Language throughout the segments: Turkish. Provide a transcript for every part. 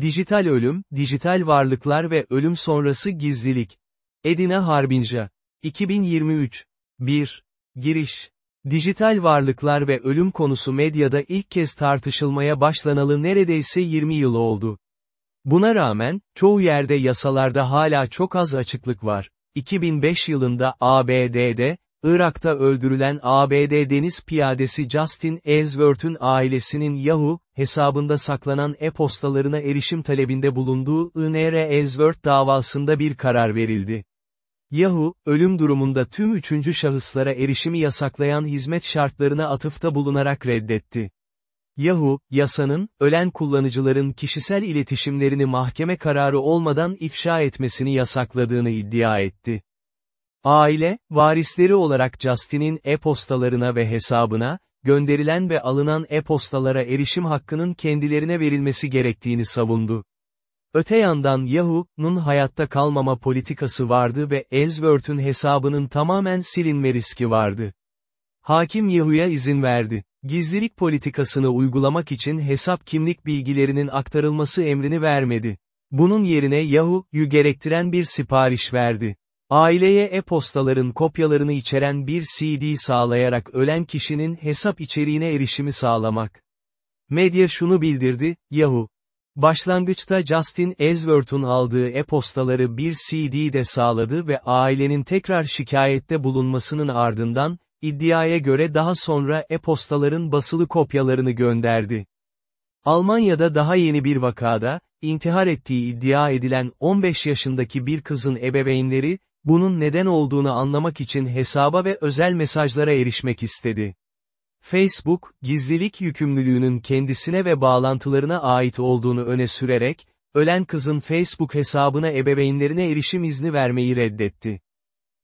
Dijital ölüm, dijital varlıklar ve ölüm sonrası gizlilik. Edina Harbinja. 2023. 1. Giriş. Dijital varlıklar ve ölüm konusu medyada ilk kez tartışılmaya başlanalı neredeyse 20 yıl oldu. Buna rağmen, çoğu yerde yasalarda hala çok az açıklık var. 2005 yılında ABD'de, Irak'ta öldürülen ABD deniz piyadesi Justin Ellsworth'un ailesinin Yahoo, hesabında saklanan e-postalarına erişim talebinde bulunduğu INR Ellsworth davasında bir karar verildi. Yahoo, ölüm durumunda tüm üçüncü şahıslara erişimi yasaklayan hizmet şartlarına atıfta bulunarak reddetti. Yahoo, yasanın, ölen kullanıcıların kişisel iletişimlerini mahkeme kararı olmadan ifşa etmesini yasakladığını iddia etti. Aile, varisleri olarak Justin'in e-postalarına ve hesabına, gönderilen ve alınan e-postalara erişim hakkının kendilerine verilmesi gerektiğini savundu. Öte yandan Yahoo'nun hayatta kalmama politikası vardı ve Ellsworth'un hesabının tamamen silinme riski vardı. Hakim Yahoo'ya izin verdi. Gizlilik politikasını uygulamak için hesap kimlik bilgilerinin aktarılması emrini vermedi. Bunun yerine Yahoo'yu gerektiren bir sipariş verdi. Aileye e-postaların kopyalarını içeren bir CD sağlayarak ölen kişinin hesap içeriğine erişimi sağlamak. Medya şunu bildirdi, Yahoo. Başlangıçta Justin Ellsworth'un aldığı e-postaları bir CD'de sağladı ve ailenin tekrar şikayette bulunmasının ardından, iddiaya göre daha sonra e-postaların basılı kopyalarını gönderdi. Almanya'da daha yeni bir vakada, intihar ettiği iddia edilen 15 yaşındaki bir kızın ebeveynleri, bunun neden olduğunu anlamak için hesaba ve özel mesajlara erişmek istedi. Facebook, gizlilik yükümlülüğünün kendisine ve bağlantılarına ait olduğunu öne sürerek, ölen kızın Facebook hesabına ebeveynlerine erişim izni vermeyi reddetti.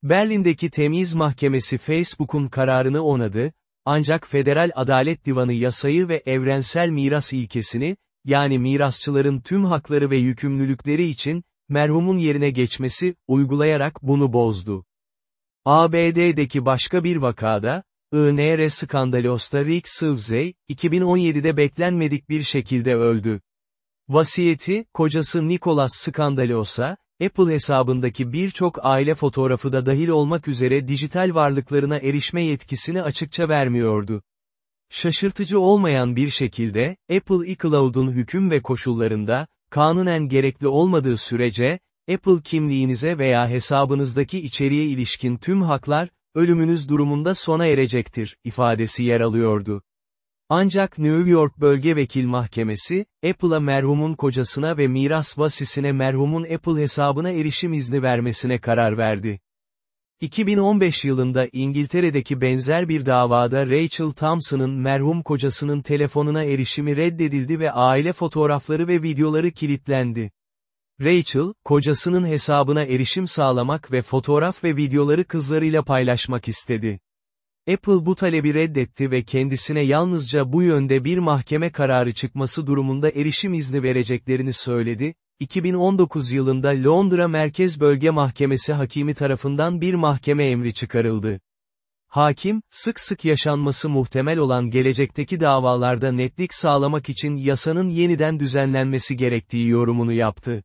Berlin'deki temiz mahkemesi Facebook'un kararını onadı, ancak Federal Adalet Divanı yasayı ve evrensel miras ilkesini, yani mirasçıların tüm hakları ve yükümlülükleri için, merhumun yerine geçmesi, uygulayarak bunu bozdu. ABD'deki başka bir vakada, INR skandalosta Rick Silvsey, 2017'de beklenmedik bir şekilde öldü. Vasiyeti, kocası Nicholas Skandalos'a, Apple hesabındaki birçok aile fotoğrafı da dahil olmak üzere dijital varlıklarına erişme yetkisini açıkça vermiyordu. Şaşırtıcı olmayan bir şekilde, Apple iCloud'un hüküm ve koşullarında, kanunen gerekli olmadığı sürece, Apple kimliğinize veya hesabınızdaki içeriğe ilişkin tüm haklar, ölümünüz durumunda sona erecektir, ifadesi yer alıyordu. Ancak New York Bölge Vekil Mahkemesi, Apple'a merhumun kocasına ve miras vasisine merhumun Apple hesabına erişim izni vermesine karar verdi. 2015 yılında İngiltere'deki benzer bir davada Rachel Thompson'ın merhum kocasının telefonuna erişimi reddedildi ve aile fotoğrafları ve videoları kilitlendi. Rachel, kocasının hesabına erişim sağlamak ve fotoğraf ve videoları kızlarıyla paylaşmak istedi. Apple bu talebi reddetti ve kendisine yalnızca bu yönde bir mahkeme kararı çıkması durumunda erişim izni vereceklerini söyledi, 2019 yılında Londra Merkez Bölge Mahkemesi hakimi tarafından bir mahkeme emri çıkarıldı. Hakim, sık sık yaşanması muhtemel olan gelecekteki davalarda netlik sağlamak için yasanın yeniden düzenlenmesi gerektiği yorumunu yaptı.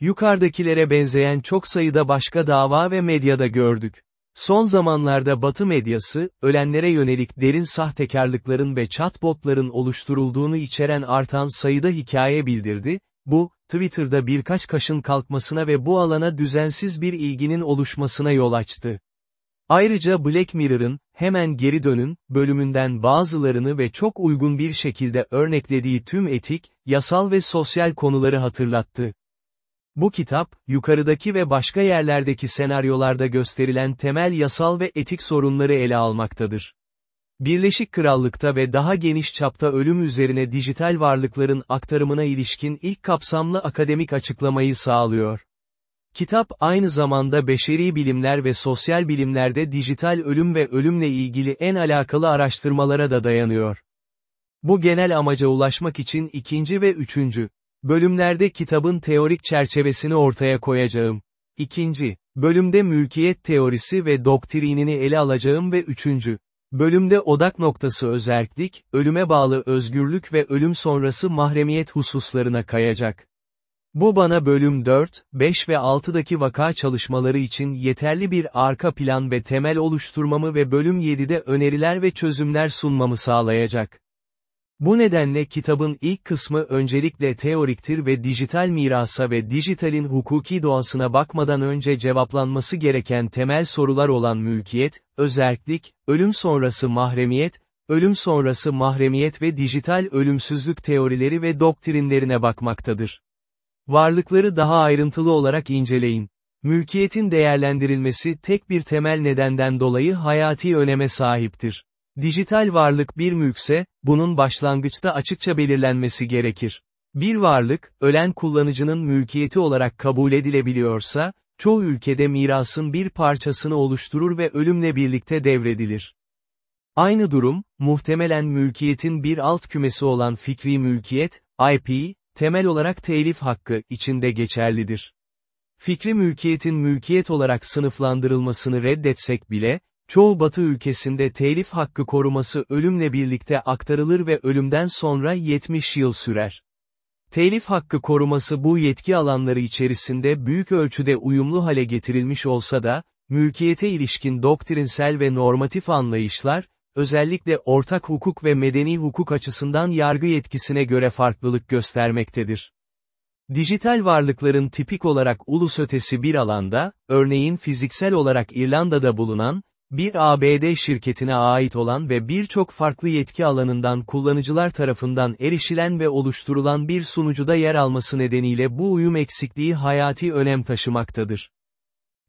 Yukarıdakilere benzeyen çok sayıda başka dava ve medyada gördük. Son zamanlarda Batı medyası, ölenlere yönelik derin sahtekarlıkların ve chatbotların oluşturulduğunu içeren artan sayıda hikaye bildirdi, bu, Twitter'da birkaç kaşın kalkmasına ve bu alana düzensiz bir ilginin oluşmasına yol açtı. Ayrıca Black Mirror'ın, hemen geri dönün, bölümünden bazılarını ve çok uygun bir şekilde örneklediği tüm etik, yasal ve sosyal konuları hatırlattı. Bu kitap, yukarıdaki ve başka yerlerdeki senaryolarda gösterilen temel yasal ve etik sorunları ele almaktadır. Birleşik Krallık'ta ve daha geniş çapta ölüm üzerine dijital varlıkların aktarımına ilişkin ilk kapsamlı akademik açıklamayı sağlıyor. Kitap aynı zamanda beşeri bilimler ve sosyal bilimlerde dijital ölüm ve ölümle ilgili en alakalı araştırmalara da dayanıyor. Bu genel amaca ulaşmak için ikinci ve üçüncü bölümlerde kitabın teorik çerçevesini ortaya koyacağım. İkinci bölümde mülkiyet teorisi ve doktrinini ele alacağım ve üçüncü Bölümde odak noktası özerklik, ölüme bağlı özgürlük ve ölüm sonrası mahremiyet hususlarına kayacak. Bu bana bölüm 4, 5 ve 6'daki vaka çalışmaları için yeterli bir arka plan ve temel oluşturmamı ve bölüm 7'de öneriler ve çözümler sunmamı sağlayacak. Bu nedenle kitabın ilk kısmı öncelikle teoriktir ve dijital mirasa ve dijitalin hukuki doğasına bakmadan önce cevaplanması gereken temel sorular olan mülkiyet, özerklik, ölüm sonrası mahremiyet, ölüm sonrası mahremiyet ve dijital ölümsüzlük teorileri ve doktrinlerine bakmaktadır. Varlıkları daha ayrıntılı olarak inceleyin. Mülkiyetin değerlendirilmesi tek bir temel nedenden dolayı hayati öneme sahiptir. Dijital varlık bir mülkse, bunun başlangıçta açıkça belirlenmesi gerekir. Bir varlık, ölen kullanıcının mülkiyeti olarak kabul edilebiliyorsa, çoğu ülkede mirasın bir parçasını oluşturur ve ölümle birlikte devredilir. Aynı durum, muhtemelen mülkiyetin bir alt kümesi olan fikri mülkiyet, IP, temel olarak telif hakkı içinde geçerlidir. Fikri mülkiyetin mülkiyet olarak sınıflandırılmasını reddetsek bile, çoğu batı ülkesinde telif hakkı koruması ölümle birlikte aktarılır ve ölümden sonra 70 yıl sürer. Telif hakkı koruması bu yetki alanları içerisinde büyük ölçüde uyumlu hale getirilmiş olsa da, mülkiyete ilişkin doktrinsel ve normatif anlayışlar, özellikle ortak hukuk ve medeni hukuk açısından yargı yetkisine göre farklılık göstermektedir. Dijital varlıkların tipik olarak ulus ötesi bir alanda, örneğin fiziksel olarak İrlanda'da bulunan, bir ABD şirketine ait olan ve birçok farklı yetki alanından kullanıcılar tarafından erişilen ve oluşturulan bir sunucuda yer alması nedeniyle bu uyum eksikliği hayati önem taşımaktadır.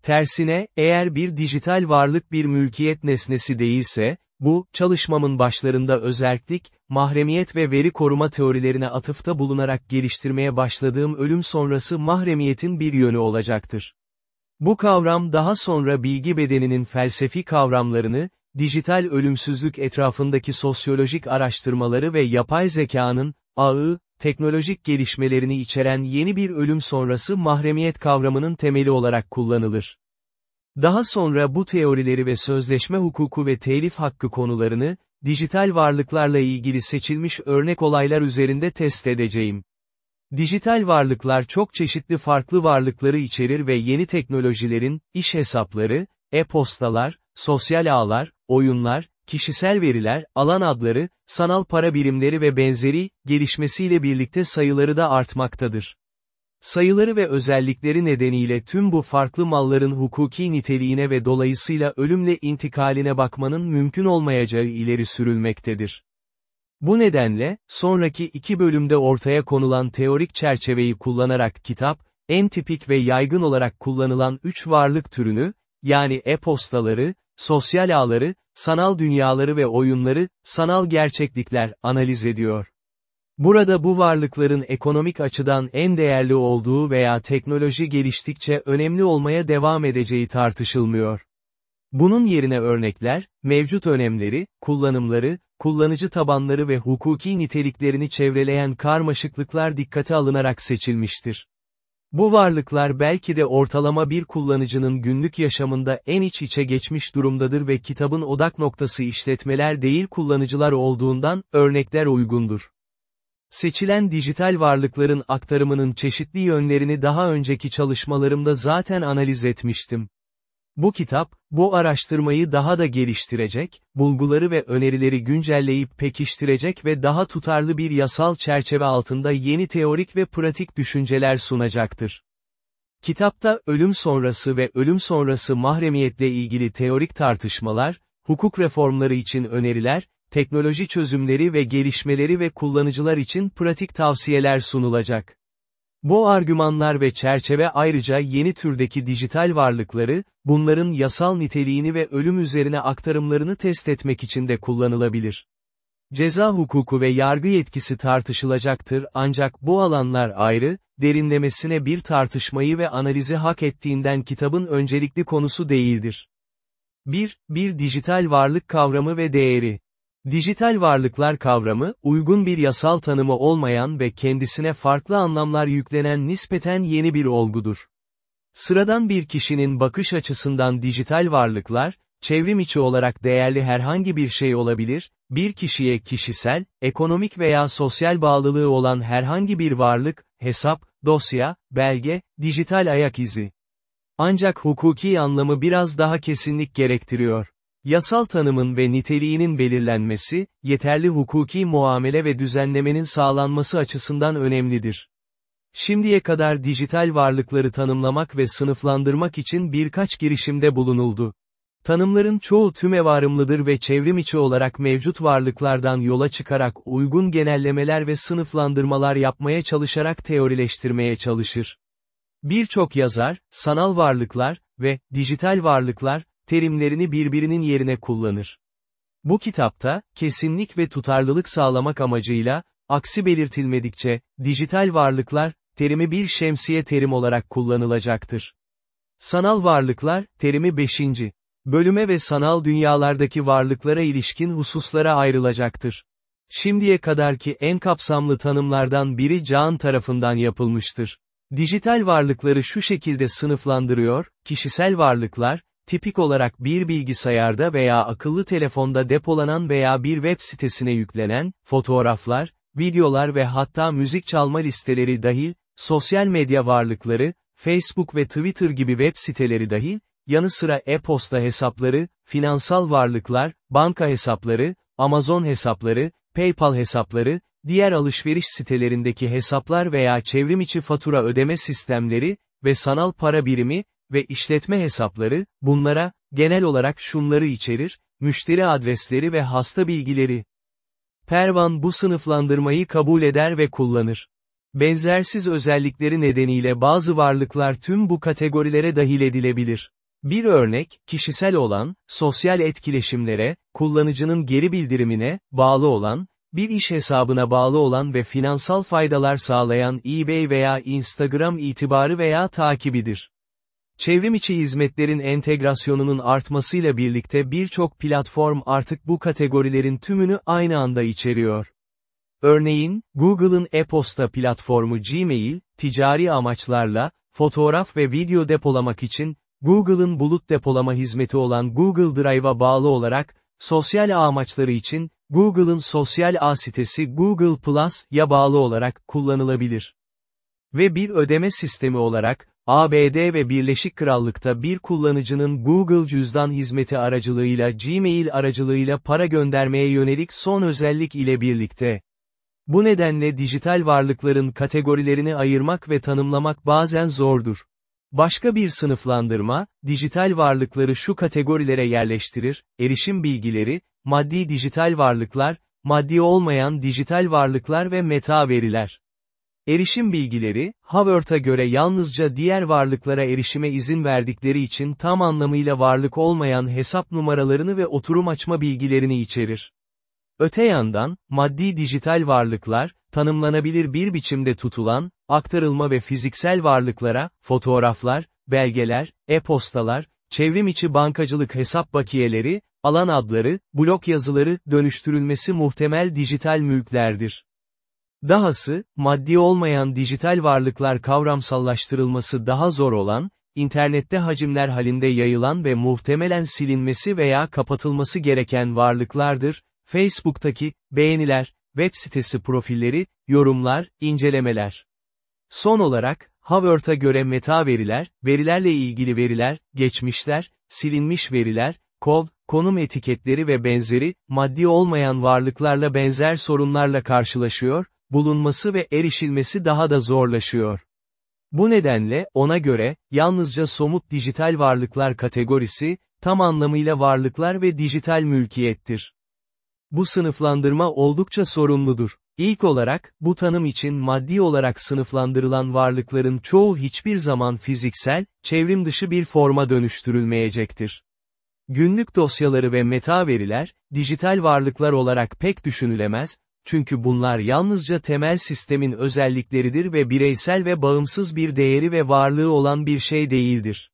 Tersine, eğer bir dijital varlık bir mülkiyet nesnesi değilse, bu, çalışmamın başlarında özerklik, mahremiyet ve veri koruma teorilerine atıfta bulunarak geliştirmeye başladığım ölüm sonrası mahremiyetin bir yönü olacaktır. Bu kavram daha sonra bilgi bedeninin felsefi kavramlarını, dijital ölümsüzlük etrafındaki sosyolojik araştırmaları ve yapay zekanın, ağı, teknolojik gelişmelerini içeren yeni bir ölüm sonrası mahremiyet kavramının temeli olarak kullanılır. Daha sonra bu teorileri ve sözleşme hukuku ve telif hakkı konularını, dijital varlıklarla ilgili seçilmiş örnek olaylar üzerinde test edeceğim. Dijital varlıklar çok çeşitli farklı varlıkları içerir ve yeni teknolojilerin, iş hesapları, e-postalar, sosyal ağlar, oyunlar, kişisel veriler, alan adları, sanal para birimleri ve benzeri, gelişmesiyle birlikte sayıları da artmaktadır. Sayıları ve özellikleri nedeniyle tüm bu farklı malların hukuki niteliğine ve dolayısıyla ölümle intikaline bakmanın mümkün olmayacağı ileri sürülmektedir. Bu nedenle, sonraki iki bölümde ortaya konulan teorik çerçeveyi kullanarak kitap, en tipik ve yaygın olarak kullanılan üç varlık türünü, yani e-postaları, sosyal ağları, sanal dünyaları ve oyunları, sanal gerçeklikler, analiz ediyor. Burada bu varlıkların ekonomik açıdan en değerli olduğu veya teknoloji geliştikçe önemli olmaya devam edeceği tartışılmıyor. Bunun yerine örnekler, mevcut önemleri, kullanımları, kullanıcı tabanları ve hukuki niteliklerini çevreleyen karmaşıklıklar dikkate alınarak seçilmiştir. Bu varlıklar belki de ortalama bir kullanıcının günlük yaşamında en iç içe geçmiş durumdadır ve kitabın odak noktası işletmeler değil kullanıcılar olduğundan, örnekler uygundur. Seçilen dijital varlıkların aktarımının çeşitli yönlerini daha önceki çalışmalarımda zaten analiz etmiştim. Bu kitap, bu araştırmayı daha da geliştirecek, bulguları ve önerileri güncelleyip pekiştirecek ve daha tutarlı bir yasal çerçeve altında yeni teorik ve pratik düşünceler sunacaktır. Kitapta ölüm sonrası ve ölüm sonrası mahremiyetle ilgili teorik tartışmalar, hukuk reformları için öneriler, teknoloji çözümleri ve gelişmeleri ve kullanıcılar için pratik tavsiyeler sunulacak. Bu argümanlar ve çerçeve ayrıca yeni türdeki dijital varlıkları, bunların yasal niteliğini ve ölüm üzerine aktarımlarını test etmek için de kullanılabilir. Ceza hukuku ve yargı yetkisi tartışılacaktır ancak bu alanlar ayrı, derinlemesine bir tartışmayı ve analizi hak ettiğinden kitabın öncelikli konusu değildir. 1. Bir dijital varlık kavramı ve değeri. Dijital varlıklar kavramı, uygun bir yasal tanımı olmayan ve kendisine farklı anlamlar yüklenen nispeten yeni bir olgudur. Sıradan bir kişinin bakış açısından dijital varlıklar, çevrim içi olarak değerli herhangi bir şey olabilir, bir kişiye kişisel, ekonomik veya sosyal bağlılığı olan herhangi bir varlık, hesap, dosya, belge, dijital ayak izi. Ancak hukuki anlamı biraz daha kesinlik gerektiriyor. Yasal tanımın ve niteliğinin belirlenmesi, yeterli hukuki muamele ve düzenlemenin sağlanması açısından önemlidir. Şimdiye kadar dijital varlıkları tanımlamak ve sınıflandırmak için birkaç girişimde bulunuldu. Tanımların çoğu tümevarımlıdır ve çevrim içi olarak mevcut varlıklardan yola çıkarak uygun genellemeler ve sınıflandırmalar yapmaya çalışarak teorileştirmeye çalışır. Birçok yazar, sanal varlıklar ve dijital varlıklar terimlerini birbirinin yerine kullanır. Bu kitapta, kesinlik ve tutarlılık sağlamak amacıyla, aksi belirtilmedikçe, dijital varlıklar, terimi bir şemsiye terim olarak kullanılacaktır. Sanal varlıklar, terimi 5. bölüme ve sanal dünyalardaki varlıklara ilişkin hususlara ayrılacaktır. Şimdiye kadarki en kapsamlı tanımlardan biri Can tarafından yapılmıştır. Dijital varlıkları şu şekilde sınıflandırıyor, kişisel varlıklar, tipik olarak bir bilgisayarda veya akıllı telefonda depolanan veya bir web sitesine yüklenen, fotoğraflar, videolar ve hatta müzik çalma listeleri dahil, sosyal medya varlıkları, Facebook ve Twitter gibi web siteleri dahil, yanı sıra e-posta hesapları, finansal varlıklar, banka hesapları, Amazon hesapları, PayPal hesapları, diğer alışveriş sitelerindeki hesaplar veya çevrimiçi fatura ödeme sistemleri ve sanal para birimi ve işletme hesapları, bunlara, genel olarak şunları içerir, müşteri adresleri ve hasta bilgileri. Pervan bu sınıflandırmayı kabul eder ve kullanır. Benzersiz özellikleri nedeniyle bazı varlıklar tüm bu kategorilere dahil edilebilir. Bir örnek, kişisel olan, sosyal etkileşimlere, kullanıcının geri bildirimine, bağlı olan, bir iş hesabına bağlı olan ve finansal faydalar sağlayan eBay veya Instagram itibarı veya takibidir. Çevrimiçi hizmetlerin entegrasyonunun artmasıyla birlikte birçok platform artık bu kategorilerin tümünü aynı anda içeriyor. Örneğin, Google'ın e-posta platformu Gmail, ticari amaçlarla, fotoğraf ve video depolamak için, Google'ın bulut depolama hizmeti olan Google Drive'a bağlı olarak, sosyal amaçları için, Google'ın sosyal ağ sitesi Google Plus'ya bağlı olarak kullanılabilir. Ve bir ödeme sistemi olarak, ABD ve Birleşik Krallık'ta bir kullanıcının Google cüzdan hizmeti aracılığıyla Gmail aracılığıyla para göndermeye yönelik son özellik ile birlikte. Bu nedenle dijital varlıkların kategorilerini ayırmak ve tanımlamak bazen zordur. Başka bir sınıflandırma, dijital varlıkları şu kategorilere yerleştirir, erişim bilgileri, maddi dijital varlıklar, maddi olmayan dijital varlıklar ve meta veriler. Erişim bilgileri, Howard'a göre yalnızca diğer varlıklara erişime izin verdikleri için tam anlamıyla varlık olmayan hesap numaralarını ve oturum açma bilgilerini içerir. Öte yandan, maddi dijital varlıklar, tanımlanabilir bir biçimde tutulan, aktarılma ve fiziksel varlıklara, fotoğraflar, belgeler, e-postalar, çevrim içi bankacılık hesap bakiyeleri, alan adları, blok yazıları, dönüştürülmesi muhtemel dijital mülklerdir. Dahası, maddi olmayan dijital varlıklar kavramsallaştırılması daha zor olan, internette hacimler halinde yayılan ve muhtemelen silinmesi veya kapatılması gereken varlıklardır, Facebook'taki, beğeniler, web sitesi profilleri, yorumlar, incelemeler. Son olarak, Howard'a göre meta veriler, verilerle ilgili veriler, geçmişler, silinmiş veriler, kod, konum etiketleri ve benzeri, maddi olmayan varlıklarla benzer sorunlarla karşılaşıyor, bulunması ve erişilmesi daha da zorlaşıyor. Bu nedenle, ona göre, yalnızca somut dijital varlıklar kategorisi, tam anlamıyla varlıklar ve dijital mülkiyettir. Bu sınıflandırma oldukça sorumludur. İlk olarak, bu tanım için maddi olarak sınıflandırılan varlıkların çoğu hiçbir zaman fiziksel, çevrim dışı bir forma dönüştürülmeyecektir. Günlük dosyaları ve meta veriler, dijital varlıklar olarak pek düşünülemez, çünkü bunlar yalnızca temel sistemin özellikleridir ve bireysel ve bağımsız bir değeri ve varlığı olan bir şey değildir.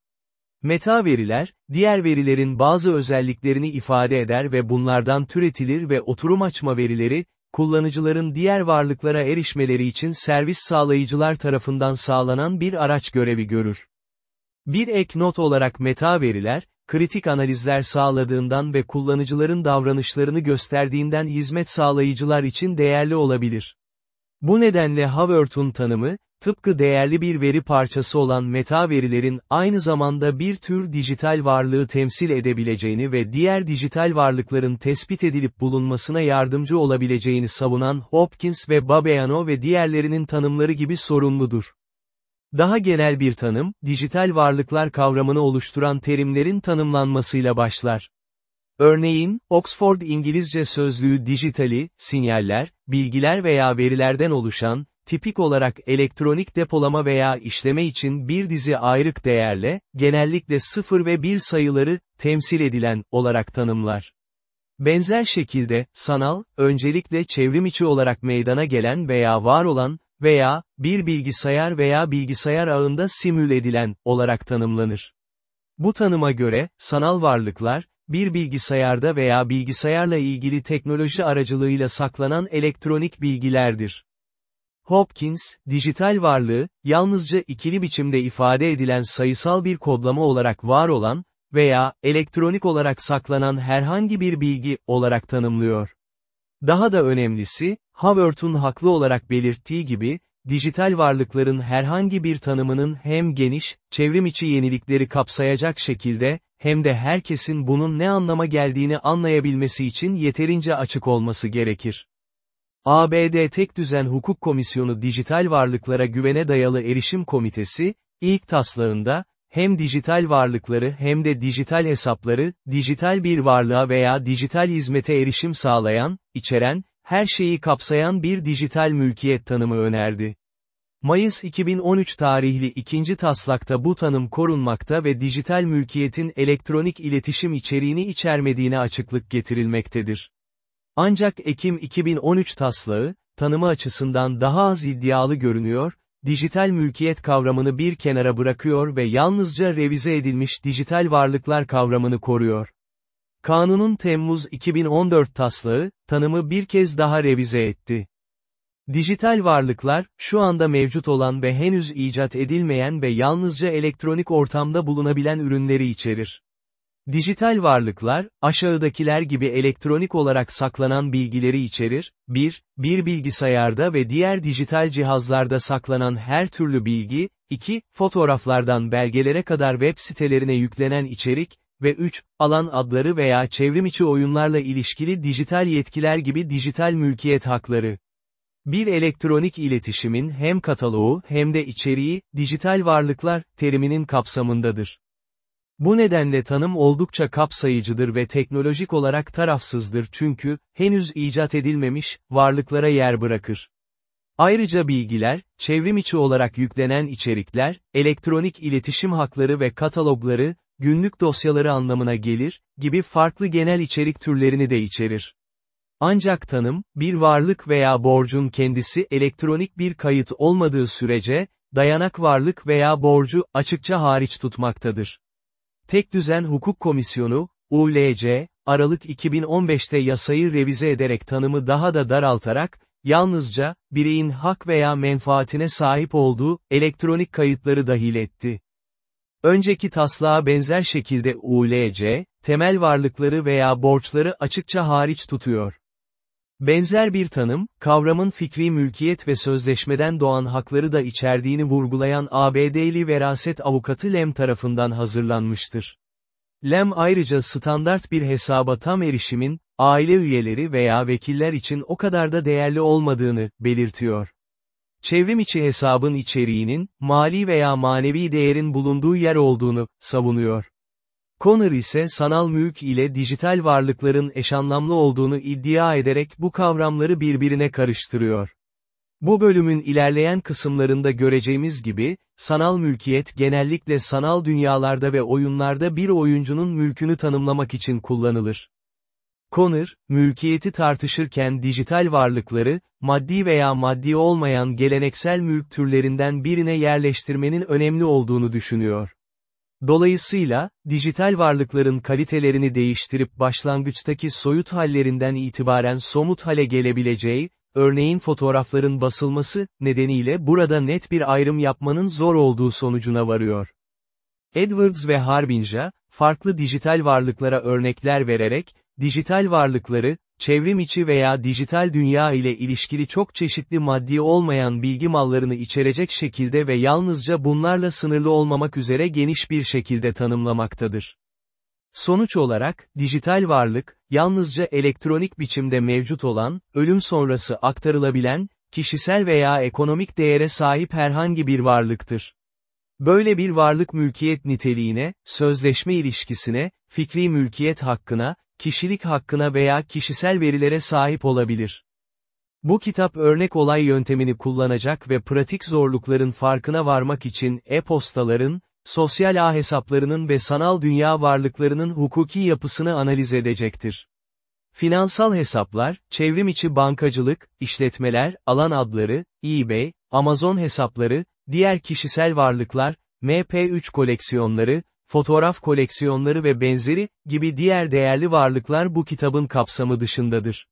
Meta veriler, diğer verilerin bazı özelliklerini ifade eder ve bunlardan türetilir ve oturum açma verileri, kullanıcıların diğer varlıklara erişmeleri için servis sağlayıcılar tarafından sağlanan bir araç görevi görür. Bir ek not olarak meta veriler, kritik analizler sağladığından ve kullanıcıların davranışlarını gösterdiğinden hizmet sağlayıcılar için değerli olabilir. Bu nedenle Haworth'un tanımı, tıpkı değerli bir veri parçası olan meta verilerin aynı zamanda bir tür dijital varlığı temsil edebileceğini ve diğer dijital varlıkların tespit edilip bulunmasına yardımcı olabileceğini savunan Hopkins ve Babeano ve diğerlerinin tanımları gibi sorumludur. Daha genel bir tanım, dijital varlıklar kavramını oluşturan terimlerin tanımlanmasıyla başlar. Örneğin, Oxford İngilizce Sözlüğü dijitali, sinyaller, bilgiler veya verilerden oluşan, tipik olarak elektronik depolama veya işleme için bir dizi ayrık değerle, genellikle 0 ve 1 sayıları, temsil edilen, olarak tanımlar. Benzer şekilde, sanal, öncelikle çevrimiçi olarak meydana gelen veya var olan, veya, bir bilgisayar veya bilgisayar ağında simül edilen, olarak tanımlanır. Bu tanıma göre, sanal varlıklar, bir bilgisayarda veya bilgisayarla ilgili teknoloji aracılığıyla saklanan elektronik bilgilerdir. Hopkins, dijital varlığı, yalnızca ikili biçimde ifade edilen sayısal bir kodlama olarak var olan, veya, elektronik olarak saklanan herhangi bir bilgi, olarak tanımlıyor. Daha da önemlisi, Haworth'un haklı olarak belirttiği gibi, dijital varlıkların herhangi bir tanımının hem geniş, çevrimiçi yenilikleri kapsayacak şekilde, hem de herkesin bunun ne anlama geldiğini anlayabilmesi için yeterince açık olması gerekir. ABD Tek Düzen Hukuk Komisyonu Dijital Varlıklara Güvene Dayalı Erişim Komitesi, ilk taslağında, hem dijital varlıkları hem de dijital hesapları, dijital bir varlığa veya dijital hizmete erişim sağlayan, içeren, her şeyi kapsayan bir dijital mülkiyet tanımı önerdi. Mayıs 2013 tarihli ikinci taslakta bu tanım korunmakta ve dijital mülkiyetin elektronik iletişim içeriğini içermediğine açıklık getirilmektedir. Ancak Ekim 2013 taslağı, tanımı açısından daha az iddialı görünüyor, dijital mülkiyet kavramını bir kenara bırakıyor ve yalnızca revize edilmiş dijital varlıklar kavramını koruyor. Kanunun Temmuz 2014 taslağı, tanımı bir kez daha revize etti. Dijital varlıklar, şu anda mevcut olan ve henüz icat edilmeyen ve yalnızca elektronik ortamda bulunabilen ürünleri içerir. Dijital varlıklar, aşağıdakiler gibi elektronik olarak saklanan bilgileri içerir, 1. Bir bilgisayarda ve diğer dijital cihazlarda saklanan her türlü bilgi, 2. Fotoğraflardan belgelere kadar web sitelerine yüklenen içerik, ve 3. Alan adları veya çevrimiçi oyunlarla ilişkili dijital yetkiler gibi dijital mülkiyet hakları. Bir elektronik iletişimin hem kataloğu hem de içeriği, dijital varlıklar, teriminin kapsamındadır. Bu nedenle tanım oldukça kapsayıcıdır ve teknolojik olarak tarafsızdır çünkü, henüz icat edilmemiş, varlıklara yer bırakır. Ayrıca bilgiler, çevrimiçi olarak yüklenen içerikler, elektronik iletişim hakları ve katalogları, günlük dosyaları anlamına gelir, gibi farklı genel içerik türlerini de içerir. Ancak tanım, bir varlık veya borcun kendisi elektronik bir kayıt olmadığı sürece, dayanak varlık veya borcu açıkça hariç tutmaktadır. Tek Düzen Hukuk Komisyonu, ULC, Aralık 2015'te yasayı revize ederek tanımı daha da daraltarak, yalnızca, bireyin hak veya menfaatine sahip olduğu, elektronik kayıtları dahil etti. Önceki taslağa benzer şekilde ULC, temel varlıkları veya borçları açıkça hariç tutuyor. Benzer bir tanım, kavramın fikri mülkiyet ve sözleşmeden doğan hakları da içerdiğini vurgulayan ABD'li veraset avukatı Lem tarafından hazırlanmıştır. Lem ayrıca standart bir hesaba tam erişimin, aile üyeleri veya vekiller için o kadar da değerli olmadığını, belirtiyor. Çevrim içi hesabın içeriğinin, mali veya manevi değerin bulunduğu yer olduğunu, savunuyor. Connor ise sanal mülk ile dijital varlıkların eşanlamlı olduğunu iddia ederek bu kavramları birbirine karıştırıyor. Bu bölümün ilerleyen kısımlarında göreceğimiz gibi, sanal mülkiyet genellikle sanal dünyalarda ve oyunlarda bir oyuncunun mülkünü tanımlamak için kullanılır. Connor, mülkiyeti tartışırken dijital varlıkları, maddi veya maddi olmayan geleneksel mülk türlerinden birine yerleştirmenin önemli olduğunu düşünüyor. Dolayısıyla, dijital varlıkların kalitelerini değiştirip başlangıçtaki soyut hallerinden itibaren somut hale gelebileceği, örneğin fotoğrafların basılması, nedeniyle burada net bir ayrım yapmanın zor olduğu sonucuna varıyor. Edwards ve Harbinja, farklı dijital varlıklara örnekler vererek, dijital varlıkları, çevrim içi veya dijital dünya ile ilişkili çok çeşitli maddi olmayan bilgi mallarını içerecek şekilde ve yalnızca bunlarla sınırlı olmamak üzere geniş bir şekilde tanımlamaktadır. Sonuç olarak, dijital varlık, yalnızca elektronik biçimde mevcut olan, ölüm sonrası aktarılabilen, kişisel veya ekonomik değere sahip herhangi bir varlıktır. Böyle bir varlık mülkiyet niteliğine, sözleşme ilişkisine, fikri mülkiyet hakkına, kişilik hakkına veya kişisel verilere sahip olabilir. Bu kitap örnek olay yöntemini kullanacak ve pratik zorlukların farkına varmak için e-postaların, sosyal ağ hesaplarının ve sanal dünya varlıklarının hukuki yapısını analiz edecektir. Finansal hesaplar, çevrim içi bankacılık, işletmeler, alan adları, eBay, Amazon hesapları, diğer kişisel varlıklar, MP3 koleksiyonları, fotoğraf koleksiyonları ve benzeri, gibi diğer değerli varlıklar bu kitabın kapsamı dışındadır.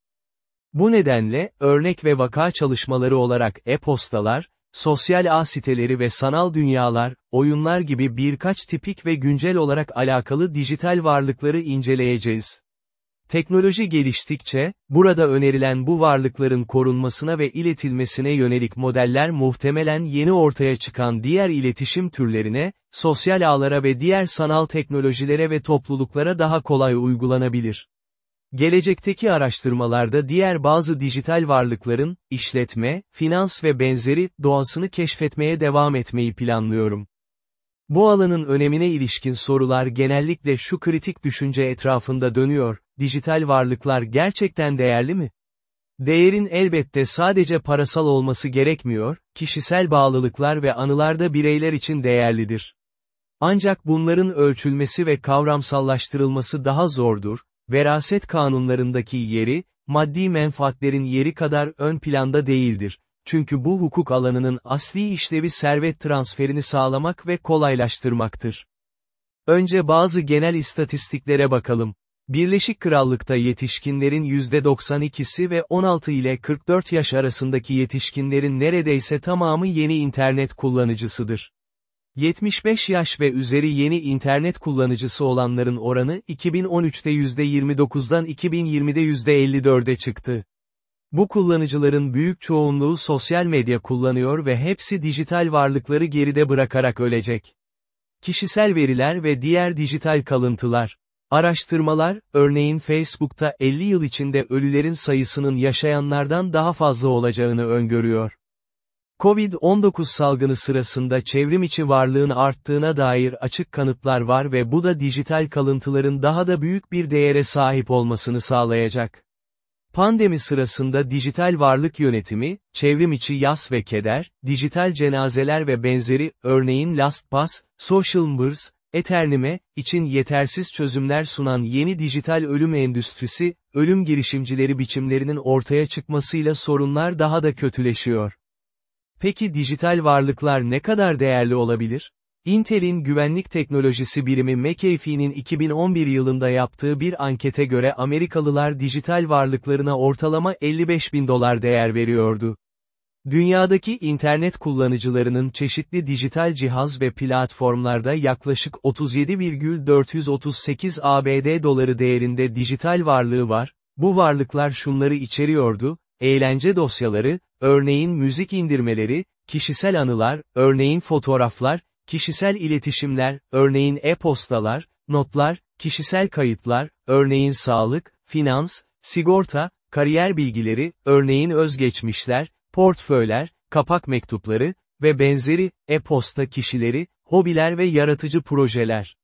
Bu nedenle, örnek ve vaka çalışmaları olarak e-postalar, sosyal ağ siteleri ve sanal dünyalar, oyunlar gibi birkaç tipik ve güncel olarak alakalı dijital varlıkları inceleyeceğiz. Teknoloji geliştikçe, burada önerilen bu varlıkların korunmasına ve iletilmesine yönelik modeller muhtemelen yeni ortaya çıkan diğer iletişim türlerine, sosyal ağlara ve diğer sanal teknolojilere ve topluluklara daha kolay uygulanabilir. Gelecekteki araştırmalarda diğer bazı dijital varlıkların, işletme, finans ve benzeri, doğasını keşfetmeye devam etmeyi planlıyorum. Bu alanın önemine ilişkin sorular genellikle şu kritik düşünce etrafında dönüyor, dijital varlıklar gerçekten değerli mi? Değerin elbette sadece parasal olması gerekmiyor, kişisel bağlılıklar ve anılar da bireyler için değerlidir. Ancak bunların ölçülmesi ve kavramsallaştırılması daha zordur, veraset kanunlarındaki yeri, maddi menfaatlerin yeri kadar ön planda değildir. Çünkü bu hukuk alanının asli işlevi servet transferini sağlamak ve kolaylaştırmaktır. Önce bazı genel istatistiklere bakalım. Birleşik Krallık'ta yetişkinlerin %92'si ve 16 ile 44 yaş arasındaki yetişkinlerin neredeyse tamamı yeni internet kullanıcısıdır. 75 yaş ve üzeri yeni internet kullanıcısı olanların oranı 2013'te %29'dan 2020'de %54'e çıktı. Bu kullanıcıların büyük çoğunluğu sosyal medya kullanıyor ve hepsi dijital varlıkları geride bırakarak ölecek. Kişisel veriler ve diğer dijital kalıntılar. Araştırmalar, örneğin Facebook'ta 50 yıl içinde ölülerin sayısının yaşayanlardan daha fazla olacağını öngörüyor. Covid-19 salgını sırasında çevrim içi varlığın arttığına dair açık kanıtlar var ve bu da dijital kalıntıların daha da büyük bir değere sahip olmasını sağlayacak. Pandemi sırasında dijital varlık yönetimi, çevrim içi yas ve keder, dijital cenazeler ve benzeri, örneğin LastPass, SocialMers, Eternime, için yetersiz çözümler sunan yeni dijital ölüm endüstrisi, ölüm girişimcileri biçimlerinin ortaya çıkmasıyla sorunlar daha da kötüleşiyor. Peki dijital varlıklar ne kadar değerli olabilir? Intel'in güvenlik teknolojisi birimi McAfee'nin 2011 yılında yaptığı bir ankete göre Amerikalılar dijital varlıklarına ortalama 55 bin dolar değer veriyordu. Dünyadaki internet kullanıcılarının çeşitli dijital cihaz ve platformlarda yaklaşık 37,438 ABD doları değerinde dijital varlığı var, bu varlıklar şunları içeriyordu, eğlence dosyaları, örneğin müzik indirmeleri, kişisel anılar, örneğin fotoğraflar, kişisel iletişimler, örneğin e-postalar, notlar, kişisel kayıtlar, örneğin sağlık, finans, sigorta, kariyer bilgileri, örneğin özgeçmişler, portföyler, kapak mektupları ve benzeri e-posta kişileri, hobiler ve yaratıcı projeler.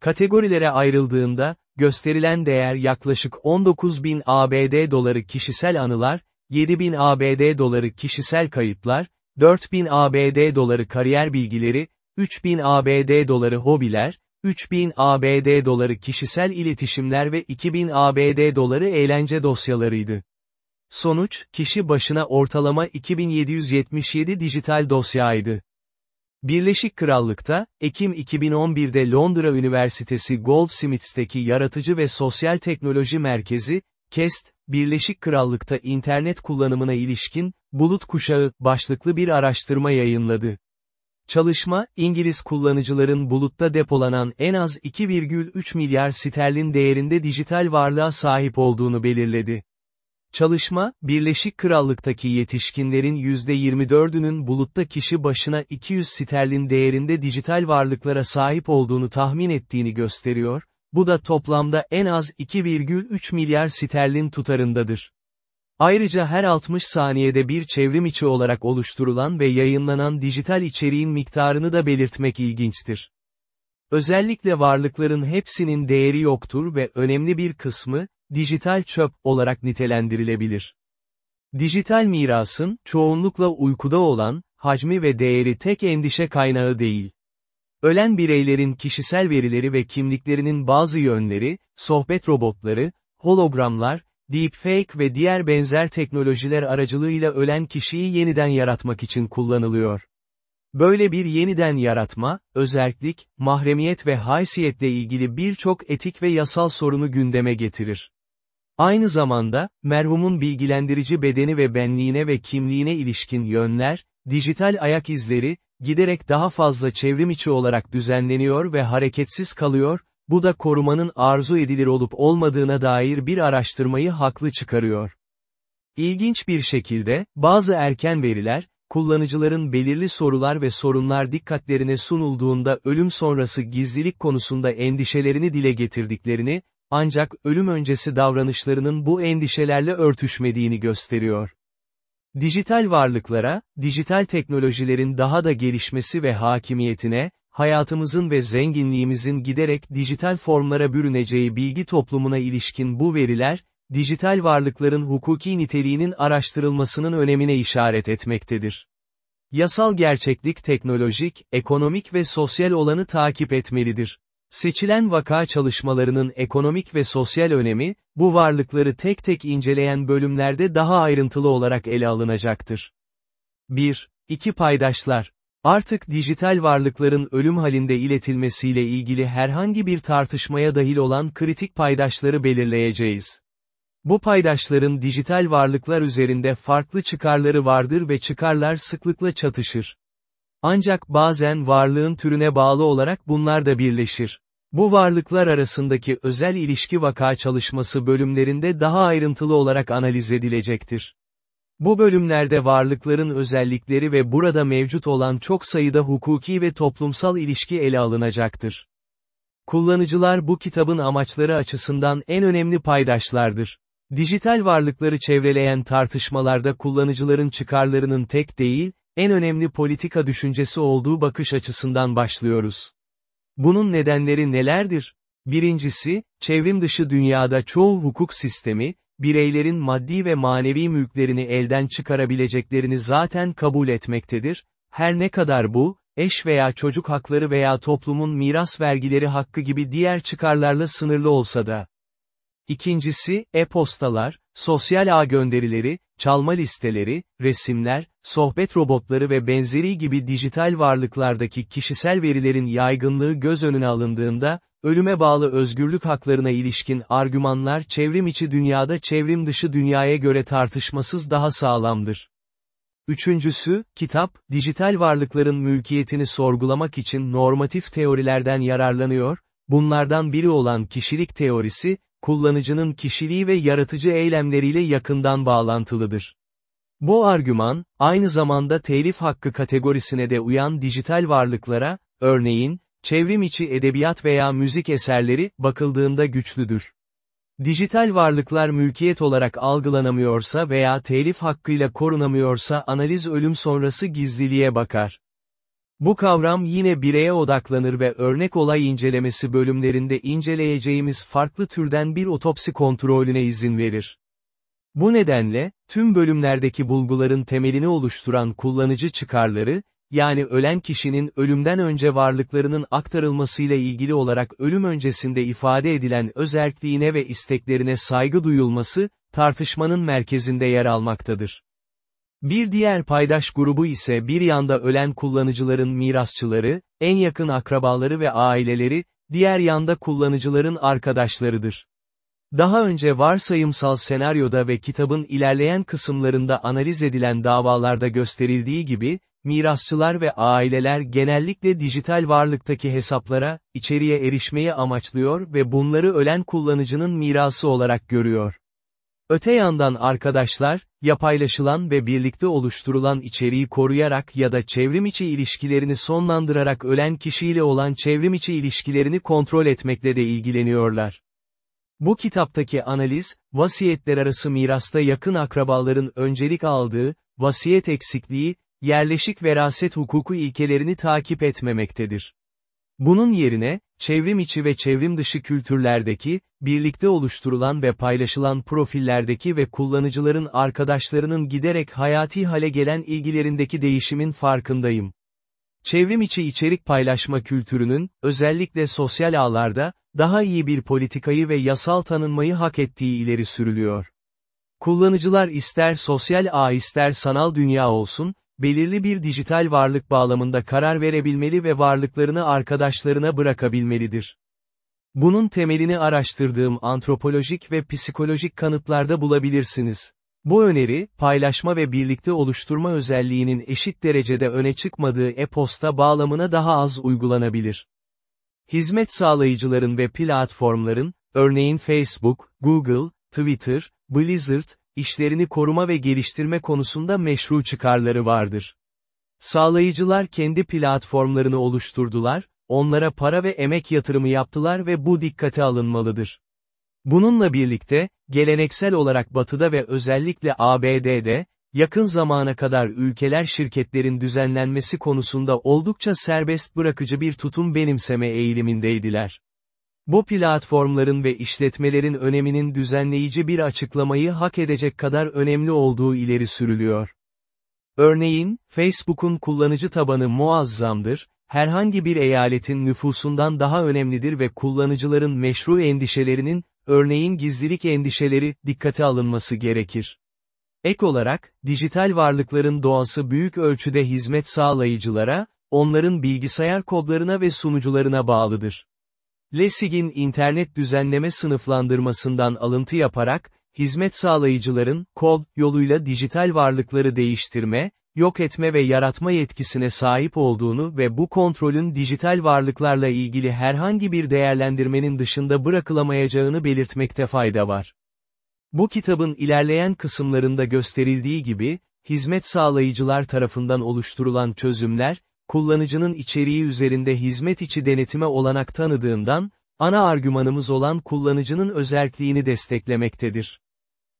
Kategorilere ayrıldığında, gösterilen değer yaklaşık 19.000 ABD doları kişisel anılar, 7.000 ABD doları kişisel kayıtlar, 4.000 ABD doları kariyer bilgileri, 3.000 ABD doları hobiler, 3.000 ABD doları kişisel iletişimler ve 2.000 ABD doları eğlence dosyalarıydı. Sonuç, kişi başına ortalama 2777 dijital dosyaydı. Birleşik Krallık'ta, Ekim 2011'de Londra Üniversitesi Goldsmiths'teki Yaratıcı ve Sosyal Teknoloji Merkezi, KEST, Birleşik Krallık'ta internet kullanımına ilişkin, Bulut Kuşağı, başlıklı bir araştırma yayınladı. Çalışma, İngiliz kullanıcıların bulutta depolanan en az 2,3 milyar sterlin değerinde dijital varlığa sahip olduğunu belirledi. Çalışma, Birleşik Krallık'taki yetişkinlerin %24'ünün bulutta kişi başına 200 sterlin değerinde dijital varlıklara sahip olduğunu tahmin ettiğini gösteriyor, bu da toplamda en az 2,3 milyar sterlin tutarındadır. Ayrıca her 60 saniyede bir çevrim içi olarak oluşturulan ve yayınlanan dijital içeriğin miktarını da belirtmek ilginçtir. Özellikle varlıkların hepsinin değeri yoktur ve önemli bir kısmı, dijital çöp olarak nitelendirilebilir. Dijital mirasın, çoğunlukla uykuda olan, hacmi ve değeri tek endişe kaynağı değil. Ölen bireylerin kişisel verileri ve kimliklerinin bazı yönleri, sohbet robotları, hologramlar, deepfake ve diğer benzer teknolojiler aracılığıyla ölen kişiyi yeniden yaratmak için kullanılıyor. Böyle bir yeniden yaratma, özerklik, mahremiyet ve haysiyetle ilgili birçok etik ve yasal sorunu gündeme getirir. Aynı zamanda, merhumun bilgilendirici bedeni ve benliğine ve kimliğine ilişkin yönler, dijital ayak izleri, giderek daha fazla çevrim içi olarak düzenleniyor ve hareketsiz kalıyor, bu da korumanın arzu edilir olup olmadığına dair bir araştırmayı haklı çıkarıyor. İlginç bir şekilde, bazı erken veriler, kullanıcıların belirli sorular ve sorunlar dikkatlerine sunulduğunda ölüm sonrası gizlilik konusunda endişelerini dile getirdiklerini, ancak ölüm öncesi davranışlarının bu endişelerle örtüşmediğini gösteriyor. Dijital varlıklara, dijital teknolojilerin daha da gelişmesi ve hakimiyetine, hayatımızın ve zenginliğimizin giderek dijital formlara bürüneceği bilgi toplumuna ilişkin bu veriler, dijital varlıkların hukuki niteliğinin araştırılmasının önemine işaret etmektedir. Yasal gerçeklik teknolojik, ekonomik ve sosyal olanı takip etmelidir. Seçilen vaka çalışmalarının ekonomik ve sosyal önemi, bu varlıkları tek tek inceleyen bölümlerde daha ayrıntılı olarak ele alınacaktır. 1. 2 Paydaşlar Artık dijital varlıkların ölüm halinde iletilmesiyle ilgili herhangi bir tartışmaya dahil olan kritik paydaşları belirleyeceğiz. Bu paydaşların dijital varlıklar üzerinde farklı çıkarları vardır ve çıkarlar sıklıkla çatışır. Ancak bazen varlığın türüne bağlı olarak bunlar da birleşir. Bu varlıklar arasındaki özel ilişki vaka çalışması bölümlerinde daha ayrıntılı olarak analiz edilecektir. Bu bölümlerde varlıkların özellikleri ve burada mevcut olan çok sayıda hukuki ve toplumsal ilişki ele alınacaktır. Kullanıcılar bu kitabın amaçları açısından en önemli paydaşlardır. Dijital varlıkları çevreleyen tartışmalarda kullanıcıların çıkarlarının tek değil, en önemli politika düşüncesi olduğu bakış açısından başlıyoruz. Bunun nedenleri nelerdir? Birincisi, çevrim dışı dünyada çoğu hukuk sistemi, bireylerin maddi ve manevi mülklerini elden çıkarabileceklerini zaten kabul etmektedir, her ne kadar bu, eş veya çocuk hakları veya toplumun miras vergileri hakkı gibi diğer çıkarlarla sınırlı olsa da. İkincisi, e-postalar, sosyal ağ gönderileri, çalma listeleri, resimler, sohbet robotları ve benzeri gibi dijital varlıklardaki kişisel verilerin yaygınlığı göz önüne alındığında, ölüme bağlı özgürlük haklarına ilişkin argümanlar çevrim içi dünyada çevrim dışı dünyaya göre tartışmasız daha sağlamdır. Üçüncüsü, kitap, dijital varlıkların mülkiyetini sorgulamak için normatif teorilerden yararlanıyor, bunlardan biri olan kişilik teorisi, kullanıcının kişiliği ve yaratıcı eylemleriyle yakından bağlantılıdır. Bu argüman, aynı zamanda telif hakkı kategorisine de uyan dijital varlıklara, örneğin, çevrim içi edebiyat veya müzik eserleri, bakıldığında güçlüdür. Dijital varlıklar mülkiyet olarak algılanamıyorsa veya telif hakkıyla korunamıyorsa analiz ölüm sonrası gizliliğe bakar. Bu kavram yine bireye odaklanır ve örnek olay incelemesi bölümlerinde inceleyeceğimiz farklı türden bir otopsi kontrolüne izin verir. Bu nedenle, tüm bölümlerdeki bulguların temelini oluşturan kullanıcı çıkarları, yani ölen kişinin ölümden önce varlıklarının aktarılmasıyla ilgili olarak ölüm öncesinde ifade edilen özerkliğine ve isteklerine saygı duyulması, tartışmanın merkezinde yer almaktadır. Bir diğer paydaş grubu ise bir yanda ölen kullanıcıların mirasçıları, en yakın akrabaları ve aileleri, diğer yanda kullanıcıların arkadaşlarıdır. Daha önce varsayımsal senaryoda ve kitabın ilerleyen kısımlarında analiz edilen davalarda gösterildiği gibi, mirasçılar ve aileler genellikle dijital varlıktaki hesaplara, içeriye erişmeyi amaçlıyor ve bunları ölen kullanıcının mirası olarak görüyor. Öte yandan arkadaşlar, ya paylaşılan ve birlikte oluşturulan içeriği koruyarak ya da çevrim içi ilişkilerini sonlandırarak ölen kişiyle olan çevrim içi ilişkilerini kontrol etmekle de ilgileniyorlar. Bu kitaptaki analiz, vasiyetler arası mirasta yakın akrabaların öncelik aldığı, vasiyet eksikliği, yerleşik veraset hukuku ilkelerini takip etmemektedir. Bunun yerine, çevrim içi ve çevrim dışı kültürlerdeki, birlikte oluşturulan ve paylaşılan profillerdeki ve kullanıcıların arkadaşlarının giderek hayati hale gelen ilgilerindeki değişimin farkındayım. Çevrim içi içerik paylaşma kültürünün, özellikle sosyal ağlarda, daha iyi bir politikayı ve yasal tanınmayı hak ettiği ileri sürülüyor. Kullanıcılar ister sosyal ağ ister sanal dünya olsun, belirli bir dijital varlık bağlamında karar verebilmeli ve varlıklarını arkadaşlarına bırakabilmelidir. Bunun temelini araştırdığım antropolojik ve psikolojik kanıtlarda bulabilirsiniz. Bu öneri, paylaşma ve birlikte oluşturma özelliğinin eşit derecede öne çıkmadığı e-posta bağlamına daha az uygulanabilir. Hizmet sağlayıcıların ve platformların, örneğin Facebook, Google, Twitter, Blizzard, işlerini koruma ve geliştirme konusunda meşru çıkarları vardır. Sağlayıcılar kendi platformlarını oluşturdular, onlara para ve emek yatırımı yaptılar ve bu dikkate alınmalıdır. Bununla birlikte, geleneksel olarak Batı'da ve özellikle ABD'de, yakın zamana kadar ülkeler şirketlerin düzenlenmesi konusunda oldukça serbest bırakıcı bir tutum benimseme eğilimindeydiler. Bu platformların ve işletmelerin öneminin düzenleyici bir açıklamayı hak edecek kadar önemli olduğu ileri sürülüyor. Örneğin, Facebook'un kullanıcı tabanı muazzamdır, herhangi bir eyaletin nüfusundan daha önemlidir ve kullanıcıların meşru endişelerinin, örneğin gizlilik endişeleri, dikkate alınması gerekir. Ek olarak, dijital varlıkların doğası büyük ölçüde hizmet sağlayıcılara, onların bilgisayar kodlarına ve sunucularına bağlıdır. Lessig'in internet düzenleme sınıflandırmasından alıntı yaparak, hizmet sağlayıcıların, kod, yoluyla dijital varlıkları değiştirme, yok etme ve yaratma yetkisine sahip olduğunu ve bu kontrolün dijital varlıklarla ilgili herhangi bir değerlendirmenin dışında bırakılamayacağını belirtmekte fayda var. Bu kitabın ilerleyen kısımlarında gösterildiği gibi, hizmet sağlayıcılar tarafından oluşturulan çözümler, kullanıcının içeriği üzerinde hizmet içi denetime olanak tanıdığından, ana argümanımız olan kullanıcının özerkliğini desteklemektedir.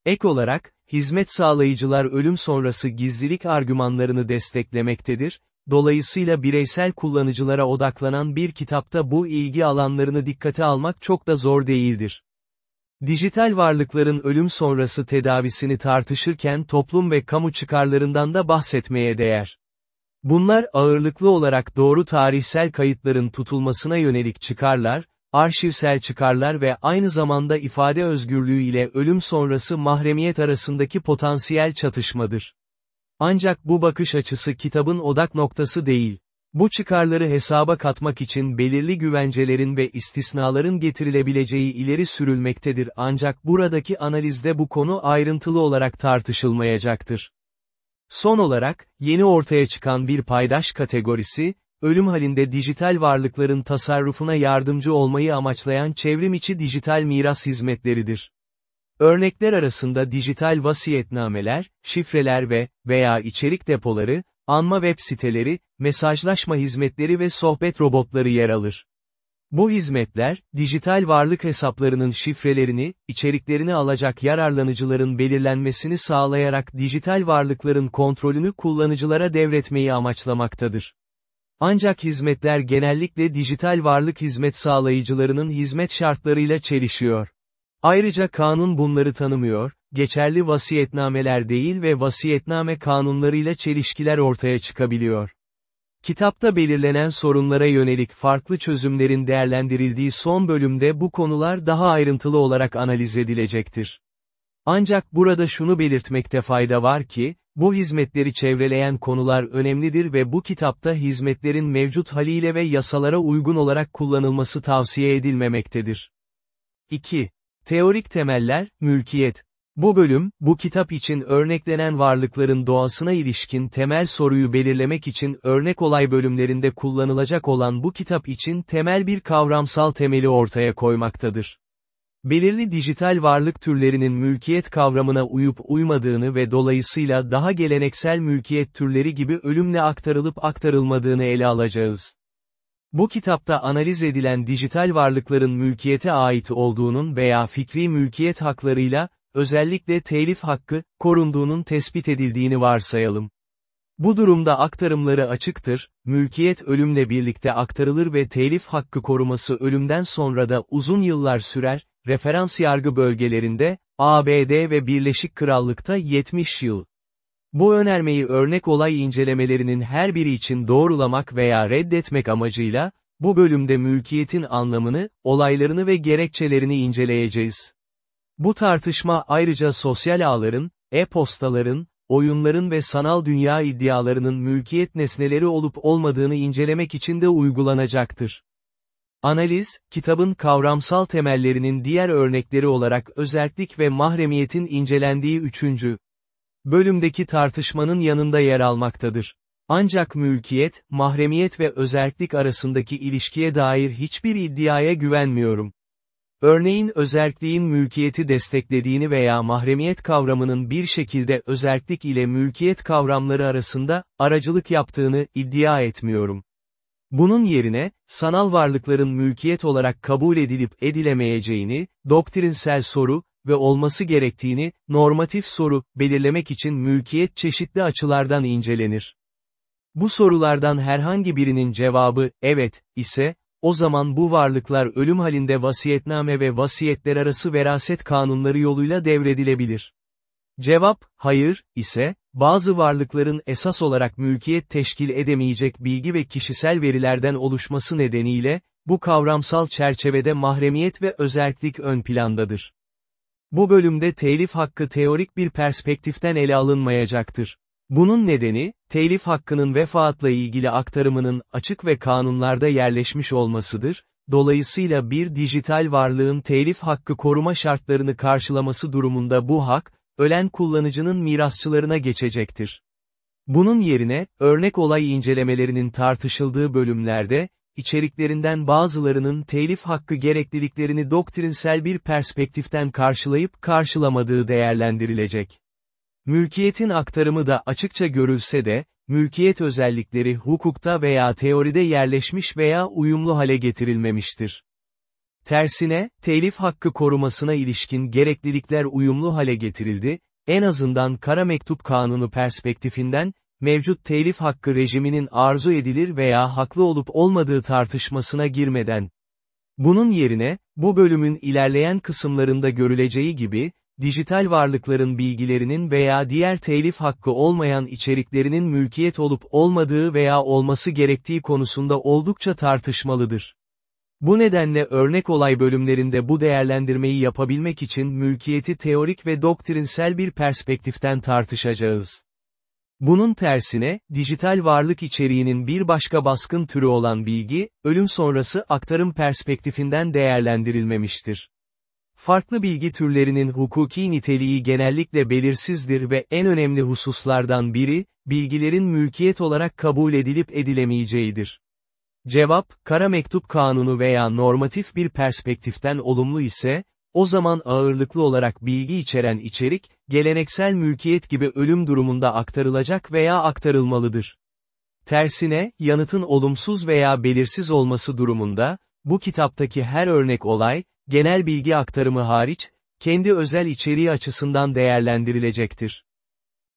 Ek olarak, hizmet sağlayıcılar ölüm sonrası gizlilik argümanlarını desteklemektedir, dolayısıyla bireysel kullanıcılara odaklanan bir kitapta bu ilgi alanlarını dikkate almak çok da zor değildir. Dijital varlıkların ölüm sonrası tedavisini tartışırken toplum ve kamu çıkarlarından da bahsetmeye değer. Bunlar ağırlıklı olarak doğru tarihsel kayıtların tutulmasına yönelik çıkarlar, arşivsel çıkarlar ve aynı zamanda ifade özgürlüğü ile ölüm sonrası mahremiyet arasındaki potansiyel çatışmadır. Ancak bu bakış açısı kitabın odak noktası değil. Bu çıkarları hesaba katmak için belirli güvencelerin ve istisnaların getirilebileceği ileri sürülmektedir ancak buradaki analizde bu konu ayrıntılı olarak tartışılmayacaktır. Son olarak, yeni ortaya çıkan bir paydaş kategorisi, ölüm halinde dijital varlıkların tasarrufuna yardımcı olmayı amaçlayan çevrim içi dijital miras hizmetleridir. Örnekler arasında dijital vasiyetnameler, şifreler ve veya içerik depoları, anma web siteleri, mesajlaşma hizmetleri ve sohbet robotları yer alır. Bu hizmetler, dijital varlık hesaplarının şifrelerini, içeriklerini alacak yararlanıcıların belirlenmesini sağlayarak dijital varlıkların kontrolünü kullanıcılara devretmeyi amaçlamaktadır. Ancak hizmetler genellikle dijital varlık hizmet sağlayıcılarının hizmet şartlarıyla çelişiyor. Ayrıca kanun bunları tanımıyor, geçerli vasiyetnameler değil ve vasiyetname kanunlarıyla çelişkiler ortaya çıkabiliyor. Kitapta belirlenen sorunlara yönelik farklı çözümlerin değerlendirildiği son bölümde bu konular daha ayrıntılı olarak analiz edilecektir. Ancak burada şunu belirtmekte fayda var ki, bu hizmetleri çevreleyen konular önemlidir ve bu kitapta hizmetlerin mevcut haliyle ve yasalara uygun olarak kullanılması tavsiye edilmemektedir. 2. Teorik temeller, mülkiyet. Bu bölüm, bu kitap için örneklenen varlıkların doğasına ilişkin temel soruyu belirlemek için örnek olay bölümlerinde kullanılacak olan bu kitap için temel bir kavramsal temeli ortaya koymaktadır. Belirli dijital varlık türlerinin mülkiyet kavramına uyup uymadığını ve dolayısıyla daha geleneksel mülkiyet türleri gibi ölümle aktarılıp aktarılmadığını ele alacağız. Bu kitapta analiz edilen dijital varlıkların mülkiyete ait olduğunun veya fikri mülkiyet haklarıyla, özellikle telif hakkı, korunduğunun tespit edildiğini varsayalım. Bu durumda aktarımları açıktır, mülkiyet ölümle birlikte aktarılır ve telif hakkı koruması ölümden sonra da uzun yıllar sürer, referans yargı bölgelerinde, ABD ve Birleşik Krallık'ta 70 yıl. Bu önermeyi örnek olay incelemelerinin her biri için doğrulamak veya reddetmek amacıyla, bu bölümde mülkiyetin anlamını, olaylarını ve gerekçelerini inceleyeceğiz. Bu tartışma ayrıca sosyal ağların, e-postaların, oyunların ve sanal dünya iddialarının mülkiyet nesneleri olup olmadığını incelemek için de uygulanacaktır. Analiz, kitabın kavramsal temellerinin diğer örnekleri olarak özerklik ve mahremiyetin incelendiği üçüncü bölümdeki tartışmanın yanında yer almaktadır. Ancak mülkiyet, mahremiyet ve özerklik arasındaki ilişkiye dair hiçbir iddiaya güvenmiyorum. Örneğin özerkliğin mülkiyeti desteklediğini veya mahremiyet kavramının bir şekilde özerklik ile mülkiyet kavramları arasında, aracılık yaptığını iddia etmiyorum. Bunun yerine, sanal varlıkların mülkiyet olarak kabul edilip edilemeyeceğini, doktrinsel soru ve olması gerektiğini, normatif soru, belirlemek için mülkiyet çeşitli açılardan incelenir. Bu sorulardan herhangi birinin cevabı, evet, ise, o zaman bu varlıklar ölüm halinde vasiyetname ve vasiyetler arası veraset kanunları yoluyla devredilebilir. Cevap, hayır, ise, bazı varlıkların esas olarak mülkiyet teşkil edemeyecek bilgi ve kişisel verilerden oluşması nedeniyle, bu kavramsal çerçevede mahremiyet ve özerklik ön plandadır. Bu bölümde telif hakkı teorik bir perspektiften ele alınmayacaktır. Bunun nedeni, telif hakkının vefaatla ilgili aktarımının açık ve kanunlarda yerleşmiş olmasıdır, dolayısıyla bir dijital varlığın telif hakkı koruma şartlarını karşılaması durumunda bu hak, ölen kullanıcının mirasçılarına geçecektir. Bunun yerine, örnek olay incelemelerinin tartışıldığı bölümlerde, içeriklerinden bazılarının telif hakkı gerekliliklerini doktrinsel bir perspektiften karşılayıp karşılamadığı değerlendirilecek. Mülkiyetin aktarımı da açıkça görülse de, mülkiyet özellikleri hukukta veya teoride yerleşmiş veya uyumlu hale getirilmemiştir. Tersine, telif hakkı korumasına ilişkin gereklilikler uyumlu hale getirildi, en azından kara mektup kanunu perspektifinden, mevcut telif hakkı rejiminin arzu edilir veya haklı olup olmadığı tartışmasına girmeden. Bunun yerine, bu bölümün ilerleyen kısımlarında görüleceği gibi, dijital varlıkların bilgilerinin veya diğer telif hakkı olmayan içeriklerinin mülkiyet olup olmadığı veya olması gerektiği konusunda oldukça tartışmalıdır. Bu nedenle örnek olay bölümlerinde bu değerlendirmeyi yapabilmek için mülkiyeti teorik ve doktrinsel bir perspektiften tartışacağız. Bunun tersine, dijital varlık içeriğinin bir başka baskın türü olan bilgi, ölüm sonrası aktarım perspektifinden değerlendirilmemiştir. Farklı bilgi türlerinin hukuki niteliği genellikle belirsizdir ve en önemli hususlardan biri, bilgilerin mülkiyet olarak kabul edilip edilemeyeceğidir. Cevap, kara mektup kanunu veya normatif bir perspektiften olumlu ise, o zaman ağırlıklı olarak bilgi içeren içerik, geleneksel mülkiyet gibi ölüm durumunda aktarılacak veya aktarılmalıdır. Tersine, yanıtın olumsuz veya belirsiz olması durumunda, bu kitaptaki her örnek olay, genel bilgi aktarımı hariç, kendi özel içeriği açısından değerlendirilecektir.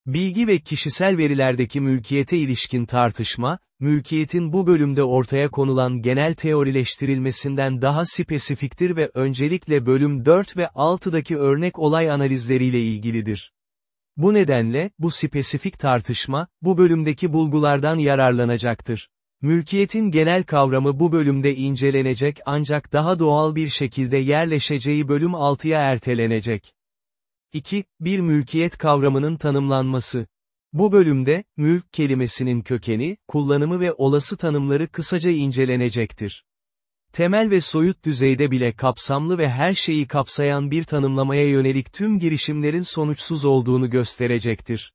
Bilgi ve kişisel verilerdeki mülkiyete ilişkin tartışma, mülkiyetin bu bölümde ortaya konulan genel teorileştirilmesinden daha spesifiktir ve öncelikle bölüm 4 ve 6'daki örnek olay analizleriyle ilgilidir. Bu nedenle, bu spesifik tartışma, bu bölümdeki bulgulardan yararlanacaktır. Mülkiyetin genel kavramı bu bölümde incelenecek ancak daha doğal bir şekilde yerleşeceği bölüm 6'ya ertelenecek. 2. Bir mülkiyet kavramının tanımlanması. Bu bölümde, mülk kelimesinin kökeni, kullanımı ve olası tanımları kısaca incelenecektir. temel ve soyut düzeyde bile kapsamlı ve her şeyi kapsayan bir tanımlamaya yönelik tüm girişimlerin sonuçsuz olduğunu gösterecektir.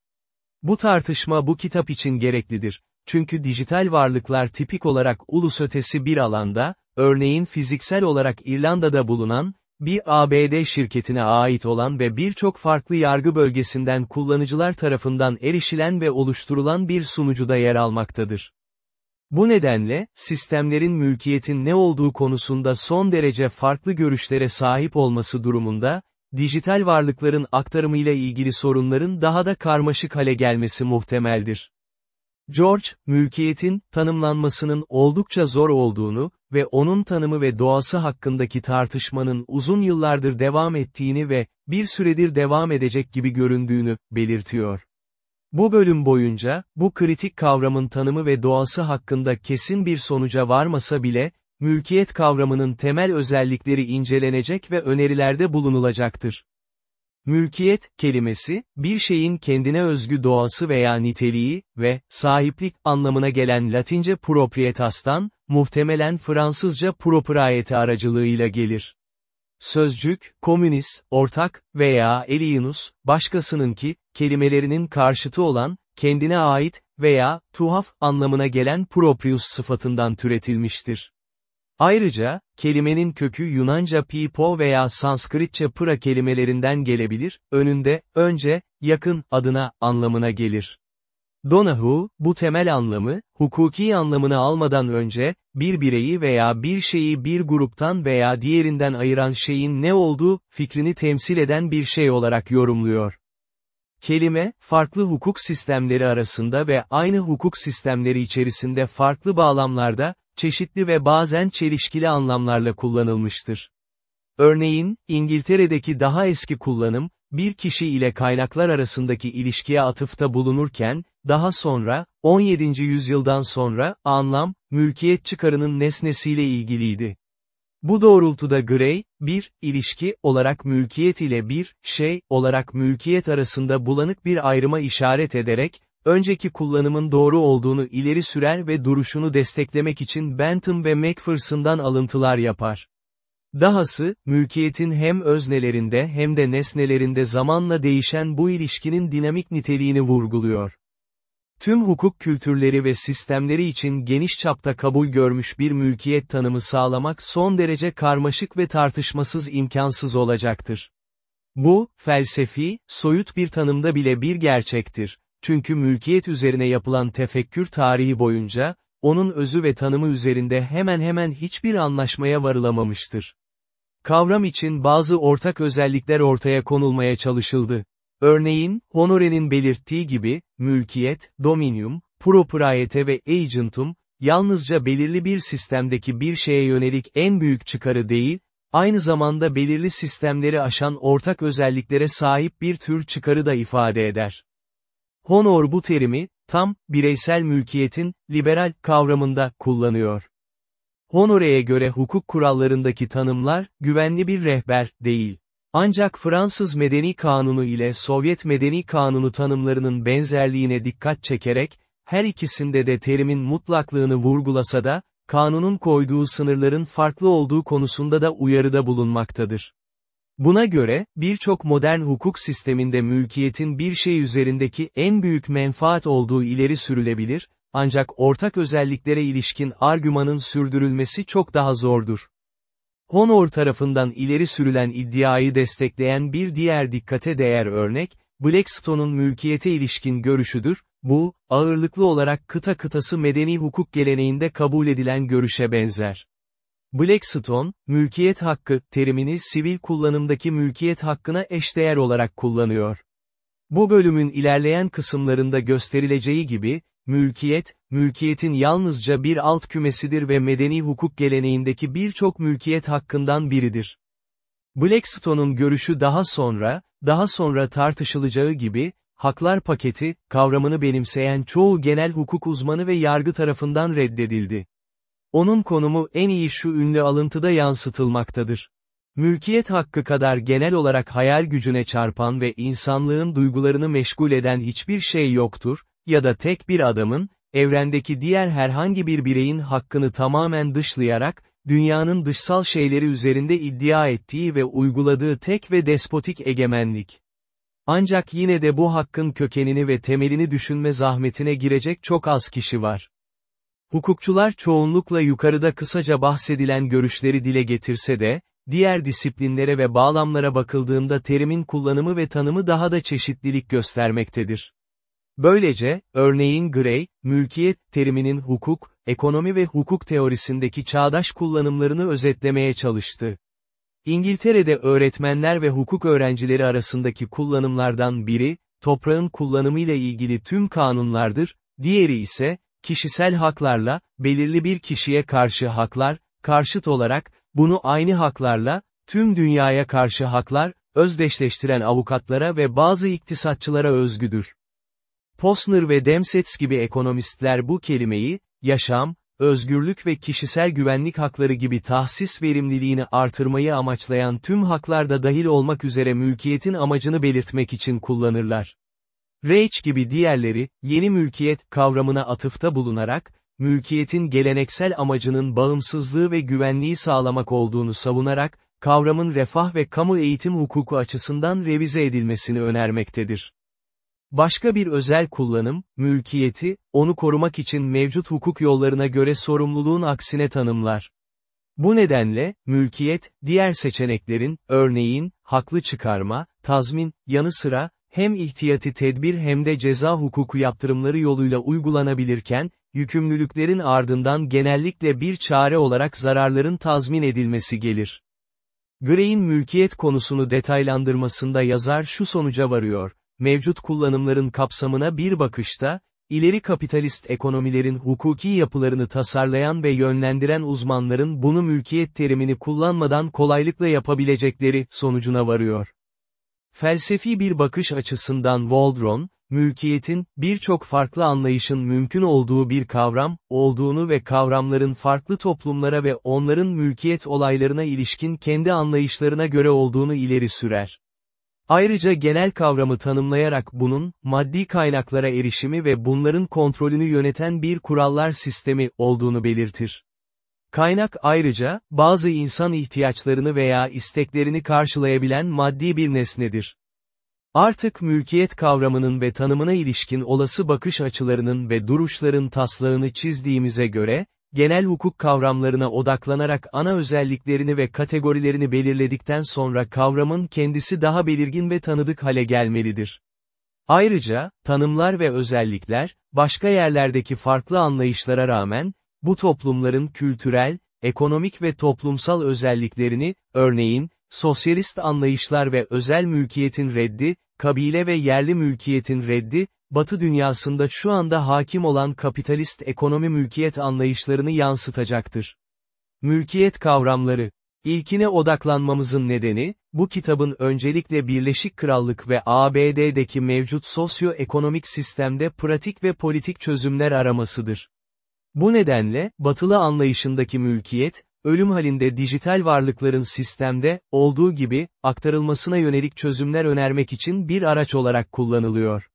Bu tartışma bu kitap için gereklidir. Çünkü dijital varlıklar tipik olarak ulus ötesi bir alanda, örneğin fiziksel olarak İrlanda'da bulunan, bir ABD şirketine ait olan ve birçok farklı yargı bölgesinden kullanıcılar tarafından erişilen ve oluşturulan bir sunucuda yer almaktadır. Bu nedenle, sistemlerin mülkiyetin ne olduğu konusunda son derece farklı görüşlere sahip olması durumunda, dijital varlıkların aktarımıyla ilgili sorunların daha da karmaşık hale gelmesi muhtemeldir. George, mülkiyetin, tanımlanmasının oldukça zor olduğunu ve onun tanımı ve doğası hakkındaki tartışmanın uzun yıllardır devam ettiğini ve bir süredir devam edecek gibi göründüğünü, belirtiyor. Bu bölüm boyunca, bu kritik kavramın tanımı ve doğası hakkında kesin bir sonuca varmasa bile, mülkiyet kavramının temel özellikleri incelenecek ve önerilerde bulunulacaktır. Mülkiyet, kelimesi, bir şeyin kendine özgü doğası veya niteliği ve sahiplik anlamına gelen Latince proprietas'tan, muhtemelen Fransızca propriete aracılığıyla gelir. Sözcük, komünist, ortak veya alienus, başkasınınki, kelimelerinin karşıtı olan, kendine ait veya tuhaf anlamına gelen proprius sıfatından türetilmiştir. Ayrıca, kelimenin kökü Yunanca pipo veya Sanskritçe pıra kelimelerinden gelebilir, önünde, önce, yakın, adına, anlamına gelir. Donahue, bu temel anlamı, hukuki anlamını almadan önce, bir bireyi veya bir şeyi bir gruptan veya diğerinden ayıran şeyin ne olduğu, fikrini temsil eden bir şey olarak yorumluyor. Kelime, farklı hukuk sistemleri arasında ve aynı hukuk sistemleri içerisinde farklı bağlamlarda, çeşitli ve bazen çelişkili anlamlarla kullanılmıştır. Örneğin, İngiltere'deki daha eski kullanım, bir kişi ile kaynaklar arasındaki ilişkiye atıfta bulunurken, daha sonra, 17. yüzyıldan sonra, anlam, mülkiyet çıkarının nesnesiyle ilgiliydi. Bu doğrultuda Gray, bir, ilişki olarak mülkiyet ile bir, şey olarak mülkiyet arasında bulanık bir ayrıma işaret ederek, önceki kullanımın doğru olduğunu ileri sürer ve duruşunu desteklemek için Bentham ve Macpherson'dan alıntılar yapar. Dahası, mülkiyetin hem öznelerinde hem de nesnelerinde zamanla değişen bu ilişkinin dinamik niteliğini vurguluyor. Tüm hukuk kültürleri ve sistemleri için geniş çapta kabul görmüş bir mülkiyet tanımı sağlamak son derece karmaşık ve tartışmasız imkansız olacaktır. Bu, felsefi, soyut bir tanımda bile bir gerçektir. Çünkü mülkiyet üzerine yapılan tefekkür tarihi boyunca, onun özü ve tanımı üzerinde hemen hemen hiçbir anlaşmaya varılamamıştır. Kavram için bazı ortak özellikler ortaya konulmaya çalışıldı. Örneğin, Honore'nin belirttiği gibi, mülkiyet, dominium, propriete ve agentum, yalnızca belirli bir sistemdeki bir şeye yönelik en büyük çıkarı değil, aynı zamanda belirli sistemleri aşan ortak özelliklere sahip bir tür çıkarı da ifade eder. Honor bu terimi, tam, bireysel mülkiyetin, liberal kavramında kullanıyor. Honore'ye göre hukuk kurallarındaki tanımlar, güvenli bir rehber, değil. Ancak Fransız Medeni Kanunu ile Sovyet Medeni Kanunu tanımlarının benzerliğine dikkat çekerek, her ikisinde de terimin mutlaklığını vurgulasa da, kanunun koyduğu sınırların farklı olduğu konusunda da uyarıda bulunmaktadır. Buna göre, birçok modern hukuk sisteminde mülkiyetin bir şey üzerindeki en büyük menfaat olduğu ileri sürülebilir, ancak ortak özelliklere ilişkin argümanın sürdürülmesi çok daha zordur. Honor tarafından ileri sürülen iddiayı destekleyen bir diğer dikkate değer örnek, Blackstone'un mülkiyete ilişkin görüşüdür, bu, ağırlıklı olarak kıta kıtası medeni hukuk geleneğinde kabul edilen görüşe benzer. Blackstone, mülkiyet hakkı, terimini sivil kullanımdaki mülkiyet hakkına eşdeğer olarak kullanıyor. Bu bölümün ilerleyen kısımlarında gösterileceği gibi, mülkiyet, mülkiyetin yalnızca bir alt kümesidir ve medeni hukuk geleneğindeki birçok mülkiyet hakkından biridir. Blackstone'un görüşü daha sonra, daha sonra tartışılacağı gibi, haklar paketi, kavramını benimseyen çoğu genel hukuk uzmanı ve yargı tarafından reddedildi. Onun konumu en iyi şu ünlü alıntıda yansıtılmaktadır. Mülkiyet hakkı kadar genel olarak hayal gücüne çarpan ve insanlığın duygularını meşgul eden hiçbir şey yoktur, ya da tek bir adamın, evrendeki diğer herhangi bir bireyin hakkını tamamen dışlayarak, dünyanın dışsal şeyleri üzerinde iddia ettiği ve uyguladığı tek ve despotik egemenlik. Ancak yine de bu hakkın kökenini ve temelini düşünme zahmetine girecek çok az kişi var. Hukukçular çoğunlukla yukarıda kısaca bahsedilen görüşleri dile getirse de, diğer disiplinlere ve bağlamlara bakıldığında terimin kullanımı ve tanımı daha da çeşitlilik göstermektedir. Böylece, örneğin Gray, mülkiyet teriminin hukuk, ekonomi ve hukuk teorisindeki çağdaş kullanımlarını özetlemeye çalıştı. İngiltere'de öğretmenler ve hukuk öğrencileri arasındaki kullanımlardan biri, toprağın kullanımıyla ilgili tüm kanunlardır, diğeri ise, kişisel haklarla, belirli bir kişiye karşı haklar, karşıt olarak, bunu aynı haklarla, tüm dünyaya karşı haklar, özdeşleştiren avukatlara ve bazı iktisatçılara özgüdür. Posner ve Demsetz gibi ekonomistler bu kelimeyi, yaşam, özgürlük ve kişisel güvenlik hakları gibi tahsis verimliliğini artırmayı amaçlayan tüm haklarda dahil olmak üzere mülkiyetin amacını belirtmek için kullanırlar. Reich gibi diğerleri, yeni mülkiyet kavramına atıfta bulunarak, mülkiyetin geleneksel amacının bağımsızlığı ve güvenliği sağlamak olduğunu savunarak, kavramın refah ve kamu eğitim hukuku açısından revize edilmesini önermektedir. Başka bir özel kullanım, mülkiyeti, onu korumak için mevcut hukuk yollarına göre sorumluluğun aksine tanımlar. Bu nedenle, mülkiyet, diğer seçeneklerin, örneğin, haklı çıkarma, tazmin, yanı sıra, hem ihtiyati tedbir hem de ceza hukuku yaptırımları yoluyla uygulanabilirken, yükümlülüklerin ardından genellikle bir çare olarak zararların tazmin edilmesi gelir. Gray'in mülkiyet konusunu detaylandırmasında yazar şu sonuca varıyor mevcut kullanımların kapsamına bir bakışta, ileri kapitalist ekonomilerin hukuki yapılarını tasarlayan ve yönlendiren uzmanların bunu mülkiyet terimini kullanmadan kolaylıkla yapabilecekleri sonucuna varıyor. Felsefi bir bakış açısından Waldron, mülkiyetin, birçok farklı anlayışın mümkün olduğu bir kavram, olduğunu ve kavramların farklı toplumlara ve onların mülkiyet olaylarına ilişkin kendi anlayışlarına göre olduğunu ileri sürer. Ayrıca genel kavramı tanımlayarak bunun, maddi kaynaklara erişimi ve bunların kontrolünü yöneten bir kurallar sistemi olduğunu belirtir. Kaynak ayrıca, bazı insan ihtiyaçlarını veya isteklerini karşılayabilen maddi bir nesnedir. Artık mülkiyet kavramının ve tanımına ilişkin olası bakış açılarının ve duruşların taslağını çizdiğimize göre, genel hukuk kavramlarına odaklanarak ana özelliklerini ve kategorilerini belirledikten sonra kavramın kendisi daha belirgin ve tanıdık hale gelmelidir. Ayrıca, tanımlar ve özellikler, başka yerlerdeki farklı anlayışlara rağmen, bu toplumların kültürel, ekonomik ve toplumsal özelliklerini, örneğin, sosyalist anlayışlar ve özel mülkiyetin reddi, kabile ve yerli mülkiyetin reddi, Batı dünyasında şu anda hakim olan kapitalist ekonomi mülkiyet anlayışlarını yansıtacaktır. Mülkiyet kavramları İlkine odaklanmamızın nedeni, bu kitabın öncelikle Birleşik Krallık ve ABD'deki mevcut sosyo-ekonomik sistemde pratik ve politik çözümler aramasıdır. Bu nedenle, batılı anlayışındaki mülkiyet, ölüm halinde dijital varlıkların sistemde, olduğu gibi, aktarılmasına yönelik çözümler önermek için bir araç olarak kullanılıyor.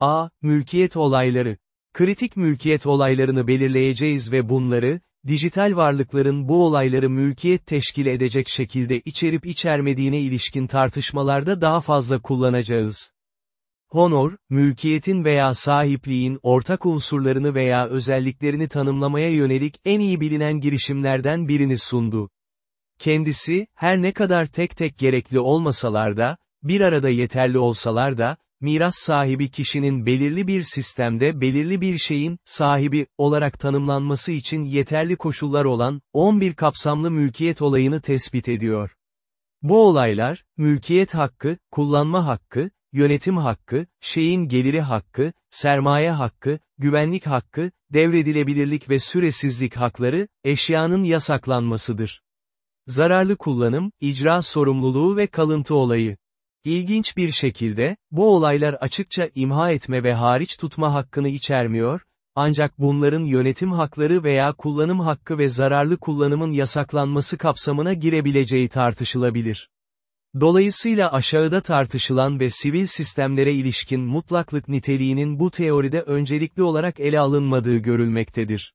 A. Mülkiyet olayları. Kritik mülkiyet olaylarını belirleyeceğiz ve bunları, dijital varlıkların bu olayları mülkiyet teşkil edecek şekilde içerip içermediğine ilişkin tartışmalarda daha fazla kullanacağız. Honor, mülkiyetin veya sahipliğin ortak unsurlarını veya özelliklerini tanımlamaya yönelik en iyi bilinen girişimlerden birini sundu. Kendisi, her ne kadar tek tek gerekli olmasalar da, bir arada yeterli olsalar da, miras sahibi kişinin belirli bir sistemde belirli bir şeyin, sahibi, olarak tanımlanması için yeterli koşullar olan, 11 kapsamlı mülkiyet olayını tespit ediyor. Bu olaylar, mülkiyet hakkı, kullanma hakkı, yönetim hakkı, şeyin geliri hakkı, sermaye hakkı, güvenlik hakkı, devredilebilirlik ve süresizlik hakları, eşyanın yasaklanmasıdır. Zararlı kullanım, icra sorumluluğu ve kalıntı olayı. İlginç bir şekilde, bu olaylar açıkça imha etme ve hariç tutma hakkını içermiyor, ancak bunların yönetim hakları veya kullanım hakkı ve zararlı kullanımın yasaklanması kapsamına girebileceği tartışılabilir. Dolayısıyla aşağıda tartışılan ve sivil sistemlere ilişkin mutlaklık niteliğinin bu teoride öncelikli olarak ele alınmadığı görülmektedir.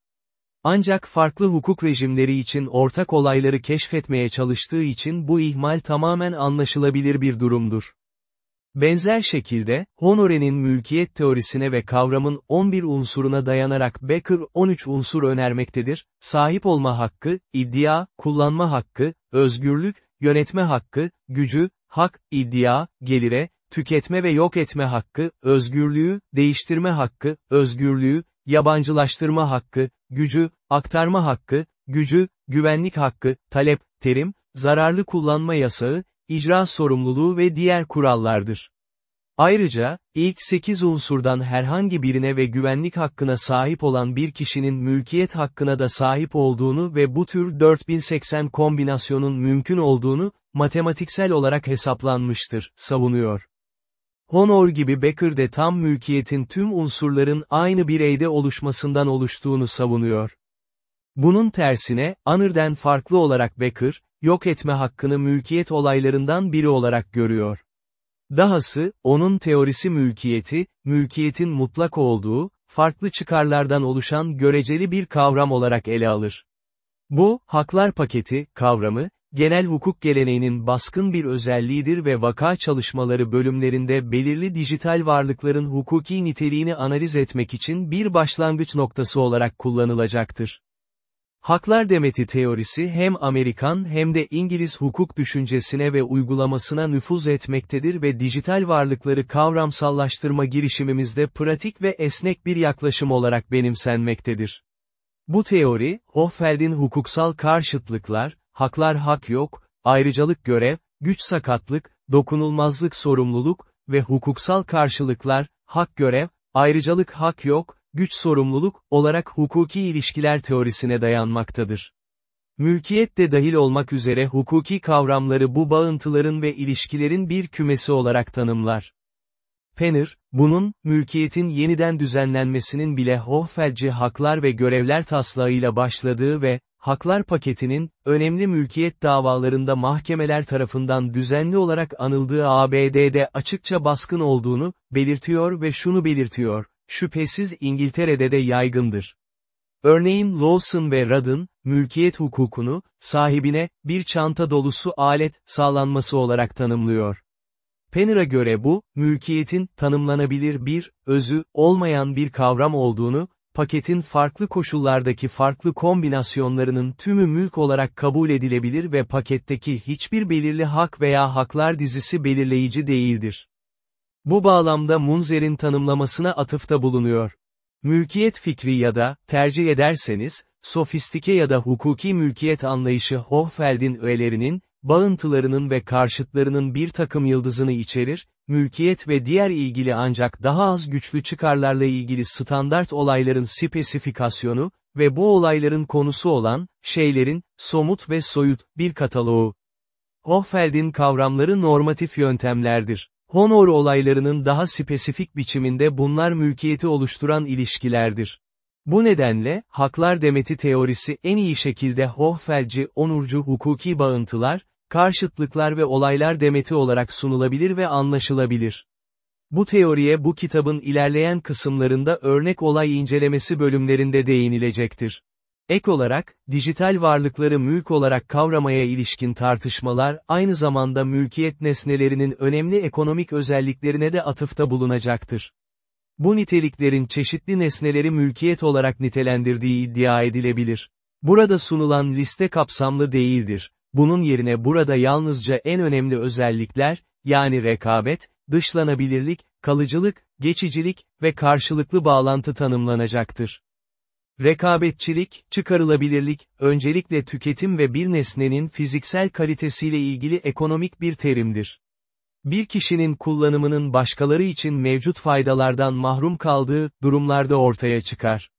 Ancak farklı hukuk rejimleri için ortak olayları keşfetmeye çalıştığı için bu ihmal tamamen anlaşılabilir bir durumdur. Benzer şekilde, Honore'nin mülkiyet teorisine ve kavramın 11 unsuruna dayanarak Becker 13 unsur önermektedir, sahip olma hakkı, iddia, kullanma hakkı, özgürlük, yönetme hakkı, gücü, hak, iddia, gelire, tüketme ve yok etme hakkı, özgürlüğü, değiştirme hakkı, özgürlüğü, yabancılaştırma hakkı, gücü, aktarma hakkı, gücü, güvenlik hakkı, talep, terim, zararlı kullanma yasağı, icra sorumluluğu ve diğer kurallardır. Ayrıca, ilk 8 unsurdan herhangi birine ve güvenlik hakkına sahip olan bir kişinin mülkiyet hakkına da sahip olduğunu ve bu tür 4080 kombinasyonun mümkün olduğunu, matematiksel olarak hesaplanmıştır, savunuyor. Honor gibi Becker de tam mülkiyetin tüm unsurların aynı bireyde oluşmasından oluştuğunu savunuyor. Bunun tersine, Anır'den farklı olarak Becker, yok etme hakkını mülkiyet olaylarından biri olarak görüyor. Dahası, onun teorisi mülkiyeti, mülkiyetin mutlak olduğu, farklı çıkarlardan oluşan göreceli bir kavram olarak ele alır. Bu, haklar paketi, kavramı, genel hukuk geleneğinin baskın bir özelliğidir ve vaka çalışmaları bölümlerinde belirli dijital varlıkların hukuki niteliğini analiz etmek için bir başlangıç noktası olarak kullanılacaktır. Haklar demeti teorisi hem Amerikan hem de İngiliz hukuk düşüncesine ve uygulamasına nüfuz etmektedir ve dijital varlıkları kavramsallaştırma girişimimizde pratik ve esnek bir yaklaşım olarak benimsenmektedir. Bu teori, Hochfeld'in hukuksal karşıtlıklar, haklar hak yok, ayrıcalık görev, güç sakatlık, dokunulmazlık sorumluluk ve hukuksal karşılıklar, hak görev, ayrıcalık hak yok, güç sorumluluk olarak hukuki ilişkiler teorisine dayanmaktadır. Mülkiyet de dahil olmak üzere hukuki kavramları bu bağıntıların ve ilişkilerin bir kümesi olarak tanımlar. Penner, bunun, mülkiyetin yeniden düzenlenmesinin bile Hohfeldci haklar ve görevler taslağıyla başladığı ve, haklar paketinin, önemli mülkiyet davalarında mahkemeler tarafından düzenli olarak anıldığı ABD'de açıkça baskın olduğunu, belirtiyor ve şunu belirtiyor, şüphesiz İngiltere'de de yaygındır. Örneğin Lawson ve Rudd'ın, mülkiyet hukukunu, sahibine, bir çanta dolusu alet, sağlanması olarak tanımlıyor. Penner'a göre bu, mülkiyetin, tanımlanabilir bir, özü, olmayan bir kavram olduğunu, paketin farklı koşullardaki farklı kombinasyonlarının tümü mülk olarak kabul edilebilir ve paketteki hiçbir belirli hak veya haklar dizisi belirleyici değildir. Bu bağlamda Munzer'in tanımlamasına atıfta bulunuyor. Mülkiyet fikri ya da, tercih ederseniz, sofistike ya da hukuki mülkiyet anlayışı Hohfeld'in öğelerinin, bağıntılarının ve karşıtlarının bir takım yıldızını içerir, mülkiyet ve diğer ilgili ancak daha az güçlü çıkarlarla ilgili standart olayların spesifikasyonu ve bu olayların konusu olan, şeylerin, somut ve soyut, bir kataloğu. Hohfeld'in kavramları normatif yöntemlerdir. Honor olaylarının daha spesifik biçiminde bunlar mülkiyeti oluşturan ilişkilerdir. Bu nedenle, haklar demeti teorisi en iyi şekilde Hohfeldci onurcu hukuki bağıntılar, karşıtlıklar ve olaylar demeti olarak sunulabilir ve anlaşılabilir. Bu teoriye bu kitabın ilerleyen kısımlarında örnek olay incelemesi bölümlerinde değinilecektir. Ek olarak, dijital varlıkları mülk olarak kavramaya ilişkin tartışmalar aynı zamanda mülkiyet nesnelerinin önemli ekonomik özelliklerine de atıfta bulunacaktır. Bu niteliklerin çeşitli nesneleri mülkiyet olarak nitelendirdiği iddia edilebilir. Burada sunulan liste kapsamlı değildir. Bunun yerine burada yalnızca en önemli özellikler, yani rekabet, dışlanabilirlik, kalıcılık, geçicilik ve karşılıklı bağlantı tanımlanacaktır. Rekabetçilik, çıkarılabilirlik, öncelikle tüketim ve bir nesnenin fiziksel kalitesiyle ilgili ekonomik bir terimdir. Bir kişinin kullanımının başkaları için mevcut faydalardan mahrum kaldığı durumlarda ortaya çıkar.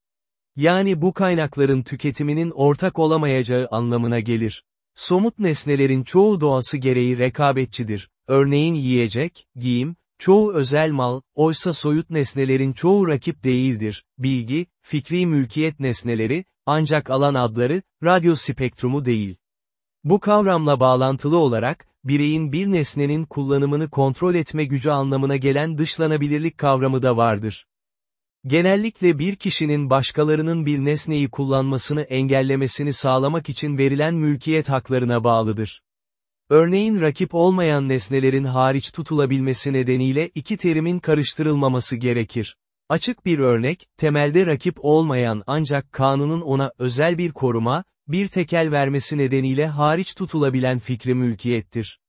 Yani bu kaynakların tüketiminin ortak olamayacağı anlamına gelir. Somut nesnelerin çoğu doğası gereği rekabetçidir. Örneğin yiyecek, giyim, çoğu özel mal, oysa soyut nesnelerin çoğu rakip değildir. Bilgi, fikri mülkiyet nesneleri, ancak alan adları, radyo spektrumu değil. Bu kavramla bağlantılı olarak, bireyin bir nesnenin kullanımını kontrol etme gücü anlamına gelen dışlanabilirlik kavramı da vardır. Genellikle bir kişinin başkalarının bir nesneyi kullanmasını engellemesini sağlamak için verilen mülkiyet haklarına bağlıdır. Örneğin rakip olmayan nesnelerin hariç tutulabilmesi nedeniyle iki terimin karıştırılmaması gerekir. Açık bir örnek, temelde rakip olmayan ancak kanunun ona özel bir koruma, bir tekel vermesi nedeniyle hariç tutulabilen fikri mülkiyettir.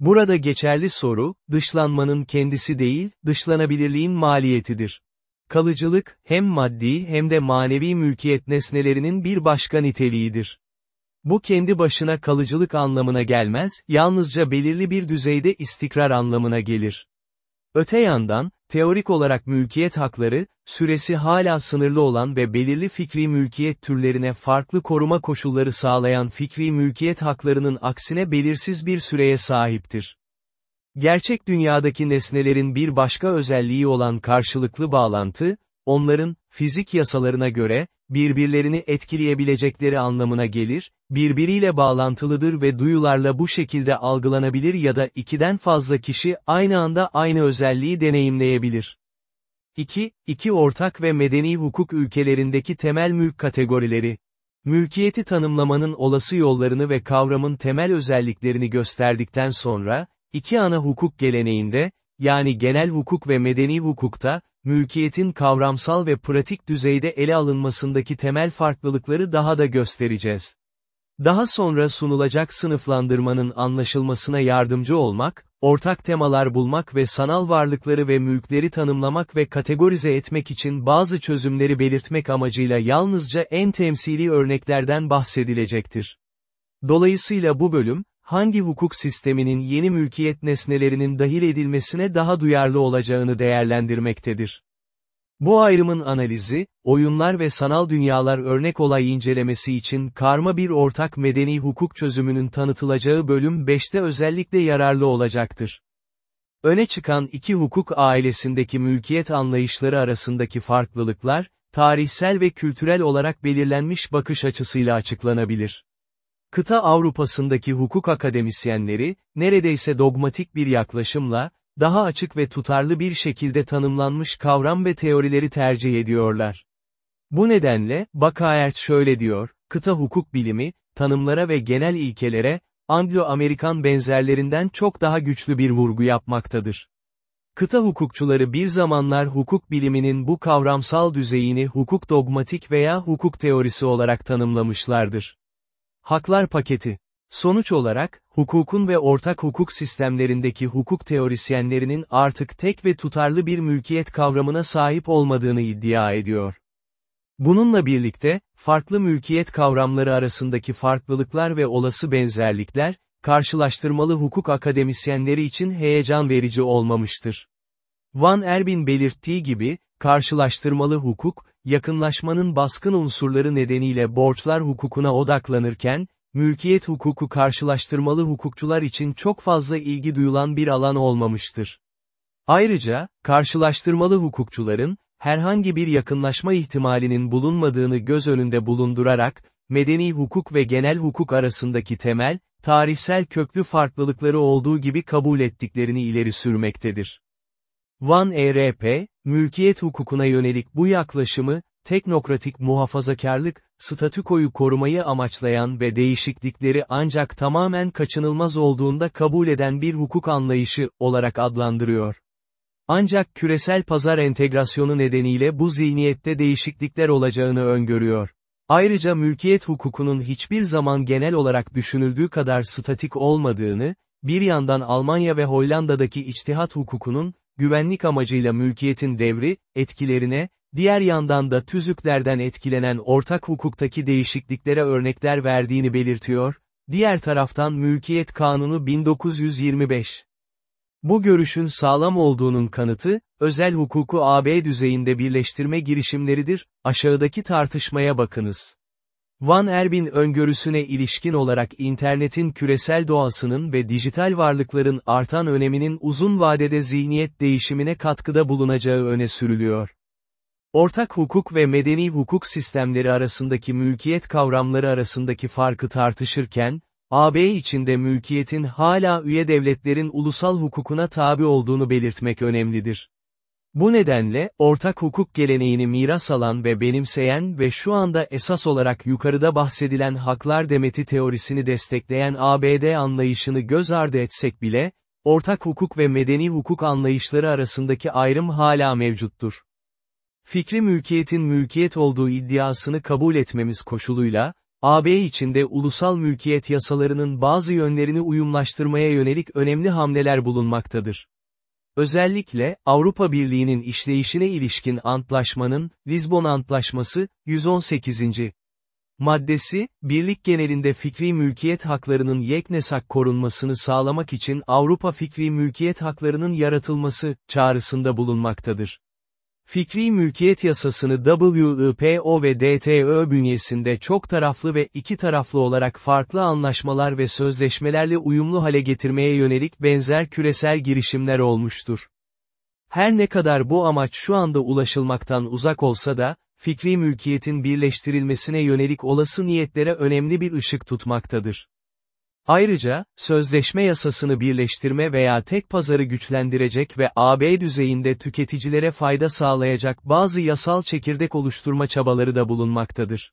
Burada geçerli soru, dışlanmanın kendisi değil, dışlanabilirliğin maliyetidir. Kalıcılık, hem maddi hem de manevi mülkiyet nesnelerinin bir başka niteliğidir. Bu kendi başına kalıcılık anlamına gelmez, yalnızca belirli bir düzeyde istikrar anlamına gelir. Öte yandan, teorik olarak mülkiyet hakları, süresi hala sınırlı olan ve belirli fikri mülkiyet türlerine farklı koruma koşulları sağlayan fikri mülkiyet haklarının aksine belirsiz bir süreye sahiptir. Gerçek dünyadaki nesnelerin bir başka özelliği olan karşılıklı bağlantı, onların, fizik yasalarına göre, birbirlerini etkileyebilecekleri anlamına gelir, birbiriyle bağlantılıdır ve duyularla bu şekilde algılanabilir ya da ikiden fazla kişi aynı anda aynı özelliği deneyimleyebilir. 2. İki ortak ve medeni hukuk ülkelerindeki temel mülk kategorileri. Mülkiyeti tanımlamanın olası yollarını ve kavramın temel özelliklerini gösterdikten sonra, iki ana hukuk geleneğinde, yani genel hukuk ve medeni hukukta, mülkiyetin kavramsal ve pratik düzeyde ele alınmasındaki temel farklılıkları daha da göstereceğiz. Daha sonra sunulacak sınıflandırmanın anlaşılmasına yardımcı olmak, ortak temalar bulmak ve sanal varlıkları ve mülkleri tanımlamak ve kategorize etmek için bazı çözümleri belirtmek amacıyla yalnızca en temsili örneklerden bahsedilecektir. Dolayısıyla bu bölüm, hangi hukuk sisteminin yeni mülkiyet nesnelerinin dahil edilmesine daha duyarlı olacağını değerlendirmektedir. Bu ayrımın analizi, oyunlar ve sanal dünyalar örnek olay incelemesi için karma bir ortak medeni hukuk çözümünün tanıtılacağı bölüm 5'te özellikle yararlı olacaktır. Öne çıkan iki hukuk ailesindeki mülkiyet anlayışları arasındaki farklılıklar, tarihsel ve kültürel olarak belirlenmiş bakış açısıyla açıklanabilir. Kıta Avrupa'sındaki hukuk akademisyenleri, neredeyse dogmatik bir yaklaşımla, daha açık ve tutarlı bir şekilde tanımlanmış kavram ve teorileri tercih ediyorlar. Bu nedenle, Bakayert şöyle diyor, kıta hukuk bilimi, tanımlara ve genel ilkelere, Anglo-Amerikan benzerlerinden çok daha güçlü bir vurgu yapmaktadır. Kıta hukukçuları bir zamanlar hukuk biliminin bu kavramsal düzeyini hukuk dogmatik veya hukuk teorisi olarak tanımlamışlardır. Haklar paketi Sonuç olarak, hukukun ve ortak hukuk sistemlerindeki hukuk teorisyenlerinin artık tek ve tutarlı bir mülkiyet kavramına sahip olmadığını iddia ediyor. Bununla birlikte, farklı mülkiyet kavramları arasındaki farklılıklar ve olası benzerlikler, karşılaştırmalı hukuk akademisyenleri için heyecan verici olmamıştır. Van Erbin belirttiği gibi, karşılaştırmalı hukuk, yakınlaşmanın baskın unsurları nedeniyle borçlar hukukuna odaklanırken, mülkiyet hukuku karşılaştırmalı hukukçular için çok fazla ilgi duyulan bir alan olmamıştır. Ayrıca, karşılaştırmalı hukukçuların, herhangi bir yakınlaşma ihtimalinin bulunmadığını göz önünde bulundurarak, medeni hukuk ve genel hukuk arasındaki temel, tarihsel köklü farklılıkları olduğu gibi kabul ettiklerini ileri sürmektedir. Van ERP, mülkiyet hukukuna yönelik bu yaklaşımı, teknokratik muhafazakarlık, statükoyu korumayı amaçlayan ve değişiklikleri ancak tamamen kaçınılmaz olduğunda kabul eden bir hukuk anlayışı, olarak adlandırıyor. Ancak küresel pazar entegrasyonu nedeniyle bu zihniyette değişiklikler olacağını öngörüyor. Ayrıca mülkiyet hukukunun hiçbir zaman genel olarak düşünüldüğü kadar statik olmadığını, bir yandan Almanya ve Hollanda'daki içtihat hukukunun, güvenlik amacıyla mülkiyetin devri, etkilerine, diğer yandan da tüzüklerden etkilenen ortak hukuktaki değişikliklere örnekler verdiğini belirtiyor, diğer taraftan Mülkiyet Kanunu 1925. Bu görüşün sağlam olduğunun kanıtı, özel hukuku AB düzeyinde birleştirme girişimleridir, aşağıdaki tartışmaya bakınız. Van Erbin öngörüsüne ilişkin olarak internetin küresel doğasının ve dijital varlıkların artan öneminin uzun vadede zihniyet değişimine katkıda bulunacağı öne sürülüyor. Ortak hukuk ve medeni hukuk sistemleri arasındaki mülkiyet kavramları arasındaki farkı tartışırken, AB içinde mülkiyetin hala üye devletlerin ulusal hukukuna tabi olduğunu belirtmek önemlidir. Bu nedenle, ortak hukuk geleneğini miras alan ve benimseyen ve şu anda esas olarak yukarıda bahsedilen haklar demeti teorisini destekleyen ABD anlayışını göz ardı etsek bile, ortak hukuk ve medeni hukuk anlayışları arasındaki ayrım hala mevcuttur. Fikri mülkiyetin mülkiyet olduğu iddiasını kabul etmemiz koşuluyla, AB içinde ulusal mülkiyet yasalarının bazı yönlerini uyumlaştırmaya yönelik önemli hamleler bulunmaktadır. Özellikle, Avrupa Birliği'nin işleyişine ilişkin antlaşmanın, Lizbon Antlaşması, 118. Maddesi, birlik genelinde fikri mülkiyet haklarının yeknesak korunmasını sağlamak için Avrupa fikri mülkiyet haklarının yaratılması, çağrısında bulunmaktadır. Fikri mülkiyet yasasını WIPO ve DTÖ bünyesinde çok taraflı ve iki taraflı olarak farklı anlaşmalar ve sözleşmelerle uyumlu hale getirmeye yönelik benzer küresel girişimler olmuştur. Her ne kadar bu amaç şu anda ulaşılmaktan uzak olsa da, fikri mülkiyetin birleştirilmesine yönelik olası niyetlere önemli bir ışık tutmaktadır. Ayrıca, sözleşme yasasını birleştirme veya tek pazarı güçlendirecek ve AB düzeyinde tüketicilere fayda sağlayacak bazı yasal çekirdek oluşturma çabaları da bulunmaktadır.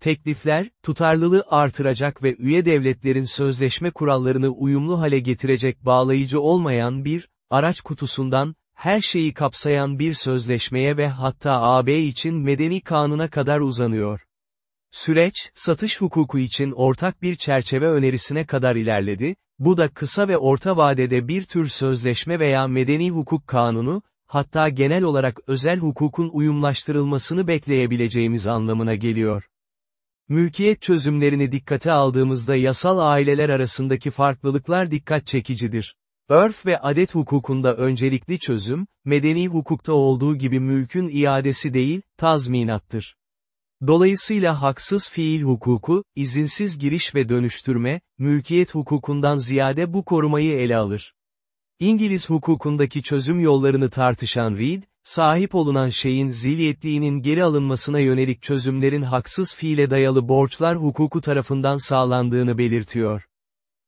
Teklifler, tutarlılığı artıracak ve üye devletlerin sözleşme kurallarını uyumlu hale getirecek bağlayıcı olmayan bir, araç kutusundan, her şeyi kapsayan bir sözleşmeye ve hatta AB için medeni kanuna kadar uzanıyor. Süreç, satış hukuku için ortak bir çerçeve önerisine kadar ilerledi, bu da kısa ve orta vadede bir tür sözleşme veya medeni hukuk kanunu, hatta genel olarak özel hukukun uyumlaştırılmasını bekleyebileceğimiz anlamına geliyor. Mülkiyet çözümlerini dikkate aldığımızda yasal aileler arasındaki farklılıklar dikkat çekicidir. Örf ve adet hukukunda öncelikli çözüm, medeni hukukta olduğu gibi mülkün iadesi değil, tazminattır. Dolayısıyla haksız fiil hukuku, izinsiz giriş ve dönüştürme, mülkiyet hukukundan ziyade bu korumayı ele alır. İngiliz hukukundaki çözüm yollarını tartışan Reed, sahip olunan şeyin zilyetliğinin geri alınmasına yönelik çözümlerin haksız fiile dayalı borçlar hukuku tarafından sağlandığını belirtiyor.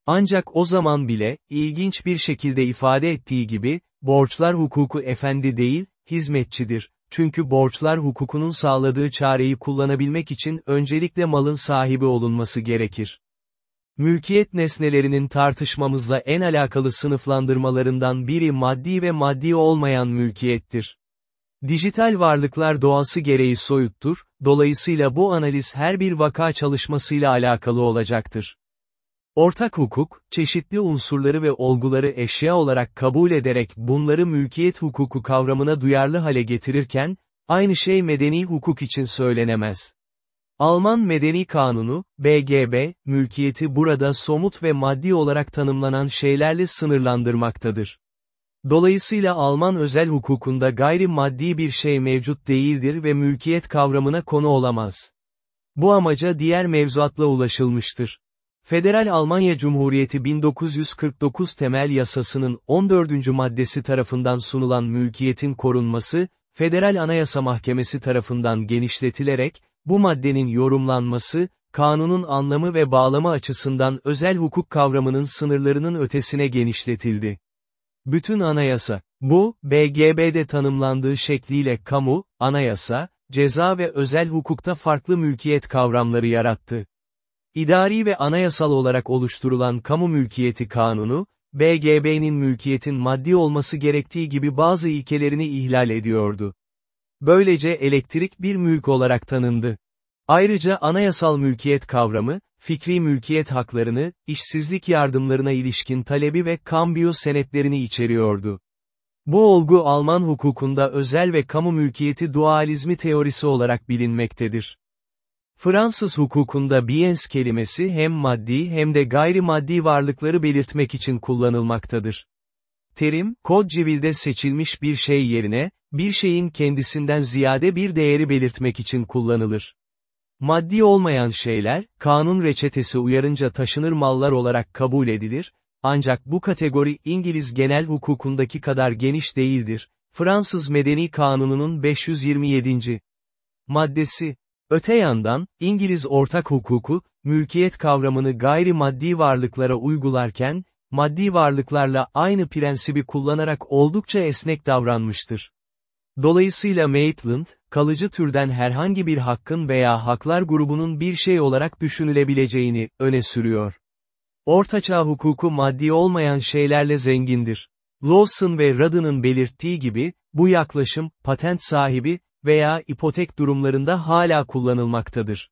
Ancak o zaman bile, ilginç bir şekilde ifade ettiği gibi, borçlar hukuku efendi değil, hizmetçidir. Çünkü borçlar hukukunun sağladığı çareyi kullanabilmek için öncelikle malın sahibi olunması gerekir. Mülkiyet nesnelerinin tartışmamızla en alakalı sınıflandırmalarından biri maddi ve maddi olmayan mülkiyettir. Dijital varlıklar doğası gereği soyuttur, dolayısıyla bu analiz her bir vaka çalışmasıyla alakalı olacaktır. Ortak hukuk, çeşitli unsurları ve olguları eşya olarak kabul ederek bunları mülkiyet hukuku kavramına duyarlı hale getirirken, aynı şey medeni hukuk için söylenemez. Alman Medeni Kanunu, BGB, mülkiyeti burada somut ve maddi olarak tanımlanan şeylerle sınırlandırmaktadır. Dolayısıyla Alman özel hukukunda gayri maddi bir şey mevcut değildir ve mülkiyet kavramına konu olamaz. Bu amaca diğer mevzuatla ulaşılmıştır. Federal Almanya Cumhuriyeti 1949 temel yasasının 14. maddesi tarafından sunulan mülkiyetin korunması, Federal Anayasa Mahkemesi tarafından genişletilerek, bu maddenin yorumlanması, kanunun anlamı ve bağlama açısından özel hukuk kavramının sınırlarının ötesine genişletildi. Bütün anayasa, bu, BGB'de tanımlandığı şekliyle kamu, anayasa, ceza ve özel hukukta farklı mülkiyet kavramları yarattı. İdari ve anayasal olarak oluşturulan kamu mülkiyeti kanunu, BGB'nin mülkiyetin maddi olması gerektiği gibi bazı ilkelerini ihlal ediyordu. Böylece elektrik bir mülk olarak tanındı. Ayrıca anayasal mülkiyet kavramı, fikri mülkiyet haklarını, işsizlik yardımlarına ilişkin talebi ve kambiyo senetlerini içeriyordu. Bu olgu Alman hukukunda özel ve kamu mülkiyeti dualizmi teorisi olarak bilinmektedir. Fransız hukukunda biens kelimesi hem maddi hem de gayrimaddi varlıkları belirtmek için kullanılmaktadır. Terim, kod civilde seçilmiş bir şey yerine, bir şeyin kendisinden ziyade bir değeri belirtmek için kullanılır. Maddi olmayan şeyler, kanun reçetesi uyarınca taşınır mallar olarak kabul edilir, ancak bu kategori İngiliz genel hukukundaki kadar geniş değildir. Fransız Medeni Kanunu'nun 527. maddesi, Öte yandan, İngiliz ortak hukuku, mülkiyet kavramını gayri maddi varlıklara uygularken, maddi varlıklarla aynı prensibi kullanarak oldukça esnek davranmıştır. Dolayısıyla Maitland, kalıcı türden herhangi bir hakkın veya haklar grubunun bir şey olarak düşünülebileceğini, öne sürüyor. Ortaçağ hukuku maddi olmayan şeylerle zengindir. Lawson ve Radin'in belirttiği gibi, bu yaklaşım, patent sahibi veya ipotek durumlarında hala kullanılmaktadır.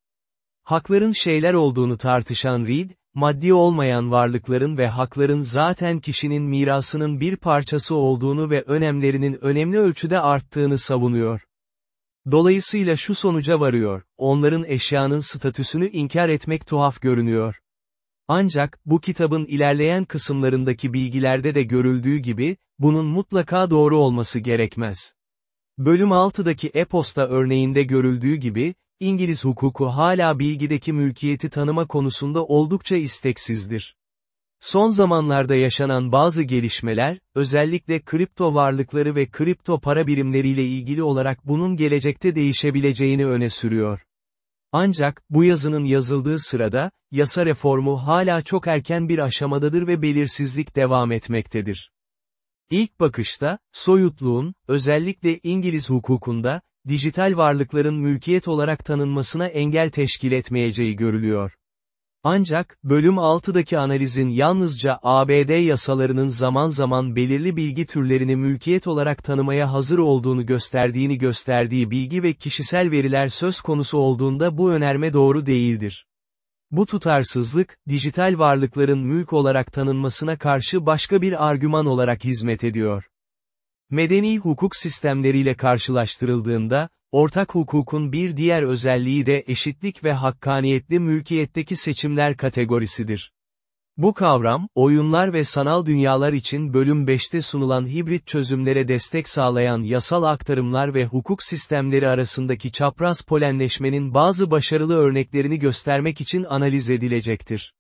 Hakların şeyler olduğunu tartışan Reed, maddi olmayan varlıkların ve hakların zaten kişinin mirasının bir parçası olduğunu ve önemlerinin önemli ölçüde arttığını savunuyor. Dolayısıyla şu sonuca varıyor, onların eşyanın statüsünü inkar etmek tuhaf görünüyor. Ancak, bu kitabın ilerleyen kısımlarındaki bilgilerde de görüldüğü gibi, bunun mutlaka doğru olması gerekmez. Bölüm 6'daki e-posta örneğinde görüldüğü gibi, İngiliz hukuku hala bilgideki mülkiyeti tanıma konusunda oldukça isteksizdir. Son zamanlarda yaşanan bazı gelişmeler, özellikle kripto varlıkları ve kripto para birimleriyle ilgili olarak bunun gelecekte değişebileceğini öne sürüyor. Ancak, bu yazının yazıldığı sırada, yasa reformu hala çok erken bir aşamadadır ve belirsizlik devam etmektedir. İlk bakışta, soyutluğun, özellikle İngiliz hukukunda, dijital varlıkların mülkiyet olarak tanınmasına engel teşkil etmeyeceği görülüyor. Ancak, bölüm 6'daki analizin yalnızca ABD yasalarının zaman zaman belirli bilgi türlerini mülkiyet olarak tanımaya hazır olduğunu gösterdiğini gösterdiği bilgi ve kişisel veriler söz konusu olduğunda bu önerme doğru değildir. Bu tutarsızlık, dijital varlıkların mülk olarak tanınmasına karşı başka bir argüman olarak hizmet ediyor. Medeni hukuk sistemleriyle karşılaştırıldığında, ortak hukukun bir diğer özelliği de eşitlik ve hakkaniyetli mülkiyetteki seçimler kategorisidir. Bu kavram, oyunlar ve sanal dünyalar için bölüm 5'te sunulan hibrit çözümlere destek sağlayan yasal aktarımlar ve hukuk sistemleri arasındaki çapraz polenleşmenin bazı başarılı örneklerini göstermek için analiz edilecektir.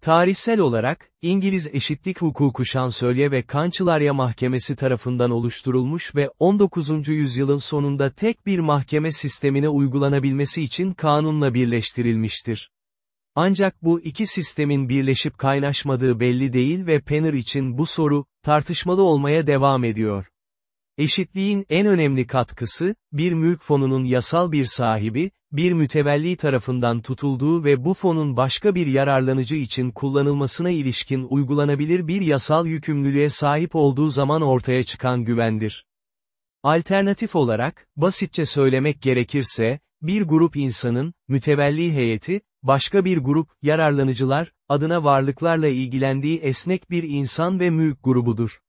Tarihsel olarak, İngiliz eşitlik hukuku şansölye ve Kançılarya Mahkemesi tarafından oluşturulmuş ve 19. yüzyılın sonunda tek bir mahkeme sistemine uygulanabilmesi için kanunla birleştirilmiştir. Ancak bu iki sistemin birleşip kaynaşmadığı belli değil ve Penner için bu soru, tartışmalı olmaya devam ediyor. Eşitliğin en önemli katkısı, bir mülk fonunun yasal bir sahibi, bir mütevelli tarafından tutulduğu ve bu fonun başka bir yararlanıcı için kullanılmasına ilişkin uygulanabilir bir yasal yükümlülüğe sahip olduğu zaman ortaya çıkan güvendir. Alternatif olarak, basitçe söylemek gerekirse, bir grup insanın, mütevelli heyeti, başka bir grup, yararlanıcılar, adına varlıklarla ilgilendiği esnek bir insan ve mülk grubudur.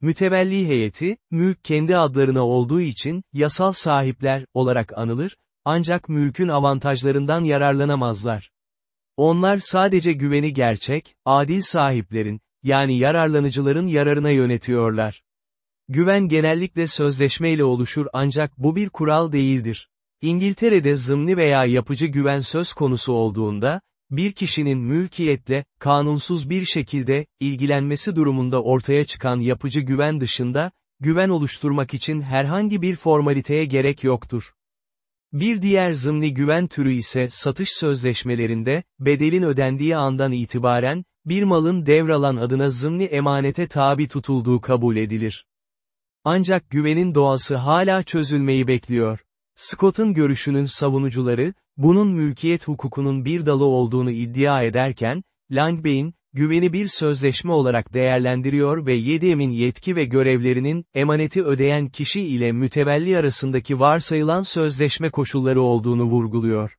Mütevelli heyeti, mülk kendi adlarına olduğu için, yasal sahipler, olarak anılır, ancak mülkün avantajlarından yararlanamazlar. Onlar sadece güveni gerçek, adil sahiplerin, yani yararlanıcıların yararına yönetiyorlar. Güven genellikle sözleşmeyle oluşur ancak bu bir kural değildir. İngiltere'de zımni veya yapıcı güven söz konusu olduğunda, bir kişinin mülkiyetle, kanunsuz bir şekilde, ilgilenmesi durumunda ortaya çıkan yapıcı güven dışında, güven oluşturmak için herhangi bir formaliteye gerek yoktur. Bir diğer zımni güven türü ise satış sözleşmelerinde, bedelin ödendiği andan itibaren, bir malın devralan adına zımni emanete tabi tutulduğu kabul edilir. Ancak güvenin doğası hala çözülmeyi bekliyor. Scott'ın görüşünün savunucuları, bunun mülkiyet hukukunun bir dalı olduğunu iddia ederken, Langbein, güveni bir sözleşme olarak değerlendiriyor ve Yedem'in yetki ve görevlerinin, emaneti ödeyen kişi ile mütevelli arasındaki varsayılan sözleşme koşulları olduğunu vurguluyor.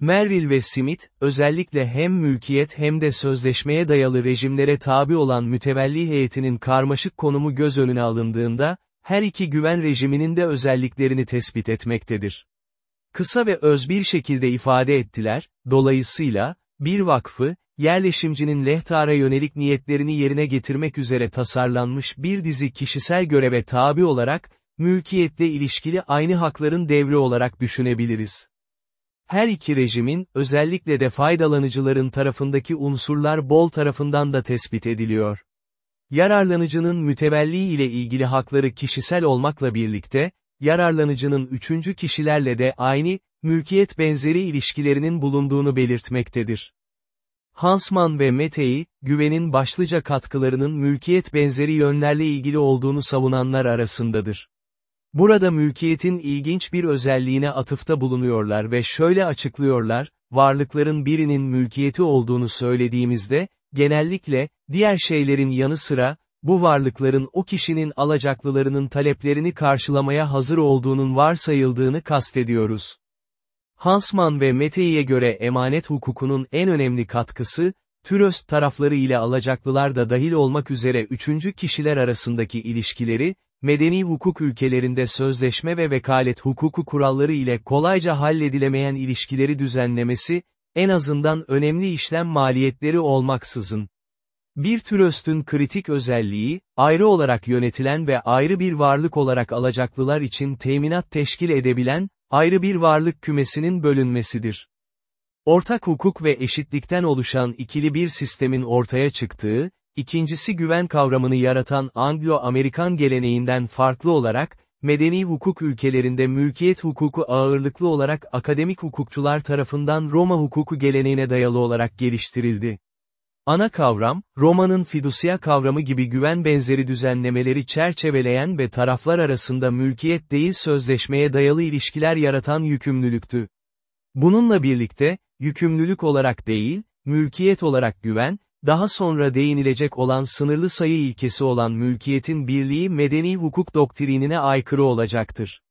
Merrill ve Smith, özellikle hem mülkiyet hem de sözleşmeye dayalı rejimlere tabi olan mütevelli heyetinin karmaşık konumu göz önüne alındığında, her iki güven rejiminin de özelliklerini tespit etmektedir. Kısa ve öz bir şekilde ifade ettiler, dolayısıyla, bir vakfı, yerleşimcinin lehtara yönelik niyetlerini yerine getirmek üzere tasarlanmış bir dizi kişisel göreve tabi olarak, mülkiyetle ilişkili aynı hakların devri olarak düşünebiliriz. Her iki rejimin, özellikle de faydalanıcıların tarafındaki unsurlar bol tarafından da tespit ediliyor. Yararlanıcının mütevelli ile ilgili hakları kişisel olmakla birlikte, yararlanıcının üçüncü kişilerle de aynı, mülkiyet benzeri ilişkilerinin bulunduğunu belirtmektedir. Hansman ve Metey, güvenin başlıca katkılarının mülkiyet benzeri yönlerle ilgili olduğunu savunanlar arasındadır. Burada mülkiyetin ilginç bir özelliğine atıfta bulunuyorlar ve şöyle açıklıyorlar, varlıkların birinin mülkiyeti olduğunu söylediğimizde, genellikle, diğer şeylerin yanı sıra, bu varlıkların o kişinin alacaklılarının taleplerini karşılamaya hazır olduğunun varsayıldığını kastediyoruz. Hansman ve Metei'ye göre emanet hukukunun en önemli katkısı, Türöst tarafları ile alacaklılar da dahil olmak üzere üçüncü kişiler arasındaki ilişkileri, medeni hukuk ülkelerinde sözleşme ve vekalet hukuku kuralları ile kolayca halledilemeyen ilişkileri düzenlemesi, en azından önemli işlem maliyetleri olmaksızın. Bir türöstün kritik özelliği, ayrı olarak yönetilen ve ayrı bir varlık olarak alacaklılar için teminat teşkil edebilen, ayrı bir varlık kümesinin bölünmesidir. Ortak hukuk ve eşitlikten oluşan ikili bir sistemin ortaya çıktığı, ikincisi güven kavramını yaratan Anglo-Amerikan geleneğinden farklı olarak, medeni hukuk ülkelerinde mülkiyet hukuku ağırlıklı olarak akademik hukukçular tarafından Roma hukuku geleneğine dayalı olarak geliştirildi. Ana kavram, Roma'nın fidusia kavramı gibi güven benzeri düzenlemeleri çerçeveleyen ve taraflar arasında mülkiyet değil sözleşmeye dayalı ilişkiler yaratan yükümlülüktü. Bununla birlikte, yükümlülük olarak değil, mülkiyet olarak güven, daha sonra değinilecek olan sınırlı sayı ilkesi olan mülkiyetin birliği medeni hukuk doktrinine aykırı olacaktır.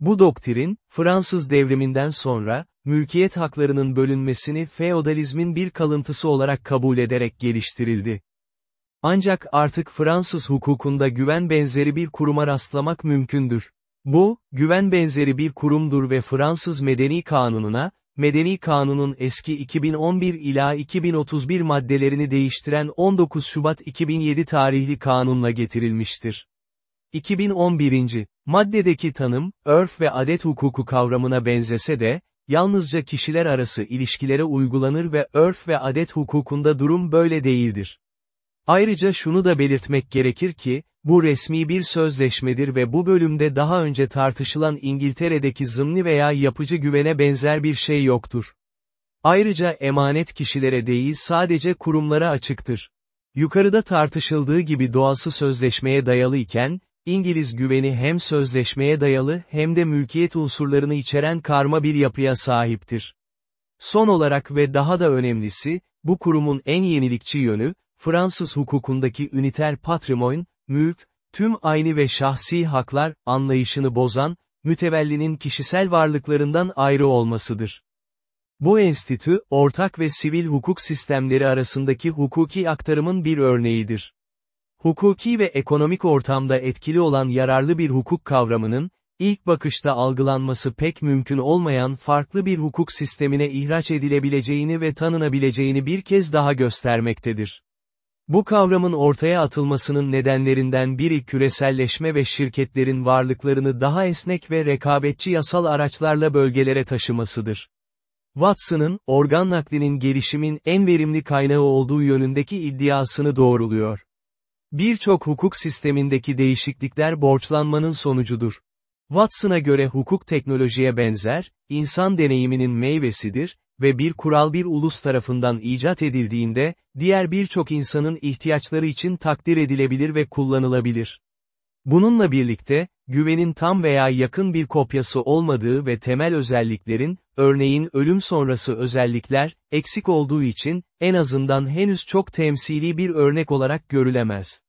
Bu doktrin, Fransız devriminden sonra, mülkiyet haklarının bölünmesini feodalizmin bir kalıntısı olarak kabul ederek geliştirildi. Ancak artık Fransız hukukunda güven benzeri bir kuruma rastlamak mümkündür. Bu, güven benzeri bir kurumdur ve Fransız Medeni Kanunu'na, Medeni Kanun'un eski 2011 ila 2031 maddelerini değiştiren 19 Şubat 2007 tarihli kanunla getirilmiştir. 2011. Maddedeki tanım, örf ve adet hukuku kavramına benzese de, yalnızca kişiler arası ilişkilere uygulanır ve örf ve adet hukukunda durum böyle değildir. Ayrıca şunu da belirtmek gerekir ki, bu resmi bir sözleşmedir ve bu bölümde daha önce tartışılan İngiltere'deki zımni veya yapıcı güvene benzer bir şey yoktur. Ayrıca emanet kişilere değil sadece kurumlara açıktır. Yukarıda tartışıldığı gibi doğası sözleşmeye dayalı iken, İngiliz güveni hem sözleşmeye dayalı hem de mülkiyet unsurlarını içeren karma bir yapıya sahiptir. Son olarak ve daha da önemlisi, bu kurumun en yenilikçi yönü, Fransız hukukundaki üniter patrimoine, mülk, tüm aynı ve şahsi haklar, anlayışını bozan, mütevellinin kişisel varlıklarından ayrı olmasıdır. Bu enstitü, ortak ve sivil hukuk sistemleri arasındaki hukuki aktarımın bir örneğidir. Hukuki ve ekonomik ortamda etkili olan yararlı bir hukuk kavramının, ilk bakışta algılanması pek mümkün olmayan farklı bir hukuk sistemine ihraç edilebileceğini ve tanınabileceğini bir kez daha göstermektedir. Bu kavramın ortaya atılmasının nedenlerinden biri küreselleşme ve şirketlerin varlıklarını daha esnek ve rekabetçi yasal araçlarla bölgelere taşımasıdır. Watson'ın, organ naklinin gelişimin en verimli kaynağı olduğu yönündeki iddiasını doğruluyor. Birçok hukuk sistemindeki değişiklikler borçlanmanın sonucudur. Watson'a göre hukuk teknolojiye benzer, insan deneyiminin meyvesidir, ve bir kural bir ulus tarafından icat edildiğinde, diğer birçok insanın ihtiyaçları için takdir edilebilir ve kullanılabilir. Bununla birlikte, güvenin tam veya yakın bir kopyası olmadığı ve temel özelliklerin, örneğin ölüm sonrası özellikler, eksik olduğu için, en azından henüz çok temsili bir örnek olarak görülemez.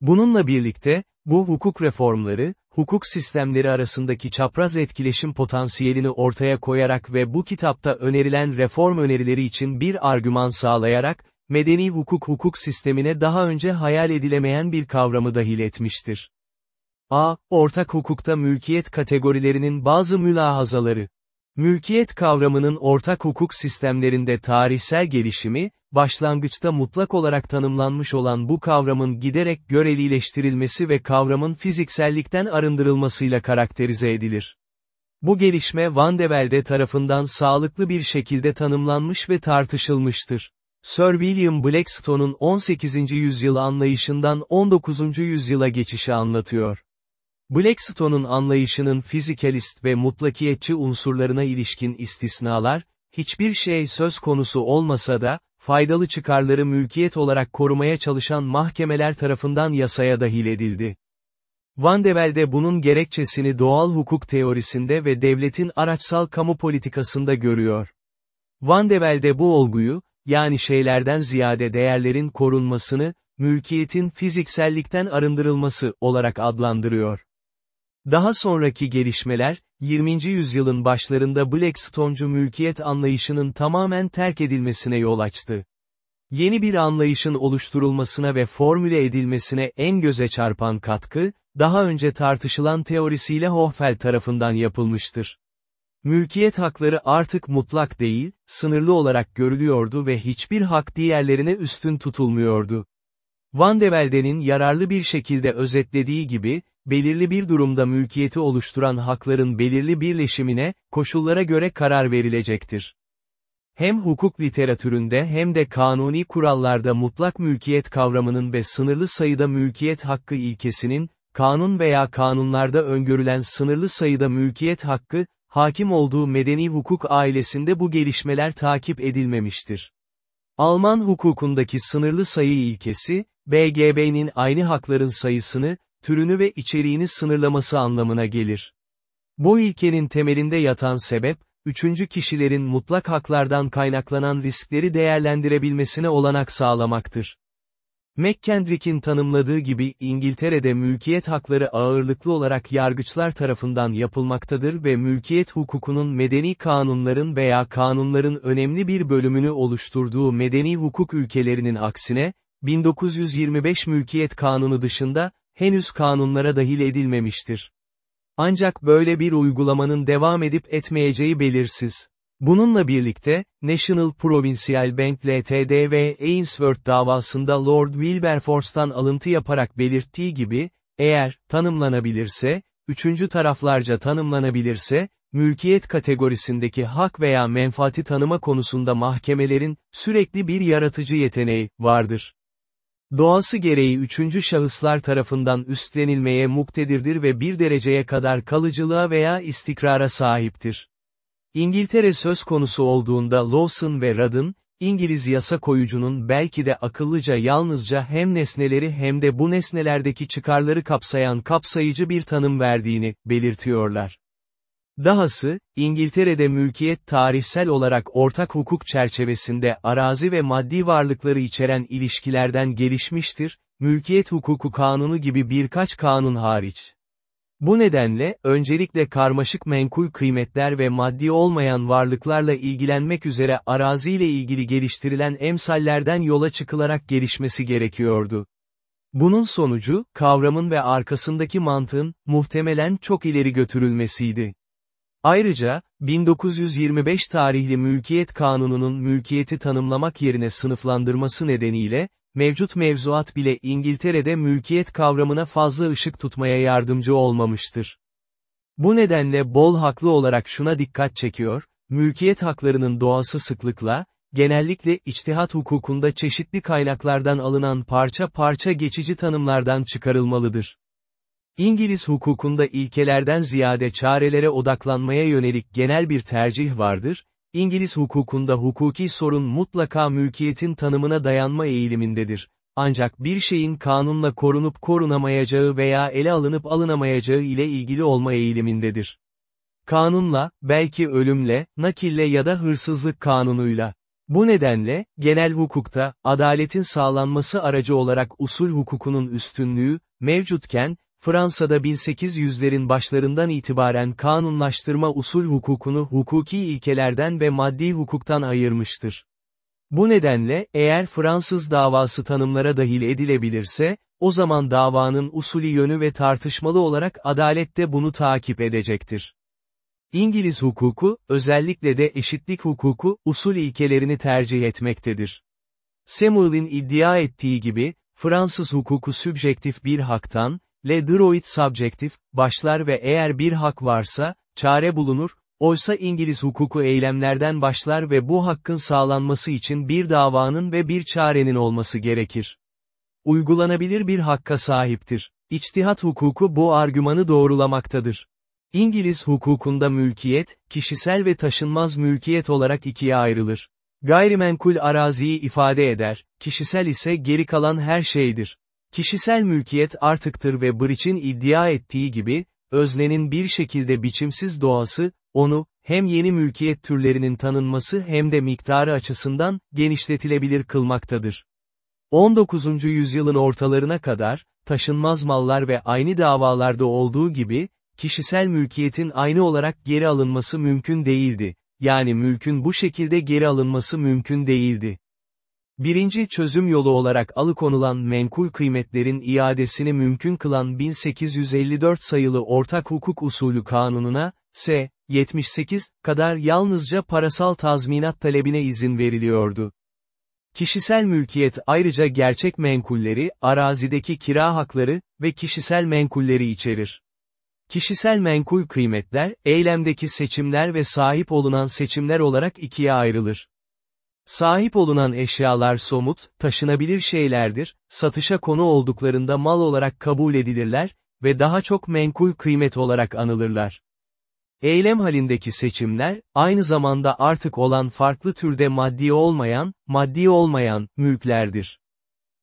Bununla birlikte, bu hukuk reformları, hukuk sistemleri arasındaki çapraz etkileşim potansiyelini ortaya koyarak ve bu kitapta önerilen reform önerileri için bir argüman sağlayarak, medeni hukuk hukuk sistemine daha önce hayal edilemeyen bir kavramı dahil etmiştir. A. Ortak hukukta mülkiyet kategorilerinin bazı mülahazaları. Mülkiyet kavramının ortak hukuk sistemlerinde tarihsel gelişimi, başlangıçta mutlak olarak tanımlanmış olan bu kavramın giderek görelileştirilmesi ve kavramın fiziksellikten arındırılmasıyla karakterize edilir. Bu gelişme Van de Velde tarafından sağlıklı bir şekilde tanımlanmış ve tartışılmıştır. Sir William Blackstone'un 18. yüzyıl anlayışından 19. yüzyıla geçişi anlatıyor. Blackstone'un anlayışının fizikalist ve mutlakiyetçi unsurlarına ilişkin istisnalar, hiçbir şey söz konusu olmasa da, faydalı çıkarları mülkiyet olarak korumaya çalışan mahkemeler tarafından yasaya dahil edildi. Van de Velde bunun gerekçesini doğal hukuk teorisinde ve devletin araçsal kamu politikasında görüyor. Van de Velde bu olguyu, yani şeylerden ziyade değerlerin korunmasını, mülkiyetin fiziksellikten arındırılması olarak adlandırıyor. Daha sonraki gelişmeler, 20. yüzyılın başlarında Blackstone'cu mülkiyet anlayışının tamamen terk edilmesine yol açtı. Yeni bir anlayışın oluşturulmasına ve formüle edilmesine en göze çarpan katkı, daha önce tartışılan teorisiyle Hohfeld tarafından yapılmıştır. Mülkiyet hakları artık mutlak değil, sınırlı olarak görülüyordu ve hiçbir hak diğerlerine üstün tutulmuyordu. Van de Velde'nin yararlı bir şekilde özetlediği gibi, belirli bir durumda mülkiyeti oluşturan hakların belirli birleşimine, koşullara göre karar verilecektir. Hem hukuk literatüründe hem de kanuni kurallarda mutlak mülkiyet kavramının ve sınırlı sayıda mülkiyet hakkı ilkesinin, kanun veya kanunlarda öngörülen sınırlı sayıda mülkiyet hakkı, hakim olduğu medeni hukuk ailesinde bu gelişmeler takip edilmemiştir. Alman hukukundaki sınırlı sayı ilkesi, BGB'nin aynı hakların sayısını, türünü ve içeriğini sınırlaması anlamına gelir. Bu ilkenin temelinde yatan sebep, üçüncü kişilerin mutlak haklardan kaynaklanan riskleri değerlendirebilmesine olanak sağlamaktır. McKendrick'in tanımladığı gibi İngiltere'de mülkiyet hakları ağırlıklı olarak yargıçlar tarafından yapılmaktadır ve mülkiyet hukukunun medeni kanunların veya kanunların önemli bir bölümünü oluşturduğu medeni hukuk ülkelerinin aksine, 1925 Mülkiyet Kanunu dışında, henüz kanunlara dahil edilmemiştir. Ancak böyle bir uygulamanın devam edip etmeyeceği belirsiz. Bununla birlikte, National Provincial Bank Ltd ve Ainsworth davasında Lord Wilberforce'tan alıntı yaparak belirttiği gibi, eğer, tanımlanabilirse, üçüncü taraflarca tanımlanabilirse, mülkiyet kategorisindeki hak veya menfaati tanıma konusunda mahkemelerin, sürekli bir yaratıcı yeteneği, vardır. Doğası gereği üçüncü şahıslar tarafından üstlenilmeye muktedirdir ve bir dereceye kadar kalıcılığa veya istikrara sahiptir. İngiltere söz konusu olduğunda Lawson ve Rudd'ın, İngiliz yasa koyucunun belki de akıllıca yalnızca hem nesneleri hem de bu nesnelerdeki çıkarları kapsayan kapsayıcı bir tanım verdiğini, belirtiyorlar. Dahası, İngiltere'de mülkiyet tarihsel olarak ortak hukuk çerçevesinde arazi ve maddi varlıkları içeren ilişkilerden gelişmiştir, mülkiyet hukuku kanunu gibi birkaç kanun hariç. Bu nedenle, öncelikle karmaşık menkul kıymetler ve maddi olmayan varlıklarla ilgilenmek üzere araziyle ilgili geliştirilen emsallerden yola çıkılarak gelişmesi gerekiyordu. Bunun sonucu, kavramın ve arkasındaki mantığın, muhtemelen çok ileri götürülmesiydi. Ayrıca, 1925 tarihli Mülkiyet Kanunu'nun mülkiyeti tanımlamak yerine sınıflandırması nedeniyle, mevcut mevzuat bile İngiltere'de mülkiyet kavramına fazla ışık tutmaya yardımcı olmamıştır. Bu nedenle Bol haklı olarak şuna dikkat çekiyor, mülkiyet haklarının doğası sıklıkla, genellikle içtihat hukukunda çeşitli kaynaklardan alınan parça parça geçici tanımlardan çıkarılmalıdır. İngiliz hukukunda ilkelerden ziyade çarelere odaklanmaya yönelik genel bir tercih vardır, İngiliz hukukunda hukuki sorun mutlaka mülkiyetin tanımına dayanma eğilimindedir. Ancak bir şeyin kanunla korunup korunamayacağı veya ele alınıp alınamayacağı ile ilgili olma eğilimindedir. Kanunla, belki ölümle, nakille ya da hırsızlık kanunuyla. Bu nedenle, genel hukukta, adaletin sağlanması aracı olarak usul hukukunun üstünlüğü, mevcutken, Fransa'da 1800'lerin başlarından itibaren kanunlaştırma usul hukukunu hukuki ilkelerden ve maddi hukuktan ayırmıştır. Bu nedenle, eğer Fransız davası tanımlara dahil edilebilirse, o zaman davanın usulü yönü ve tartışmalı olarak adalette bunu takip edecektir. İngiliz hukuku, özellikle de eşitlik hukuku, usul ilkelerini tercih etmektedir. Samuel'in iddia ettiği gibi, Fransız hukuku sübjektif bir haktan, Le droit subjektif, başlar ve eğer bir hak varsa, çare bulunur, oysa İngiliz hukuku eylemlerden başlar ve bu hakkın sağlanması için bir davanın ve bir çarenin olması gerekir. Uygulanabilir bir hakka sahiptir. İçtihat hukuku bu argümanı doğrulamaktadır. İngiliz hukukunda mülkiyet, kişisel ve taşınmaz mülkiyet olarak ikiye ayrılır. Gayrimenkul araziyi ifade eder, kişisel ise geri kalan her şeydir. Kişisel mülkiyet artıktır ve Bridge'in iddia ettiği gibi, öznenin bir şekilde biçimsiz doğası, onu, hem yeni mülkiyet türlerinin tanınması hem de miktarı açısından, genişletilebilir kılmaktadır. 19. yüzyılın ortalarına kadar, taşınmaz mallar ve aynı davalarda olduğu gibi, kişisel mülkiyetin aynı olarak geri alınması mümkün değildi, yani mülkün bu şekilde geri alınması mümkün değildi. Birinci çözüm yolu olarak alıkonulan menkul kıymetlerin iadesini mümkün kılan 1854 sayılı Ortak Hukuk Usulü Kanunu'na, S. 78, kadar yalnızca parasal tazminat talebine izin veriliyordu. Kişisel mülkiyet ayrıca gerçek menkulleri, arazideki kira hakları ve kişisel menkulleri içerir. Kişisel menkul kıymetler, eylemdeki seçimler ve sahip olunan seçimler olarak ikiye ayrılır. Sahip olunan eşyalar somut, taşınabilir şeylerdir, satışa konu olduklarında mal olarak kabul edilirler ve daha çok menkul kıymet olarak anılırlar. Eylem halindeki seçimler, aynı zamanda artık olan farklı türde maddi olmayan, maddi olmayan, mülklerdir.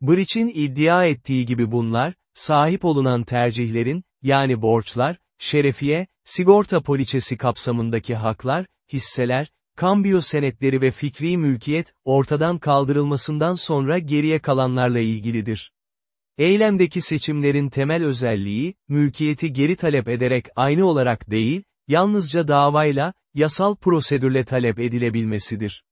Bridge'in iddia ettiği gibi bunlar, sahip olunan tercihlerin, yani borçlar, şerefiye, sigorta poliçesi kapsamındaki haklar, hisseler, kambiyo senetleri ve fikri mülkiyet, ortadan kaldırılmasından sonra geriye kalanlarla ilgilidir. Eylemdeki seçimlerin temel özelliği, mülkiyeti geri talep ederek aynı olarak değil, yalnızca davayla, yasal prosedürle talep edilebilmesidir.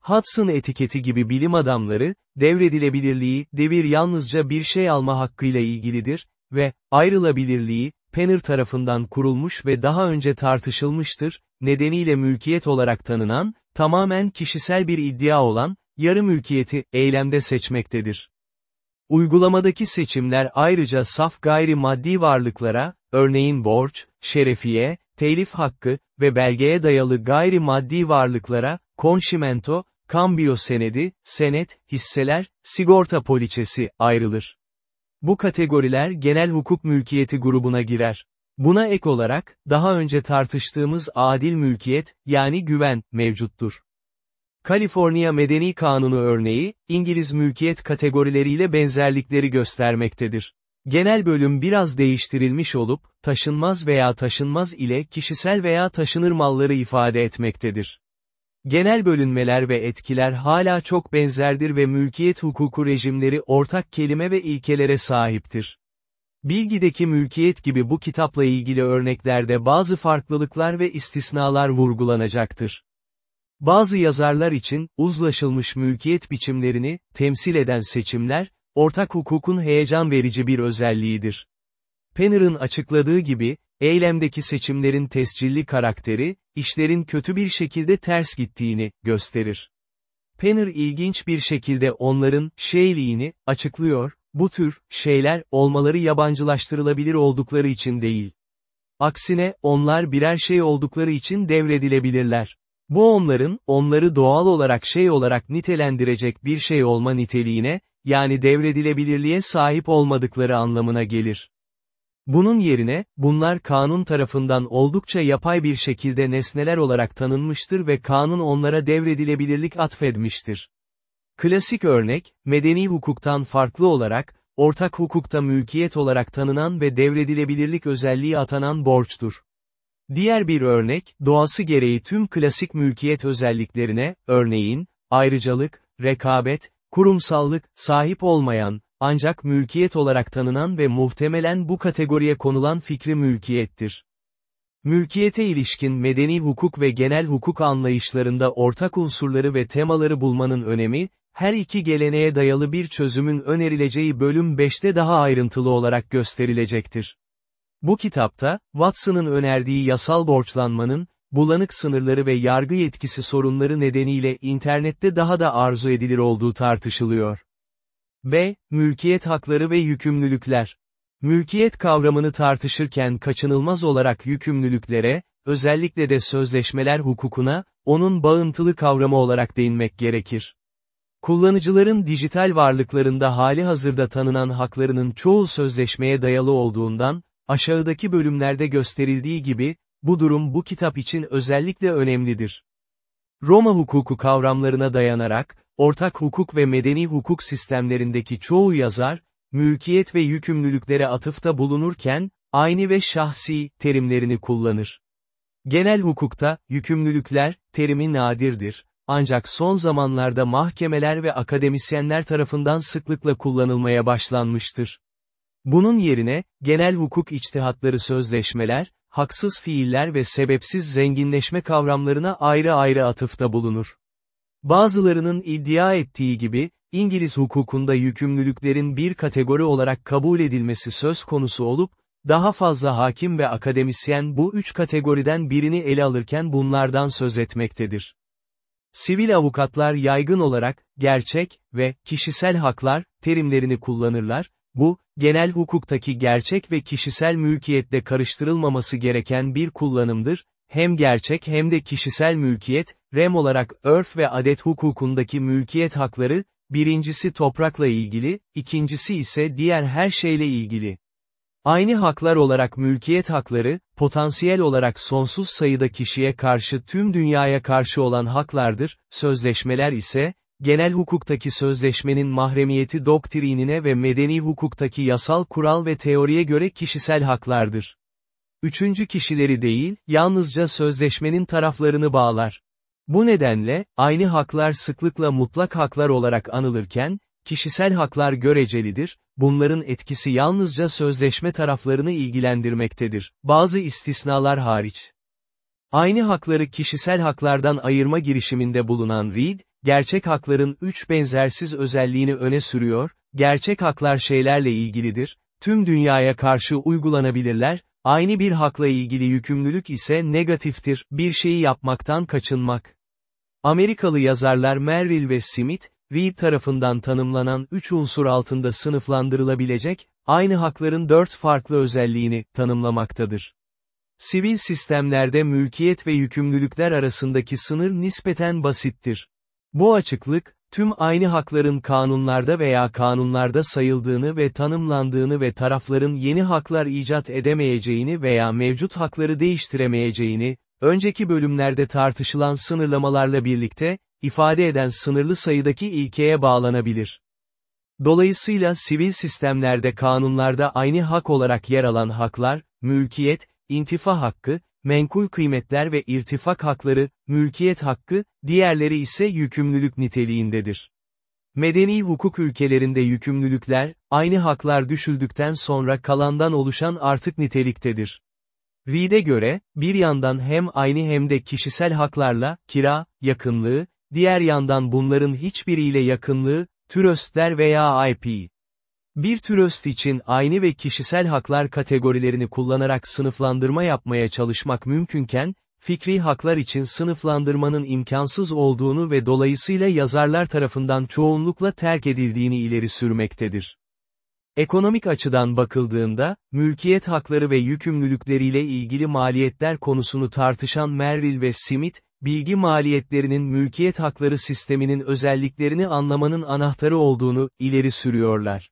Hudson etiketi gibi bilim adamları, devredilebilirliği, devir yalnızca bir şey alma hakkıyla ilgilidir ve, ayrılabilirliği, Penner tarafından kurulmuş ve daha önce tartışılmıştır, nedeniyle mülkiyet olarak tanınan, tamamen kişisel bir iddia olan, yarı mülkiyeti, eylemde seçmektedir. Uygulamadaki seçimler ayrıca saf gayri maddi varlıklara, örneğin borç, şerefiye, telif hakkı ve belgeye dayalı gayri maddi varlıklara, konşimento, kambiyo senedi, senet, hisseler, sigorta poliçesi ayrılır. Bu kategoriler genel hukuk mülkiyeti grubuna girer. Buna ek olarak, daha önce tartıştığımız adil mülkiyet, yani güven, mevcuttur. Kaliforniya Medeni Kanunu örneği, İngiliz mülkiyet kategorileriyle benzerlikleri göstermektedir. Genel bölüm biraz değiştirilmiş olup, taşınmaz veya taşınmaz ile kişisel veya taşınır malları ifade etmektedir. Genel bölünmeler ve etkiler hala çok benzerdir ve mülkiyet hukuku rejimleri ortak kelime ve ilkelere sahiptir. Bilgideki mülkiyet gibi bu kitapla ilgili örneklerde bazı farklılıklar ve istisnalar vurgulanacaktır. Bazı yazarlar için, uzlaşılmış mülkiyet biçimlerini, temsil eden seçimler, ortak hukukun heyecan verici bir özelliğidir. Penner'ın açıkladığı gibi, eylemdeki seçimlerin tescilli karakteri, işlerin kötü bir şekilde ters gittiğini, gösterir. Penner ilginç bir şekilde onların, şeyliğini, açıklıyor, bu tür, şeyler, olmaları yabancılaştırılabilir oldukları için değil. Aksine, onlar birer şey oldukları için devredilebilirler. Bu onların, onları doğal olarak şey olarak nitelendirecek bir şey olma niteliğine, yani devredilebilirliğe sahip olmadıkları anlamına gelir. Bunun yerine, bunlar kanun tarafından oldukça yapay bir şekilde nesneler olarak tanınmıştır ve kanun onlara devredilebilirlik atfedmiştir. Klasik örnek, medeni hukuktan farklı olarak, ortak hukukta mülkiyet olarak tanınan ve devredilebilirlik özelliği atanan borçtur. Diğer bir örnek, doğası gereği tüm klasik mülkiyet özelliklerine, örneğin, ayrıcalık, rekabet, kurumsallık, sahip olmayan, ancak mülkiyet olarak tanınan ve muhtemelen bu kategoriye konulan fikri mülkiyettir. Mülkiyete ilişkin medeni hukuk ve genel hukuk anlayışlarında ortak unsurları ve temaları bulmanın önemi, her iki geleneğe dayalı bir çözümün önerileceği bölüm 5'te daha ayrıntılı olarak gösterilecektir. Bu kitapta, Watson'ın önerdiği yasal borçlanmanın, bulanık sınırları ve yargı yetkisi sorunları nedeniyle internette daha da arzu edilir olduğu tartışılıyor. B. Mülkiyet hakları ve yükümlülükler. Mülkiyet kavramını tartışırken kaçınılmaz olarak yükümlülüklere, özellikle de sözleşmeler hukukuna, onun bağıntılı kavramı olarak değinmek gerekir. Kullanıcıların dijital varlıklarında hali hazırda tanınan haklarının çoğu sözleşmeye dayalı olduğundan, aşağıdaki bölümlerde gösterildiği gibi, bu durum bu kitap için özellikle önemlidir. Roma hukuku kavramlarına dayanarak, ortak hukuk ve medeni hukuk sistemlerindeki çoğu yazar, mülkiyet ve yükümlülüklere atıfta bulunurken, aynı ve şahsi terimlerini kullanır. Genel hukukta, yükümlülükler, terimi nadirdir, ancak son zamanlarda mahkemeler ve akademisyenler tarafından sıklıkla kullanılmaya başlanmıştır. Bunun yerine, genel hukuk içtihatları sözleşmeler, haksız fiiller ve sebepsiz zenginleşme kavramlarına ayrı ayrı atıfta bulunur. Bazılarının iddia ettiği gibi, İngiliz hukukunda yükümlülüklerin bir kategori olarak kabul edilmesi söz konusu olup, daha fazla hakim ve akademisyen bu üç kategoriden birini ele alırken bunlardan söz etmektedir. Sivil avukatlar yaygın olarak, gerçek ve kişisel haklar terimlerini kullanırlar, bu, genel hukuktaki gerçek ve kişisel mülkiyetle karıştırılmaması gereken bir kullanımdır, hem gerçek hem de kişisel mülkiyet, rem olarak örf ve adet hukukundaki mülkiyet hakları, birincisi toprakla ilgili, ikincisi ise diğer her şeyle ilgili. Aynı haklar olarak mülkiyet hakları, potansiyel olarak sonsuz sayıda kişiye karşı tüm dünyaya karşı olan haklardır, sözleşmeler ise, genel hukuktaki sözleşmenin mahremiyeti doktrinine ve medeni hukuktaki yasal kural ve teoriye göre kişisel haklardır. Üçüncü kişileri değil, yalnızca sözleşmenin taraflarını bağlar. Bu nedenle, aynı haklar sıklıkla mutlak haklar olarak anılırken, kişisel haklar görecelidir, bunların etkisi yalnızca sözleşme taraflarını ilgilendirmektedir, bazı istisnalar hariç. Aynı hakları kişisel haklardan ayırma girişiminde bulunan Reed, gerçek hakların üç benzersiz özelliğini öne sürüyor, gerçek haklar şeylerle ilgilidir, tüm dünyaya karşı uygulanabilirler, aynı bir hakla ilgili yükümlülük ise negatiftir, bir şeyi yapmaktan kaçınmak. Amerikalı yazarlar Merrill ve Smith, Reed tarafından tanımlanan üç unsur altında sınıflandırılabilecek, aynı hakların dört farklı özelliğini tanımlamaktadır. Sivil sistemlerde mülkiyet ve yükümlülükler arasındaki sınır nispeten basittir. Bu açıklık, tüm aynı hakların kanunlarda veya kanunlarda sayıldığını ve tanımlandığını ve tarafların yeni haklar icat edemeyeceğini veya mevcut hakları değiştiremeyeceğini, önceki bölümlerde tartışılan sınırlamalarla birlikte, ifade eden sınırlı sayıdaki ilkeye bağlanabilir. Dolayısıyla sivil sistemlerde kanunlarda aynı hak olarak yer alan haklar, mülkiyet, intifa hakkı, menkul kıymetler ve irtifak hakları, mülkiyet hakkı, diğerleri ise yükümlülük niteliğindedir. Medeni hukuk ülkelerinde yükümlülükler, aynı haklar düşüldükten sonra kalandan oluşan artık niteliktedir. Reed'e göre, bir yandan hem aynı hem de kişisel haklarla, kira, yakınlığı, diğer yandan bunların hiçbiriyle yakınlığı, türöstler veya IP. Bir türöst için aynı ve kişisel haklar kategorilerini kullanarak sınıflandırma yapmaya çalışmak mümkünken, fikri haklar için sınıflandırmanın imkansız olduğunu ve dolayısıyla yazarlar tarafından çoğunlukla terk edildiğini ileri sürmektedir. Ekonomik açıdan bakıldığında, mülkiyet hakları ve yükümlülükleriyle ilgili maliyetler konusunu tartışan Merrill ve Smith, bilgi maliyetlerinin mülkiyet hakları sisteminin özelliklerini anlamanın anahtarı olduğunu ileri sürüyorlar.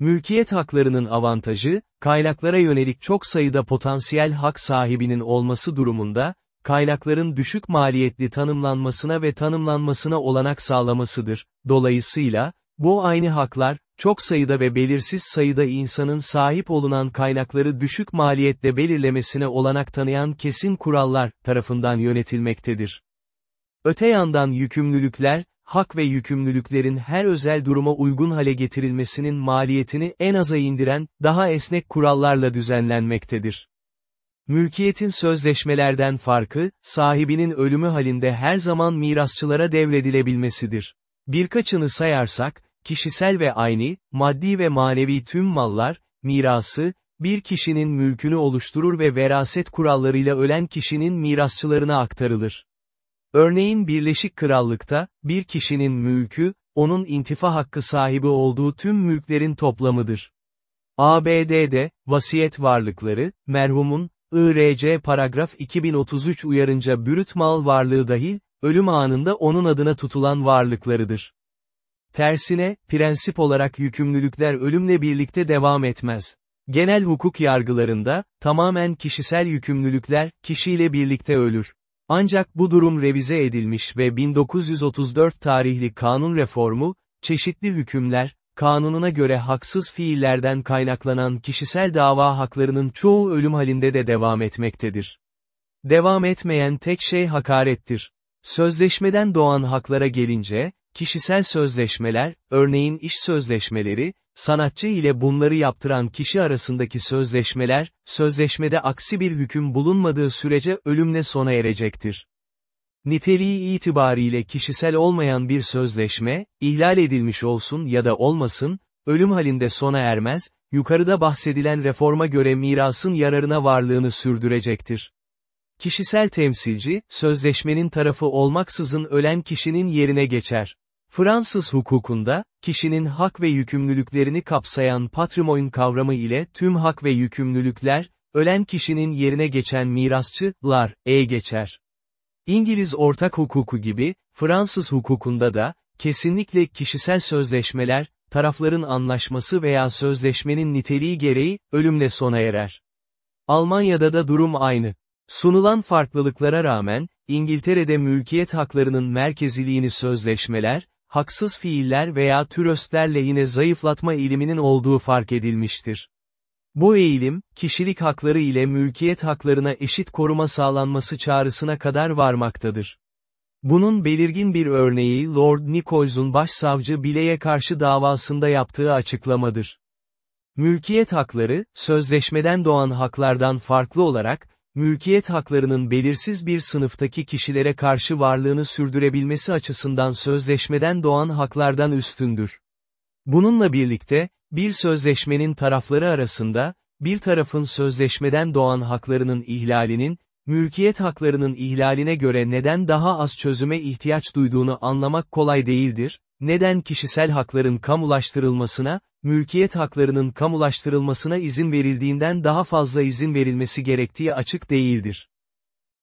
Mülkiyet haklarının avantajı, kaynaklara yönelik çok sayıda potansiyel hak sahibinin olması durumunda, kaynakların düşük maliyetli tanımlanmasına ve tanımlanmasına olanak sağlamasıdır. Dolayısıyla, bu aynı haklar, çok sayıda ve belirsiz sayıda insanın sahip olunan kaynakları düşük maliyetle belirlemesine olanak tanıyan kesin kurallar tarafından yönetilmektedir. Öte yandan yükümlülükler, hak ve yükümlülüklerin her özel duruma uygun hale getirilmesinin maliyetini en aza indiren, daha esnek kurallarla düzenlenmektedir. Mülkiyetin sözleşmelerden farkı, sahibinin ölümü halinde her zaman mirasçılara devredilebilmesidir. Birkaçını sayarsak, kişisel ve aynı, maddi ve manevi tüm mallar, mirası, bir kişinin mülkünü oluşturur ve veraset kurallarıyla ölen kişinin mirasçılarına aktarılır. Örneğin Birleşik Krallık'ta, bir kişinin mülkü, onun intifa hakkı sahibi olduğu tüm mülklerin toplamıdır. ABD'de, vasiyet varlıkları, merhumun, IRC paragraf 2033 uyarınca bürüt mal varlığı dahil, ölüm anında onun adına tutulan varlıklarıdır. Tersine, prensip olarak yükümlülükler ölümle birlikte devam etmez. Genel hukuk yargılarında, tamamen kişisel yükümlülükler, kişiyle birlikte ölür. Ancak bu durum revize edilmiş ve 1934 tarihli kanun reformu, çeşitli hükümler, kanununa göre haksız fiillerden kaynaklanan kişisel dava haklarının çoğu ölüm halinde de devam etmektedir. Devam etmeyen tek şey hakarettir. Sözleşmeden doğan haklara gelince, kişisel sözleşmeler, örneğin iş sözleşmeleri, sanatçı ile bunları yaptıran kişi arasındaki sözleşmeler, sözleşmede aksi bir hüküm bulunmadığı sürece ölümle sona erecektir. Niteliği itibariyle kişisel olmayan bir sözleşme, ihlal edilmiş olsun ya da olmasın, ölüm halinde sona ermez, yukarıda bahsedilen reforma göre mirasın yararına varlığını sürdürecektir. Kişisel temsilci, sözleşmenin tarafı olmaksızın ölen kişinin yerine geçer. Fransız hukukunda, kişinin hak ve yükümlülüklerini kapsayan patrimoine kavramı ile tüm hak ve yükümlülükler, ölen kişinin yerine geçen mirasçılar, e geçer. İngiliz ortak hukuku gibi, Fransız hukukunda da, kesinlikle kişisel sözleşmeler, tarafların anlaşması veya sözleşmenin niteliği gereği, ölümle sona erer. Almanya'da da durum aynı. Sunulan farklılıklara rağmen, İngiltere'de mülkiyet haklarının merkeziliğini sözleşmeler, haksız fiiller veya türöstlerle yine zayıflatma eğiliminin olduğu fark edilmiştir. Bu eğilim, kişilik hakları ile mülkiyet haklarına eşit koruma sağlanması çağrısına kadar varmaktadır. Bunun belirgin bir örneği Lord Nichols'un başsavcı Biley'e karşı davasında yaptığı açıklamadır. Mülkiyet hakları, sözleşmeden doğan haklardan farklı olarak, mülkiyet haklarının belirsiz bir sınıftaki kişilere karşı varlığını sürdürebilmesi açısından sözleşmeden doğan haklardan üstündür. Bununla birlikte, bir sözleşmenin tarafları arasında, bir tarafın sözleşmeden doğan haklarının ihlalinin, mülkiyet haklarının ihlaline göre neden daha az çözüme ihtiyaç duyduğunu anlamak kolay değildir, neden kişisel hakların kamulaştırılmasına, mülkiyet haklarının kamulaştırılmasına izin verildiğinden daha fazla izin verilmesi gerektiği açık değildir.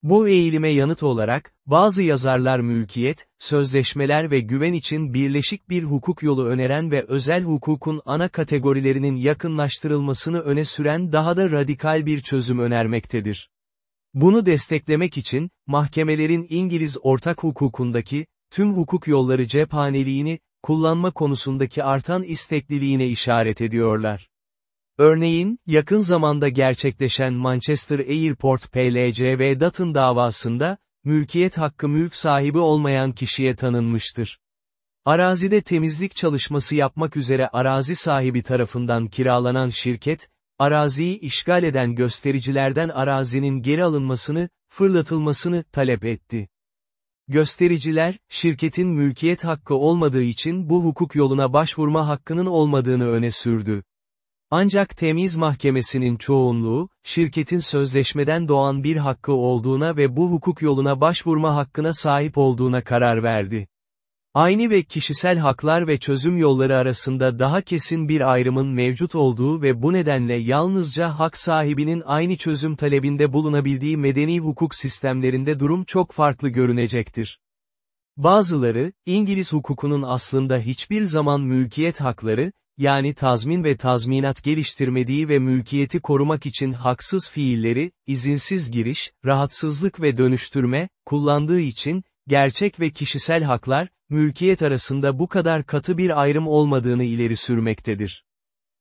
Bu eğilime yanıt olarak, bazı yazarlar mülkiyet, sözleşmeler ve güven için birleşik bir hukuk yolu öneren ve özel hukukun ana kategorilerinin yakınlaştırılmasını öne süren daha da radikal bir çözüm önermektedir. Bunu desteklemek için, mahkemelerin İngiliz ortak hukukundaki, tüm hukuk yolları cephaneliğini, kullanma konusundaki artan istekliliğine işaret ediyorlar. Örneğin, yakın zamanda gerçekleşen Manchester Airport PLC ve Dutton davasında, mülkiyet hakkı mülk sahibi olmayan kişiye tanınmıştır. Arazide temizlik çalışması yapmak üzere arazi sahibi tarafından kiralanan şirket, araziyi işgal eden göstericilerden arazinin geri alınmasını, fırlatılmasını talep etti. Göstericiler, şirketin mülkiyet hakkı olmadığı için bu hukuk yoluna başvurma hakkının olmadığını öne sürdü. Ancak temiz mahkemesinin çoğunluğu, şirketin sözleşmeden doğan bir hakkı olduğuna ve bu hukuk yoluna başvurma hakkına sahip olduğuna karar verdi. Aynı ve kişisel haklar ve çözüm yolları arasında daha kesin bir ayrımın mevcut olduğu ve bu nedenle yalnızca hak sahibinin aynı çözüm talebinde bulunabildiği medeni hukuk sistemlerinde durum çok farklı görünecektir. Bazıları, İngiliz hukukunun aslında hiçbir zaman mülkiyet hakları, yani tazmin ve tazminat geliştirmediği ve mülkiyeti korumak için haksız fiilleri, izinsiz giriş, rahatsızlık ve dönüştürme, kullandığı için, gerçek ve kişisel haklar, mülkiyet arasında bu kadar katı bir ayrım olmadığını ileri sürmektedir.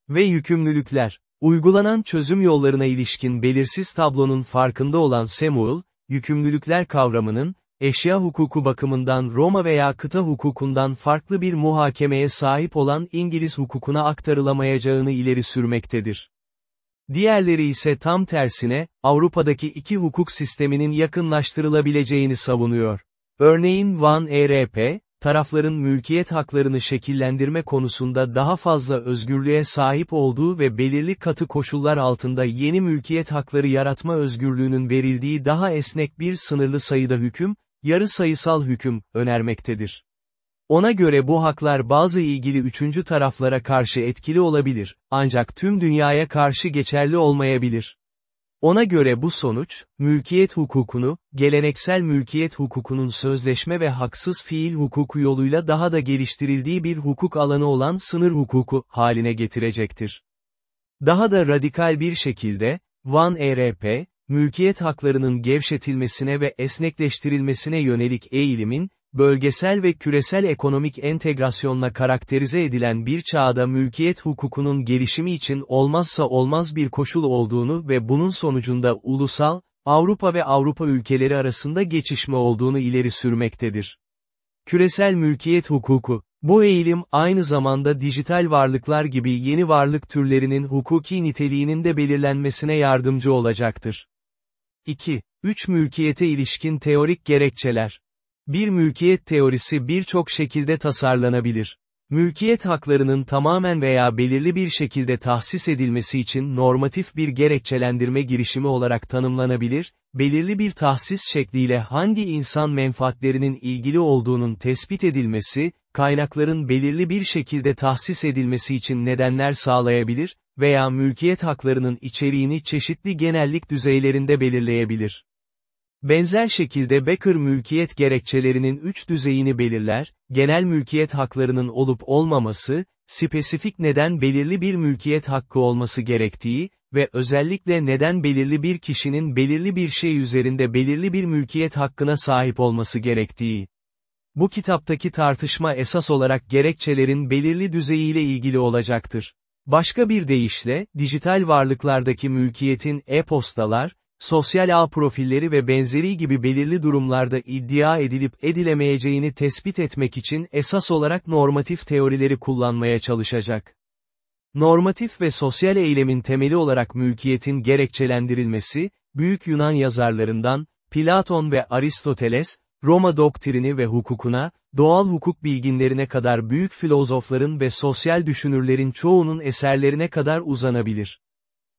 Ve yükümlülükler, uygulanan çözüm yollarına ilişkin belirsiz tablonun farkında olan Samuel, yükümlülükler kavramının, eşya hukuku bakımından Roma veya kıta hukukundan farklı bir muhakemeye sahip olan İngiliz hukukuna aktarılamayacağını ileri sürmektedir. Diğerleri ise tam tersine, Avrupa'daki iki hukuk sisteminin yakınlaştırılabileceğini savunuyor. Örneğin Van ERP, tarafların mülkiyet haklarını şekillendirme konusunda daha fazla özgürlüğe sahip olduğu ve belirli katı koşullar altında yeni mülkiyet hakları yaratma özgürlüğünün verildiği daha esnek bir sınırlı sayıda hüküm, yarı sayısal hüküm, önermektedir. Ona göre bu haklar bazı ilgili üçüncü taraflara karşı etkili olabilir, ancak tüm dünyaya karşı geçerli olmayabilir. Ona göre bu sonuç, mülkiyet hukukunu, geleneksel mülkiyet hukukunun sözleşme ve haksız fiil hukuku yoluyla daha da geliştirildiği bir hukuk alanı olan sınır hukuku, haline getirecektir. Daha da radikal bir şekilde, Van ERP, mülkiyet haklarının gevşetilmesine ve esnekleştirilmesine yönelik eğilimin, bölgesel ve küresel ekonomik entegrasyonla karakterize edilen bir çağda mülkiyet hukukunun gelişimi için olmazsa olmaz bir koşul olduğunu ve bunun sonucunda ulusal, Avrupa ve Avrupa ülkeleri arasında geçişme olduğunu ileri sürmektedir. Küresel mülkiyet hukuku, bu eğilim aynı zamanda dijital varlıklar gibi yeni varlık türlerinin hukuki niteliğinin de belirlenmesine yardımcı olacaktır. 2. 3 mülkiyete ilişkin teorik gerekçeler. Bir mülkiyet teorisi birçok şekilde tasarlanabilir. Mülkiyet haklarının tamamen veya belirli bir şekilde tahsis edilmesi için normatif bir gerekçelendirme girişimi olarak tanımlanabilir, belirli bir tahsis şekliyle hangi insan menfaatlerinin ilgili olduğunun tespit edilmesi, kaynakların belirli bir şekilde tahsis edilmesi için nedenler sağlayabilir veya mülkiyet haklarının içeriğini çeşitli genellik düzeylerinde belirleyebilir. Benzer şekilde Becker mülkiyet gerekçelerinin üç düzeyini belirler, genel mülkiyet haklarının olup olmaması, spesifik neden belirli bir mülkiyet hakkı olması gerektiği ve özellikle neden belirli bir kişinin belirli bir şey üzerinde belirli bir mülkiyet hakkına sahip olması gerektiği. Bu kitaptaki tartışma esas olarak gerekçelerin belirli düzeyiyle ilgili olacaktır. Başka bir deyişle, dijital varlıklardaki mülkiyetin e-postalar, sosyal ağ profilleri ve benzeri gibi belirli durumlarda iddia edilip edilemeyeceğini tespit etmek için esas olarak normatif teorileri kullanmaya çalışacak. Normatif ve sosyal eylemin temeli olarak mülkiyetin gerekçelendirilmesi, Büyük Yunan yazarlarından, Platon ve Aristoteles, Roma doktrini ve hukukuna, doğal hukuk bilginlerine kadar büyük filozofların ve sosyal düşünürlerin çoğunun eserlerine kadar uzanabilir.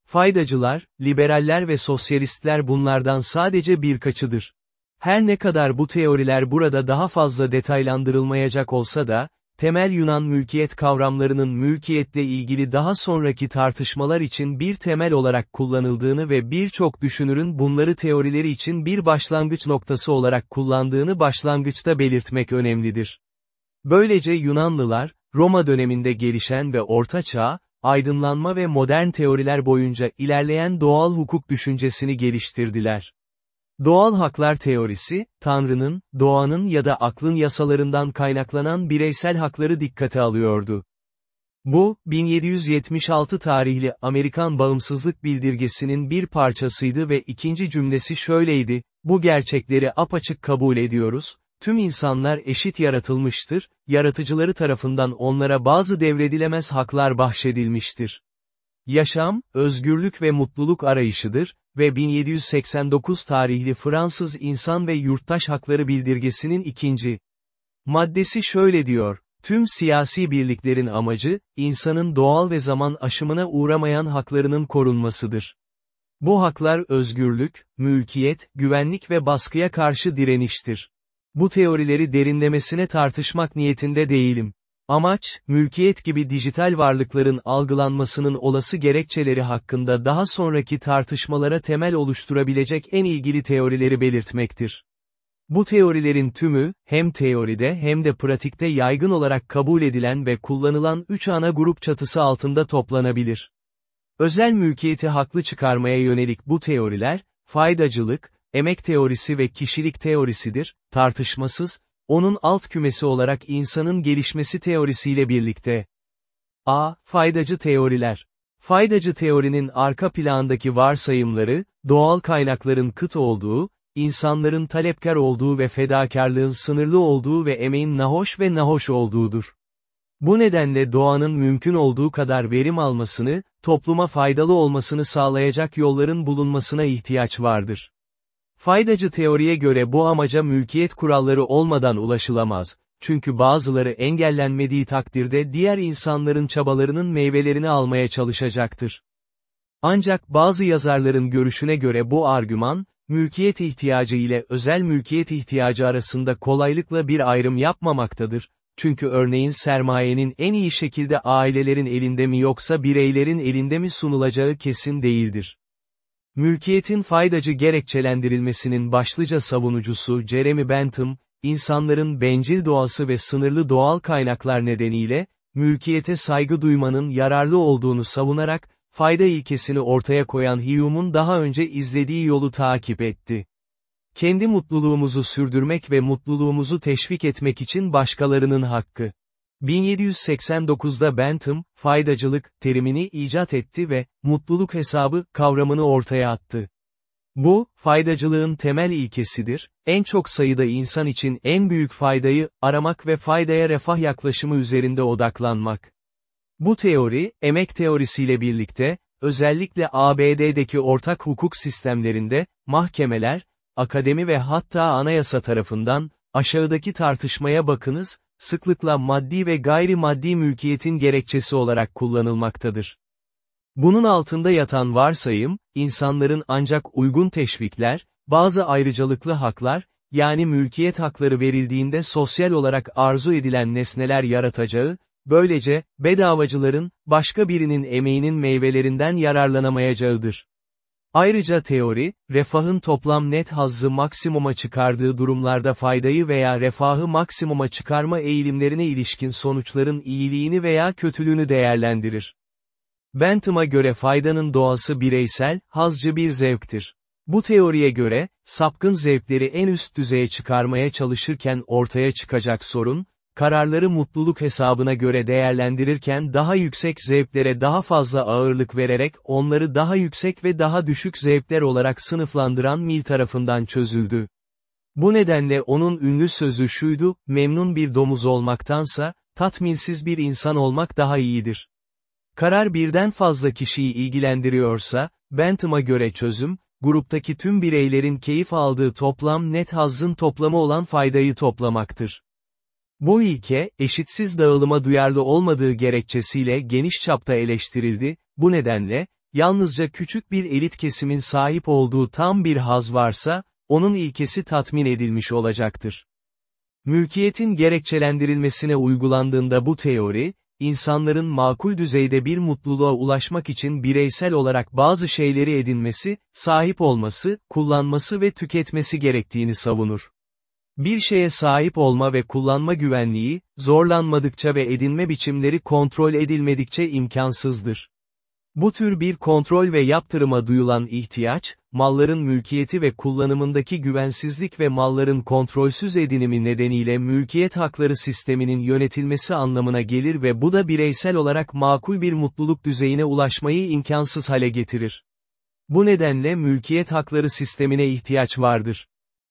Faydacılar, liberaller ve sosyalistler bunlardan sadece birkaçıdır. Her ne kadar bu teoriler burada daha fazla detaylandırılmayacak olsa da, temel Yunan mülkiyet kavramlarının mülkiyetle ilgili daha sonraki tartışmalar için bir temel olarak kullanıldığını ve birçok düşünürün bunları teorileri için bir başlangıç noktası olarak kullandığını başlangıçta belirtmek önemlidir. Böylece Yunanlılar, Roma döneminde gelişen ve Orta Çağ, aydınlanma ve modern teoriler boyunca ilerleyen doğal hukuk düşüncesini geliştirdiler. Doğal haklar teorisi, Tanrı'nın, doğanın ya da aklın yasalarından kaynaklanan bireysel hakları dikkate alıyordu. Bu, 1776 tarihli Amerikan bağımsızlık bildirgesinin bir parçasıydı ve ikinci cümlesi şöyleydi, bu gerçekleri apaçık kabul ediyoruz, tüm insanlar eşit yaratılmıştır, yaratıcıları tarafından onlara bazı devredilemez haklar bahşedilmiştir. Yaşam, özgürlük ve mutluluk arayışıdır ve 1789 tarihli Fransız İnsan ve Yurttaş Hakları Bildirgesi'nin ikinci maddesi şöyle diyor, tüm siyasi birliklerin amacı, insanın doğal ve zaman aşımına uğramayan haklarının korunmasıdır. Bu haklar özgürlük, mülkiyet, güvenlik ve baskıya karşı direniştir. Bu teorileri derinlemesine tartışmak niyetinde değilim. Amaç, mülkiyet gibi dijital varlıkların algılanmasının olası gerekçeleri hakkında daha sonraki tartışmalara temel oluşturabilecek en ilgili teorileri belirtmektir. Bu teorilerin tümü, hem teoride hem de pratikte yaygın olarak kabul edilen ve kullanılan üç ana grup çatısı altında toplanabilir. Özel mülkiyeti haklı çıkarmaya yönelik bu teoriler, faydacılık, emek teorisi ve kişilik teorisidir, tartışmasız, onun alt kümesi olarak insanın gelişmesi teorisiyle birlikte. A. Faydacı teoriler. Faydacı teorinin arka plandaki varsayımları, doğal kaynakların kıt olduğu, insanların talepkar olduğu ve fedakarlığın sınırlı olduğu ve emeğin nahoş ve nahoş olduğudur. Bu nedenle doğanın mümkün olduğu kadar verim almasını, topluma faydalı olmasını sağlayacak yolların bulunmasına ihtiyaç vardır. Faydacı teoriye göre bu amaca mülkiyet kuralları olmadan ulaşılamaz, çünkü bazıları engellenmediği takdirde diğer insanların çabalarının meyvelerini almaya çalışacaktır. Ancak bazı yazarların görüşüne göre bu argüman, mülkiyet ihtiyacı ile özel mülkiyet ihtiyacı arasında kolaylıkla bir ayrım yapmamaktadır, çünkü örneğin sermayenin en iyi şekilde ailelerin elinde mi yoksa bireylerin elinde mi sunulacağı kesin değildir. Mülkiyetin faydacı gerekçelendirilmesinin başlıca savunucusu Jeremy Bentham, insanların bencil doğası ve sınırlı doğal kaynaklar nedeniyle, mülkiyete saygı duymanın yararlı olduğunu savunarak, fayda ilkesini ortaya koyan Hume'un daha önce izlediği yolu takip etti. kendi mutluluğumuzu sürdürmek ve mutluluğumuzu teşvik etmek için başkalarının hakkı. 1789'da Bentham, faydacılık, terimini icat etti ve, mutluluk hesabı, kavramını ortaya attı. Bu, faydacılığın temel ilkesidir, en çok sayıda insan için en büyük faydayı, aramak ve faydaya refah yaklaşımı üzerinde odaklanmak. Bu teori, emek teorisiyle birlikte, özellikle ABD'deki ortak hukuk sistemlerinde, mahkemeler, akademi ve hatta anayasa tarafından, aşağıdaki tartışmaya bakınız, sıklıkla maddi ve gayri maddi mülkiyetin gerekçesi olarak kullanılmaktadır. Bunun altında yatan varsayım, insanların ancak uygun teşvikler, bazı ayrıcalıklı haklar, yani mülkiyet hakları verildiğinde sosyal olarak arzu edilen nesneler yaratacağı, böylece, bedavacıların, başka birinin emeğinin meyvelerinden yararlanamayacağıdır. Ayrıca teori, refahın toplam net hazzı maksimuma çıkardığı durumlarda faydayı veya refahı maksimuma çıkarma eğilimlerine ilişkin sonuçların iyiliğini veya kötülüğünü değerlendirir. Bentham'a göre faydanın doğası bireysel, hazcı bir zevktir. Bu teoriye göre, sapkın zevkleri en üst düzeye çıkarmaya çalışırken ortaya çıkacak sorun, kararları mutluluk hesabına göre değerlendirirken daha yüksek zevklere daha fazla ağırlık vererek onları daha yüksek ve daha düşük zevkler olarak sınıflandıran Mill tarafından çözüldü. Bu nedenle onun ünlü sözü şuydu, memnun bir domuz olmaktansa, tatminsiz bir insan olmak daha iyidir. Karar birden fazla kişiyi ilgilendiriyorsa, Bentham'a göre çözüm, gruptaki tüm bireylerin keyif aldığı toplam net hazzın toplamı olan faydayı toplamaktır. Bu ilke, eşitsiz dağılıma duyarlı olmadığı gerekçesiyle geniş çapta eleştirildi, bu nedenle, yalnızca küçük bir elit kesimin sahip olduğu tam bir haz varsa, onun ilkesi tatmin edilmiş olacaktır. Mülkiyetin gerekçelendirilmesine uygulandığında bu teori, insanların makul düzeyde bir mutluluğa ulaşmak için bireysel olarak bazı şeyleri edinmesi, sahip olması, kullanması ve tüketmesi gerektiğini savunur. Bir şeye sahip olma ve kullanma güvenliği, zorlanmadıkça ve edinme biçimleri kontrol edilmedikçe imkansızdır. Bu tür bir kontrol ve yaptırıma duyulan ihtiyaç, malların mülkiyeti ve kullanımındaki güvensizlik ve malların kontrolsüz edinimi nedeniyle mülkiyet hakları sisteminin yönetilmesi anlamına gelir ve bu da bireysel olarak makul bir mutluluk düzeyine ulaşmayı imkansız hale getirir. Bu nedenle mülkiyet hakları sistemine ihtiyaç vardır.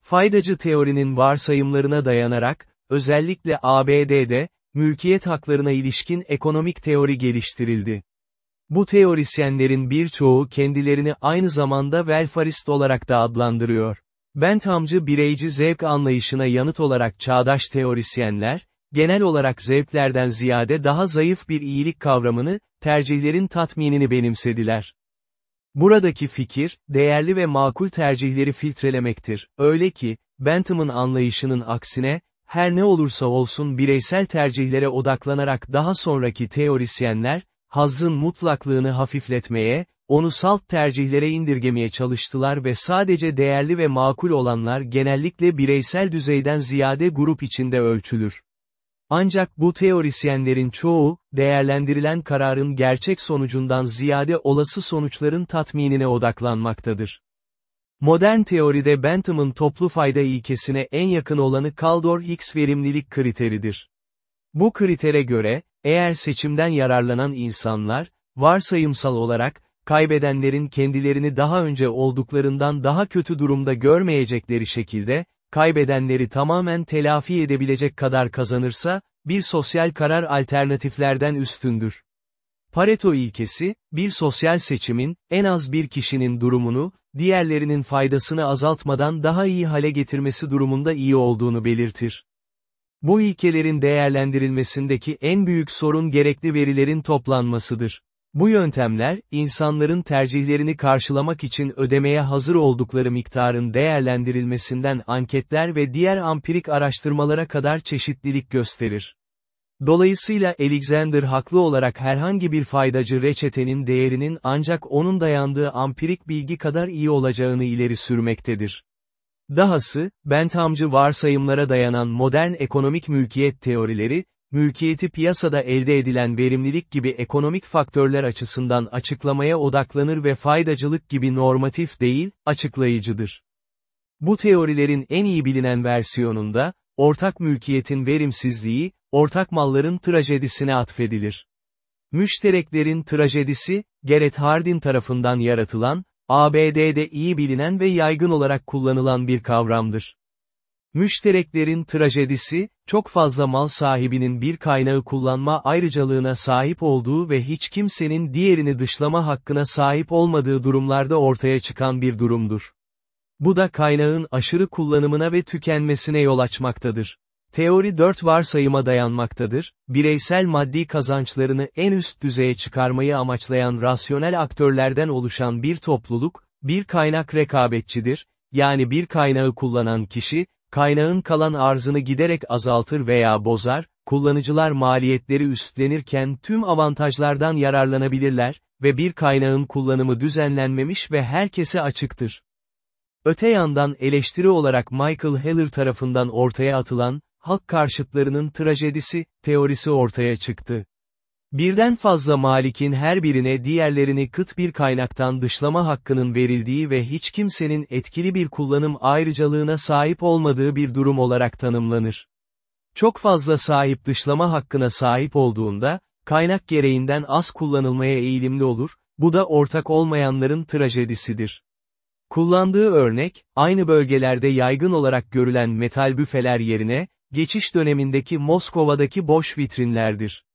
Faydacı teorinin varsayımlarına dayanarak, özellikle ABD'de, mülkiyet haklarına ilişkin ekonomik teori geliştirildi. Bu teorisyenlerin birçoğu kendilerini aynı zamanda welfarist olarak da adlandırıyor. Benthamcı bireyci zevk anlayışına yanıt olarak çağdaş teorisyenler, genel olarak zevklerden ziyade daha zayıf bir iyilik kavramını, tercihlerin tatminini benimsediler. Buradaki fikir, değerli ve makul tercihleri filtrelemektir. Öyle ki, Bentham'ın anlayışının aksine, her ne olursa olsun bireysel tercihlere odaklanarak daha sonraki teorisyenler, hazzın mutlaklığını hafifletmeye, onu salt tercihlere indirgemeye çalıştılar ve sadece değerli ve makul olanlar genellikle bireysel düzeyden ziyade grup içinde ölçülür. Ancak bu teorisyenlerin çoğu, değerlendirilen kararın gerçek sonucundan ziyade olası sonuçların tatminine odaklanmaktadır. Modern teoride Bentham'ın toplu fayda ilkesine en yakın olanı Kaldor-Hicks verimlilik kriteridir. Bu kritere göre, eğer seçimden yararlanan insanlar, varsayımsal olarak, kaybedenlerin kendilerini daha önce olduklarından daha kötü durumda görmeyecekleri şekilde, kaybedenleri tamamen telafi edebilecek kadar kazanırsa, bir sosyal karar alternatiflerden üstündür. Pareto ilkesi, bir sosyal seçimin, en az bir kişinin durumunu, diğerlerinin faydasını azaltmadan daha iyi hale getirmesi durumunda iyi olduğunu belirtir. Bu ilkelerin değerlendirilmesindeki en büyük sorun gerekli verilerin toplanmasıdır. Bu yöntemler, insanların tercihlerini karşılamak için ödemeye hazır oldukları miktarın değerlendirilmesinden anketler ve diğer ampirik araştırmalara kadar çeşitlilik gösterir. Dolayısıyla Alexander haklı olarak herhangi bir faydacı reçetenin değerinin ancak onun dayandığı ampirik bilgi kadar iyi olacağını ileri sürmektedir. Dahası, Benthamcı varsayımlara dayanan modern ekonomik mülkiyet teorileri, mülkiyeti piyasada elde edilen verimlilik gibi ekonomik faktörler açısından açıklamaya odaklanır ve faydacılık gibi normatif değil, açıklayıcıdır. Bu teorilerin en iyi bilinen versiyonunda, ortak mülkiyetin verimsizliği, ortak malların trajedisine atfedilir. Müştereklerin trajedisi, Garrett Hardin tarafından yaratılan, ABD'de iyi bilinen ve yaygın olarak kullanılan bir kavramdır. Müştereklerin trajedisi, çok fazla mal sahibinin bir kaynağı kullanma ayrıcalığına sahip olduğu ve hiç kimsenin diğerini dışlama hakkına sahip olmadığı durumlarda ortaya çıkan bir durumdur. Bu da kaynağın aşırı kullanımına ve tükenmesine yol açmaktadır. Teori dört varsayıma dayanmaktadır, bireysel maddi kazançlarını en üst düzeye çıkarmayı amaçlayan rasyonel aktörlerden oluşan bir topluluk, bir kaynak rekabetçidir, yani bir kaynağı kullanan kişi, kaynağın kalan arzını giderek azaltır veya bozar, kullanıcılar maliyetleri üstlenirken tüm avantajlardan yararlanabilirler ve bir kaynağın kullanımı düzenlenmemiş ve herkese açıktır. Öte yandan eleştiri olarak Michael Heller tarafından ortaya atılan, halk karşıtlarının trajedisi, teorisi ortaya çıktı. Birden fazla malikin her birine diğerlerini kıt bir kaynaktan dışlama hakkının verildiği ve hiç kimsenin etkili bir kullanım ayrıcalığına sahip olmadığı bir durum olarak tanımlanır. Çok fazla sahip dışlama hakkına sahip olduğunda, kaynak gereğinden az kullanılmaya eğilimli olur, bu da ortak olmayanların trajedisidir. Kullandığı örnek, aynı bölgelerde yaygın olarak görülen metal büfeler yerine, geçiş dönemindeki Moskova'daki boş vitrinlerdir.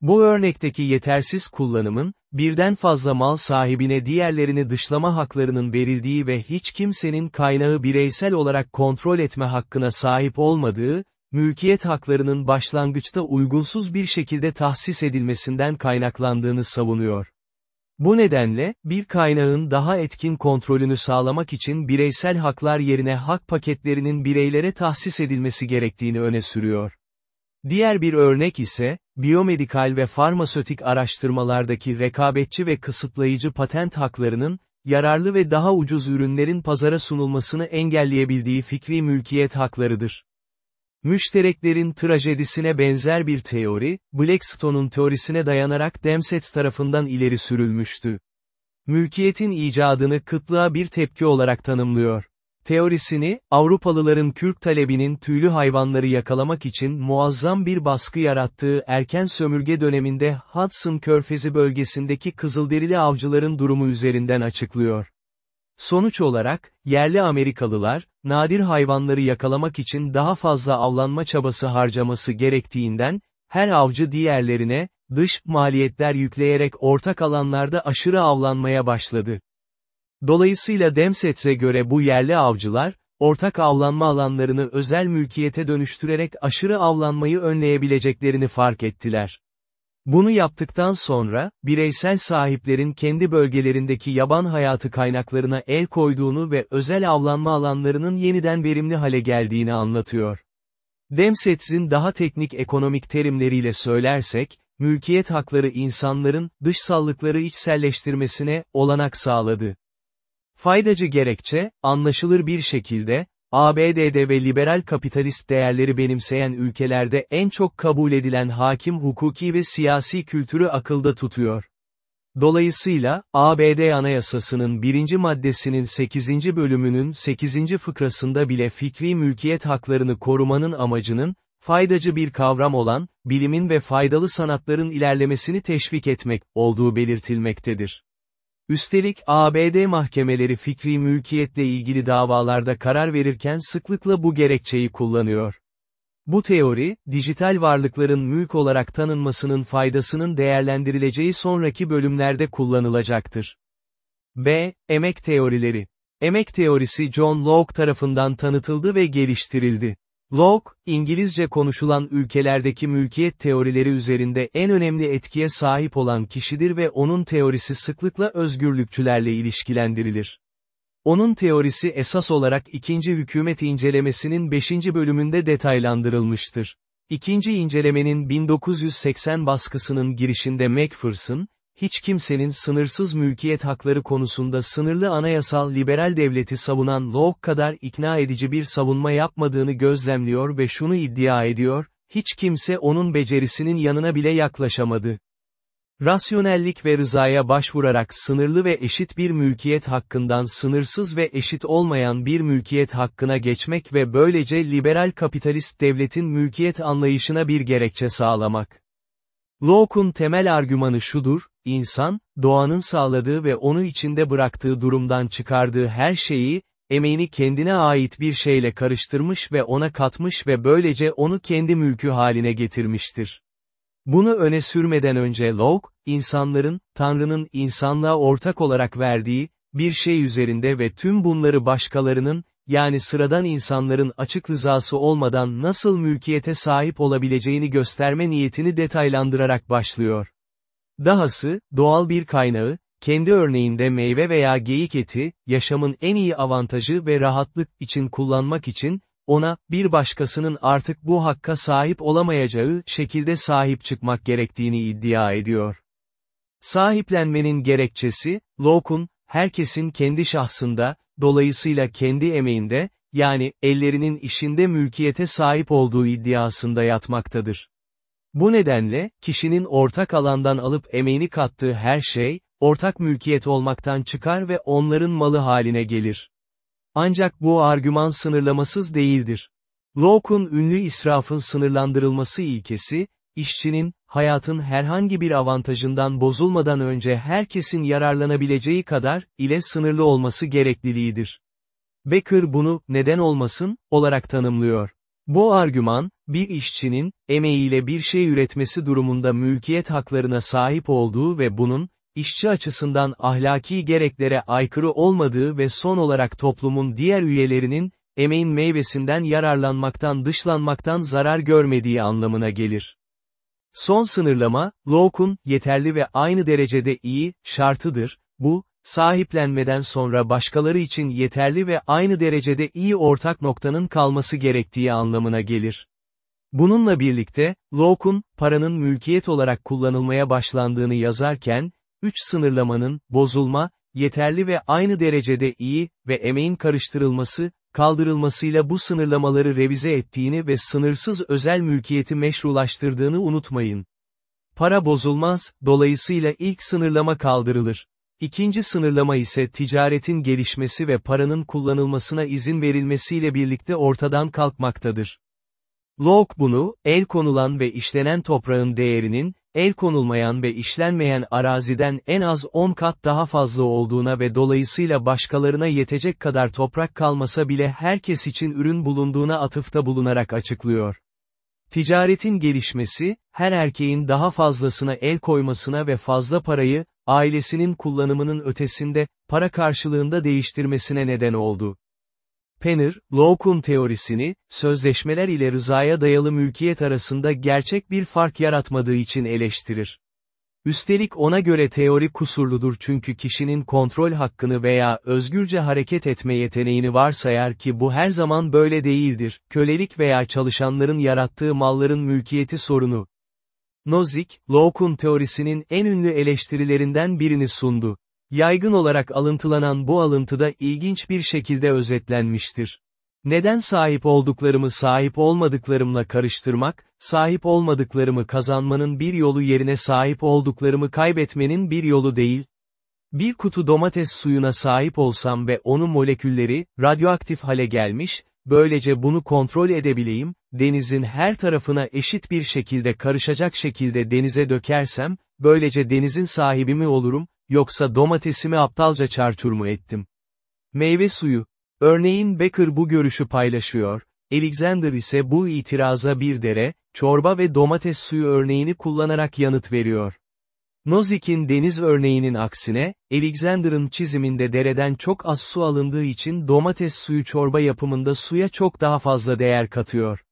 Bu örnekteki yetersiz kullanımın, birden fazla mal sahibine diğerlerini dışlama haklarının verildiği ve hiç kimsenin kaynağı bireysel olarak kontrol etme hakkına sahip olmadığı, mülkiyet haklarının başlangıçta uygunsuz bir şekilde tahsis edilmesinden kaynaklandığını savunuyor. Bu nedenle, bir kaynağın daha etkin kontrolünü sağlamak için bireysel haklar yerine hak paketlerinin bireylere tahsis edilmesi gerektiğini öne sürüyor. Diğer bir örnek ise, biyomedikal ve farmasötik araştırmalardaki rekabetçi ve kısıtlayıcı patent haklarının, yararlı ve daha ucuz ürünlerin pazara sunulmasını engelleyebildiği fikri mülkiyet haklarıdır. Müştereklerin trajedisine benzer bir teori, Blackstone'un teorisine dayanarak Demsetz tarafından ileri sürülmüştü. Mülkiyetin icadını kıtlığa bir tepki olarak tanımlıyor. Teorisini, Avrupalıların kürk talebinin tüylü hayvanları yakalamak için muazzam bir baskı yarattığı erken sömürge döneminde Hudson Körfezi bölgesindeki kızılderili avcıların durumu üzerinden açıklıyor. Sonuç olarak, yerli Amerikalılar, nadir hayvanları yakalamak için daha fazla avlanma çabası harcaması gerektiğinden, her avcı diğerlerine, dış maliyetler yükleyerek ortak alanlarda aşırı avlanmaya başladı. Dolayısıyla Demsetz'e göre bu yerli avcılar, ortak avlanma alanlarını özel mülkiyete dönüştürerek aşırı avlanmayı önleyebileceklerini fark ettiler. Bunu yaptıktan sonra, bireysel sahiplerin kendi bölgelerindeki yaban hayatı kaynaklarına el koyduğunu ve özel avlanma alanlarının yeniden verimli hale geldiğini anlatıyor. Demsetz'in daha teknik ekonomik terimleriyle söylersek, mülkiyet hakları insanların, dışsallıkları içselleştirmesine, olanak sağladı. Faydacı gerekçe, anlaşılır bir şekilde, ABD'de ve liberal kapitalist değerleri benimseyen ülkelerde en çok kabul edilen hakim hukuki ve siyasi kültürü akılda tutuyor. Dolayısıyla, ABD Anayasası'nın birinci maddesinin 8. bölümünün 8. fıkrasında bile fikri mülkiyet haklarını korumanın amacının, faydacı bir kavram olan, bilimin ve faydalı sanatların ilerlemesini teşvik etmek, olduğu belirtilmektedir. Üstelik ABD mahkemeleri fikri mülkiyetle ilgili davalarda karar verirken sıklıkla bu gerekçeyi kullanıyor. Bu teori, dijital varlıkların mülk olarak tanınmasının faydasının değerlendirileceği sonraki bölümlerde kullanılacaktır. B. Emek teorileri. Emek teorisi John Locke tarafından tanıtıldı ve geliştirildi. Locke, İngilizce konuşulan ülkelerdeki mülkiyet teorileri üzerinde en önemli etkiye sahip olan kişidir ve onun teorisi sıklıkla özgürlükçülerle ilişkilendirilir. Onun teorisi esas olarak ikinci hükümet incelemesinin 5. bölümünde detaylandırılmıştır. İkinci incelemenin 1980 baskısının girişinde Macpherson, hiç kimsenin sınırsız mülkiyet hakları konusunda sınırlı anayasal liberal devleti savunan Locke kadar ikna edici bir savunma yapmadığını gözlemliyor ve şunu iddia ediyor, hiç kimse onun becerisinin yanına bile yaklaşamadı. Rasyonellik ve rızaya başvurarak sınırlı ve eşit bir mülkiyet hakkından sınırsız ve eşit olmayan bir mülkiyet hakkına geçmek ve böylece liberal kapitalist devletin mülkiyet anlayışına bir gerekçe sağlamak. Locke'un temel argümanı şudur, insan, doğanın sağladığı ve onu içinde bıraktığı durumdan çıkardığı her şeyi, emeğini kendine ait bir şeyle karıştırmış ve ona katmış ve böylece onu kendi mülkü haline getirmiştir. Bunu öne sürmeden önce Locke, insanların, Tanrı'nın insanlığa ortak olarak verdiği, bir şey üzerinde ve tüm bunları başkalarının, yani sıradan insanların açık rızası olmadan nasıl mülkiyete sahip olabileceğini gösterme niyetini detaylandırarak başlıyor. Dahası, doğal bir kaynağı, kendi örneğinde meyve veya geyik eti, yaşamın en iyi avantajı ve rahatlık için kullanmak için, ona, bir başkasının artık bu hakka sahip olamayacağı şekilde sahip çıkmak gerektiğini iddia ediyor. Sahiplenmenin gerekçesi, Locke'un, herkesin kendi şahsında, dolayısıyla kendi emeğinde, yani, ellerinin işinde mülkiyete sahip olduğu iddiasında yatmaktadır. Bu nedenle, kişinin ortak alandan alıp emeğini kattığı her şey, ortak mülkiyet olmaktan çıkar ve onların malı haline gelir. Ancak bu argüman sınırlamasız değildir. Locke'un ünlü israfın sınırlandırılması ilkesi, işçinin, hayatın herhangi bir avantajından bozulmadan önce herkesin yararlanabileceği kadar, ile sınırlı olması gerekliliğidir. Becker bunu, neden olmasın, olarak tanımlıyor. Bu argüman, bir işçinin, emeğiyle bir şey üretmesi durumunda mülkiyet haklarına sahip olduğu ve bunun, işçi açısından ahlaki gereklere aykırı olmadığı ve son olarak toplumun diğer üyelerinin, emeğin meyvesinden yararlanmaktan dışlanmaktan zarar görmediği anlamına gelir. Son sınırlama, Locke'un, yeterli ve aynı derecede iyi, şartıdır, bu, sahiplenmeden sonra başkaları için yeterli ve aynı derecede iyi ortak noktanın kalması gerektiği anlamına gelir. Bununla birlikte, Locke'un, paranın mülkiyet olarak kullanılmaya başlandığını yazarken, üç sınırlamanın, bozulma, yeterli ve aynı derecede iyi ve emeğin karıştırılması, kaldırılmasıyla bu sınırlamaları revize ettiğini ve sınırsız özel mülkiyeti meşrulaştırdığını unutmayın. Para bozulmaz, dolayısıyla ilk sınırlama kaldırılır. İkinci sınırlama ise ticaretin gelişmesi ve paranın kullanılmasına izin verilmesiyle birlikte ortadan kalkmaktadır. Locke bunu, el konulan ve işlenen toprağın değerinin, el konulmayan ve işlenmeyen araziden en az 10 kat daha fazla olduğuna ve dolayısıyla başkalarına yetecek kadar toprak kalmasa bile herkes için ürün bulunduğuna atıfta bulunarak açıklıyor. Ticaretin gelişmesi, her erkeğin daha fazlasına el koymasına ve fazla parayı, ailesinin kullanımının ötesinde, para karşılığında değiştirmesine neden oldu. Penner, Locke'un teorisini, sözleşmeler ile rızaya dayalı mülkiyet arasında gerçek bir fark yaratmadığı için eleştirir. Üstelik ona göre teori kusurludur çünkü kişinin kontrol hakkını veya özgürce hareket etme yeteneğini varsayar ki bu her zaman böyle değildir, kölelik veya çalışanların yarattığı malların mülkiyeti sorunu. Nozick, Locke'un teorisinin en ünlü eleştirilerinden birini sundu. Yaygın olarak alıntılanan bu alıntıda ilginç bir şekilde özetlenmiştir. Neden sahip olduklarımı sahip olmadıklarımla karıştırmak, sahip olmadıklarımı kazanmanın bir yolu yerine sahip olduklarımı kaybetmenin bir yolu değil? Bir kutu domates suyuna sahip olsam ve onun molekülleri, radyoaktif hale gelmiş, böylece bunu kontrol edebileyim, denizin her tarafına eşit bir şekilde karışacak şekilde denize dökersem, böylece denizin sahibi mi olurum, yoksa domatesimi aptalca çarçur mu ettim? Meyve suyu. Örneğin Becker bu görüşü paylaşıyor, Alexander ise bu itiraza bir dere, çorba ve domates suyu örneğini kullanarak yanıt veriyor. Nozick'in deniz örneğinin aksine, Alexander'ın çiziminde dereden çok az su alındığı için domates suyu çorba yapımında suya çok daha fazla değer katıyor.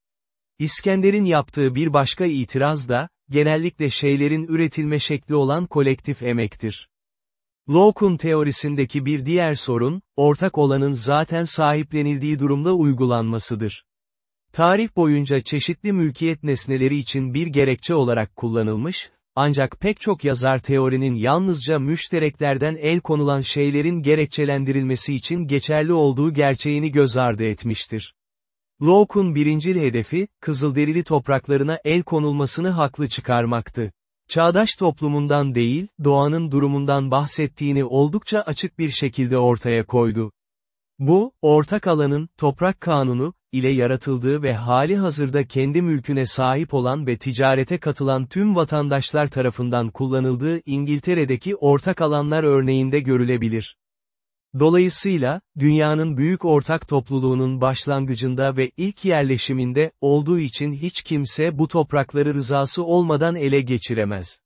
İskender'in yaptığı bir başka itiraz da, genellikle şeylerin üretilme şekli olan kolektif emektir. Locke'un teorisindeki bir diğer sorun, ortak olanın zaten sahiplenildiği durumda uygulanmasıdır. Tarih boyunca çeşitli mülkiyet nesneleri için bir gerekçe olarak kullanılmış, ancak pek çok yazar teorinin yalnızca müştereklerden el konulan şeylerin gerekçelendirilmesi için geçerli olduğu gerçeğini göz ardı etmiştir. Locke'un birincil hedefi, Kızılderili topraklarına el konulmasını haklı çıkarmaktı. çağdaş toplumundan değil, doğanın durumundan bahsettiğini oldukça açık bir şekilde ortaya koydu. Bu, ortak alanın, toprak kanunu, ile yaratıldığı ve hali hazırda kendi mülküne sahip olan ve ticarete katılan tüm vatandaşlar tarafından kullanıldığı İngiltere'deki ortak alanlar örneğinde görülebilir. Dolayısıyla, dünyanın büyük ortak topluluğunun başlangıcında ve ilk yerleşiminde olduğu için hiç kimse bu toprakları rızası olmadan ele geçiremez.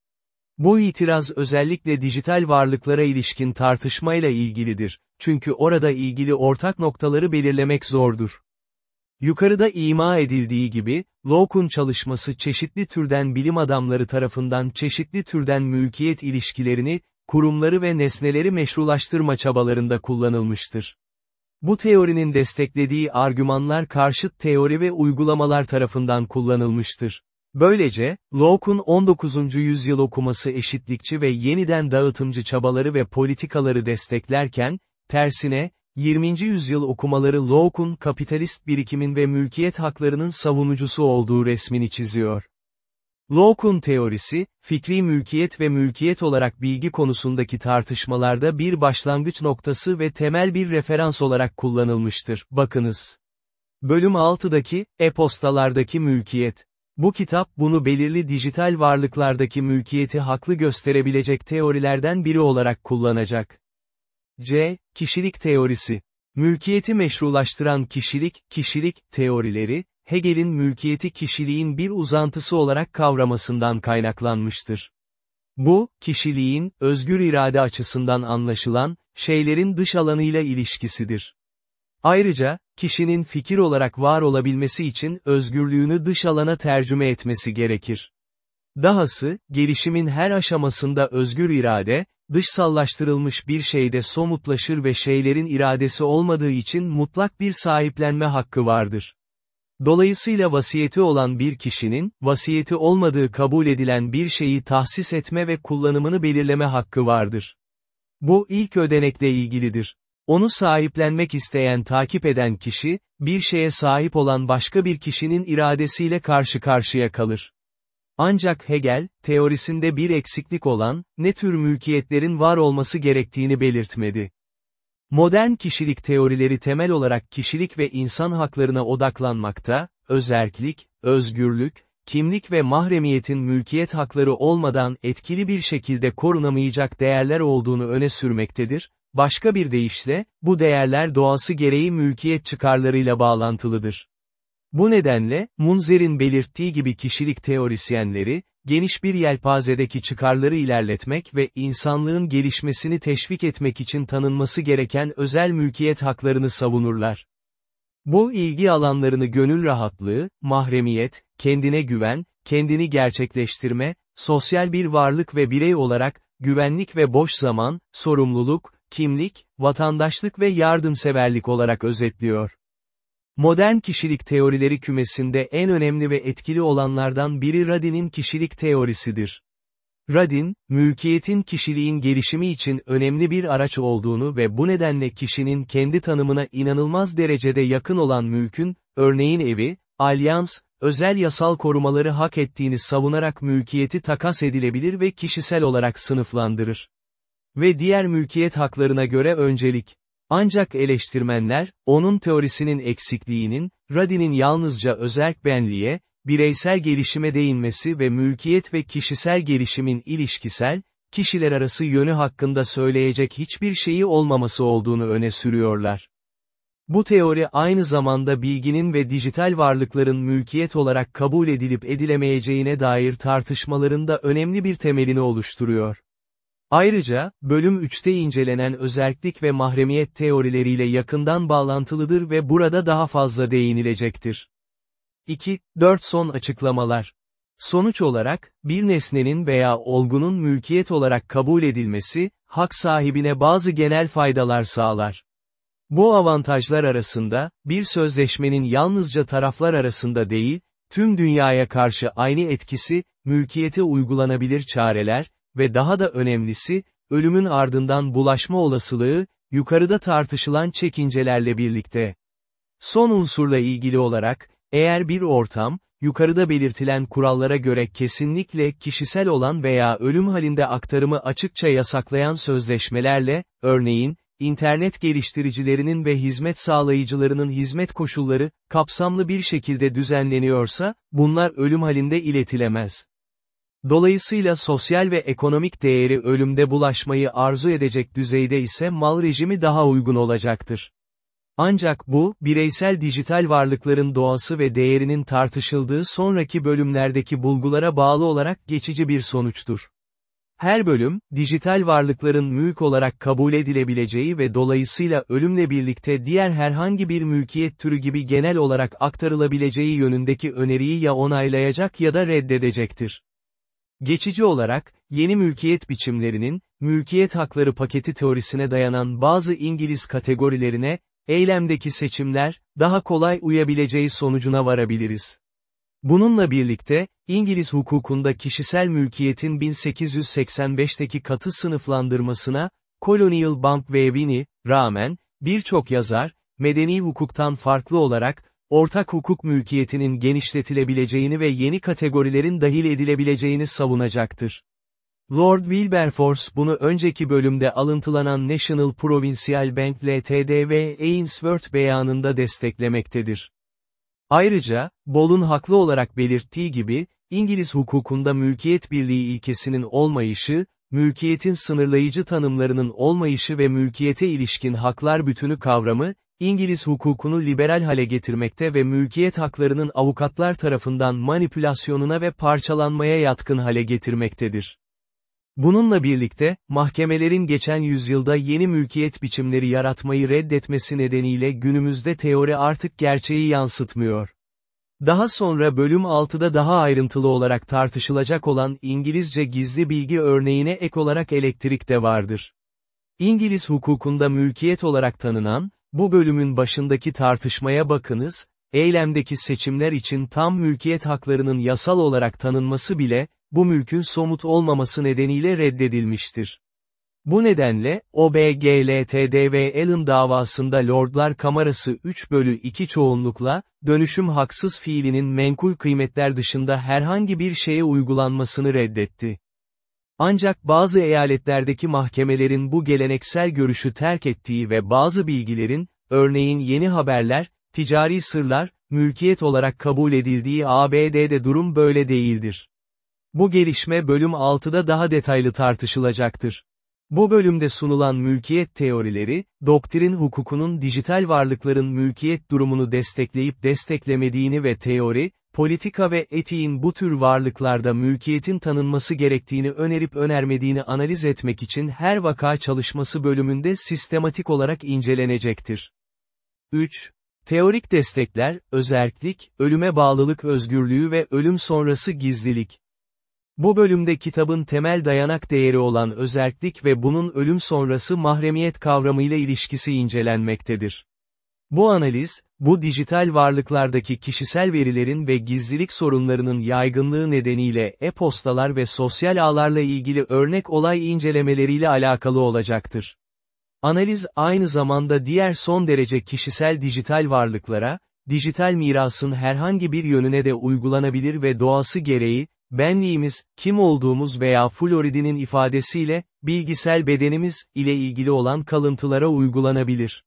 Bu itiraz özellikle dijital varlıklara ilişkin tartışmayla ilgilidir, çünkü orada ilgili ortak noktaları belirlemek zordur. Yukarıda ima edildiği gibi, Locke'un çalışması çeşitli türden bilim adamları tarafından çeşitli türden mülkiyet ilişkilerini, kurumları ve nesneleri meşrulaştırma çabalarında kullanılmıştır. Bu teorinin desteklediği argümanlar karşıt teori ve uygulamalar tarafından kullanılmıştır. Böylece, Locke'un 19. yüzyıl okuması eşitlikçi ve yeniden dağıtımcı çabaları ve politikaları desteklerken, tersine, 20. yüzyıl okumaları Locke'un kapitalist birikimin ve mülkiyet haklarının savunucusu olduğu resmini çiziyor. Locke'un teorisi, fikri mülkiyet ve mülkiyet olarak bilgi konusundaki tartışmalarda bir başlangıç noktası ve temel bir referans olarak kullanılmıştır. Bakınız. Bölüm 6'daki, e-postalardaki mülkiyet. Bu kitap bunu belirli dijital varlıklardaki mülkiyeti haklı gösterebilecek teorilerden biri olarak kullanacak. C. Kişilik teorisi. Mülkiyeti meşrulaştıran kişilik, kişilik, teorileri, Hegel'in mülkiyeti kişiliğin bir uzantısı olarak kavramasından kaynaklanmıştır. Bu, kişiliğin, özgür irade açısından anlaşılan, şeylerin dış alanıyla ilişkisidir. Ayrıca, kişinin fikir olarak var olabilmesi için özgürlüğünü dış alana tercüme etmesi gerekir. Dahası, gelişimin her aşamasında özgür irade, dışsallaştırılmış bir şeyde somutlaşır ve şeylerin iradesi olmadığı için mutlak bir sahiplenme hakkı vardır. Dolayısıyla vasiyeti olan bir kişinin, vasiyeti olmadığı kabul edilen bir şeyi tahsis etme ve kullanımını belirleme hakkı vardır. Bu ilk ödenekle ilgilidir. Onu sahiplenmek isteyen takip eden kişi, bir şeye sahip olan başka bir kişinin iradesiyle karşı karşıya kalır. Ancak Hegel, teorisinde bir eksiklik olan, ne tür mülkiyetlerin var olması gerektiğini belirtmedi. Modern kişilik teorileri temel olarak kişilik ve insan haklarına odaklanmakta, özerklik, özgürlük, kimlik ve mahremiyetin mülkiyet hakları olmadan etkili bir şekilde korunamayacak değerler olduğunu öne sürmektedir, başka bir deyişle, bu değerler doğası gereği mülkiyet çıkarlarıyla bağlantılıdır. Bu nedenle, Munzer'in belirttiği gibi kişilik teorisyenleri, geniş bir yelpazedeki çıkarları ilerletmek ve insanlığın gelişmesini teşvik etmek için tanınması gereken özel mülkiyet haklarını savunurlar. Bu ilgi alanlarını gönül rahatlığı, mahremiyet, kendine güven, kendini gerçekleştirme, sosyal bir varlık ve birey olarak, güvenlik ve boş zaman, sorumluluk, kimlik, vatandaşlık ve yardımseverlik olarak özetliyor. Modern kişilik teorileri kümesinde en önemli ve etkili olanlardan biri Radin'in kişilik teorisidir. Radin, mülkiyetin kişiliğin gelişimi için önemli bir araç olduğunu ve bu nedenle kişinin kendi tanımına inanılmaz derecede yakın olan mülkün, örneğin evi, alyans, özel yasal korumaları hak ettiğini savunarak mülkiyeti takas edilebilir ve kişisel olarak sınıflandırır. Ve diğer mülkiyet haklarına göre öncelik, ancak eleştirmenler, onun teorisinin eksikliğinin, Radin'in yalnızca özerk benliğe, bireysel gelişime değinmesi ve mülkiyet ve kişisel gelişimin ilişkisel, kişiler arası yönü hakkında söyleyecek hiçbir şeyi olmaması olduğunu öne sürüyorlar. Bu teori aynı zamanda bilginin ve dijital varlıkların mülkiyet olarak kabul edilip edilemeyeceğine dair tartışmalarında önemli bir temelini oluşturuyor. Ayrıca, bölüm 3'te incelenen özellik ve mahremiyet teorileriyle yakından bağlantılıdır ve burada daha fazla değinilecektir. 2. 4 son açıklamalar. Sonuç olarak, bir nesnenin veya olgunun mülkiyet olarak kabul edilmesi, hak sahibine bazı genel faydalar sağlar. Bu avantajlar arasında, bir sözleşmenin yalnızca taraflar arasında değil, tüm dünyaya karşı aynı etkisi, mülkiyete uygulanabilir çareler, ve daha da önemlisi, ölümün ardından bulaşma olasılığı, yukarıda tartışılan çekincelerle birlikte. Son unsurla ilgili olarak, eğer bir ortam, yukarıda belirtilen kurallara göre kesinlikle kişisel olan veya ölüm halinde aktarımı açıkça yasaklayan sözleşmelerle, örneğin, internet geliştiricilerinin ve hizmet sağlayıcılarının hizmet koşulları, kapsamlı bir şekilde düzenleniyorsa, bunlar ölüm halinde iletilemez. Dolayısıyla sosyal ve ekonomik değeri ölümde bulaşmayı arzu edecek düzeyde ise mal rejimi daha uygun olacaktır. Ancak bu, bireysel dijital varlıkların doğası ve değerinin tartışıldığı sonraki bölümlerdeki bulgulara bağlı olarak geçici bir sonuçtur. Her bölüm, dijital varlıkların mülk olarak kabul edilebileceği ve dolayısıyla ölümle birlikte diğer herhangi bir mülkiyet türü gibi genel olarak aktarılabileceği yönündeki öneriyi ya onaylayacak ya da reddedecektir. Geçici olarak, yeni mülkiyet biçimlerinin, mülkiyet hakları paketi teorisine dayanan bazı İngiliz kategorilerine, eylemdeki seçimler, daha kolay uyabileceği sonucuna varabiliriz. Bununla birlikte, İngiliz hukukunda kişisel mülkiyetin 1885'teki katı sınıflandırmasına, Colonial Bank Winnie, rağmen, birçok yazar, medeni hukuktan farklı olarak, ortak hukuk mülkiyetinin genişletilebileceğini ve yeni kategorilerin dahil edilebileceğini savunacaktır. Lord Wilberforce bunu önceki bölümde alıntılanan National Provincial Bank Ltd ve Ainsworth beyanında desteklemektedir. Ayrıca, Ball'un haklı olarak belirttiği gibi, İngiliz hukukunda mülkiyet birliği ilkesinin olmayışı, mülkiyetin sınırlayıcı tanımlarının olmayışı ve mülkiyete ilişkin haklar bütünü kavramı, İngiliz hukukunu liberal hale getirmekte ve mülkiyet haklarının avukatlar tarafından manipülasyonuna ve parçalanmaya yatkın hale getirmektedir. Bununla birlikte, mahkemelerin geçen yüzyılda yeni mülkiyet biçimleri yaratmayı reddetmesi nedeniyle günümüzde teori artık gerçeği yansıtmıyor. Daha sonra bölüm 6'da daha ayrıntılı olarak tartışılacak olan İngilizce gizli bilgi örneğine ek olarak elektrik de vardır. İngiliz hukukunda mülkiyet olarak tanınan, bu bölümün başındaki tartışmaya bakınız, eylemdeki seçimler için tam mülkiyet haklarının yasal olarak tanınması bile, bu mülkün somut olmaması nedeniyle reddedilmiştir. Bu nedenle, OBGLTD ve Allen davasında Lordlar Kamerası 3 bölü 2 çoğunlukla, dönüşüm haksız fiilinin menkul kıymetler dışında herhangi bir şeye uygulanmasını reddetti. Ancak bazı eyaletlerdeki mahkemelerin bu geleneksel görüşü terk ettiği ve bazı bilgilerin, örneğin yeni haberler, ticari sırlar, mülkiyet olarak kabul edildiği ABD'de durum böyle değildir. Bu gelişme bölüm 6'da daha detaylı tartışılacaktır. Bu bölümde sunulan mülkiyet teorileri, doktrin hukukunun dijital varlıkların mülkiyet durumunu destekleyip desteklemediğini ve teori, politika ve etiğin bu tür varlıklarda mülkiyetin tanınması gerektiğini önerip önermediğini analiz etmek için her vaka çalışması bölümünde sistematik olarak incelenecektir. 3. Teorik destekler, özerklik, ölüme bağlılık özgürlüğü ve ölüm sonrası gizlilik. Bu bölümde kitabın temel dayanak değeri olan özerklik ve bunun ölüm sonrası mahremiyet kavramıyla ilişkisi incelenmektedir. Bu analiz, bu dijital varlıklardaki kişisel verilerin ve gizlilik sorunlarının yaygınlığı nedeniyle e-postalar ve sosyal ağlarla ilgili örnek olay incelemeleriyle alakalı olacaktır. Analiz aynı zamanda diğer son derece kişisel dijital varlıklara, dijital mirasın herhangi bir yönüne de uygulanabilir ve doğası gereği, benliğimiz, kim olduğumuz veya Florid'in ifadesiyle, bilgisel bedenimiz, ile ilgili olan kalıntılara uygulanabilir.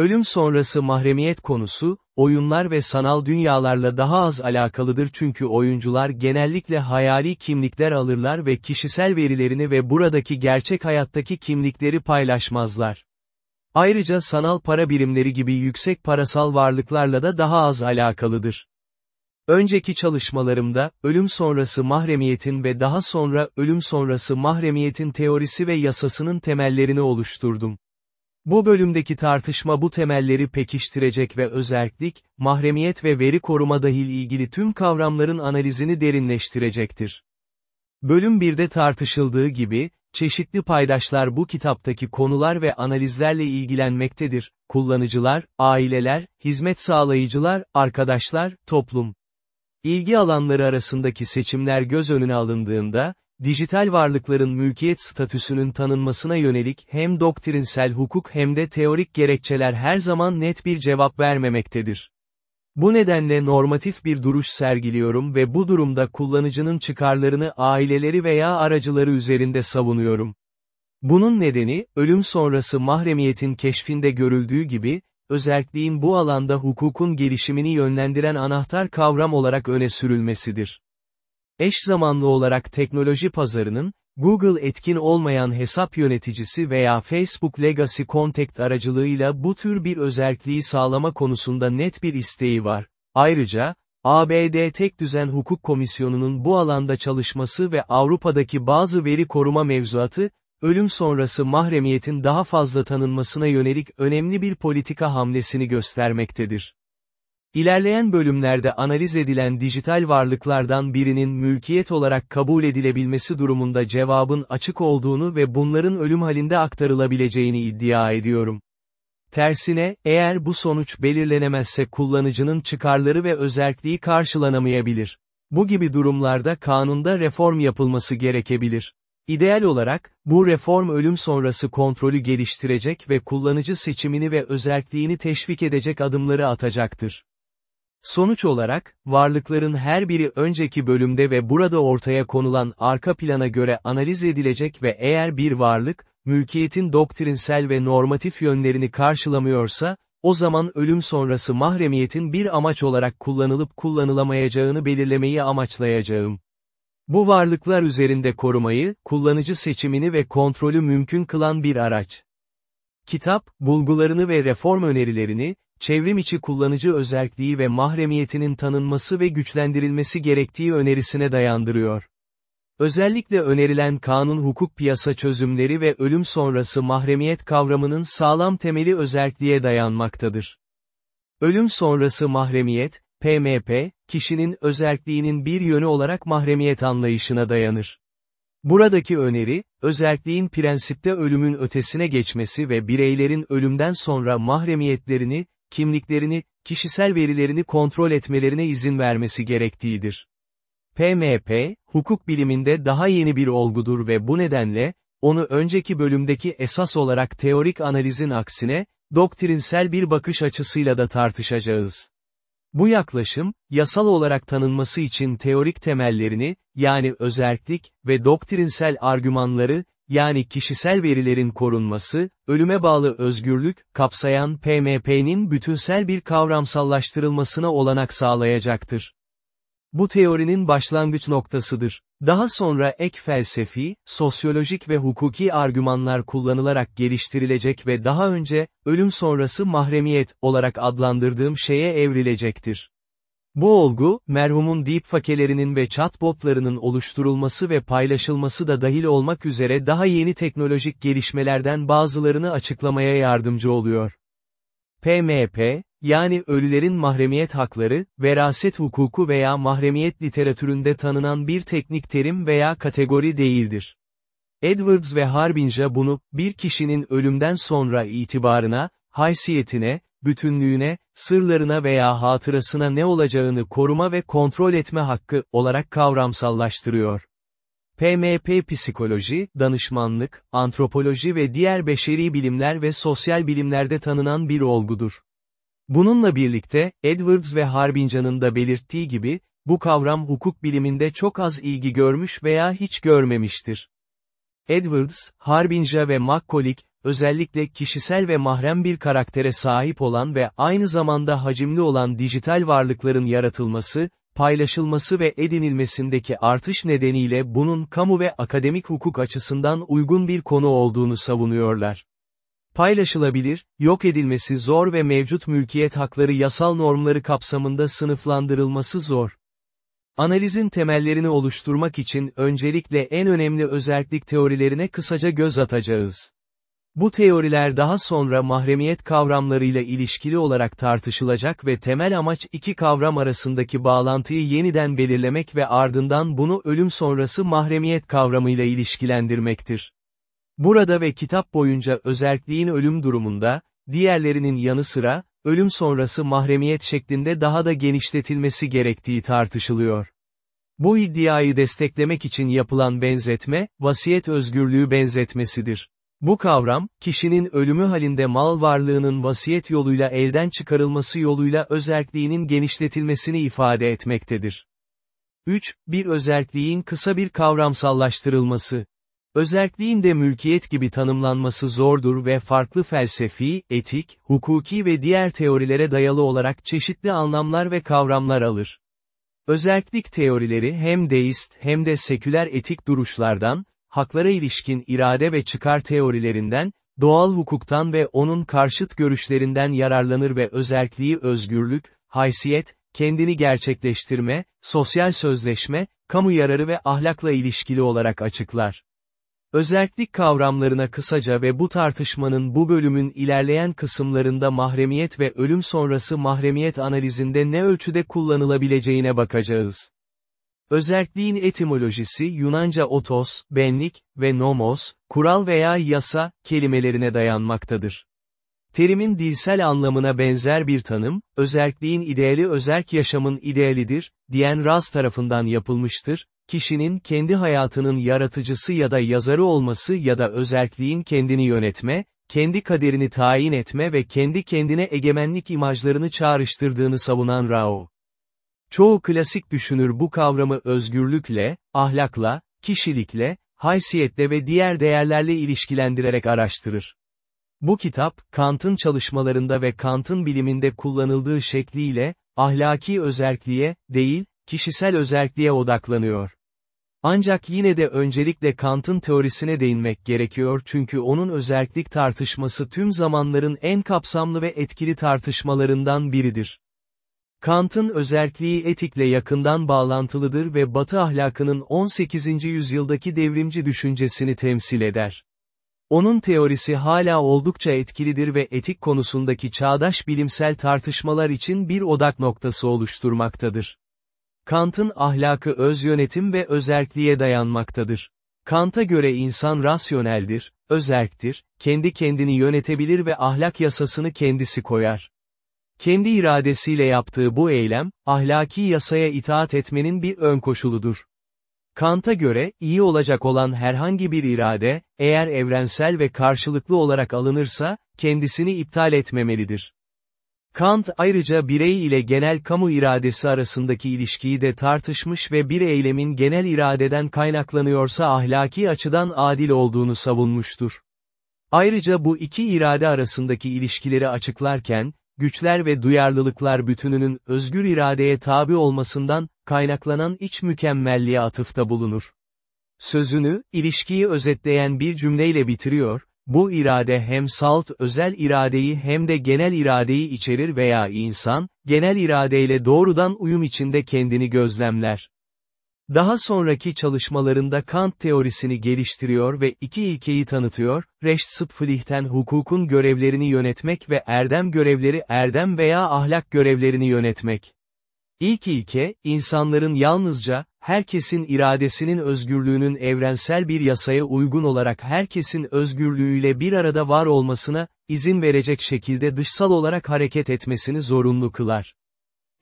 Ölüm sonrası mahremiyet konusu, oyunlar ve sanal dünyalarla daha az alakalıdır çünkü oyuncular genellikle hayali kimlikler alırlar ve kişisel verilerini ve buradaki gerçek hayattaki kimlikleri paylaşmazlar. Ayrıca sanal para birimleri gibi yüksek parasal varlıklarla da daha az alakalıdır. Önceki çalışmalarımda, ölüm sonrası mahremiyetin ve daha sonra ölüm sonrası mahremiyetin teorisi ve yasasının temellerini oluşturdum. Bu bölümdeki tartışma bu temelleri pekiştirecek ve özerklik, mahremiyet ve veri koruma dahil ilgili tüm kavramların analizini derinleştirecektir. Bölüm 1'de tartışıldığı gibi, çeşitli paydaşlar bu kitaptaki konular ve analizlerle ilgilenmektedir, kullanıcılar, aileler, hizmet sağlayıcılar, arkadaşlar, toplum. İlgi alanları arasındaki seçimler göz önüne alındığında, dijital varlıkların mülkiyet statüsünün tanınmasına yönelik hem doktrinsel hukuk hem de teorik gerekçeler her zaman net bir cevap vermemektedir. Bu nedenle normatif bir duruş sergiliyorum ve bu durumda kullanıcının çıkarlarını aileleri veya aracıları üzerinde savunuyorum. Bunun nedeni, ölüm sonrası mahremiyetin keşfinde görüldüğü gibi, özerkliğin bu alanda hukukun gelişimini yönlendiren anahtar kavram olarak öne sürülmesidir. Eş zamanlı olarak teknoloji pazarının, Google etkin olmayan hesap yöneticisi veya Facebook Legacy Contact aracılığıyla bu tür bir özerkliği sağlama konusunda net bir isteği var. Ayrıca, ABD Tek Düzen Hukuk Komisyonu'nun bu alanda çalışması ve Avrupa'daki bazı veri koruma mevzuatı, ölüm sonrası mahremiyetin daha fazla tanınmasına yönelik önemli bir politika hamlesini göstermektedir. İlerleyen bölümlerde analiz edilen dijital varlıklardan birinin mülkiyet olarak kabul edilebilmesi durumunda cevabın açık olduğunu ve bunların ölüm halinde aktarılabileceğini iddia ediyorum. Tersine, eğer bu sonuç belirlenemezse kullanıcının çıkarları ve özerkliği karşılanamayabilir. Bu gibi durumlarda kanunda reform yapılması gerekebilir. İdeal olarak, bu reform ölüm sonrası kontrolü geliştirecek ve kullanıcı seçimini ve özerkliğini teşvik edecek adımları atacaktır. Sonuç olarak, varlıkların her biri önceki bölümde ve burada ortaya konulan arka plana göre analiz edilecek ve eğer bir varlık, mülkiyetin doktrinsel ve normatif yönlerini karşılamıyorsa, o zaman ölüm sonrası mahremiyetin bir amaç olarak kullanılıp kullanılamayacağını belirlemeyi amaçlayacağım. Bu varlıklar üzerinde korumayı, kullanıcı seçimini ve kontrolü mümkün kılan bir araç. Kitap, bulgularını ve reform önerilerini, çevrim içi kullanıcı özelliği ve mahremiyetinin tanınması ve güçlendirilmesi gerektiği önerisine dayandırıyor. Özellikle önerilen kanun hukuk piyasa çözümleri ve ölüm sonrası mahremiyet kavramının sağlam temeli özelliğe dayanmaktadır. Ölüm sonrası mahremiyet, PMP, kişinin özerkliğinin bir yönü olarak mahremiyet anlayışına dayanır. Buradaki öneri, özerkliğin prensipte ölümün ötesine geçmesi ve bireylerin ölümden sonra mahremiyetlerini, kimliklerini, kişisel verilerini kontrol etmelerine izin vermesi gerektiğidir. PMP, hukuk biliminde daha yeni bir olgudur ve bu nedenle, onu önceki bölümdeki esas olarak teorik analizin aksine, doktrinsel bir bakış açısıyla da tartışacağız. Bu yaklaşım, yasal olarak tanınması için teorik temellerini, yani özerklik ve doktrinsel argümanları, yani kişisel verilerin korunması, ölüme bağlı özgürlük, kapsayan PMP'nin bütünsel bir kavramsallaştırılmasına olanak sağlayacaktır. Bu teorinin başlangıç noktasıdır. Daha sonra ek felsefi, sosyolojik ve hukuki argümanlar kullanılarak geliştirilecek ve daha önce, ölüm sonrası mahremiyet olarak adlandırdığım şeye evrilecektir. Bu olgu, merhumun deepfake'lerinin ve chatbotlarının oluşturulması ve paylaşılması da dahil olmak üzere daha yeni teknolojik gelişmelerden bazılarını açıklamaya yardımcı oluyor. PMP, yani ölülerin mahremiyet hakları, veraset hukuku veya mahremiyet literatüründe tanınan bir teknik terim veya kategori değildir. Edwards ve Harbinja bunu, bir kişinin ölümden sonra itibarına, haysiyetine, bütünlüğüne, sırlarına veya hatırasına ne olacağını koruma ve kontrol etme hakkı olarak kavramsallaştırıyor. PMP psikoloji, danışmanlık, antropoloji ve diğer beşeri bilimler ve sosyal bilimlerde tanınan bir olgudur. Bununla birlikte, Edwards ve Harbinja'nın da belirttiği gibi, bu kavram hukuk biliminde çok az ilgi görmüş veya hiç görmemiştir. Edwards, Harbinja ve McCollick, özellikle kişisel ve mahrem bir karaktere sahip olan ve aynı zamanda hacimli olan dijital varlıkların yaratılması, paylaşılması ve edinilmesindeki artış nedeniyle bunun kamu ve akademik hukuk açısından uygun bir konu olduğunu savunuyorlar. Paylaşılabilir, yok edilmesi zor ve mevcut mülkiyet hakları yasal normları kapsamında sınıflandırılması zor. Analizin temellerini oluşturmak için öncelikle en önemli özellik teorilerine kısaca göz atacağız. Bu teoriler daha sonra mahremiyet kavramlarıyla ilişkili olarak tartışılacak ve temel amaç iki kavram arasındaki bağlantıyı yeniden belirlemek ve ardından bunu ölüm sonrası mahremiyet kavramıyla ilişkilendirmektir. Burada ve kitap boyunca özerkliğin ölüm durumunda, diğerlerinin yanı sıra, ölüm sonrası mahremiyet şeklinde daha da genişletilmesi gerektiği tartışılıyor. Bu iddiayı desteklemek için yapılan benzetme, vasiyet özgürlüğü benzetmesidir. Bu kavram, kişinin ölümü halinde mal varlığının vasiyet yoluyla elden çıkarılması yoluyla özerkliğinin genişletilmesini ifade etmektedir. 3. Bir özerkliğin kısa bir kavramsallaştırılması. Özerkliğin de mülkiyet gibi tanımlanması zordur ve farklı felsefi, etik, hukuki ve diğer teorilere dayalı olarak çeşitli anlamlar ve kavramlar alır. Özerklik teorileri hem deist hem de seküler etik duruşlardan, haklara ilişkin irade ve çıkar teorilerinden, doğal hukuktan ve onun karşıt görüşlerinden yararlanır ve özerkliği özgürlük, haysiyet, kendini gerçekleştirme, sosyal sözleşme, kamu yararı ve ahlakla ilişkili olarak açıklar. Özellik kavramlarına kısaca ve bu tartışmanın bu bölümün ilerleyen kısımlarında mahremiyet ve ölüm sonrası mahremiyet analizinde ne ölçüde kullanılabileceğine bakacağız. Özerkliğin etimolojisi Yunanca otos, benlik ve nomos, kural veya yasa, kelimelerine dayanmaktadır. Terimin dilsel anlamına benzer bir tanım, özerkliğin ideali özerk yaşamın idealidir, diyen Raz tarafından yapılmıştır, kişinin kendi hayatının yaratıcısı ya da yazarı olması ya da özerkliğin kendini yönetme, kendi kaderini tayin etme ve kendi kendine egemenlik imajlarını çağrıştırdığını savunan Rao. Çoğu klasik düşünür bu kavramı özgürlükle, ahlakla, kişilikle, haysiyetle ve diğer değerlerle ilişkilendirerek araştırır. Bu kitap, Kant'ın çalışmalarında ve Kant'ın biliminde kullanıldığı şekliyle, ahlaki özerkliğe, değil, kişisel özerkliğe odaklanıyor. Ancak yine de öncelikle Kant'ın teorisine değinmek gerekiyor çünkü onun özerklik tartışması tüm zamanların en kapsamlı ve etkili tartışmalarından biridir. Kant'ın özerkliği etikle yakından bağlantılıdır ve Batı ahlakının 18. yüzyıldaki devrimci düşüncesini temsil eder. Onun teorisi hala oldukça etkilidir ve etik konusundaki çağdaş bilimsel tartışmalar için bir odak noktası oluşturmaktadır. Kant'ın ahlakı öz yönetim ve özerkliğe dayanmaktadır. Kant'a göre insan rasyoneldir, özerktir, kendi kendini yönetebilir ve ahlak yasasını kendisi koyar. Kendi iradesiyle yaptığı bu eylem, ahlaki yasaya itaat etmenin bir ön koşuludur. Kant'a göre, iyi olacak olan herhangi bir irade, eğer evrensel ve karşılıklı olarak alınırsa, kendisini iptal etmemelidir. Kant ayrıca birey ile genel kamu iradesi arasındaki ilişkiyi de tartışmış ve bir eylemin genel iradeden kaynaklanıyorsa ahlaki açıdan adil olduğunu savunmuştur. Ayrıca bu iki irade arasındaki ilişkileri açıklarken, güçler ve duyarlılıklar bütününün özgür iradeye tabi olmasından, kaynaklanan iç mükemmelliğe atıfta bulunur. Sözünü, ilişkiyi özetleyen bir cümleyle bitiriyor, bu irade hem salt özel iradeyi hem de genel iradeyi içerir veya insan, genel iradeyle doğrudan uyum içinde kendini gözlemler. Daha sonraki çalışmalarında Kant teorisini geliştiriyor ve iki ilkeyi tanıtıyor, Rechtspflichten hukukun görevlerini yönetmek ve erdem görevleri erdem veya ahlak görevlerini yönetmek. İlk ilke, insanların yalnızca, herkesin iradesinin özgürlüğünün evrensel bir yasaya uygun olarak herkesin özgürlüğüyle bir arada var olmasına, izin verecek şekilde dışsal olarak hareket etmesini zorunlu kılar.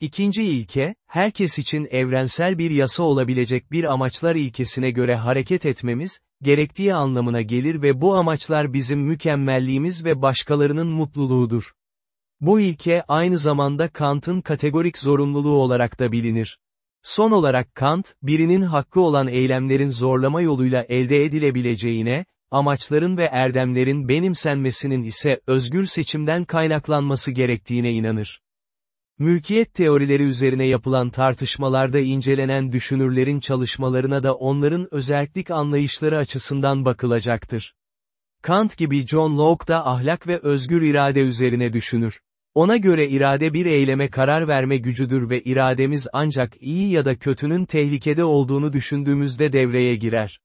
İkinci ilke, herkes için evrensel bir yasa olabilecek bir amaçlar ilkesine göre hareket etmemiz, gerektiği anlamına gelir ve bu amaçlar bizim mükemmelliğimiz ve başkalarının mutluluğudur. Bu ilke aynı zamanda Kant'ın kategorik zorunluluğu olarak da bilinir. Son olarak Kant, birinin hakkı olan eylemlerin zorlama yoluyla elde edilebileceğine, amaçların ve erdemlerin benimsenmesinin ise özgür seçimden kaynaklanması gerektiğine inanır. Mülkiyet teorileri üzerine yapılan tartışmalarda incelenen düşünürlerin çalışmalarına da onların özellik anlayışları açısından bakılacaktır. Kant gibi John Locke da ahlak ve özgür irade üzerine düşünür. Ona göre irade bir eyleme karar verme gücüdür ve irademiz ancak iyi ya da kötünün tehlikede olduğunu düşündüğümüzde devreye girer.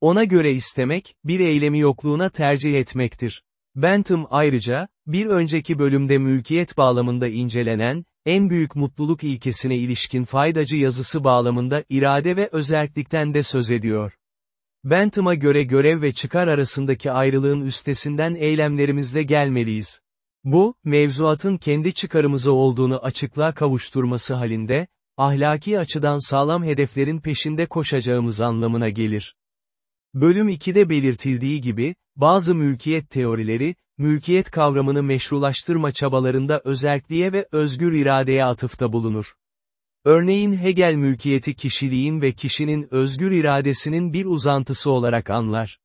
Ona göre istemek, bir eylemi yokluğuna tercih etmektir. Bentham ayrıca, bir önceki bölümde mülkiyet bağlamında incelenen, en büyük mutluluk ilkesine ilişkin faydacı yazısı bağlamında irade ve özellikten de söz ediyor. Bentham'a göre görev ve çıkar arasındaki ayrılığın üstesinden eylemlerimizle gelmeliyiz. Bu, mevzuatın kendi çıkarımıza olduğunu açıklığa kavuşturması halinde, ahlaki açıdan sağlam hedeflerin peşinde koşacağımız anlamına gelir. Bölüm 2'de belirtildiği gibi, bazı mülkiyet teorileri, mülkiyet kavramını meşrulaştırma çabalarında özerkliğe ve özgür iradeye atıfta bulunur. Örneğin Hegel mülkiyeti kişiliğin ve kişinin özgür iradesinin bir uzantısı olarak anlar.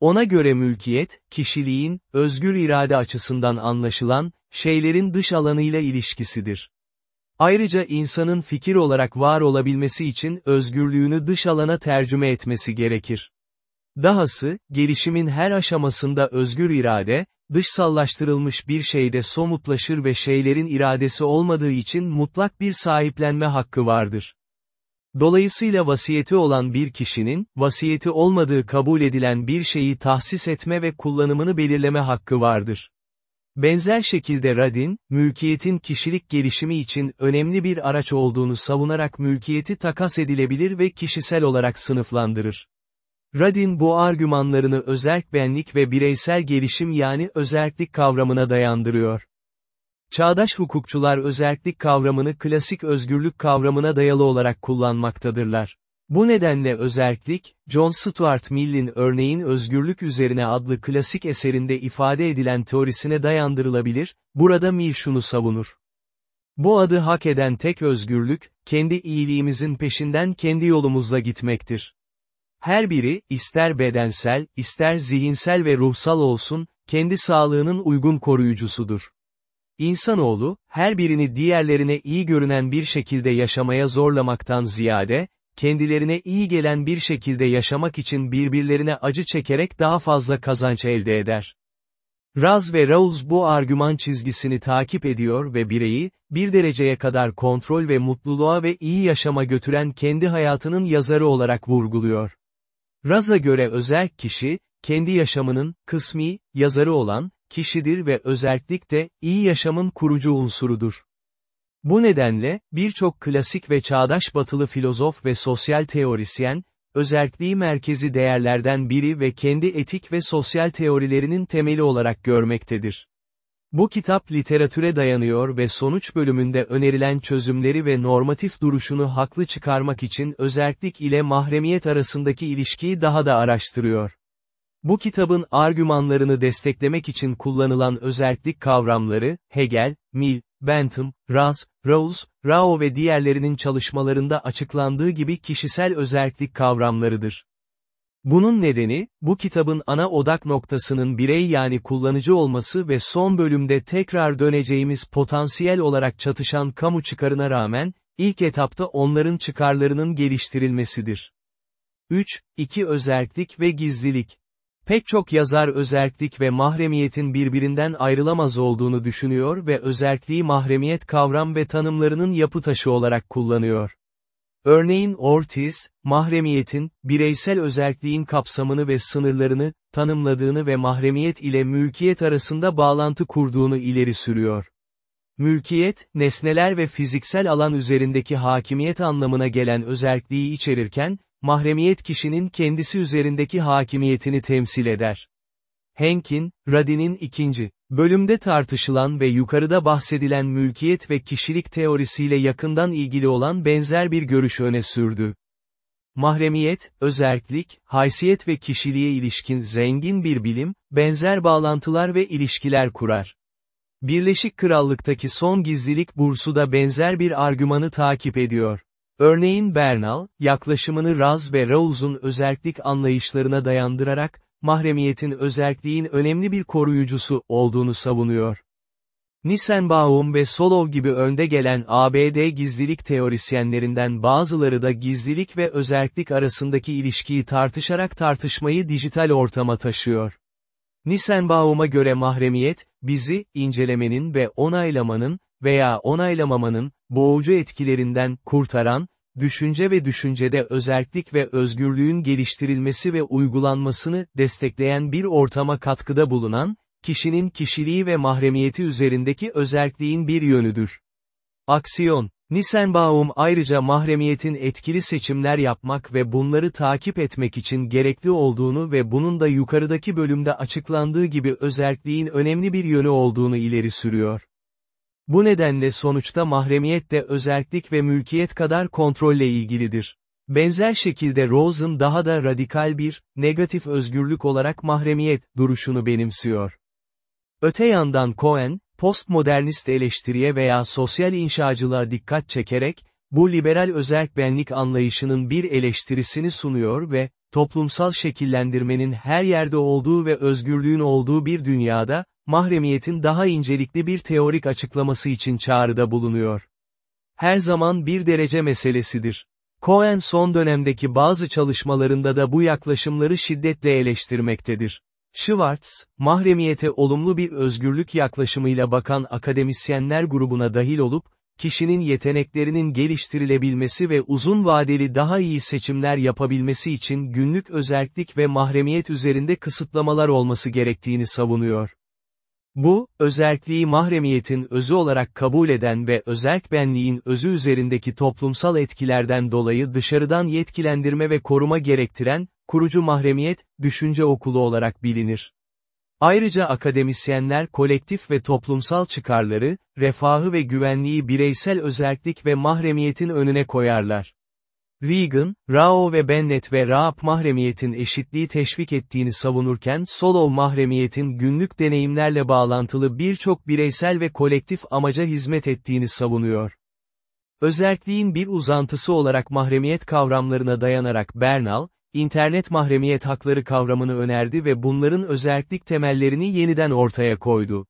Ona göre mülkiyet, kişiliğin, özgür irade açısından anlaşılan, şeylerin dış alanıyla ilişkisidir. Ayrıca insanın fikir olarak var olabilmesi için özgürlüğünü dış alana tercüme etmesi gerekir. Dahası, gelişimin her aşamasında özgür irade, dışsallaştırılmış bir şeyde somutlaşır ve şeylerin iradesi olmadığı için mutlak bir sahiplenme hakkı vardır. Dolayısıyla vasiyeti olan bir kişinin, vasiyeti olmadığı kabul edilen bir şeyi tahsis etme ve kullanımını belirleme hakkı vardır. Benzer şekilde Radin, mülkiyetin kişilik gelişimi için önemli bir araç olduğunu savunarak mülkiyeti takas edilebilir ve kişisel olarak sınıflandırır. Radin bu argümanlarını özerk benlik ve bireysel gelişim yani özerklik kavramına dayandırıyor. Çağdaş hukukçular özerklik kavramını klasik özgürlük kavramına dayalı olarak kullanmaktadırlar. Bu nedenle özerklik, John Stuart Mill'in örneğin Özgürlük Üzerine adlı klasik eserinde ifade edilen teorisine dayandırılabilir, burada Mill şunu savunur. Bu adı hak eden tek özgürlük, kendi iyiliğimizin peşinden kendi yolumuzla gitmektir. Her biri, ister bedensel, ister zihinsel ve ruhsal olsun, kendi sağlığının uygun koruyucusudur. İnsanoğlu, her birini diğerlerine iyi görünen bir şekilde yaşamaya zorlamaktan ziyade, kendilerine iyi gelen bir şekilde yaşamak için birbirlerine acı çekerek daha fazla kazanç elde eder. Raz ve Rawls bu argüman çizgisini takip ediyor ve bireyi, bir dereceye kadar kontrol ve mutluluğa ve iyi yaşama götüren kendi hayatının yazarı olarak vurguluyor. Raz'a göre özerk kişi, kendi yaşamının, kısmi, yazarı olan, kişidir ve özerklik de, iyi yaşamın kurucu unsurudur. Bu nedenle, birçok klasik ve çağdaş batılı filozof ve sosyal teorisyen, özerkliği merkezi değerlerden biri ve kendi etik ve sosyal teorilerinin temeli olarak görmektedir. Bu kitap literatüre dayanıyor ve sonuç bölümünde önerilen çözümleri ve normatif duruşunu haklı çıkarmak için özerklik ile mahremiyet arasındaki ilişkiyi daha da araştırıyor. Bu kitabın argümanlarını desteklemek için kullanılan özerklik kavramları, Hegel, Mill, Bentham, Raz, Rawls, Rao ve diğerlerinin çalışmalarında açıklandığı gibi kişisel özerklik kavramlarıdır. Bunun nedeni, bu kitabın ana odak noktasının birey yani kullanıcı olması ve son bölümde tekrar döneceğimiz potansiyel olarak çatışan kamu çıkarına rağmen, ilk etapta onların çıkarlarının geliştirilmesidir. 3. 2 Özerklik ve gizlilik. Pek çok yazar özerklik ve mahremiyetin birbirinden ayrılamaz olduğunu düşünüyor ve özerkliği mahremiyet kavram ve tanımlarının yapı taşı olarak kullanıyor. Örneğin Ortiz, mahremiyetin, bireysel özerkliğin kapsamını ve sınırlarını, tanımladığını ve mahremiyet ile mülkiyet arasında bağlantı kurduğunu ileri sürüyor. Mülkiyet, nesneler ve fiziksel alan üzerindeki hakimiyet anlamına gelen özerkliği içerirken, mahremiyet kişinin kendisi üzerindeki hakimiyetini temsil eder. Henkin, Radin'in ikinci bölümde tartışılan ve yukarıda bahsedilen mülkiyet ve kişilik teorisiyle yakından ilgili olan benzer bir görüş öne sürdü. Mahremiyet, özerklik, haysiyet ve kişiliğe ilişkin zengin bir bilim, benzer bağlantılar ve ilişkiler kurar. Birleşik Krallık'taki son gizlilik bursu da benzer bir argümanı takip ediyor. Örneğin Bernal, yaklaşımını Raz ve Rawls'un özerklik anlayışlarına dayandırarak, mahremiyetin özerkliğin önemli bir koruyucusu olduğunu savunuyor. Nissenbaum ve Solov gibi önde gelen ABD gizlilik teorisyenlerinden bazıları da gizlilik ve özerklik arasındaki ilişkiyi tartışarak tartışmayı dijital ortama taşıyor. Nissenbaum'a göre mahremiyet, bizi, incelemenin ve onaylamanın, veya onaylamamanın, boğucu etkilerinden, kurtaran, düşünce ve düşüncede özerklik ve özgürlüğün geliştirilmesi ve uygulanmasını destekleyen bir ortama katkıda bulunan, kişinin kişiliği ve mahremiyeti üzerindeki özerkliğin bir yönüdür. Aksiyon Nissenbaum ayrıca mahremiyetin etkili seçimler yapmak ve bunları takip etmek için gerekli olduğunu ve bunun da yukarıdaki bölümde açıklandığı gibi özerkliğin önemli bir yönü olduğunu ileri sürüyor. Bu nedenle sonuçta mahremiyet de özerklik ve mülkiyet kadar kontrolle ilgilidir. Benzer şekilde Rosen daha da radikal bir, negatif özgürlük olarak mahremiyet, duruşunu benimsiyor. Öte yandan Cohen, postmodernist eleştiriye veya sosyal inşacılığa dikkat çekerek, bu liberal özerkbenlik anlayışının bir eleştirisini sunuyor ve, toplumsal şekillendirmenin her yerde olduğu ve özgürlüğün olduğu bir dünyada, mahremiyetin daha incelikli bir teorik açıklaması için çağrıda bulunuyor. Her zaman bir derece meselesidir. Cohen son dönemdeki bazı çalışmalarında da bu yaklaşımları şiddetle eleştirmektedir. Schwartz, mahremiyete olumlu bir özgürlük yaklaşımıyla bakan akademisyenler grubuna dahil olup, kişinin yeteneklerinin geliştirilebilmesi ve uzun vadeli daha iyi seçimler yapabilmesi için günlük özerklik ve mahremiyet üzerinde kısıtlamalar olması gerektiğini savunuyor. Bu, özerkliği mahremiyetin özü olarak kabul eden ve özerk benliğin özü üzerindeki toplumsal etkilerden dolayı dışarıdan yetkilendirme ve koruma gerektiren, kurucu mahremiyet, düşünce okulu olarak bilinir. Ayrıca akademisyenler kolektif ve toplumsal çıkarları, refahı ve güvenliği bireysel özerklik ve mahremiyetin önüne koyarlar. Reagan, Rao ve Bennett ve Raab mahremiyetin eşitliği teşvik ettiğini savunurken Solov mahremiyetin günlük deneyimlerle bağlantılı birçok bireysel ve kolektif amaca hizmet ettiğini savunuyor. Özerkliğin bir uzantısı olarak mahremiyet kavramlarına dayanarak Bernal, internet mahremiyet hakları kavramını önerdi ve bunların özerklik temellerini yeniden ortaya koydu.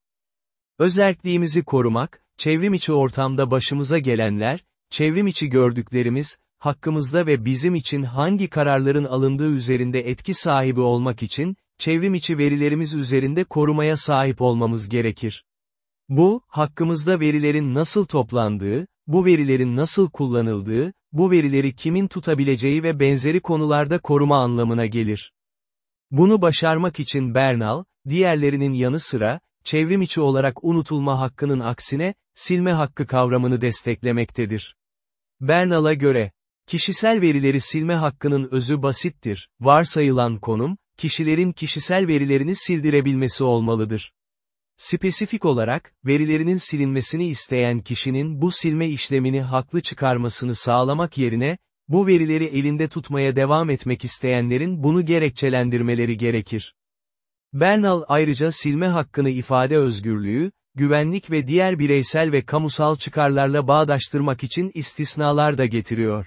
Özerkliğimizi korumak, çevrim içi ortamda başımıza gelenler, çevrim içi gördüklerimiz, hakkımızda ve bizim için hangi kararların alındığı üzerinde etki sahibi olmak için, çevrim içi verilerimiz üzerinde korumaya sahip olmamız gerekir. Bu, hakkımızda verilerin nasıl toplandığı, bu verilerin nasıl kullanıldığı, bu verileri kimin tutabileceği ve benzeri konularda koruma anlamına gelir. Bunu başarmak için Bernal, diğerlerinin yanı sıra, çevrim içi olarak unutulma hakkının aksine, silme hakkı kavramını desteklemektedir. Bernal'a göre, kişisel verileri silme hakkının özü basittir, varsayılan konum, kişilerin kişisel verilerini sildirebilmesi olmalıdır. Spesifik olarak, verilerinin silinmesini isteyen kişinin bu silme işlemini haklı çıkarmasını sağlamak yerine, bu verileri elinde tutmaya devam etmek isteyenlerin bunu gerekçelendirmeleri gerekir. Bernal ayrıca silme hakkını ifade özgürlüğü, güvenlik ve diğer bireysel ve kamusal çıkarlarla bağdaştırmak için istisnalar da getiriyor.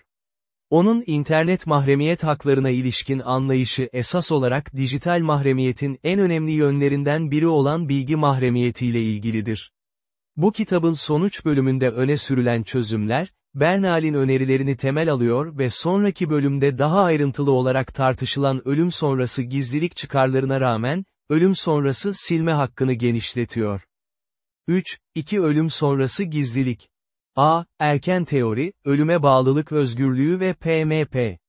Onun internet mahremiyet haklarına ilişkin anlayışı esas olarak dijital mahremiyetin en önemli yönlerinden biri olan bilgi mahremiyetiyle ilgilidir. Bu kitabın sonuç bölümünde öne sürülen çözümler, Bernal'in önerilerini temel alıyor ve sonraki bölümde daha ayrıntılı olarak tartışılan ölüm sonrası gizlilik çıkarlarına rağmen, ölüm sonrası silme hakkını genişletiyor. 3. 2 Ölüm sonrası gizlilik A. Erken teori, ölüme bağlılık özgürlüğü ve PMP.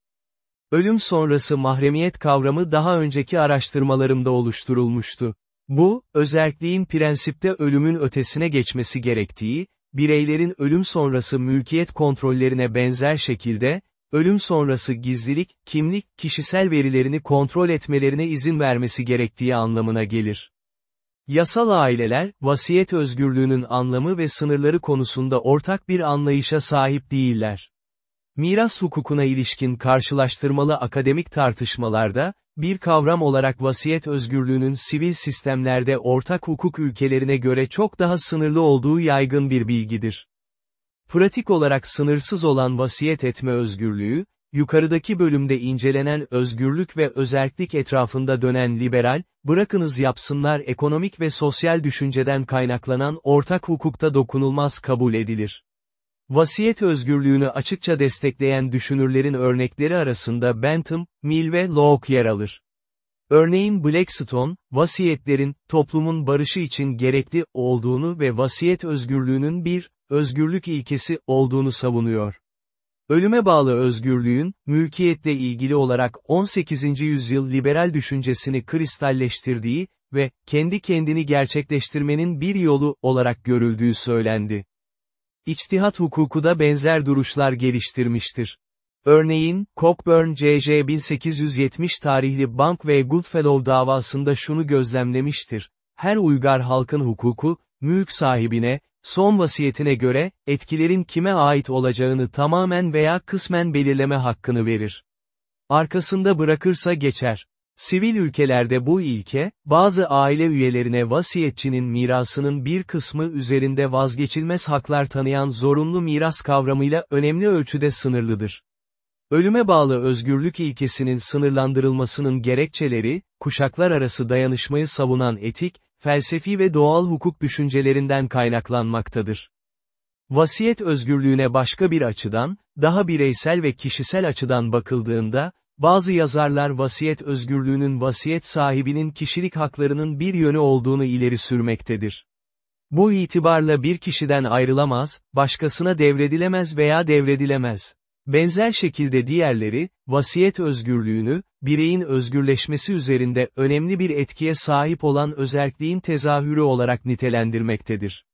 Ölüm sonrası mahremiyet kavramı daha önceki araştırmalarımda oluşturulmuştu. Bu, özerkliğin prensipte ölümün ötesine geçmesi gerektiği, bireylerin ölüm sonrası mülkiyet kontrollerine benzer şekilde, ölüm sonrası gizlilik, kimlik, kişisel verilerini kontrol etmelerine izin vermesi gerektiği anlamına gelir. Yasal aileler, vasiyet özgürlüğünün anlamı ve sınırları konusunda ortak bir anlayışa sahip değiller. Miras hukukuna ilişkin karşılaştırmalı akademik tartışmalarda, bir kavram olarak vasiyet özgürlüğünün sivil sistemlerde ortak hukuk ülkelerine göre çok daha sınırlı olduğu yaygın bir bilgidir. Pratik olarak sınırsız olan vasiyet etme özgürlüğü, yukarıdaki bölümde incelenen özgürlük ve özerklik etrafında dönen liberal, bırakınız yapsınlar ekonomik ve sosyal düşünceden kaynaklanan ortak hukukta dokunulmaz kabul edilir. Vasiyet özgürlüğünü açıkça destekleyen düşünürlerin örnekleri arasında Bentham, Mill ve Locke yer alır. Örneğin Blackstone, vasiyetlerin, toplumun barışı için gerekli olduğunu ve vasiyet özgürlüğünün bir, özgürlük ilkesi olduğunu savunuyor. Ölüme bağlı özgürlüğün, mülkiyetle ilgili olarak 18. yüzyıl liberal düşüncesini kristalleştirdiği ve kendi kendini gerçekleştirmenin bir yolu olarak görüldüğü söylendi. İçtihat hukuku da benzer duruşlar geliştirmiştir. Örneğin, Cockburn C.J. 1870 tarihli Bank ve Goodfellow davasında şunu gözlemlemiştir. Her uygar halkın hukuku, mülk sahibine, son vasiyetine göre, etkilerin kime ait olacağını tamamen veya kısmen belirleme hakkını verir. Arkasında bırakırsa geçer. Sivil ülkelerde bu ilke, bazı aile üyelerine vasiyetçinin mirasının bir kısmı üzerinde vazgeçilmez haklar tanıyan zorunlu miras kavramıyla önemli ölçüde sınırlıdır. Ölüme bağlı özgürlük ilkesinin sınırlandırılmasının gerekçeleri, kuşaklar arası dayanışmayı savunan etik, felsefi ve doğal hukuk düşüncelerinden kaynaklanmaktadır. Vasiyet özgürlüğüne başka bir açıdan, daha bireysel ve kişisel açıdan bakıldığında, bazı yazarlar vasiyet özgürlüğünün vasiyet sahibinin kişilik haklarının bir yönü olduğunu ileri sürmektedir. Bu itibarla bir kişiden ayrılamaz, başkasına devredilemez veya devredilemez. Benzer şekilde diğerleri, vasiyet özgürlüğünü, bireyin özgürleşmesi üzerinde önemli bir etkiye sahip olan özerkliğin tezahürü olarak nitelendirmektedir.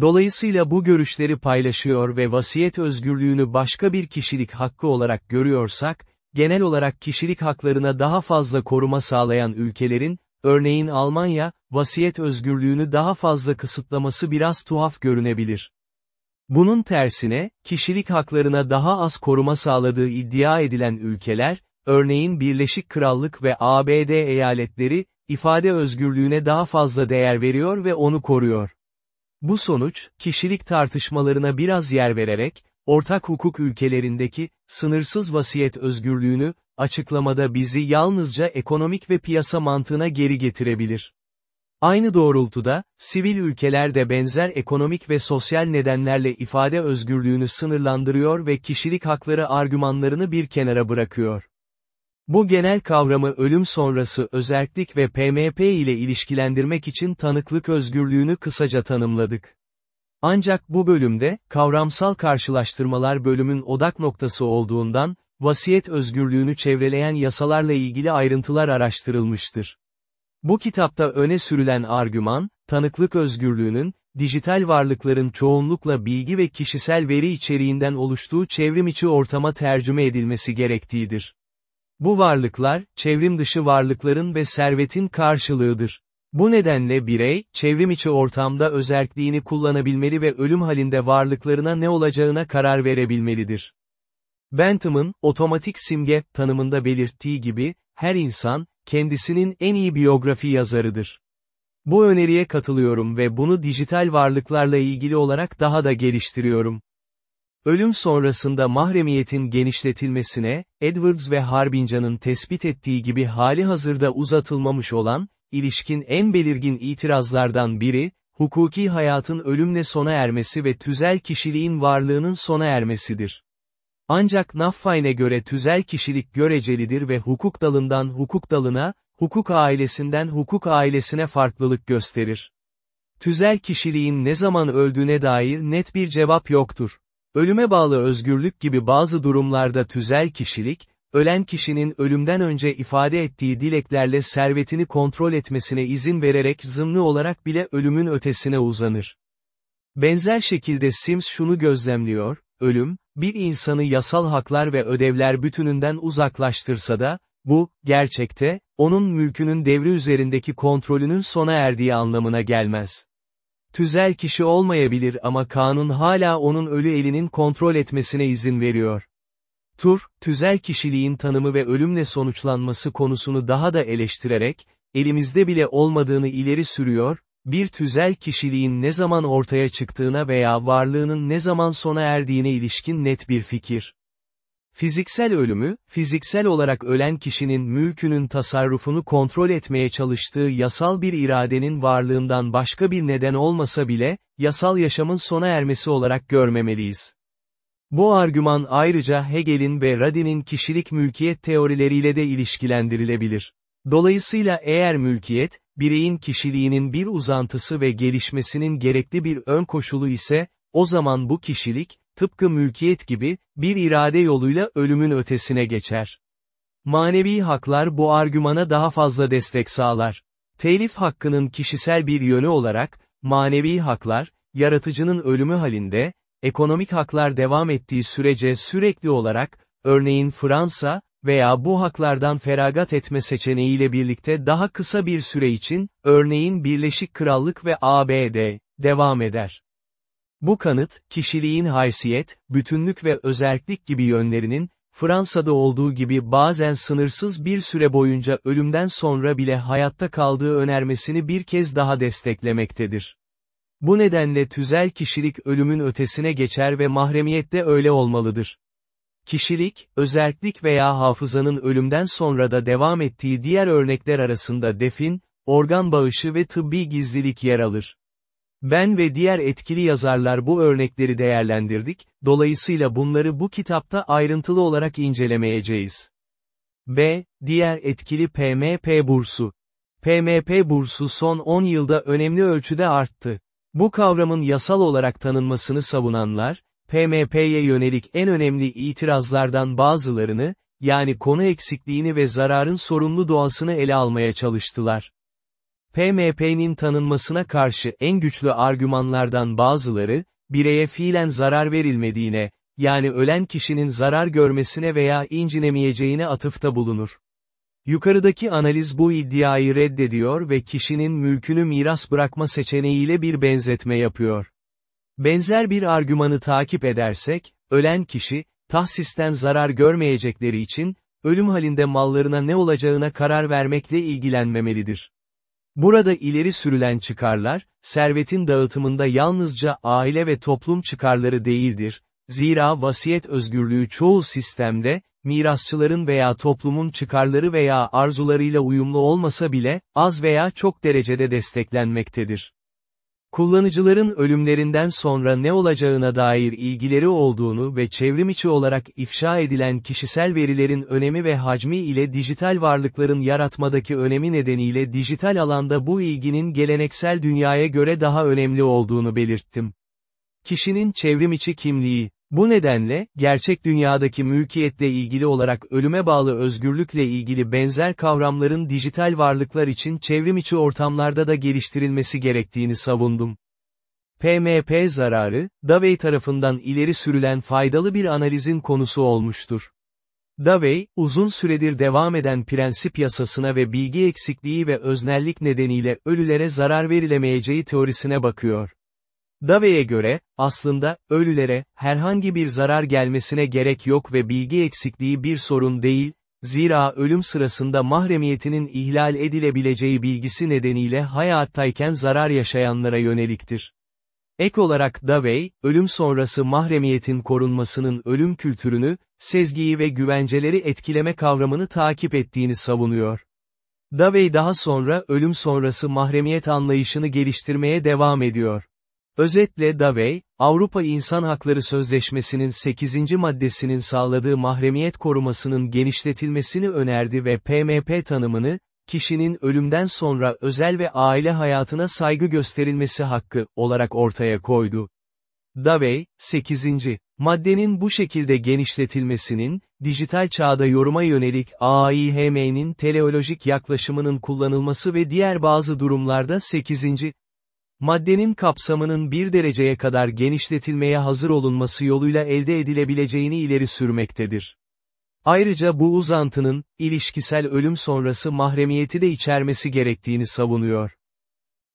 Dolayısıyla bu görüşleri paylaşıyor ve vasiyet özgürlüğünü başka bir kişilik hakkı olarak görüyorsak, genel olarak kişilik haklarına daha fazla koruma sağlayan ülkelerin, örneğin Almanya, vasiyet özgürlüğünü daha fazla kısıtlaması biraz tuhaf görünebilir. Bunun tersine, kişilik haklarına daha az koruma sağladığı iddia edilen ülkeler, örneğin Birleşik Krallık ve ABD eyaletleri, ifade özgürlüğüne daha fazla değer veriyor ve onu koruyor. Bu sonuç, kişilik tartışmalarına biraz yer vererek, ortak hukuk ülkelerindeki, sınırsız vasiyet özgürlüğünü, açıklamada bizi yalnızca ekonomik ve piyasa mantığına geri getirebilir. Aynı doğrultuda, sivil ülkeler de benzer ekonomik ve sosyal nedenlerle ifade özgürlüğünü sınırlandırıyor ve kişilik hakları argümanlarını bir kenara bırakıyor. Bu genel kavramı ölüm sonrası özerklik ve PMP ile ilişkilendirmek için tanıklık özgürlüğünü kısaca tanımladık. Ancak bu bölümde, kavramsal karşılaştırmalar bölümün odak noktası olduğundan, vasiyet özgürlüğünü çevreleyen yasalarla ilgili ayrıntılar araştırılmıştır. Bu kitapta öne sürülen argüman, tanıklık özgürlüğünün, dijital varlıkların çoğunlukla bilgi ve kişisel veri içeriğinden oluştuğu çevrimiçi ortama tercüme edilmesi gerektiğidir. Bu varlıklar, çevrim dışı varlıkların ve servetin karşılığıdır. Bu nedenle birey, çevrimiçi ortamda özerkliğini kullanabilmeli ve ölüm halinde varlıklarına ne olacağına karar verebilmelidir. Bentham'ın, otomatik simge, tanımında belirttiği gibi, her insan, kendisinin en iyi biyografi yazarıdır. Bu öneriye katılıyorum ve bunu dijital varlıklarla ilgili olarak daha da geliştiriyorum. Ölüm sonrasında mahremiyetin genişletilmesine, Edwards ve Harbincan'ın tespit ettiği gibi hali hazırda uzatılmamış olan, ilişkin en belirgin itirazlardan biri, hukuki hayatın ölümle sona ermesi ve tüzel kişiliğin varlığının sona ermesidir. Ancak Naffayn'e göre tüzel kişilik görecelidir ve hukuk dalından hukuk dalına, hukuk ailesinden hukuk ailesine farklılık gösterir. Tüzel kişiliğin ne zaman öldüğüne dair net bir cevap yoktur. Ölüme bağlı özgürlük gibi bazı durumlarda tüzel kişilik, ölen kişinin ölümden önce ifade ettiği dileklerle servetini kontrol etmesine izin vererek zımni olarak bile ölümün ötesine uzanır. Benzer şekilde Sims şunu gözlemliyor, ölüm, bir insanı yasal haklar ve ödevler bütününden uzaklaştırsa da, bu, gerçekte, onun mülkünün devri üzerindeki kontrolünün sona erdiği anlamına gelmez. Tüzel kişi olmayabilir ama kanun hala onun ölü elinin kontrol etmesine izin veriyor. Tur, tüzel kişiliğin tanımı ve ölümle sonuçlanması konusunu daha da eleştirerek, elimizde bile olmadığını ileri sürüyor, bir tüzel kişiliğin ne zaman ortaya çıktığına veya varlığının ne zaman sona erdiğine ilişkin net bir fikir. Fiziksel ölümü, fiziksel olarak ölen kişinin mülkünün tasarrufunu kontrol etmeye çalıştığı yasal bir iradenin varlığından başka bir neden olmasa bile, yasal yaşamın sona ermesi olarak görmemeliyiz. Bu argüman ayrıca Hegel'in ve Radin'in kişilik mülkiyet teorileriyle de ilişkilendirilebilir. Dolayısıyla eğer mülkiyet, bireyin kişiliğinin bir uzantısı ve gelişmesinin gerekli bir ön koşulu ise, o zaman bu kişilik, tıpkı mülkiyet gibi, bir irade yoluyla ölümün ötesine geçer. Manevi haklar bu argümana daha fazla destek sağlar. Telif hakkının kişisel bir yönü olarak, manevi haklar, yaratıcının ölümü halinde, ekonomik haklar devam ettiği sürece sürekli olarak, örneğin Fransa, veya bu haklardan feragat etme seçeneğiyle birlikte daha kısa bir süre için, örneğin Birleşik Krallık ve ABD, devam eder. Bu kanıt, kişiliğin haysiyet, bütünlük ve özerklik gibi yönlerinin, Fransa'da olduğu gibi bazen sınırsız bir süre boyunca ölümden sonra bile hayatta kaldığı önermesini bir kez daha desteklemektedir. Bu nedenle tüzel kişilik ölümün ötesine geçer ve mahremiyette öyle olmalıdır. Kişilik, özerklik veya hafızanın ölümden sonra da devam ettiği diğer örnekler arasında defin, organ bağışı ve tıbbi gizlilik yer alır. Ben ve diğer etkili yazarlar bu örnekleri değerlendirdik, dolayısıyla bunları bu kitapta ayrıntılı olarak incelemeyeceğiz. B. Diğer etkili PMP bursu. PMP bursu son 10 yılda önemli ölçüde arttı. Bu kavramın yasal olarak tanınmasını savunanlar, PMP'ye yönelik en önemli itirazlardan bazılarını, yani konu eksikliğini ve zararın sorumlu doğasını ele almaya çalıştılar. PMP'nin tanınmasına karşı en güçlü argümanlardan bazıları, bireye fiilen zarar verilmediğine, yani ölen kişinin zarar görmesine veya incinemeyeceğine atıfta bulunur. Yukarıdaki analiz bu iddiayı reddediyor ve kişinin mülkünü miras bırakma seçeneğiyle bir benzetme yapıyor. Benzer bir argümanı takip edersek, ölen kişi, tahsisten zarar görmeyecekleri için, ölüm halinde mallarına ne olacağına karar vermekle ilgilenmemelidir. Burada ileri sürülen çıkarlar, servetin dağıtımında yalnızca aile ve toplum çıkarları değildir, zira vasiyet özgürlüğü çoğu sistemde, mirasçıların veya toplumun çıkarları veya arzularıyla uyumlu olmasa bile, az veya çok derecede desteklenmektedir. Kullanıcıların ölümlerinden sonra ne olacağına dair ilgileri olduğunu ve çevrimiçi olarak ifşa edilen kişisel verilerin önemi ve hacmi ile dijital varlıkların yaratmadaki önemi nedeniyle dijital alanda bu ilginin geleneksel dünyaya göre daha önemli olduğunu belirttim. Kişinin çevrimiçi kimliği, bu nedenle, gerçek dünyadaki mülkiyetle ilgili olarak ölüme bağlı özgürlükle ilgili benzer kavramların dijital varlıklar için çevrimiçi ortamlarda da geliştirilmesi gerektiğini savundum. PMP zararı, Davey tarafından ileri sürülen faydalı bir analizin konusu olmuştur. Davey, uzun süredir devam eden prensip yasasına ve bilgi eksikliği ve öznellik nedeniyle ölülere zarar verilemeyeceği teorisine bakıyor. Davey'e göre, aslında, ölülere, herhangi bir zarar gelmesine gerek yok ve bilgi eksikliği bir sorun değil, zira ölüm sırasında mahremiyetinin ihlal edilebileceği bilgisi nedeniyle hayattayken zarar yaşayanlara yöneliktir. Ek olarak Davey, ölüm sonrası mahremiyetin korunmasının ölüm kültürünü, sezgiyi ve güvenceleri etkileme kavramını takip ettiğini savunuyor. Davey daha sonra ölüm sonrası mahremiyet anlayışını geliştirmeye devam ediyor. Özetle Davey, Avrupa İnsan Hakları Sözleşmesi'nin 8. maddesinin sağladığı mahremiyet korumasının genişletilmesini önerdi ve PMP tanımını, kişinin ölümden sonra özel ve aile hayatına saygı gösterilmesi hakkı, olarak ortaya koydu. Davey, 8. maddenin bu şekilde genişletilmesinin, dijital çağda yoruma yönelik AİHM'nin teleolojik yaklaşımının kullanılması ve diğer bazı durumlarda 8 maddenin kapsamının bir dereceye kadar genişletilmeye hazır olunması yoluyla elde edilebileceğini ileri sürmektedir. Ayrıca bu uzantının, ilişkisel ölüm sonrası mahremiyeti de içermesi gerektiğini savunuyor.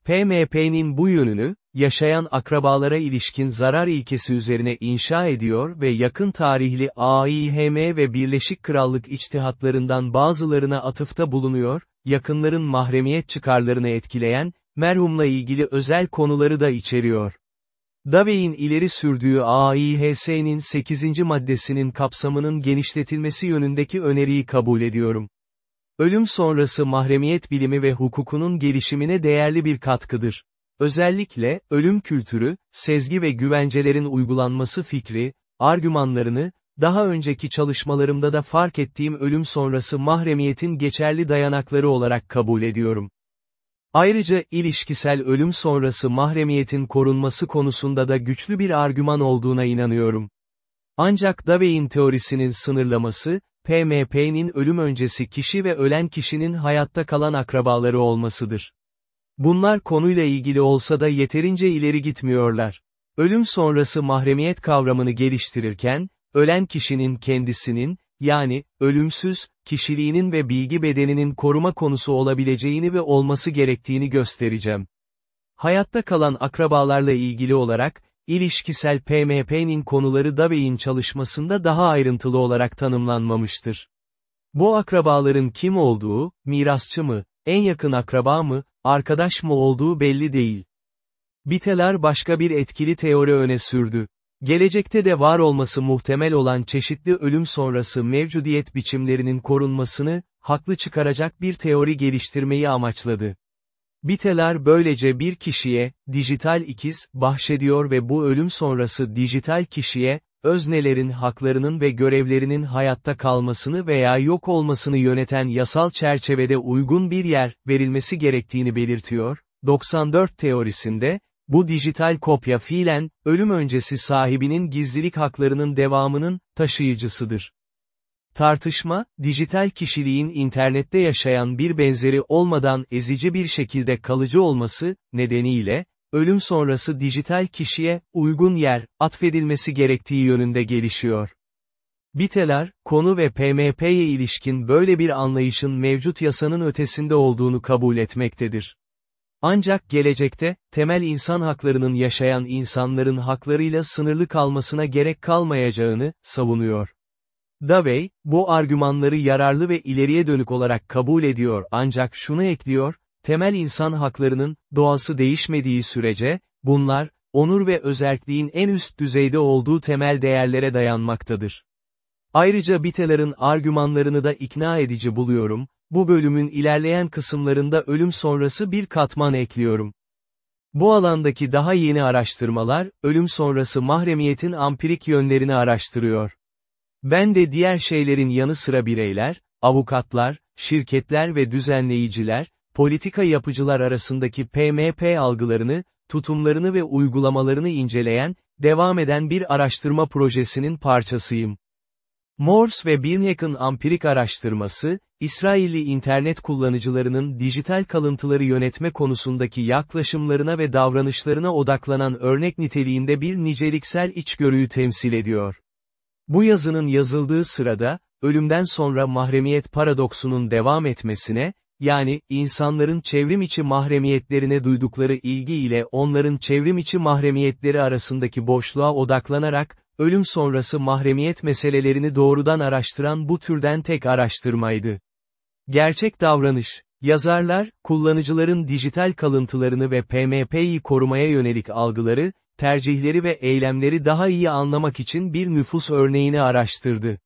PMP'nin bu yönünü, yaşayan akrabalara ilişkin zarar ilkesi üzerine inşa ediyor ve yakın tarihli AİHM ve Birleşik Krallık içtihatlarından bazılarına atıfta bulunuyor, yakınların mahremiyet çıkarlarını etkileyen, merhumla ilgili özel konuları da içeriyor. Davey'in ileri sürdüğü AİHS'nin 8. maddesinin kapsamının genişletilmesi yönündeki öneriyi kabul ediyorum. Ölüm sonrası mahremiyet bilimi ve hukukunun gelişimine değerli bir katkıdır. Özellikle, ölüm kültürü, sezgi ve güvencelerin uygulanması fikri, argümanlarını, daha önceki çalışmalarımda da fark ettiğim ölüm sonrası mahremiyetin geçerli dayanakları olarak kabul ediyorum. Ayrıca ilişkisel ölüm sonrası mahremiyetin korunması konusunda da güçlü bir argüman olduğuna inanıyorum. Ancak Davey'in teorisinin sınırlaması, PMP'nin ölüm öncesi kişi ve ölen kişinin hayatta kalan akrabaları olmasıdır. Bunlar konuyla ilgili olsa da yeterince ileri gitmiyorlar. Ölüm sonrası mahremiyet kavramını geliştirirken, ölen kişinin kendisinin, yani, ölümsüz, kişiliğinin ve bilgi bedeninin koruma konusu olabileceğini ve olması gerektiğini göstereceğim. Hayatta kalan akrabalarla ilgili olarak, ilişkisel PMP'nin konuları Davey'in çalışmasında daha ayrıntılı olarak tanımlanmamıştır. Bu akrabaların kim olduğu, mirasçı mı, en yakın akraba mı, arkadaş mı olduğu belli değil. Biteler başka bir etkili teori öne sürdü. Gelecekte de var olması muhtemel olan çeşitli ölüm sonrası mevcudiyet biçimlerinin korunmasını, haklı çıkaracak bir teori geliştirmeyi amaçladı. Biteler böylece bir kişiye, dijital ikiz, bahşediyor ve bu ölüm sonrası dijital kişiye, öznelerin haklarının ve görevlerinin hayatta kalmasını veya yok olmasını yöneten yasal çerçevede uygun bir yer, verilmesi gerektiğini belirtiyor. 94 teorisinde, bu dijital kopya fiilen, ölüm öncesi sahibinin gizlilik haklarının devamının, taşıyıcısıdır. Tartışma, dijital kişiliğin internette yaşayan bir benzeri olmadan ezici bir şekilde kalıcı olması, nedeniyle, ölüm sonrası dijital kişiye, uygun yer, atfedilmesi gerektiği yönünde gelişiyor. Biteler, konu ve PMP'ye ilişkin böyle bir anlayışın mevcut yasanın ötesinde olduğunu kabul etmektedir. Ancak gelecekte, temel insan haklarının yaşayan insanların haklarıyla sınırlı kalmasına gerek kalmayacağını, savunuyor. Davey, bu argümanları yararlı ve ileriye dönük olarak kabul ediyor ancak şunu ekliyor, temel insan haklarının, doğası değişmediği sürece, bunlar, onur ve özerkliğin en üst düzeyde olduğu temel değerlere dayanmaktadır. Ayrıca Biteler'in argümanlarını da ikna edici buluyorum, bu bölümün ilerleyen kısımlarında ölüm sonrası bir katman ekliyorum. Bu alandaki daha yeni araştırmalar, ölüm sonrası mahremiyetin ampirik yönlerini araştırıyor. Ben de diğer şeylerin yanı sıra bireyler, avukatlar, şirketler ve düzenleyiciler, politika yapıcılar arasındaki PMP algılarını, tutumlarını ve uygulamalarını inceleyen, devam eden bir araştırma projesinin parçasıyım. Morse ve Birnhack'ın ampirik araştırması, İsrailli internet kullanıcılarının dijital kalıntıları yönetme konusundaki yaklaşımlarına ve davranışlarına odaklanan örnek niteliğinde bir niceliksel içgörüyü temsil ediyor. Bu yazının yazıldığı sırada, ölümden sonra mahremiyet paradoksunun devam etmesine, yani, insanların çevrim içi mahremiyetlerine duydukları ilgi ile onların çevrim içi mahremiyetleri arasındaki boşluğa odaklanarak, ölüm sonrası mahremiyet meselelerini doğrudan araştıran bu türden tek araştırmaydı. Gerçek davranış, yazarlar, kullanıcıların dijital kalıntılarını ve PMP'yi korumaya yönelik algıları, tercihleri ve eylemleri daha iyi anlamak için bir nüfus örneğini araştırdı.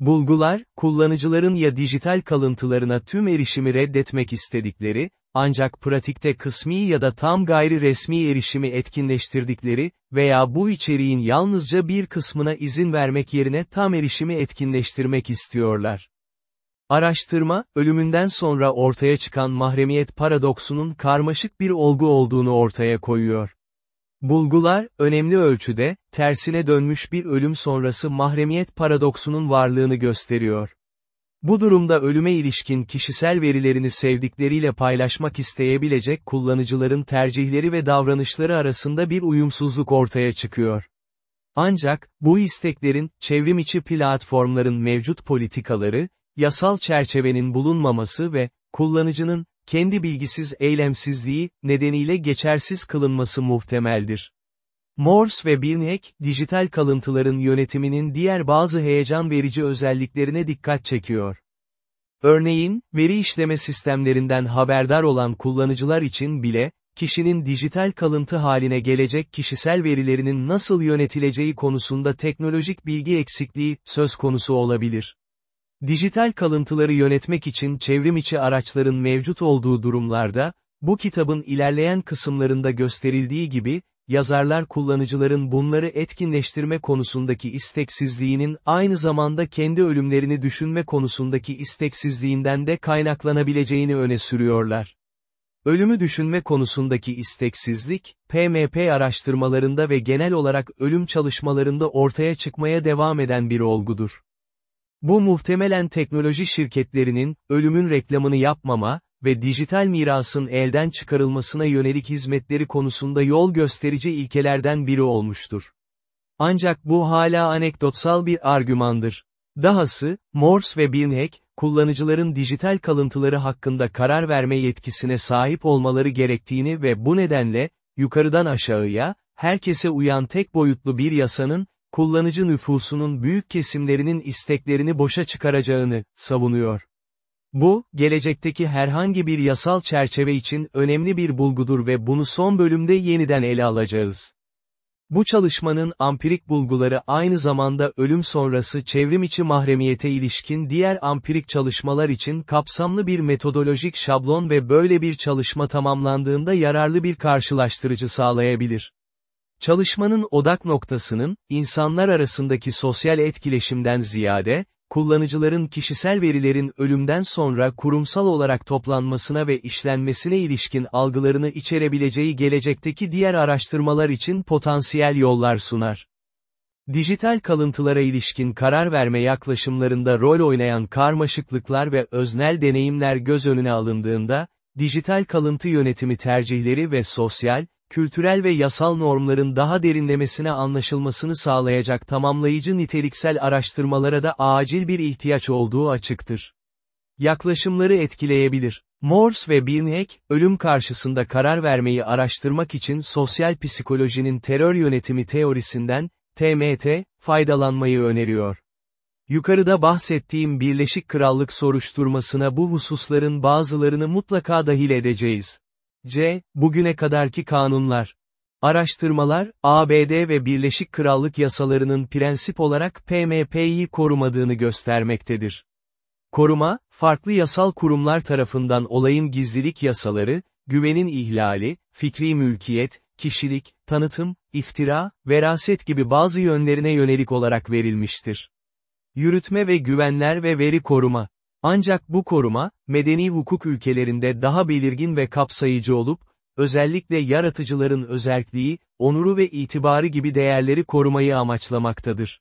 Bulgular, kullanıcıların ya dijital kalıntılarına tüm erişimi reddetmek istedikleri, ancak pratikte kısmi ya da tam gayri resmi erişimi etkinleştirdikleri veya bu içeriğin yalnızca bir kısmına izin vermek yerine tam erişimi etkinleştirmek istiyorlar. Araştırma, ölümünden sonra ortaya çıkan mahremiyet paradoksunun karmaşık bir olgu olduğunu ortaya koyuyor. Bulgular, önemli ölçüde, tersine dönmüş bir ölüm sonrası mahremiyet paradoksunun varlığını gösteriyor. Bu durumda ölüme ilişkin kişisel verilerini sevdikleriyle paylaşmak isteyebilecek kullanıcıların tercihleri ve davranışları arasında bir uyumsuzluk ortaya çıkıyor. Ancak, bu isteklerin, çevrim içi platformların mevcut politikaları, yasal çerçevenin bulunmaması ve, kullanıcının, kendi bilgisiz eylemsizliği, nedeniyle geçersiz kılınması muhtemeldir. Morse ve Birnhack, dijital kalıntıların yönetiminin diğer bazı heyecan verici özelliklerine dikkat çekiyor. Örneğin, veri işleme sistemlerinden haberdar olan kullanıcılar için bile, kişinin dijital kalıntı haline gelecek kişisel verilerinin nasıl yönetileceği konusunda teknolojik bilgi eksikliği, söz konusu olabilir. Dijital kalıntıları yönetmek için çevrimiçi araçların mevcut olduğu durumlarda, bu kitabın ilerleyen kısımlarında gösterildiği gibi, yazarlar kullanıcıların bunları etkinleştirme konusundaki isteksizliğinin aynı zamanda kendi ölümlerini düşünme konusundaki isteksizliğinden de kaynaklanabileceğini öne sürüyorlar. Ölümü düşünme konusundaki isteksizlik, PMP araştırmalarında ve genel olarak ölüm çalışmalarında ortaya çıkmaya devam eden bir olgudur. Bu muhtemelen teknoloji şirketlerinin, ölümün reklamını yapmama ve dijital mirasın elden çıkarılmasına yönelik hizmetleri konusunda yol gösterici ilkelerden biri olmuştur. Ancak bu hala anekdotsal bir argümandır. Dahası, Morse ve Birnhack, kullanıcıların dijital kalıntıları hakkında karar verme yetkisine sahip olmaları gerektiğini ve bu nedenle, yukarıdan aşağıya, herkese uyan tek boyutlu bir yasanın, kullanıcı nüfusunun büyük kesimlerinin isteklerini boşa çıkaracağını, savunuyor. Bu, gelecekteki herhangi bir yasal çerçeve için önemli bir bulgudur ve bunu son bölümde yeniden ele alacağız. Bu çalışmanın ampirik bulguları aynı zamanda ölüm sonrası çevrim içi mahremiyete ilişkin diğer ampirik çalışmalar için kapsamlı bir metodolojik şablon ve böyle bir çalışma tamamlandığında yararlı bir karşılaştırıcı sağlayabilir. Çalışmanın odak noktasının, insanlar arasındaki sosyal etkileşimden ziyade, kullanıcıların kişisel verilerin ölümden sonra kurumsal olarak toplanmasına ve işlenmesine ilişkin algılarını içerebileceği gelecekteki diğer araştırmalar için potansiyel yollar sunar. Dijital kalıntılara ilişkin karar verme yaklaşımlarında rol oynayan karmaşıklıklar ve öznel deneyimler göz önüne alındığında, dijital kalıntı yönetimi tercihleri ve sosyal, kültürel ve yasal normların daha derinlemesine anlaşılmasını sağlayacak tamamlayıcı niteliksel araştırmalara da acil bir ihtiyaç olduğu açıktır. Yaklaşımları etkileyebilir. Morse ve Birnheck, ölüm karşısında karar vermeyi araştırmak için sosyal psikolojinin terör yönetimi teorisinden, TMT, faydalanmayı öneriyor. Yukarıda bahsettiğim Birleşik Krallık soruşturmasına bu hususların bazılarını mutlaka dahil edeceğiz. C. Bugüne kadarki kanunlar. Araştırmalar, ABD ve Birleşik Krallık yasalarının prensip olarak PMP'yi korumadığını göstermektedir. Koruma, farklı yasal kurumlar tarafından olayın gizlilik yasaları, güvenin ihlali, fikri mülkiyet, kişilik, tanıtım, iftira, veraset gibi bazı yönlerine yönelik olarak verilmiştir. Yürütme ve güvenler ve veri koruma. Ancak bu koruma, medeni hukuk ülkelerinde daha belirgin ve kapsayıcı olup, özellikle yaratıcıların özerkliği, onuru ve itibarı gibi değerleri korumayı amaçlamaktadır.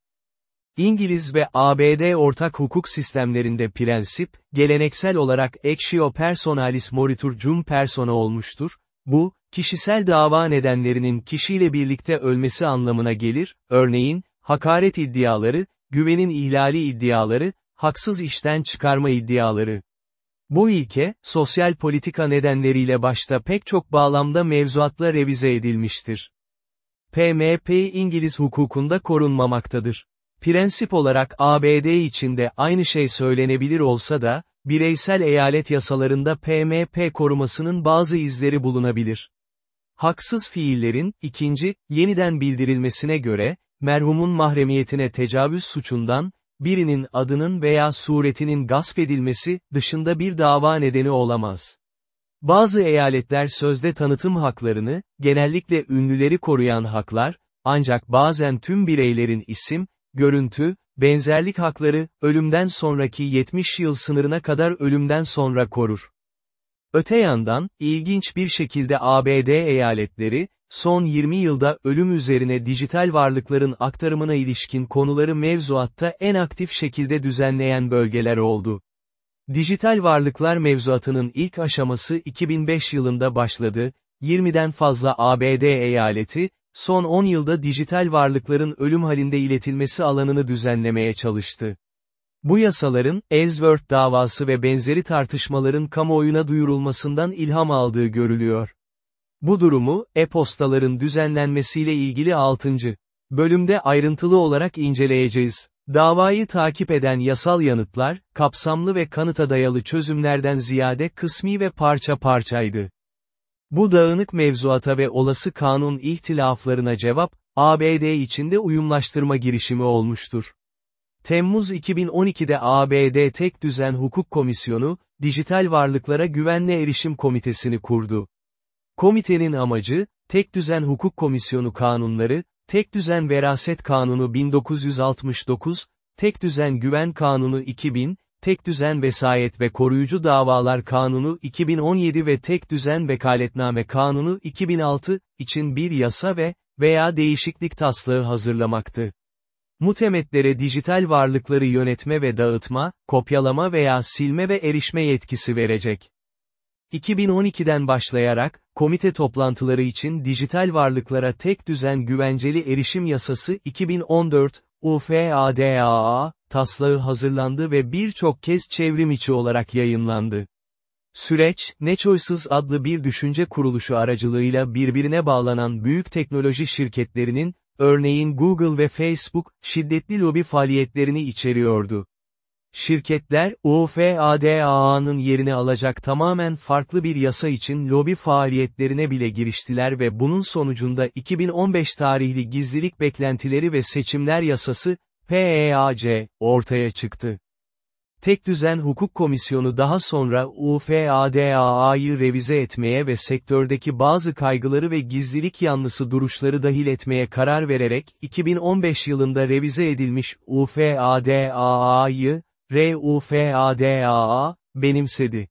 İngiliz ve ABD ortak hukuk sistemlerinde prensip, geleneksel olarak Actio Personalis Moritur Cum Persona olmuştur, bu, kişisel dava nedenlerinin kişiyle birlikte ölmesi anlamına gelir, örneğin, hakaret iddiaları, güvenin ihlali iddiaları, haksız işten çıkarma iddiaları. Bu ilke, sosyal politika nedenleriyle başta pek çok bağlamda mevzuatla revize edilmiştir. PMP İngiliz hukukunda korunmamaktadır. Prensip olarak ABD içinde aynı şey söylenebilir olsa da, bireysel eyalet yasalarında PMP korumasının bazı izleri bulunabilir. Haksız fiillerin, ikinci, yeniden bildirilmesine göre, merhumun mahremiyetine tecavüz suçundan, birinin adının veya suretinin gasp edilmesi, dışında bir dava nedeni olamaz. Bazı eyaletler sözde tanıtım haklarını, genellikle ünlüleri koruyan haklar, ancak bazen tüm bireylerin isim, görüntü, benzerlik hakları, ölümden sonraki 70 yıl sınırına kadar ölümden sonra korur. Öte yandan, ilginç bir şekilde ABD eyaletleri, son 20 yılda ölüm üzerine dijital varlıkların aktarımına ilişkin konuları mevzuatta en aktif şekilde düzenleyen bölgeler oldu. Dijital varlıklar mevzuatının ilk aşaması 2005 yılında başladı, 20'den fazla ABD eyaleti, son 10 yılda dijital varlıkların ölüm halinde iletilmesi alanını düzenlemeye çalıştı. Bu yasaların, Ellsworth davası ve benzeri tartışmaların kamuoyuna duyurulmasından ilham aldığı görülüyor. Bu durumu, e-postaların düzenlenmesiyle ilgili 6. bölümde ayrıntılı olarak inceleyeceğiz. Davayı takip eden yasal yanıtlar, kapsamlı ve kanıta dayalı çözümlerden ziyade kısmi ve parça parçaydı. Bu dağınık mevzuata ve olası kanun ihtilaflarına cevap, ABD içinde uyumlaştırma girişimi olmuştur. Temmuz 2012'de ABD Tek Düzen Hukuk Komisyonu, Dijital Varlıklara Güvenle Erişim Komitesini kurdu. Komitenin amacı, Tek Düzen Hukuk Komisyonu kanunları, Tek Düzen Veraset Kanunu 1969, Tek Düzen Güven Kanunu 2000, Tek Düzen Vesayet ve Koruyucu Davalar Kanunu 2017 ve Tek Düzen Vekaletname Kanunu 2006 için bir yasa ve veya değişiklik taslağı hazırlamaktı. Mutemetlere dijital varlıkları yönetme ve dağıtma, kopyalama veya silme ve erişme yetkisi verecek. 2012'den başlayarak, komite toplantıları için dijital varlıklara tek düzen güvenceli erişim yasası 2014, UFADAA, taslağı hazırlandı ve birçok kez çevrim içi olarak yayınlandı. Süreç, NeChoices adlı bir düşünce kuruluşu aracılığıyla birbirine bağlanan büyük teknoloji şirketlerinin, örneğin Google ve Facebook, şiddetli lobi faaliyetlerini içeriyordu. Şirketler, UFADAA'nın yerini alacak tamamen farklı bir yasa için lobi faaliyetlerine bile giriştiler ve bunun sonucunda 2015 tarihli gizlilik beklentileri ve seçimler yasası, PEAC, ortaya çıktı. Tek düzen hukuk komisyonu daha sonra UFADAA'yı revize etmeye ve sektördeki bazı kaygıları ve gizlilik yanlısı duruşları dahil etmeye karar vererek, 2015 yılında revize edilmiş UFADAA'yı, RUFADAA, benimsedi.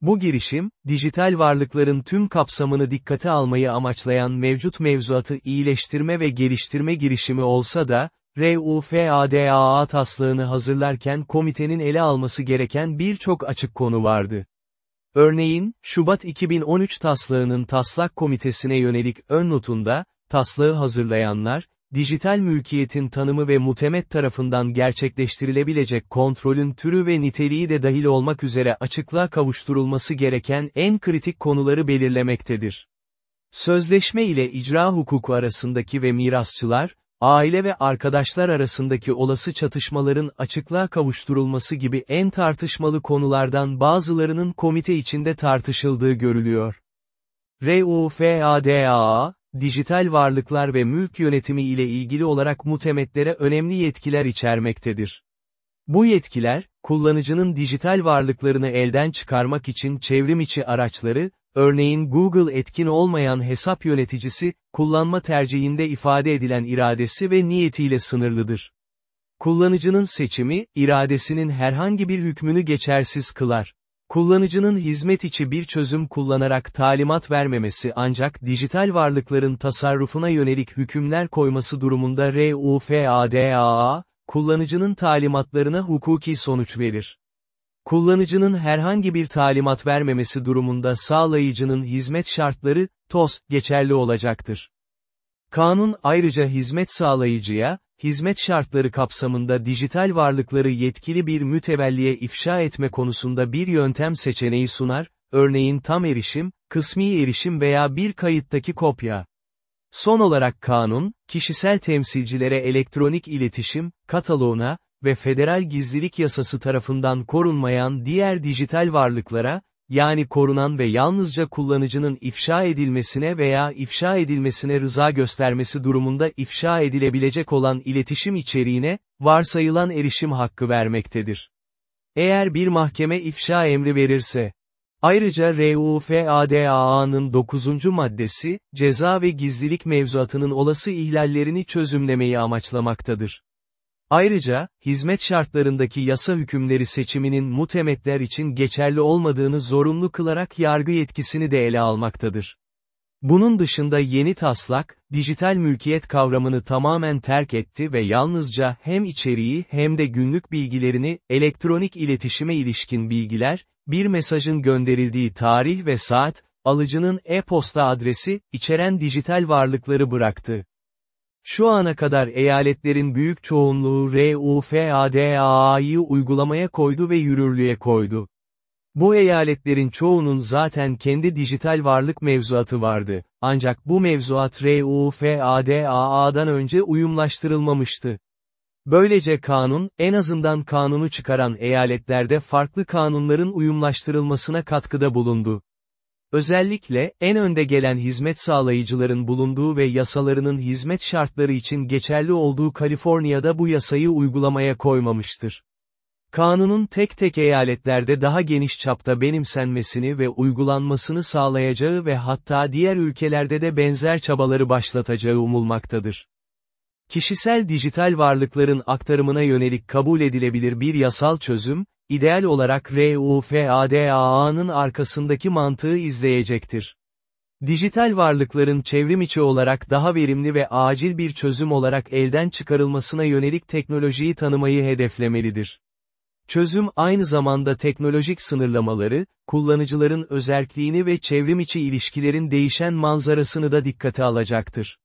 Bu girişim, dijital varlıkların tüm kapsamını dikkate almayı amaçlayan mevcut mevzuatı iyileştirme ve geliştirme girişimi olsa da, RUFADAA taslağını hazırlarken komitenin ele alması gereken birçok açık konu vardı. Örneğin, Şubat 2013 taslağının taslak komitesine yönelik ön notunda, taslağı hazırlayanlar, dijital mülkiyetin tanımı ve mutemet tarafından gerçekleştirilebilecek kontrolün türü ve niteliği de dahil olmak üzere açıklığa kavuşturulması gereken en kritik konuları belirlemektedir. Sözleşme ile icra hukuku arasındaki ve mirasçılar, aile ve arkadaşlar arasındaki olası çatışmaların açıklığa kavuşturulması gibi en tartışmalı konulardan bazılarının komite içinde tartışıldığı görülüyor. RUFADAA, dijital varlıklar ve mülk yönetimi ile ilgili olarak mutemetlere önemli yetkiler içermektedir. Bu yetkiler, kullanıcının dijital varlıklarını elden çıkarmak için çevrim içi araçları, örneğin Google etkin olmayan hesap yöneticisi, kullanma tercihinde ifade edilen iradesi ve niyetiyle sınırlıdır. Kullanıcının seçimi, iradesinin herhangi bir hükmünü geçersiz kılar. Kullanıcının hizmet içi bir çözüm kullanarak talimat vermemesi ancak dijital varlıkların tasarrufuna yönelik hükümler koyması durumunda RUFADAA, kullanıcının talimatlarına hukuki sonuç verir. Kullanıcının herhangi bir talimat vermemesi durumunda sağlayıcının hizmet şartları, TOS, geçerli olacaktır. Kanun ayrıca hizmet sağlayıcıya, hizmet şartları kapsamında dijital varlıkları yetkili bir mütevelliye ifşa etme konusunda bir yöntem seçeneği sunar, örneğin tam erişim, kısmi erişim veya bir kayıttaki kopya. Son olarak kanun, kişisel temsilcilere elektronik iletişim, kataloğuna, ve federal gizlilik yasası tarafından korunmayan diğer dijital varlıklara, yani korunan ve yalnızca kullanıcının ifşa edilmesine veya ifşa edilmesine rıza göstermesi durumunda ifşa edilebilecek olan iletişim içeriğine, varsayılan erişim hakkı vermektedir. Eğer bir mahkeme ifşa emri verirse, Ayrıca RUFADAA'nın 9. maddesi, ceza ve gizlilik mevzuatının olası ihlallerini çözümlemeyi amaçlamaktadır. Ayrıca, hizmet şartlarındaki yasa hükümleri seçiminin mutemetler için geçerli olmadığını zorunlu kılarak yargı yetkisini de ele almaktadır. Bunun dışında yeni taslak, dijital mülkiyet kavramını tamamen terk etti ve yalnızca hem içeriği hem de günlük bilgilerini, elektronik iletişime ilişkin bilgiler, bir mesajın gönderildiği tarih ve saat, alıcının e-posta adresi, içeren dijital varlıkları bıraktı. Şu ana kadar eyaletlerin büyük çoğunluğu RUFADAA'yı uygulamaya koydu ve yürürlüğe koydu. Bu eyaletlerin çoğunun zaten kendi dijital varlık mevzuatı vardı, ancak bu mevzuat RUFADAA'dan önce uyumlaştırılmamıştı. Böylece kanun, en azından kanunu çıkaran eyaletlerde farklı kanunların uyumlaştırılmasına katkıda bulundu. Özellikle, en önde gelen hizmet sağlayıcıların bulunduğu ve yasalarının hizmet şartları için geçerli olduğu Kaliforniya'da bu yasayı uygulamaya koymamıştır. Kanunun tek tek eyaletlerde daha geniş çapta benimsenmesini ve uygulanmasını sağlayacağı ve hatta diğer ülkelerde de benzer çabaları başlatacağı umulmaktadır. Kişisel dijital varlıkların aktarımına yönelik kabul edilebilir bir yasal çözüm, ideal olarak RUFADAA'nın arkasındaki mantığı izleyecektir. Dijital varlıkların çevrimiçi olarak daha verimli ve acil bir çözüm olarak elden çıkarılmasına yönelik teknolojiyi tanımayı hedeflemelidir. Çözüm aynı zamanda teknolojik sınırlamaları, kullanıcıların özerkliğini ve çevrimiçi ilişkilerin değişen manzarasını da dikkate alacaktır.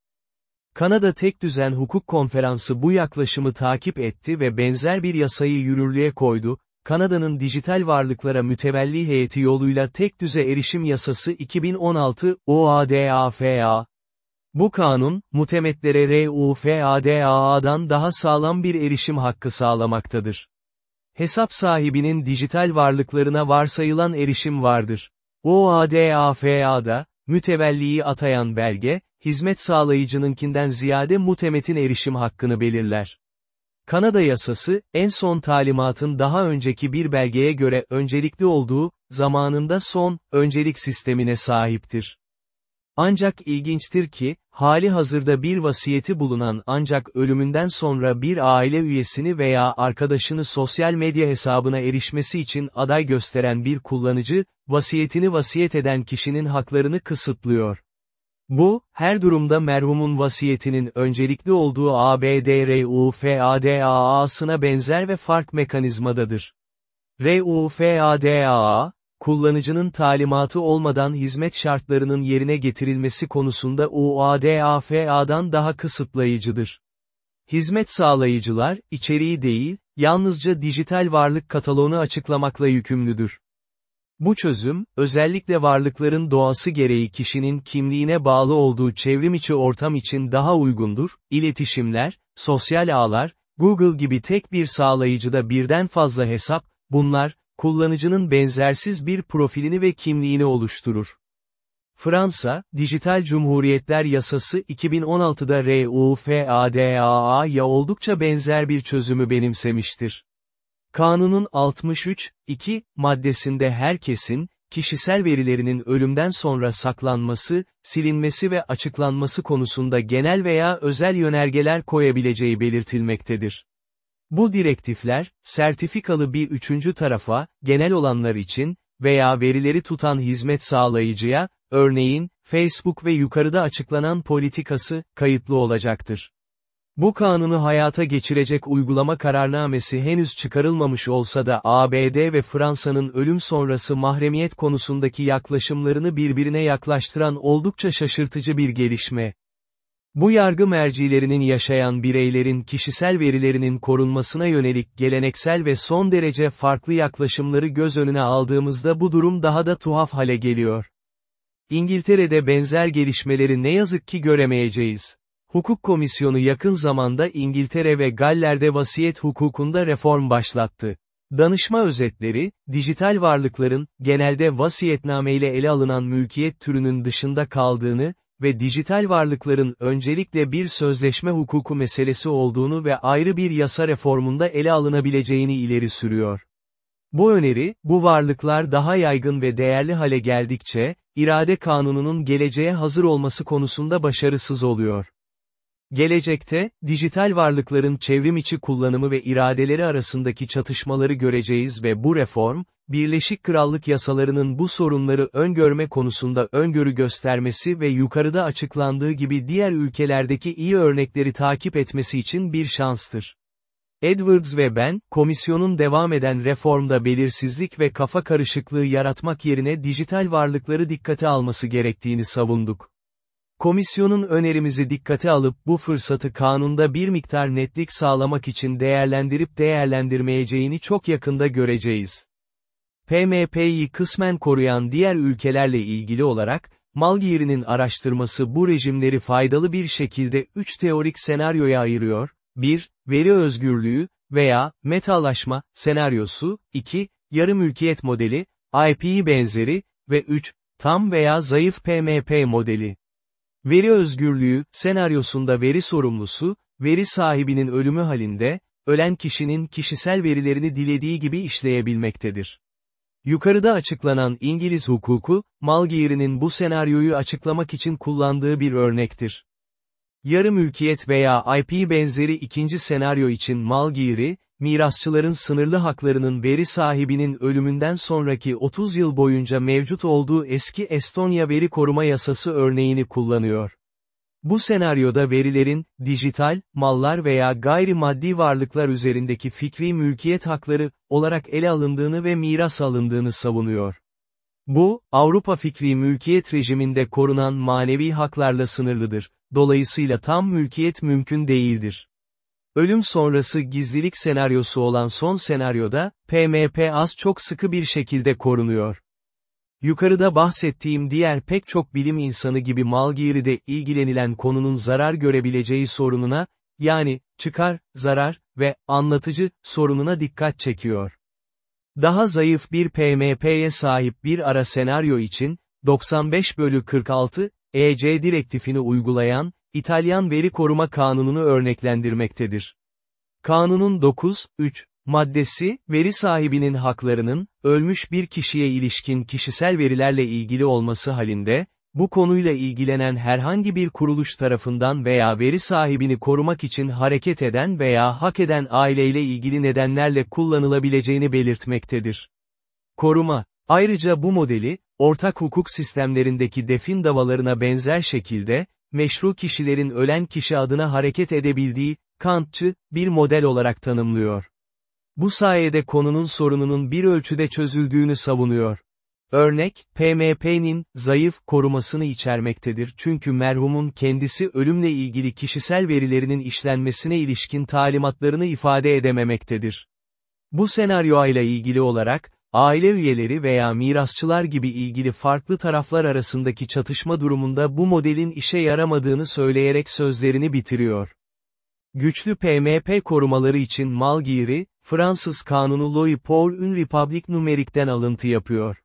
Kanada Tek Düzen Hukuk Konferansı bu yaklaşımı takip etti ve benzer bir yasayı yürürlüğe koydu, Kanada'nın dijital varlıklara mütevelli heyeti yoluyla tek düze erişim yasası 2016, OADAFA. Bu kanun, mutemetlere RUFADAA'dan daha sağlam bir erişim hakkı sağlamaktadır. Hesap sahibinin dijital varlıklarına varsayılan erişim vardır. OADAFA'da, mütevelliyi atayan belge, hizmet sağlayıcınınkinden ziyade mutemetin erişim hakkını belirler. Kanada yasası, en son talimatın daha önceki bir belgeye göre öncelikli olduğu, zamanında son, öncelik sistemine sahiptir. Ancak ilginçtir ki, hali hazırda bir vasiyeti bulunan ancak ölümünden sonra bir aile üyesini veya arkadaşını sosyal medya hesabına erişmesi için aday gösteren bir kullanıcı, vasiyetini vasiyet eden kişinin haklarını kısıtlıyor. Bu, her durumda merhumun vasiyetinin öncelikli olduğu ABDRUFADAA'sına benzer ve fark mekanizmadadır. RUFADAA, kullanıcının talimatı olmadan hizmet şartlarının yerine getirilmesi konusunda UADAFA'dan daha kısıtlayıcıdır. Hizmet sağlayıcılar, içeriği değil, yalnızca dijital varlık kataloğunu açıklamakla yükümlüdür. Bu çözüm, özellikle varlıkların doğası gereği kişinin kimliğine bağlı olduğu çevrimiçi ortam için daha uygundur, iletişimler, sosyal ağlar, Google gibi tek bir sağlayıcıda birden fazla hesap, bunlar, kullanıcının benzersiz bir profilini ve kimliğini oluşturur. Fransa, Dijital Cumhuriyetler Yasası 2016'da RUFADAA'ya oldukça benzer bir çözümü benimsemiştir. Kanunun 63.2 maddesinde herkesin, kişisel verilerinin ölümden sonra saklanması, silinmesi ve açıklanması konusunda genel veya özel yönergeler koyabileceği belirtilmektedir. Bu direktifler, sertifikalı bir üçüncü tarafa, genel olanlar için, veya verileri tutan hizmet sağlayıcıya, örneğin, Facebook ve yukarıda açıklanan politikası, kayıtlı olacaktır. Bu kanunu hayata geçirecek uygulama kararnamesi henüz çıkarılmamış olsa da ABD ve Fransa'nın ölüm sonrası mahremiyet konusundaki yaklaşımlarını birbirine yaklaştıran oldukça şaşırtıcı bir gelişme. Bu yargı mercilerinin yaşayan bireylerin kişisel verilerinin korunmasına yönelik geleneksel ve son derece farklı yaklaşımları göz önüne aldığımızda bu durum daha da tuhaf hale geliyor. İngiltere'de benzer gelişmeleri ne yazık ki göremeyeceğiz. Hukuk Komisyonu yakın zamanda İngiltere ve Galler'de vasiyet hukukunda reform başlattı. Danışma özetleri, dijital varlıkların, genelde vasiyetname ile ele alınan mülkiyet türünün dışında kaldığını ve dijital varlıkların öncelikle bir sözleşme hukuku meselesi olduğunu ve ayrı bir yasa reformunda ele alınabileceğini ileri sürüyor. Bu öneri, bu varlıklar daha yaygın ve değerli hale geldikçe, irade kanununun geleceğe hazır olması konusunda başarısız oluyor. Gelecekte, dijital varlıkların çevrimiçi kullanımı ve iradeleri arasındaki çatışmaları göreceğiz ve bu reform, Birleşik Krallık yasalarının bu sorunları öngörme konusunda öngörü göstermesi ve yukarıda açıklandığı gibi diğer ülkelerdeki iyi örnekleri takip etmesi için bir şanstır. Edwards ve ben, komisyonun devam eden reformda belirsizlik ve kafa karışıklığı yaratmak yerine dijital varlıkları dikkate alması gerektiğini savunduk. Komisyonun önerimizi dikkate alıp bu fırsatı kanunda bir miktar netlik sağlamak için değerlendirip değerlendirmeyeceğini çok yakında göreceğiz. PMP'yi kısmen koruyan diğer ülkelerle ilgili olarak, Malgiri'nin araştırması bu rejimleri faydalı bir şekilde 3 teorik senaryoya ayırıyor, 1, veri özgürlüğü, veya, metallaşma, senaryosu, 2, yarı mülkiyet modeli, IP benzeri, ve 3, tam veya zayıf PMP modeli. Veri özgürlüğü, senaryosunda veri sorumlusu, veri sahibinin ölümü halinde, ölen kişinin kişisel verilerini dilediği gibi işleyebilmektedir. Yukarıda açıklanan İngiliz hukuku, Malgiri'nin bu senaryoyu açıklamak için kullandığı bir örnektir. Yarı mülkiyet veya IP benzeri ikinci senaryo için Malgiri, mirasçıların sınırlı haklarının veri sahibinin ölümünden sonraki 30 yıl boyunca mevcut olduğu eski Estonya veri koruma yasası örneğini kullanıyor. Bu senaryoda verilerin, dijital, mallar veya gayri maddi varlıklar üzerindeki fikri mülkiyet hakları, olarak ele alındığını ve miras alındığını savunuyor. Bu, Avrupa fikri mülkiyet rejiminde korunan manevi haklarla sınırlıdır, dolayısıyla tam mülkiyet mümkün değildir. Ölüm sonrası gizlilik senaryosu olan son senaryoda, PMP az çok sıkı bir şekilde korunuyor. Yukarıda bahsettiğim diğer pek çok bilim insanı gibi Malgiri'de ilgilenilen konunun zarar görebileceği sorununa, yani, çıkar, zarar ve anlatıcı sorununa dikkat çekiyor. Daha zayıf bir PMP'ye sahip bir ara senaryo için, 95 bölü 46, EC direktifini uygulayan, İtalyan Veri Koruma Kanunu'nu örneklendirmektedir. Kanunun 9, 3, maddesi, veri sahibinin haklarının, ölmüş bir kişiye ilişkin kişisel verilerle ilgili olması halinde, bu konuyla ilgilenen herhangi bir kuruluş tarafından veya veri sahibini korumak için hareket eden veya hak eden aileyle ilgili nedenlerle kullanılabileceğini belirtmektedir. Koruma, ayrıca bu modeli, ortak hukuk sistemlerindeki defin davalarına benzer şekilde, meşru kişilerin ölen kişi adına hareket edebildiği, Kantçı, bir model olarak tanımlıyor. Bu sayede konunun sorununun bir ölçüde çözüldüğünü savunuyor. Örnek, PMP'nin, zayıf, korumasını içermektedir çünkü merhumun kendisi ölümle ilgili kişisel verilerinin işlenmesine ilişkin talimatlarını ifade edememektedir. Bu senaryo ile ilgili olarak, aile üyeleri veya mirasçılar gibi ilgili farklı taraflar arasındaki çatışma durumunda bu modelin işe yaramadığını söyleyerek sözlerini bitiriyor. Güçlü PMP korumaları için Malgiri, Fransız kanunu Louis Paul une République numerikten alıntı yapıyor.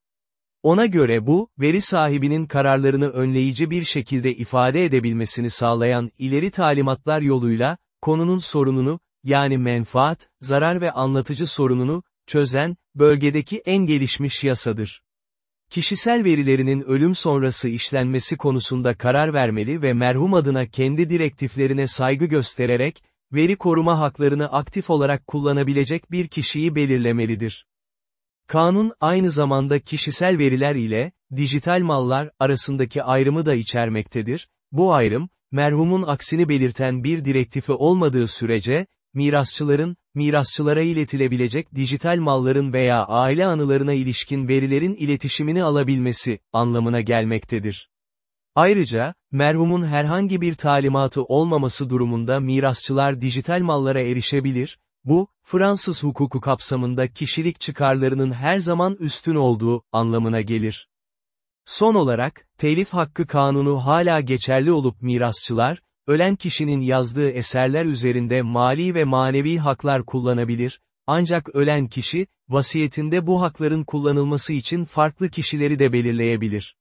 Ona göre bu, veri sahibinin kararlarını önleyici bir şekilde ifade edebilmesini sağlayan ileri talimatlar yoluyla, konunun sorununu, yani menfaat, zarar ve anlatıcı sorununu, çözen, bölgedeki en gelişmiş yasadır. Kişisel verilerinin ölüm sonrası işlenmesi konusunda karar vermeli ve merhum adına kendi direktiflerine saygı göstererek, veri koruma haklarını aktif olarak kullanabilecek bir kişiyi belirlemelidir. Kanun aynı zamanda kişisel veriler ile, dijital mallar arasındaki ayrımı da içermektedir. Bu ayrım, merhumun aksini belirten bir direktifi olmadığı sürece, mirasçıların, mirasçılara iletilebilecek dijital malların veya aile anılarına ilişkin verilerin iletişimini alabilmesi, anlamına gelmektedir. Ayrıca, merhumun herhangi bir talimatı olmaması durumunda mirasçılar dijital mallara erişebilir, bu, Fransız hukuku kapsamında kişilik çıkarlarının her üstün üstün olduğu, anlamına gelir. Son olarak, telif hakkı kanunu hala geçerli olup mirasçılar, ölen kişinin yazdığı eserler üzerinde mali ve manevi haklar kullanabilir, ancak ölen kişi, vasiyetinde bu hakların kullanılması için farklı kişileri de belirleyebilir.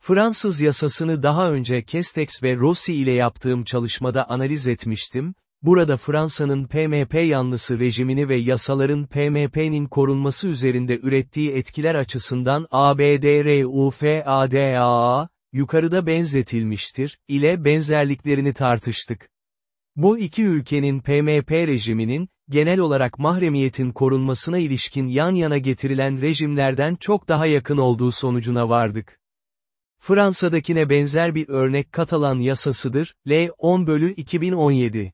Fransız yasasını daha önce Kestex ve Rossi ile yaptığım çalışmada analiz etmiştim, burada Fransa'nın PMP yanlısı rejimini ve yasaların PMP'nin korunması üzerinde ürettiği etkiler açısından ABDRUFADAA, yukarıda benzetilmiştir, ile benzerliklerini tartıştık. Bu iki ülkenin PMP rejiminin, genel olarak mahremiyetin korunmasına ilişkin yan yana getirilen rejimlerden çok daha yakın olduğu sonucuna vardık. Fransa'dakine benzer bir örnek Katalan yasasıdır, L10 bölü 2017.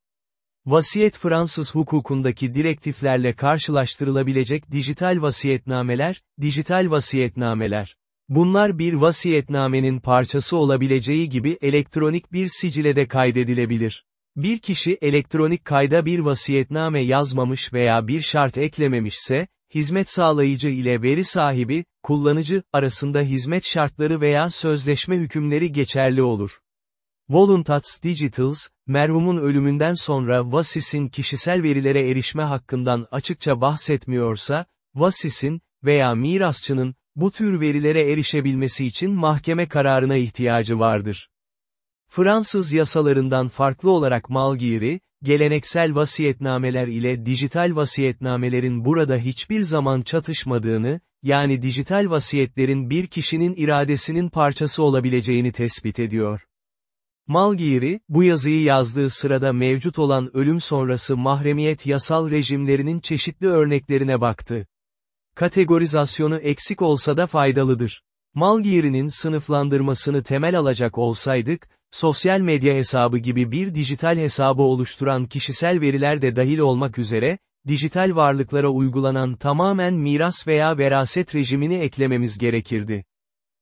Vasiyet Fransız hukukundaki direktiflerle karşılaştırılabilecek dijital vasiyetnameler, dijital vasiyetnameler. Bunlar bir vasiyetnamenin parçası olabileceği gibi elektronik bir sicile de kaydedilebilir. Bir kişi elektronik kayda bir vasiyetname yazmamış veya bir şart eklememişse, hizmet sağlayıcı ile veri sahibi, kullanıcı, arasında hizmet şartları veya sözleşme hükümleri geçerli olur. Voluntats Digitals, merhumun ölümünden sonra Vasis'in kişisel verilere erişme hakkından açıkça bahsetmiyorsa, Vasis'in veya mirasçının, bu tür verilere erişebilmesi için mahkeme kararına ihtiyacı vardır. Fransız yasalarından farklı olarak malgiri, geleneksel vasiyetnameler ile dijital vasiyetnamelerin burada hiçbir zaman çatışmadığını, yani dijital vasiyetlerin bir kişinin iradesinin parçası olabileceğini tespit ediyor. Malgiri, bu yazıyı yazdığı sırada mevcut olan ölüm sonrası mahremiyet yasal rejimlerinin çeşitli örneklerine baktı. Kategorizasyonu eksik olsa da faydalıdır. Malgiri'nin sınıflandırmasını temel alacak olsaydık, sosyal medya hesabı gibi bir dijital hesabı oluşturan kişisel veriler de dahil olmak üzere, dijital varlıklara uygulanan tamamen miras veya veraset rejimini eklememiz gerekirdi.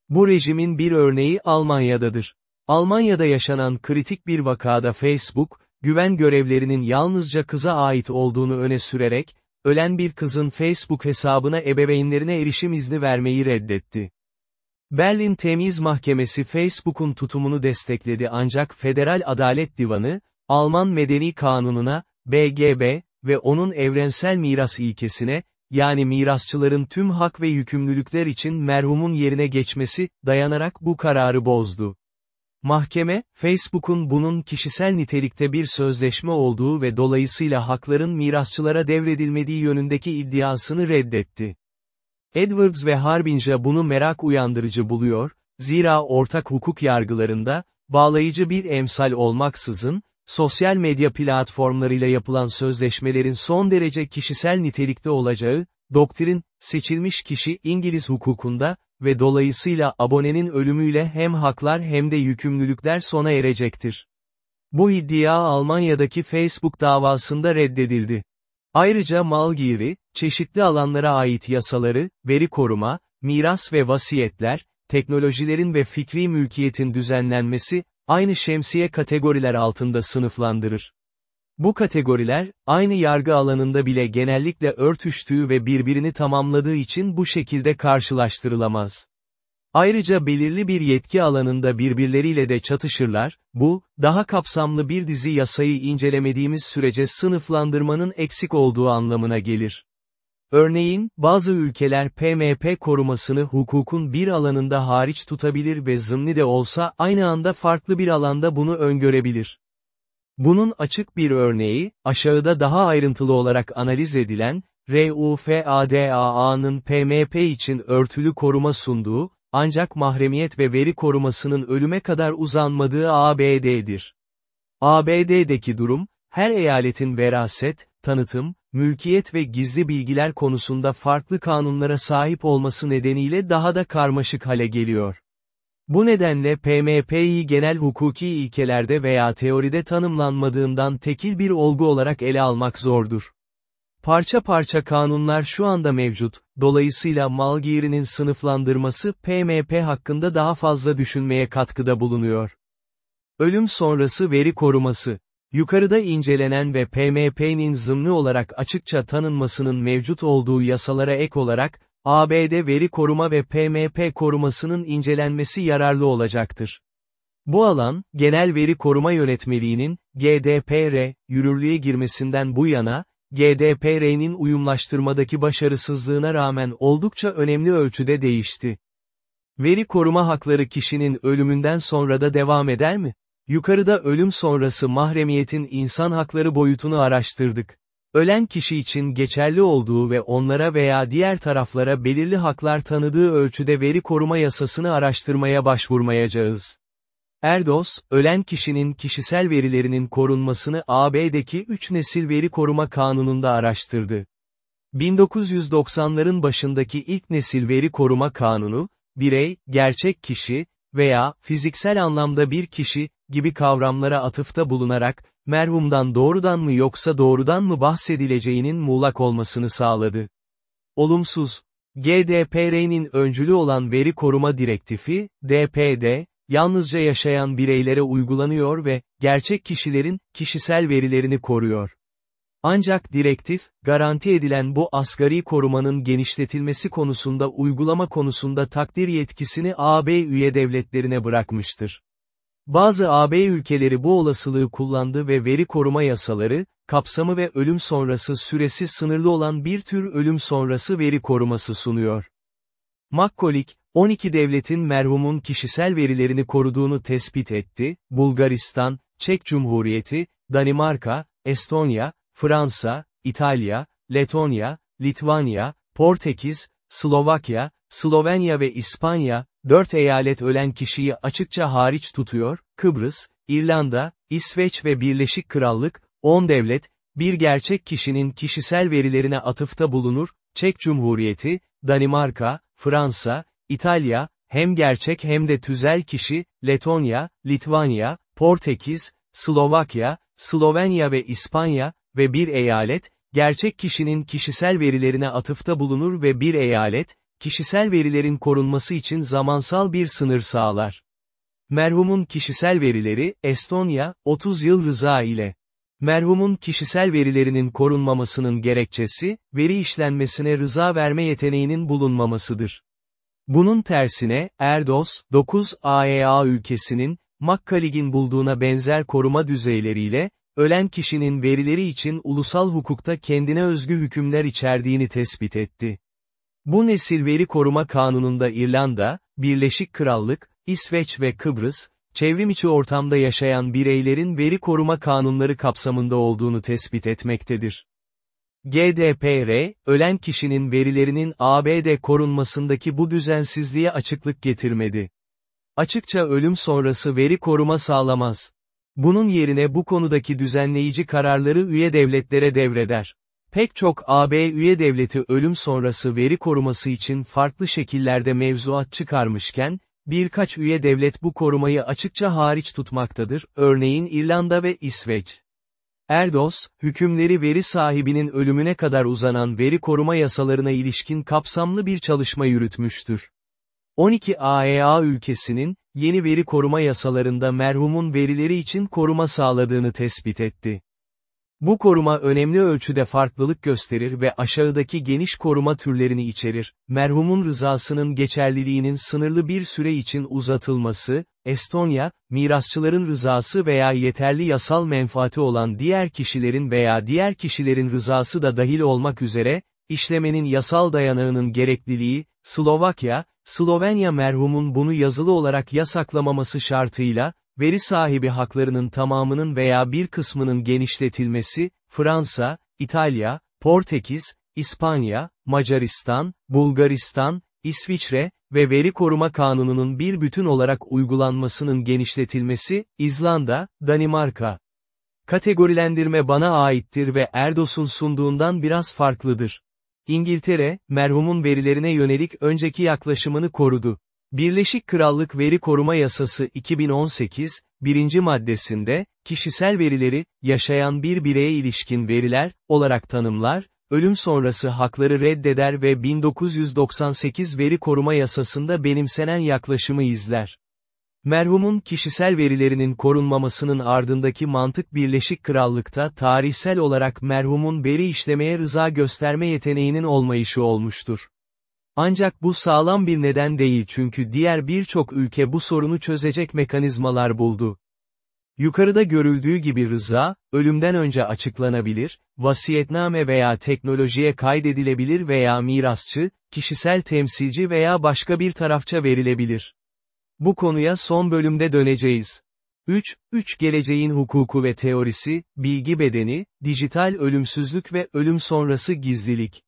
Bu rejimin bir örneği Almanya'dadır. Almanya'da yaşanan kritik bir vakada Facebook, güven görevlerinin yalnızca kıza ait olduğunu öne sürerek, ölen bir kızın Facebook hesabına ebeveynlerine erişim izni vermeyi reddetti. Berlin Temiz Mahkemesi Facebook'un tutumunu destekledi ancak Federal Adalet Divanı, Alman Medeni Kanunu'na, BGB ve onun evrensel miras ilkesine, yani mirasçıların tüm hak ve yükümlülükler için merhumun yerine geçmesi, dayanarak bu kararı bozdu. Mahkeme, Facebook'un bunun kişisel nitelikte bir sözleşme olduğu ve dolayısıyla hakların mirasçılara devredilmediği yönündeki iddiasını reddetti. Edwards ve Harbinja bunu merak uyandırıcı buluyor, zira ortak hukuk yargılarında, bağlayıcı bir emsal olmaksızın, sosyal medya platformlarıyla yapılan sözleşmelerin son derece kişisel nitelikte olacağı, doktrin, seçilmiş kişi İngiliz hukukunda ve dolayısıyla abonenin ölümüyle hem haklar hem de yükümlülükler sona erecektir. Bu iddia Almanya'daki Facebook davasında reddedildi. Ayrıca mal giri, çeşitli alanlara ait yasaları, veri koruma, miras ve vasiyetler, teknolojilerin ve fikri mülkiyetin düzenlenmesi, aynı şemsiye kategoriler altında sınıflandırır. Bu kategoriler, aynı yargı alanında bile genellikle örtüştüğü ve birbirini tamamladığı için bu şekilde karşılaştırılamaz. Ayrıca belirli bir yetki alanında birbirleriyle de çatışırlar, bu, daha kapsamlı bir dizi yasayı incelemediğimiz sürece sınıflandırmanın eksik olduğu anlamına gelir. Örneğin, bazı ülkeler PMP korumasını hukukun bir alanında hariç tutabilir ve zımni de olsa aynı anda farklı bir alanda bunu öngörebilir. Bunun açık bir örneği, aşağıda daha ayrıntılı olarak analiz edilen, RUFADAA'nın PMP için örtülü koruma sunduğu, ancak mahremiyet ve veri korumasının ölüme kadar uzanmadığı ABD'dir. ABD'deki durum, her eyaletin veraset, tanıtım, mülkiyet ve gizli bilgiler konusunda farklı kanunlara sahip olması nedeniyle daha da karmaşık hale geliyor. Bu nedenle PMP'yi genel hukuki ilkelerde veya teoride tanımlanmadığından tekil bir olgu olarak ele almak zordur. Parça parça kanunlar şu anda mevcut, dolayısıyla mal girinin sınıflandırması PMP hakkında daha fazla düşünmeye katkıda bulunuyor. Ölüm sonrası veri koruması Yukarıda incelenen ve PMP'nin zımni olarak açıkça tanınmasının mevcut olduğu yasalara ek olarak, ABD veri koruma ve PMP korumasının incelenmesi yararlı olacaktır. Bu alan, Genel Veri Koruma Yönetmeliğinin, GDPR, yürürlüğe girmesinden bu yana, GDPR'nin uyumlaştırmadaki başarısızlığına rağmen oldukça önemli ölçüde değişti. Veri koruma hakları kişinin ölümünden sonra da devam eder mi? Yukarıda ölüm sonrası mahremiyetin insan hakları boyutunu araştırdık. Ölen kişi için geçerli olduğu ve onlara veya diğer taraflara belirli haklar tanıdığı ölçüde veri koruma yasasını araştırmaya başvurmayacağız. Erdos, ölen kişinin kişisel verilerinin korunmasını AB'deki 3 nesil veri koruma kanununda araştırdı. 1990'ların başındaki ilk nesil veri koruma kanunu, birey, gerçek kişi veya fiziksel anlamda bir kişi gibi kavramlara atıfta bulunarak, merhumdan doğrudan mı yoksa doğrudan mı bahsedileceğinin muğlak olmasını sağladı. Olumsuz. GDPR'nin öncülü olan Veri Koruma Direktifi, DPD, yalnızca yaşayan bireylere uygulanıyor ve, gerçek kişilerin, kişisel verilerini koruyor. Ancak direktif, garanti edilen bu asgari korumanın genişletilmesi konusunda uygulama konusunda takdir yetkisini AB üye devletlerine bırakmıştır. Bazı AB ülkeleri bu olasılığı kullandı ve veri koruma yasaları, kapsamı ve ölüm sonrası süresi sınırlı olan bir tür ölüm sonrası veri koruması sunuyor. Makkolik, 12 devletin merhumun kişisel verilerini koruduğunu tespit etti, Bulgaristan, Çek Cumhuriyeti, Danimarka, Estonya, Fransa, İtalya, Letonya, Litvanya, Portekiz, Slovakya, Slovenya ve İspanya, dört eyalet ölen kişiyi açıkça hariç tutuyor, Kıbrıs, İrlanda, İsveç ve Birleşik Krallık, 10 devlet, bir gerçek kişinin kişisel verilerine atıfta bulunur, Çek Cumhuriyeti, Danimarka, Fransa, İtalya, hem gerçek hem de tüzel kişi, Letonya, Litvanya, Portekiz, Slovakya, Slovenya ve İspanya, ve bir eyalet, gerçek kişinin kişisel verilerine atıfta bulunur ve bir eyalet, kişisel verilerin korunması için zamansal bir sınır sağlar. Merhumun kişisel verileri, Estonya, 30 yıl rıza ile Merhumun kişisel verilerinin korunmamasının gerekçesi, veri işlenmesine rıza verme yeteneğinin bulunmamasıdır. Bunun tersine, Erdos, 9 AEA ülkesinin, Makkalig'in bulduğuna benzer koruma düzeyleriyle, ölen kişinin verileri için ulusal hukukta kendine özgü hükümler içerdiğini tespit etti. Bu nesil veri koruma kanununda İrlanda, Birleşik Krallık, İsveç ve Kıbrıs, çevrimiçi ortamda yaşayan bireylerin veri koruma kanunları kapsamında olduğunu tespit etmektedir. GDPR, ölen kişinin verilerinin ABD korunmasındaki bu düzensizliğe açıklık getirmedi. Açıkça ölüm sonrası veri koruma sağlamaz. Bunun yerine bu konudaki düzenleyici kararları üye devletlere devreder. Pek çok AB üye devleti ölüm sonrası veri koruması için farklı şekillerde mevzuat çıkarmışken, birkaç üye devlet bu korumayı açıkça hariç tutmaktadır, örneğin İrlanda ve İsveç. Erdos, hükümleri veri sahibinin ölümüne kadar uzanan veri koruma yasalarına ilişkin kapsamlı bir çalışma yürütmüştür. 12 AEA ülkesinin, yeni veri koruma yasalarında merhumun verileri için koruma sağladığını tespit etti. Bu koruma önemli ölçüde farklılık gösterir ve aşağıdaki geniş koruma türlerini içerir. Merhumun rızasının geçerliliğinin sınırlı bir süre için uzatılması, Estonya, mirasçıların rızası veya yeterli yasal menfaati olan diğer kişilerin veya diğer kişilerin rızası da dahil olmak üzere, işlemenin yasal dayanağının gerekliliği, Slovakya, Slovenya merhumun bunu yazılı olarak yasaklamaması şartıyla, veri sahibi haklarının tamamının veya bir kısmının genişletilmesi, Fransa, İtalya, Portekiz, İspanya, Macaristan, Bulgaristan, İsviçre ve veri koruma kanununun bir bütün olarak uygulanmasının genişletilmesi, İzlanda, Danimarka. Kategorilendirme bana aittir ve Erdos'un sunduğundan biraz farklıdır. İngiltere, merhumun verilerine yönelik önceki yaklaşımını korudu. Birleşik Krallık Veri Koruma Yasası 2018, birinci maddesinde, kişisel verileri, yaşayan bir bireye ilişkin veriler, olarak tanımlar, ölüm sonrası hakları reddeder ve 1998 Veri Koruma Yasasında benimsenen yaklaşımı izler. Merhumun kişisel verilerinin korunmamasının ardındaki mantık Birleşik Krallık'ta tarihsel olarak merhumun veri işlemeye rıza gösterme yeteneğinin olmayışı olmuştur. Ancak bu sağlam bir neden değil çünkü diğer birçok ülke bu sorunu çözecek mekanizmalar buldu. Yukarıda görüldüğü gibi rıza, ölümden önce açıklanabilir, vasiyetname veya teknolojiye kaydedilebilir veya mirasçı, kişisel temsilci veya başka bir tarafça verilebilir. Bu konuya son bölümde döneceğiz. 3. 3 Geleceğin hukuku ve teorisi, bilgi bedeni, dijital ölümsüzlük ve ölüm sonrası gizlilik.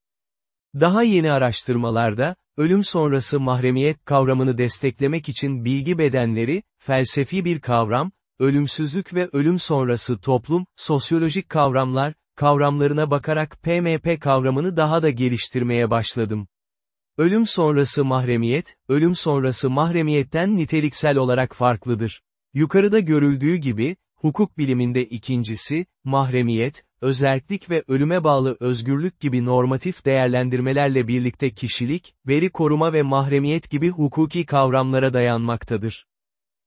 Daha yeni araştırmalarda, ölüm sonrası mahremiyet kavramını desteklemek için bilgi bedenleri, felsefi bir kavram, ölümsüzlük ve ölüm sonrası toplum, sosyolojik kavramlar, kavramlarına bakarak PMP kavramını daha da geliştirmeye başladım. Ölüm sonrası mahremiyet, ölüm sonrası mahremiyetten niteliksel olarak farklıdır. Yukarıda görüldüğü gibi, hukuk biliminde ikincisi, mahremiyet, özerklik ve ölüme bağlı özgürlük gibi normatif değerlendirmelerle birlikte kişilik, veri koruma ve mahremiyet gibi hukuki kavramlara dayanmaktadır.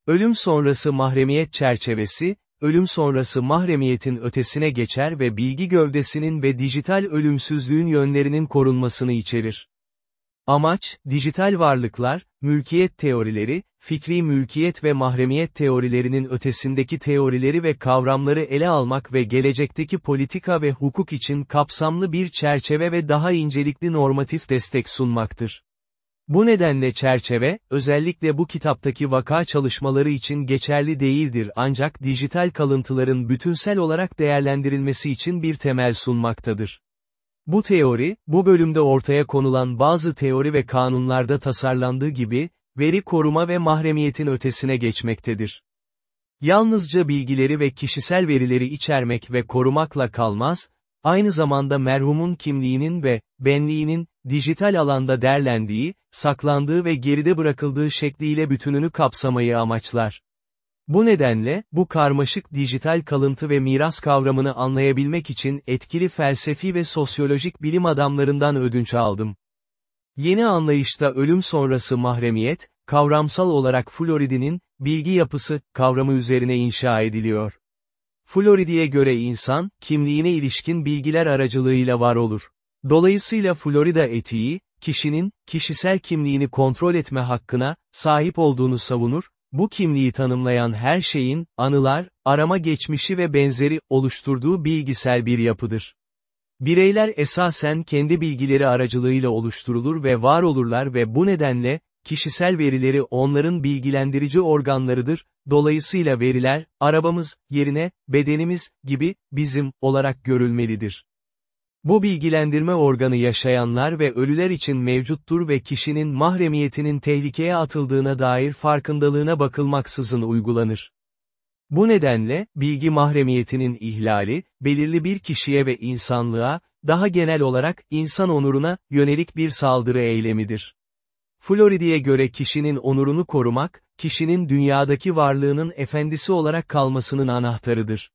Ölüm sonrası mahremiyet çerçevesi, ölüm sonrası mahremiyetin ötesine geçer ve bilgi gövdesinin ve dijital ölümsüzlüğün yönlerinin korunmasını içerir. Amaç, dijital varlıklar, mülkiyet teorileri, fikri mülkiyet ve mahremiyet teorilerinin ötesindeki teorileri ve kavramları ele almak ve gelecekteki politika ve hukuk için kapsamlı bir çerçeve ve daha incelikli normatif destek sunmaktır. Bu nedenle çerçeve, özellikle bu kitaptaki vaka çalışmaları için geçerli değildir ancak dijital kalıntıların bütünsel olarak değerlendirilmesi için bir temel sunmaktadır. Bu teori, bu bölümde ortaya konulan bazı teori ve kanunlarda tasarlandığı gibi, veri koruma ve mahremiyetin ötesine geçmektedir. Yalnızca bilgileri ve kişisel verileri içermek ve korumakla kalmaz, aynı zamanda merhumun kimliğinin ve benliğinin, dijital alanda derlendiği, saklandığı ve geride bırakıldığı şekliyle bütününü kapsamayı amaçlar. Bu nedenle, bu karmaşık dijital kalıntı ve miras kavramını anlayabilmek için etkili felsefi ve sosyolojik bilim adamlarından ödünç aldım. Yeni anlayışta ölüm sonrası mahremiyet, kavramsal olarak Florid'in, bilgi yapısı, kavramı üzerine inşa ediliyor. Floridi'ye göre insan, kimliğine ilişkin bilgiler aracılığıyla var olur. Dolayısıyla Florida etiği, kişinin, kişisel kimliğini kontrol etme hakkına, sahip olduğunu savunur, bu kimliği tanımlayan her şeyin, anılar, arama geçmişi ve benzeri, oluşturduğu bilgisel bir yapıdır. Bireyler esasen kendi bilgileri aracılığıyla oluşturulur ve var olurlar ve bu nedenle, kişisel verileri onların bilgilendirici organlarıdır, dolayısıyla veriler, arabamız, yerine, bedenimiz, gibi, bizim, olarak görülmelidir. Bu bilgilendirme organı yaşayanlar ve ölüler için mevcuttur ve kişinin mahremiyetinin tehlikeye atıldığına dair farkındalığına bakılmaksızın uygulanır. Bu nedenle, bilgi mahremiyetinin ihlali, belirli bir kişiye ve insanlığa, daha genel olarak, insan onuruna, yönelik bir saldırı eylemidir. Floridi'ye göre kişinin onurunu korumak, kişinin dünyadaki varlığının efendisi olarak kalmasının anahtarıdır.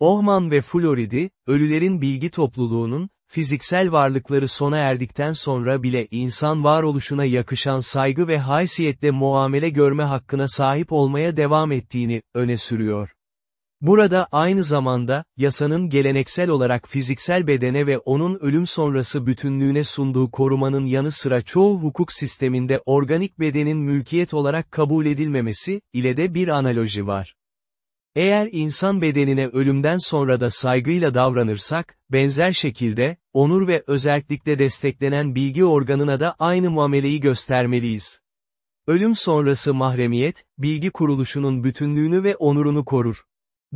Ohman ve Floridi, ölülerin bilgi topluluğunun, fiziksel varlıkları sona erdikten sonra bile insan varoluşuna yakışan saygı ve haysiyetle muamele görme hakkına sahip olmaya devam ettiğini, öne sürüyor. Burada aynı zamanda, yasanın geleneksel olarak fiziksel bedene ve onun ölüm sonrası bütünlüğüne sunduğu korumanın yanı sıra çoğu hukuk sisteminde organik bedenin mülkiyet olarak kabul edilmemesi, ile de bir analoji var. Eğer insan bedenine ölümden sonra da saygıyla davranırsak, benzer şekilde, onur ve özellikle desteklenen bilgi organına da aynı muameleyi göstermeliyiz. Ölüm sonrası mahremiyet, bilgi kuruluşunun bütünlüğünü ve onurunu korur.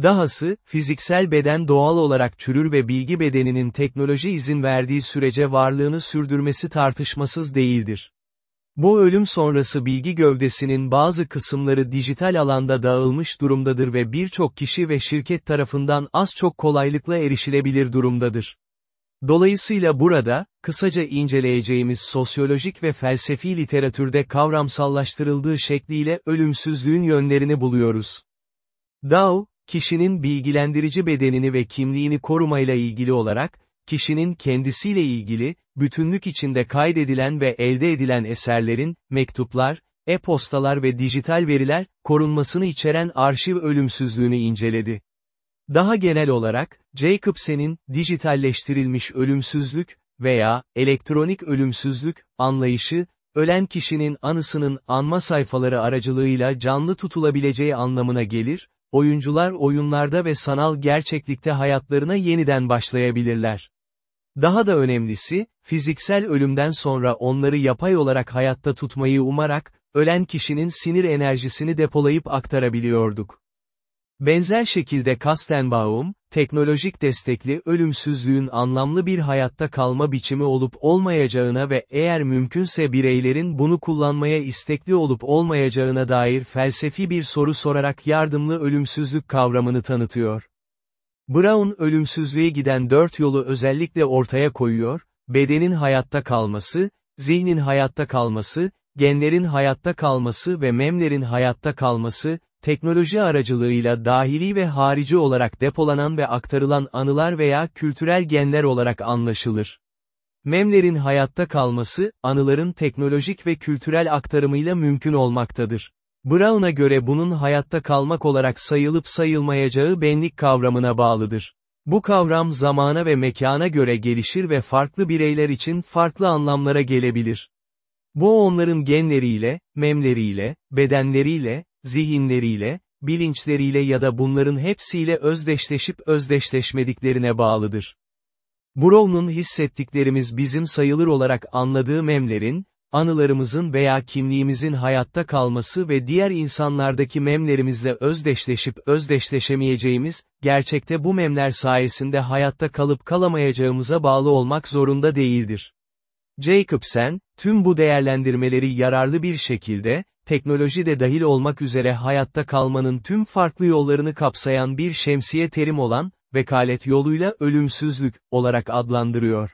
Dahası, fiziksel beden doğal olarak çürür ve bilgi bedeninin teknoloji izin verdiği sürece varlığını sürdürmesi tartışmasız değildir. Bu ölüm sonrası bilgi gövdesinin bazı kısımları dijital alanda dağılmış durumdadır ve birçok kişi ve şirket tarafından az çok kolaylıkla erişilebilir durumdadır. Dolayısıyla burada, kısaca inceleyeceğimiz sosyolojik ve felsefi literatürde kavramsallaştırıldığı şekliyle ölümsüzlüğün yönlerini buluyoruz. Dao, kişinin bilgilendirici bedenini ve kimliğini korumayla ilgili olarak, kişinin kendisiyle ilgili, bütünlük içinde kaydedilen ve elde edilen eserlerin, mektuplar, e-postalar ve dijital veriler, korunmasını içeren arşiv ölümsüzlüğünü inceledi. Daha genel olarak, Jacobsen'in, dijitalleştirilmiş ölümsüzlük, veya, elektronik ölümsüzlük, anlayışı, ölen kişinin anısının anma sayfaları aracılığıyla canlı tutulabileceği anlamına gelir, oyuncular oyunlarda ve sanal gerçeklikte hayatlarına yeniden başlayabilirler. Daha da önemlisi, fiziksel ölümden sonra onları yapay olarak hayatta tutmayı umarak, ölen kişinin sinir enerjisini depolayıp aktarabiliyorduk. Benzer şekilde Kastenbaum, teknolojik destekli ölümsüzlüğün anlamlı bir hayatta kalma biçimi olup olmayacağına ve eğer mümkünse bireylerin bunu kullanmaya istekli olup olmayacağına dair felsefi bir soru sorarak yardımlı ölümsüzlük kavramını tanıtıyor. Brown ölümsüzlüğe giden dört yolu özellikle ortaya koyuyor, bedenin hayatta kalması, zihnin hayatta kalması, genlerin hayatta kalması ve memlerin hayatta kalması, teknoloji aracılığıyla dahili ve harici olarak depolanan ve aktarılan anılar veya kültürel genler olarak anlaşılır. Memlerin hayatta kalması, anıların teknolojik ve kültürel aktarımıyla mümkün olmaktadır. Brown'a göre bunun hayatta kalmak olarak sayılıp sayılmayacağı benlik kavramına bağlıdır. Bu kavram zamana ve mekana göre gelişir ve farklı bireyler için farklı anlamlara gelebilir. Bu onların genleriyle, memleriyle, bedenleriyle, zihinleriyle, bilinçleriyle ya da bunların hepsiyle özdeşleşip özdeşleşmediklerine bağlıdır. Brown'un hissettiklerimiz bizim sayılır olarak anladığı memlerin, anılarımızın veya kimliğimizin hayatta kalması ve diğer insanlardaki memlerimizle özdeşleşip özdeşleşemeyeceğimiz, gerçekte bu memler sayesinde hayatta kalıp kalamayacağımıza bağlı olmak zorunda değildir. Jacobsen, tüm bu değerlendirmeleri yararlı bir şekilde, teknoloji de dahil olmak üzere hayatta kalmanın tüm farklı yollarını kapsayan bir şemsiye terim olan, vekalet yoluyla ölümsüzlük, olarak adlandırıyor.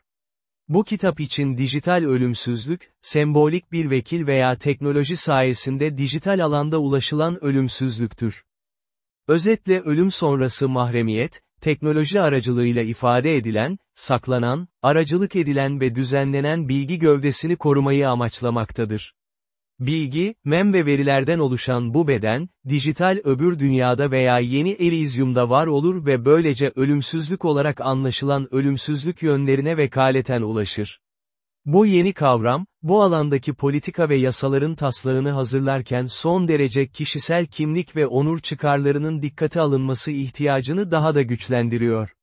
Bu kitap için dijital ölümsüzlük, sembolik bir vekil veya teknoloji sayesinde dijital alanda ulaşılan ölümsüzlüktür. Özetle ölüm sonrası mahremiyet, teknoloji aracılığıyla ifade edilen, saklanan, aracılık edilen ve düzenlenen bilgi gövdesini korumayı amaçlamaktadır. Bilgi, mem ve verilerden oluşan bu beden, dijital öbür dünyada veya yeni Elysium'da var olur ve böylece ölümsüzlük olarak anlaşılan ölümsüzlük yönlerine vekaleten ulaşır. Bu yeni kavram, bu alandaki politika ve yasaların taslağını hazırlarken son derece kişisel kimlik ve onur çıkarlarının dikkate alınması ihtiyacını daha da güçlendiriyor.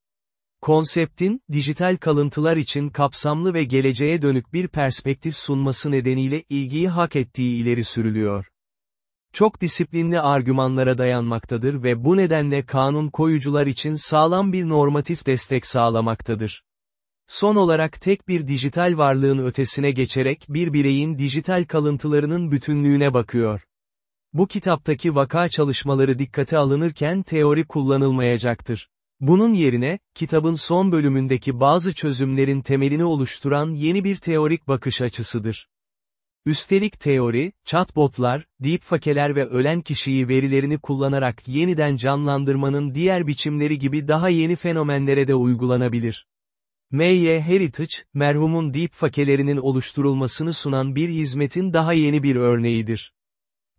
Konseptin, dijital kalıntılar için kapsamlı ve geleceğe dönük bir perspektif sunması nedeniyle ilgiyi hak ettiği ileri sürülüyor. Çok disiplinli argümanlara dayanmaktadır ve bu nedenle kanun koyucular için sağlam bir normatif destek sağlamaktadır. Son olarak tek bir dijital varlığın ötesine geçerek bir bireyin dijital kalıntılarının bütünlüğüne bakıyor. Bu kitaptaki vaka çalışmaları dikkate alınırken teori kullanılmayacaktır. Bunun yerine, kitabın son bölümündeki bazı çözümlerin temelini oluşturan yeni bir teorik bakış açısıdır. Üstelik teori, chatbotlar, deepfake'ler ve ölen kişiyi verilerini kullanarak yeniden canlandırmanın diğer biçimleri gibi daha yeni fenomenlere de uygulanabilir. M.Y. Heritage, merhumun deepfake'lerinin oluşturulmasını sunan bir hizmetin daha yeni bir örneğidir.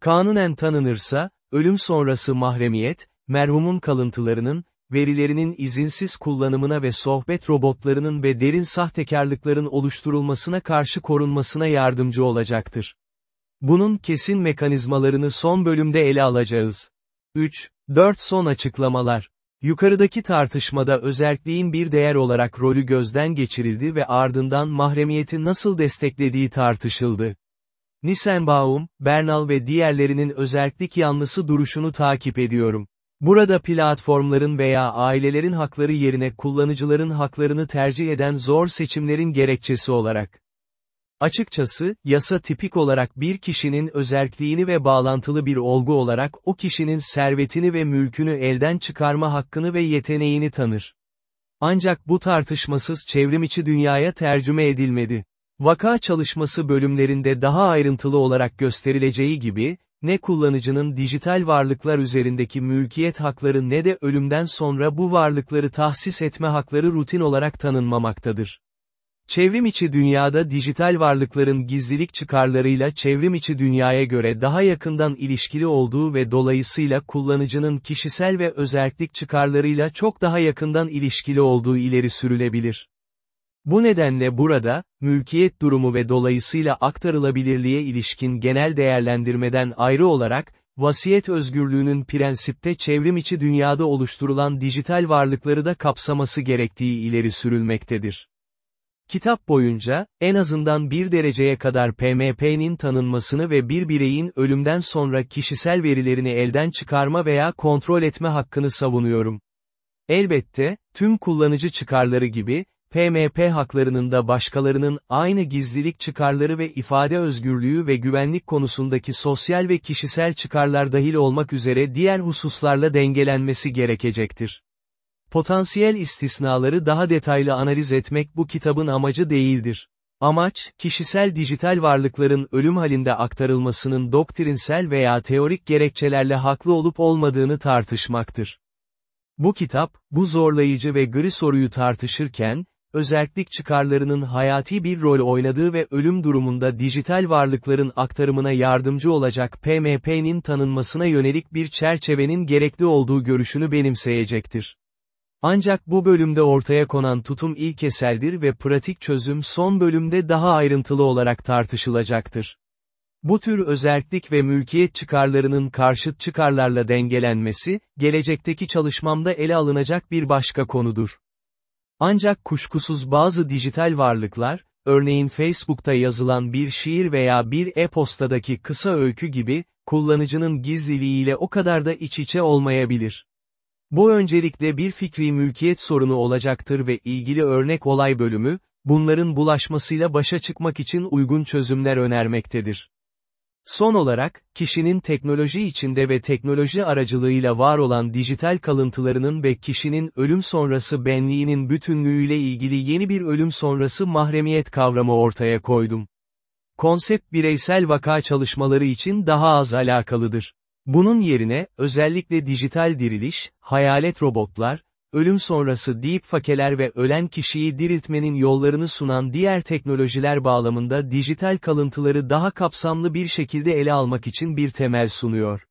Kanunen tanınırsa, ölüm sonrası mahremiyet, merhumun kalıntılarının, verilerinin izinsiz kullanımına ve sohbet robotlarının ve derin sahtekarlıkların oluşturulmasına karşı korunmasına yardımcı olacaktır. Bunun kesin mekanizmalarını son bölümde ele alacağız. 3. 4 son açıklamalar. Yukarıdaki tartışmada özerkliğin bir değer olarak rolü gözden geçirildi ve ardından mahremiyeti nasıl desteklediği tartışıldı. Nissenbaum, Bernal ve diğerlerinin özerklik yanlısı duruşunu takip ediyorum. Burada platformların veya ailelerin hakları yerine kullanıcıların haklarını tercih eden zor seçimlerin gerekçesi olarak. Açıkçası, yasa tipik olarak bir kişinin özerkliğini ve bağlantılı bir olgu olarak o kişinin servetini ve mülkünü elden çıkarma hakkını ve yeteneğini tanır. Ancak bu tartışmasız çevrimiçi dünyaya tercüme edilmedi. Vaka çalışması bölümlerinde daha ayrıntılı olarak gösterileceği gibi, ne kullanıcının dijital varlıklar üzerindeki mülkiyet hakları ne de ölümden sonra bu varlıkları tahsis etme hakları rutin olarak tanınmamaktadır. Çevrim içi dünyada dijital varlıkların gizlilik çıkarlarıyla çevrim içi dünyaya göre daha yakından ilişkili olduğu ve dolayısıyla kullanıcının kişisel ve özerklik çıkarlarıyla çok daha yakından ilişkili olduğu ileri sürülebilir. Bu nedenle burada, mülkiyet durumu ve dolayısıyla aktarılabilirliğe ilişkin genel değerlendirmeden ayrı olarak, vasiyet özgürlüğünün prensipte çevrim içi dünyada oluşturulan dijital varlıkları da kapsaması gerektiği ileri sürülmektedir. Kitap boyunca, en azından bir dereceye kadar PMP'nin tanınmasını ve bir bireyin ölümden sonra kişisel verilerini elden çıkarma veya kontrol etme hakkını savunuyorum. Elbette, tüm kullanıcı çıkarları gibi, PMP haklarının da başkalarının aynı gizlilik çıkarları ve ifade özgürlüğü ve güvenlik konusundaki sosyal ve kişisel çıkarlar dahil olmak üzere diğer hususlarla dengelenmesi gerekecektir. Potansiyel istisnaları daha detaylı analiz etmek bu kitabın amacı değildir. Amaç, kişisel dijital varlıkların ölüm halinde aktarılmasının doktrinsel veya teorik gerekçelerle haklı olup olmadığını tartışmaktır. Bu kitap, bu zorlayıcı ve gri soruyu tartışırken, özerklik çıkarlarının hayati bir rol oynadığı ve ölüm durumunda dijital varlıkların aktarımına yardımcı olacak PMP'nin tanınmasına yönelik bir çerçevenin gerekli olduğu görüşünü benimseyecektir. Ancak bu bölümde ortaya konan tutum ilkeseldir ve pratik çözüm son bölümde daha ayrıntılı olarak tartışılacaktır. Bu tür özerklik ve mülkiyet çıkarlarının karşıt çıkarlarla dengelenmesi, gelecekteki çalışmamda ele alınacak bir başka konudur. Ancak kuşkusuz bazı dijital varlıklar, örneğin Facebook'ta yazılan bir şiir veya bir e-postadaki kısa öykü gibi, kullanıcının gizliliğiyle o kadar da iç içe olmayabilir. Bu öncelikle bir fikri mülkiyet sorunu olacaktır ve ilgili örnek olay bölümü, bunların bulaşmasıyla başa çıkmak için uygun çözümler önermektedir. Son olarak, kişinin teknoloji içinde ve teknoloji aracılığıyla var olan dijital kalıntılarının ve kişinin ölüm sonrası benliğinin bütünlüğüyle ilgili yeni bir ölüm sonrası mahremiyet kavramı ortaya koydum. Konsept bireysel vaka çalışmaları için daha az alakalıdır. Bunun yerine, özellikle dijital diriliş, hayalet robotlar, ölüm sonrası deepfake'ler ve ölen kişiyi diriltmenin yollarını sunan diğer teknolojiler bağlamında dijital kalıntıları daha kapsamlı bir şekilde ele almak için bir temel sunuyor.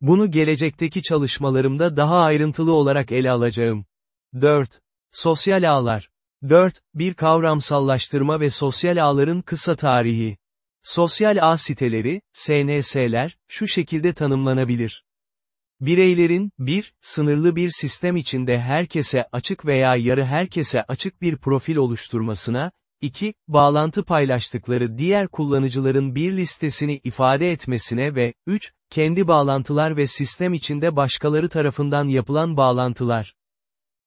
Bunu gelecekteki çalışmalarımda daha ayrıntılı olarak ele alacağım. 4. Sosyal ağlar. 4. Bir kavramsallaştırma ve sosyal ağların kısa tarihi. Sosyal ağ siteleri, SNS'ler, şu şekilde tanımlanabilir. Bireylerin, bir, sınırlı bir sistem içinde herkese açık veya yarı herkese açık bir profil oluşturmasına, 2. Bağlantı paylaştıkları diğer kullanıcıların bir listesini ifade etmesine ve 3. Kendi bağlantılar ve sistem içinde başkaları tarafından yapılan bağlantılar.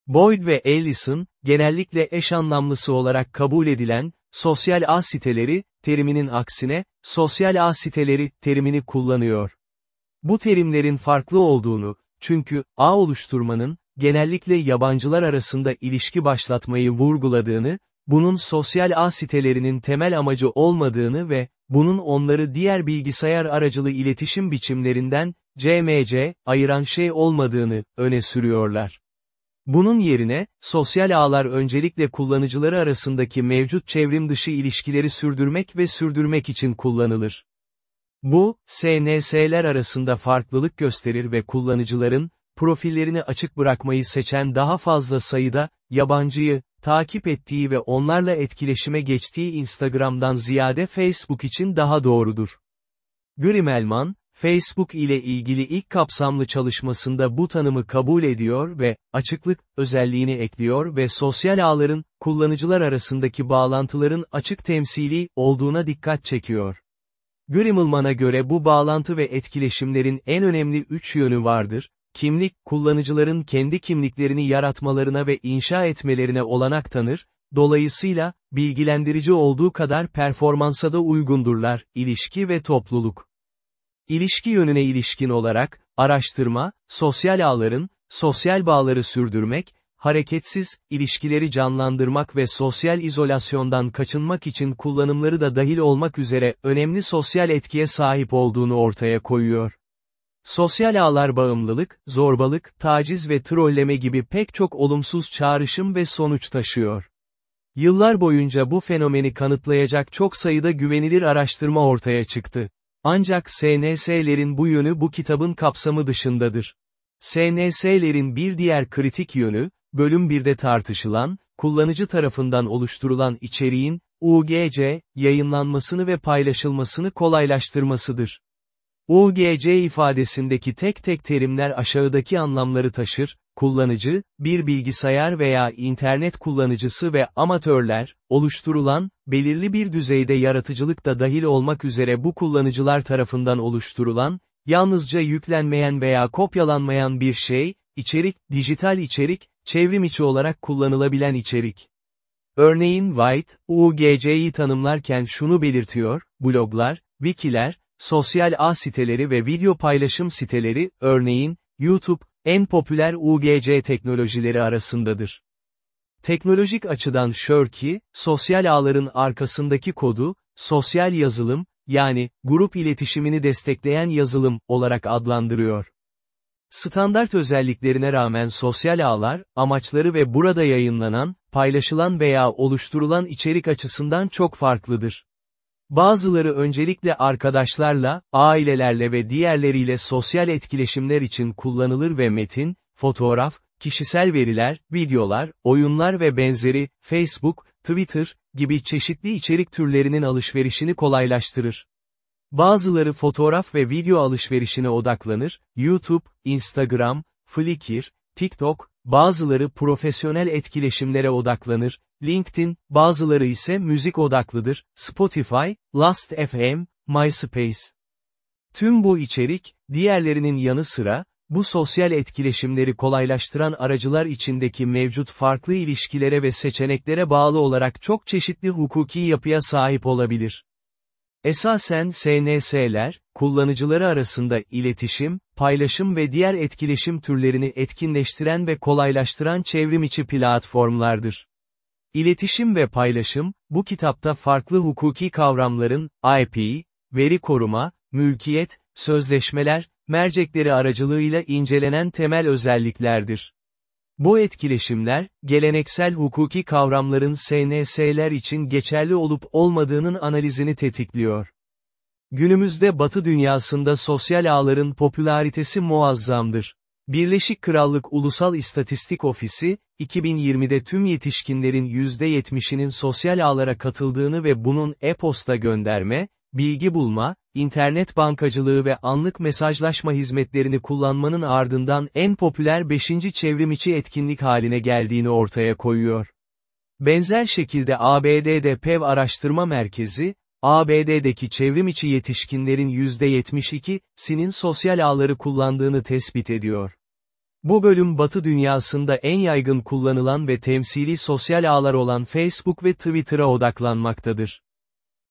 Boyd ve Ellison, genellikle eş anlamlısı olarak kabul edilen, sosyal ağ siteleri, teriminin aksine, sosyal ağ siteleri, terimini kullanıyor. Bu terimlerin farklı olduğunu, çünkü ağ oluşturmanın, genellikle yabancılar arasında ilişki başlatmayı vurguladığını, bunun sosyal ağ sitelerinin temel amacı olmadığını ve, bunun onları diğer bilgisayar aracılı iletişim biçimlerinden, CMC, ayıran şey olmadığını, öne sürüyorlar. Bunun yerine, sosyal ağlar öncelikle kullanıcıları arasındaki mevcut çevrim dışı ilişkileri sürdürmek ve sürdürmek için kullanılır. Bu, SNS'ler arasında farklılık gösterir ve kullanıcıların, profillerini açık bırakmayı seçen daha fazla sayıda, yabancıyı, takip ettiği ve onlarla etkileşime geçtiği Instagram'dan ziyade Facebook için daha doğrudur. Grimelman, Facebook ile ilgili ilk kapsamlı çalışmasında bu tanımı kabul ediyor ve, açıklık, özelliğini ekliyor ve sosyal ağların, kullanıcılar arasındaki bağlantıların açık temsili olduğuna dikkat çekiyor. Grimelman'a göre bu bağlantı ve etkileşimlerin en önemli üç yönü vardır, kimlik, kullanıcıların kendi kimliklerini yaratmalarına ve inşa etmelerine olanak tanır, dolayısıyla, bilgilendirici olduğu kadar performansa da uygundurlar, ilişki ve topluluk. İlişki yönüne ilişkin olarak, araştırma, sosyal ağların, sosyal bağları sürdürmek, hareketsiz, ilişkileri canlandırmak ve sosyal izolasyondan kaçınmak için kullanımları da dahil olmak üzere önemli sosyal etkiye sahip olduğunu ortaya koyuyor. Sosyal ağlar bağımlılık, zorbalık, taciz ve trolleme gibi pek çok olumsuz çağrışım ve sonuç taşıyor. Yıllar boyunca bu fenomeni kanıtlayacak çok sayıda güvenilir araştırma ortaya çıktı. Ancak SNS'lerin bu yönü bu kitabın kapsamı dışındadır. SNS'lerin bir diğer kritik yönü, bölüm 1'de tartışılan, kullanıcı tarafından oluşturulan içeriğin, UGC, yayınlanmasını ve paylaşılmasını kolaylaştırmasıdır. UGC ifadesindeki tek tek terimler aşağıdaki anlamları taşır, kullanıcı, bir bilgisayar veya internet kullanıcısı ve amatörler, oluşturulan, belirli bir düzeyde yaratıcılık da dahil olmak üzere bu kullanıcılar tarafından oluşturulan, yalnızca yüklenmeyen veya kopyalanmayan bir şey, içerik, dijital içerik, çevrim içi olarak kullanılabilen içerik. Örneğin White, UGC'yi tanımlarken şunu belirtiyor, bloglar, wikiler, sosyal ağ siteleri ve video paylaşım siteleri, örneğin, YouTube, en popüler UGC teknolojileri arasındadır. Teknolojik açıdan Shirky, sosyal ağların arkasındaki kodu, sosyal yazılım, yani, grup iletişimini destekleyen yazılım, olarak adlandırıyor. Standart özelliklerine rağmen sosyal ağlar, amaçları ve burada yayınlanan, paylaşılan veya oluşturulan içerik açısından çok farklıdır. Bazıları öncelikle arkadaşlarla, ailelerle ve diğerleriyle sosyal etkileşimler için kullanılır ve metin, fotoğraf, kişisel veriler, videolar, oyunlar ve benzeri, Facebook, Twitter, gibi çeşitli içerik türlerinin alışverişini kolaylaştırır. Bazıları fotoğraf ve video alışverişine odaklanır, YouTube, Instagram, Flickr, TikTok, bazıları profesyonel etkileşimlere odaklanır, LinkedIn, bazıları ise müzik odaklıdır, Spotify, Last.fm, MySpace. Tüm bu içerik, diğerlerinin yanı sıra, bu sosyal etkileşimleri kolaylaştıran aracılar içindeki mevcut farklı ilişkilere ve seçeneklere bağlı olarak çok çeşitli hukuki yapıya sahip olabilir. Esasen SNS'ler, kullanıcıları arasında iletişim, paylaşım ve diğer etkileşim türlerini etkinleştiren ve kolaylaştıran çevrimiçi platformlardır. İletişim ve paylaşım, bu kitapta farklı hukuki kavramların, IP, veri koruma, mülkiyet, sözleşmeler, mercekleri aracılığıyla incelenen temel özelliklerdir. Bu etkileşimler, geleneksel hukuki kavramların SNS'ler için geçerli olup olmadığının analizini tetikliyor. Günümüzde Batı dünyasında sosyal ağların popülaritesi muazzamdır. Birleşik Krallık Ulusal İstatistik Ofisi, 2020'de tüm yetişkinlerin %70'inin sosyal ağlara katıldığını ve bunun e-posta gönderme, bilgi bulma, internet bankacılığı ve anlık mesajlaşma hizmetlerini kullanmanın ardından en popüler 5. çevrimiçi etkinlik haline geldiğini ortaya koyuyor. Benzer şekilde ABD'de PEV Araştırma Merkezi, ABD'deki çevrimiçi yetişkinlerin %72'sinin sosyal ağları kullandığını tespit ediyor. Bu bölüm Batı dünyasında en yaygın kullanılan ve temsili sosyal ağlar olan Facebook ve Twitter'a odaklanmaktadır.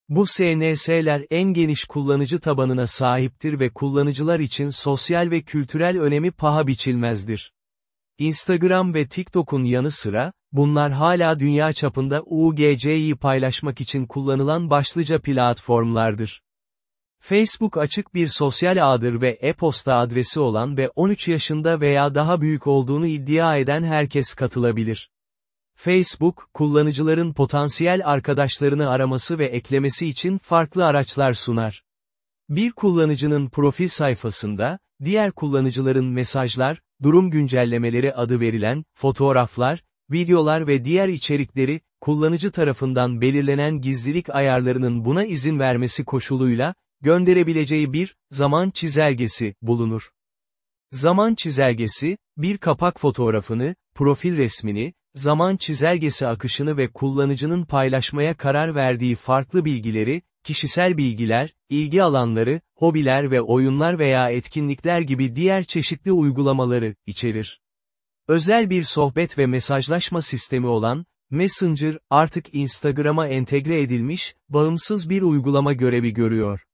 Bu SNS'ler en geniş kullanıcı tabanına sahiptir ve kullanıcılar için sosyal ve kültürel önemi paha biçilmezdir. Instagram ve TikTok'un yanı sıra, bunlar hala dünya çapında UGC'yi paylaşmak için kullanılan başlıca platformlardır. Facebook açık bir sosyal ağdır ve e-posta adresi olan ve 13 yaşında veya daha büyük olduğunu iddia eden herkes katılabilir. Facebook, kullanıcıların potansiyel arkadaşlarını araması ve eklemesi için farklı araçlar sunar. Bir kullanıcının profil sayfasında, diğer kullanıcıların mesajlar, durum güncellemeleri adı verilen, fotoğraflar, videolar ve diğer içerikleri, kullanıcı tarafından belirlenen gizlilik ayarlarının buna izin vermesi koşuluyla, gönderebileceği bir, zaman çizelgesi, bulunur. Zaman çizelgesi, bir kapak fotoğrafını, profil resmini, zaman çizelgesi akışını ve kullanıcının paylaşmaya karar verdiği farklı bilgileri, kişisel bilgiler, ilgi alanları, hobiler ve oyunlar veya etkinlikler gibi diğer çeşitli uygulamaları içerir. Özel bir sohbet ve mesajlaşma sistemi olan, Messenger, artık Instagram'a entegre edilmiş, bağımsız bir uygulama görevi görüyor.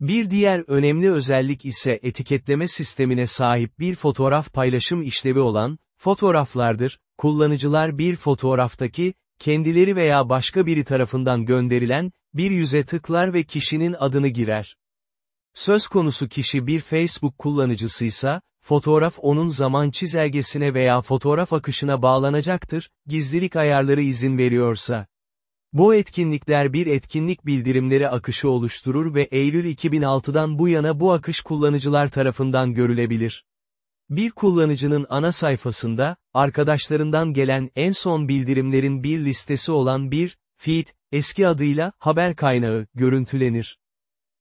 Bir diğer önemli özellik ise etiketleme sistemine sahip bir fotoğraf paylaşım işlevi olan, fotoğraflardır, kullanıcılar bir fotoğraftaki, kendileri veya başka biri tarafından gönderilen, bir yüze tıklar ve kişinin adını girer. Söz konusu kişi bir Facebook kullanıcısıysa, fotoğraf onun zaman çizelgesine veya fotoğraf akışına bağlanacaktır, gizlilik ayarları izin veriyorsa. Bu etkinlikler bir etkinlik bildirimleri akışı oluşturur ve Eylül 2006'dan bu yana bu akış kullanıcılar tarafından görülebilir. Bir kullanıcının ana sayfasında, arkadaşlarından gelen en son bildirimlerin bir listesi olan bir, feed, eski adıyla, haber kaynağı, görüntülenir.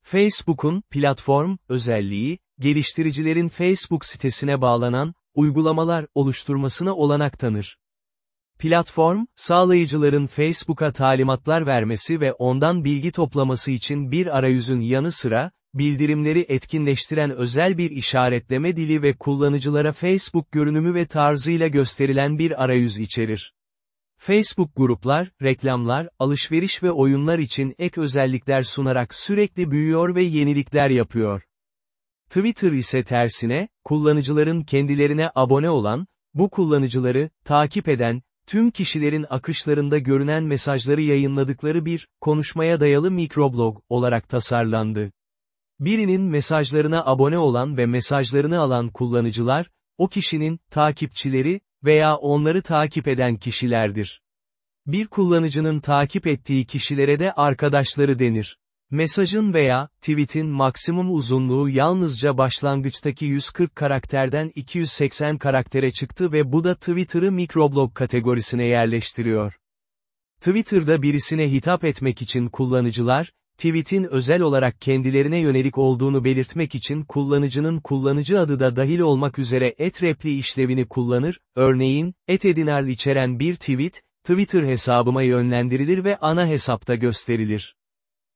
Facebook'un, platform, özelliği, geliştiricilerin Facebook sitesine bağlanan, uygulamalar oluşturmasına olanak tanır. Platform, sağlayıcıların Facebook'a talimatlar vermesi ve ondan bilgi toplaması için bir arayüzün yanı sıra, bildirimleri etkinleştiren özel bir işaretleme dili ve kullanıcılara Facebook görünümü ve tarzıyla gösterilen bir arayüz içerir. Facebook gruplar, reklamlar, alışveriş ve oyunlar için ek özellikler sunarak sürekli büyüyor ve yenilikler yapıyor. Twitter ise tersine, kullanıcıların kendilerine abone olan, bu kullanıcıları, takip eden, tüm kişilerin akışlarında görünen mesajları yayınladıkları bir, konuşmaya dayalı mikroblog olarak tasarlandı. Birinin mesajlarına abone olan ve mesajlarını alan kullanıcılar, o kişinin, takipçileri veya onları takip eden kişilerdir. Bir kullanıcının takip ettiği kişilere de arkadaşları denir. Mesajın veya, tweet'in maksimum uzunluğu yalnızca başlangıçtaki 140 karakterden 280 karaktere çıktı ve bu da Twitter'ı mikroblog kategorisine yerleştiriyor. Twitter'da birisine hitap etmek için kullanıcılar, tweet'in özel olarak kendilerine yönelik olduğunu belirtmek için kullanıcının kullanıcı adı da dahil olmak üzere etrepli işlevini kullanır, örneğin, etedinar içeren bir tweet, Twitter hesabıma yönlendirilir ve ana hesapta gösterilir.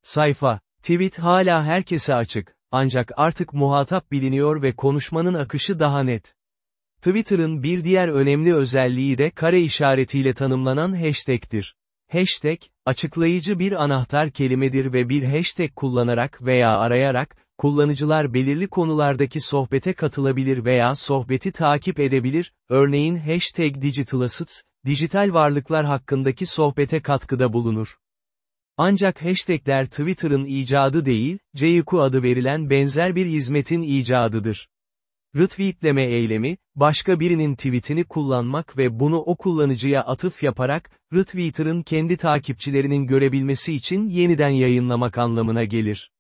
Sayfa, tweet hala herkese açık, ancak artık muhatap biliniyor ve konuşmanın akışı daha net. Twitter'ın bir diğer önemli özelliği de kare işaretiyle tanımlanan hashtag'tir. Hashtag, açıklayıcı bir anahtar kelimedir ve bir hashtag kullanarak veya arayarak, kullanıcılar belirli konulardaki sohbete katılabilir veya sohbeti takip edebilir, örneğin hashtag digital dijital varlıklar hakkındaki sohbete katkıda bulunur. Ancak hashtagler Twitter'ın icadı değil, Ceyku adı verilen benzer bir hizmetin icadıdır. Retweetleme eylemi, başka birinin tweetini kullanmak ve bunu o kullanıcıya atıf yaparak, retweeter'ın kendi takipçilerinin görebilmesi için yeniden yayınlamak anlamına gelir.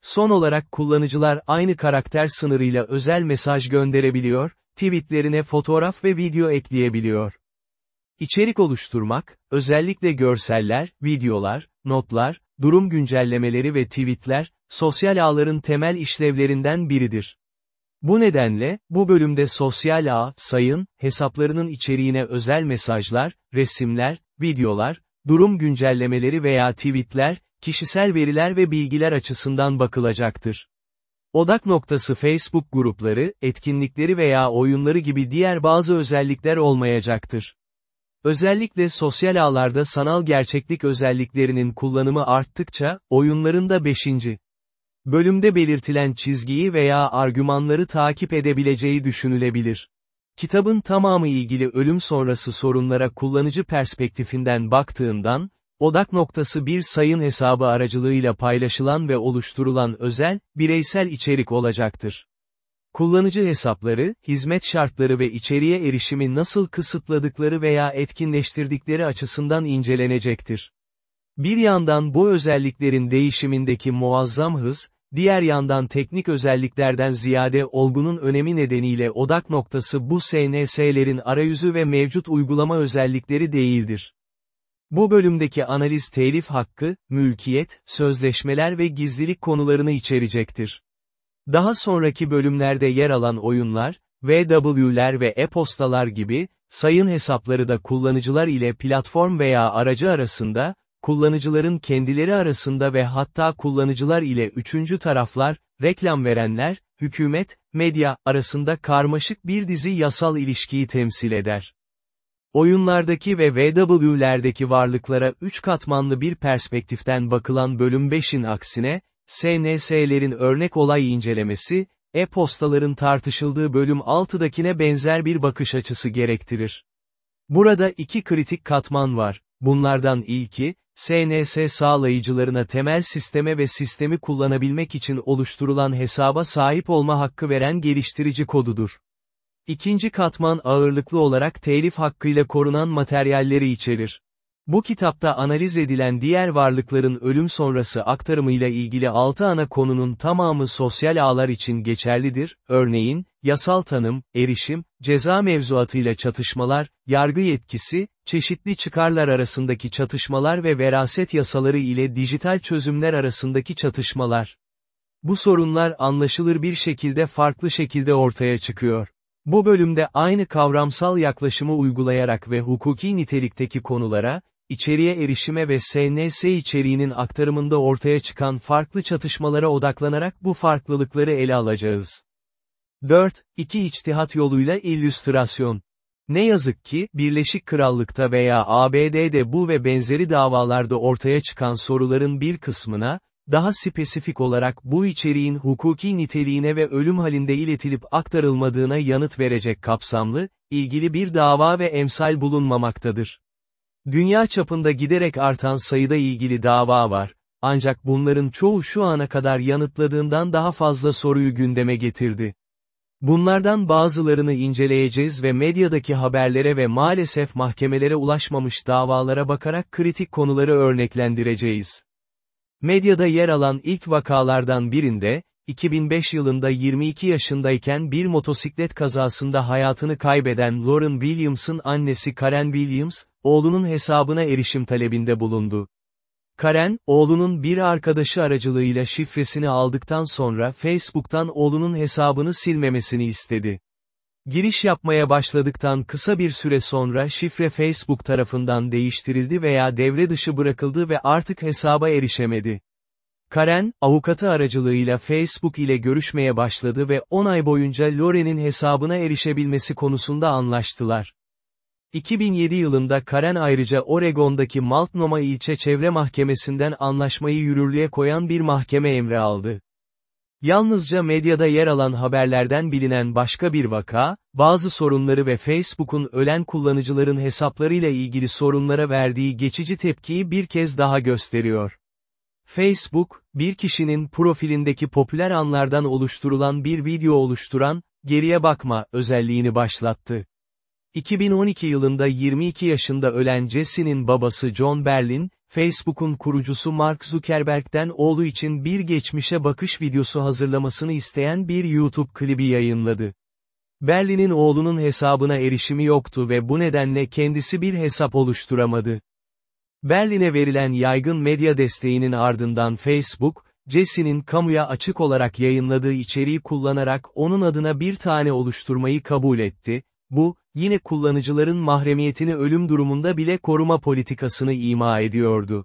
Son olarak kullanıcılar aynı karakter sınırıyla özel mesaj gönderebiliyor, tweetlerine fotoğraf ve video ekleyebiliyor. İçerik oluşturmak, özellikle görseller, videolar, notlar, durum güncellemeleri ve tweetler, sosyal ağların temel işlevlerinden biridir. Bu nedenle, bu bölümde sosyal ağ, sayın, hesaplarının içeriğine özel mesajlar, resimler, videolar, durum güncellemeleri veya tweetler, kişisel veriler ve bilgiler açısından bakılacaktır. Odak noktası Facebook grupları, etkinlikleri veya oyunları gibi diğer bazı özellikler olmayacaktır. Özellikle sosyal ağlarda sanal gerçeklik özelliklerinin kullanımı arttıkça, oyunlarında 5. bölümde belirtilen çizgiyi veya argümanları takip edebileceği düşünülebilir. Kitabın tamamı ilgili ölüm sonrası sorunlara kullanıcı perspektifinden baktığından, odak noktası bir sayın hesabı aracılığıyla paylaşılan ve oluşturulan özel, bireysel içerik olacaktır. Kullanıcı hesapları, hizmet şartları ve içeriye erişimi nasıl kısıtladıkları veya etkinleştirdikleri açısından incelenecektir. Bir yandan bu özelliklerin değişimindeki muazzam hız, diğer yandan teknik özelliklerden ziyade olgunun önemi nedeniyle odak noktası bu SNS'lerin arayüzü ve mevcut uygulama özellikleri değildir. Bu bölümdeki analiz telif hakkı, mülkiyet, sözleşmeler ve gizlilik konularını içerecektir. Daha sonraki bölümlerde yer alan oyunlar, VW'ler ve e-postalar gibi, sayın hesapları da kullanıcılar ile platform veya aracı arasında, kullanıcıların kendileri arasında ve hatta kullanıcılar ile üçüncü taraflar, reklam verenler, hükümet, medya arasında karmaşık bir dizi yasal ilişkiyi temsil eder. Oyunlardaki ve VW'lerdeki varlıklara üç katmanlı bir perspektiften bakılan bölüm 5'in aksine, SNS'lerin örnek olay incelemesi, e-postaların tartışıldığı bölüm 6'dakine benzer bir bakış açısı gerektirir. Burada iki kritik katman var. Bunlardan ilki, SNS sağlayıcılarına temel sisteme ve sistemi kullanabilmek için oluşturulan hesaba sahip olma hakkı veren geliştirici kodudur. İkinci katman ağırlıklı olarak telif hakkıyla korunan materyalleri içerir. Bu kitapta analiz edilen diğer varlıkların ölüm sonrası aktarımıyla ilgili 6 ana konunun tamamı sosyal ağlar için geçerlidir, örneğin, yasal tanım, erişim, ceza mevzuatıyla çatışmalar, yargı yetkisi, çeşitli çıkarlar arasındaki çatışmalar ve veraset yasaları ile dijital çözümler arasındaki çatışmalar. Bu sorunlar anlaşılır bir şekilde farklı şekilde ortaya çıkıyor. Bu bölümde aynı kavramsal yaklaşımı uygulayarak ve hukuki nitelikteki konulara, içeriye erişime ve SNS içeriğinin aktarımında ortaya çıkan farklı çatışmalara odaklanarak bu farklılıkları ele alacağız. 4. İki içtihat yoluyla illüstrasyon. Ne yazık ki, Birleşik Krallık'ta veya ABD'de bu ve benzeri davalarda ortaya çıkan soruların bir kısmına, daha spesifik olarak bu içeriğin hukuki niteliğine ve ölüm halinde iletilip aktarılmadığına yanıt verecek kapsamlı, ilgili bir dava ve emsal bulunmamaktadır. Dünya çapında giderek artan sayıda ilgili dava var, ancak bunların çoğu şu ana kadar yanıtladığından daha fazla soruyu gündeme getirdi. Bunlardan bazılarını inceleyeceğiz ve medyadaki haberlere ve maalesef mahkemelere ulaşmamış davalara bakarak kritik konuları örneklendireceğiz. Medyada yer alan ilk vakalardan birinde, 2005 yılında 22 yaşındayken bir motosiklet kazasında hayatını kaybeden Lauren Williams'ın annesi Karen Williams, oğlunun hesabına erişim talebinde bulundu. Karen, oğlunun bir arkadaşı aracılığıyla şifresini aldıktan sonra Facebook'tan oğlunun hesabını silmemesini istedi. Giriş yapmaya başladıktan kısa bir süre sonra şifre Facebook tarafından değiştirildi veya devre dışı bırakıldı ve artık hesaba erişemedi. Karen, avukatı aracılığıyla Facebook ile görüşmeye başladı ve 10 ay boyunca Loren'in hesabına erişebilmesi konusunda anlaştılar. 2007 yılında Karen ayrıca Oregon'daki Multnomah ilçe çevre mahkemesinden anlaşmayı yürürlüğe koyan bir mahkeme emri aldı. Yalnızca medyada yer alan haberlerden bilinen başka bir vaka, bazı sorunları ve Facebook'un ölen kullanıcıların hesaplarıyla ilgili sorunlara verdiği geçici tepkiyi bir kez daha gösteriyor. Facebook, bir kişinin profilindeki popüler anlardan oluşturulan bir video oluşturan, geriye bakma, özelliğini başlattı. 2012 yılında 22 yaşında ölen Jesse'nin babası John Berlin, Facebook'un kurucusu Mark Zuckerberg'den oğlu için bir geçmişe bakış videosu hazırlamasını isteyen bir YouTube klibi yayınladı. Berlin'in oğlunun hesabına erişimi yoktu ve bu nedenle kendisi bir hesap oluşturamadı. Berlin'e verilen yaygın medya desteğinin ardından Facebook, Jesse'nin kamuya açık olarak yayınladığı içeriği kullanarak onun adına bir tane oluşturmayı kabul etti, bu, yine kullanıcıların mahremiyetini ölüm durumunda bile koruma politikasını ima ediyordu.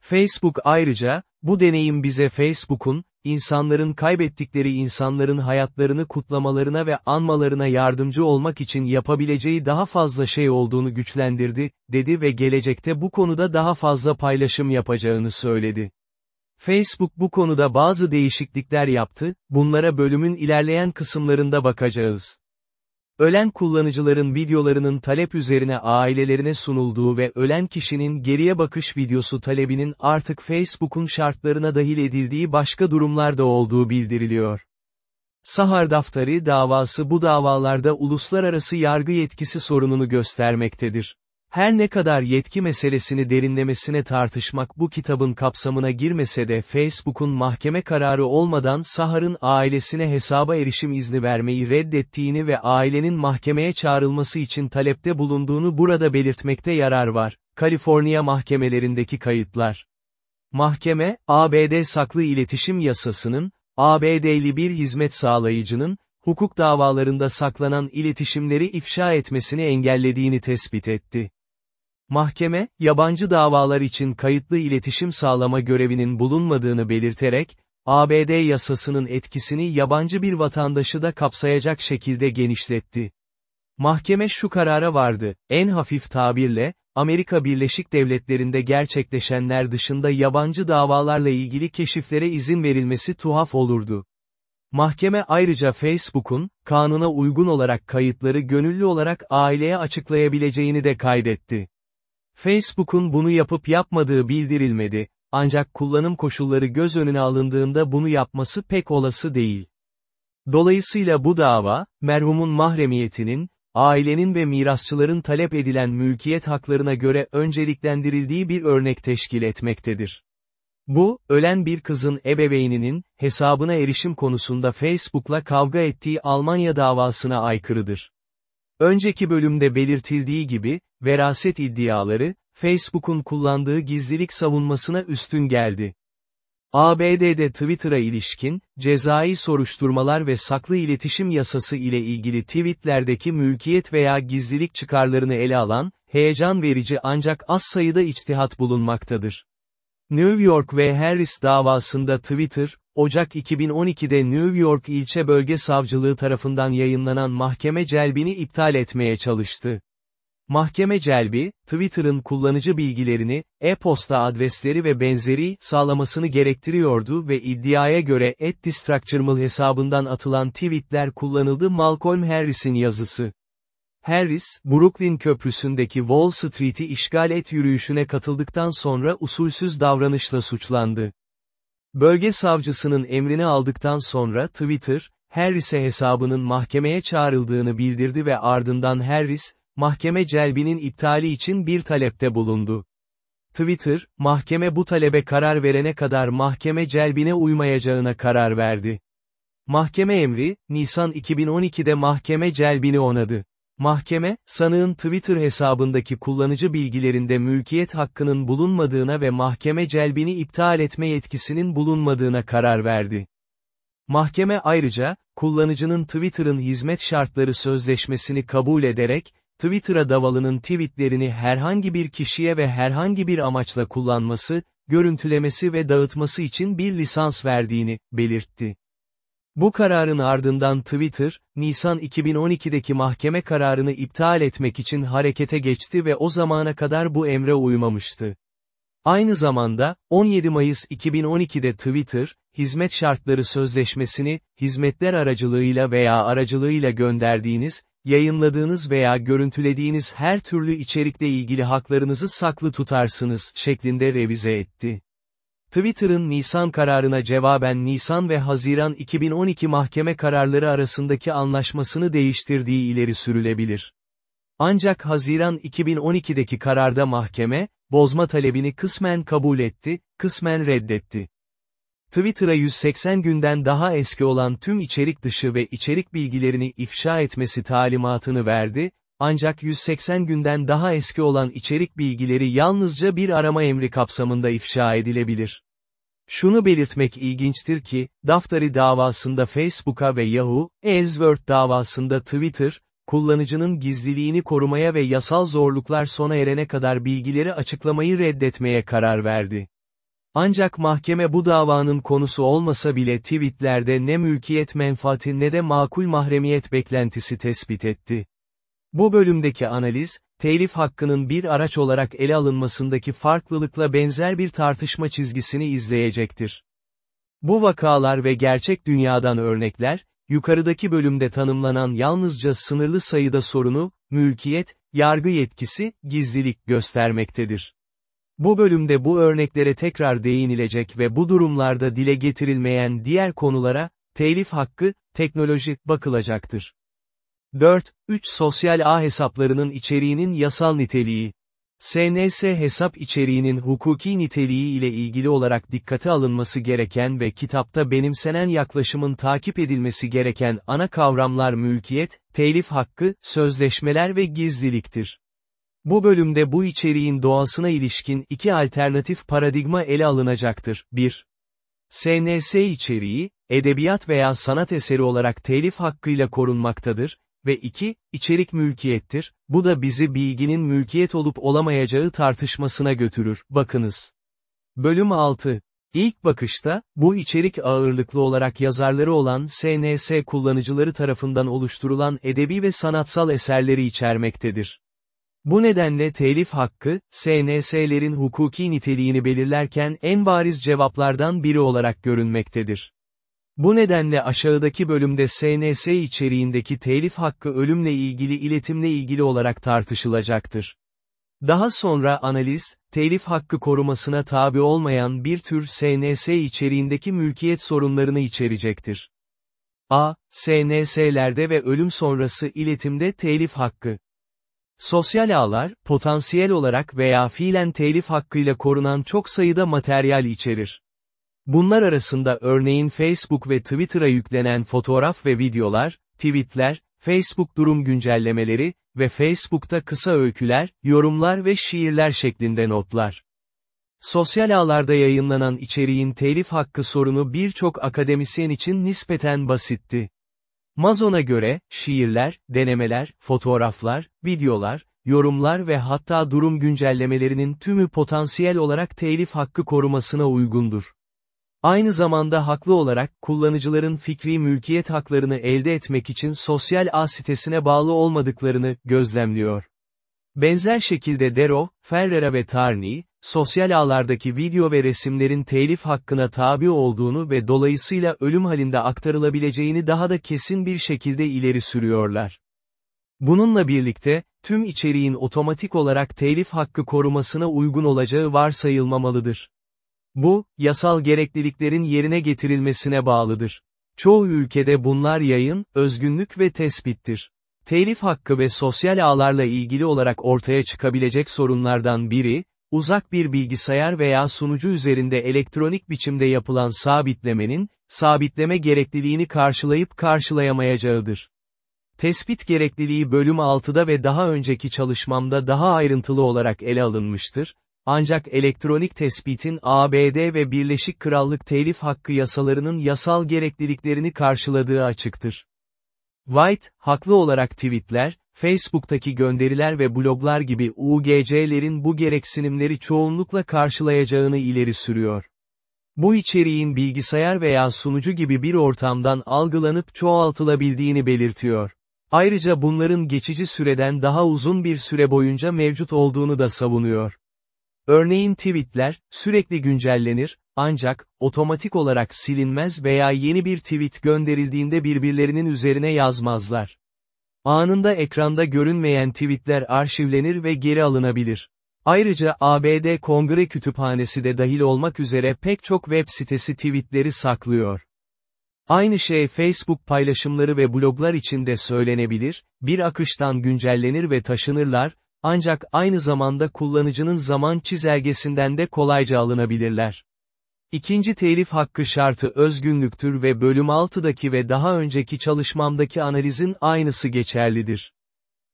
Facebook ayrıca, bu deneyim bize Facebook'un, insanların kaybettikleri insanların hayatlarını kutlamalarına ve anmalarına yardımcı olmak için yapabileceği daha fazla şey olduğunu güçlendirdi, dedi ve gelecekte bu konuda daha fazla paylaşım yapacağını söyledi. Facebook bu konuda bazı değişiklikler yaptı, bunlara bölümün ilerleyen kısımlarında bakacağız. Ölen kullanıcıların videolarının talep üzerine ailelerine sunulduğu ve ölen kişinin geriye bakış videosu talebinin artık Facebook'un şartlarına dahil edildiği başka durumlarda olduğu bildiriliyor. Sahar Daftari davası bu davalarda uluslararası yargı yetkisi sorununu göstermektedir. Her ne kadar yetki meselesini derinlemesine tartışmak bu kitabın kapsamına girmese de Facebook'un mahkeme kararı olmadan Sahar'ın ailesine hesaba erişim izni vermeyi reddettiğini ve ailenin mahkemeye çağrılması için talepte bulunduğunu burada belirtmekte yarar var. Kaliforniya mahkemelerindeki kayıtlar. Mahkeme, ABD saklı iletişim yasasının, ABD'li bir hizmet sağlayıcının, hukuk davalarında saklanan iletişimleri ifşa etmesini engellediğini tespit etti. Mahkeme, yabancı davalar için kayıtlı iletişim sağlama görevinin bulunmadığını belirterek, ABD yasasının etkisini yabancı bir vatandaşı da kapsayacak şekilde genişletti. Mahkeme şu karara vardı, en hafif tabirle, Amerika Birleşik Devletleri'nde gerçekleşenler dışında yabancı davalarla ilgili keşiflere izin verilmesi tuhaf olurdu. Mahkeme ayrıca Facebook'un, kanuna uygun olarak kayıtları gönüllü olarak aileye açıklayabileceğini de kaydetti. Facebook'un bunu yapıp yapmadığı bildirilmedi, ancak kullanım koşulları göz önüne alındığında bunu yapması pek olası değil. Dolayısıyla bu dava, merhumun mahremiyetinin, ailenin ve mirasçıların talep edilen mülkiyet haklarına göre önceliklendirildiği bir örnek teşkil etmektedir. Bu, ölen bir kızın ebeveyninin, hesabına erişim konusunda Facebook'la kavga ettiği Almanya davasına aykırıdır. Önceki bölümde belirtildiği gibi, veraset iddiaları, Facebook'un kullandığı gizlilik savunmasına üstün geldi. ABD'de Twitter'a ilişkin, cezai soruşturmalar ve saklı iletişim yasası ile ilgili tweetlerdeki mülkiyet veya gizlilik çıkarlarını ele alan, heyecan verici ancak az sayıda içtihat bulunmaktadır. New York ve Harris davasında Twitter, Ocak 2012'de New York İlçe Bölge Savcılığı tarafından yayınlanan mahkeme celbini iptal etmeye çalıştı. Mahkeme celbi, Twitter'ın kullanıcı bilgilerini, e-posta adresleri ve benzeri sağlamasını gerektiriyordu ve iddiaya göre @distracturmal hesabından atılan tweetler kullanıldı Malcolm Harris'in yazısı. Harris, Brooklyn Köprüsü'ndeki Wall Street'i işgal et yürüyüşüne katıldıktan sonra usulsüz davranışla suçlandı. Bölge savcısının emrini aldıktan sonra Twitter, Harris'e hesabının mahkemeye çağrıldığını bildirdi ve ardından Harris, mahkeme celbinin iptali için bir talepte bulundu. Twitter, mahkeme bu talebe karar verene kadar mahkeme celbine uymayacağına karar verdi. Mahkeme emri, Nisan 2012'de mahkeme celbini onadı. Mahkeme, sanığın Twitter hesabındaki kullanıcı bilgilerinde mülkiyet hakkının bulunmadığına ve mahkeme celbini iptal etme yetkisinin bulunmadığına karar verdi. Mahkeme ayrıca, kullanıcının Twitter'ın hizmet şartları sözleşmesini kabul ederek, Twitter'a davalının tweetlerini herhangi bir kişiye ve herhangi bir amaçla kullanması, görüntülemesi ve dağıtması için bir lisans verdiğini, belirtti. Bu kararın ardından Twitter, Nisan 2012'deki mahkeme kararını iptal etmek için harekete geçti ve o zamana kadar bu emre uymamıştı. Aynı zamanda, 17 Mayıs 2012'de Twitter, hizmet şartları sözleşmesini, hizmetler aracılığıyla veya aracılığıyla gönderdiğiniz, yayınladığınız veya görüntülediğiniz her türlü içerikle ilgili haklarınızı saklı tutarsınız şeklinde revize etti. Twitter'ın Nisan kararına cevaben Nisan ve Haziran 2012 mahkeme kararları arasındaki anlaşmasını değiştirdiği ileri sürülebilir. Ancak Haziran 2012'deki kararda mahkeme, bozma talebini kısmen kabul etti, kısmen reddetti. Twitter'a 180 günden daha eski olan tüm içerik dışı ve içerik bilgilerini ifşa etmesi talimatını verdi, ancak 180 günden daha eski olan içerik bilgileri yalnızca bir arama emri kapsamında ifşa edilebilir. Şunu belirtmek ilginçtir ki, Daftari davasında Facebook'a ve Yahoo, Ellsworth davasında Twitter, kullanıcının gizliliğini korumaya ve yasal zorluklar sona erene kadar bilgileri açıklamayı reddetmeye karar verdi. Ancak mahkeme bu davanın konusu olmasa bile tweetlerde ne mülkiyet menfaati ne de makul mahremiyet beklentisi tespit etti. Bu bölümdeki analiz, telif hakkının bir araç olarak ele alınmasındaki farklılıkla benzer bir tartışma çizgisini izleyecektir. Bu vakalar ve gerçek dünyadan örnekler, yukarıdaki bölümde tanımlanan yalnızca sınırlı sayıda sorunu, mülkiyet, yargı yetkisi, gizlilik göstermektedir. Bu bölümde bu örneklere tekrar değinilecek ve bu durumlarda dile getirilmeyen diğer konulara, telif hakkı, teknoloji, bakılacaktır. 4. 3 Sosyal ağ hesaplarının içeriğinin yasal niteliği. SNS hesap içeriğinin hukuki niteliği ile ilgili olarak dikkate alınması gereken ve kitapta benimsenen yaklaşımın takip edilmesi gereken ana kavramlar mülkiyet, telif hakkı, sözleşmeler ve gizliliktir. Bu bölümde bu içeriğin doğasına ilişkin iki alternatif paradigma ele alınacaktır. 1. SNS içeriği, edebiyat veya sanat eseri olarak telif hakkıyla korunmaktadır, ve 2, içerik mülkiyettir, bu da bizi bilginin mülkiyet olup olamayacağı tartışmasına götürür, bakınız. Bölüm 6. İlk bakışta, bu içerik ağırlıklı olarak yazarları olan SNS kullanıcıları tarafından oluşturulan edebi ve sanatsal eserleri içermektedir. Bu nedenle telif hakkı, SNS'lerin hukuki niteliğini belirlerken en bariz cevaplardan biri olarak görünmektedir. Bu nedenle aşağıdaki bölümde SNS içeriğindeki telif hakkı ölümle ilgili iletimle ilgili olarak tartışılacaktır. Daha sonra analiz, telif hakkı korumasına tabi olmayan bir tür SNS içeriğindeki mülkiyet sorunlarını içerecektir. A. SNS'lerde ve ölüm sonrası iletimde telif hakkı. Sosyal ağlar, potansiyel olarak veya fiilen telif hakkıyla korunan çok sayıda materyal içerir. Bunlar arasında örneğin Facebook ve Twitter'a yüklenen fotoğraf ve videolar, tweetler, Facebook durum güncellemeleri ve Facebook'ta kısa öyküler, yorumlar ve şiirler şeklinde notlar. Sosyal ağlarda yayınlanan içeriğin telif hakkı sorunu birçok akademisyen için nispeten basitti. Mazon'a göre, şiirler, denemeler, fotoğraflar, videolar, yorumlar ve hatta durum güncellemelerinin tümü potansiyel olarak telif hakkı korumasına uygundur. Aynı zamanda haklı olarak, kullanıcıların fikri mülkiyet haklarını elde etmek için sosyal ağ sitesine bağlı olmadıklarını, gözlemliyor. Benzer şekilde Dero, Ferrera ve Tarni, sosyal ağlardaki video ve resimlerin telif hakkına tabi olduğunu ve dolayısıyla ölüm halinde aktarılabileceğini daha da kesin bir şekilde ileri sürüyorlar. Bununla birlikte, tüm içeriğin otomatik olarak telif hakkı korumasına uygun olacağı varsayılmamalıdır. Bu, yasal gerekliliklerin yerine getirilmesine bağlıdır. Çoğu ülkede bunlar yayın, özgünlük ve tespittir. Telif hakkı ve sosyal ağlarla ilgili olarak ortaya çıkabilecek sorunlardan biri, uzak bir bilgisayar veya sunucu üzerinde elektronik biçimde yapılan sabitlemenin, sabitleme gerekliliğini karşılayıp karşılayamayacağıdır. Tespit gerekliliği bölüm 6'da ve daha önceki çalışmamda daha ayrıntılı olarak ele alınmıştır, ancak elektronik tespitin ABD ve Birleşik Krallık telif hakkı yasalarının yasal gerekliliklerini karşıladığı açıktır. White, haklı olarak tweetler, Facebook'taki gönderiler ve bloglar gibi UGC'lerin bu gereksinimleri çoğunlukla karşılayacağını ileri sürüyor. Bu içeriğin bilgisayar veya sunucu gibi bir ortamdan algılanıp çoğaltılabildiğini belirtiyor. Ayrıca bunların geçici süreden daha uzun bir süre boyunca mevcut olduğunu da savunuyor. Örneğin tweetler, sürekli güncellenir, ancak, otomatik olarak silinmez veya yeni bir tweet gönderildiğinde birbirlerinin üzerine yazmazlar. Anında ekranda görünmeyen tweetler arşivlenir ve geri alınabilir. Ayrıca ABD Kongre Kütüphanesi de dahil olmak üzere pek çok web sitesi tweetleri saklıyor. Aynı şey Facebook paylaşımları ve bloglar için de söylenebilir, bir akıştan güncellenir ve taşınırlar, ancak aynı zamanda kullanıcının zaman çizelgesinden de kolayca alınabilirler. İkinci telif hakkı şartı özgünlüktür ve bölüm 6'daki ve daha önceki çalışmamdaki analizin aynısı geçerlidir.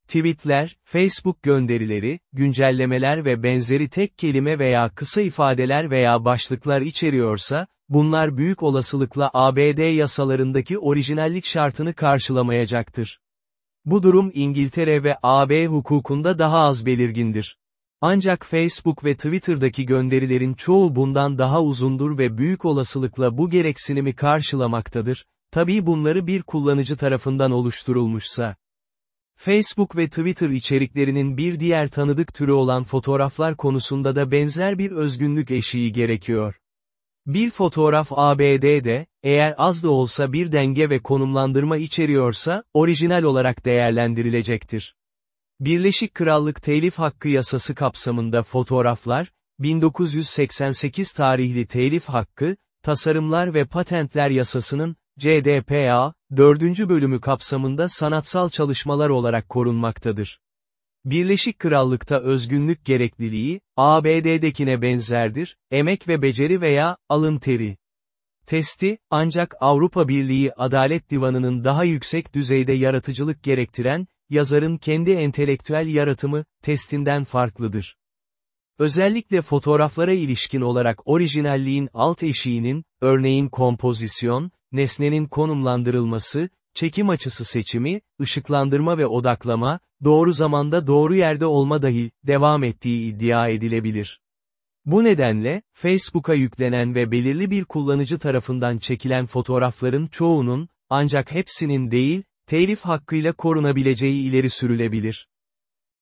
Tweetler, Facebook gönderileri, güncellemeler ve benzeri tek kelime veya kısa ifadeler veya başlıklar içeriyorsa, bunlar büyük olasılıkla ABD yasalarındaki orijinallik şartını karşılamayacaktır. Bu durum İngiltere ve AB hukukunda daha az belirgindir. Ancak Facebook ve Twitter'daki gönderilerin çoğu bundan daha uzundur ve büyük olasılıkla bu gereksinimi karşılamaktadır, tabii bunları bir kullanıcı tarafından oluşturulmuşsa. Facebook ve Twitter içeriklerinin bir diğer tanıdık türü olan fotoğraflar konusunda da benzer bir özgünlük eşiği gerekiyor. Bir fotoğraf ABD'de, eğer az da olsa bir denge ve konumlandırma içeriyorsa, orijinal olarak değerlendirilecektir. Birleşik Krallık Telif Hakkı Yasası kapsamında fotoğraflar, 1988 tarihli telif hakkı, tasarımlar ve patentler yasasının, CDPA, 4. bölümü kapsamında sanatsal çalışmalar olarak korunmaktadır. Birleşik Krallık'ta özgünlük gerekliliği, ABD'dekine benzerdir, emek ve beceri veya alın teri. Testi, ancak Avrupa Birliği Adalet Divanı'nın daha yüksek düzeyde yaratıcılık gerektiren, yazarın kendi entelektüel yaratımı, testinden farklıdır. Özellikle fotoğraflara ilişkin olarak orijinalliğin alt eşiğinin, örneğin kompozisyon, nesnenin konumlandırılması, çekim açısı seçimi, ışıklandırma ve odaklama, doğru zamanda doğru yerde olma dahi, devam ettiği iddia edilebilir. Bu nedenle, Facebook'a yüklenen ve belirli bir kullanıcı tarafından çekilen fotoğrafların çoğunun, ancak hepsinin değil, telif hakkıyla korunabileceği ileri sürülebilir.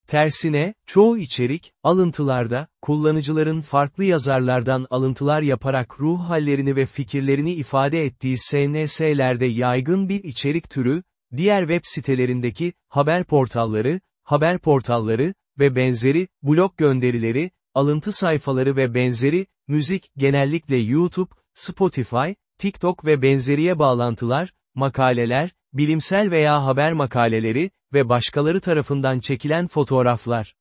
Tersine, çoğu içerik, alıntılarda, kullanıcıların farklı yazarlardan alıntılar yaparak ruh hallerini ve fikirlerini ifade ettiği SNS'lerde yaygın bir içerik türü, diğer web sitelerindeki, haber portalları, haber portalları ve benzeri, blog gönderileri, alıntı sayfaları ve benzeri, müzik, genellikle YouTube, Spotify, TikTok ve benzeriye bağlantılar, makaleler, bilimsel veya haber makaleleri ve başkaları tarafından çekilen fotoğraflar.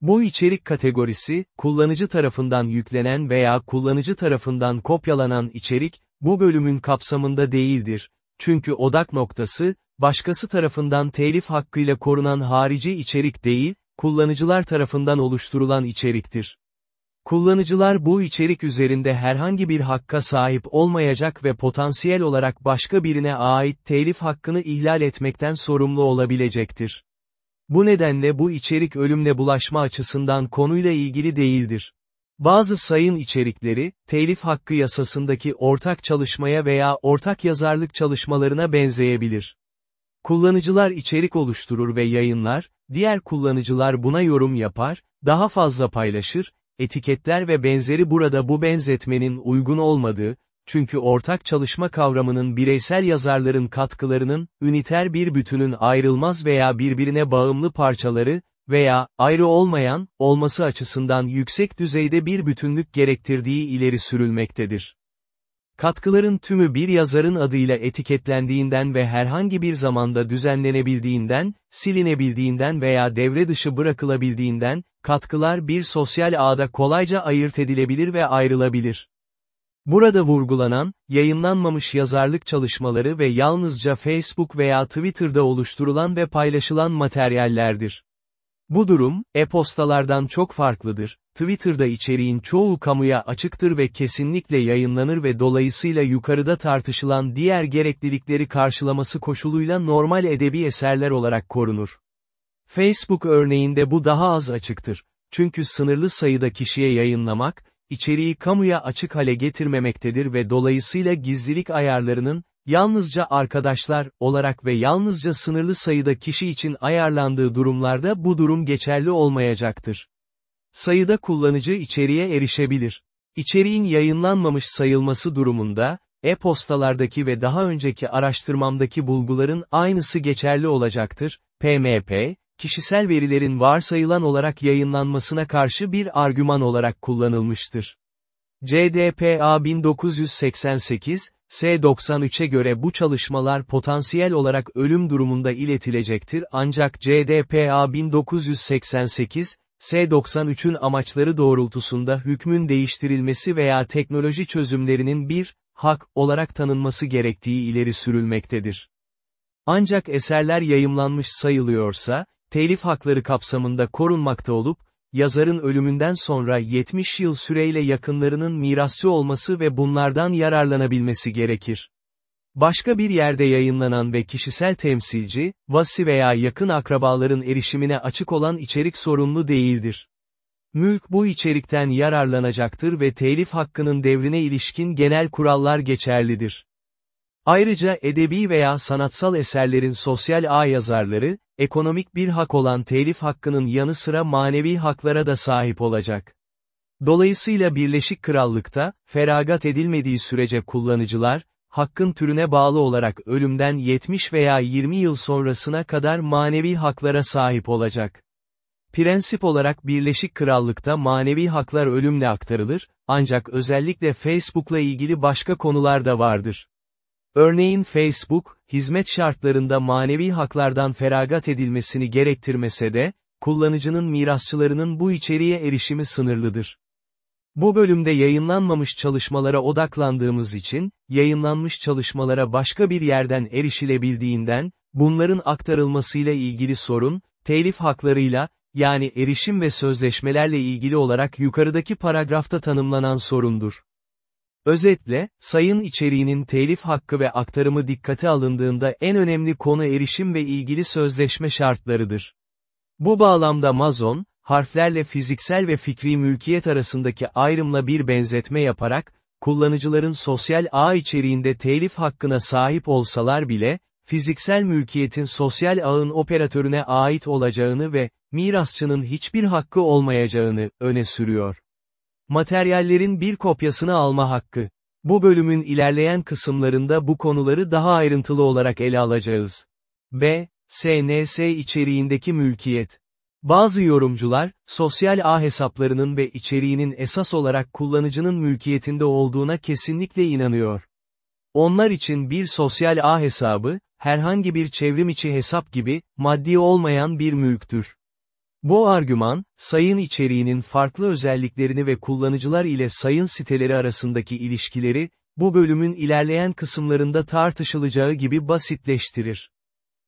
Bu içerik kategorisi, kullanıcı tarafından yüklenen veya kullanıcı tarafından kopyalanan içerik, bu bölümün kapsamında değildir. Çünkü odak noktası, başkası tarafından telif hakkıyla korunan harici içerik değil, kullanıcılar tarafından oluşturulan içeriktir. Kullanıcılar bu içerik üzerinde herhangi bir hakka sahip olmayacak ve potansiyel olarak başka birine ait telif hakkını ihlal etmekten sorumlu olabilecektir. Bu nedenle bu içerik ölümle bulaşma açısından konuyla ilgili değildir. Bazı sayın içerikleri, telif hakkı yasasındaki ortak çalışmaya veya ortak yazarlık çalışmalarına benzeyebilir. Kullanıcılar içerik oluşturur ve yayınlar, diğer kullanıcılar buna yorum yapar, daha fazla paylaşır, etiketler ve benzeri burada bu benzetmenin uygun olmadığı, çünkü ortak çalışma kavramının bireysel yazarların katkılarının, üniter bir bütünün ayrılmaz veya birbirine bağımlı parçaları, veya, ayrı olmayan, olması açısından yüksek düzeyde bir bütünlük gerektirdiği ileri sürülmektedir. Katkıların tümü bir yazarın adıyla etiketlendiğinden ve herhangi bir zamanda düzenlenebildiğinden, silinebildiğinden veya devre dışı bırakılabildiğinden, katkılar bir sosyal ağda kolayca ayırt edilebilir ve ayrılabilir. Burada vurgulanan, yayınlanmamış yazarlık çalışmaları ve yalnızca Facebook veya Twitter'da oluşturulan ve paylaşılan materyallerdir. Bu durum, e-postalardan çok farklıdır. Twitter'da içeriğin çoğu kamuya açıktır ve kesinlikle yayınlanır ve dolayısıyla yukarıda tartışılan diğer gereklilikleri karşılaması koşuluyla normal edebi eserler olarak korunur. Facebook örneğinde bu daha az açıktır. Çünkü sınırlı sayıda kişiye yayınlamak, içeriği kamuya açık hale getirmemektedir ve dolayısıyla gizlilik ayarlarının, yalnızca arkadaşlar olarak ve yalnızca sınırlı sayıda kişi için ayarlandığı durumlarda bu durum geçerli olmayacaktır. Sayıda kullanıcı içeriğe erişebilir. İçeriğin yayınlanmamış sayılması durumunda, e-postalardaki ve daha önceki araştırmamdaki bulguların aynısı geçerli olacaktır, PMP, kişisel verilerin varsayılan olarak yayınlanmasına karşı bir argüman olarak kullanılmıştır. CDPA 1988, S93'e göre bu çalışmalar potansiyel olarak ölüm durumunda iletilecektir ancak CDPA 1988, S93'ün amaçları doğrultusunda hükmün değiştirilmesi veya teknoloji çözümlerinin bir, hak, olarak tanınması gerektiği ileri sürülmektedir. Ancak eserler yayımlanmış sayılıyorsa, telif hakları kapsamında korunmakta olup, yazarın ölümünden sonra 70 yıl süreyle yakınlarının mirasçı olması ve bunlardan yararlanabilmesi gerekir. Başka bir yerde yayınlanan ve kişisel temsilci, vasi veya yakın akrabaların erişimine açık olan içerik sorumlu değildir. Mülk bu içerikten yararlanacaktır ve telif hakkının devrine ilişkin genel kurallar geçerlidir. Ayrıca edebi veya sanatsal eserlerin sosyal ağ yazarları, ekonomik bir hak olan telif hakkının yanı sıra manevi haklara da sahip olacak. Dolayısıyla Birleşik Krallık'ta, feragat edilmediği sürece kullanıcılar, hakkın türüne bağlı olarak ölümden 70 veya 20 yıl sonrasına kadar manevi haklara sahip olacak. Prensip olarak Birleşik Krallık'ta manevi haklar ölümle aktarılır, ancak özellikle Facebook'la ilgili başka konular da vardır. Örneğin Facebook, hizmet şartlarında manevi haklardan feragat edilmesini gerektirmese de, kullanıcının mirasçılarının bu içeriğe erişimi sınırlıdır. Bu bölümde yayınlanmamış çalışmalara odaklandığımız için, yayınlanmış çalışmalara başka bir yerden erişilebildiğinden, bunların aktarılmasıyla ilgili sorun, telif haklarıyla, yani erişim ve sözleşmelerle ilgili olarak yukarıdaki paragrafta tanımlanan sorundur. Özetle, sayın içeriğinin telif hakkı ve aktarımı dikkate alındığında en önemli konu erişim ve ilgili sözleşme şartlarıdır. Bu bağlamda Mazon, harflerle fiziksel ve fikri mülkiyet arasındaki ayrımla bir benzetme yaparak, kullanıcıların sosyal ağ içeriğinde telif hakkına sahip olsalar bile, fiziksel mülkiyetin sosyal ağın operatörüne ait olacağını ve, mirasçının hiçbir hakkı olmayacağını, öne sürüyor. Materyallerin bir kopyasını alma hakkı. Bu bölümün ilerleyen kısımlarında bu konuları daha ayrıntılı olarak ele alacağız. B. SNS içeriğindeki mülkiyet. Bazı yorumcular, sosyal ağ hesaplarının ve içeriğinin esas olarak kullanıcının mülkiyetinde olduğuna kesinlikle inanıyor. Onlar için bir sosyal ağ hesabı, herhangi bir çevrimiçi hesap gibi, maddi olmayan bir mülktür. Bu argüman, sayın içeriğinin farklı özelliklerini ve kullanıcılar ile sayın siteleri arasındaki ilişkileri, bu bölümün ilerleyen kısımlarında tartışılacağı gibi basitleştirir.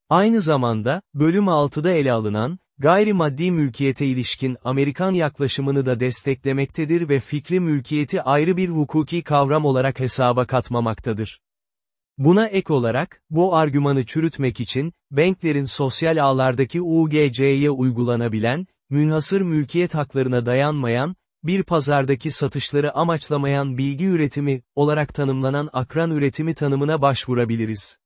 Aynı zamanda, bölüm 6'da ele alınan, gayrimaddi mülkiyete ilişkin Amerikan yaklaşımını da desteklemektedir ve fikri mülkiyeti ayrı bir hukuki kavram olarak hesaba katmamaktadır. Buna ek olarak, bu argümanı çürütmek için, banklerin sosyal ağlardaki UGC'ye uygulanabilen, münhasır mülkiyet haklarına dayanmayan, bir pazardaki satışları amaçlamayan bilgi üretimi, olarak tanımlanan akran üretimi tanımına başvurabiliriz.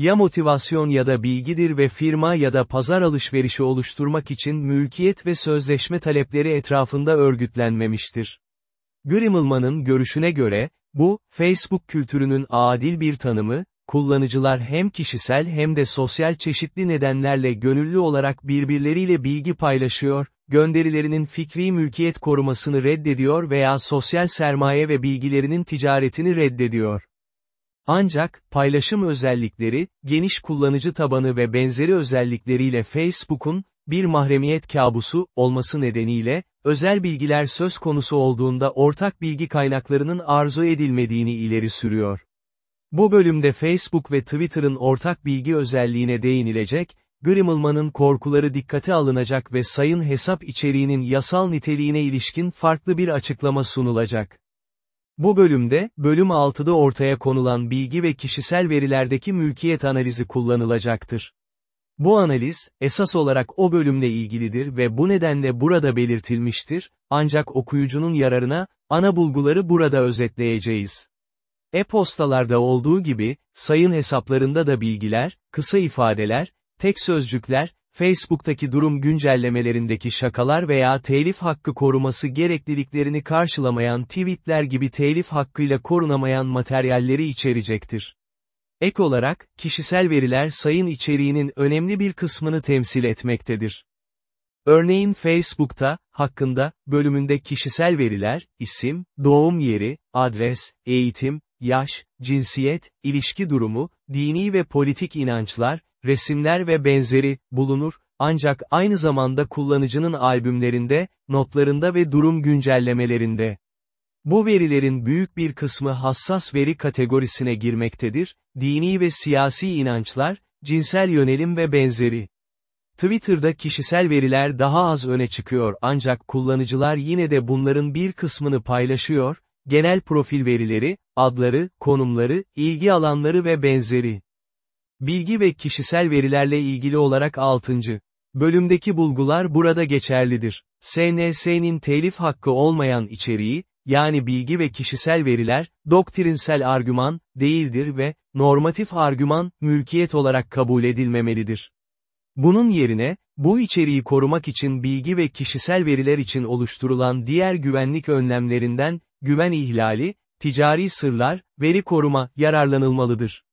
Ya motivasyon ya da bilgidir ve firma ya da pazar alışverişi oluşturmak için mülkiyet ve sözleşme talepleri etrafında örgütlenmemiştir. Grimmelman'ın görüşüne göre, bu, Facebook kültürünün adil bir tanımı, kullanıcılar hem kişisel hem de sosyal çeşitli nedenlerle gönüllü olarak birbirleriyle bilgi paylaşıyor, gönderilerinin fikri mülkiyet korumasını reddediyor veya sosyal sermaye ve bilgilerinin ticaretini reddediyor. Ancak, paylaşım özellikleri, geniş kullanıcı tabanı ve benzeri özellikleriyle Facebook'un, bir mahremiyet kabusu, olması nedeniyle, özel bilgiler söz konusu olduğunda ortak bilgi kaynaklarının arzu edilmediğini ileri sürüyor. Bu bölümde Facebook ve Twitter'ın ortak bilgi özelliğine değinilecek, Grimmelman'ın korkuları dikkate alınacak ve sayın hesap içeriğinin yasal niteliğine ilişkin farklı bir açıklama sunulacak. Bu bölümde, bölüm 6'da ortaya konulan bilgi ve kişisel verilerdeki mülkiyet analizi kullanılacaktır. Bu analiz, esas olarak o bölümle ilgilidir ve bu nedenle burada belirtilmiştir, ancak okuyucunun yararına, ana bulguları burada özetleyeceğiz. E-postalarda olduğu gibi, sayın hesaplarında da bilgiler, kısa ifadeler, tek sözcükler, Facebook'taki durum güncellemelerindeki şakalar veya telif hakkı koruması gerekliliklerini karşılamayan tweetler gibi telif hakkıyla korunamayan materyalleri içerecektir. Ek olarak, kişisel veriler sayın içeriğinin önemli bir kısmını temsil etmektedir. Örneğin Facebook'ta, hakkında, bölümünde kişisel veriler, isim, doğum yeri, adres, eğitim, yaş, cinsiyet, ilişki durumu, dini ve politik inançlar, resimler ve benzeri, bulunur, ancak aynı zamanda kullanıcının albümlerinde, notlarında ve durum güncellemelerinde. Bu verilerin büyük bir kısmı hassas veri kategorisine girmektedir, dini ve siyasi inançlar, cinsel yönelim ve benzeri. Twitter'da kişisel veriler daha az öne çıkıyor ancak kullanıcılar yine de bunların bir kısmını paylaşıyor, genel profil verileri, adları, konumları, ilgi alanları ve benzeri. Bilgi ve kişisel verilerle ilgili olarak 6. bölümdeki bulgular burada geçerlidir. SNS'nin telif hakkı olmayan içeriği, yani bilgi ve kişisel veriler, doktrinsel argüman, değildir ve, normatif argüman, mülkiyet olarak kabul edilmemelidir. Bunun yerine, bu içeriği korumak için bilgi ve kişisel veriler için oluşturulan diğer güvenlik önlemlerinden, güven ihlali, ticari sırlar, veri koruma, yararlanılmalıdır.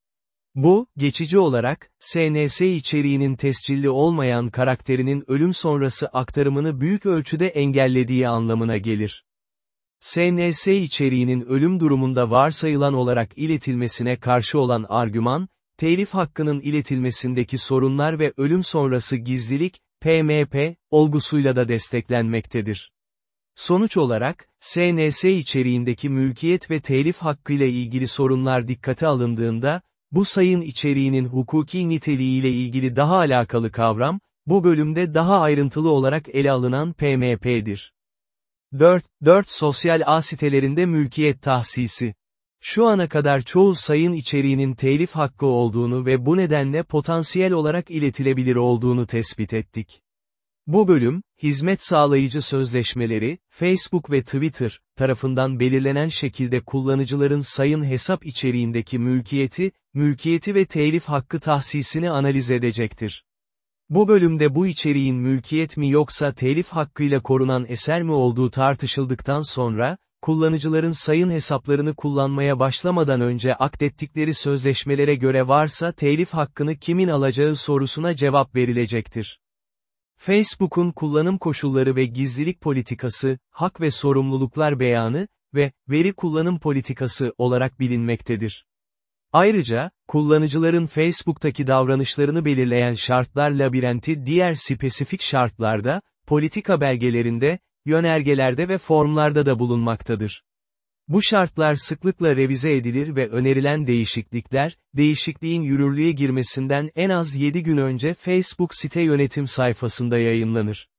Bu, geçici olarak, SNS içeriğinin tescilli olmayan karakterinin ölüm sonrası aktarımını büyük ölçüde engellediği anlamına gelir. SNS içeriğinin ölüm durumunda varsayılan olarak iletilmesine karşı olan argüman, telif hakkının iletilmesindeki sorunlar ve ölüm sonrası gizlilik, PMP, olgusuyla da desteklenmektedir. Sonuç olarak, SNS içeriğindeki mülkiyet ve telif hakkıyla ilgili sorunlar dikkate alındığında, bu sayın içeriğinin hukuki niteliğiyle ilgili daha alakalı kavram, bu bölümde daha ayrıntılı olarak ele alınan PMP'dir. 4. 4 Sosyal ağ sitelerinde mülkiyet tahsisi. Şu ana kadar çoğu sayın içeriğinin telif hakkı olduğunu ve bu nedenle potansiyel olarak iletilebilir olduğunu tespit ettik. Bu bölüm, hizmet sağlayıcı sözleşmeleri, Facebook ve Twitter, tarafından belirlenen şekilde kullanıcıların sayın hesap içeriğindeki mülkiyeti, mülkiyeti ve telif hakkı tahsisini analiz edecektir. Bu bölümde bu içeriğin mülkiyet mi yoksa telif hakkıyla korunan eser mi olduğu tartışıldıktan sonra, kullanıcıların sayın hesaplarını kullanmaya başlamadan önce akdettikleri sözleşmelere göre varsa telif hakkını kimin alacağı sorusuna cevap verilecektir. Facebook'un kullanım koşulları ve gizlilik politikası, hak ve sorumluluklar beyanı ve veri kullanım politikası olarak bilinmektedir. Ayrıca, kullanıcıların Facebook'taki davranışlarını belirleyen şartlar labirenti diğer spesifik şartlarda, politika belgelerinde, yönergelerde ve formlarda da bulunmaktadır. Bu şartlar sıklıkla revize edilir ve önerilen değişiklikler, değişikliğin yürürlüğe girmesinden en az 7 gün önce Facebook site yönetim sayfasında yayınlanır.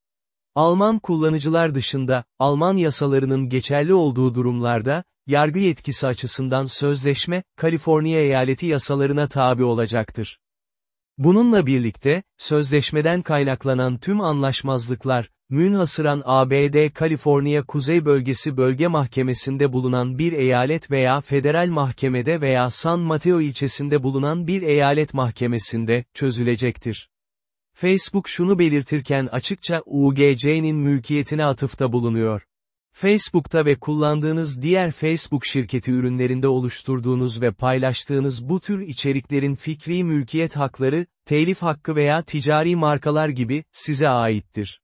Alman kullanıcılar dışında, Alman yasalarının geçerli olduğu durumlarda, yargı yetkisi açısından sözleşme, Kaliforniya eyaleti yasalarına tabi olacaktır. Bununla birlikte, sözleşmeden kaynaklanan tüm anlaşmazlıklar, münhasıran ABD Kaliforniya Kuzey Bölgesi Bölge Mahkemesi'nde bulunan bir eyalet veya federal mahkemede veya San Mateo ilçesinde bulunan bir eyalet mahkemesinde, çözülecektir. Facebook şunu belirtirken açıkça UGC'nin mülkiyetine atıfta bulunuyor. Facebook'ta ve kullandığınız diğer Facebook şirketi ürünlerinde oluşturduğunuz ve paylaştığınız bu tür içeriklerin fikri mülkiyet hakları, telif hakkı veya ticari markalar gibi, size aittir.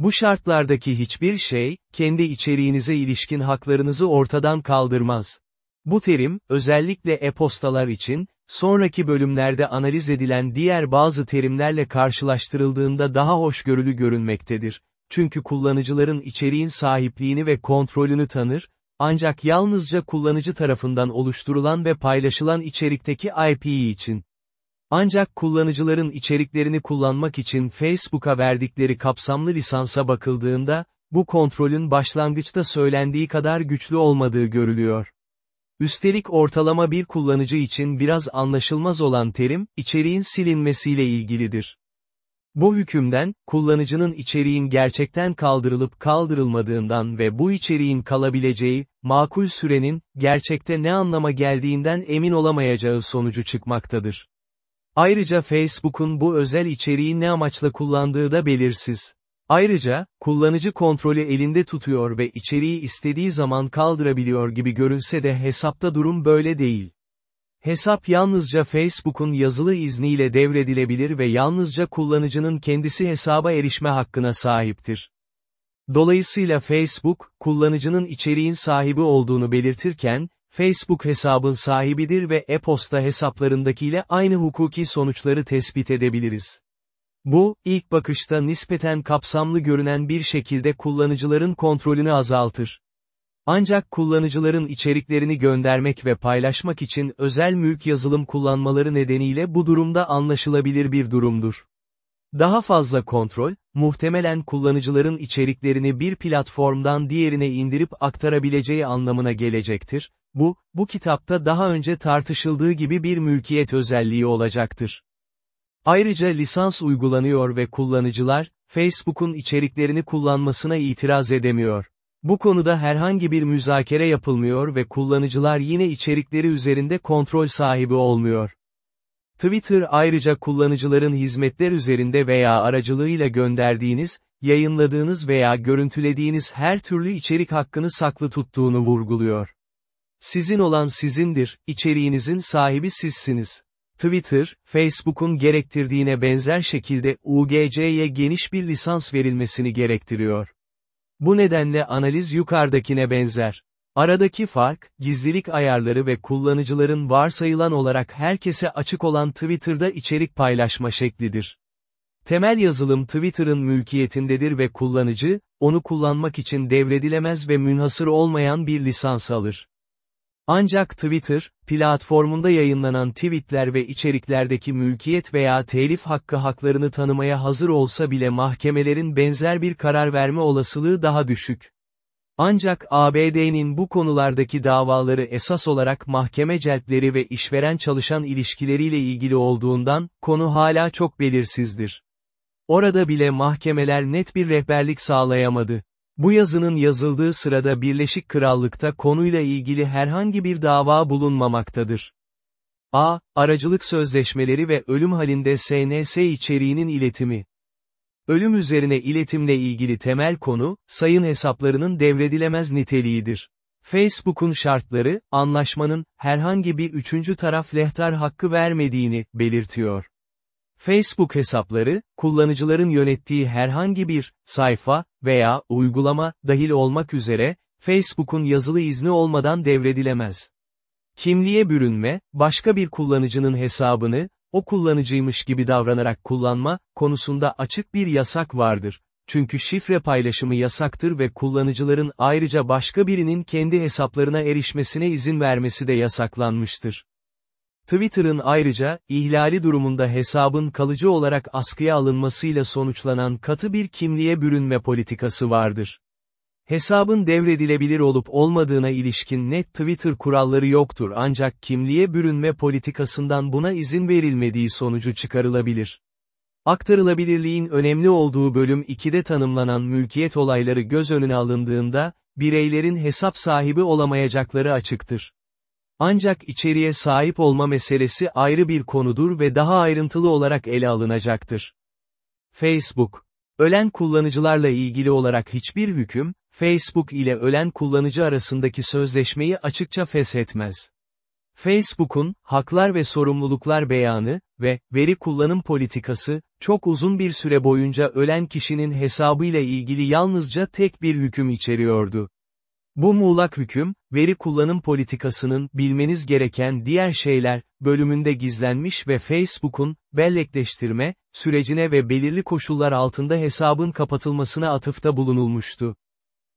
Bu şartlardaki hiçbir şey, kendi içeriğinize ilişkin haklarınızı ortadan kaldırmaz. Bu terim, özellikle e-postalar için, sonraki bölümlerde analiz edilen diğer bazı terimlerle karşılaştırıldığında daha hoşgörülü görünmektedir. Çünkü kullanıcıların içeriğin sahipliğini ve kontrolünü tanır, ancak yalnızca kullanıcı tarafından oluşturulan ve paylaşılan içerikteki IP için. Ancak kullanıcıların içeriklerini kullanmak için Facebook'a verdikleri kapsamlı lisansa bakıldığında, bu kontrolün başlangıçta söylendiği kadar güçlü olmadığı görülüyor. Üstelik ortalama bir kullanıcı için biraz anlaşılmaz olan terim, içeriğin silinmesiyle ilgilidir. Bu hükümden, kullanıcının içeriğin gerçekten kaldırılıp kaldırılmadığından ve bu içeriğin kalabileceği, makul sürenin, gerçekte ne anlama geldiğinden emin olamayacağı sonucu çıkmaktadır. Ayrıca Facebook'un bu özel içeriği ne amaçla kullandığı da belirsiz. Ayrıca, kullanıcı kontrolü elinde tutuyor ve içeriği istediği zaman kaldırabiliyor gibi görünse de hesapta durum böyle değil. hesap yalnızca Facebook'un yazılı izniyle devredilebilir ve yalnızca kullanıcının kendisi hesaba erişme hakkına sahiptir. Dolayısıyla Facebook, kullanıcının içeriğin sahibi olduğunu belirtirken, Facebook hesabın sahibidir ve e-posta hesaplarındakiyle aynı hukuki sonuçları tespit edebiliriz. Bu, ilk bakışta nispeten kapsamlı görünen bir şekilde kullanıcıların kontrolünü azaltır. Ancak kullanıcıların içeriklerini göndermek ve paylaşmak için özel mülk yazılım kullanmaları nedeniyle bu durumda anlaşılabilir bir durumdur. Daha fazla kontrol, muhtemelen kullanıcıların içeriklerini bir platformdan diğerine indirip aktarabileceği anlamına gelecektir. Bu, bu kitapta daha önce tartışıldığı gibi bir mülkiyet özelliği olacaktır. Ayrıca lisans uygulanıyor ve kullanıcılar, Facebook'un içeriklerini kullanmasına itiraz edemiyor. Bu konuda herhangi bir müzakere yapılmıyor ve kullanıcılar yine içerikleri üzerinde kontrol sahibi olmuyor. Twitter ayrıca kullanıcıların hizmetler üzerinde veya aracılığıyla gönderdiğiniz, yayınladığınız veya görüntülediğiniz her türlü içerik hakkını saklı tuttuğunu vurguluyor. Sizin olan sizindir, içeriğinizin sahibi sizsiniz. Twitter, Facebook'un gerektirdiğine benzer şekilde UGC'ye geniş bir lisans verilmesini gerektiriyor. Bu nedenle analiz yukarıdakine benzer. Aradaki fark, gizlilik ayarları ve kullanıcıların varsayılan olarak herkese açık olan Twitter'da içerik paylaşma şeklidir. Temel yazılım Twitter'ın mülkiyetindedir ve kullanıcı, onu kullanmak için devredilemez ve münhasır olmayan bir lisans alır. Ancak Twitter, platformunda yayınlanan tweetler ve içeriklerdeki mülkiyet veya telif hakkı haklarını tanımaya hazır olsa bile mahkemelerin benzer bir karar verme olasılığı daha düşük. Ancak ABD'nin bu konulardaki davaları esas olarak mahkeme celpleri ve işveren-çalışan ilişkileriyle ilgili olduğundan, konu hala çok belirsizdir. Orada bile mahkemeler net bir rehberlik sağlayamadı. Bu yazının yazıldığı sırada Birleşik Krallık'ta konuyla ilgili herhangi bir dava bulunmamaktadır. A. Aracılık sözleşmeleri ve ölüm halinde SNS içeriğinin iletimi. Ölüm üzerine iletimle ilgili temel konu, sayın hesaplarının devredilemez niteliğidir. Facebook'un şartları, anlaşmanın, herhangi bir üçüncü taraf lehtar hakkı vermediğini, belirtiyor. Facebook hesapları, kullanıcıların yönettiği herhangi bir sayfa veya uygulama dahil olmak üzere, Facebook'un yazılı izni olmadan devredilemez. Kimliğe bürünme, başka bir kullanıcının hesabını, o kullanıcıymış gibi davranarak kullanma, konusunda açık bir yasak vardır. Çünkü şifre paylaşımı yasaktır ve kullanıcıların ayrıca başka birinin kendi hesaplarına erişmesine izin vermesi de yasaklanmıştır. Twitter'ın ayrıca, ihlali durumunda hesabın kalıcı olarak askıya alınmasıyla sonuçlanan katı bir kimliğe bürünme politikası vardır. Hesabın devredilebilir olup olmadığına ilişkin net Twitter kuralları yoktur ancak kimliğe bürünme politikasından buna izin verilmediği sonucu çıkarılabilir. Aktarılabilirliğin önemli olduğu bölüm 2'de tanımlanan mülkiyet olayları göz önüne alındığında, bireylerin hesap sahibi olamayacakları açıktır. Ancak içeriye sahip olma meselesi ayrı bir konudur ve daha ayrıntılı olarak ele alınacaktır. Facebook Ölen kullanıcılarla ilgili olarak hiçbir hüküm, Facebook ile ölen kullanıcı arasındaki sözleşmeyi açıkça feshetmez. Facebook'un, haklar ve sorumluluklar beyanı ve veri kullanım politikası, çok uzun bir süre boyunca ölen kişinin hesabıyla ilgili yalnızca tek bir hüküm içeriyordu. Bu muğlak hüküm, veri kullanım politikasının bilmeniz gereken diğer şeyler, bölümünde gizlenmiş ve Facebook'un, bellekleştirme, sürecine ve belirli koşullar altında hesabın kapatılmasına atıfta bulunulmuştu.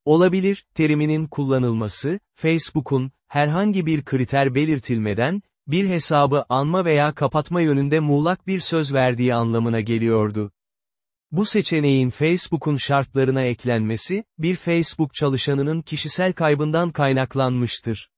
Olabilir, teriminin kullanılması, Facebook'un, herhangi bir kriter belirtilmeden, bir hesabı anma veya kapatma yönünde muğlak bir söz verdiği anlamına geliyordu. Bu seçeneğin Facebook'un şartlarına eklenmesi, bir Facebook çalışanının kişisel kaybından kaynaklanmıştır.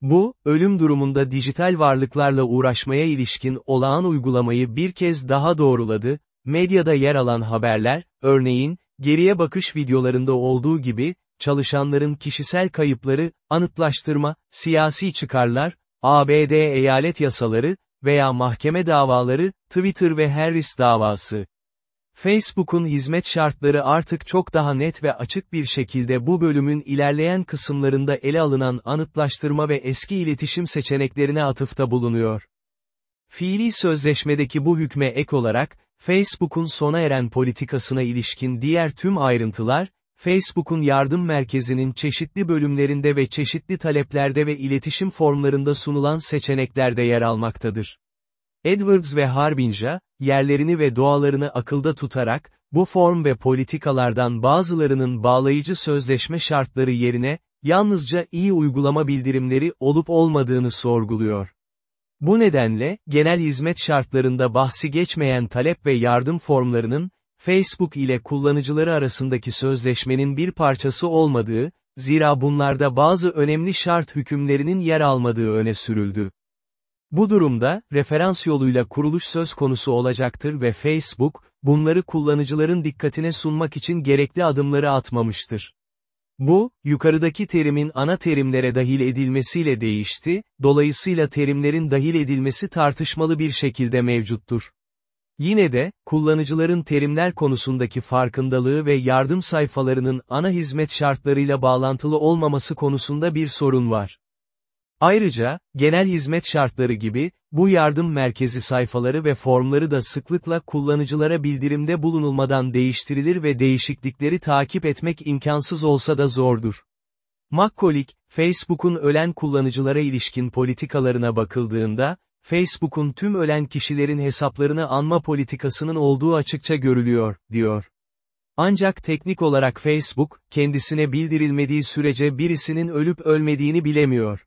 Bu, ölüm durumunda dijital varlıklarla uğraşmaya ilişkin olağan uygulamayı bir kez daha doğruladı, medyada yer alan haberler, örneğin, geriye bakış videolarında olduğu gibi, çalışanların kişisel kayıpları, anıtlaştırma, siyasi çıkarlar, ABD eyalet yasaları veya mahkeme davaları, Twitter ve Harris davası, Facebook'un hizmet şartları artık çok daha net ve açık bir şekilde bu bölümün ilerleyen kısımlarında ele alınan anıtlaştırma ve eski iletişim seçeneklerine atıfta bulunuyor. Fiili sözleşmedeki bu hükme ek olarak, Facebook'un sona eren politikasına ilişkin diğer tüm ayrıntılar, Facebook'un yardım merkezinin çeşitli bölümlerinde ve çeşitli taleplerde ve iletişim formlarında sunulan seçeneklerde yer almaktadır. Edwards ve Harbinja, yerlerini ve doğalarını akılda tutarak, bu form ve politikalardan bazılarının bağlayıcı sözleşme şartları yerine, yalnızca iyi uygulama bildirimleri olup olmadığını sorguluyor. Bu nedenle, genel hizmet şartlarında bahsi geçmeyen talep ve yardım formlarının, Facebook ile kullanıcıları arasındaki sözleşmenin bir parçası olmadığı, zira bunlarda bazı önemli şart hükümlerinin yer almadığı öne sürüldü. Bu durumda, referans yoluyla kuruluş söz konusu olacaktır ve Facebook, bunları kullanıcıların dikkatine sunmak için gerekli adımları atmamıştır. Bu, yukarıdaki terimin ana terimlere dahil edilmesiyle değişti, dolayısıyla terimlerin dahil edilmesi tartışmalı bir şekilde mevcuttur. Yine de, kullanıcıların terimler konusundaki farkındalığı ve yardım sayfalarının ana hizmet şartlarıyla bağlantılı olmaması konusunda bir sorun var. Ayrıca, genel hizmet şartları gibi, bu yardım merkezi sayfaları ve formları da sıklıkla kullanıcılara bildirimde bulunulmadan değiştirilir ve değişiklikleri takip etmek imkansız olsa da zordur. Macaulay, Facebook'un ölen kullanıcılara ilişkin politikalarına bakıldığında, Facebook'un tüm ölen kişilerin hesaplarını anma politikasının olduğu açıkça görülüyor, diyor. Ancak teknik olarak Facebook, kendisine bildirilmediği sürece birisinin ölüp ölmediğini bilemiyor.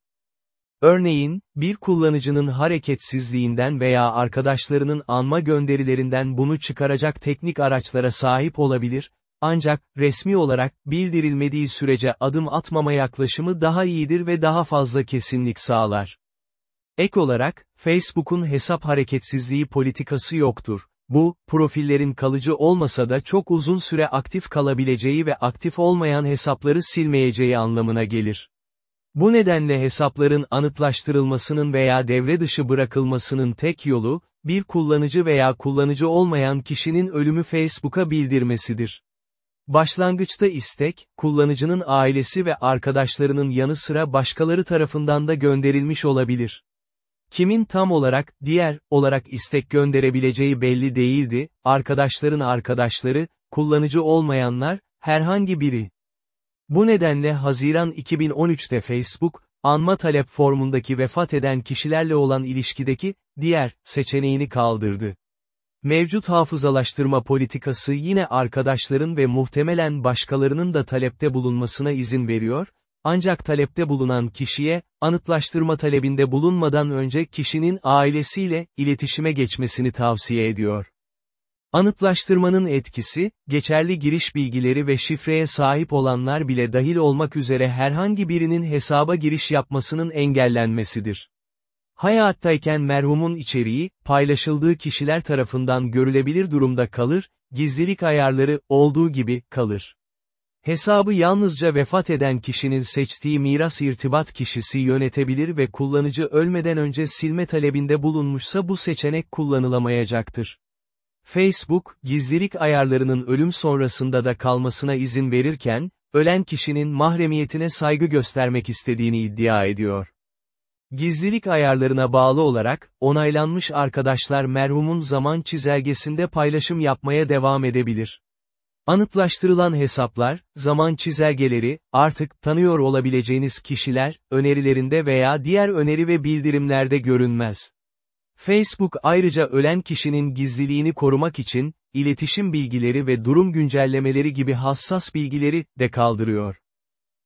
Örneğin, bir kullanıcının hareketsizliğinden veya arkadaşlarının anma gönderilerinden bunu çıkaracak teknik araçlara sahip olabilir, ancak, resmi olarak, bildirilmediği sürece adım atmama yaklaşımı daha iyidir ve daha fazla kesinlik sağlar. Ek olarak, Facebook'un hesap hareketsizliği politikası yoktur. Bu, profillerin kalıcı olmasa da çok uzun süre aktif kalabileceği ve aktif olmayan hesapları silmeyeceği anlamına gelir. Bu nedenle hesapların anıtlaştırılmasının veya devre dışı bırakılmasının tek yolu, bir kullanıcı veya kullanıcı olmayan kişinin ölümü Facebook'a bildirmesidir. Başlangıçta istek, kullanıcının ailesi ve arkadaşlarının yanı sıra başkaları tarafından da gönderilmiş olabilir. Kimin tam olarak, diğer, olarak istek gönderebileceği belli değildi, arkadaşların arkadaşları, kullanıcı olmayanlar, herhangi biri. Bu nedenle Haziran 2013'te Facebook, anma talep formundaki vefat eden kişilerle olan ilişkideki, diğer, seçeneğini kaldırdı. Mevcut hafızalaştırma politikası yine arkadaşların ve muhtemelen başkalarının da talepte bulunmasına izin veriyor, ancak talepte bulunan kişiye, anıtlaştırma talebinde bulunmadan önce kişinin ailesiyle, iletişime geçmesini tavsiye ediyor. Anıtlaştırmanın etkisi, geçerli giriş bilgileri ve şifreye sahip olanlar bile dahil olmak üzere herhangi birinin hesaba giriş yapmasının engellenmesidir. Hayattayken merhumun içeriği, paylaşıldığı kişiler tarafından görülebilir durumda kalır, gizlilik ayarları, olduğu gibi, kalır. Hesabı yalnızca vefat eden kişinin seçtiği miras irtibat kişisi yönetebilir ve kullanıcı ölmeden önce silme talebinde bulunmuşsa bu seçenek kullanılamayacaktır. Facebook, gizlilik ayarlarının ölüm sonrasında da kalmasına izin verirken, ölen kişinin mahremiyetine saygı göstermek istediğini iddia ediyor. Gizlilik ayarlarına bağlı olarak, onaylanmış arkadaşlar merhumun zaman çizelgesinde paylaşım yapmaya devam edebilir. Anıtlaştırılan hesaplar, zaman çizelgeleri, artık tanıyor olabileceğiniz kişiler, önerilerinde veya diğer öneri ve bildirimlerde görünmez. Facebook ayrıca ölen kişinin gizliliğini korumak için, iletişim bilgileri ve durum güncellemeleri gibi hassas bilgileri de kaldırıyor.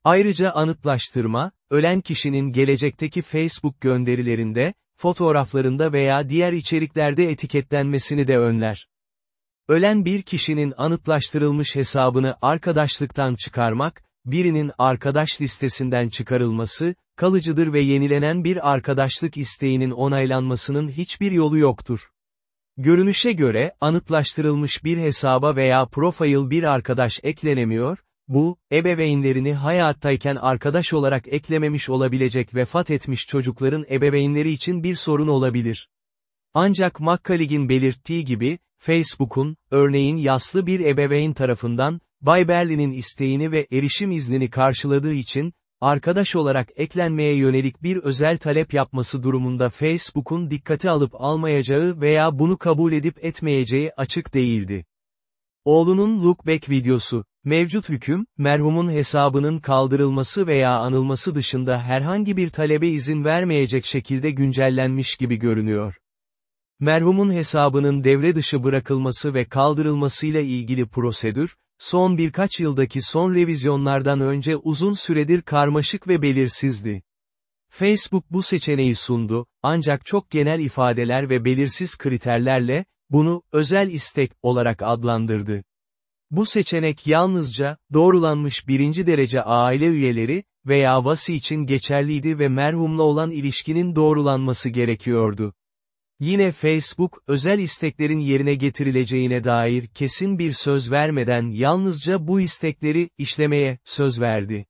Ayrıca anıtlaştırma, ölen kişinin gelecekteki Facebook gönderilerinde, fotoğraflarında veya diğer içeriklerde etiketlenmesini de önler. Ölen bir kişinin anıtlaştırılmış hesabını arkadaşlıktan çıkarmak, birinin arkadaş listesinden çıkarılması, kalıcıdır ve yenilenen bir arkadaşlık isteğinin onaylanmasının hiçbir yolu yoktur. Görünüşe göre, anıtlaştırılmış bir hesaba veya profil bir arkadaş eklenemiyor, bu, ebeveynlerini hayattayken arkadaş olarak eklememiş olabilecek vefat etmiş çocukların ebeveynleri için bir sorun olabilir. Ancak McCallig'in belirttiği gibi, Facebook'un, örneğin yaslı bir ebeveyn tarafından, Bay Berlin'in isteğini ve erişim iznini karşıladığı için, arkadaş olarak eklenmeye yönelik bir özel talep yapması durumunda Facebook'un dikkate alıp almayacağı veya bunu kabul edip etmeyeceği açık değildi. Oğlunun lookback videosu, mevcut hüküm, merhumun hesabının kaldırılması veya anılması dışında herhangi bir talebe izin vermeyecek şekilde güncellenmiş gibi görünüyor. Merhumun hesabının devre dışı bırakılması ve kaldırılmasıyla ilgili prosedür, son birkaç yıldaki son revizyonlardan önce uzun süredir karmaşık ve belirsizdi. Facebook bu seçeneği sundu, ancak çok genel ifadeler ve belirsiz kriterlerle, bunu, özel istek, olarak adlandırdı. Bu seçenek yalnızca, doğrulanmış birinci derece aile üyeleri, veya vasi için geçerliydi ve merhumla olan ilişkinin doğrulanması gerekiyordu. Yine Facebook, özel isteklerin yerine getirileceğine dair kesin bir söz vermeden yalnızca bu istekleri işlemeye söz verdi.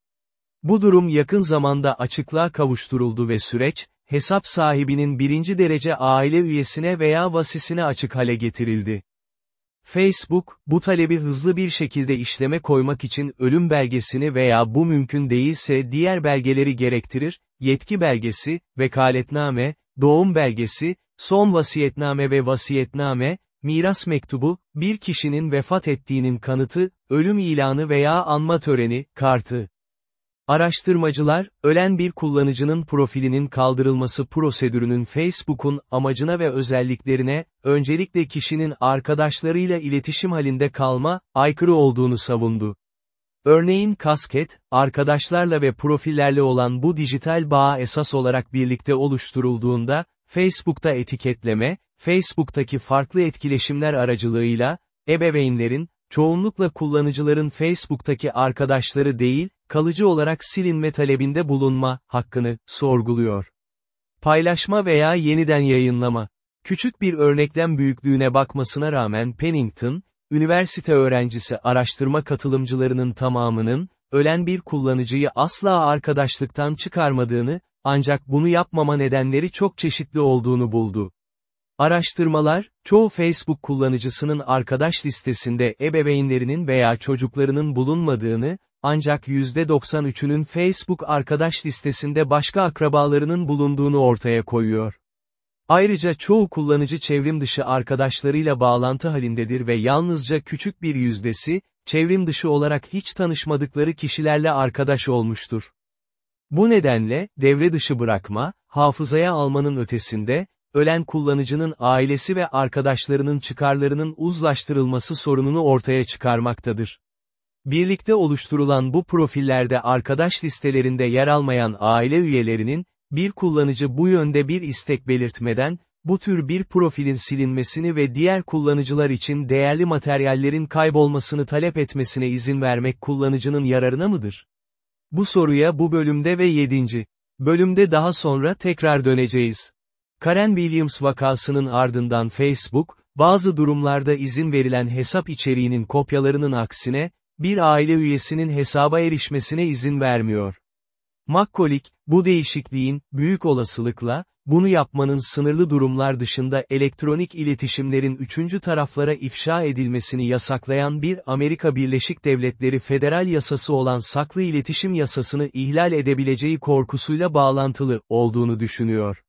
Bu durum yakın zamanda açıklığa kavuşturuldu ve süreç, hesap sahibinin birinci derece aile üyesine veya vasisine açık hale getirildi. Facebook, bu talebi hızlı bir şekilde işleme koymak için ölüm belgesini veya bu mümkün değilse diğer belgeleri gerektirir, yetki belgesi, vekaletname, doğum belgesi, son vasiyetname ve vasiyetname, miras mektubu, bir kişinin vefat ettiğinin kanıtı, ölüm ilanı veya anma töreni, kartı. Araştırmacılar, ölen bir kullanıcının profilinin kaldırılması prosedürünün Facebook'un amacına ve özelliklerine, öncelikle kişinin arkadaşlarıyla iletişim halinde kalma, aykırı olduğunu savundu. Örneğin kasket, arkadaşlarla ve profillerle olan bu dijital bağ esas olarak birlikte oluşturulduğunda, Facebook'ta etiketleme, Facebook'taki farklı etkileşimler aracılığıyla, ebeveynlerin, çoğunlukla kullanıcıların Facebook'taki arkadaşları değil, kalıcı olarak silinme talebinde bulunma, hakkını, sorguluyor. Paylaşma veya yeniden yayınlama. Küçük bir örneklem büyüklüğüne bakmasına rağmen Pennington, üniversite öğrencisi araştırma katılımcılarının tamamının, ölen bir kullanıcıyı asla arkadaşlıktan çıkarmadığını, ancak bunu yapmama nedenleri çok çeşitli olduğunu buldu. Araştırmalar, çoğu Facebook kullanıcısının arkadaş listesinde ebeveynlerinin veya çocuklarının bulunmadığını, ancak %93'ünün Facebook arkadaş listesinde başka akrabalarının bulunduğunu ortaya koyuyor. Ayrıca çoğu kullanıcı çevrim dışı arkadaşlarıyla bağlantı halindedir ve yalnızca küçük bir yüzdesi, çevrim dışı olarak hiç tanışmadıkları kişilerle arkadaş olmuştur. Bu nedenle, devre dışı bırakma, hafızaya almanın ötesinde, ölen kullanıcının ailesi ve arkadaşlarının çıkarlarının uzlaştırılması sorununu ortaya çıkarmaktadır. Birlikte oluşturulan bu profillerde arkadaş listelerinde yer almayan aile üyelerinin, bir kullanıcı bu yönde bir istek belirtmeden, bu tür bir profilin silinmesini ve diğer kullanıcılar için değerli materyallerin kaybolmasını talep etmesine izin vermek kullanıcının yararına mıdır? Bu soruya bu bölümde ve 7. bölümde daha sonra tekrar döneceğiz. Karen Williams vakasının ardından Facebook, bazı durumlarda izin verilen hesap içeriğinin kopyalarının aksine, bir aile üyesinin hesaba erişmesine izin vermiyor. McCollick, bu değişikliğin, büyük olasılıkla, bunu yapmanın sınırlı durumlar dışında elektronik iletişimlerin üçüncü taraflara ifşa edilmesini yasaklayan bir Amerika Birleşik Devletleri federal yasası olan saklı iletişim yasasını ihlal edebileceği korkusuyla bağlantılı olduğunu düşünüyor.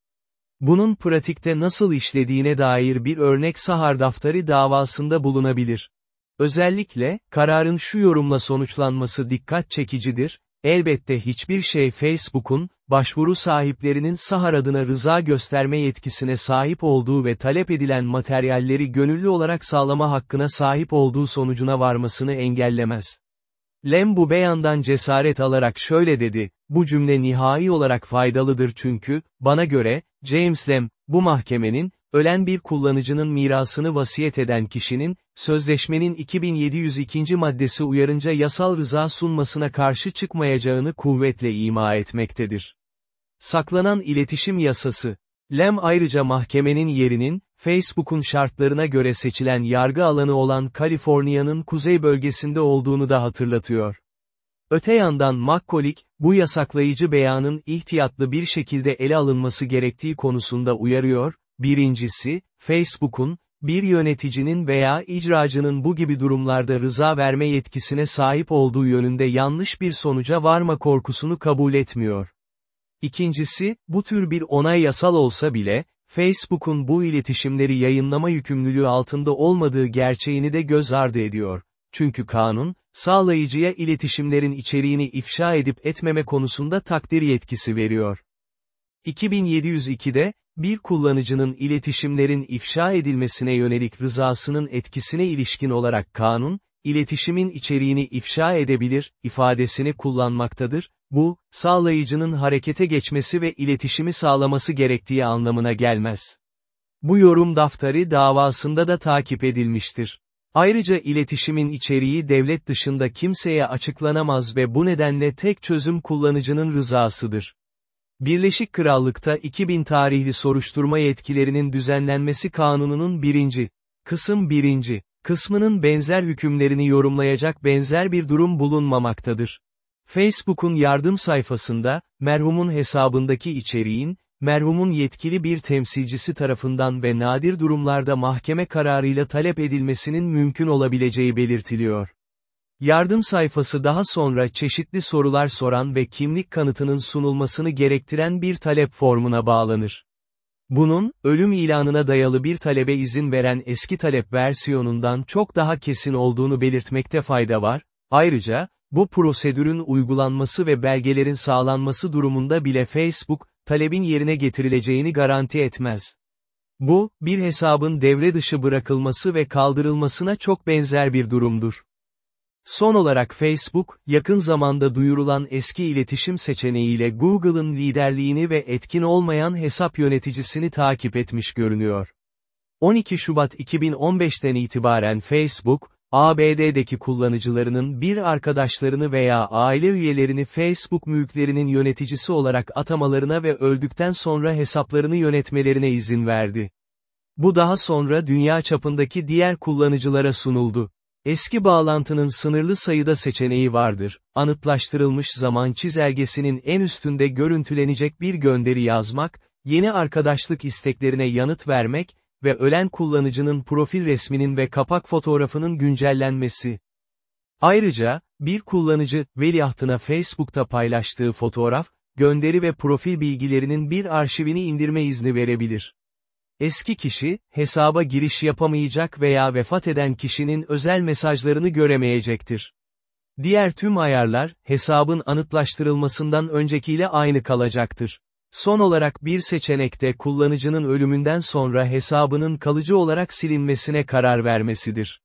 Bunun pratikte nasıl işlediğine dair bir örnek Sahar Daftari davasında bulunabilir. Özellikle, kararın şu yorumla sonuçlanması dikkat çekicidir, elbette hiçbir şey Facebook'un, başvuru sahiplerinin Sahar adına rıza gösterme yetkisine sahip olduğu ve talep edilen materyalleri gönüllü olarak sağlama hakkına sahip olduğu sonucuna varmasını engellemez. Lem bu beyandan cesaret alarak şöyle dedi, bu cümle nihai olarak faydalıdır çünkü, bana göre, James Lem, bu mahkemenin, ölen bir kullanıcının mirasını vasiyet eden kişinin, sözleşmenin 2702. maddesi uyarınca yasal rıza sunmasına karşı çıkmayacağını kuvvetle ima etmektedir. Saklanan iletişim yasası. Lem ayrıca mahkemenin yerinin, Facebook'un şartlarına göre seçilen yargı alanı olan Kaliforniya'nın kuzey bölgesinde olduğunu da hatırlatıyor. Öte yandan McCollick, bu yasaklayıcı beyanın ihtiyatlı bir şekilde ele alınması gerektiği konusunda uyarıyor, Birincisi, Facebook'un, bir yöneticinin veya icracının bu gibi durumlarda rıza verme yetkisine sahip olduğu yönünde yanlış bir sonuca varma korkusunu kabul etmiyor. İkincisi, bu tür bir onay yasal olsa bile, Facebook'un bu iletişimleri yayınlama yükümlülüğü altında olmadığı gerçeğini de göz ardı ediyor. Çünkü kanun, sağlayıcıya iletişimlerin içeriğini ifşa edip etmeme konusunda takdir yetkisi veriyor. 2702'de, bir kullanıcının iletişimlerin ifşa edilmesine yönelik rızasının etkisine ilişkin olarak kanun, iletişimin içeriğini ifşa edebilir, ifadesini kullanmaktadır, bu, sağlayıcının harekete geçmesi ve iletişimi sağlaması gerektiği anlamına gelmez. Bu yorum daftari davasında da takip edilmiştir. Ayrıca iletişimin içeriği devlet dışında kimseye açıklanamaz ve bu nedenle tek çözüm kullanıcının rızasıdır. Birleşik Krallık'ta 2000 tarihli soruşturma yetkilerinin düzenlenmesi kanununun birinci, kısım birinci, kısmının benzer hükümlerini yorumlayacak benzer bir durum bulunmamaktadır. Facebook'un yardım sayfasında, merhumun hesabındaki içeriğin, merhumun yetkili bir temsilcisi tarafından ve nadir durumlarda mahkeme kararıyla talep edilmesinin mümkün olabileceği belirtiliyor. Yardım sayfası daha sonra çeşitli sorular soran ve kimlik kanıtının sunulmasını gerektiren bir talep formuna bağlanır. Bunun, ölüm ilanına dayalı bir talebe izin veren eski talep versiyonundan çok daha kesin olduğunu belirtmekte fayda var, ayrıca, bu prosedürün uygulanması ve belgelerin sağlanması durumunda bile Facebook, talebin yerine getirileceğini garanti etmez. Bu, bir hesabın devre dışı bırakılması ve kaldırılmasına çok benzer bir durumdur. Son olarak Facebook, yakın zamanda duyurulan eski iletişim seçeneğiyle Google'ın liderliğini ve etkin olmayan hesap yöneticisini takip etmiş görünüyor. 12 Şubat 2015'ten itibaren Facebook, ABD'deki kullanıcılarının bir arkadaşlarını veya aile üyelerini Facebook mülklerinin yöneticisi olarak atamalarına ve öldükten sonra hesaplarını yönetmelerine izin verdi. Bu daha sonra dünya çapındaki diğer kullanıcılara sunuldu. Eski bağlantının sınırlı sayıda seçeneği vardır, anıtlaştırılmış zaman çizelgesinin en üstünde görüntülenecek bir gönderi yazmak, yeni arkadaşlık isteklerine yanıt vermek, ve ölen kullanıcının profil resminin ve kapak fotoğrafının güncellenmesi. Ayrıca, bir kullanıcı, veliahtına Facebook'ta paylaştığı fotoğraf, gönderi ve profil bilgilerinin bir arşivini indirme izni verebilir. Eski kişi, hesaba giriş yapamayacak veya vefat eden kişinin özel mesajlarını göremeyecektir. Diğer tüm ayarlar, hesabın anıtlaştırılmasından öncekiyle aynı kalacaktır. Son olarak bir seçenekte kullanıcının ölümünden sonra hesabının kalıcı olarak silinmesine karar vermesidir.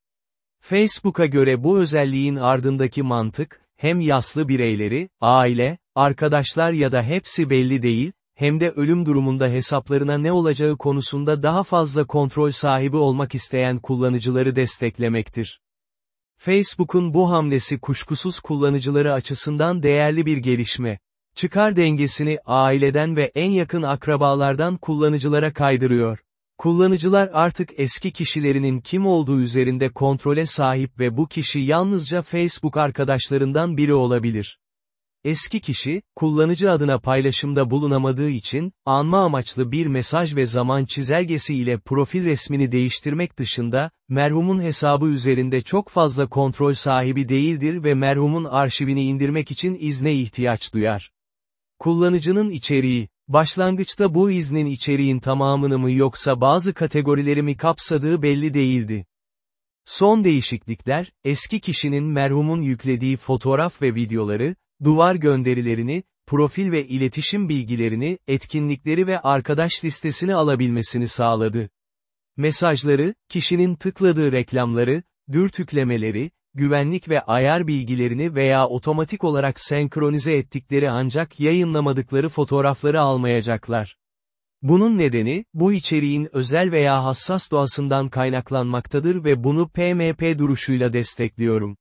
Facebook'a göre bu özelliğin ardındaki mantık, hem yaslı bireyleri, aile, arkadaşlar ya da hepsi belli değil, hem de ölüm durumunda hesaplarına ne olacağı konusunda daha fazla kontrol sahibi olmak isteyen kullanıcıları desteklemektir. Facebook'un bu hamlesi kuşkusuz kullanıcıları açısından değerli bir gelişme. Çıkar dengesini aileden ve en yakın akrabalardan kullanıcılara kaydırıyor. Kullanıcılar artık eski kişilerinin kim olduğu üzerinde kontrole sahip ve bu kişi yalnızca Facebook arkadaşlarından biri olabilir. Eski kişi, kullanıcı adına paylaşımda bulunamadığı için, anma amaçlı bir mesaj ve zaman çizelgesi ile profil resmini değiştirmek dışında, merhumun hesabı üzerinde çok fazla kontrol sahibi değildir ve merhumun arşivini indirmek için izne ihtiyaç duyar. Kullanıcının içeriği, başlangıçta bu iznin içeriğin tamamını mı yoksa bazı kategorileri mi kapsadığı belli değildi. Son değişiklikler, eski kişinin merhumun yüklediği fotoğraf ve videoları, duvar gönderilerini, profil ve iletişim bilgilerini, etkinlikleri ve arkadaş listesini alabilmesini sağladı. Mesajları, kişinin tıkladığı reklamları, dürtüklemeleri, güvenlik ve ayar bilgilerini veya otomatik olarak senkronize ettikleri ancak yayınlamadıkları fotoğrafları almayacaklar. Bunun nedeni, bu içeriğin özel veya hassas doğasından kaynaklanmaktadır ve bunu PMP duruşuyla destekliyorum.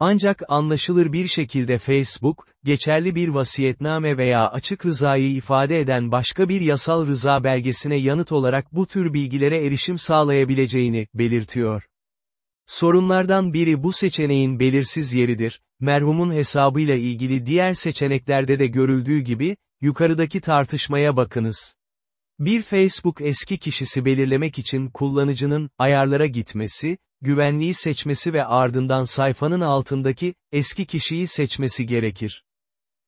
Ancak anlaşılır bir şekilde Facebook, geçerli bir vasiyetname veya açık rızayı ifade eden başka bir yasal rıza belgesine yanıt olarak bu tür bilgilere erişim sağlayabileceğini belirtiyor. Sorunlardan biri bu seçeneğin belirsiz yeridir, merhumun hesabıyla ilgili diğer seçeneklerde de görüldüğü gibi, yukarıdaki tartışmaya bakınız. Bir Facebook eski kişisi belirlemek için kullanıcının, ayarlara gitmesi, güvenliği seçmesi ve ardından sayfanın altındaki, eski kişiyi seçmesi gerekir.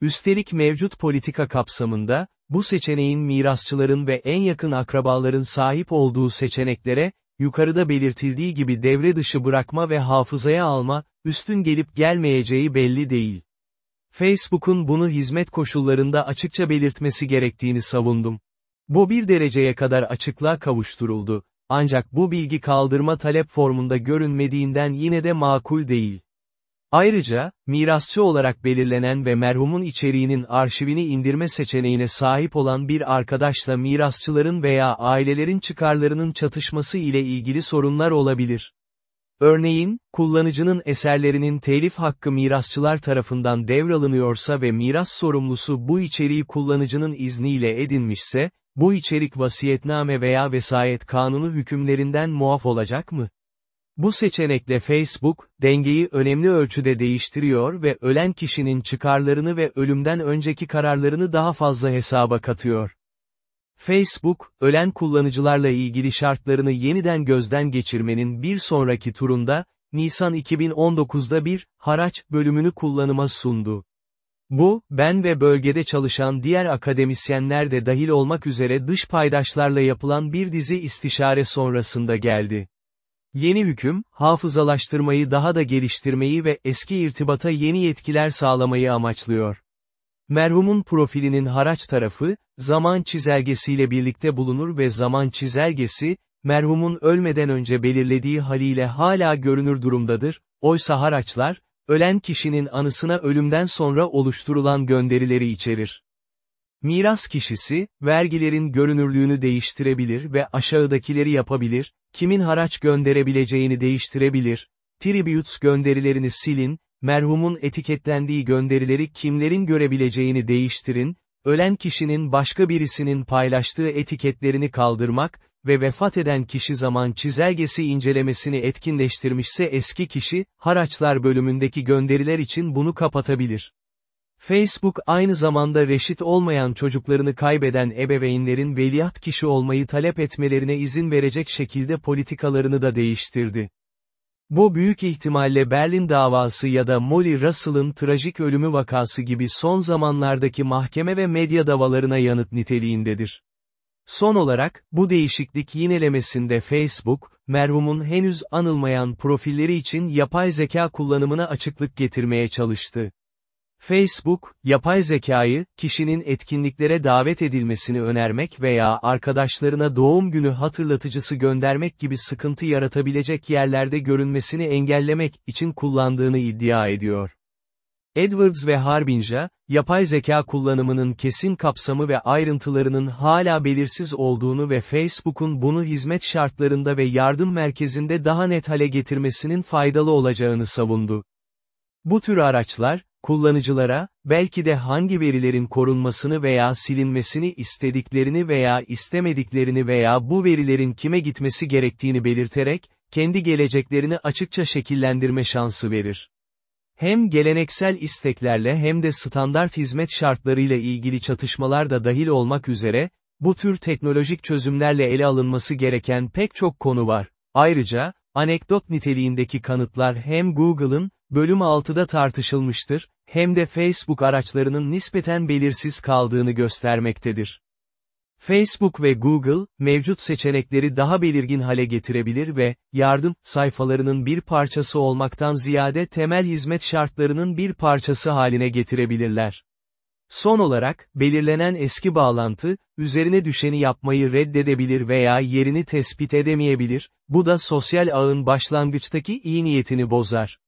Üstelik mevcut politika kapsamında, bu seçeneğin mirasçıların ve en yakın akrabaların sahip olduğu seçeneklere, yukarıda belirtildiği gibi devre dışı bırakma ve hafızaya alma, üstün gelip gelmeyeceği belli değil. Facebook'un bunu hizmet koşullarında açıkça belirtmesi gerektiğini savundum. Bu bir dereceye kadar açıklığa kavuşturuldu, ancak bu bilgi kaldırma talep formunda görünmediğinden yine de makul değil. Ayrıca, mirasçı olarak belirlenen ve merhumun içeriğinin arşivini indirme seçeneğine sahip olan bir arkadaşla mirasçıların veya ailelerin çıkarlarının çatışması ile ilgili sorunlar olabilir. Örneğin, kullanıcının eserlerinin telif hakkı mirasçılar tarafından devralınıyorsa ve miras sorumlusu bu içeriği kullanıcının izniyle edinmişse, bu içerik vasiyetname veya vesayet kanunu hükümlerinden muaf olacak mı? Bu seçenekle Facebook, dengeyi önemli ölçüde değiştiriyor ve ölen kişinin çıkarlarını ve ölümden önceki kararlarını daha fazla hesaba katıyor. Facebook, ölen kullanıcılarla ilgili şartlarını yeniden gözden geçirmenin bir sonraki turunda, Nisan 2019'da bir, haraç bölümünü kullanıma sundu. Bu, ben ve bölgede çalışan diğer akademisyenler de dahil olmak üzere dış paydaşlarla yapılan bir dizi istişare sonrasında geldi. Yeni hüküm, hafızalaştırmayı daha da geliştirmeyi ve eski irtibata yeni yetkiler sağlamayı amaçlıyor. Merhumun profilinin haraç tarafı, zaman çizelgesiyle birlikte bulunur ve zaman çizelgesi, merhumun ölmeden önce belirlediği haliyle hala görünür durumdadır, oysa haraçlar, ölen kişinin anısına ölümden sonra oluşturulan gönderileri içerir. Miras kişisi, vergilerin görünürlüğünü değiştirebilir ve aşağıdakileri yapabilir, kimin haraç gönderebileceğini değiştirebilir, tributes gönderilerini silin, merhumun etiketlendiği gönderileri kimlerin görebileceğini değiştirin, ölen kişinin başka birisinin paylaştığı etiketlerini kaldırmak ve vefat eden kişi zaman çizelgesi incelemesini etkinleştirmişse eski kişi, haraçlar bölümündeki gönderiler için bunu kapatabilir. Facebook aynı zamanda reşit olmayan çocuklarını kaybeden ebeveynlerin veliaht kişi olmayı talep etmelerine izin verecek şekilde politikalarını da değiştirdi. Bu büyük ihtimalle Berlin davası ya da Molly Russell'ın trajik ölümü vakası gibi son zamanlardaki mahkeme ve medya davalarına yanıt niteliğindedir. Son olarak, bu değişiklik yinelemesinde Facebook, merhumun henüz anılmayan profilleri için yapay zeka kullanımına açıklık getirmeye çalıştı. Facebook, yapay zekayı, kişinin etkinliklere davet edilmesini önermek veya arkadaşlarına doğum günü hatırlatıcısı göndermek gibi sıkıntı yaratabilecek yerlerde görünmesini engellemek için kullandığını iddia ediyor. Edwards ve Harbinja, yapay zeka kullanımının kesin kapsamı ve ayrıntılarının hala belirsiz olduğunu ve Facebook'un bunu hizmet şartlarında ve yardım merkezinde daha net hale getirmesinin faydalı olacağını savundu. Bu tür araçlar, kullanıcılara, belki de hangi verilerin korunmasını veya silinmesini istediklerini veya istemediklerini veya bu verilerin kime gitmesi gerektiğini belirterek, kendi geleceklerini açıkça şekillendirme şansı verir. Hem geleneksel isteklerle hem de standart hizmet şartlarıyla ilgili çatışmalar da dahil olmak üzere, bu tür teknolojik çözümlerle ele alınması gereken pek çok konu var. Ayrıca, anekdot niteliğindeki kanıtlar hem Google'ın, bölüm 6'da tartışılmıştır, hem de Facebook araçlarının nispeten belirsiz kaldığını göstermektedir. Facebook ve Google, mevcut seçenekleri daha belirgin hale getirebilir ve, yardım, sayfalarının bir parçası olmaktan ziyade temel hizmet şartlarının bir parçası haline getirebilirler. Son olarak, belirlenen eski bağlantı, üzerine düşeni yapmayı reddedebilir veya yerini tespit edemeyebilir, bu da sosyal ağın başlangıçtaki iyi niyetini bozar.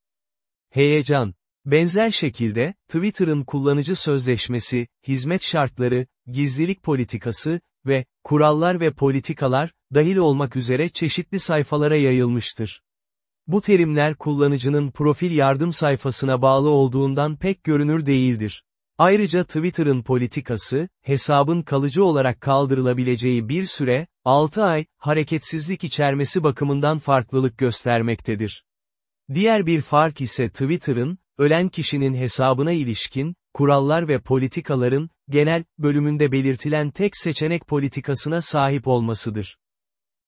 Heyecan. Benzer şekilde, Twitter'ın kullanıcı sözleşmesi, hizmet şartları, gizlilik politikası ve kurallar ve politikalar, dahil olmak üzere çeşitli sayfalara yayılmıştır. Bu terimler kullanıcının profil yardım sayfasına bağlı olduğundan pek görünür değildir. Ayrıca Twitter'ın politikası, hesabın kalıcı olarak kaldırılabileceği bir süre, 6 ay, hareketsizlik içermesi bakımından farklılık göstermektedir. Diğer bir fark ise Twitter'ın, ölen kişinin hesabına ilişkin, kurallar ve politikaların, genel, bölümünde belirtilen tek seçenek politikasına sahip olmasıdır.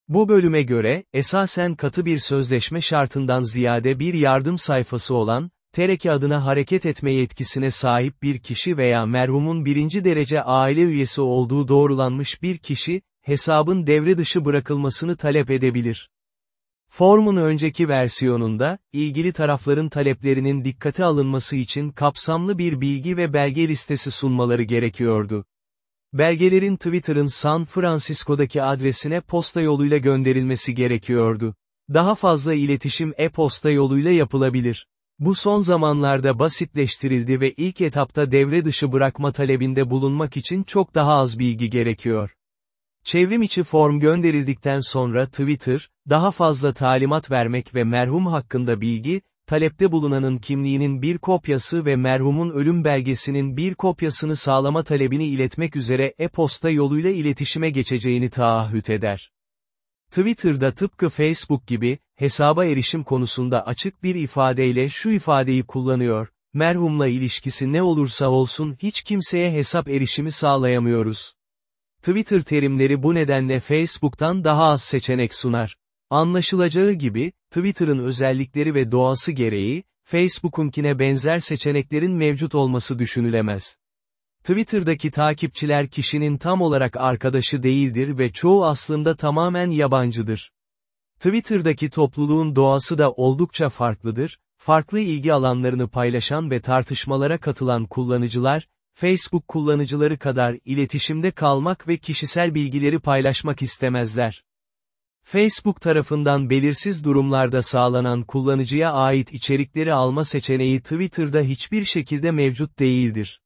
Bu bölüme göre, esasen katı bir sözleşme şartından ziyade bir yardım sayfası olan, tereke adına hareket etme yetkisine sahip bir kişi veya merhumun birinci derece aile üyesi olduğu doğrulanmış bir kişi, hesabın devre dışı bırakılmasını talep edebilir. Formun önceki versiyonunda, ilgili tarafların taleplerinin dikkate alınması için kapsamlı bir bilgi ve belge listesi sunmaları gerekiyordu. Belgelerin Twitter'ın San Francisco'daki adresine posta yoluyla gönderilmesi gerekiyordu. Daha fazla iletişim e-posta yoluyla yapılabilir. Bu son zamanlarda basitleştirildi ve ilk etapta devre dışı bırakma talebinde bulunmak için çok daha az bilgi gerekiyor. Çevrim içi form gönderildikten sonra Twitter, daha fazla talimat vermek ve merhum hakkında bilgi, talepte bulunanın kimliğinin bir kopyası ve merhumun ölüm belgesinin bir kopyasını sağlama talebini iletmek üzere e-posta yoluyla iletişime geçeceğini taahhüt eder. Twitter'da tıpkı Facebook gibi, hesaba erişim konusunda açık bir ifadeyle şu ifadeyi kullanıyor, merhumla ilişkisi ne olursa olsun hiç kimseye hesap erişimi sağlayamıyoruz. Twitter terimleri bu nedenle Facebook'tan daha az seçenek sunar. Anlaşılacağı gibi, Twitter'ın özellikleri ve doğası gereği, Facebook'unkine benzer seçeneklerin mevcut olması düşünülemez. Twitter'daki takipçiler kişinin tam olarak arkadaşı değildir ve çoğu aslında tamamen yabancıdır. Twitter'daki topluluğun doğası da oldukça farklıdır, farklı ilgi alanlarını paylaşan ve tartışmalara katılan kullanıcılar, Facebook kullanıcıları kadar iletişimde kalmak ve kişisel bilgileri paylaşmak istemezler. Facebook tarafından belirsiz durumlarda sağlanan kullanıcıya ait içerikleri alma seçeneği Twitter'da hiçbir şekilde mevcut değildir.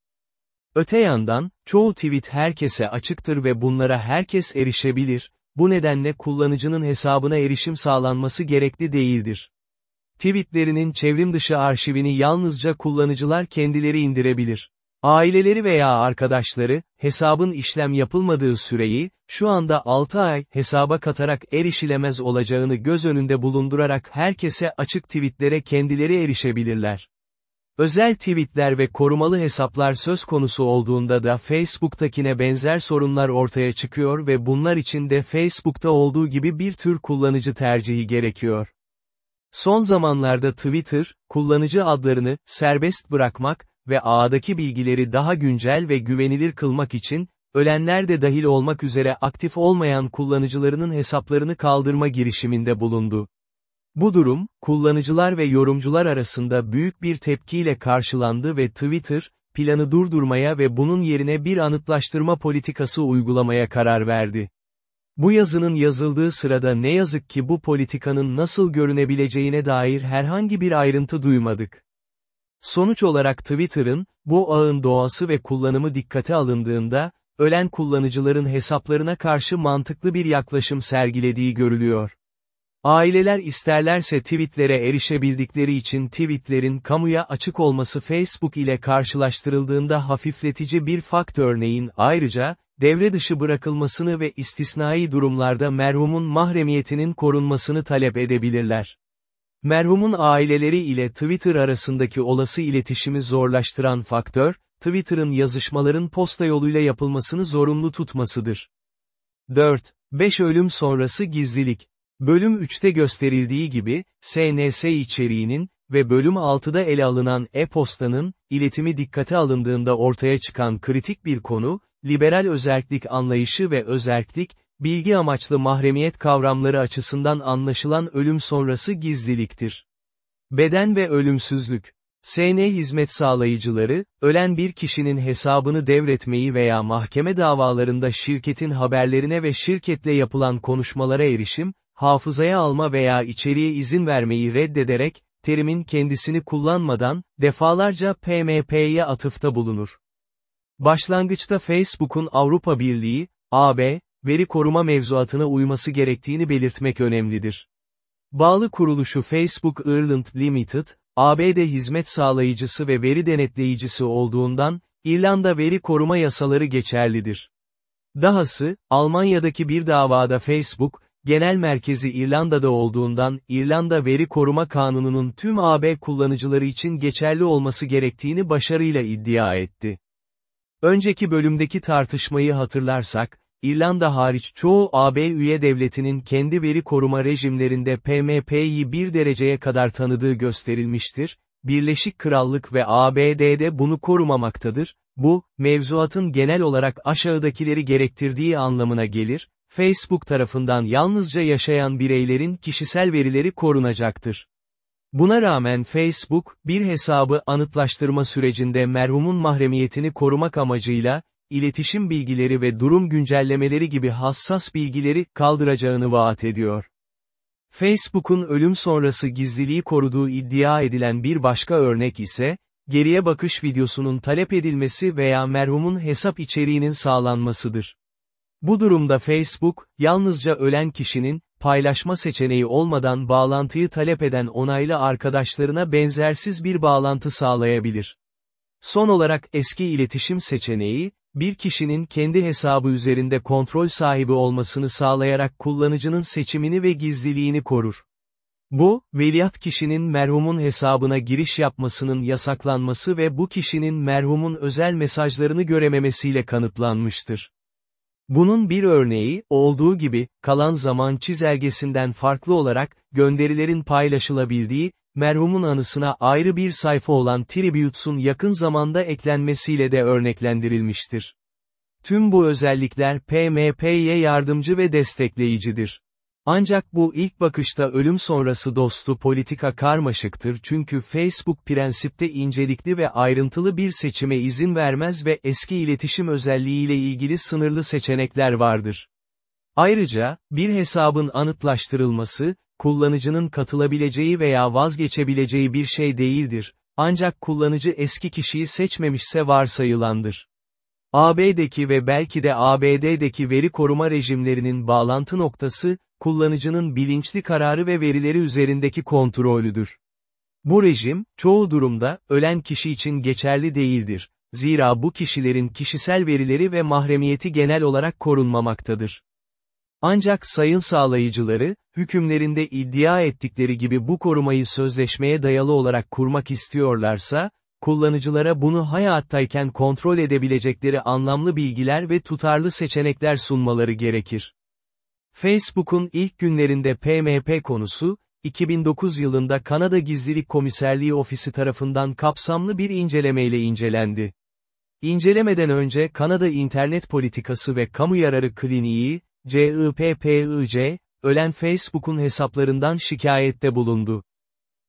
Öte yandan, çoğu tweet herkese açıktır ve bunlara herkes erişebilir, bu nedenle kullanıcının hesabına erişim sağlanması gerekli değildir. Tweetlerinin çevrim dışı arşivini yalnızca kullanıcılar kendileri indirebilir. Aileleri veya arkadaşları, hesabın işlem yapılmadığı süreyi, şu anda 6 ay, hesaba katarak erişilemez olacağını göz önünde bulundurarak herkese açık tweetlere kendileri erişebilirler. Özel tweetler ve korumalı hesaplar söz konusu olduğunda da Facebook'takine benzer sorunlar ortaya çıkıyor ve bunlar için de Facebook'ta olduğu gibi bir tür kullanıcı tercihi gerekiyor. Son zamanlarda Twitter, kullanıcı adlarını serbest bırakmak, ve ağdaki bilgileri daha güncel ve güvenilir kılmak için, ölenler de dahil olmak üzere aktif olmayan kullanıcılarının hesaplarını kaldırma girişiminde bulundu. Bu durum, kullanıcılar ve yorumcular arasında büyük bir tepkiyle karşılandı ve Twitter, planı durdurmaya ve bunun yerine bir anıtlaştırma politikası uygulamaya karar verdi. Bu yazının yazıldığı sırada ne yazık ki bu politikanın nasıl görünebileceğine dair herhangi bir ayrıntı duymadık. Sonuç olarak Twitter'ın, bu ağın doğası ve kullanımı dikkate alındığında, ölen kullanıcıların hesaplarına karşı mantıklı bir yaklaşım sergilediği görülüyor. Aileler isterlerse tweetlere erişebildikleri için tweetlerin kamuya açık olması Facebook ile karşılaştırıldığında hafifletici bir faktör örneğin ayrıca, devre dışı bırakılmasını ve istisnai durumlarda merhumun mahremiyetinin korunmasını talep edebilirler. Merhumun aileleri ile Twitter arasındaki olası iletişimi zorlaştıran faktör, Twitter'ın yazışmaların posta yoluyla yapılmasını zorunlu tutmasıdır. 4. 5 ölüm sonrası gizlilik. Bölüm 3'te gösterildiği gibi, SNS içeriğinin ve bölüm 6'da ele alınan e-postanın, iletimi dikkate alındığında ortaya çıkan kritik bir konu, liberal özerklik anlayışı ve özerklik, bilgi amaçlı mahremiyet kavramları açısından anlaşılan ölüm sonrası gizliliktir. Beden ve ölümsüzlük. SN hizmet sağlayıcıları, ölen bir kişinin hesabını devretmeyi veya mahkeme davalarında şirketin haberlerine ve şirketle yapılan konuşmalara erişim, hafızaya alma veya içeriye izin vermeyi reddederek, terimin kendisini kullanmadan, defalarca PMP'ye atıfta bulunur. Başlangıçta Facebook'un Avrupa Birliği, AB, veri koruma mevzuatına uyması gerektiğini belirtmek önemlidir. Bağlı kuruluşu Facebook Ireland Limited, ABD hizmet sağlayıcısı ve veri denetleyicisi olduğundan, İrlanda veri koruma yasaları geçerlidir. Dahası, Almanya'daki bir davada Facebook, genel merkezi İrlanda'da olduğundan İrlanda Veri Koruma Kanunu'nun tüm AB kullanıcıları için geçerli olması gerektiğini başarıyla iddia etti. Önceki bölümdeki tartışmayı hatırlarsak, İrlanda hariç çoğu AB üye devletinin kendi veri koruma rejimlerinde PMP'yi bir dereceye kadar tanıdığı gösterilmiştir, Birleşik Krallık ve ABD'de bunu korumamaktadır, bu, mevzuatın genel olarak aşağıdakileri gerektirdiği anlamına gelir, Facebook tarafından yalnızca yaşayan bireylerin kişisel verileri korunacaktır. Buna rağmen Facebook, bir hesabı anıtlaştırma sürecinde merhumun mahremiyetini korumak amacıyla, iletişim bilgileri ve durum güncellemeleri gibi hassas bilgileri kaldıracağını vaat ediyor. Facebook'un ölüm sonrası gizliliği koruduğu iddia edilen bir başka örnek ise, geriye bakış videosunun talep edilmesi veya merhumun hesap içeriğinin sağlanmasıdır. Bu durumda Facebook, yalnızca ölen kişinin, paylaşma seçeneği olmadan bağlantıyı talep eden onaylı arkadaşlarına benzersiz bir bağlantı sağlayabilir. Son olarak eski iletişim seçeneği, bir kişinin kendi hesabı üzerinde kontrol sahibi olmasını sağlayarak kullanıcının seçimini ve gizliliğini korur. Bu, veliaht kişinin merhumun hesabına giriş yapmasının yasaklanması ve bu kişinin merhumun özel mesajlarını görememesiyle kanıtlanmıştır. Bunun bir örneği, olduğu gibi, kalan zaman çizelgesinden farklı olarak, gönderilerin paylaşılabildiği, merhumun anısına ayrı bir sayfa olan Tributes'un yakın zamanda eklenmesiyle de örneklendirilmiştir. Tüm bu özellikler PMP'ye yardımcı ve destekleyicidir. Ancak bu ilk bakışta ölüm sonrası dostu politika karmaşıktır çünkü Facebook prensipte incelikli ve ayrıntılı bir seçime izin vermez ve eski iletişim özelliğiyle ilgili sınırlı seçenekler vardır. Ayrıca, bir hesabın anıtlaştırılması, kullanıcının katılabileceği veya vazgeçebileceği bir şey değildir, ancak kullanıcı eski kişiyi seçmemişse varsayılandır. AB'deki ve belki de ABD'deki veri koruma rejimlerinin bağlantı noktası, kullanıcının bilinçli kararı ve verileri üzerindeki kontrolüdür. Bu rejim, çoğu durumda, ölen kişi için geçerli değildir. Zira bu kişilerin kişisel verileri ve mahremiyeti genel olarak korunmamaktadır. Ancak sayın sağlayıcıları, hükümlerinde iddia ettikleri gibi bu korumayı sözleşmeye dayalı olarak kurmak istiyorlarsa, kullanıcılara bunu hayattayken kontrol edebilecekleri anlamlı bilgiler ve tutarlı seçenekler sunmaları gerekir. Facebook'un ilk günlerinde PMP konusu, 2009 yılında Kanada Gizlilik Komiserliği Ofisi tarafından kapsamlı bir incelemeyle incelendi. İncelemeden önce Kanada İnternet Politikası ve Kamu Yararı Kliniği, CIPPIC, ölen Facebook'un hesaplarından şikayette bulundu.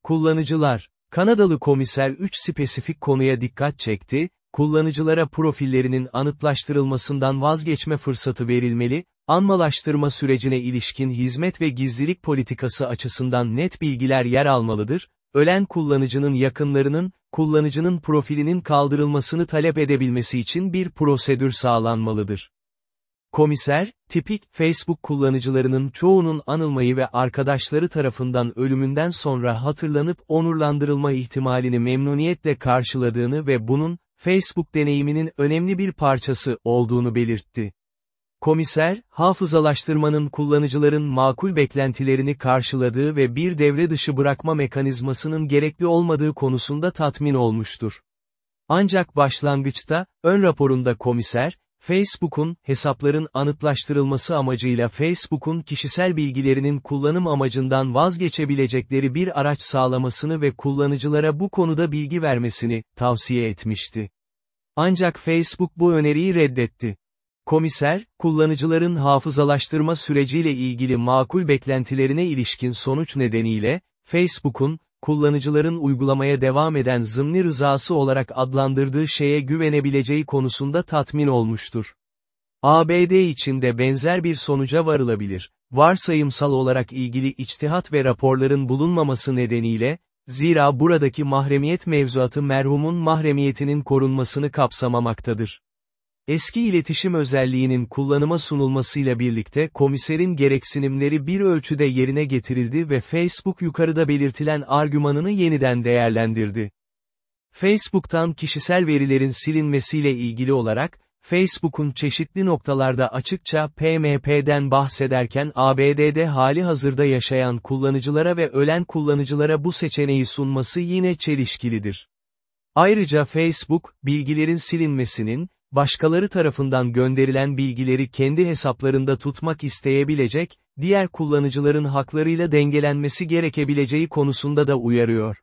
Kullanıcılar, Kanadalı komiser 3 spesifik konuya dikkat çekti, kullanıcılara profillerinin anıtlaştırılmasından vazgeçme fırsatı verilmeli, anmalaştırma sürecine ilişkin hizmet ve gizlilik politikası açısından net bilgiler yer almalıdır, ölen kullanıcının yakınlarının, kullanıcının profilinin kaldırılmasını talep edebilmesi için bir prosedür sağlanmalıdır. Komiser, tipik, Facebook kullanıcılarının çoğunun anılmayı ve arkadaşları tarafından ölümünden sonra hatırlanıp onurlandırılma ihtimalini memnuniyetle karşıladığını ve bunun, Facebook deneyiminin önemli bir parçası olduğunu belirtti. Komiser, hafızalaştırmanın kullanıcıların makul beklentilerini karşıladığı ve bir devre dışı bırakma mekanizmasının gerekli olmadığı konusunda tatmin olmuştur. Ancak başlangıçta, ön raporunda komiser, Facebook'un, hesapların anıtlaştırılması amacıyla Facebook'un kişisel bilgilerinin kullanım amacından vazgeçebilecekleri bir araç sağlamasını ve kullanıcılara bu konuda bilgi vermesini, tavsiye etmişti. Ancak Facebook bu öneriyi reddetti. Komiser, kullanıcıların hafızalaştırma süreciyle ilgili makul beklentilerine ilişkin sonuç nedeniyle, Facebook'un, kullanıcıların uygulamaya devam eden zımni rızası olarak adlandırdığı şeye güvenebileceği konusunda tatmin olmuştur. ABD içinde benzer bir sonuca varılabilir. Varsayımsal olarak ilgili içtihat ve raporların bulunmaması nedeniyle, zira buradaki mahremiyet mevzuatı merhumun mahremiyetinin korunmasını kapsamamaktadır. Eski iletişim özelliğinin kullanıma sunulmasıyla birlikte komiserin gereksinimleri bir ölçüde yerine getirildi ve Facebook yukarıda belirtilen argümanını yeniden değerlendirdi. Facebook'tan kişisel verilerin silinmesiyle ilgili olarak, Facebook'un çeşitli noktalarda açıkça PMP'den bahsederken ABD'de hali hazırda yaşayan kullanıcılara ve ölen kullanıcılara bu seçeneği sunması yine çelişkilidir. Ayrıca Facebook, bilgilerin silinmesinin, başkaları tarafından gönderilen bilgileri kendi hesaplarında tutmak isteyebilecek, diğer kullanıcıların haklarıyla dengelenmesi gerekebileceği konusunda da uyarıyor.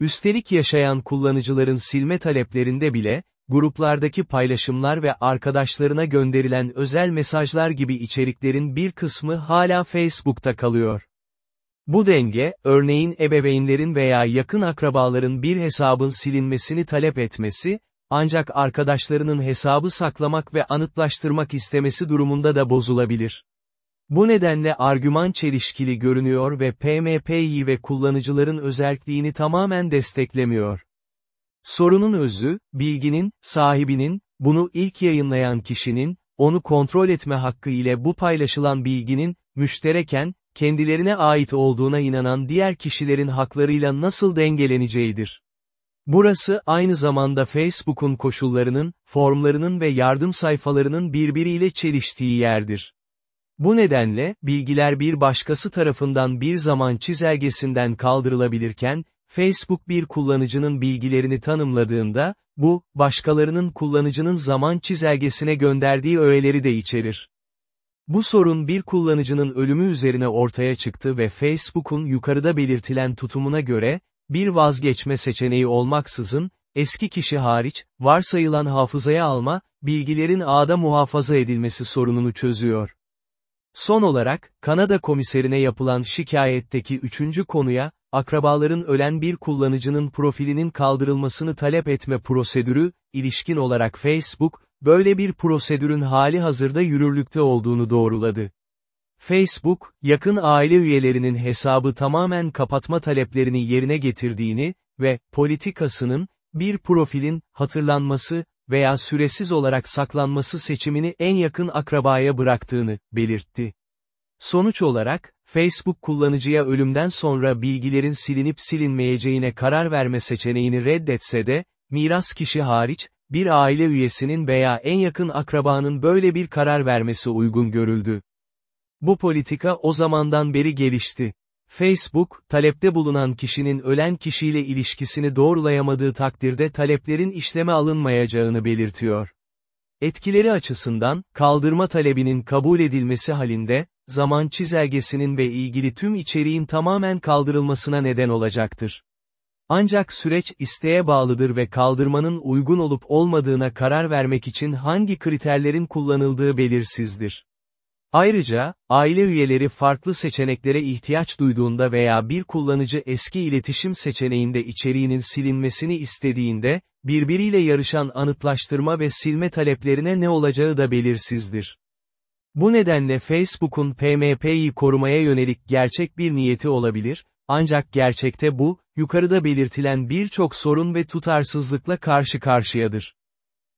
Üstelik yaşayan kullanıcıların silme taleplerinde bile, gruplardaki paylaşımlar ve arkadaşlarına gönderilen özel mesajlar gibi içeriklerin bir kısmı hala Facebook'ta kalıyor. Bu denge, örneğin ebeveynlerin veya yakın akrabaların bir hesabın silinmesini talep etmesi, ancak arkadaşlarının hesabı saklamak ve anıtlaştırmak istemesi durumunda da bozulabilir. Bu nedenle argüman çelişkili görünüyor ve PMP'yi ve kullanıcıların özerkliğini tamamen desteklemiyor. Sorunun özü, bilginin, sahibinin, bunu ilk yayınlayan kişinin, onu kontrol etme hakkı ile bu paylaşılan bilginin, müştereken, kendilerine ait olduğuna inanan diğer kişilerin haklarıyla nasıl dengeleneceğidir. Burası aynı zamanda Facebook'un koşullarının, formlarının ve yardım sayfalarının birbiriyle çeliştiği yerdir. Bu nedenle, bilgiler bir başkası tarafından bir zaman çizelgesinden kaldırılabilirken, Facebook bir kullanıcının bilgilerini tanımladığında, bu, başkalarının kullanıcının zaman çizelgesine gönderdiği öğeleri de içerir. Bu sorun bir kullanıcının ölümü üzerine ortaya çıktı ve Facebook'un yukarıda belirtilen tutumuna göre, bir vazgeçme seçeneği olmaksızın, eski kişi hariç, varsayılan hafızaya alma, bilgilerin ağda muhafaza edilmesi sorununu çözüyor. Son olarak, Kanada komiserine yapılan şikayetteki üçüncü konuya, akrabaların ölen bir kullanıcının profilinin kaldırılmasını talep etme prosedürü, ilişkin olarak Facebook, böyle bir prosedürün hali hazırda yürürlükte olduğunu doğruladı. Facebook, yakın aile üyelerinin hesabı tamamen kapatma taleplerini yerine getirdiğini ve politikasının, bir profilin, hatırlanması veya süresiz olarak saklanması seçimini en yakın akrabaya bıraktığını, belirtti. Sonuç olarak, Facebook kullanıcıya ölümden sonra bilgilerin silinip silinmeyeceğine karar verme seçeneğini reddetse de, miras kişi hariç, bir aile üyesinin veya en yakın akrabanın böyle bir karar vermesi uygun görüldü. Bu politika o zamandan beri gelişti. Facebook, talepte bulunan kişinin ölen kişiyle ilişkisini doğrulayamadığı takdirde taleplerin işleme alınmayacağını belirtiyor. Etkileri açısından, kaldırma talebinin kabul edilmesi halinde, zaman çizelgesinin ve ilgili tüm içeriğin tamamen kaldırılmasına neden olacaktır. Ancak süreç isteğe bağlıdır ve kaldırmanın uygun olup olmadığına karar vermek için hangi kriterlerin kullanıldığı belirsizdir. Ayrıca, aile üyeleri farklı seçeneklere ihtiyaç duyduğunda veya bir kullanıcı eski iletişim seçeneğinde içeriğinin silinmesini istediğinde, birbiriyle yarışan anıtlaştırma ve silme taleplerine ne olacağı da belirsizdir. Bu nedenle Facebook'un PMP'yi korumaya yönelik gerçek bir niyeti olabilir, ancak gerçekte bu, yukarıda belirtilen birçok sorun ve tutarsızlıkla karşı karşıyadır.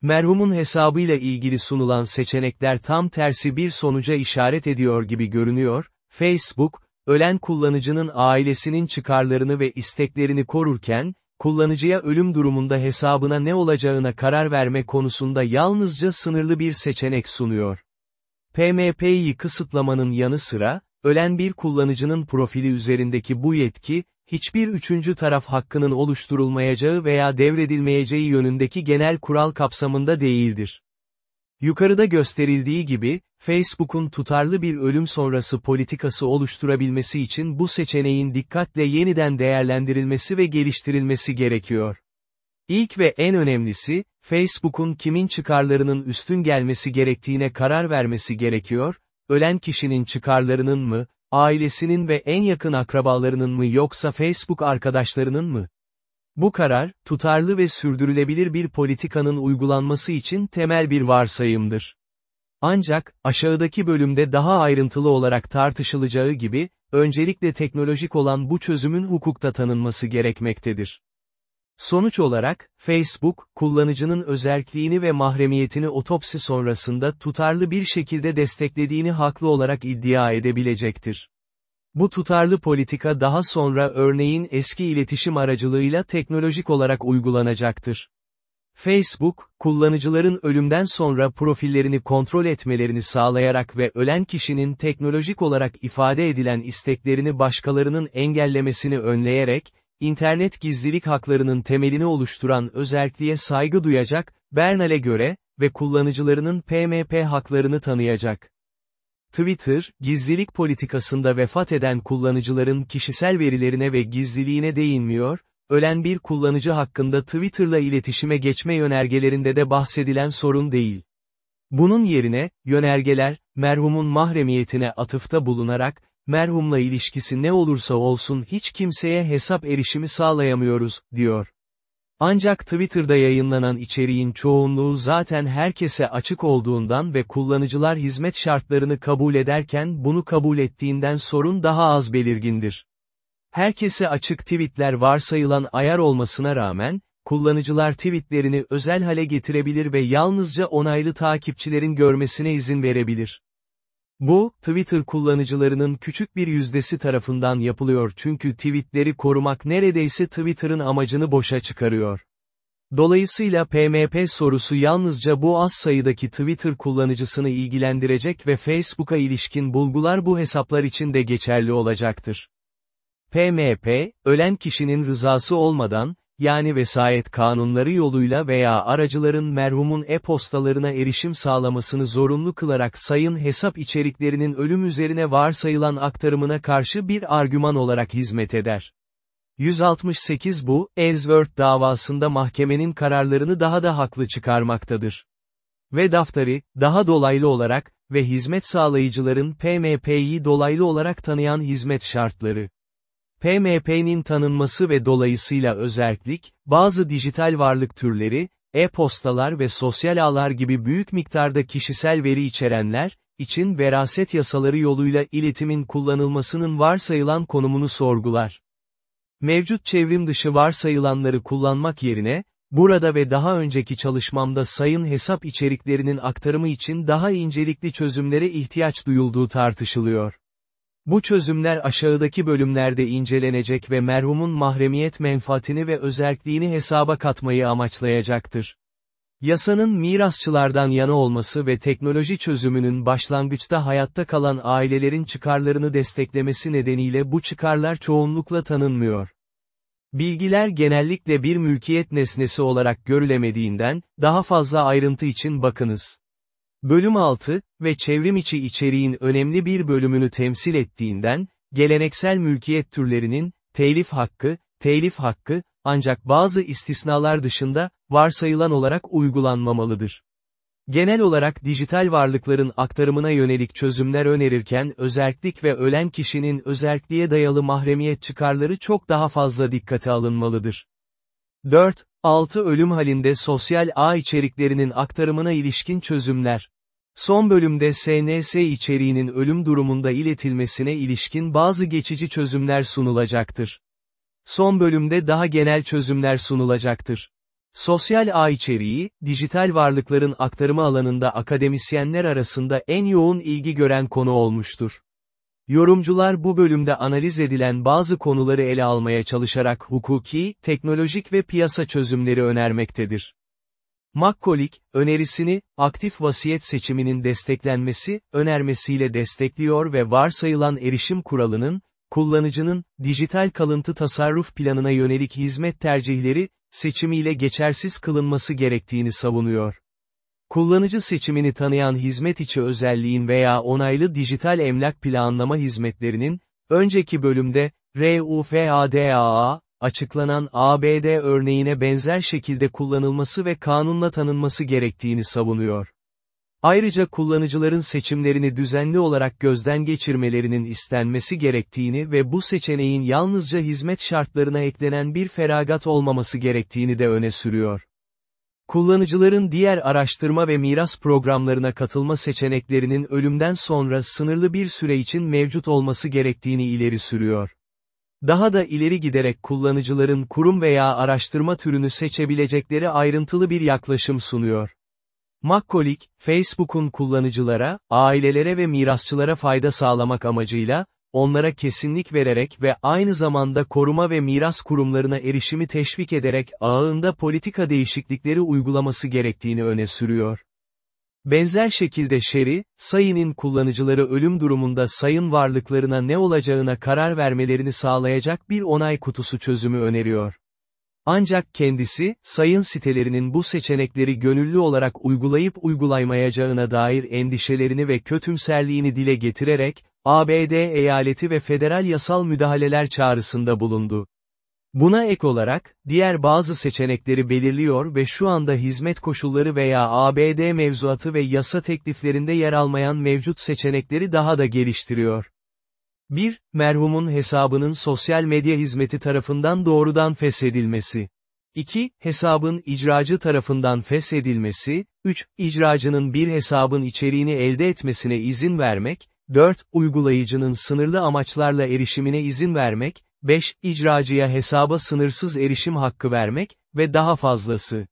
Merhumun hesabıyla ilgili sunulan seçenekler tam tersi bir sonuca işaret ediyor gibi görünüyor, Facebook, ölen kullanıcının ailesinin çıkarlarını ve isteklerini korurken, kullanıcıya ölüm durumunda hesabına ne olacağına karar verme konusunda yalnızca sınırlı bir seçenek sunuyor. PMP'yi kısıtlamanın yanı sıra, ölen bir kullanıcının profili üzerindeki bu yetki, hiçbir üçüncü taraf hakkının oluşturulmayacağı veya devredilmeyeceği yönündeki genel kural kapsamında değildir. Yukarıda gösterildiği gibi, Facebook'un tutarlı bir ölüm sonrası politikası oluşturabilmesi için bu seçeneğin dikkatle yeniden değerlendirilmesi ve geliştirilmesi gerekiyor. İlk ve en önemlisi, Facebook'un kimin çıkarlarının üstün gelmesi gerektiğine karar vermesi gerekiyor, ölen kişinin çıkarlarının mı, ailesinin ve en yakın akrabalarının mı yoksa Facebook arkadaşlarının mı? Bu karar, tutarlı ve sürdürülebilir bir politikanın uygulanması için temel bir varsayımdır. Ancak, aşağıdaki bölümde daha ayrıntılı olarak tartışılacağı gibi, öncelikle teknolojik olan bu çözümün hukukta tanınması gerekmektedir. Sonuç olarak, Facebook, kullanıcının özerkliğini ve mahremiyetini otopsi sonrasında tutarlı bir şekilde desteklediğini haklı olarak iddia edebilecektir. Bu tutarlı politika daha sonra örneğin eski iletişim aracılığıyla teknolojik olarak uygulanacaktır. Facebook, kullanıcıların ölümden sonra profillerini kontrol etmelerini sağlayarak ve ölen kişinin teknolojik olarak ifade edilen isteklerini başkalarının engellemesini önleyerek, internet gizlilik haklarının temelini oluşturan özerkliğe saygı duyacak, Bernal'e göre, ve kullanıcılarının PMP haklarını tanıyacak. Twitter, gizlilik politikasında vefat eden kullanıcıların kişisel verilerine ve gizliliğine değinmiyor, ölen bir kullanıcı hakkında Twitter'la iletişime geçme yönergelerinde de bahsedilen sorun değil. Bunun yerine, yönergeler, merhumun mahremiyetine atıfta bulunarak, merhumla ilişkisi ne olursa olsun hiç kimseye hesap erişimi sağlayamıyoruz, diyor. Ancak Twitter'da yayınlanan içeriğin çoğunluğu zaten herkese açık olduğundan ve kullanıcılar hizmet şartlarını kabul ederken bunu kabul ettiğinden sorun daha az belirgindir. Herkese açık tweetler varsayılan ayar olmasına rağmen, kullanıcılar tweetlerini özel hale getirebilir ve yalnızca onaylı takipçilerin görmesine izin verebilir. Bu, Twitter kullanıcılarının küçük bir yüzdesi tarafından yapılıyor çünkü tweetleri korumak neredeyse Twitter'ın amacını boşa çıkarıyor. Dolayısıyla PMP sorusu yalnızca bu az sayıdaki Twitter kullanıcısını ilgilendirecek ve Facebook'a ilişkin bulgular bu hesaplar için de geçerli olacaktır. PMP, ölen kişinin rızası olmadan, yani vesayet kanunları yoluyla veya aracıların merhumun e-postalarına erişim sağlamasını zorunlu kılarak sayın hesap içeriklerinin ölüm üzerine varsayılan aktarımına karşı bir argüman olarak hizmet eder. 168 bu, Ellsworth davasında mahkemenin kararlarını daha da haklı çıkarmaktadır. Ve daftari, daha dolaylı olarak, ve hizmet sağlayıcıların PMP'yi dolaylı olarak tanıyan hizmet şartları. PMP'nin tanınması ve dolayısıyla özerklik, bazı dijital varlık türleri, e-postalar ve sosyal ağlar gibi büyük miktarda kişisel veri içerenler, için veraset yasaları yoluyla iletimin kullanılmasının varsayılan konumunu sorgular. Mevcut çevrim dışı varsayılanları kullanmak yerine, burada ve daha önceki çalışmamda sayın hesap içeriklerinin aktarımı için daha incelikli çözümlere ihtiyaç duyulduğu tartışılıyor. Bu çözümler aşağıdaki bölümlerde incelenecek ve merhumun mahremiyet menfaatini ve özerkliğini hesaba katmayı amaçlayacaktır. Yasanın mirasçılardan yana olması ve teknoloji çözümünün başlangıçta hayatta kalan ailelerin çıkarlarını desteklemesi nedeniyle bu çıkarlar çoğunlukla tanınmıyor. Bilgiler genellikle bir mülkiyet nesnesi olarak görülemediğinden, daha fazla ayrıntı için bakınız. Bölüm 6 ve çevrim içi içeriğin önemli bir bölümünü temsil ettiğinden, geleneksel mülkiyet türlerinin, telif hakkı, telif hakkı, ancak bazı istisnalar dışında, varsayılan olarak uygulanmamalıdır. Genel olarak dijital varlıkların aktarımına yönelik çözümler önerirken özerklik ve ölen kişinin özerkliğe dayalı mahremiyet çıkarları çok daha fazla dikkate alınmalıdır. 4. 6 ölüm halinde sosyal ağ içeriklerinin aktarımına ilişkin çözümler. Son bölümde SNS içeriğinin ölüm durumunda iletilmesine ilişkin bazı geçici çözümler sunulacaktır. Son bölümde daha genel çözümler sunulacaktır. Sosyal ağ içeriği, dijital varlıkların aktarımı alanında akademisyenler arasında en yoğun ilgi gören konu olmuştur. Yorumcular bu bölümde analiz edilen bazı konuları ele almaya çalışarak hukuki, teknolojik ve piyasa çözümleri önermektedir. Makkolick, önerisini, aktif vasiyet seçiminin desteklenmesi, önermesiyle destekliyor ve varsayılan erişim kuralının, kullanıcının, dijital kalıntı tasarruf planına yönelik hizmet tercihleri, seçimiyle geçersiz kılınması gerektiğini savunuyor. Kullanıcı seçimini tanıyan hizmet içi özelliğin veya onaylı dijital emlak planlama hizmetlerinin, önceki bölümde, RUFADAA, açıklanan ABD örneğine benzer şekilde kullanılması ve kanunla tanınması gerektiğini savunuyor. Ayrıca kullanıcıların seçimlerini düzenli olarak gözden geçirmelerinin istenmesi gerektiğini ve bu seçeneğin yalnızca hizmet şartlarına eklenen bir feragat olmaması gerektiğini de öne sürüyor. Kullanıcıların diğer araştırma ve miras programlarına katılma seçeneklerinin ölümden sonra sınırlı bir süre için mevcut olması gerektiğini ileri sürüyor. Daha da ileri giderek kullanıcıların kurum veya araştırma türünü seçebilecekleri ayrıntılı bir yaklaşım sunuyor. Makkolick, Facebook'un kullanıcılara, ailelere ve mirasçılara fayda sağlamak amacıyla, onlara kesinlik vererek ve aynı zamanda koruma ve miras kurumlarına erişimi teşvik ederek ağında politika değişiklikleri uygulaması gerektiğini öne sürüyor. Benzer şekilde Sherry, sayının kullanıcıları ölüm durumunda sayın varlıklarına ne olacağına karar vermelerini sağlayacak bir onay kutusu çözümü öneriyor. Ancak kendisi, sayın sitelerinin bu seçenekleri gönüllü olarak uygulayıp uygulaymayacağına dair endişelerini ve kötümserliğini dile getirerek, ABD eyaleti ve federal yasal müdahaleler çağrısında bulundu. Buna ek olarak, diğer bazı seçenekleri belirliyor ve şu anda hizmet koşulları veya ABD mevzuatı ve yasa tekliflerinde yer almayan mevcut seçenekleri daha da geliştiriyor. 1. Merhumun hesabının sosyal medya hizmeti tarafından doğrudan feshedilmesi. 2. Hesabın icracı tarafından feshedilmesi. 3. İcracının bir hesabın içeriğini elde etmesine izin vermek. 4. Uygulayıcının sınırlı amaçlarla erişimine izin vermek. 5. İcracıya hesaba sınırsız erişim hakkı vermek ve daha fazlası.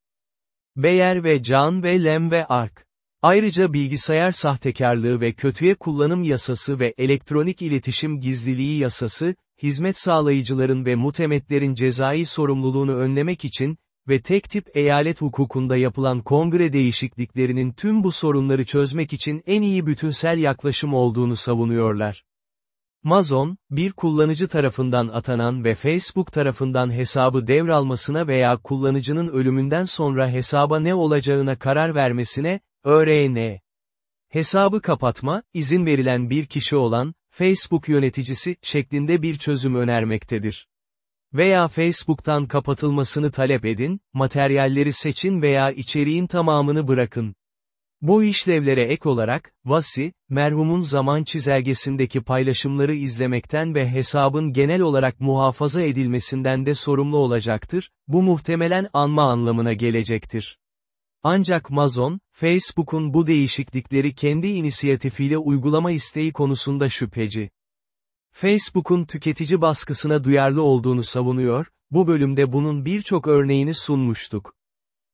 Beyer ve Can ve Lem ve Ark. Ayrıca bilgisayar sahtekarlığı ve kötüye kullanım yasası ve elektronik iletişim gizliliği yasası, hizmet sağlayıcıların ve mutemetlerin cezai sorumluluğunu önlemek için, ve tek tip eyalet hukukunda yapılan kongre değişikliklerinin tüm bu sorunları çözmek için en iyi bütünsel yaklaşım olduğunu savunuyorlar. Mazon, bir kullanıcı tarafından atanan ve Facebook tarafından hesabı devralmasına veya kullanıcının ölümünden sonra hesaba ne olacağına karar vermesine, ÖRN. Hesabı kapatma, izin verilen bir kişi olan, Facebook yöneticisi, şeklinde bir çözüm önermektedir. Veya Facebook'tan kapatılmasını talep edin, materyalleri seçin veya içeriğin tamamını bırakın. Bu işlevlere ek olarak, Vasi, merhumun zaman çizelgesindeki paylaşımları izlemekten ve hesabın genel olarak muhafaza edilmesinden de sorumlu olacaktır, bu muhtemelen anma anlamına gelecektir. Ancak Mazon, Facebook'un bu değişiklikleri kendi inisiyatifiyle uygulama isteği konusunda şüpheci. Facebook'un tüketici baskısına duyarlı olduğunu savunuyor, bu bölümde bunun birçok örneğini sunmuştuk.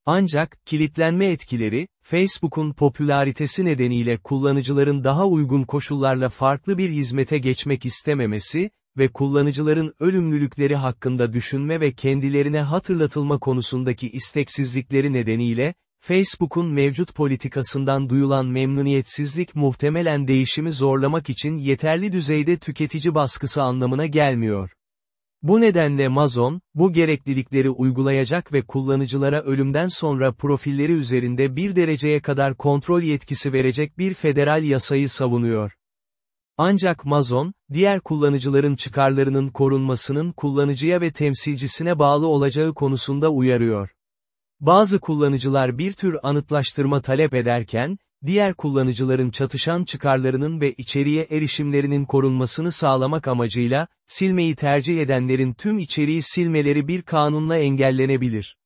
Ancak, kilitlenme etkileri, Facebook'un popülaritesi nedeniyle kullanıcıların daha uygun koşullarla farklı bir hizmete geçmek istememesi ve kullanıcıların ölümlülükleri hakkında düşünme ve kendilerine hatırlatılma konusundaki isteksizlikleri nedeniyle, Facebook'un mevcut politikasından duyulan memnuniyetsizlik muhtemelen değişimi zorlamak için yeterli düzeyde tüketici baskısı anlamına gelmiyor. Bu nedenle Amazon, bu gereklilikleri uygulayacak ve kullanıcılara ölümden sonra profilleri üzerinde bir dereceye kadar kontrol yetkisi verecek bir federal yasayı savunuyor. Ancak Amazon, diğer kullanıcıların çıkarlarının korunmasının kullanıcıya ve temsilcisine bağlı olacağı konusunda uyarıyor. Bazı kullanıcılar bir tür anıtlaştırma talep ederken, diğer kullanıcıların çatışan çıkarlarının ve içeriye erişimlerinin korunmasını sağlamak amacıyla, silmeyi tercih edenlerin tüm içeriği silmeleri bir kanunla engellenebilir.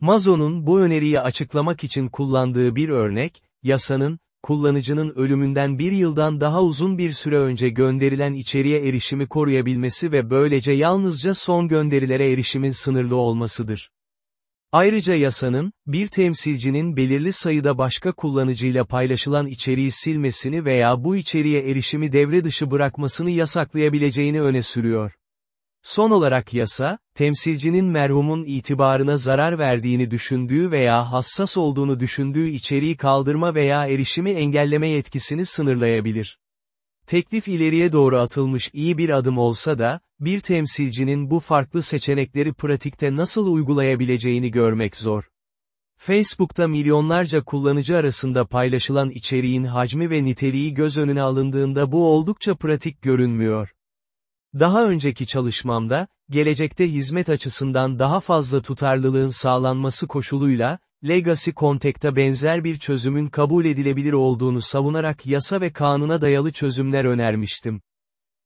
Mazon'un bu öneriyi açıklamak için kullandığı bir örnek, yasanın, kullanıcının ölümünden bir yıldan daha uzun bir süre önce gönderilen içeriye erişimi koruyabilmesi ve böylece yalnızca son gönderilere erişimin sınırlı olmasıdır. Ayrıca yasanın, bir temsilcinin belirli sayıda başka kullanıcıyla paylaşılan içeriği silmesini veya bu içeriğe erişimi devre dışı bırakmasını yasaklayabileceğini öne sürüyor. Son olarak yasa, temsilcinin merhumun itibarına zarar verdiğini düşündüğü veya hassas olduğunu düşündüğü içeriği kaldırma veya erişimi engelleme yetkisini sınırlayabilir. Teklif ileriye doğru atılmış iyi bir adım olsa da, bir temsilcinin bu farklı seçenekleri pratikte nasıl uygulayabileceğini görmek zor. Facebook'ta milyonlarca kullanıcı arasında paylaşılan içeriğin hacmi ve niteliği göz önüne alındığında bu oldukça pratik görünmüyor. Daha önceki çalışmamda, gelecekte hizmet açısından daha fazla tutarlılığın sağlanması koşuluyla, Legacy Contact'a benzer bir çözümün kabul edilebilir olduğunu savunarak yasa ve kanuna dayalı çözümler önermiştim.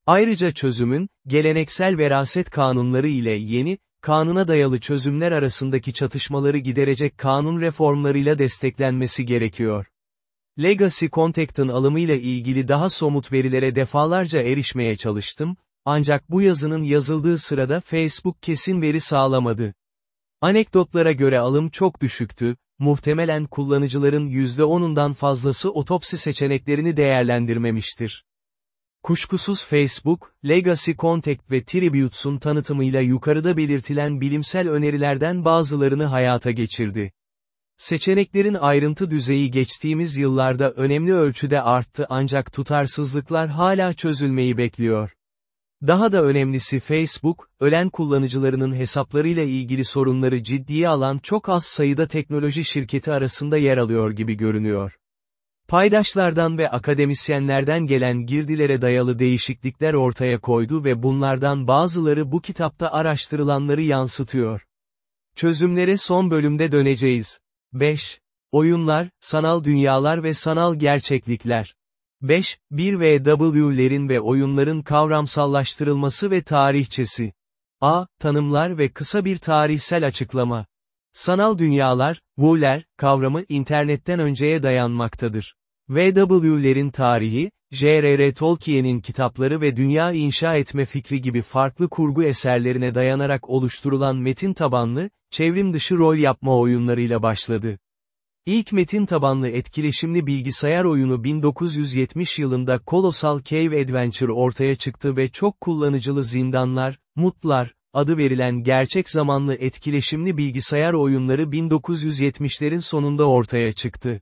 Ayrıca çözümün, geleneksel veraset kanunları ile yeni, kanuna dayalı çözümler arasındaki çatışmaları giderecek kanun reformlarıyla desteklenmesi gerekiyor. Legacy Contact'ın alımıyla ilgili daha somut verilere defalarca erişmeye çalıştım, ancak bu yazının yazıldığı sırada Facebook kesin veri sağlamadı. Anekdotlara göre alım çok düşüktü, muhtemelen kullanıcıların %10'undan fazlası otopsi seçeneklerini değerlendirmemiştir. Kuşkusuz Facebook, Legacy Contact ve Tributes'un tanıtımıyla yukarıda belirtilen bilimsel önerilerden bazılarını hayata geçirdi. Seçeneklerin ayrıntı düzeyi geçtiğimiz yıllarda önemli ölçüde arttı ancak tutarsızlıklar hala çözülmeyi bekliyor. Daha da önemlisi Facebook, ölen kullanıcılarının hesaplarıyla ilgili sorunları ciddiye alan çok az sayıda teknoloji şirketi arasında yer alıyor gibi görünüyor. Paydaşlardan ve akademisyenlerden gelen girdilere dayalı değişiklikler ortaya koydu ve bunlardan bazıları bu kitapta araştırılanları yansıtıyor. Çözümlere son bölümde döneceğiz. 5. Oyunlar, sanal dünyalar ve sanal gerçeklikler. 5. 1 VW'lerin ve oyunların kavramsallaştırılması ve tarihçesi. A. Tanımlar ve kısa bir tarihsel açıklama. Sanal dünyalar, WU'ler, kavramı internetten önceye dayanmaktadır. VW'lerin tarihi, J.R.R. Tolkien'in kitapları ve dünya inşa etme fikri gibi farklı kurgu eserlerine dayanarak oluşturulan metin tabanlı, çevrim dışı rol yapma oyunlarıyla başladı. İlk metin tabanlı etkileşimli bilgisayar oyunu 1970 yılında Colossal Cave Adventure ortaya çıktı ve çok kullanıcılı zindanlar, mutlar, adı verilen gerçek zamanlı etkileşimli bilgisayar oyunları 1970'lerin sonunda ortaya çıktı.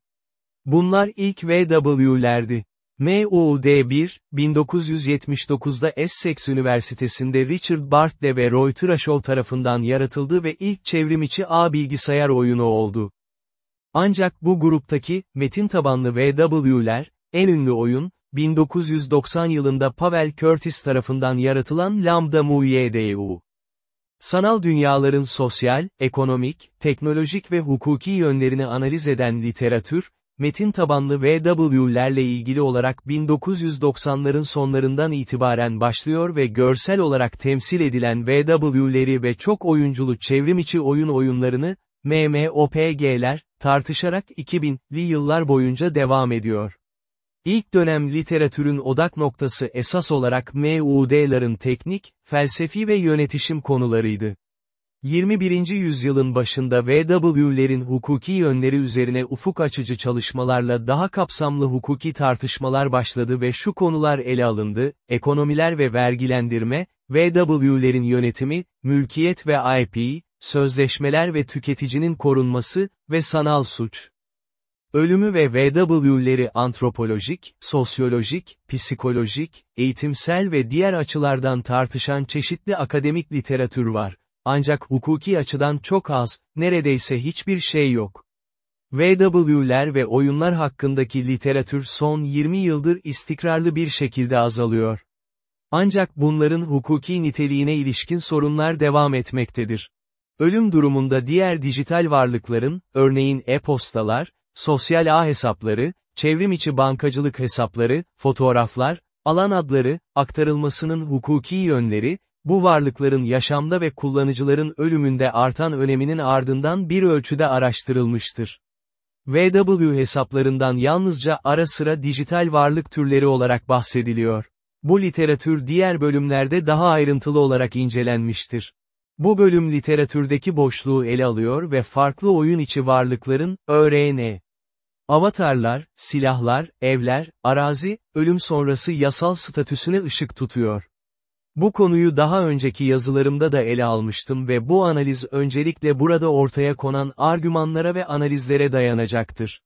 Bunlar ilk VW'lerdi. MUD1, 1979'da Essex Üniversitesi'nde Richard Bartle ve Roy Trashow tarafından yaratıldı ve ilk çevrimiçi ağ bilgisayar oyunu oldu. Ancak bu gruptaki, metin tabanlı VW'ler, en ünlü oyun, 1990 yılında Pavel Curtis tarafından yaratılan Lambda MUYDU. Sanal dünyaların sosyal, ekonomik, teknolojik ve hukuki yönlerini analiz eden literatür, metin tabanlı VW'lerle ilgili olarak 1990'ların sonlarından itibaren başlıyor ve görsel olarak temsil edilen VW'leri ve çok oyunculu çevrimiçi oyun oyunlarını, MMOPG'ler, tartışarak 2000'li yıllar boyunca devam ediyor. İlk dönem literatürün odak noktası esas olarak MUD'ların teknik, felsefi ve yönetişim konularıydı. 21. yüzyılın başında VW'lerin hukuki yönleri üzerine ufuk açıcı çalışmalarla daha kapsamlı hukuki tartışmalar başladı ve şu konular ele alındı, ekonomiler ve vergilendirme, VW'lerin yönetimi, mülkiyet ve IP, sözleşmeler ve tüketicinin korunması ve sanal suç. Ölümü ve VW'leri antropolojik, sosyolojik, psikolojik, eğitimsel ve diğer açılardan tartışan çeşitli akademik literatür var. Ancak hukuki açıdan çok az, neredeyse hiçbir şey yok. VW'ler ve oyunlar hakkındaki literatür son 20 yıldır istikrarlı bir şekilde azalıyor. Ancak bunların hukuki niteliğine ilişkin sorunlar devam etmektedir. Ölüm durumunda diğer dijital varlıkların, örneğin e-postalar, sosyal ağ hesapları, çevrim içi bankacılık hesapları, fotoğraflar, alan adları, aktarılmasının hukuki yönleri, bu varlıkların yaşamda ve kullanıcıların ölümünde artan öneminin ardından bir ölçüde araştırılmıştır. VW hesaplarından yalnızca ara sıra dijital varlık türleri olarak bahsediliyor. Bu literatür diğer bölümlerde daha ayrıntılı olarak incelenmiştir. Bu bölüm literatürdeki boşluğu ele alıyor ve farklı oyun içi varlıkların, ÖRN, avatarlar, silahlar, evler, arazi, ölüm sonrası yasal statüsüne ışık tutuyor. Bu konuyu daha önceki yazılarımda da ele almıştım ve bu analiz öncelikle burada ortaya konan argümanlara ve analizlere dayanacaktır.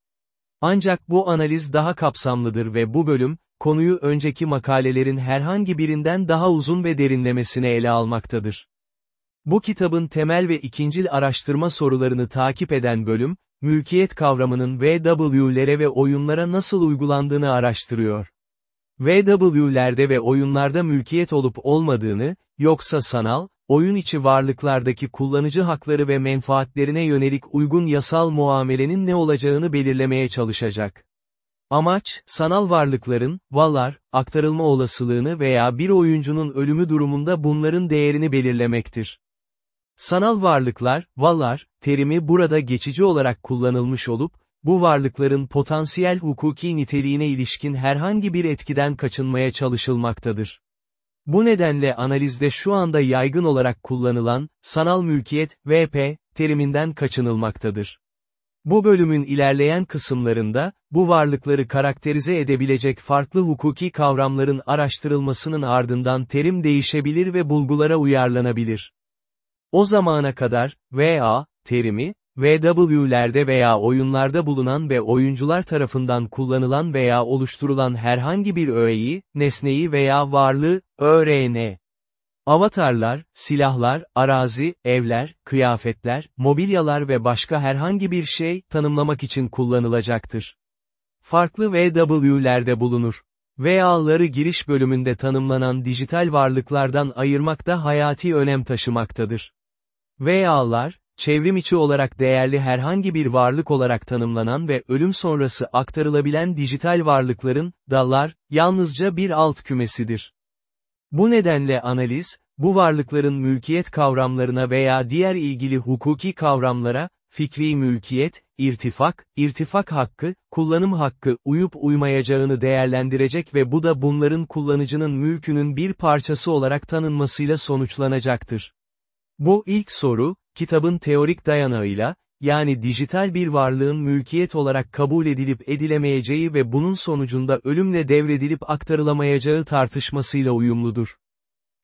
Ancak bu analiz daha kapsamlıdır ve bu bölüm, konuyu önceki makalelerin herhangi birinden daha uzun ve derinlemesine ele almaktadır. Bu kitabın temel ve ikincil araştırma sorularını takip eden bölüm, mülkiyet kavramının VW'lere ve oyunlara nasıl uygulandığını araştırıyor. VW'lerde ve oyunlarda mülkiyet olup olmadığını, yoksa sanal, oyun içi varlıklardaki kullanıcı hakları ve menfaatlerine yönelik uygun yasal muamelenin ne olacağını belirlemeye çalışacak. Amaç, sanal varlıkların, vallar, aktarılma olasılığını veya bir oyuncunun ölümü durumunda bunların değerini belirlemektir. Sanal varlıklar, vallar, terimi burada geçici olarak kullanılmış olup, bu varlıkların potansiyel hukuki niteliğine ilişkin herhangi bir etkiden kaçınmaya çalışılmaktadır. Bu nedenle analizde şu anda yaygın olarak kullanılan, sanal mülkiyet, VP, teriminden kaçınılmaktadır. Bu bölümün ilerleyen kısımlarında, bu varlıkları karakterize edebilecek farklı hukuki kavramların araştırılmasının ardından terim değişebilir ve bulgulara uyarlanabilir. O zamana kadar, VA, terimi, VW'lerde veya oyunlarda bulunan ve oyuncular tarafından kullanılan veya oluşturulan herhangi bir öğeyi, nesneyi veya varlığı, ÖRN. Avatarlar, silahlar, arazi, evler, kıyafetler, mobilyalar ve başka herhangi bir şey, tanımlamak için kullanılacaktır. Farklı VW'lerde bulunur. VA'ları giriş bölümünde tanımlanan dijital varlıklardan ayırmakta hayati önem taşımaktadır. VA'lar, çevrim içi olarak değerli herhangi bir varlık olarak tanımlanan ve ölüm sonrası aktarılabilen dijital varlıkların, dallar, yalnızca bir alt kümesidir. Bu nedenle analiz, bu varlıkların mülkiyet kavramlarına veya diğer ilgili hukuki kavramlara, fikri mülkiyet, irtifak, irtifak hakkı, kullanım hakkı uyup uymayacağını değerlendirecek ve bu da bunların kullanıcının mülkünün bir parçası olarak tanınmasıyla sonuçlanacaktır. Bu ilk soru, kitabın teorik dayanağıyla, yani dijital bir varlığın mülkiyet olarak kabul edilip edilemeyeceği ve bunun sonucunda ölümle devredilip aktarılamayacağı tartışmasıyla uyumludur.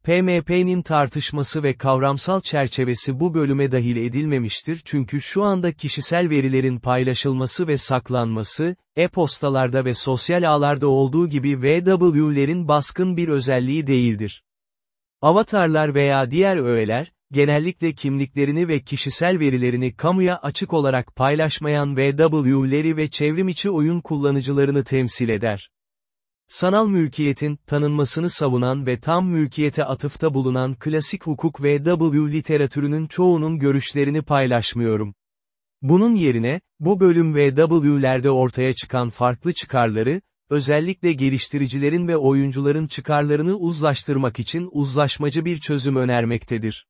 PMP'nin tartışması ve kavramsal çerçevesi bu bölüme dahil edilmemiştir çünkü şu anda kişisel verilerin paylaşılması ve saklanması, e-postalarda ve sosyal ağlarda olduğu gibi VW'lerin baskın bir özelliği değildir. Avatarlar veya diğer öğeler, genellikle kimliklerini ve kişisel verilerini kamuya açık olarak paylaşmayan VW'leri ve çevrimiçi oyun kullanıcılarını temsil eder. Sanal mülkiyetin, tanınmasını savunan ve tam mülkiyete atıfta bulunan klasik hukuk ve literatürünün çoğunun görüşlerini paylaşmıyorum. Bunun yerine, bu bölüm ve W'lerde ortaya çıkan farklı çıkarları, özellikle geliştiricilerin ve oyuncuların çıkarlarını uzlaştırmak için uzlaşmacı bir çözüm önermektedir.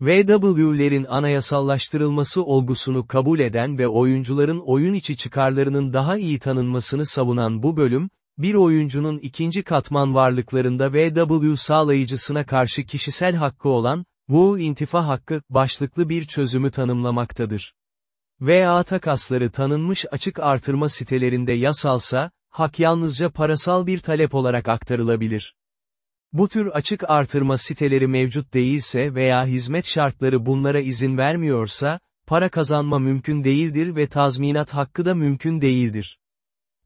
VW'lerin anayasallaştırılması olgusunu kabul eden ve oyuncuların oyun içi çıkarlarının daha iyi tanınmasını savunan bu bölüm, bir oyuncunun ikinci katman varlıklarında VW sağlayıcısına karşı kişisel hakkı olan, bu intifa hakkı, başlıklı bir çözümü tanımlamaktadır. VA takasları tanınmış açık artırma sitelerinde yasalsa, hak yalnızca parasal bir talep olarak aktarılabilir. Bu tür açık artırma siteleri mevcut değilse veya hizmet şartları bunlara izin vermiyorsa, para kazanma mümkün değildir ve tazminat hakkı da mümkün değildir.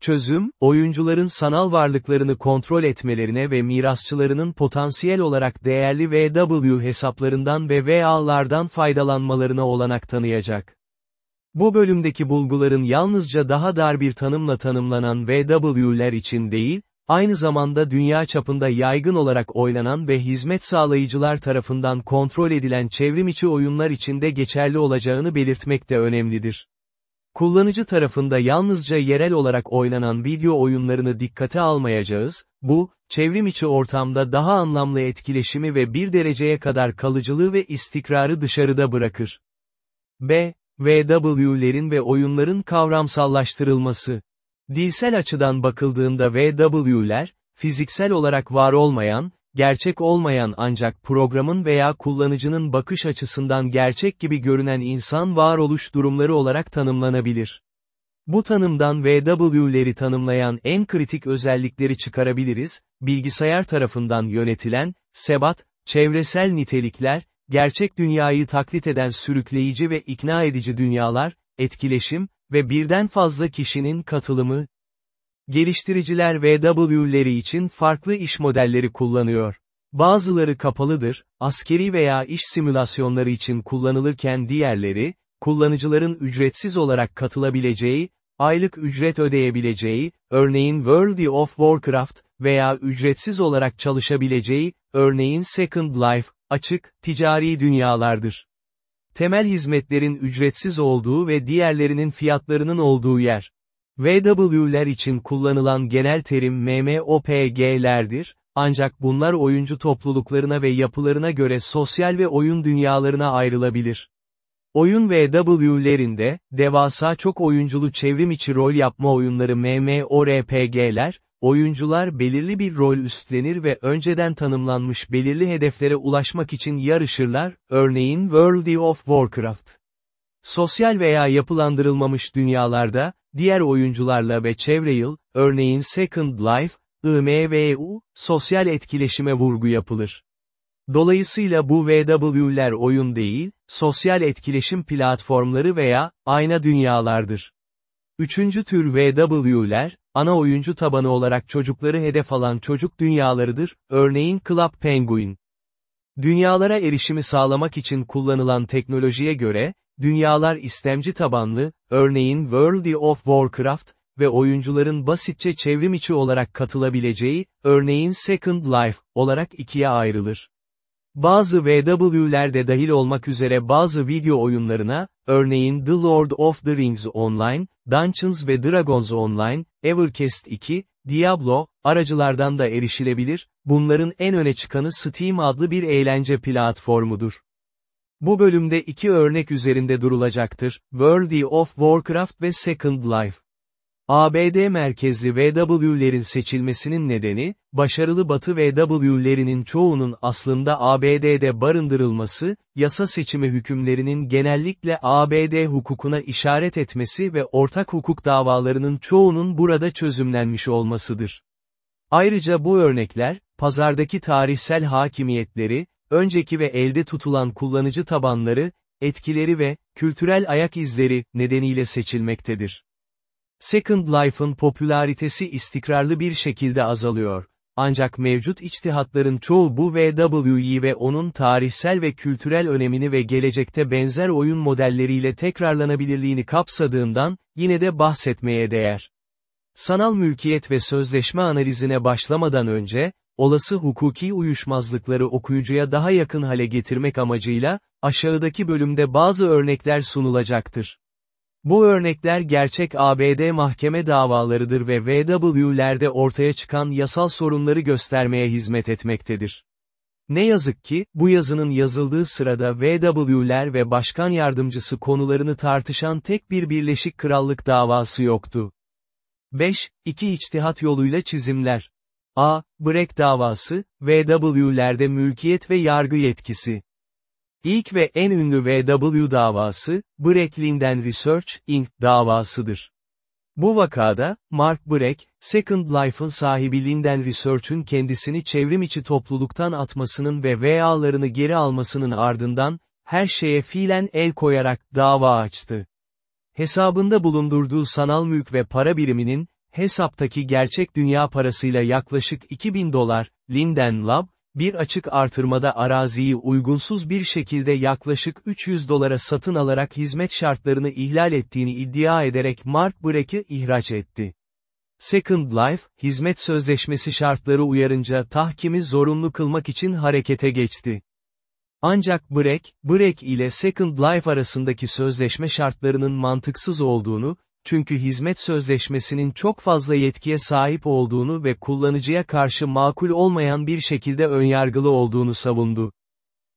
Çözüm, oyuncuların sanal varlıklarını kontrol etmelerine ve mirasçılarının potansiyel olarak değerli VW hesaplarından ve VA'lardan faydalanmalarına olanak tanıyacak. Bu bölümdeki bulguların yalnızca daha dar bir tanımla tanımlanan VW'ler için değil, aynı zamanda dünya çapında yaygın olarak oynanan ve hizmet sağlayıcılar tarafından kontrol edilen çevrimiçi oyunlar için de geçerli olacağını belirtmek de önemlidir. Kullanıcı tarafında yalnızca yerel olarak oynanan video oyunlarını dikkate almayacağız, bu, çevrimiçi ortamda daha anlamlı etkileşimi ve bir dereceye kadar kalıcılığı ve istikrarı dışarıda bırakır. B. VW'lerin ve oyunların kavramsallaştırılması. Dilsel açıdan bakıldığında VW'ler, fiziksel olarak var olmayan, gerçek olmayan ancak programın veya kullanıcının bakış açısından gerçek gibi görünen insan varoluş durumları olarak tanımlanabilir. Bu tanımdan VW'leri tanımlayan en kritik özellikleri çıkarabiliriz, bilgisayar tarafından yönetilen, sebat, çevresel nitelikler, gerçek dünyayı taklit eden sürükleyici ve ikna edici dünyalar, etkileşim ve birden fazla kişinin katılımı. Geliştiriciler VW'leri için farklı iş modelleri kullanıyor. Bazıları kapalıdır, askeri veya iş simülasyonları için kullanılırken diğerleri, kullanıcıların ücretsiz olarak katılabileceği, aylık ücret ödeyebileceği, örneğin World of Warcraft, veya ücretsiz olarak çalışabileceği, örneğin Second Life, açık, ticari dünyalardır. Temel hizmetlerin ücretsiz olduğu ve diğerlerinin fiyatlarının olduğu yer. VW'ler için kullanılan genel terim MMOPG'lerdir, ancak bunlar oyuncu topluluklarına ve yapılarına göre sosyal ve oyun dünyalarına ayrılabilir. Oyun VW'lerinde, devasa çok oyunculu çevrim içi rol yapma oyunları MMORPG'ler, oyuncular belirli bir rol üstlenir ve önceden tanımlanmış belirli hedeflere ulaşmak için yarışırlar, örneğin World of Warcraft. Sosyal veya yapılandırılmamış dünyalarda, diğer oyuncularla ve çevre yıl, örneğin Second Life, IMVU, sosyal etkileşime vurgu yapılır. Dolayısıyla bu VW'ler oyun değil, sosyal etkileşim platformları veya, ayna dünyalardır. Üçüncü tür VW'ler, ana oyuncu tabanı olarak çocukları hedef alan çocuk dünyalarıdır, örneğin Club Penguin. Dünyalara erişimi sağlamak için kullanılan teknolojiye göre, dünyalar istemci tabanlı, örneğin World of Warcraft, ve oyuncuların basitçe çevrimiçi olarak katılabileceği, örneğin Second Life, olarak ikiye ayrılır. Bazı VW'ler de dahil olmak üzere bazı video oyunlarına, örneğin The Lord of the Rings Online, Dungeons ve Dragons Online, Everquest 2, Diablo, aracılardan da erişilebilir, bunların en öne çıkanı Steam adlı bir eğlence platformudur. Bu bölümde iki örnek üzerinde durulacaktır, World of Warcraft ve Second Life. ABD merkezli VW'lerin seçilmesinin nedeni, başarılı Batı VW'lerinin çoğunun aslında ABD'de barındırılması, yasa seçimi hükümlerinin genellikle ABD hukukuna işaret etmesi ve ortak hukuk davalarının çoğunun burada çözümlenmiş olmasıdır. Ayrıca bu örnekler, pazardaki tarihsel hakimiyetleri, önceki ve elde tutulan kullanıcı tabanları, etkileri ve, kültürel ayak izleri, nedeniyle seçilmektedir. Second Life'ın popülaritesi istikrarlı bir şekilde azalıyor. Ancak mevcut içtihatların çoğu bu VW'yi ve onun tarihsel ve kültürel önemini ve gelecekte benzer oyun modelleriyle tekrarlanabilirliğini kapsadığından, yine de bahsetmeye değer. Sanal mülkiyet ve sözleşme analizine başlamadan önce, olası hukuki uyuşmazlıkları okuyucuya daha yakın hale getirmek amacıyla, aşağıdaki bölümde bazı örnekler sunulacaktır. Bu örnekler gerçek ABD mahkeme davalarıdır ve VW'lerde ortaya çıkan yasal sorunları göstermeye hizmet etmektedir. Ne yazık ki, bu yazının yazıldığı sırada VW'ler ve başkan yardımcısı konularını tartışan tek bir Birleşik Krallık davası yoktu. 5. İki içtihat yoluyla çizimler. A. Breck davası, VW'lerde mülkiyet ve yargı yetkisi. İlk ve en ünlü VW davası, Breck Linden Research, Inc. davasıdır. Bu vakada, Mark Breck, Second Life'ın sahibi Linden Research'ün kendisini çevrimiçi topluluktan atmasının ve VA'larını geri almasının ardından, her şeye fiilen el koyarak dava açtı. Hesabında bulundurduğu sanal mülk ve para biriminin, hesaptaki gerçek dünya parasıyla yaklaşık 2000 dolar, Linden Lab, bir açık artırmada araziyi uygunsuz bir şekilde yaklaşık 300 dolara satın alarak hizmet şartlarını ihlal ettiğini iddia ederek Mark Breck'i ihraç etti. Second Life, hizmet sözleşmesi şartları uyarınca tahkimi zorunlu kılmak için harekete geçti. Ancak Breck, Breck ile Second Life arasındaki sözleşme şartlarının mantıksız olduğunu, çünkü hizmet sözleşmesinin çok fazla yetkiye sahip olduğunu ve kullanıcıya karşı makul olmayan bir şekilde önyargılı olduğunu savundu.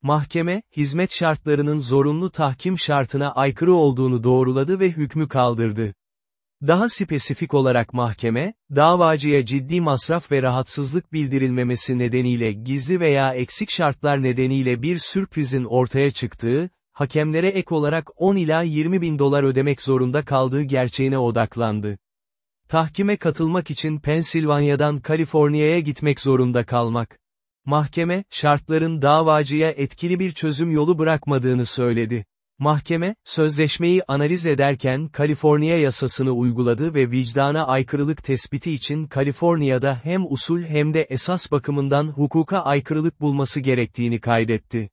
Mahkeme, hizmet şartlarının zorunlu tahkim şartına aykırı olduğunu doğruladı ve hükmü kaldırdı. Daha spesifik olarak mahkeme, davacıya ciddi masraf ve rahatsızlık bildirilmemesi nedeniyle gizli veya eksik şartlar nedeniyle bir sürprizin ortaya çıktığı, hakemlere ek olarak 10 ila 20 bin dolar ödemek zorunda kaldığı gerçeğine odaklandı. Tahkime katılmak için Pensilvanya'dan Kaliforniya'ya gitmek zorunda kalmak. Mahkeme, şartların davacıya etkili bir çözüm yolu bırakmadığını söyledi. Mahkeme, sözleşmeyi analiz ederken Kaliforniya yasasını uyguladı ve vicdana aykırılık tespiti için Kaliforniya'da hem usul hem de esas bakımından hukuka aykırılık bulması gerektiğini kaydetti.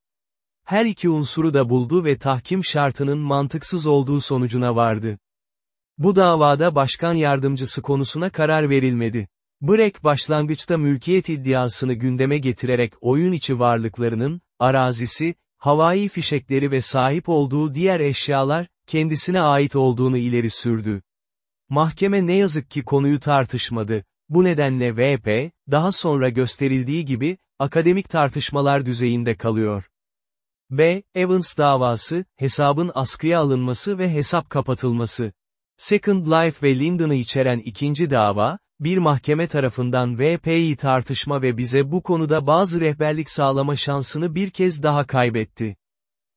Her iki unsuru da buldu ve tahkim şartının mantıksız olduğu sonucuna vardı. Bu davada başkan yardımcısı konusuna karar verilmedi. Breck başlangıçta mülkiyet iddiasını gündeme getirerek oyun içi varlıklarının, arazisi, havai fişekleri ve sahip olduğu diğer eşyalar, kendisine ait olduğunu ileri sürdü. Mahkeme ne yazık ki konuyu tartışmadı. Bu nedenle VP, daha sonra gösterildiği gibi, akademik tartışmalar düzeyinde kalıyor. B. Evans davası, hesabın askıya alınması ve hesap kapatılması. Second Life ve Linden'ı içeren ikinci dava, bir mahkeme tarafından VP'yi tartışma ve bize bu konuda bazı rehberlik sağlama şansını bir kez daha kaybetti.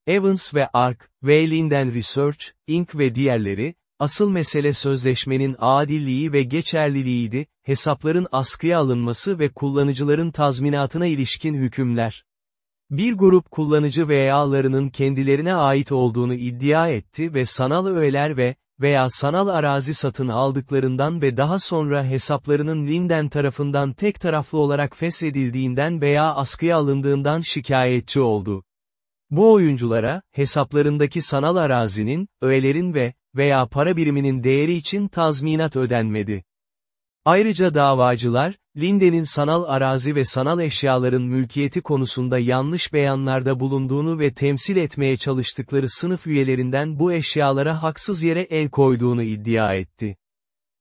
Evans ve Ark, ve Linden Research, Inc. ve diğerleri, asıl mesele sözleşmenin adilliği ve geçerliliğiydi, hesapların askıya alınması ve kullanıcıların tazminatına ilişkin hükümler. Bir grup kullanıcı veyalarının kendilerine ait olduğunu iddia etti ve sanal öğeler ve, veya sanal arazi satın aldıklarından ve daha sonra hesaplarının Linden tarafından tek taraflı olarak feshedildiğinden veya askıya alındığından şikayetçi oldu. Bu oyunculara, hesaplarındaki sanal arazinin, öğelerin ve, veya para biriminin değeri için tazminat ödenmedi. Ayrıca davacılar, Linde'nin sanal arazi ve sanal eşyaların mülkiyeti konusunda yanlış beyanlarda bulunduğunu ve temsil etmeye çalıştıkları sınıf üyelerinden bu eşyalara haksız yere el koyduğunu iddia etti.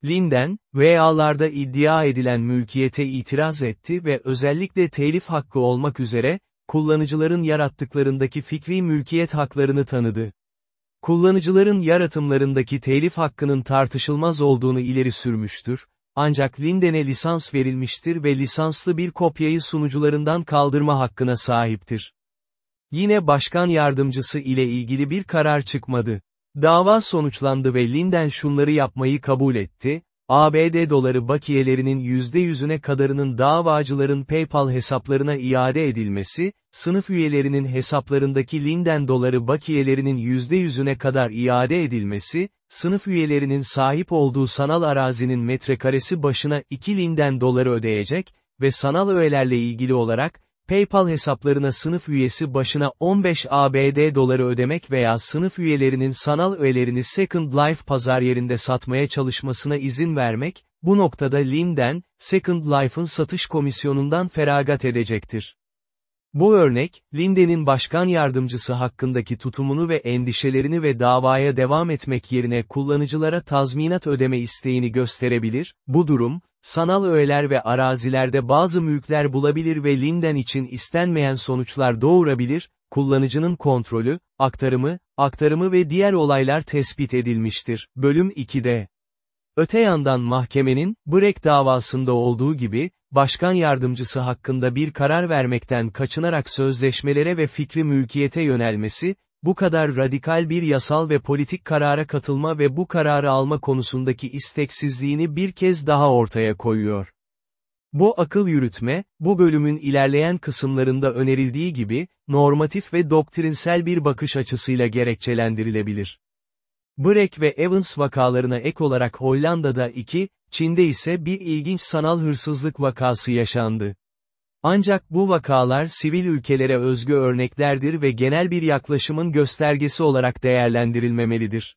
Linden, veyalarda iddia edilen mülkiyete itiraz etti ve özellikle telif hakkı olmak üzere, kullanıcıların yarattıklarındaki fikri mülkiyet haklarını tanıdı. Kullanıcıların yaratımlarındaki telif hakkının tartışılmaz olduğunu ileri sürmüştür, ancak Linden'e lisans verilmiştir ve lisanslı bir kopyayı sunucularından kaldırma hakkına sahiptir. Yine başkan yardımcısı ile ilgili bir karar çıkmadı. Dava sonuçlandı ve Linden şunları yapmayı kabul etti, ABD doları bakiyelerinin %100'üne kadarının davacıların PayPal hesaplarına iade edilmesi, sınıf üyelerinin hesaplarındaki Linden doları bakiyelerinin %100'üne kadar iade edilmesi, sınıf üyelerinin sahip olduğu sanal arazinin metrekaresi başına 2 Linden doları ödeyecek ve sanal öğelerle ilgili olarak, PayPal hesaplarına sınıf üyesi başına 15 ABD doları ödemek veya sınıf üyelerinin sanal öğelerini Second Life pazar yerinde satmaya çalışmasına izin vermek, bu noktada Linden, Second Life'ın satış komisyonundan feragat edecektir. Bu örnek, Linden'in başkan yardımcısı hakkındaki tutumunu ve endişelerini ve davaya devam etmek yerine kullanıcılara tazminat ödeme isteğini gösterebilir, bu durum, sanal öğeler ve arazilerde bazı mülkler bulabilir ve Linden için istenmeyen sonuçlar doğurabilir, kullanıcının kontrolü, aktarımı, aktarımı ve diğer olaylar tespit edilmiştir. Bölüm 2'de. Öte yandan mahkemenin, Breck davasında olduğu gibi, başkan yardımcısı hakkında bir karar vermekten kaçınarak sözleşmelere ve fikri mülkiyete yönelmesi, bu kadar radikal bir yasal ve politik karara katılma ve bu kararı alma konusundaki isteksizliğini bir kez daha ortaya koyuyor. Bu akıl yürütme, bu bölümün ilerleyen kısımlarında önerildiği gibi, normatif ve doktrinsel bir bakış açısıyla gerekçelendirilebilir. Breck ve Evans vakalarına ek olarak Hollanda'da iki, Çin'de ise bir ilginç sanal hırsızlık vakası yaşandı. Ancak bu vakalar sivil ülkelere özgü örneklerdir ve genel bir yaklaşımın göstergesi olarak değerlendirilmemelidir.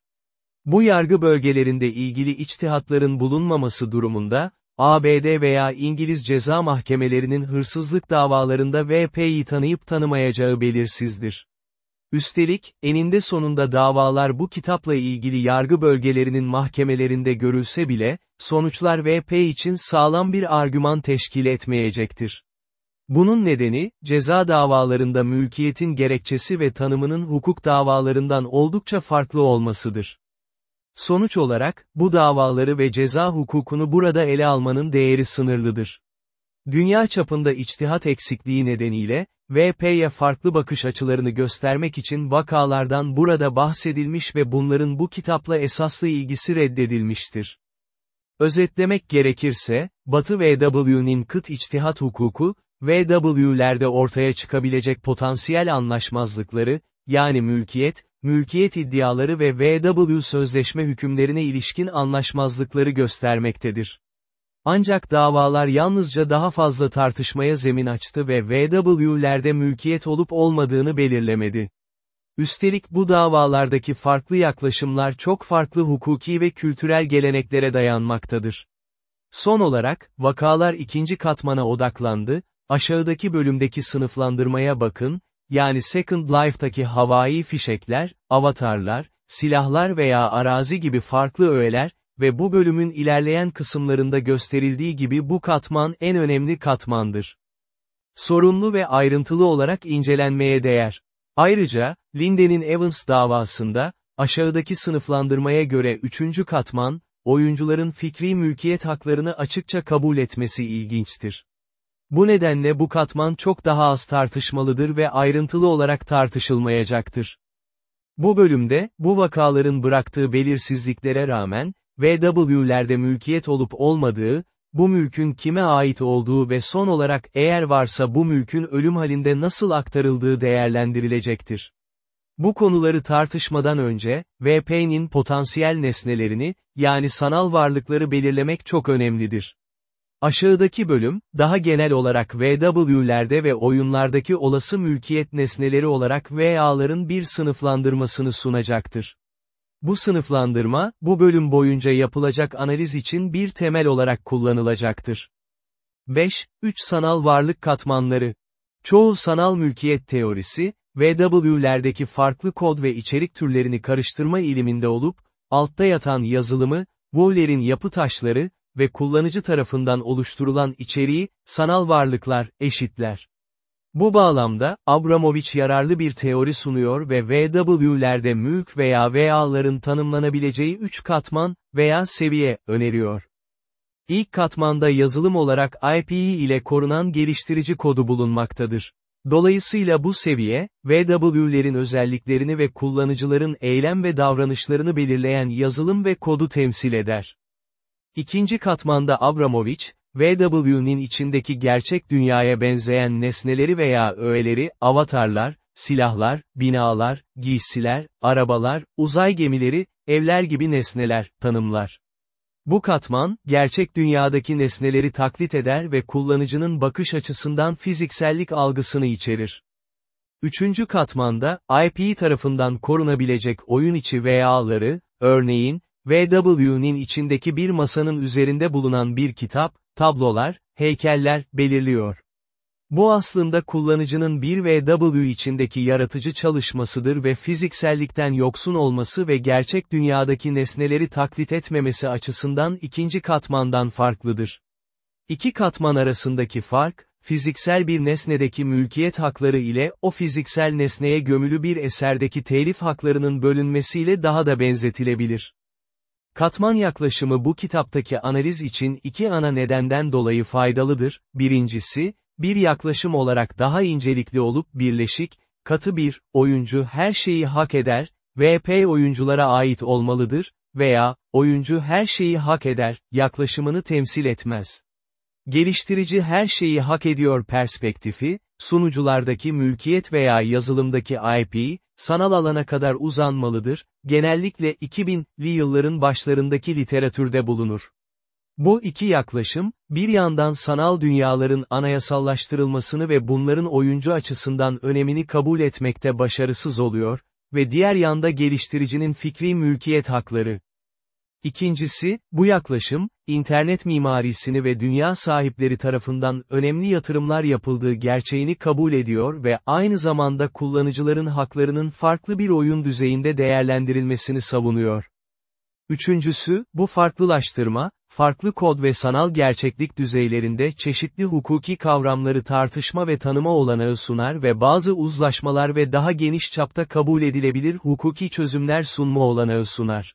Bu yargı bölgelerinde ilgili içtihatların bulunmaması durumunda, ABD veya İngiliz ceza mahkemelerinin hırsızlık davalarında VP'yi tanıyıp tanımayacağı belirsizdir. Üstelik, eninde sonunda davalar bu kitapla ilgili yargı bölgelerinin mahkemelerinde görülse bile, sonuçlar VP için sağlam bir argüman teşkil etmeyecektir. Bunun nedeni, ceza davalarında mülkiyetin gerekçesi ve tanımının hukuk davalarından oldukça farklı olmasıdır. Sonuç olarak, bu davaları ve ceza hukukunu burada ele almanın değeri sınırlıdır. Dünya çapında içtihat eksikliği nedeniyle, VP'ye farklı bakış açılarını göstermek için vakalardan burada bahsedilmiş ve bunların bu kitapla esaslı ilgisi reddedilmiştir. Özetlemek gerekirse, Batı VW'nin kıt içtihat hukuku, VW'lerde ortaya çıkabilecek potansiyel anlaşmazlıkları, yani mülkiyet, mülkiyet iddiaları ve VW sözleşme hükümlerine ilişkin anlaşmazlıkları göstermektedir. Ancak davalar yalnızca daha fazla tartışmaya zemin açtı ve VW'lerde mülkiyet olup olmadığını belirlemedi. Üstelik bu davalardaki farklı yaklaşımlar çok farklı hukuki ve kültürel geleneklere dayanmaktadır. Son olarak, vakalar ikinci katmana odaklandı, aşağıdaki bölümdeki sınıflandırmaya bakın, yani Second Life'taki havai fişekler, avatarlar, silahlar veya arazi gibi farklı öğeler, ve bu bölümün ilerleyen kısımlarında gösterildiği gibi bu katman en önemli katmandır. Sorumlu ve ayrıntılı olarak incelenmeye değer. Ayrıca, Linde'nin Evans davasında, aşağıdaki sınıflandırmaya göre üçüncü katman, oyuncuların fikri mülkiyet haklarını açıkça kabul etmesi ilginçtir. Bu nedenle bu katman çok daha az tartışmalıdır ve ayrıntılı olarak tartışılmayacaktır. Bu bölümde, bu vakaların bıraktığı belirsizliklere rağmen, VW'lerde mülkiyet olup olmadığı, bu mülkün kime ait olduğu ve son olarak eğer varsa bu mülkün ölüm halinde nasıl aktarıldığı değerlendirilecektir. Bu konuları tartışmadan önce, VP'nin potansiyel nesnelerini, yani sanal varlıkları belirlemek çok önemlidir. Aşağıdaki bölüm, daha genel olarak VW'lerde ve oyunlardaki olası mülkiyet nesneleri olarak VA'ların bir sınıflandırmasını sunacaktır. Bu sınıflandırma, bu bölüm boyunca yapılacak analiz için bir temel olarak kullanılacaktır. 5. 3 Sanal varlık katmanları. Çoğu sanal mülkiyet teorisi, VW'lerdeki farklı kod ve içerik türlerini karıştırma iliminde olup, altta yatan yazılımı, Woller'in yapı taşları ve kullanıcı tarafından oluşturulan içeriği, sanal varlıklar, eşitler. Bu bağlamda, Abramovich yararlı bir teori sunuyor ve VW'lerde mülk veya VA'ların tanımlanabileceği üç katman veya seviye öneriyor. İlk katmanda yazılım olarak IPE ile korunan geliştirici kodu bulunmaktadır. Dolayısıyla bu seviye, VW'lerin özelliklerini ve kullanıcıların eylem ve davranışlarını belirleyen yazılım ve kodu temsil eder. İkinci katmanda Abramovich, VW'nin içindeki gerçek dünyaya benzeyen nesneleri veya öğeleri, avatarlar, silahlar, binalar, giysiler, arabalar, uzay gemileri, evler gibi nesneler, tanımlar. Bu katman, gerçek dünyadaki nesneleri taklit eder ve kullanıcının bakış açısından fiziksellik algısını içerir. Üçüncü katmanda, IP tarafından korunabilecek oyun içi VA'ları, örneğin, VW'nin içindeki bir masanın üzerinde bulunan bir kitap, tablolar, heykeller, belirliyor. Bu aslında kullanıcının bir VW içindeki yaratıcı çalışmasıdır ve fiziksellikten yoksun olması ve gerçek dünyadaki nesneleri taklit etmemesi açısından ikinci katmandan farklıdır. İki katman arasındaki fark, fiziksel bir nesnedeki mülkiyet hakları ile o fiziksel nesneye gömülü bir eserdeki telif haklarının bölünmesiyle daha da benzetilebilir. Katman yaklaşımı bu kitaptaki analiz için iki ana nedenden dolayı faydalıdır. Birincisi, bir yaklaşım olarak daha incelikli olup birleşik, katı bir, oyuncu her şeyi hak eder, VP oyunculara ait olmalıdır, veya, oyuncu her şeyi hak eder, yaklaşımını temsil etmez. Geliştirici her şeyi hak ediyor perspektifi, sunuculardaki mülkiyet veya yazılımdaki IP, sanal alana kadar uzanmalıdır, genellikle 2000'li yılların başlarındaki literatürde bulunur. Bu iki yaklaşım, bir yandan sanal dünyaların anayasallaştırılmasını ve bunların oyuncu açısından önemini kabul etmekte başarısız oluyor, ve diğer yanda geliştiricinin fikri mülkiyet hakları, İkincisi, bu yaklaşım, internet mimarisini ve dünya sahipleri tarafından önemli yatırımlar yapıldığı gerçeğini kabul ediyor ve aynı zamanda kullanıcıların haklarının farklı bir oyun düzeyinde değerlendirilmesini savunuyor. Üçüncüsü, bu farklılaştırma, farklı kod ve sanal gerçeklik düzeylerinde çeşitli hukuki kavramları tartışma ve tanıma olanağı sunar ve bazı uzlaşmalar ve daha geniş çapta kabul edilebilir hukuki çözümler sunma olanağı sunar.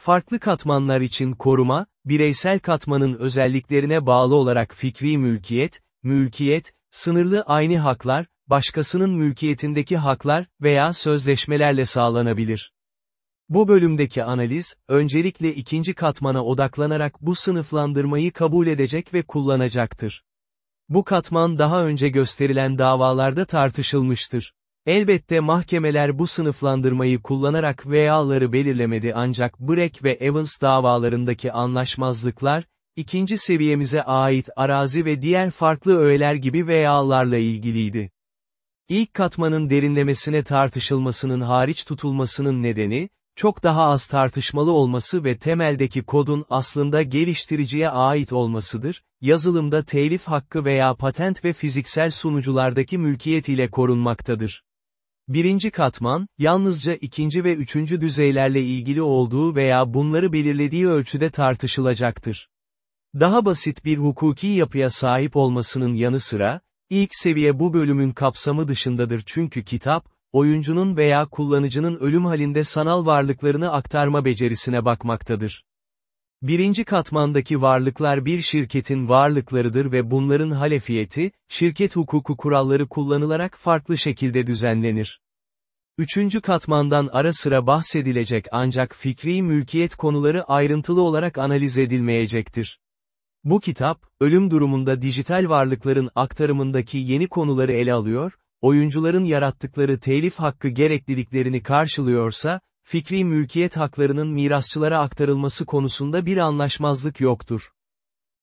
Farklı katmanlar için koruma, bireysel katmanın özelliklerine bağlı olarak fikri mülkiyet, mülkiyet, sınırlı aynı haklar, başkasının mülkiyetindeki haklar veya sözleşmelerle sağlanabilir. Bu bölümdeki analiz, öncelikle ikinci katmana odaklanarak bu sınıflandırmayı kabul edecek ve kullanacaktır. Bu katman daha önce gösterilen davalarda tartışılmıştır. Elbette mahkemeler bu sınıflandırmayı kullanarak VA'ları belirlemedi ancak Breck ve Evans davalarındaki anlaşmazlıklar, ikinci seviyemize ait arazi ve diğer farklı öğeler gibi VA'larla ilgiliydi. İlk katmanın derinlemesine tartışılmasının hariç tutulmasının nedeni, çok daha az tartışmalı olması ve temeldeki kodun aslında geliştiriciye ait olmasıdır, yazılımda telif hakkı veya patent ve fiziksel sunuculardaki mülkiyet ile korunmaktadır. Birinci katman, yalnızca ikinci ve üçüncü düzeylerle ilgili olduğu veya bunları belirlediği ölçüde tartışılacaktır. Daha basit bir hukuki yapıya sahip olmasının yanı sıra, ilk seviye bu bölümün kapsamı dışındadır çünkü kitap, oyuncunun veya kullanıcının ölüm halinde sanal varlıklarını aktarma becerisine bakmaktadır. Birinci katmandaki varlıklar bir şirketin varlıklarıdır ve bunların halefiyeti, şirket hukuku kuralları kullanılarak farklı şekilde düzenlenir. Üçüncü katmandan ara sıra bahsedilecek ancak fikri mülkiyet konuları ayrıntılı olarak analiz edilmeyecektir. Bu kitap, ölüm durumunda dijital varlıkların aktarımındaki yeni konuları ele alıyor, oyuncuların yarattıkları telif hakkı gerekliliklerini karşılıyorsa, fikri mülkiyet haklarının mirasçılara aktarılması konusunda bir anlaşmazlık yoktur.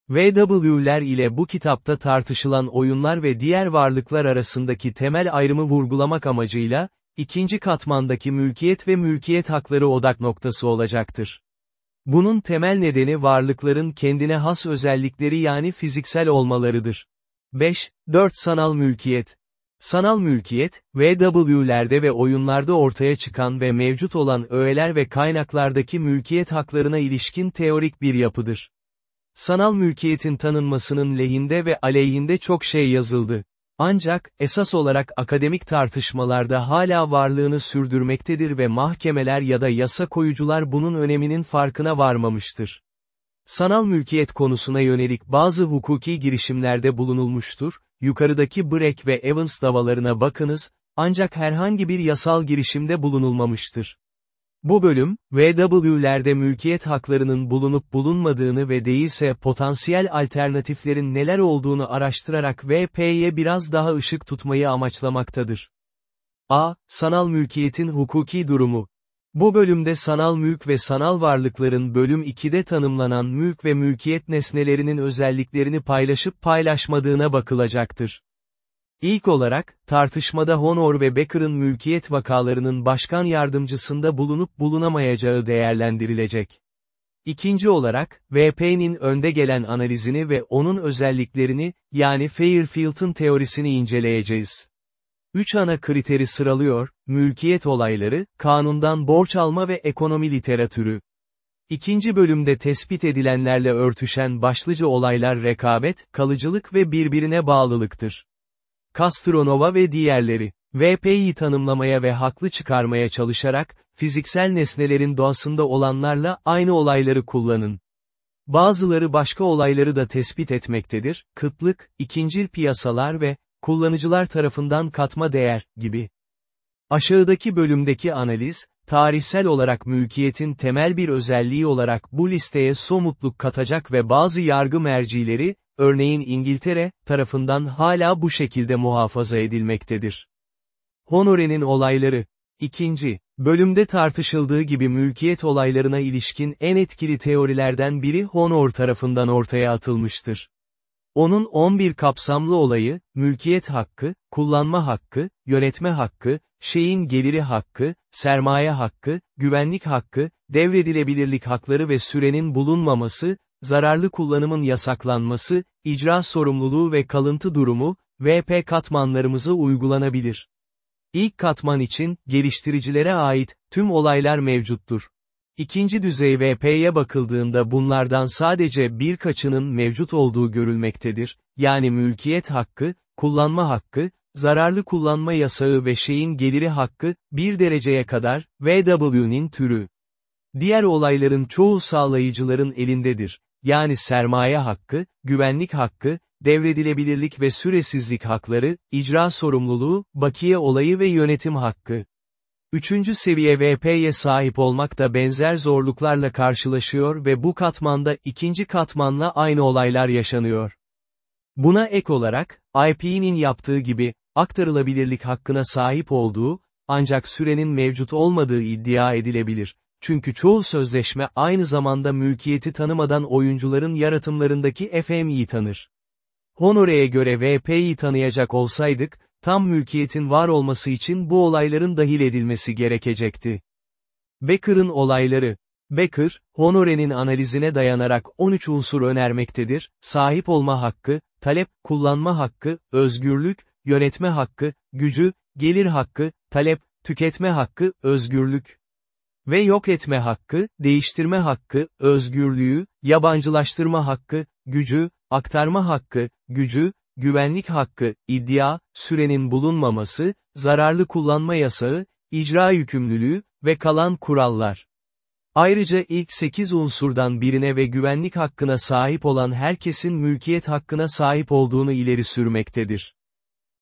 VW'ler ile bu kitapta tartışılan oyunlar ve diğer varlıklar arasındaki temel ayrımı vurgulamak amacıyla, ikinci katmandaki mülkiyet ve mülkiyet hakları odak noktası olacaktır. Bunun temel nedeni varlıkların kendine has özellikleri yani fiziksel olmalarıdır. 5. 4 Sanal mülkiyet. Sanal mülkiyet, VW'lerde ve oyunlarda ortaya çıkan ve mevcut olan öğeler ve kaynaklardaki mülkiyet haklarına ilişkin teorik bir yapıdır. Sanal mülkiyetin tanınmasının lehinde ve aleyhinde çok şey yazıldı. Ancak, esas olarak akademik tartışmalarda hala varlığını sürdürmektedir ve mahkemeler ya da yasa koyucular bunun öneminin farkına varmamıştır. Sanal mülkiyet konusuna yönelik bazı hukuki girişimlerde bulunulmuştur, yukarıdaki Breck ve Evans davalarına bakınız, ancak herhangi bir yasal girişimde bulunulmamıştır. Bu bölüm, VW'lerde mülkiyet haklarının bulunup bulunmadığını ve değilse potansiyel alternatiflerin neler olduğunu araştırarak VP'ye biraz daha ışık tutmayı amaçlamaktadır. A. Sanal mülkiyetin hukuki durumu. Bu bölümde sanal mülk ve sanal varlıkların bölüm 2'de tanımlanan mülk ve mülkiyet nesnelerinin özelliklerini paylaşıp paylaşmadığına bakılacaktır. İlk olarak, tartışmada Honor ve Becker'ın mülkiyet vakalarının başkan yardımcısında bulunup bulunamayacağı değerlendirilecek. İkinci olarak, VP'nin önde gelen analizini ve onun özelliklerini, yani Fairfield'ın teorisini inceleyeceğiz. Üç ana kriteri sıralıyor, mülkiyet olayları, kanundan borç alma ve ekonomi literatürü. İkinci bölümde tespit edilenlerle örtüşen başlıca olaylar rekabet, kalıcılık ve birbirine bağlılıktır. Castronova ve diğerleri, VP'yi tanımlamaya ve haklı çıkarmaya çalışarak, fiziksel nesnelerin doğasında olanlarla aynı olayları kullanın. Bazıları başka olayları da tespit etmektedir, kıtlık, ikincil piyasalar ve, kullanıcılar tarafından katma değer, gibi. Aşağıdaki bölümdeki analiz, tarihsel olarak mülkiyetin temel bir özelliği olarak bu listeye somutluk katacak ve bazı yargı mercileri, örneğin İngiltere, tarafından hala bu şekilde muhafaza edilmektedir. Honore'nin olayları, İkinci, bölümde tartışıldığı gibi mülkiyet olaylarına ilişkin en etkili teorilerden biri Honor tarafından ortaya atılmıştır. Onun 11 kapsamlı olayı, mülkiyet hakkı, kullanma hakkı, yönetme hakkı, şeyin geliri hakkı, sermaye hakkı, güvenlik hakkı, devredilebilirlik hakları ve sürenin bulunmaması, zararlı kullanımın yasaklanması, icra sorumluluğu ve kalıntı durumu, VP katmanlarımıza uygulanabilir. İlk katman için, geliştiricilere ait, tüm olaylar mevcuttur. İkinci düzey VP'ye bakıldığında bunlardan sadece birkaçının mevcut olduğu görülmektedir, yani mülkiyet hakkı, kullanma hakkı, zararlı kullanma yasağı ve şeyin geliri hakkı, bir dereceye kadar, VW'nin türü. Diğer olayların çoğu sağlayıcıların elindedir, yani sermaye hakkı, güvenlik hakkı, devredilebilirlik ve süresizlik hakları, icra sorumluluğu, bakiye olayı ve yönetim hakkı. Üçüncü seviye VP'ye sahip olmak da benzer zorluklarla karşılaşıyor ve bu katmanda ikinci katmanla aynı olaylar yaşanıyor. Buna ek olarak, IP'nin yaptığı gibi, aktarılabilirlik hakkına sahip olduğu, ancak sürenin mevcut olmadığı iddia edilebilir. Çünkü çoğu sözleşme aynı zamanda mülkiyeti tanımadan oyuncuların yaratımlarındaki FM'yi tanır. Honore'ye göre VP'yi tanıyacak olsaydık, tam mülkiyetin var olması için bu olayların dahil edilmesi gerekecekti. Becker'ın olayları Becker, Honore'nin analizine dayanarak 13 unsur önermektedir, sahip olma hakkı, talep, kullanma hakkı, özgürlük, yönetme hakkı, gücü, gelir hakkı, talep, tüketme hakkı, özgürlük ve yok etme hakkı, değiştirme hakkı, özgürlüğü, yabancılaştırma hakkı, gücü, aktarma hakkı, gücü, güvenlik hakkı, iddia, sürenin bulunmaması, zararlı kullanma yasağı, icra yükümlülüğü ve kalan kurallar. Ayrıca ilk 8 unsurdan birine ve güvenlik hakkına sahip olan herkesin mülkiyet hakkına sahip olduğunu ileri sürmektedir.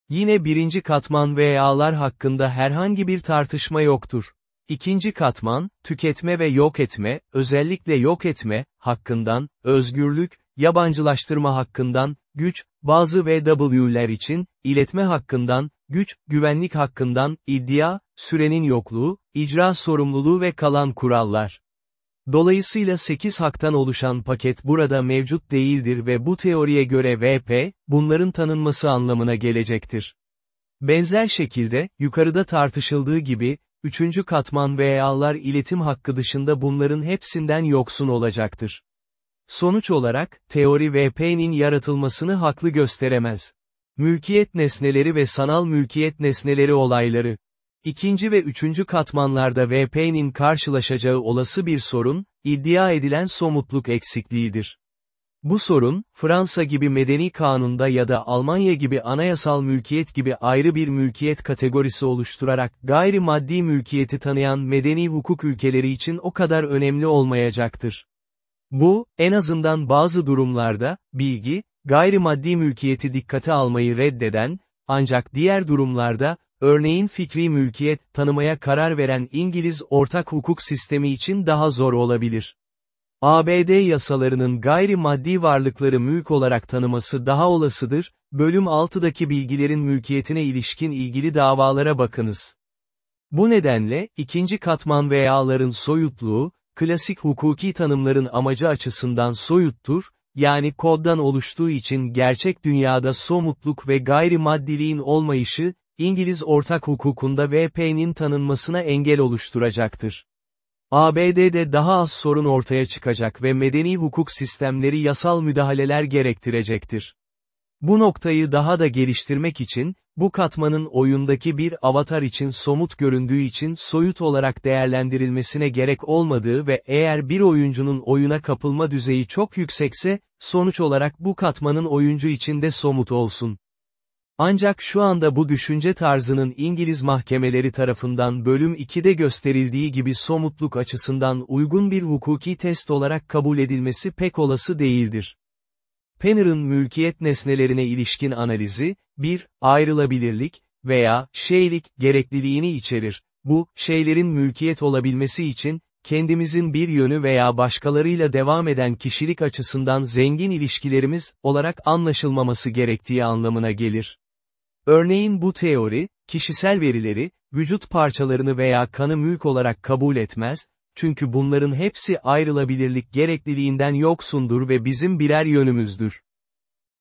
Yine birinci katman veyalar hakkında herhangi bir tartışma yoktur. İkinci katman, tüketme ve yok etme, özellikle yok etme, hakkından, özgürlük, yabancılaştırma hakkından, güç, bazı VW'ler için, iletme hakkından, güç, güvenlik hakkından, iddia, sürenin yokluğu, icra sorumluluğu ve kalan kurallar. Dolayısıyla 8 haktan oluşan paket burada mevcut değildir ve bu teoriye göre VP, bunların tanınması anlamına gelecektir. Benzer şekilde, yukarıda tartışıldığı gibi, üçüncü katman veyalar iletim hakkı dışında bunların hepsinden yoksun olacaktır. Sonuç olarak, teori VP'nin yaratılmasını haklı gösteremez. Mülkiyet nesneleri ve sanal mülkiyet nesneleri olayları. İkinci ve üçüncü katmanlarda VP'nin karşılaşacağı olası bir sorun, iddia edilen somutluk eksikliğidir. Bu sorun, Fransa gibi medeni kanunda ya da Almanya gibi anayasal mülkiyet gibi ayrı bir mülkiyet kategorisi oluşturarak gayri maddi mülkiyeti tanıyan medeni hukuk ülkeleri için o kadar önemli olmayacaktır. Bu, en azından bazı durumlarda, bilgi, gayrimaddi mülkiyeti dikkate almayı reddeden, ancak diğer durumlarda, örneğin fikri mülkiyet tanımaya karar veren İngiliz ortak hukuk sistemi için daha zor olabilir. ABD yasalarının gayri maddi varlıkları mülk olarak tanıması daha olasıdır, bölüm 6'daki bilgilerin mülkiyetine ilişkin ilgili davalara bakınız. Bu nedenle, ikinci katman veyaların soyutluğu, klasik hukuki tanımların amacı açısından soyuttur, yani koddan oluştuğu için gerçek dünyada somutluk ve gayri maddiliğin olmayışı, İngiliz ortak hukukunda VP'nin tanınmasına engel oluşturacaktır. ABD'de daha az sorun ortaya çıkacak ve medeni hukuk sistemleri yasal müdahaleler gerektirecektir. Bu noktayı daha da geliştirmek için, bu katmanın oyundaki bir avatar için somut göründüğü için soyut olarak değerlendirilmesine gerek olmadığı ve eğer bir oyuncunun oyuna kapılma düzeyi çok yüksekse, sonuç olarak bu katmanın oyuncu için de somut olsun. Ancak şu anda bu düşünce tarzının İngiliz mahkemeleri tarafından bölüm 2'de gösterildiği gibi somutluk açısından uygun bir hukuki test olarak kabul edilmesi pek olası değildir. Penner'ın mülkiyet nesnelerine ilişkin analizi, bir, ayrılabilirlik veya şeylik gerekliliğini içerir. Bu, şeylerin mülkiyet olabilmesi için, kendimizin bir yönü veya başkalarıyla devam eden kişilik açısından zengin ilişkilerimiz olarak anlaşılmaması gerektiği anlamına gelir. Örneğin bu teori, kişisel verileri, vücut parçalarını veya kanı mülk olarak kabul etmez, çünkü bunların hepsi ayrılabilirlik gerekliliğinden yoksundur ve bizim birer yönümüzdür.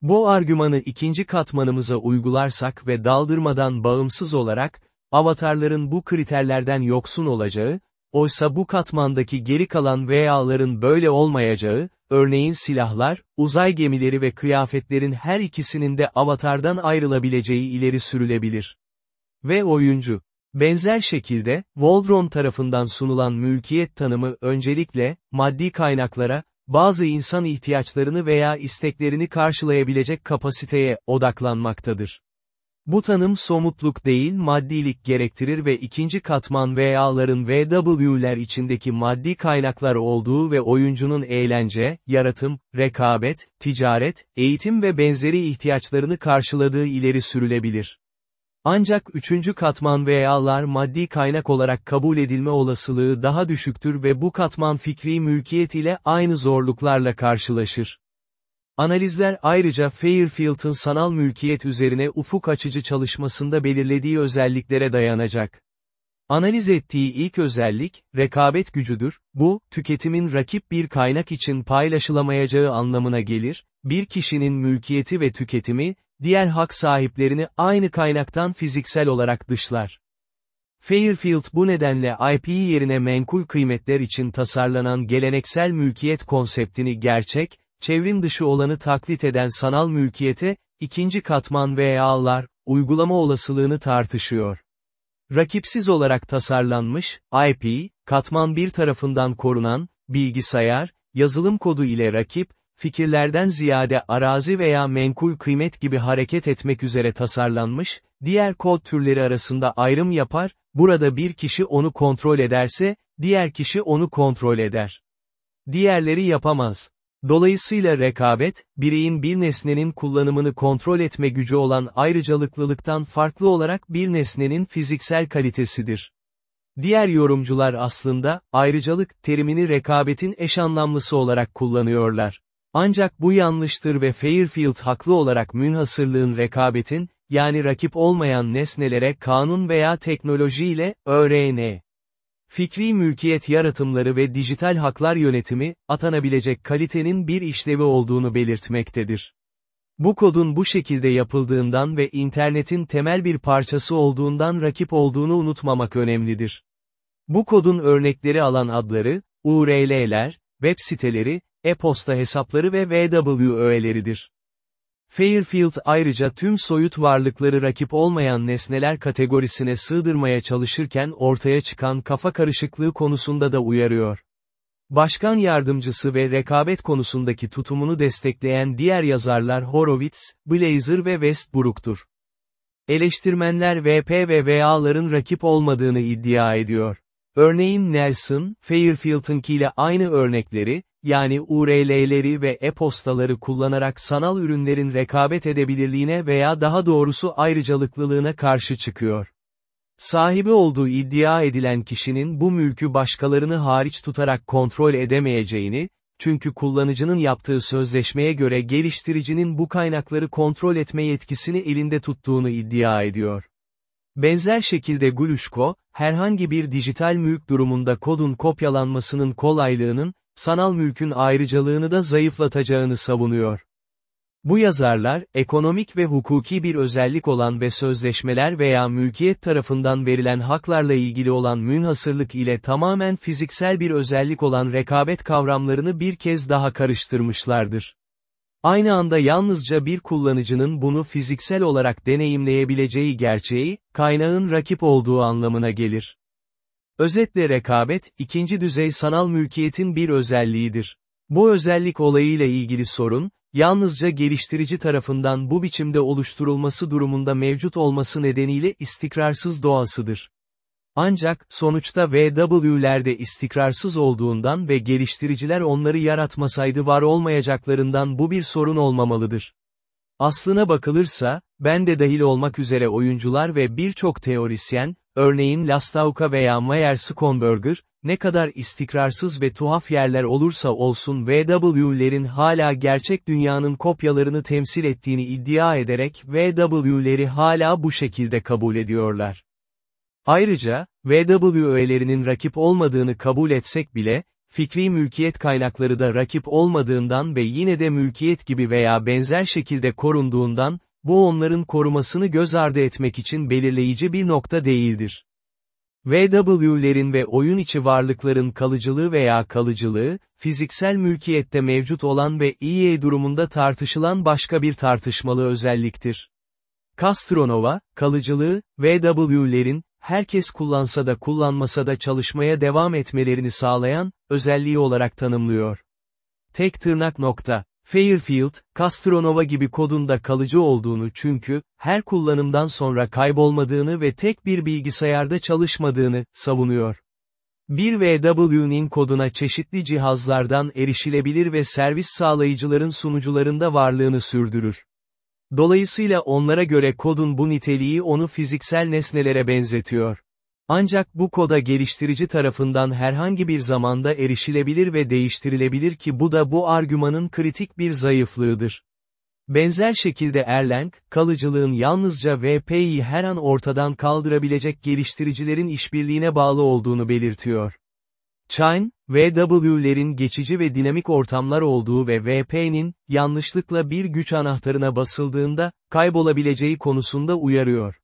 Bu argümanı ikinci katmanımıza uygularsak ve daldırmadan bağımsız olarak, avatarların bu kriterlerden yoksun olacağı, oysa bu katmandaki geri kalan veyaların böyle olmayacağı, örneğin silahlar, uzay gemileri ve kıyafetlerin her ikisinin de avatardan ayrılabileceği ileri sürülebilir. Ve oyuncu. Benzer şekilde, Waldron tarafından sunulan mülkiyet tanımı öncelikle, maddi kaynaklara, bazı insan ihtiyaçlarını veya isteklerini karşılayabilecek kapasiteye odaklanmaktadır. Bu tanım somutluk değil maddilik gerektirir ve ikinci katman VA'ların VW'ler içindeki maddi kaynaklar olduğu ve oyuncunun eğlence, yaratım, rekabet, ticaret, eğitim ve benzeri ihtiyaçlarını karşıladığı ileri sürülebilir. Ancak üçüncü katman VA'lar maddi kaynak olarak kabul edilme olasılığı daha düşüktür ve bu katman fikri mülkiyet ile aynı zorluklarla karşılaşır. Analizler ayrıca Fairfield'ın sanal mülkiyet üzerine ufuk açıcı çalışmasında belirlediği özelliklere dayanacak. Analiz ettiği ilk özellik, rekabet gücüdür, bu, tüketimin rakip bir kaynak için paylaşılamayacağı anlamına gelir, bir kişinin mülkiyeti ve tüketimi, diğer hak sahiplerini aynı kaynaktan fiziksel olarak dışlar. Fairfield bu nedenle IP yerine menkul kıymetler için tasarlanan geleneksel mülkiyet konseptini gerçek, çevrim dışı olanı taklit eden sanal mülkiyete, ikinci katman veyalar, uygulama olasılığını tartışıyor. Rakipsiz olarak tasarlanmış, IP, katman bir tarafından korunan, bilgisayar, yazılım kodu ile rakip, fikirlerden ziyade arazi veya menkul kıymet gibi hareket etmek üzere tasarlanmış, diğer kod türleri arasında ayrım yapar, burada bir kişi onu kontrol ederse, diğer kişi onu kontrol eder. Diğerleri yapamaz. Dolayısıyla rekabet, bireyin bir nesnenin kullanımını kontrol etme gücü olan ayrıcalıklılıktan farklı olarak bir nesnenin fiziksel kalitesidir. Diğer yorumcular aslında, ayrıcalık terimini rekabetin eş anlamlısı olarak kullanıyorlar. Ancak bu yanlıştır ve Fairfield haklı olarak münhasırlığın rekabetin, yani rakip olmayan nesnelere kanun veya teknoloji ile, ÖRN, fikri mülkiyet yaratımları ve dijital haklar yönetimi, atanabilecek kalitenin bir işlevi olduğunu belirtmektedir. Bu kodun bu şekilde yapıldığından ve internetin temel bir parçası olduğundan rakip olduğunu unutmamak önemlidir. Bu kodun örnekleri alan adları, URL'ler, web siteleri, e-posta hesapları ve VWÖ'leridir. Fairfield ayrıca tüm soyut varlıkları rakip olmayan nesneler kategorisine sığdırmaya çalışırken ortaya çıkan kafa karışıklığı konusunda da uyarıyor. Başkan yardımcısı ve rekabet konusundaki tutumunu destekleyen diğer yazarlar Horowitz, Blazer ve Westbrook'tur. Eleştirmenler VP ve VA'ların rakip olmadığını iddia ediyor. Örneğin Nelson, Fairfield'ınkiyle aynı örnekleri, yani URL'leri ve e-postaları kullanarak sanal ürünlerin rekabet edebilirliğine veya daha doğrusu ayrıcalıklılığına karşı çıkıyor. Sahibi olduğu iddia edilen kişinin bu mülkü başkalarını hariç tutarak kontrol edemeyeceğini, çünkü kullanıcının yaptığı sözleşmeye göre geliştiricinin bu kaynakları kontrol etme yetkisini elinde tuttuğunu iddia ediyor. Benzer şekilde Glushko, herhangi bir dijital mülk durumunda kodun kopyalanmasının kolaylığının, sanal mülkün ayrıcalığını da zayıflatacağını savunuyor. Bu yazarlar, ekonomik ve hukuki bir özellik olan ve sözleşmeler veya mülkiyet tarafından verilen haklarla ilgili olan münhasırlık ile tamamen fiziksel bir özellik olan rekabet kavramlarını bir kez daha karıştırmışlardır. Aynı anda yalnızca bir kullanıcının bunu fiziksel olarak deneyimleyebileceği gerçeği, kaynağın rakip olduğu anlamına gelir. Özetle rekabet, ikinci düzey sanal mülkiyetin bir özelliğidir. Bu özellik olayıyla ilgili sorun, yalnızca geliştirici tarafından bu biçimde oluşturulması durumunda mevcut olması nedeniyle istikrarsız doğasıdır. Ancak, sonuçta VW'lerde istikrarsız olduğundan ve geliştiriciler onları yaratmasaydı var olmayacaklarından bu bir sorun olmamalıdır. Aslına bakılırsa, ben de dahil olmak üzere oyuncular ve birçok teorisyen, örneğin Lastauka veya Meyer-Skonberger, ne kadar istikrarsız ve tuhaf yerler olursa olsun VW'lerin hala gerçek dünyanın kopyalarını temsil ettiğini iddia ederek VW'leri hala bu şekilde kabul ediyorlar. Ayrıca, VW'lerinin rakip olmadığını kabul etsek bile, fikri mülkiyet kaynakları da rakip olmadığından ve yine de mülkiyet gibi veya benzer şekilde korunduğundan, bu onların korumasını göz ardı etmek için belirleyici bir nokta değildir. VW'lerin ve oyun içi varlıkların kalıcılığı veya kalıcılığı, fiziksel mülkiyette mevcut olan ve EA durumunda tartışılan başka bir tartışmalı özelliktir. Castronova, kalıcılığı, VW'lerin, herkes kullansa da kullanmasa da çalışmaya devam etmelerini sağlayan, özelliği olarak tanımlıyor. Tek tırnak nokta. Fairfield, Castronova gibi kodunda kalıcı olduğunu çünkü, her kullanımdan sonra kaybolmadığını ve tek bir bilgisayarda çalışmadığını, savunuyor. Bir VW'nin koduna çeşitli cihazlardan erişilebilir ve servis sağlayıcıların sunucularında varlığını sürdürür. Dolayısıyla onlara göre kodun bu niteliği onu fiziksel nesnelere benzetiyor. Ancak bu koda geliştirici tarafından herhangi bir zamanda erişilebilir ve değiştirilebilir ki bu da bu argümanın kritik bir zayıflığıdır. Benzer şekilde Erlang, kalıcılığın yalnızca VP'yi her an ortadan kaldırabilecek geliştiricilerin işbirliğine bağlı olduğunu belirtiyor. Chain, VW'lerin geçici ve dinamik ortamlar olduğu ve VP'nin, yanlışlıkla bir güç anahtarına basıldığında, kaybolabileceği konusunda uyarıyor.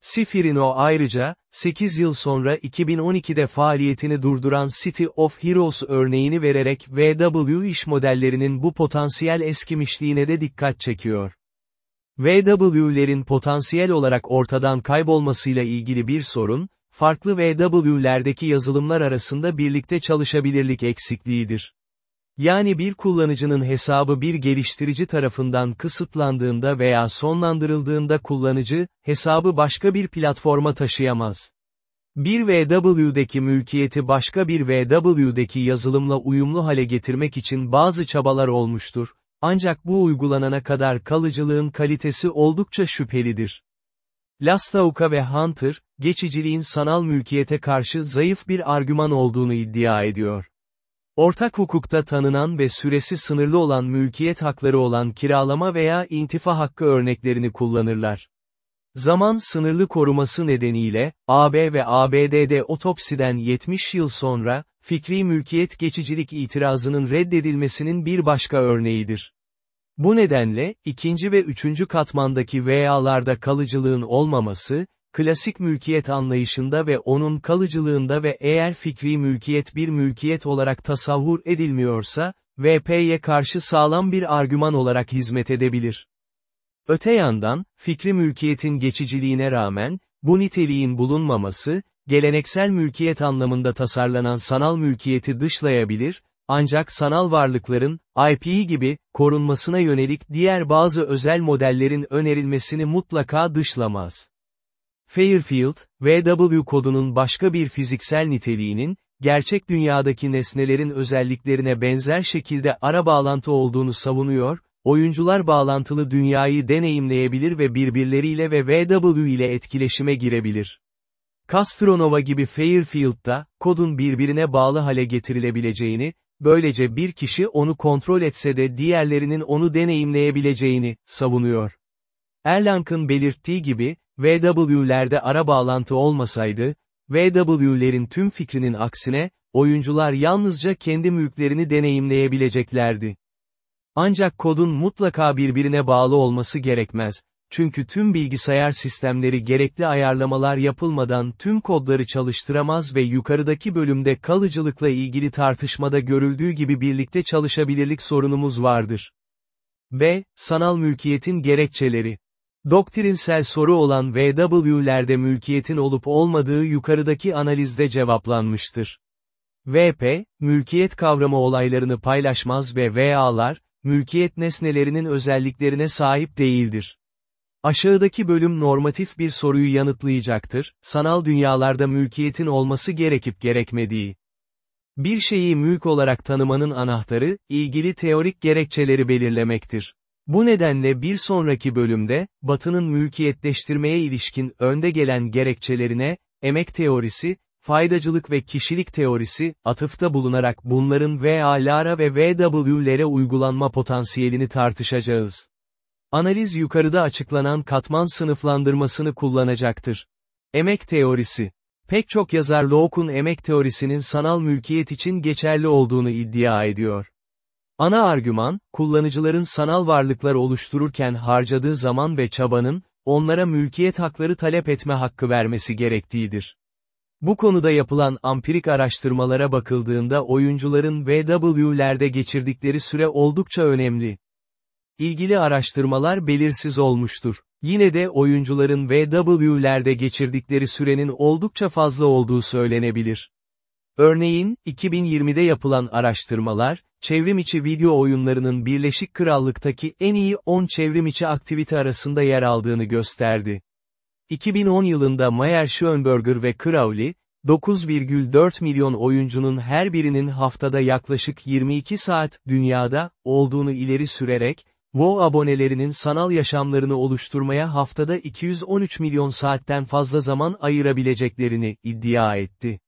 Sifirino ayrıca, 8 yıl sonra 2012'de faaliyetini durduran City of Heroes örneğini vererek VW iş modellerinin bu potansiyel eskimişliğine de dikkat çekiyor. VW'lerin potansiyel olarak ortadan kaybolmasıyla ilgili bir sorun, farklı VW'lerdeki yazılımlar arasında birlikte çalışabilirlik eksikliğidir. Yani bir kullanıcının hesabı bir geliştirici tarafından kısıtlandığında veya sonlandırıldığında kullanıcı, hesabı başka bir platforma taşıyamaz. Bir VW'deki mülkiyeti başka bir VW'deki yazılımla uyumlu hale getirmek için bazı çabalar olmuştur, ancak bu uygulanana kadar kalıcılığın kalitesi oldukça şüphelidir. Lastauka ve Hunter, geçiciliğin sanal mülkiyete karşı zayıf bir argüman olduğunu iddia ediyor. Ortak hukukta tanınan ve süresi sınırlı olan mülkiyet hakları olan kiralama veya intifa hakkı örneklerini kullanırlar. Zaman sınırlı koruması nedeniyle, AB ve ABD'de otopsiden 70 yıl sonra, fikri mülkiyet geçicilik itirazının reddedilmesinin bir başka örneğidir. Bu nedenle, ikinci ve üçüncü katmandaki veyalarda kalıcılığın olmaması, klasik mülkiyet anlayışında ve onun kalıcılığında ve eğer fikri mülkiyet bir mülkiyet olarak tasavvur edilmiyorsa, VP'ye karşı sağlam bir argüman olarak hizmet edebilir. Öte yandan, fikri mülkiyetin geçiciliğine rağmen, bu niteliğin bulunmaması, geleneksel mülkiyet anlamında tasarlanan sanal mülkiyeti dışlayabilir, ancak sanal varlıkların, IP gibi, korunmasına yönelik diğer bazı özel modellerin önerilmesini mutlaka dışlamaz. Fairfield, VW kodunun başka bir fiziksel niteliğinin, gerçek dünyadaki nesnelerin özelliklerine benzer şekilde ara bağlantı olduğunu savunuyor, oyuncular bağlantılı dünyayı deneyimleyebilir ve birbirleriyle ve VW ile etkileşime girebilir. Castronova gibi Fairfield'da, kodun birbirine bağlı hale getirilebileceğini, böylece bir kişi onu kontrol etse de diğerlerinin onu deneyimleyebileceğini, savunuyor. Erlang'ın belirttiği gibi, VW'lerde ara bağlantı olmasaydı, VW'lerin tüm fikrinin aksine, oyuncular yalnızca kendi mülklerini deneyimleyebileceklerdi. Ancak kodun mutlaka birbirine bağlı olması gerekmez, çünkü tüm bilgisayar sistemleri gerekli ayarlamalar yapılmadan tüm kodları çalıştıramaz ve yukarıdaki bölümde kalıcılıkla ilgili tartışmada görüldüğü gibi birlikte çalışabilirlik sorunumuz vardır. B. Sanal mülkiyetin gerekçeleri. Doktrinsel soru olan VW'lerde mülkiyetin olup olmadığı yukarıdaki analizde cevaplanmıştır. VP, mülkiyet kavramı olaylarını paylaşmaz ve VA'lar, mülkiyet nesnelerinin özelliklerine sahip değildir. Aşağıdaki bölüm normatif bir soruyu yanıtlayacaktır, sanal dünyalarda mülkiyetin olması gerekip gerekmediği. Bir şeyi mülk olarak tanımanın anahtarı, ilgili teorik gerekçeleri belirlemektir. Bu nedenle bir sonraki bölümde, Batı'nın mülkiyetleştirmeye ilişkin önde gelen gerekçelerine, emek teorisi, faydacılık ve kişilik teorisi, atıfta bulunarak bunların VA'lara ve VW'lere uygulanma potansiyelini tartışacağız. Analiz yukarıda açıklanan katman sınıflandırmasını kullanacaktır. Emek teorisi. Pek çok yazar Locke'un emek teorisinin sanal mülkiyet için geçerli olduğunu iddia ediyor. Ana argüman, kullanıcıların sanal varlıklar oluştururken harcadığı zaman ve çabanın, onlara mülkiyet hakları talep etme hakkı vermesi gerektiğidir. Bu konuda yapılan ampirik araştırmalara bakıldığında oyuncuların VW'lerde geçirdikleri süre oldukça önemli. İlgili araştırmalar belirsiz olmuştur. Yine de oyuncuların VW'lerde geçirdikleri sürenin oldukça fazla olduğu söylenebilir. Örneğin, 2020'de yapılan araştırmalar, çevrimiçi video oyunlarının Birleşik Krallık'taki en iyi 10 çevrimiçi aktivite arasında yer aldığını gösterdi. 2010 yılında Mayer Schoenberger ve Crowley, 9,4 milyon oyuncunun her birinin haftada yaklaşık 22 saat, dünyada, olduğunu ileri sürerek, WoW abonelerinin sanal yaşamlarını oluşturmaya haftada 213 milyon saatten fazla zaman ayırabileceklerini iddia etti.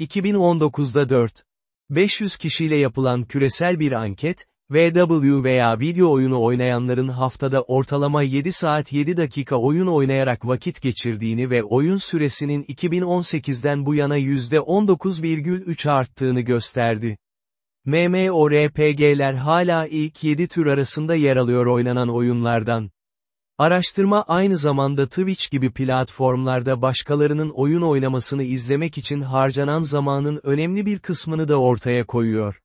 2019'da 4. 500 kişiyle yapılan küresel bir anket, VW veya video oyunu oynayanların haftada ortalama 7 saat 7 dakika oyun oynayarak vakit geçirdiğini ve oyun süresinin 2018'den bu yana %19,3 arttığını gösterdi. MMORPG'ler hala ilk 7 tür arasında yer alıyor oynanan oyunlardan. Araştırma aynı zamanda Twitch gibi platformlarda başkalarının oyun oynamasını izlemek için harcanan zamanın önemli bir kısmını da ortaya koyuyor.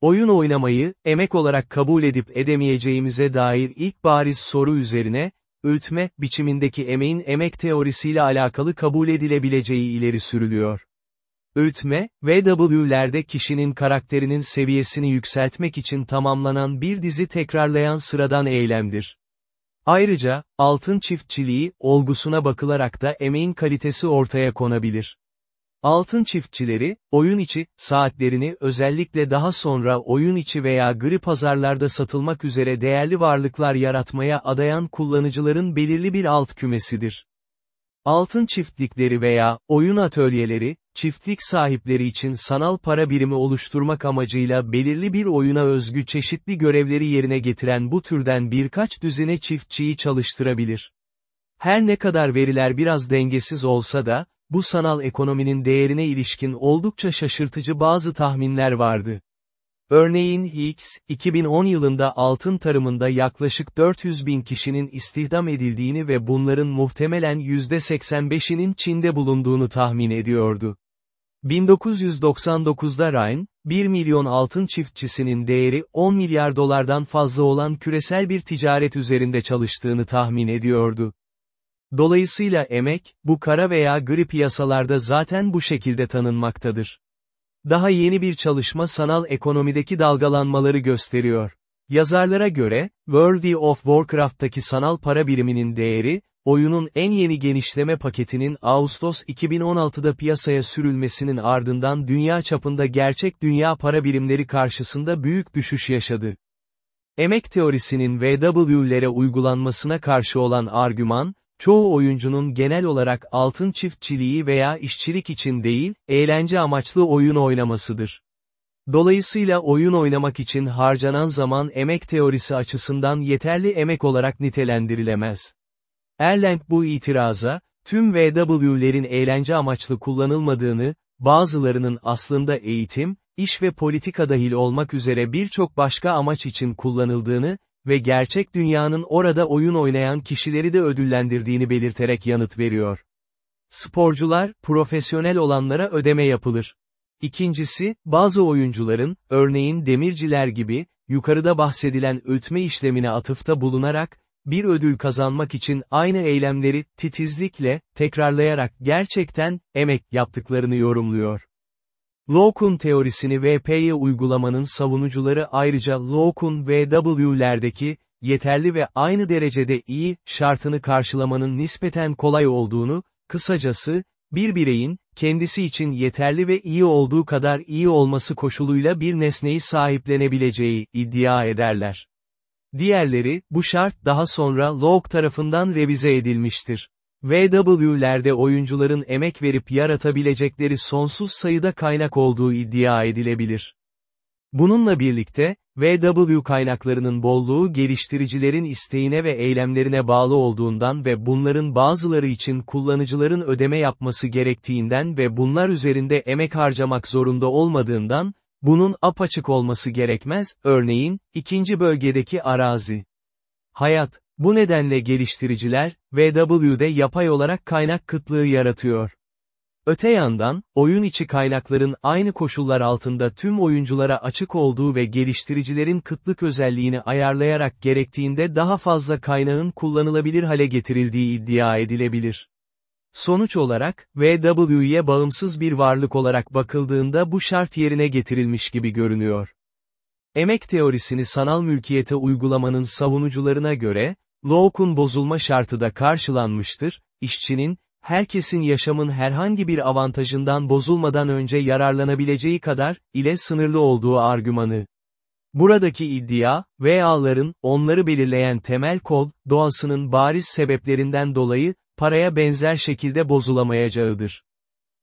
Oyun oynamayı, emek olarak kabul edip edemeyeceğimize dair ilk bariz soru üzerine, öltme, biçimindeki emeğin emek teorisiyle alakalı kabul edilebileceği ileri sürülüyor. Öğütme, VW'lerde kişinin karakterinin seviyesini yükseltmek için tamamlanan bir dizi tekrarlayan sıradan eylemdir. Ayrıca, altın çiftçiliği, olgusuna bakılarak da emeğin kalitesi ortaya konabilir. Altın çiftçileri, oyun içi, saatlerini özellikle daha sonra oyun içi veya gri pazarlarda satılmak üzere değerli varlıklar yaratmaya adayan kullanıcıların belirli bir alt kümesidir. Altın çiftlikleri veya oyun atölyeleri, çiftlik sahipleri için sanal para birimi oluşturmak amacıyla belirli bir oyuna özgü çeşitli görevleri yerine getiren bu türden birkaç düzine çiftçiyi çalıştırabilir. Her ne kadar veriler biraz dengesiz olsa da, bu sanal ekonominin değerine ilişkin oldukça şaşırtıcı bazı tahminler vardı. Örneğin Higgs, 2010 yılında altın tarımında yaklaşık 400 bin kişinin istihdam edildiğini ve bunların muhtemelen %85'inin Çin'de bulunduğunu tahmin ediyordu. 1999'da Ryan, 1 milyon altın çiftçisinin değeri 10 milyar dolardan fazla olan küresel bir ticaret üzerinde çalıştığını tahmin ediyordu. Dolayısıyla emek, bu kara veya gri piyasalarda zaten bu şekilde tanınmaktadır. Daha yeni bir çalışma sanal ekonomideki dalgalanmaları gösteriyor. Yazarlara göre, World of Warcraft'taki sanal para biriminin değeri, oyunun en yeni genişleme paketinin Ağustos 2016'da piyasaya sürülmesinin ardından dünya çapında gerçek dünya para birimleri karşısında büyük düşüş yaşadı. Emek teorisinin VW'lere uygulanmasına karşı olan argüman, çoğu oyuncunun genel olarak altın çiftçiliği veya işçilik için değil, eğlence amaçlı oyun oynamasıdır. Dolayısıyla oyun oynamak için harcanan zaman emek teorisi açısından yeterli emek olarak nitelendirilemez. Erlang bu itiraza, tüm VW'lerin eğlence amaçlı kullanılmadığını, bazılarının aslında eğitim, iş ve politika dahil olmak üzere birçok başka amaç için kullanıldığını, ve gerçek dünyanın orada oyun oynayan kişileri de ödüllendirdiğini belirterek yanıt veriyor. Sporcular, profesyonel olanlara ödeme yapılır. İkincisi, bazı oyuncuların, örneğin demirciler gibi, yukarıda bahsedilen ötme işlemine atıfta bulunarak, bir ödül kazanmak için aynı eylemleri, titizlikle, tekrarlayarak gerçekten, emek yaptıklarını yorumluyor. Locke'un teorisini VP'ye uygulamanın savunucuları ayrıca Locke'un VW'lerdeki, yeterli ve aynı derecede iyi, şartını karşılamanın nispeten kolay olduğunu, kısacası, bir bireyin, kendisi için yeterli ve iyi olduğu kadar iyi olması koşuluyla bir nesneyi sahiplenebileceği, iddia ederler. Diğerleri, bu şart daha sonra Locke tarafından revize edilmiştir. VW'lerde oyuncuların emek verip yaratabilecekleri sonsuz sayıda kaynak olduğu iddia edilebilir. Bununla birlikte, VW kaynaklarının bolluğu geliştiricilerin isteğine ve eylemlerine bağlı olduğundan ve bunların bazıları için kullanıcıların ödeme yapması gerektiğinden ve bunlar üzerinde emek harcamak zorunda olmadığından, bunun apaçık olması gerekmez, örneğin, ikinci bölgedeki arazi. Hayat, bu nedenle geliştiriciler, VW'de yapay olarak kaynak kıtlığı yaratıyor. Öte yandan, oyun içi kaynakların aynı koşullar altında tüm oyunculara açık olduğu ve geliştiricilerin kıtlık özelliğini ayarlayarak gerektiğinde daha fazla kaynağın kullanılabilir hale getirildiği iddia edilebilir. Sonuç olarak, VW'ye bağımsız bir varlık olarak bakıldığında bu şart yerine getirilmiş gibi görünüyor. Emek teorisini sanal mülkiyete uygulamanın savunucularına göre, Locke'un bozulma şartı da karşılanmıştır, işçinin, herkesin yaşamın herhangi bir avantajından bozulmadan önce yararlanabileceği kadar, ile sınırlı olduğu argümanı. Buradaki iddia, VA'ların, onları belirleyen temel kod, doğasının bariz sebeplerinden dolayı, paraya benzer şekilde bozulamayacağıdır.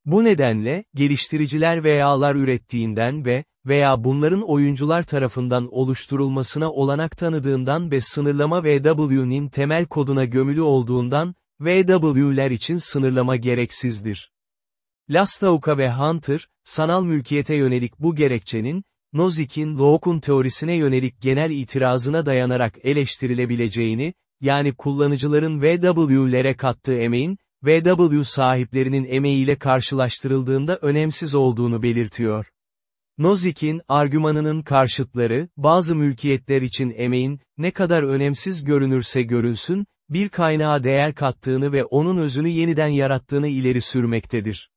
Bu nedenle, geliştiriciler VA'lar ürettiğinden ve, veya bunların oyuncular tarafından oluşturulmasına olanak tanıdığından ve sınırlama VW'nin temel koduna gömülü olduğundan, VW'ler için sınırlama gereksizdir. Lastauka ve Hunter, sanal mülkiyete yönelik bu gerekçenin, Nozik'in Locke'un teorisine yönelik genel itirazına dayanarak eleştirilebileceğini, yani kullanıcıların VW'lere kattığı emeğin, VW sahiplerinin emeğiyle karşılaştırıldığında önemsiz olduğunu belirtiyor. Nozik'in argümanının karşıtları, bazı mülkiyetler için emeğin, ne kadar önemsiz görünürse görülsün, bir kaynağa değer kattığını ve onun özünü yeniden yarattığını ileri sürmektedir.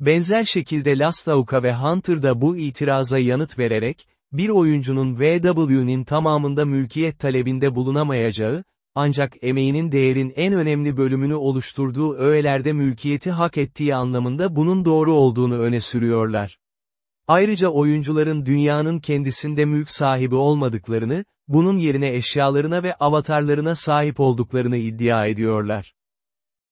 Benzer şekilde Lastauka ve Hunter da bu itiraza yanıt vererek, bir oyuncunun VW'nin tamamında mülkiyet talebinde bulunamayacağı, ancak emeğinin değerin en önemli bölümünü oluşturduğu öğelerde mülkiyeti hak ettiği anlamında bunun doğru olduğunu öne sürüyorlar. Ayrıca oyuncuların dünyanın kendisinde mülk sahibi olmadıklarını, bunun yerine eşyalarına ve avatarlarına sahip olduklarını iddia ediyorlar.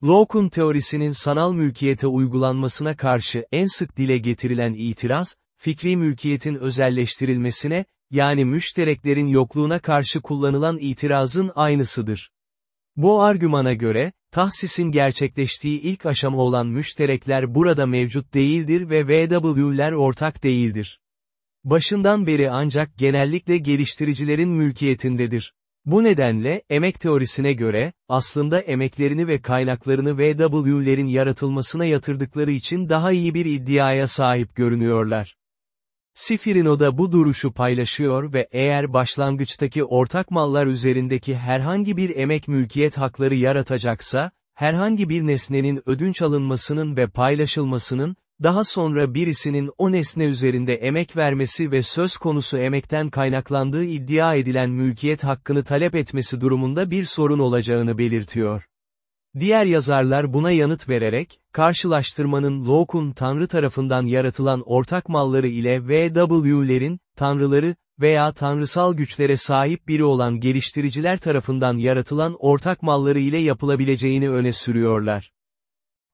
Locke'un teorisinin sanal mülkiyete uygulanmasına karşı en sık dile getirilen itiraz, fikri mülkiyetin özelleştirilmesine, yani müştereklerin yokluğuna karşı kullanılan itirazın aynısıdır. Bu argümana göre, tahsisin gerçekleştiği ilk aşama olan müşterekler burada mevcut değildir ve VW'ler ortak değildir. Başından beri ancak genellikle geliştiricilerin mülkiyetindedir. Bu nedenle, emek teorisine göre, aslında emeklerini ve kaynaklarını VW'lerin yaratılmasına yatırdıkları için daha iyi bir iddiaya sahip görünüyorlar. Sifirino da bu duruşu paylaşıyor ve eğer başlangıçtaki ortak mallar üzerindeki herhangi bir emek mülkiyet hakları yaratacaksa, herhangi bir nesnenin ödünç alınmasının ve paylaşılmasının, daha sonra birisinin o nesne üzerinde emek vermesi ve söz konusu emekten kaynaklandığı iddia edilen mülkiyet hakkını talep etmesi durumunda bir sorun olacağını belirtiyor. Diğer yazarlar buna yanıt vererek, karşılaştırmanın Locke'un Tanrı tarafından yaratılan ortak malları ile VW'lerin, Tanrıları, veya tanrısal güçlere sahip biri olan geliştiriciler tarafından yaratılan ortak malları ile yapılabileceğini öne sürüyorlar.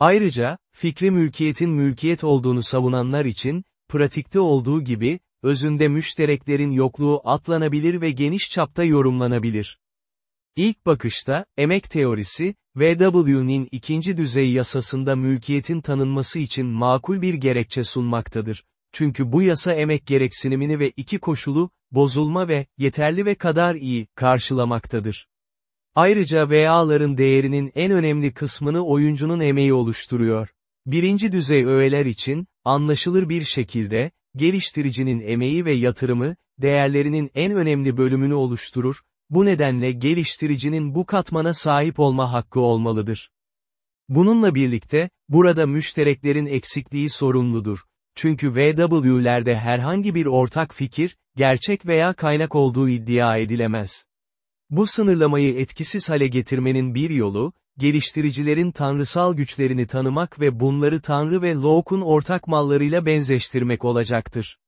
Ayrıca, fikri mülkiyetin mülkiyet olduğunu savunanlar için, pratikte olduğu gibi, özünde müştereklerin yokluğu atlanabilir ve geniş çapta yorumlanabilir. İlk bakışta, emek teorisi, VW'nin ikinci düzey yasasında mülkiyetin tanınması için makul bir gerekçe sunmaktadır. Çünkü bu yasa emek gereksinimini ve iki koşulu, bozulma ve, yeterli ve kadar iyi, karşılamaktadır. Ayrıca VA'ların değerinin en önemli kısmını oyuncunun emeği oluşturuyor. Birinci düzey öğeler için, anlaşılır bir şekilde, geliştiricinin emeği ve yatırımı, değerlerinin en önemli bölümünü oluşturur, bu nedenle geliştiricinin bu katmana sahip olma hakkı olmalıdır. Bununla birlikte, burada müştereklerin eksikliği sorumludur. Çünkü VW'lerde herhangi bir ortak fikir, gerçek veya kaynak olduğu iddia edilemez. Bu sınırlamayı etkisiz hale getirmenin bir yolu, geliştiricilerin tanrısal güçlerini tanımak ve bunları Tanrı ve Locke'un ortak mallarıyla benzeştirmek olacaktır.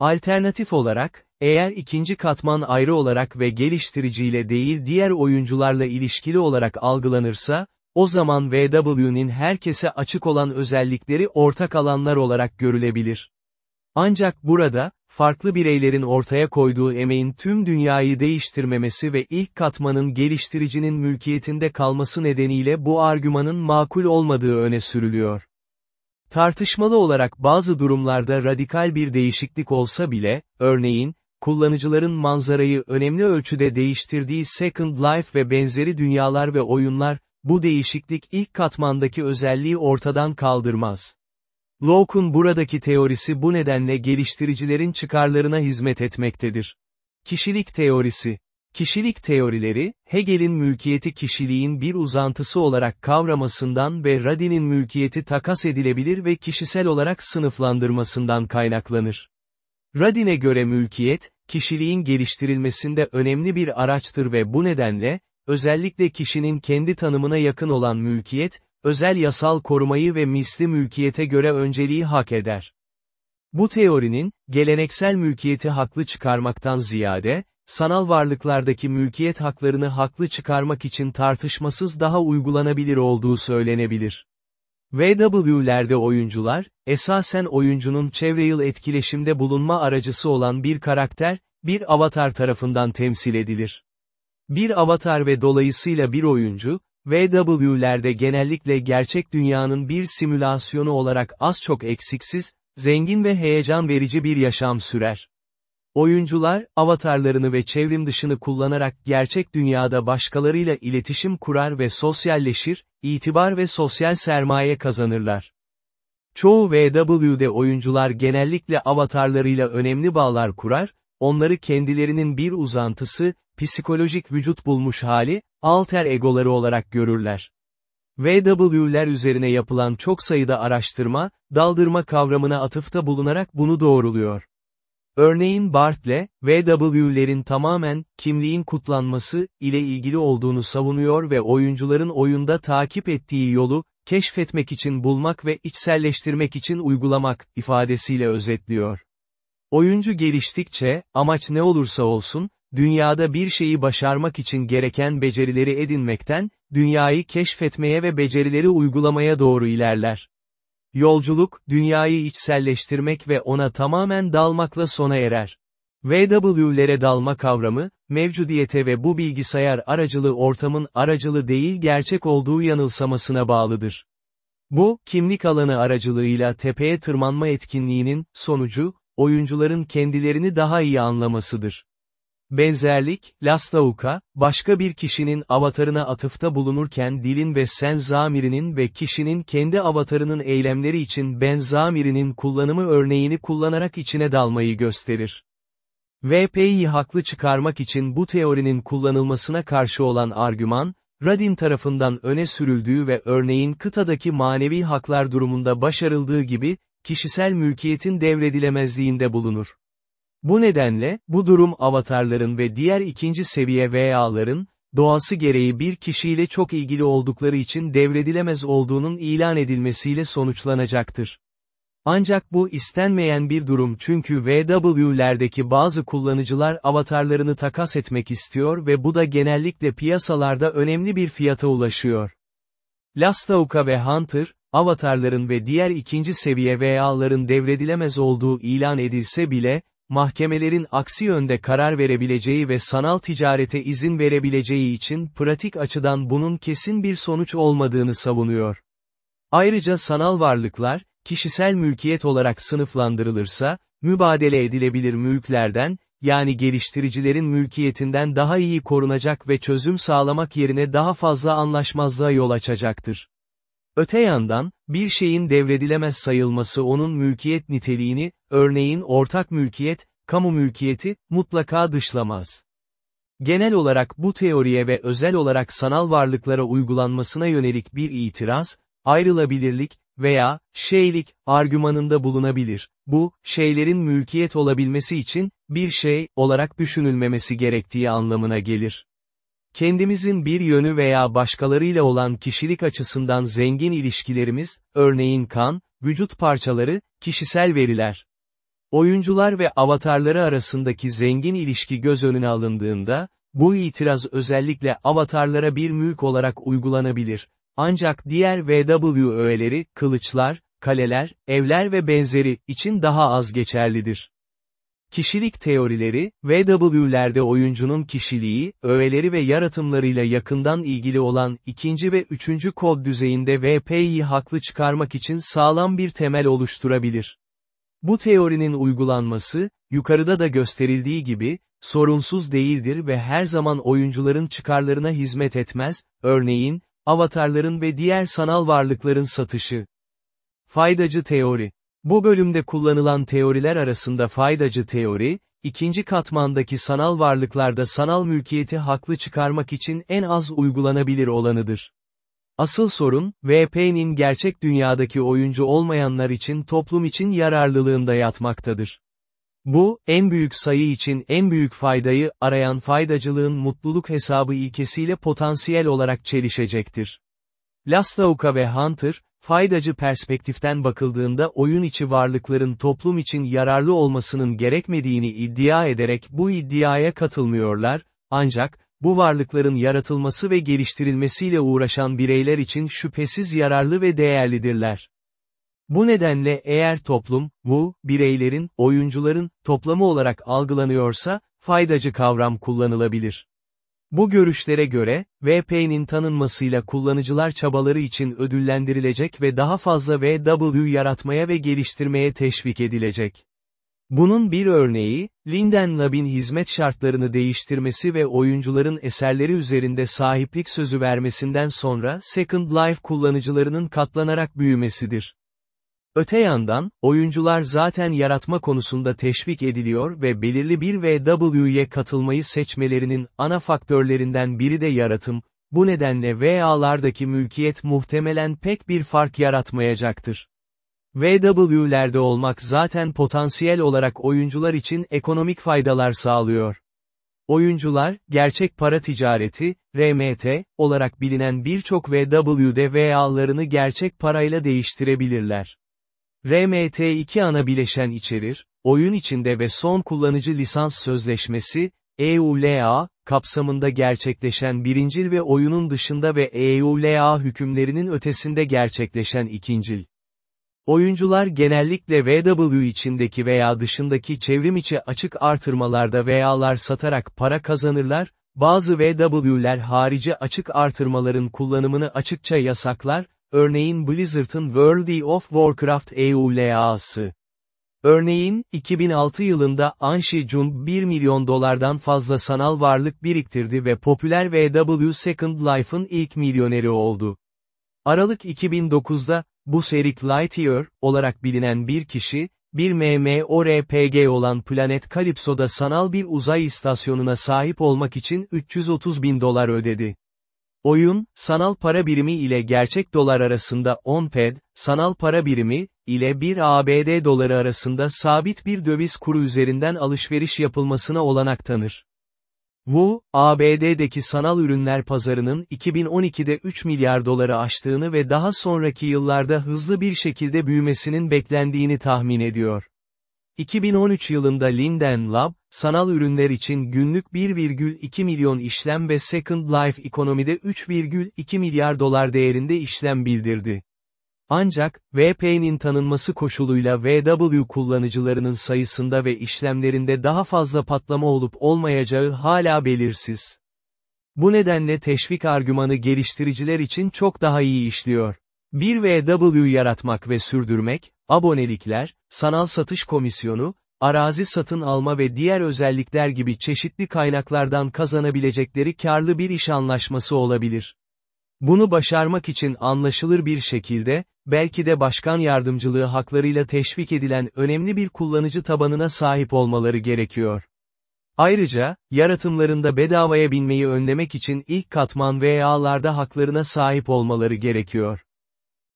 Alternatif olarak, eğer ikinci katman ayrı olarak ve geliştiriciyle değil diğer oyuncularla ilişkili olarak algılanırsa, o zaman VW'nin herkese açık olan özellikleri ortak alanlar olarak görülebilir. Ancak burada, farklı bireylerin ortaya koyduğu emeğin tüm dünyayı değiştirmemesi ve ilk katmanın geliştiricinin mülkiyetinde kalması nedeniyle bu argümanın makul olmadığı öne sürülüyor. Tartışmalı olarak bazı durumlarda radikal bir değişiklik olsa bile, örneğin, kullanıcıların manzarayı önemli ölçüde değiştirdiği Second Life ve benzeri dünyalar ve oyunlar, bu değişiklik ilk katmandaki özelliği ortadan kaldırmaz. Locke'un buradaki teorisi bu nedenle geliştiricilerin çıkarlarına hizmet etmektedir. Kişilik teorisi Kişilik teorileri, Hegel'in mülkiyeti kişiliğin bir uzantısı olarak kavramasından ve Radin'in mülkiyeti takas edilebilir ve kişisel olarak sınıflandırmasından kaynaklanır. Radin'e göre mülkiyet, kişiliğin geliştirilmesinde önemli bir araçtır ve bu nedenle, özellikle kişinin kendi tanımına yakın olan mülkiyet, özel yasal korumayı ve misli mülkiyete göre önceliği hak eder. Bu teorinin, geleneksel mülkiyeti haklı çıkarmaktan ziyade, sanal varlıklardaki mülkiyet haklarını haklı çıkarmak için tartışmasız daha uygulanabilir olduğu söylenebilir. VW'lerde oyuncular, esasen oyuncunun çevreyil etkileşimde bulunma aracısı olan bir karakter, bir avatar tarafından temsil edilir. Bir avatar ve dolayısıyla bir oyuncu, VW'lerde genellikle gerçek dünyanın bir simülasyonu olarak az çok eksiksiz, zengin ve heyecan verici bir yaşam sürer. Oyuncular, avatarlarını ve çevrim dışını kullanarak gerçek dünyada başkalarıyla iletişim kurar ve sosyalleşir, itibar ve sosyal sermaye kazanırlar. Çoğu VW'de oyuncular genellikle avatarlarıyla önemli bağlar kurar, onları kendilerinin bir uzantısı, psikolojik vücut bulmuş hali, alter egoları olarak görürler. VW'ler üzerine yapılan çok sayıda araştırma, daldırma kavramına atıfta bulunarak bunu doğruluyor. Örneğin Bartle, VW'lerin tamamen, kimliğin kutlanması, ile ilgili olduğunu savunuyor ve oyuncuların oyunda takip ettiği yolu, keşfetmek için bulmak ve içselleştirmek için uygulamak, ifadesiyle özetliyor. Oyuncu geliştikçe, amaç ne olursa olsun, dünyada bir şeyi başarmak için gereken becerileri edinmekten, dünyayı keşfetmeye ve becerileri uygulamaya doğru ilerler. Yolculuk, dünyayı içselleştirmek ve ona tamamen dalmakla sona erer. VW'lere dalma kavramı, mevcudiyete ve bu bilgisayar aracılı ortamın aracılı değil gerçek olduğu yanılsamasına bağlıdır. Bu, kimlik alanı aracılığıyla tepeye tırmanma etkinliğinin, sonucu, oyuncuların kendilerini daha iyi anlamasıdır. Benzerlik, Lastauka, başka bir kişinin avatarına atıfta bulunurken dilin ve sen zamirinin ve kişinin kendi avatarının eylemleri için ben zamirinin kullanımı örneğini kullanarak içine dalmayı gösterir. VP'yi haklı çıkarmak için bu teorinin kullanılmasına karşı olan argüman, Radin tarafından öne sürüldüğü ve örneğin kıtadaki manevi haklar durumunda başarıldığı gibi, kişisel mülkiyetin devredilemezliğinde bulunur. Bu nedenle, bu durum avatarların ve diğer ikinci seviye VA'ların, doğası gereği bir kişiyle çok ilgili oldukları için devredilemez olduğunun ilan edilmesiyle sonuçlanacaktır. Ancak bu istenmeyen bir durum çünkü VW'lerdeki bazı kullanıcılar avatarlarını takas etmek istiyor ve bu da genellikle piyasalarda önemli bir fiyata ulaşıyor. Lastauka ve Hunter, avatarların ve diğer ikinci seviye VA'ların devredilemez olduğu ilan edilse bile, mahkemelerin aksi yönde karar verebileceği ve sanal ticarete izin verebileceği için pratik açıdan bunun kesin bir sonuç olmadığını savunuyor. Ayrıca sanal varlıklar, kişisel mülkiyet olarak sınıflandırılırsa, mübadele edilebilir mülklerden, yani geliştiricilerin mülkiyetinden daha iyi korunacak ve çözüm sağlamak yerine daha fazla anlaşmazlığa yol açacaktır. Öte yandan, bir şeyin devredilemez sayılması onun mülkiyet niteliğini, örneğin ortak mülkiyet, kamu mülkiyeti, mutlaka dışlamaz. Genel olarak bu teoriye ve özel olarak sanal varlıklara uygulanmasına yönelik bir itiraz, ayrılabilirlik veya şeylik argümanında bulunabilir. Bu, şeylerin mülkiyet olabilmesi için, bir şey olarak düşünülmemesi gerektiği anlamına gelir. Kendimizin bir yönü veya başkalarıyla olan kişilik açısından zengin ilişkilerimiz, örneğin kan, vücut parçaları, kişisel veriler. Oyuncular ve avatarları arasındaki zengin ilişki göz önüne alındığında, bu itiraz özellikle avatarlara bir mülk olarak uygulanabilir. Ancak diğer VW öğeleri, kılıçlar, kaleler, evler ve benzeri için daha az geçerlidir. Kişilik teorileri, VW'lerde oyuncunun kişiliği, öğeleri ve yaratımlarıyla yakından ilgili olan ikinci ve üçüncü kod düzeyinde VP'yi haklı çıkarmak için sağlam bir temel oluşturabilir. Bu teorinin uygulanması, yukarıda da gösterildiği gibi, sorunsuz değildir ve her zaman oyuncuların çıkarlarına hizmet etmez, örneğin, avatarların ve diğer sanal varlıkların satışı. Faydacı teori bu bölümde kullanılan teoriler arasında faydacı teori, ikinci katmandaki sanal varlıklarda sanal mülkiyeti haklı çıkarmak için en az uygulanabilir olanıdır. Asıl sorun, VP'nin gerçek dünyadaki oyuncu olmayanlar için toplum için yararlılığında yatmaktadır. Bu, en büyük sayı için en büyük faydayı arayan faydacılığın mutluluk hesabı ilkesiyle potansiyel olarak çelişecektir. Lastauka ve Hunter, faydacı perspektiften bakıldığında oyun içi varlıkların toplum için yararlı olmasının gerekmediğini iddia ederek bu iddiaya katılmıyorlar, ancak, bu varlıkların yaratılması ve geliştirilmesiyle uğraşan bireyler için şüphesiz yararlı ve değerlidirler. Bu nedenle eğer toplum, bu, bireylerin, oyuncuların, toplamı olarak algılanıyorsa, faydacı kavram kullanılabilir. Bu görüşlere göre, VP'nin tanınmasıyla kullanıcılar çabaları için ödüllendirilecek ve daha fazla VW yaratmaya ve geliştirmeye teşvik edilecek. Bunun bir örneği, Linden Lab'in hizmet şartlarını değiştirmesi ve oyuncuların eserleri üzerinde sahiplik sözü vermesinden sonra Second Life kullanıcılarının katlanarak büyümesidir. Öte yandan, oyuncular zaten yaratma konusunda teşvik ediliyor ve belirli bir VW'ye katılmayı seçmelerinin ana faktörlerinden biri de yaratım, bu nedenle VA'lardaki mülkiyet muhtemelen pek bir fark yaratmayacaktır. VW'lerde olmak zaten potansiyel olarak oyuncular için ekonomik faydalar sağlıyor. Oyuncular, gerçek para ticareti, RMT, olarak bilinen birçok VW'de VA'larını gerçek parayla değiştirebilirler. RMT iki ana bileşen içerir, oyun içinde ve son kullanıcı lisans sözleşmesi, EULA, kapsamında gerçekleşen birincil ve oyunun dışında ve EULA hükümlerinin ötesinde gerçekleşen ikincil. Oyuncular genellikle VW içindeki veya dışındaki çevrimiçi açık artırmalarda veyalar satarak para kazanırlar, bazı VW'ler harici açık artırmaların kullanımını açıkça yasaklar, örneğin Blizzard'ın World of Warcraft EULA'sı. Örneğin, 2006 yılında Anshi Jun 1 milyon dolardan fazla sanal varlık biriktirdi ve popüler VW Second Life'ın ilk milyoneri oldu. Aralık 2009'da, bu Serik Lightyear, olarak bilinen bir kişi, bir MMORPG olan Planet Calypso'da sanal bir uzay istasyonuna sahip olmak için 330 bin dolar ödedi. Oyun, sanal para birimi ile gerçek dolar arasında 10 PED, sanal para birimi, ile 1 ABD doları arasında sabit bir döviz kuru üzerinden alışveriş yapılmasına olanak tanır. Wu, ABD'deki sanal ürünler pazarının 2012'de 3 milyar doları aştığını ve daha sonraki yıllarda hızlı bir şekilde büyümesinin beklendiğini tahmin ediyor. 2013 yılında Linden Lab, sanal ürünler için günlük 1,2 milyon işlem ve Second Life ekonomide 3,2 milyar dolar değerinde işlem bildirdi. Ancak, VP'nin tanınması koşuluyla VW kullanıcılarının sayısında ve işlemlerinde daha fazla patlama olup olmayacağı hala belirsiz. Bu nedenle teşvik argümanı geliştiriciler için çok daha iyi işliyor. Bir VW yaratmak ve sürdürmek, abonelikler, sanal satış komisyonu, arazi satın alma ve diğer özellikler gibi çeşitli kaynaklardan kazanabilecekleri karlı bir iş anlaşması olabilir. Bunu başarmak için anlaşılır bir şekilde, belki de başkan yardımcılığı haklarıyla teşvik edilen önemli bir kullanıcı tabanına sahip olmaları gerekiyor. Ayrıca, yaratımlarında bedavaya binmeyi önlemek için ilk katman veya ağlarda haklarına sahip olmaları gerekiyor.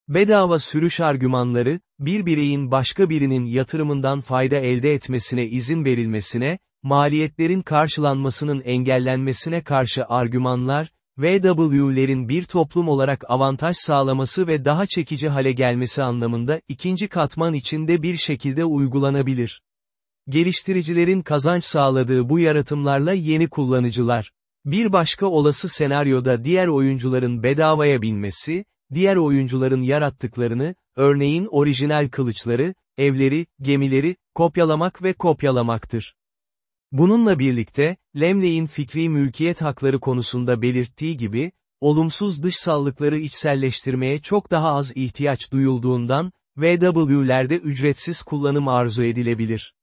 Bedava sürüş argümanları, bir bireyin başka birinin yatırımından fayda elde etmesine izin verilmesine, maliyetlerin karşılanmasının engellenmesine karşı argümanlar, VW'lerin bir toplum olarak avantaj sağlaması ve daha çekici hale gelmesi anlamında ikinci katman içinde bir şekilde uygulanabilir. Geliştiricilerin kazanç sağladığı bu yaratımlarla yeni kullanıcılar. Bir başka olası senaryoda diğer oyuncuların bedavaya binmesi, diğer oyuncuların yarattıklarını, örneğin orijinal kılıçları, evleri, gemileri, kopyalamak ve kopyalamaktır. Bununla birlikte, Lemley'in fikri mülkiyet hakları konusunda belirttiği gibi, olumsuz dışsallıkları içselleştirmeye çok daha az ihtiyaç duyulduğundan, VW'lerde ücretsiz kullanım arzu edilebilir.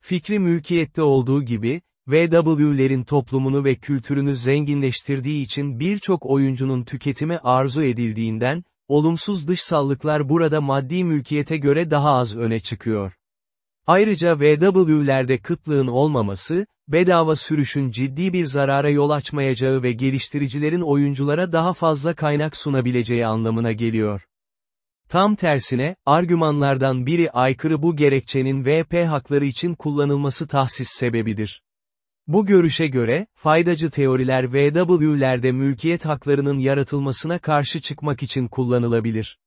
Fikri mülkiyette olduğu gibi, VW'lerin toplumunu ve kültürünü zenginleştirdiği için birçok oyuncunun tüketimi arzu edildiğinden, olumsuz dışsallıklar burada maddi mülkiyete göre daha az öne çıkıyor. Ayrıca VW'lerde kıtlığın olmaması, bedava sürüşün ciddi bir zarara yol açmayacağı ve geliştiricilerin oyunculara daha fazla kaynak sunabileceği anlamına geliyor. Tam tersine, argümanlardan biri aykırı bu gerekçenin VP hakları için kullanılması tahsis sebebidir. Bu görüşe göre, faydacı teoriler VW'lerde mülkiyet haklarının yaratılmasına karşı çıkmak için kullanılabilir.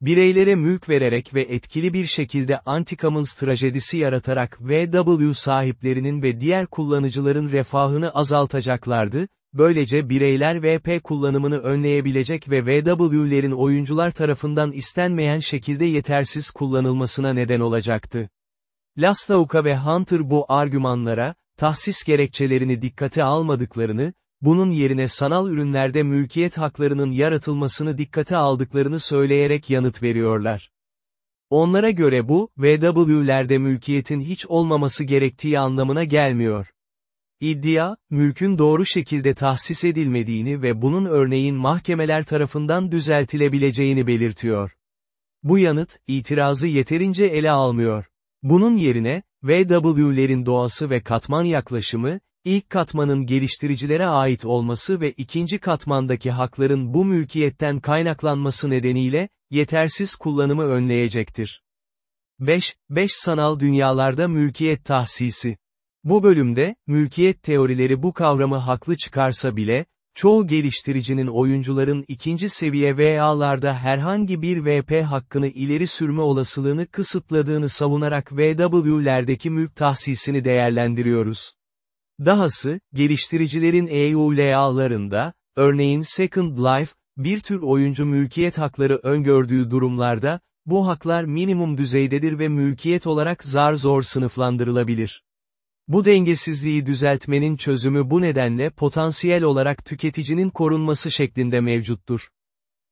Bireylere mülk vererek ve etkili bir şekilde anti-commons trajedisi yaratarak VW sahiplerinin ve diğer kullanıcıların refahını azaltacaklardı, böylece bireyler VP kullanımını önleyebilecek ve VW'lerin oyuncular tarafından istenmeyen şekilde yetersiz kullanılmasına neden olacaktı. Lastauka ve Hunter bu argümanlara, tahsis gerekçelerini dikkate almadıklarını, bunun yerine sanal ürünlerde mülkiyet haklarının yaratılmasını dikkate aldıklarını söyleyerek yanıt veriyorlar. Onlara göre bu, VW'lerde mülkiyetin hiç olmaması gerektiği anlamına gelmiyor. İddia, mülkün doğru şekilde tahsis edilmediğini ve bunun örneğin mahkemeler tarafından düzeltilebileceğini belirtiyor. Bu yanıt, itirazı yeterince ele almıyor. Bunun yerine, VW'lerin doğası ve katman yaklaşımı, ilk katmanın geliştiricilere ait olması ve ikinci katmandaki hakların bu mülkiyetten kaynaklanması nedeniyle, yetersiz kullanımı önleyecektir. 5. 5 sanal dünyalarda mülkiyet tahsisi. Bu bölümde, mülkiyet teorileri bu kavramı haklı çıkarsa bile, çoğu geliştiricinin oyuncuların ikinci seviye VA'larda herhangi bir VP hakkını ileri sürme olasılığını kısıtladığını savunarak VW'lerdeki mülk tahsisini değerlendiriyoruz. Dahası, geliştiricilerin EULA'larında, örneğin Second Life, bir tür oyuncu mülkiyet hakları öngördüğü durumlarda, bu haklar minimum düzeydedir ve mülkiyet olarak zar zor sınıflandırılabilir. Bu dengesizliği düzeltmenin çözümü bu nedenle potansiyel olarak tüketicinin korunması şeklinde mevcuttur.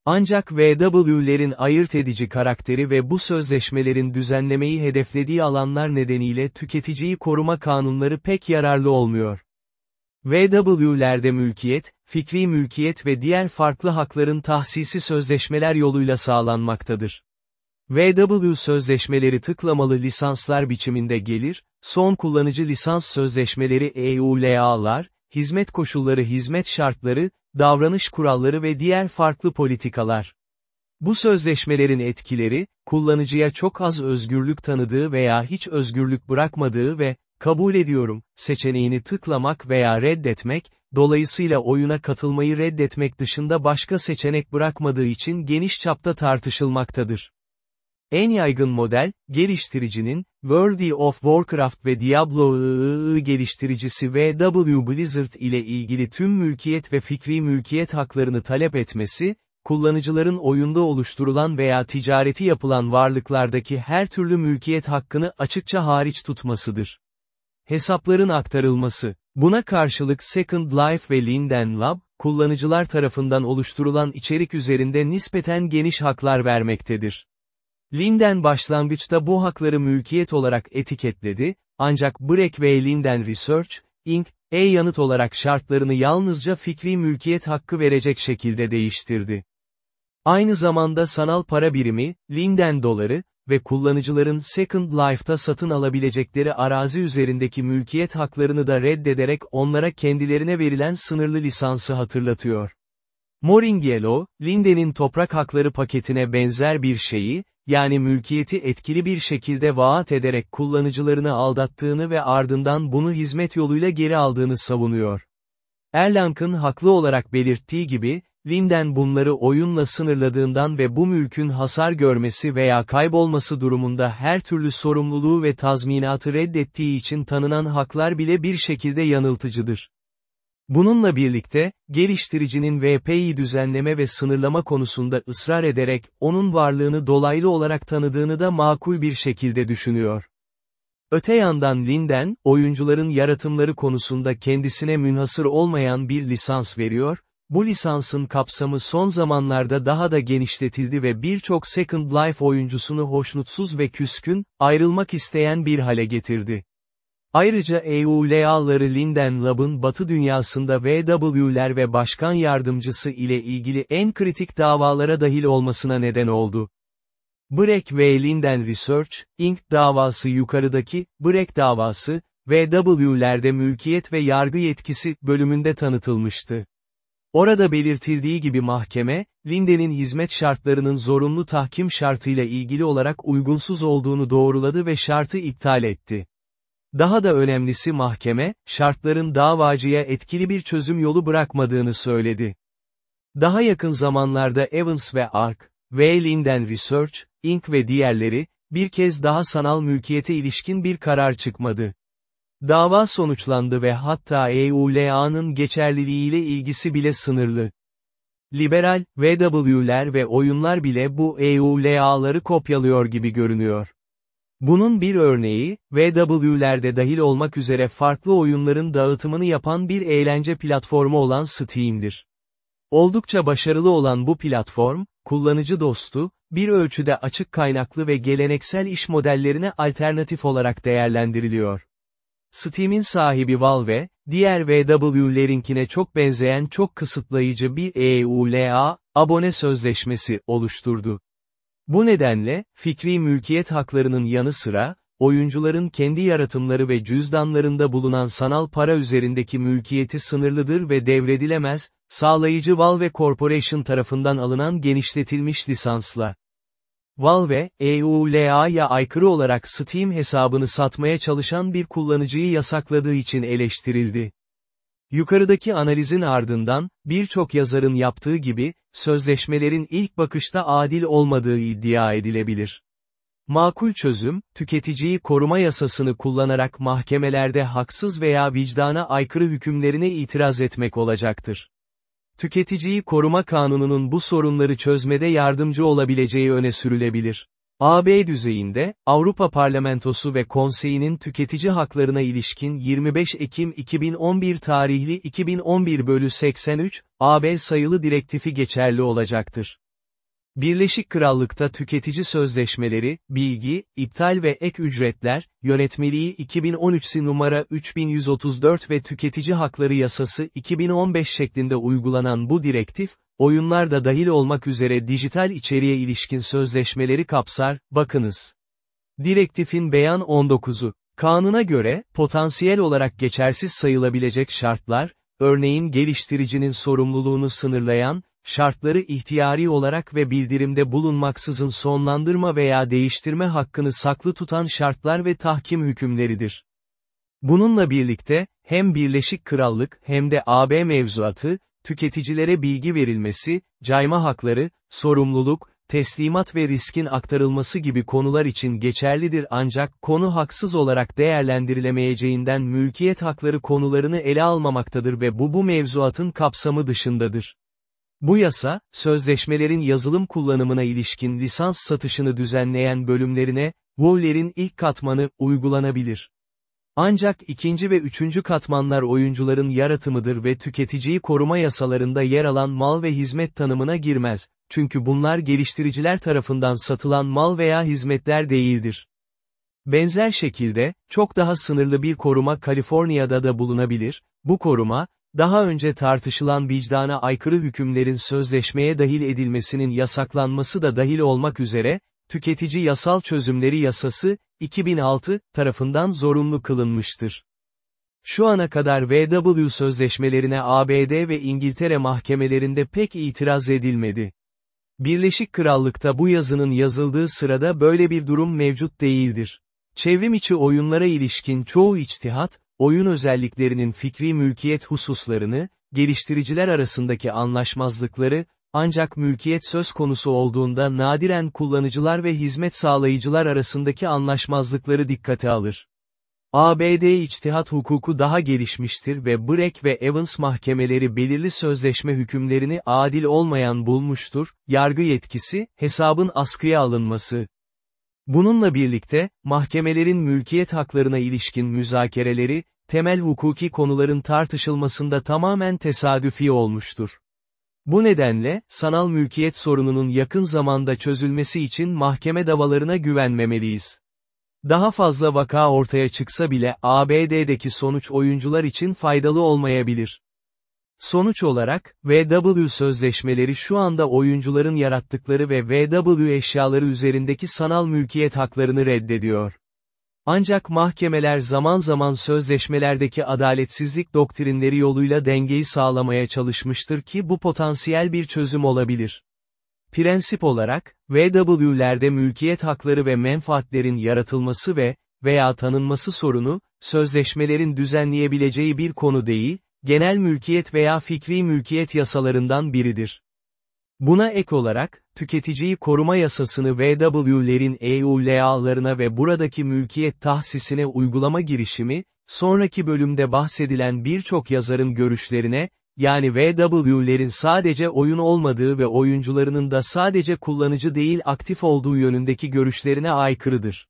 Ancak VW'lerin ayırt edici karakteri ve bu sözleşmelerin düzenlemeyi hedeflediği alanlar nedeniyle tüketiciyi koruma kanunları pek yararlı olmuyor. VW'lerde mülkiyet, fikri mülkiyet ve diğer farklı hakların tahsisi sözleşmeler yoluyla sağlanmaktadır. VW sözleşmeleri tıklamalı lisanslar biçiminde gelir, son kullanıcı lisans sözleşmeleri EULA'lar, hizmet koşulları hizmet şartları, davranış kuralları ve diğer farklı politikalar. Bu sözleşmelerin etkileri, kullanıcıya çok az özgürlük tanıdığı veya hiç özgürlük bırakmadığı ve, kabul ediyorum, seçeneğini tıklamak veya reddetmek, dolayısıyla oyuna katılmayı reddetmek dışında başka seçenek bırakmadığı için geniş çapta tartışılmaktadır. En yaygın model, geliştiricinin, World of Warcraft ve Diablo geliştiricisi VW Blizzard ile ilgili tüm mülkiyet ve fikri mülkiyet haklarını talep etmesi, kullanıcıların oyunda oluşturulan veya ticareti yapılan varlıklardaki her türlü mülkiyet hakkını açıkça hariç tutmasıdır. Hesapların aktarılması, buna karşılık Second Life ve Linden Lab, kullanıcılar tarafından oluşturulan içerik üzerinde nispeten geniş haklar vermektedir. Linden başlangıçta bu hakları mülkiyet olarak etiketledi, ancak Breck ve Linden Research, Inc., e-yanıt olarak şartlarını yalnızca fikri mülkiyet hakkı verecek şekilde değiştirdi. Aynı zamanda sanal para birimi, Linden doları ve kullanıcıların Second Life'ta satın alabilecekleri arazi üzerindeki mülkiyet haklarını da reddederek onlara kendilerine verilen sınırlı lisansı hatırlatıyor. Moringielo, Linden'in toprak hakları paketine benzer bir şeyi, yani mülkiyeti etkili bir şekilde vaat ederek kullanıcılarını aldattığını ve ardından bunu hizmet yoluyla geri aldığını savunuyor. Erlank'ın haklı olarak belirttiği gibi, Linden bunları oyunla sınırladığından ve bu mülkün hasar görmesi veya kaybolması durumunda her türlü sorumluluğu ve tazminatı reddettiği için tanınan haklar bile bir şekilde yanıltıcıdır. Bununla birlikte, geliştiricinin VP'yi düzenleme ve sınırlama konusunda ısrar ederek, onun varlığını dolaylı olarak tanıdığını da makul bir şekilde düşünüyor. Öte yandan Linden, oyuncuların yaratımları konusunda kendisine münhasır olmayan bir lisans veriyor, bu lisansın kapsamı son zamanlarda daha da genişletildi ve birçok Second Life oyuncusunu hoşnutsuz ve küskün, ayrılmak isteyen bir hale getirdi. Ayrıca EULA'ları Linden Lab'ın Batı dünyasında VW'ler ve başkan yardımcısı ile ilgili en kritik davalara dahil olmasına neden oldu. Breck ve Linden Research, Inc. davası yukarıdaki, Breck davası, VW'lerde mülkiyet ve yargı yetkisi bölümünde tanıtılmıştı. Orada belirtildiği gibi mahkeme, Linden'in hizmet şartlarının zorunlu tahkim şartıyla ilgili olarak uygunsuz olduğunu doğruladı ve şartı iptal etti. Daha da önemlisi mahkeme, şartların davacıya etkili bir çözüm yolu bırakmadığını söyledi. Daha yakın zamanlarda Evans ve Ark, ve Linden Research, Inc. ve diğerleri, bir kez daha sanal mülkiyete ilişkin bir karar çıkmadı. Dava sonuçlandı ve hatta EULA'nın geçerliliğiyle ilgisi bile sınırlı. Liberal, VW'ler ve oyunlar bile bu EULA'ları kopyalıyor gibi görünüyor. Bunun bir örneği, VW'lerde dahil olmak üzere farklı oyunların dağıtımını yapan bir eğlence platformu olan Steam'dir. Oldukça başarılı olan bu platform, kullanıcı dostu, bir ölçüde açık kaynaklı ve geleneksel iş modellerine alternatif olarak değerlendiriliyor. Steam'in sahibi Valve, diğer VW'lerinkine çok benzeyen çok kısıtlayıcı bir EULA, abone sözleşmesi, oluşturdu. Bu nedenle, fikri mülkiyet haklarının yanı sıra, oyuncuların kendi yaratımları ve cüzdanlarında bulunan sanal para üzerindeki mülkiyeti sınırlıdır ve devredilemez, sağlayıcı Valve Corporation tarafından alınan genişletilmiş lisansla. Valve, EULA'ya aykırı olarak Steam hesabını satmaya çalışan bir kullanıcıyı yasakladığı için eleştirildi. Yukarıdaki analizin ardından, birçok yazarın yaptığı gibi, sözleşmelerin ilk bakışta adil olmadığı iddia edilebilir. Makul çözüm, tüketiciyi koruma yasasını kullanarak mahkemelerde haksız veya vicdana aykırı hükümlerine itiraz etmek olacaktır. Tüketiciyi koruma kanununun bu sorunları çözmede yardımcı olabileceği öne sürülebilir. AB düzeyinde, Avrupa Parlamentosu ve Konseyi'nin tüketici haklarına ilişkin 25 Ekim 2011 tarihli 2011 bölü 83, AB sayılı direktifi geçerli olacaktır. Birleşik Krallık'ta tüketici sözleşmeleri, bilgi, iptal ve ek ücretler, yönetmeliği 2013 numara 3134 ve tüketici hakları yasası 2015 şeklinde uygulanan bu direktif, oyunlar da dahil olmak üzere dijital içeriğe ilişkin sözleşmeleri kapsar, bakınız. Direktifin beyan 19'u. Kanuna göre, potansiyel olarak geçersiz sayılabilecek şartlar, örneğin geliştiricinin sorumluluğunu sınırlayan, şartları ihtiyari olarak ve bildirimde bulunmaksızın sonlandırma veya değiştirme hakkını saklı tutan şartlar ve tahkim hükümleridir. Bununla birlikte, hem Birleşik Krallık hem de AB mevzuatı, tüketicilere bilgi verilmesi, cayma hakları, sorumluluk, teslimat ve riskin aktarılması gibi konular için geçerlidir ancak konu haksız olarak değerlendirilemeyeceğinden mülkiyet hakları konularını ele almamaktadır ve bu bu mevzuatın kapsamı dışındadır. Bu yasa, sözleşmelerin yazılım kullanımına ilişkin lisans satışını düzenleyen bölümlerine, WoW'lerin ilk katmanı, uygulanabilir. Ancak ikinci ve üçüncü katmanlar oyuncuların yaratımıdır ve tüketiciyi koruma yasalarında yer alan mal ve hizmet tanımına girmez, çünkü bunlar geliştiriciler tarafından satılan mal veya hizmetler değildir. Benzer şekilde, çok daha sınırlı bir koruma Kaliforniya'da da bulunabilir, bu koruma, daha önce tartışılan vicdana aykırı hükümlerin sözleşmeye dahil edilmesinin yasaklanması da dahil olmak üzere, Tüketici Yasal Çözümleri Yasası, 2006, tarafından zorunlu kılınmıştır. Şu ana kadar VW sözleşmelerine ABD ve İngiltere mahkemelerinde pek itiraz edilmedi. Birleşik Krallık'ta bu yazının yazıldığı sırada böyle bir durum mevcut değildir. Çevrim içi oyunlara ilişkin çoğu içtihat, oyun özelliklerinin fikri mülkiyet hususlarını, geliştiriciler arasındaki anlaşmazlıkları, ancak mülkiyet söz konusu olduğunda nadiren kullanıcılar ve hizmet sağlayıcılar arasındaki anlaşmazlıkları dikkate alır. ABD içtihat hukuku daha gelişmiştir ve Breck ve Evans mahkemeleri belirli sözleşme hükümlerini adil olmayan bulmuştur, yargı yetkisi, hesabın askıya alınması. Bununla birlikte, mahkemelerin mülkiyet haklarına ilişkin müzakereleri, temel hukuki konuların tartışılmasında tamamen tesadüfi olmuştur. Bu nedenle, sanal mülkiyet sorununun yakın zamanda çözülmesi için mahkeme davalarına güvenmemeliyiz. Daha fazla vaka ortaya çıksa bile ABD'deki sonuç oyuncular için faydalı olmayabilir. Sonuç olarak, VW sözleşmeleri şu anda oyuncuların yarattıkları ve VW eşyaları üzerindeki sanal mülkiyet haklarını reddediyor. Ancak mahkemeler zaman zaman sözleşmelerdeki adaletsizlik doktrinleri yoluyla dengeyi sağlamaya çalışmıştır ki bu potansiyel bir çözüm olabilir. Prensip olarak, VW'lerde mülkiyet hakları ve menfaatlerin yaratılması ve, veya tanınması sorunu, sözleşmelerin düzenleyebileceği bir konu değil, genel mülkiyet veya fikri mülkiyet yasalarından biridir. Buna ek olarak, tüketiciyi koruma yasasını VW'lerin EULA'larına ve buradaki mülkiyet tahsisine uygulama girişimi, sonraki bölümde bahsedilen birçok yazarın görüşlerine, yani VW'lerin sadece oyun olmadığı ve oyuncularının da sadece kullanıcı değil aktif olduğu yönündeki görüşlerine aykırıdır.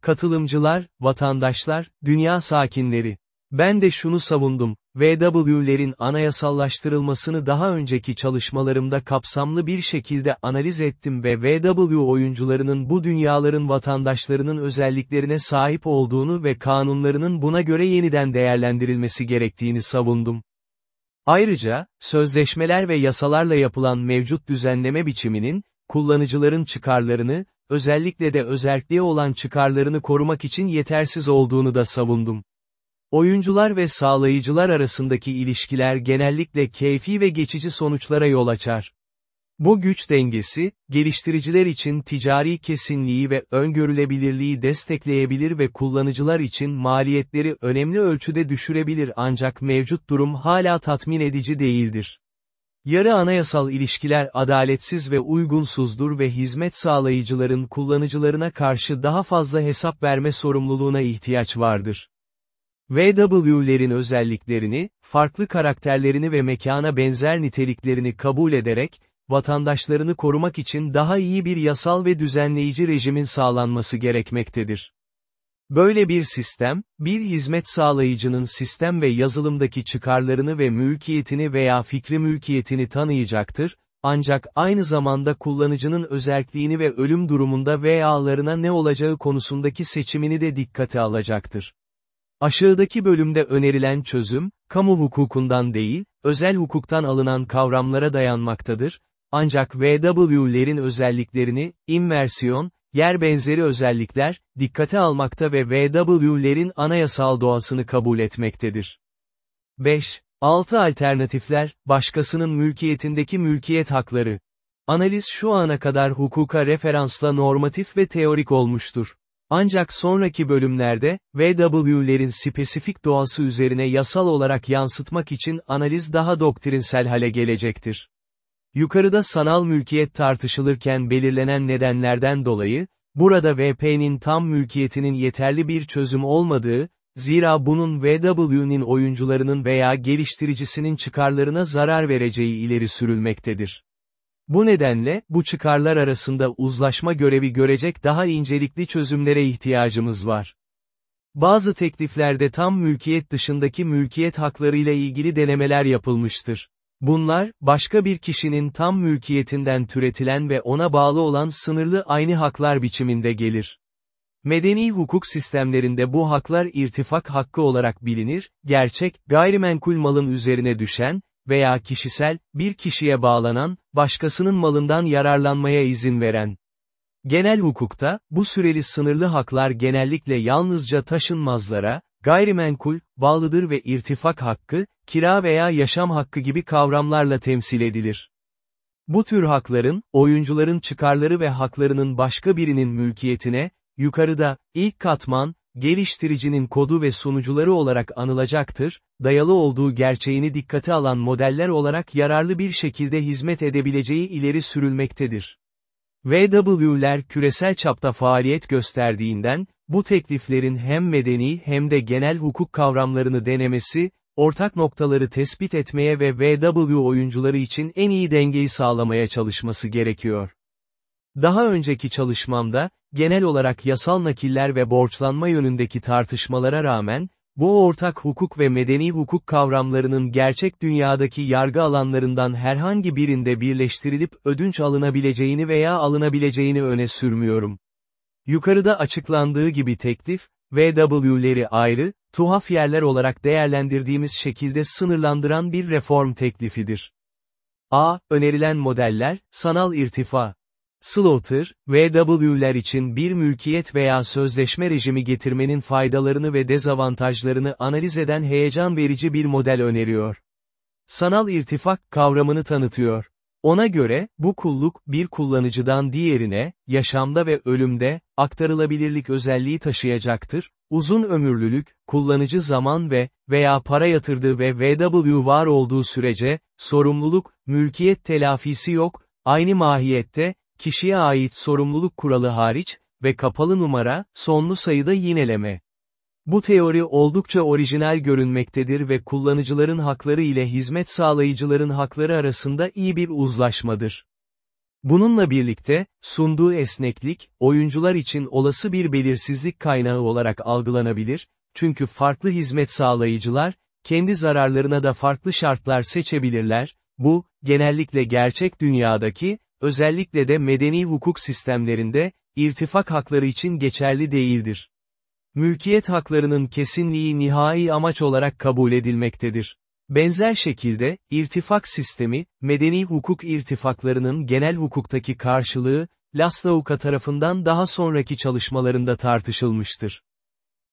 Katılımcılar, vatandaşlar, dünya sakinleri. Ben de şunu savundum, VW'lerin anayasallaştırılmasını daha önceki çalışmalarımda kapsamlı bir şekilde analiz ettim ve VW oyuncularının bu dünyaların vatandaşlarının özelliklerine sahip olduğunu ve kanunlarının buna göre yeniden değerlendirilmesi gerektiğini savundum. Ayrıca, sözleşmeler ve yasalarla yapılan mevcut düzenleme biçiminin, kullanıcıların çıkarlarını, özellikle de özerkliğe olan çıkarlarını korumak için yetersiz olduğunu da savundum. Oyuncular ve sağlayıcılar arasındaki ilişkiler genellikle keyfi ve geçici sonuçlara yol açar. Bu güç dengesi, geliştiriciler için ticari kesinliği ve öngörülebilirliği destekleyebilir ve kullanıcılar için maliyetleri önemli ölçüde düşürebilir ancak mevcut durum hala tatmin edici değildir. Yarı anayasal ilişkiler adaletsiz ve uygunsuzdur ve hizmet sağlayıcıların kullanıcılarına karşı daha fazla hesap verme sorumluluğuna ihtiyaç vardır. VW'lerin özelliklerini, farklı karakterlerini ve mekana benzer niteliklerini kabul ederek, vatandaşlarını korumak için daha iyi bir yasal ve düzenleyici rejimin sağlanması gerekmektedir. Böyle bir sistem, bir hizmet sağlayıcının sistem ve yazılımdaki çıkarlarını ve mülkiyetini veya fikri mülkiyetini tanıyacaktır, ancak aynı zamanda kullanıcının özerkliğini ve ölüm durumunda veya'larına ne olacağı konusundaki seçimini de dikkate alacaktır. Aşağıdaki bölümde önerilen çözüm, kamu hukukundan değil, özel hukuktan alınan kavramlara dayanmaktadır, ancak VW'lerin özelliklerini, immersiyon, yer benzeri özellikler, dikkate almakta ve VW'lerin anayasal doğasını kabul etmektedir. 5. 6 alternatifler, başkasının mülkiyetindeki mülkiyet hakları. Analiz şu ana kadar hukuka referansla normatif ve teorik olmuştur. Ancak sonraki bölümlerde, VW'lerin spesifik doğası üzerine yasal olarak yansıtmak için analiz daha doktrinsel hale gelecektir. Yukarıda sanal mülkiyet tartışılırken belirlenen nedenlerden dolayı, burada VP'nin tam mülkiyetinin yeterli bir çözüm olmadığı, zira bunun VW'nin oyuncularının veya geliştiricisinin çıkarlarına zarar vereceği ileri sürülmektedir. Bu nedenle, bu çıkarlar arasında uzlaşma görevi görecek daha incelikli çözümlere ihtiyacımız var. Bazı tekliflerde tam mülkiyet dışındaki mülkiyet haklarıyla ilgili denemeler yapılmıştır. Bunlar, başka bir kişinin tam mülkiyetinden türetilen ve ona bağlı olan sınırlı aynı haklar biçiminde gelir. Medeni hukuk sistemlerinde bu haklar irtifak hakkı olarak bilinir, gerçek, gayrimenkul malın üzerine düşen, veya kişisel, bir kişiye bağlanan, başkasının malından yararlanmaya izin veren. Genel hukukta, bu süreli sınırlı haklar genellikle yalnızca taşınmazlara, gayrimenkul, bağlıdır ve irtifak hakkı, kira veya yaşam hakkı gibi kavramlarla temsil edilir. Bu tür hakların, oyuncuların çıkarları ve haklarının başka birinin mülkiyetine, yukarıda, ilk katman, geliştiricinin kodu ve sunucuları olarak anılacaktır, dayalı olduğu gerçeğini dikkate alan modeller olarak yararlı bir şekilde hizmet edebileceği ileri sürülmektedir. VW'ler küresel çapta faaliyet gösterdiğinden, bu tekliflerin hem medeni hem de genel hukuk kavramlarını denemesi, ortak noktaları tespit etmeye ve VW oyuncuları için en iyi dengeyi sağlamaya çalışması gerekiyor. Daha önceki çalışmamda, genel olarak yasal nakiller ve borçlanma yönündeki tartışmalara rağmen, bu ortak hukuk ve medeni hukuk kavramlarının gerçek dünyadaki yargı alanlarından herhangi birinde birleştirilip ödünç alınabileceğini veya alınabileceğini öne sürmüyorum. Yukarıda açıklandığı gibi teklif, VW'leri ayrı, tuhaf yerler olarak değerlendirdiğimiz şekilde sınırlandıran bir reform teklifidir. A. Önerilen modeller, sanal irtifa. Slaughter, VW'ler için bir mülkiyet veya sözleşme rejimi getirmenin faydalarını ve dezavantajlarını analiz eden heyecan verici bir model öneriyor. Sanal irtifak kavramını tanıtıyor. Ona göre, bu kulluk, bir kullanıcıdan diğerine, yaşamda ve ölümde, aktarılabilirlik özelliği taşıyacaktır, uzun ömürlülük, kullanıcı zaman ve, veya para yatırdığı ve VW var olduğu sürece, sorumluluk, mülkiyet telafisi yok, aynı mahiyette, kişiye ait sorumluluk kuralı hariç, ve kapalı numara, sonlu sayıda yineleme. Bu teori oldukça orijinal görünmektedir ve kullanıcıların hakları ile hizmet sağlayıcıların hakları arasında iyi bir uzlaşmadır. Bununla birlikte, sunduğu esneklik, oyuncular için olası bir belirsizlik kaynağı olarak algılanabilir, çünkü farklı hizmet sağlayıcılar, kendi zararlarına da farklı şartlar seçebilirler, bu, genellikle gerçek dünyadaki, özellikle de medeni hukuk sistemlerinde, irtifak hakları için geçerli değildir. Mülkiyet haklarının kesinliği nihai amaç olarak kabul edilmektedir. Benzer şekilde, irtifak sistemi, medeni hukuk irtifaklarının genel hukuktaki karşılığı, Lastauka tarafından daha sonraki çalışmalarında tartışılmıştır.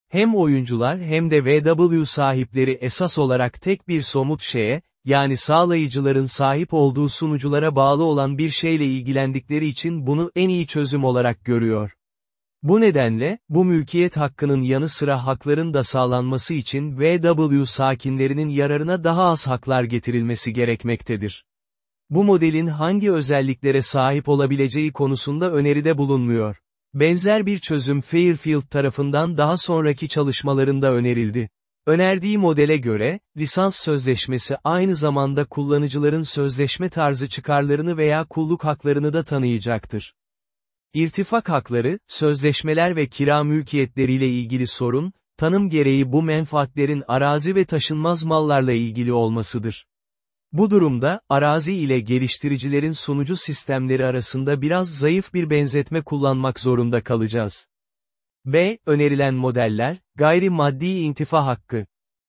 Hem oyuncular hem de VW sahipleri esas olarak tek bir somut şeye, yani sağlayıcıların sahip olduğu sunuculara bağlı olan bir şeyle ilgilendikleri için bunu en iyi çözüm olarak görüyor. Bu nedenle, bu mülkiyet hakkının yanı sıra hakların da sağlanması için VW sakinlerinin yararına daha az haklar getirilmesi gerekmektedir. Bu modelin hangi özelliklere sahip olabileceği konusunda öneride bulunmuyor. Benzer bir çözüm Fairfield tarafından daha sonraki çalışmalarında önerildi. Önerdiği modele göre, lisans sözleşmesi aynı zamanda kullanıcıların sözleşme tarzı çıkarlarını veya kulluk haklarını da tanıyacaktır. İrtifak hakları, sözleşmeler ve kira mülkiyetleriyle ilgili sorun, tanım gereği bu menfaatlerin arazi ve taşınmaz mallarla ilgili olmasıdır. Bu durumda, arazi ile geliştiricilerin sunucu sistemleri arasında biraz zayıf bir benzetme kullanmak zorunda kalacağız. B. Önerilen modeller, gayri maddi intifa hakkı.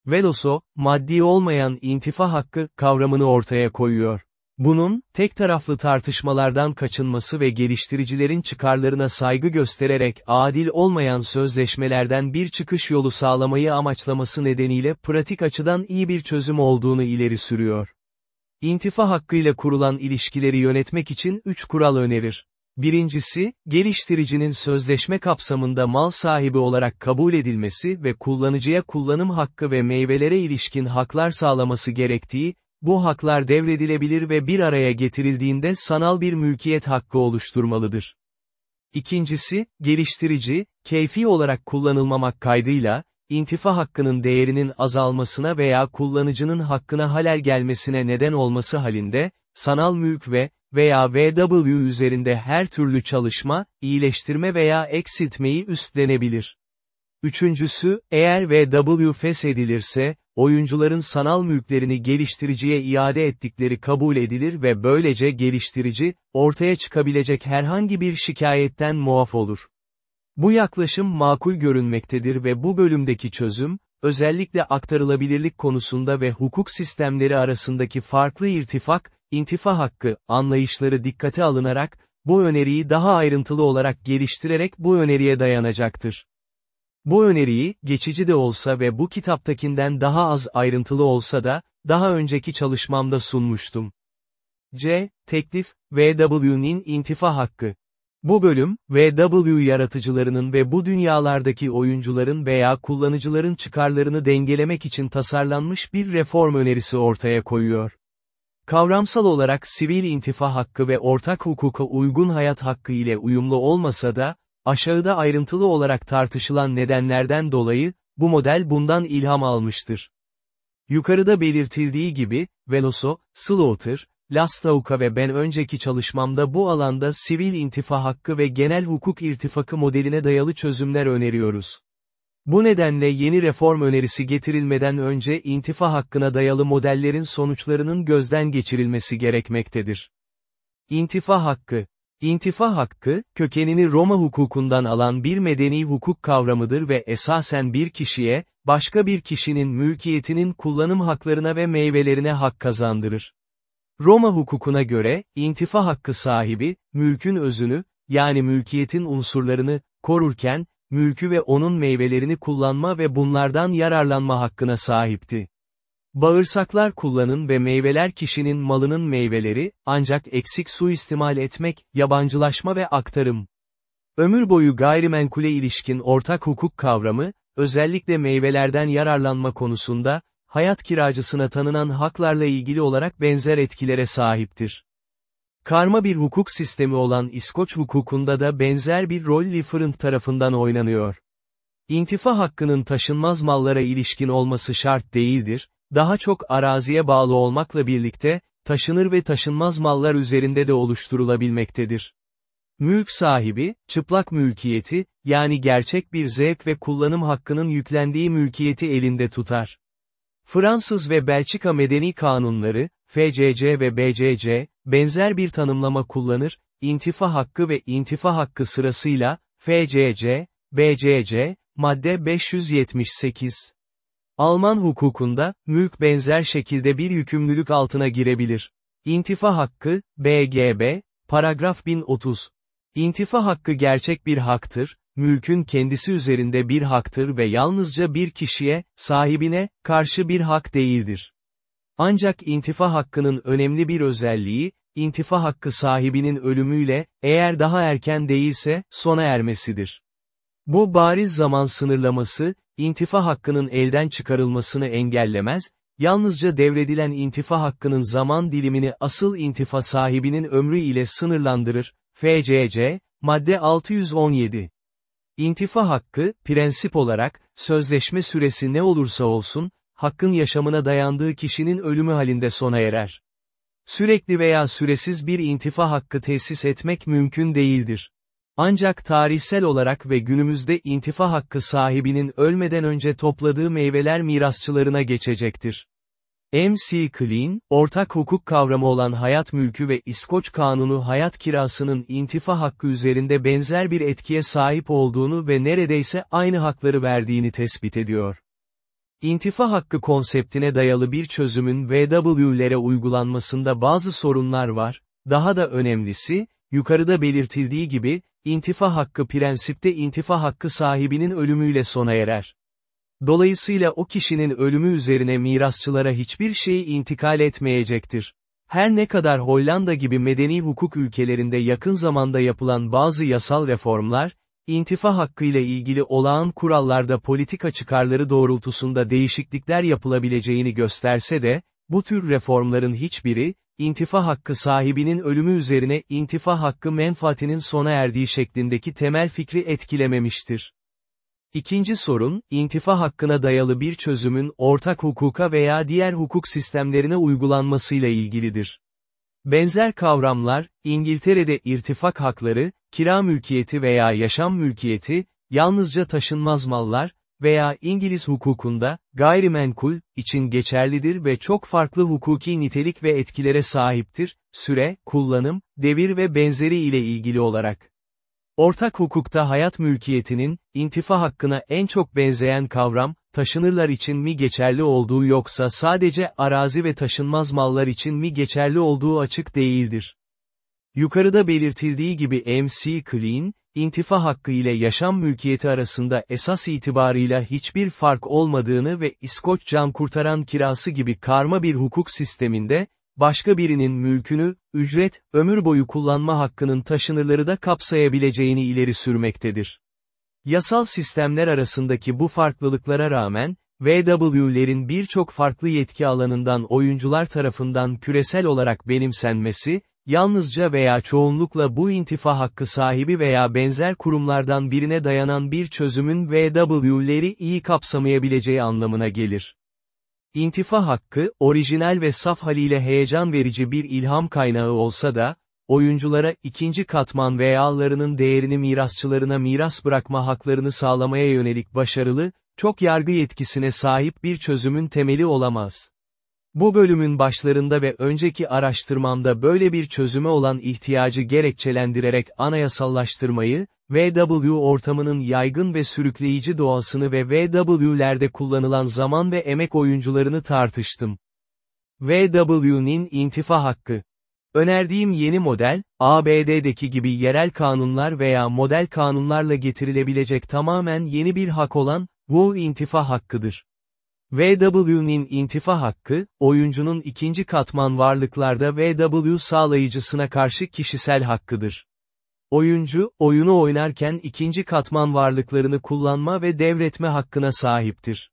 Veloso, maddi olmayan intifa hakkı kavramını ortaya koyuyor. Bunun, tek taraflı tartışmalardan kaçınması ve geliştiricilerin çıkarlarına saygı göstererek adil olmayan sözleşmelerden bir çıkış yolu sağlamayı amaçlaması nedeniyle pratik açıdan iyi bir çözüm olduğunu ileri sürüyor. İntifa hakkıyla kurulan ilişkileri yönetmek için üç kural önerir. Birincisi, geliştiricinin sözleşme kapsamında mal sahibi olarak kabul edilmesi ve kullanıcıya kullanım hakkı ve meyvelere ilişkin haklar sağlaması gerektiği, bu haklar devredilebilir ve bir araya getirildiğinde sanal bir mülkiyet hakkı oluşturmalıdır. İkincisi, geliştirici, keyfi olarak kullanılmamak kaydıyla, intifa hakkının değerinin azalmasına veya kullanıcının hakkına halel gelmesine neden olması halinde, sanal mülk ve, veya VW üzerinde her türlü çalışma, iyileştirme veya eksiltmeyi üstlenebilir. Üçüncüsü, eğer VW feshedilirse, oyuncuların sanal mülklerini geliştiriciye iade ettikleri kabul edilir ve böylece geliştirici, ortaya çıkabilecek herhangi bir şikayetten muaf olur. Bu yaklaşım makul görünmektedir ve bu bölümdeki çözüm, özellikle aktarılabilirlik konusunda ve hukuk sistemleri arasındaki farklı irtifak, intifa hakkı, anlayışları dikkate alınarak, bu öneriyi daha ayrıntılı olarak geliştirerek bu öneriye dayanacaktır. Bu öneriyi, geçici de olsa ve bu kitaptakinden daha az ayrıntılı olsa da, daha önceki çalışmamda sunmuştum. C. Teklif, VW'nin intifa hakkı. Bu bölüm, VW yaratıcılarının ve bu dünyalardaki oyuncuların veya kullanıcıların çıkarlarını dengelemek için tasarlanmış bir reform önerisi ortaya koyuyor. Kavramsal olarak sivil intifa hakkı ve ortak hukuka uygun hayat hakkı ile uyumlu olmasa da, aşağıda ayrıntılı olarak tartışılan nedenlerden dolayı, bu model bundan ilham almıştır. Yukarıda belirtildiği gibi, Veloso, Slaughter, Lastauka ve ben önceki çalışmamda bu alanda sivil intifa hakkı ve genel hukuk irtifakı modeline dayalı çözümler öneriyoruz. Bu nedenle yeni reform önerisi getirilmeden önce intifa hakkına dayalı modellerin sonuçlarının gözden geçirilmesi gerekmektedir. İntifa hakkı İntifa hakkı, kökenini Roma hukukundan alan bir medeni hukuk kavramıdır ve esasen bir kişiye, başka bir kişinin mülkiyetinin kullanım haklarına ve meyvelerine hak kazandırır. Roma hukukuna göre, intifa hakkı sahibi, mülkün özünü, yani mülkiyetin unsurlarını, korurken, mülkü ve onun meyvelerini kullanma ve bunlardan yararlanma hakkına sahipti. Bağırsaklar kullanın ve meyveler kişinin malının meyveleri, ancak eksik suistimal etmek, yabancılaşma ve aktarım. Ömür boyu gayrimenkule ilişkin ortak hukuk kavramı, özellikle meyvelerden yararlanma konusunda, hayat kiracısına tanınan haklarla ilgili olarak benzer etkilere sahiptir. Karma bir hukuk sistemi olan İskoç hukukunda da benzer bir rol Different tarafından oynanıyor. İntifa hakkının taşınmaz mallara ilişkin olması şart değildir, daha çok araziye bağlı olmakla birlikte, taşınır ve taşınmaz mallar üzerinde de oluşturulabilmektedir. Mülk sahibi, çıplak mülkiyeti, yani gerçek bir zevk ve kullanım hakkının yüklendiği mülkiyeti elinde tutar. Fransız ve Belçika medeni kanunları, FCC ve BCC, benzer bir tanımlama kullanır, intifa hakkı ve intifa hakkı sırasıyla, FCC, BCC, madde 578. Alman hukukunda, mülk benzer şekilde bir yükümlülük altına girebilir. İntifa hakkı, BGB, paragraf 1030. İntifa hakkı gerçek bir haktır, mülkün kendisi üzerinde bir haktır ve yalnızca bir kişiye, sahibine, karşı bir hak değildir. Ancak intifa hakkının önemli bir özelliği, intifa hakkı sahibinin ölümüyle, eğer daha erken değilse, sona ermesidir. Bu bariz zaman sınırlaması, intifa hakkının elden çıkarılmasını engellemez, yalnızca devredilen intifa hakkının zaman dilimini asıl intifa sahibinin ömrü ile sınırlandırır, FCC, madde 617. İntifa hakkı, prensip olarak, sözleşme süresi ne olursa olsun, hakkın yaşamına dayandığı kişinin ölümü halinde sona erer. Sürekli veya süresiz bir intifa hakkı tesis etmek mümkün değildir. Ancak tarihsel olarak ve günümüzde intifa hakkı sahibinin ölmeden önce topladığı meyveler mirasçılarına geçecektir. M.C. Clean, ortak hukuk kavramı olan hayat mülkü ve İskoç kanunu hayat kirasının intifa hakkı üzerinde benzer bir etkiye sahip olduğunu ve neredeyse aynı hakları verdiğini tespit ediyor. İntifa hakkı konseptine dayalı bir çözümün VW'lere uygulanmasında bazı sorunlar var, daha da önemlisi, yukarıda belirtildiği gibi, intifa hakkı prensipte intifa hakkı sahibinin ölümüyle sona erer. Dolayısıyla o kişinin ölümü üzerine mirasçılara hiçbir şey intikal etmeyecektir. Her ne kadar Hollanda gibi medeni hukuk ülkelerinde yakın zamanda yapılan bazı yasal reformlar, intifa hakkıyla ilgili olağan kurallarda politika çıkarları doğrultusunda değişiklikler yapılabileceğini gösterse de, bu tür reformların hiçbiri, intifa hakkı sahibinin ölümü üzerine intifa hakkı menfaatinin sona erdiği şeklindeki temel fikri etkilememiştir. İkinci sorun, intifa hakkına dayalı bir çözümün ortak hukuka veya diğer hukuk sistemlerine uygulanmasıyla ilgilidir. Benzer kavramlar, İngiltere'de irtifak hakları, kira mülkiyeti veya yaşam mülkiyeti, yalnızca taşınmaz mallar, veya İngiliz hukukunda, gayrimenkul, için geçerlidir ve çok farklı hukuki nitelik ve etkilere sahiptir, süre, kullanım, devir ve benzeri ile ilgili olarak. Ortak hukukta hayat mülkiyetinin, intifa hakkına en çok benzeyen kavram, taşınırlar için mi geçerli olduğu yoksa sadece arazi ve taşınmaz mallar için mi geçerli olduğu açık değildir. Yukarıda belirtildiği gibi M.C. Clean, intifa hakkı ile yaşam mülkiyeti arasında esas itibarıyla hiçbir fark olmadığını ve İskoç can kurtaran kirası gibi karma bir hukuk sisteminde, başka birinin mülkünü, ücret, ömür boyu kullanma hakkının taşınırları da kapsayabileceğini ileri sürmektedir. Yasal sistemler arasındaki bu farklılıklara rağmen, VW'lerin birçok farklı yetki alanından oyuncular tarafından küresel olarak benimsenmesi, yalnızca veya çoğunlukla bu intifa hakkı sahibi veya benzer kurumlardan birine dayanan bir çözümün VW'leri iyi kapsamayabileceği anlamına gelir. İntifa hakkı, orijinal ve saf haliyle heyecan verici bir ilham kaynağı olsa da, oyunculara ikinci katman veya'larının değerini mirasçılarına miras bırakma haklarını sağlamaya yönelik başarılı, çok yargı yetkisine sahip bir çözümün temeli olamaz. Bu bölümün başlarında ve önceki araştırmamda böyle bir çözüme olan ihtiyacı gerekçelendirerek anayasallaştırmayı, VW ortamının yaygın ve sürükleyici doğasını ve VW'lerde kullanılan zaman ve emek oyuncularını tartıştım. VW'nin intifa hakkı. Önerdiğim yeni model, ABD'deki gibi yerel kanunlar veya model kanunlarla getirilebilecek tamamen yeni bir hak olan, bu intifa hakkıdır. VW'nin intifa hakkı, oyuncunun ikinci katman varlıklarda VW sağlayıcısına karşı kişisel hakkıdır. Oyuncu, oyunu oynarken ikinci katman varlıklarını kullanma ve devretme hakkına sahiptir.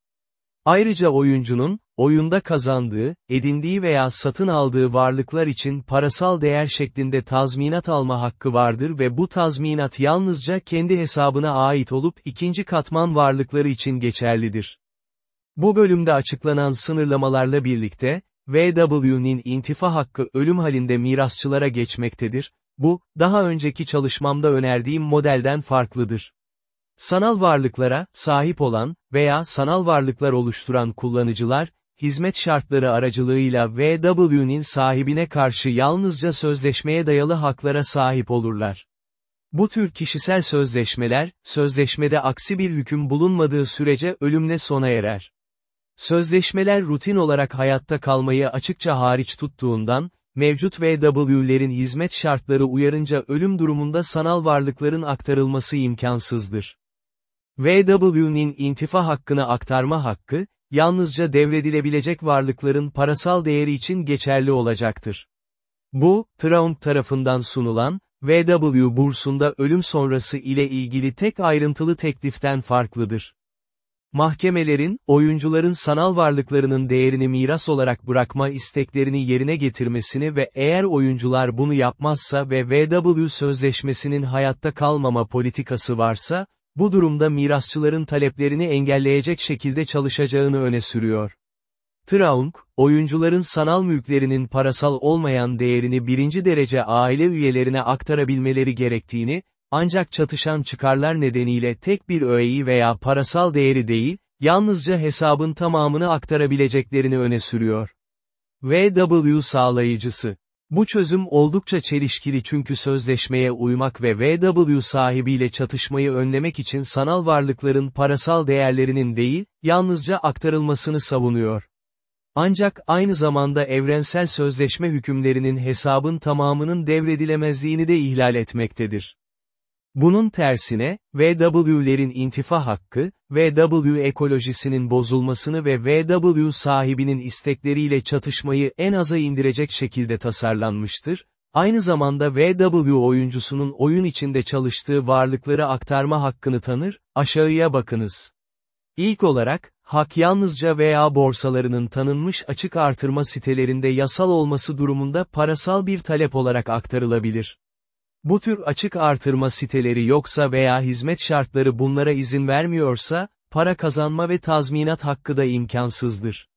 Ayrıca oyuncunun, oyunda kazandığı, edindiği veya satın aldığı varlıklar için parasal değer şeklinde tazminat alma hakkı vardır ve bu tazminat yalnızca kendi hesabına ait olup ikinci katman varlıkları için geçerlidir. Bu bölümde açıklanan sınırlamalarla birlikte, VW'nin intifa hakkı ölüm halinde mirasçılara geçmektedir, bu, daha önceki çalışmamda önerdiğim modelden farklıdır. Sanal varlıklara, sahip olan veya sanal varlıklar oluşturan kullanıcılar, hizmet şartları aracılığıyla VW'nin sahibine karşı yalnızca sözleşmeye dayalı haklara sahip olurlar. Bu tür kişisel sözleşmeler, sözleşmede aksi bir hüküm bulunmadığı sürece ölümle sona erer. Sözleşmeler rutin olarak hayatta kalmayı açıkça hariç tuttuğundan, mevcut VW'lerin hizmet şartları uyarınca ölüm durumunda sanal varlıkların aktarılması imkansızdır. VW'nin intifa hakkını aktarma hakkı, yalnızca devredilebilecek varlıkların parasal değeri için geçerli olacaktır. Bu, Traum tarafından sunulan, VW bursunda ölüm sonrası ile ilgili tek ayrıntılı tekliften farklıdır. Mahkemelerin, oyuncuların sanal varlıklarının değerini miras olarak bırakma isteklerini yerine getirmesini ve eğer oyuncular bunu yapmazsa ve VW sözleşmesinin hayatta kalmama politikası varsa, bu durumda mirasçıların taleplerini engelleyecek şekilde çalışacağını öne sürüyor. Traunk, oyuncuların sanal mülklerinin parasal olmayan değerini birinci derece aile üyelerine aktarabilmeleri gerektiğini, ancak çatışan çıkarlar nedeniyle tek bir öğeyi veya parasal değeri değil, yalnızca hesabın tamamını aktarabileceklerini öne sürüyor. VW sağlayıcısı bu çözüm oldukça çelişkili çünkü sözleşmeye uymak ve VW sahibiyle çatışmayı önlemek için sanal varlıkların parasal değerlerinin değil, yalnızca aktarılmasını savunuyor. Ancak aynı zamanda evrensel sözleşme hükümlerinin hesabın tamamının devredilemezliğini de ihlal etmektedir. Bunun tersine, VW'lerin intifa hakkı, VW ekolojisinin bozulmasını ve VW sahibinin istekleriyle çatışmayı en aza indirecek şekilde tasarlanmıştır, aynı zamanda VW oyuncusunun oyun içinde çalıştığı varlıkları aktarma hakkını tanır, aşağıya bakınız. İlk olarak, hak yalnızca veya borsalarının tanınmış açık artırma sitelerinde yasal olması durumunda parasal bir talep olarak aktarılabilir. Bu tür açık artırma siteleri yoksa veya hizmet şartları bunlara izin vermiyorsa, para kazanma ve tazminat hakkı da imkansızdır.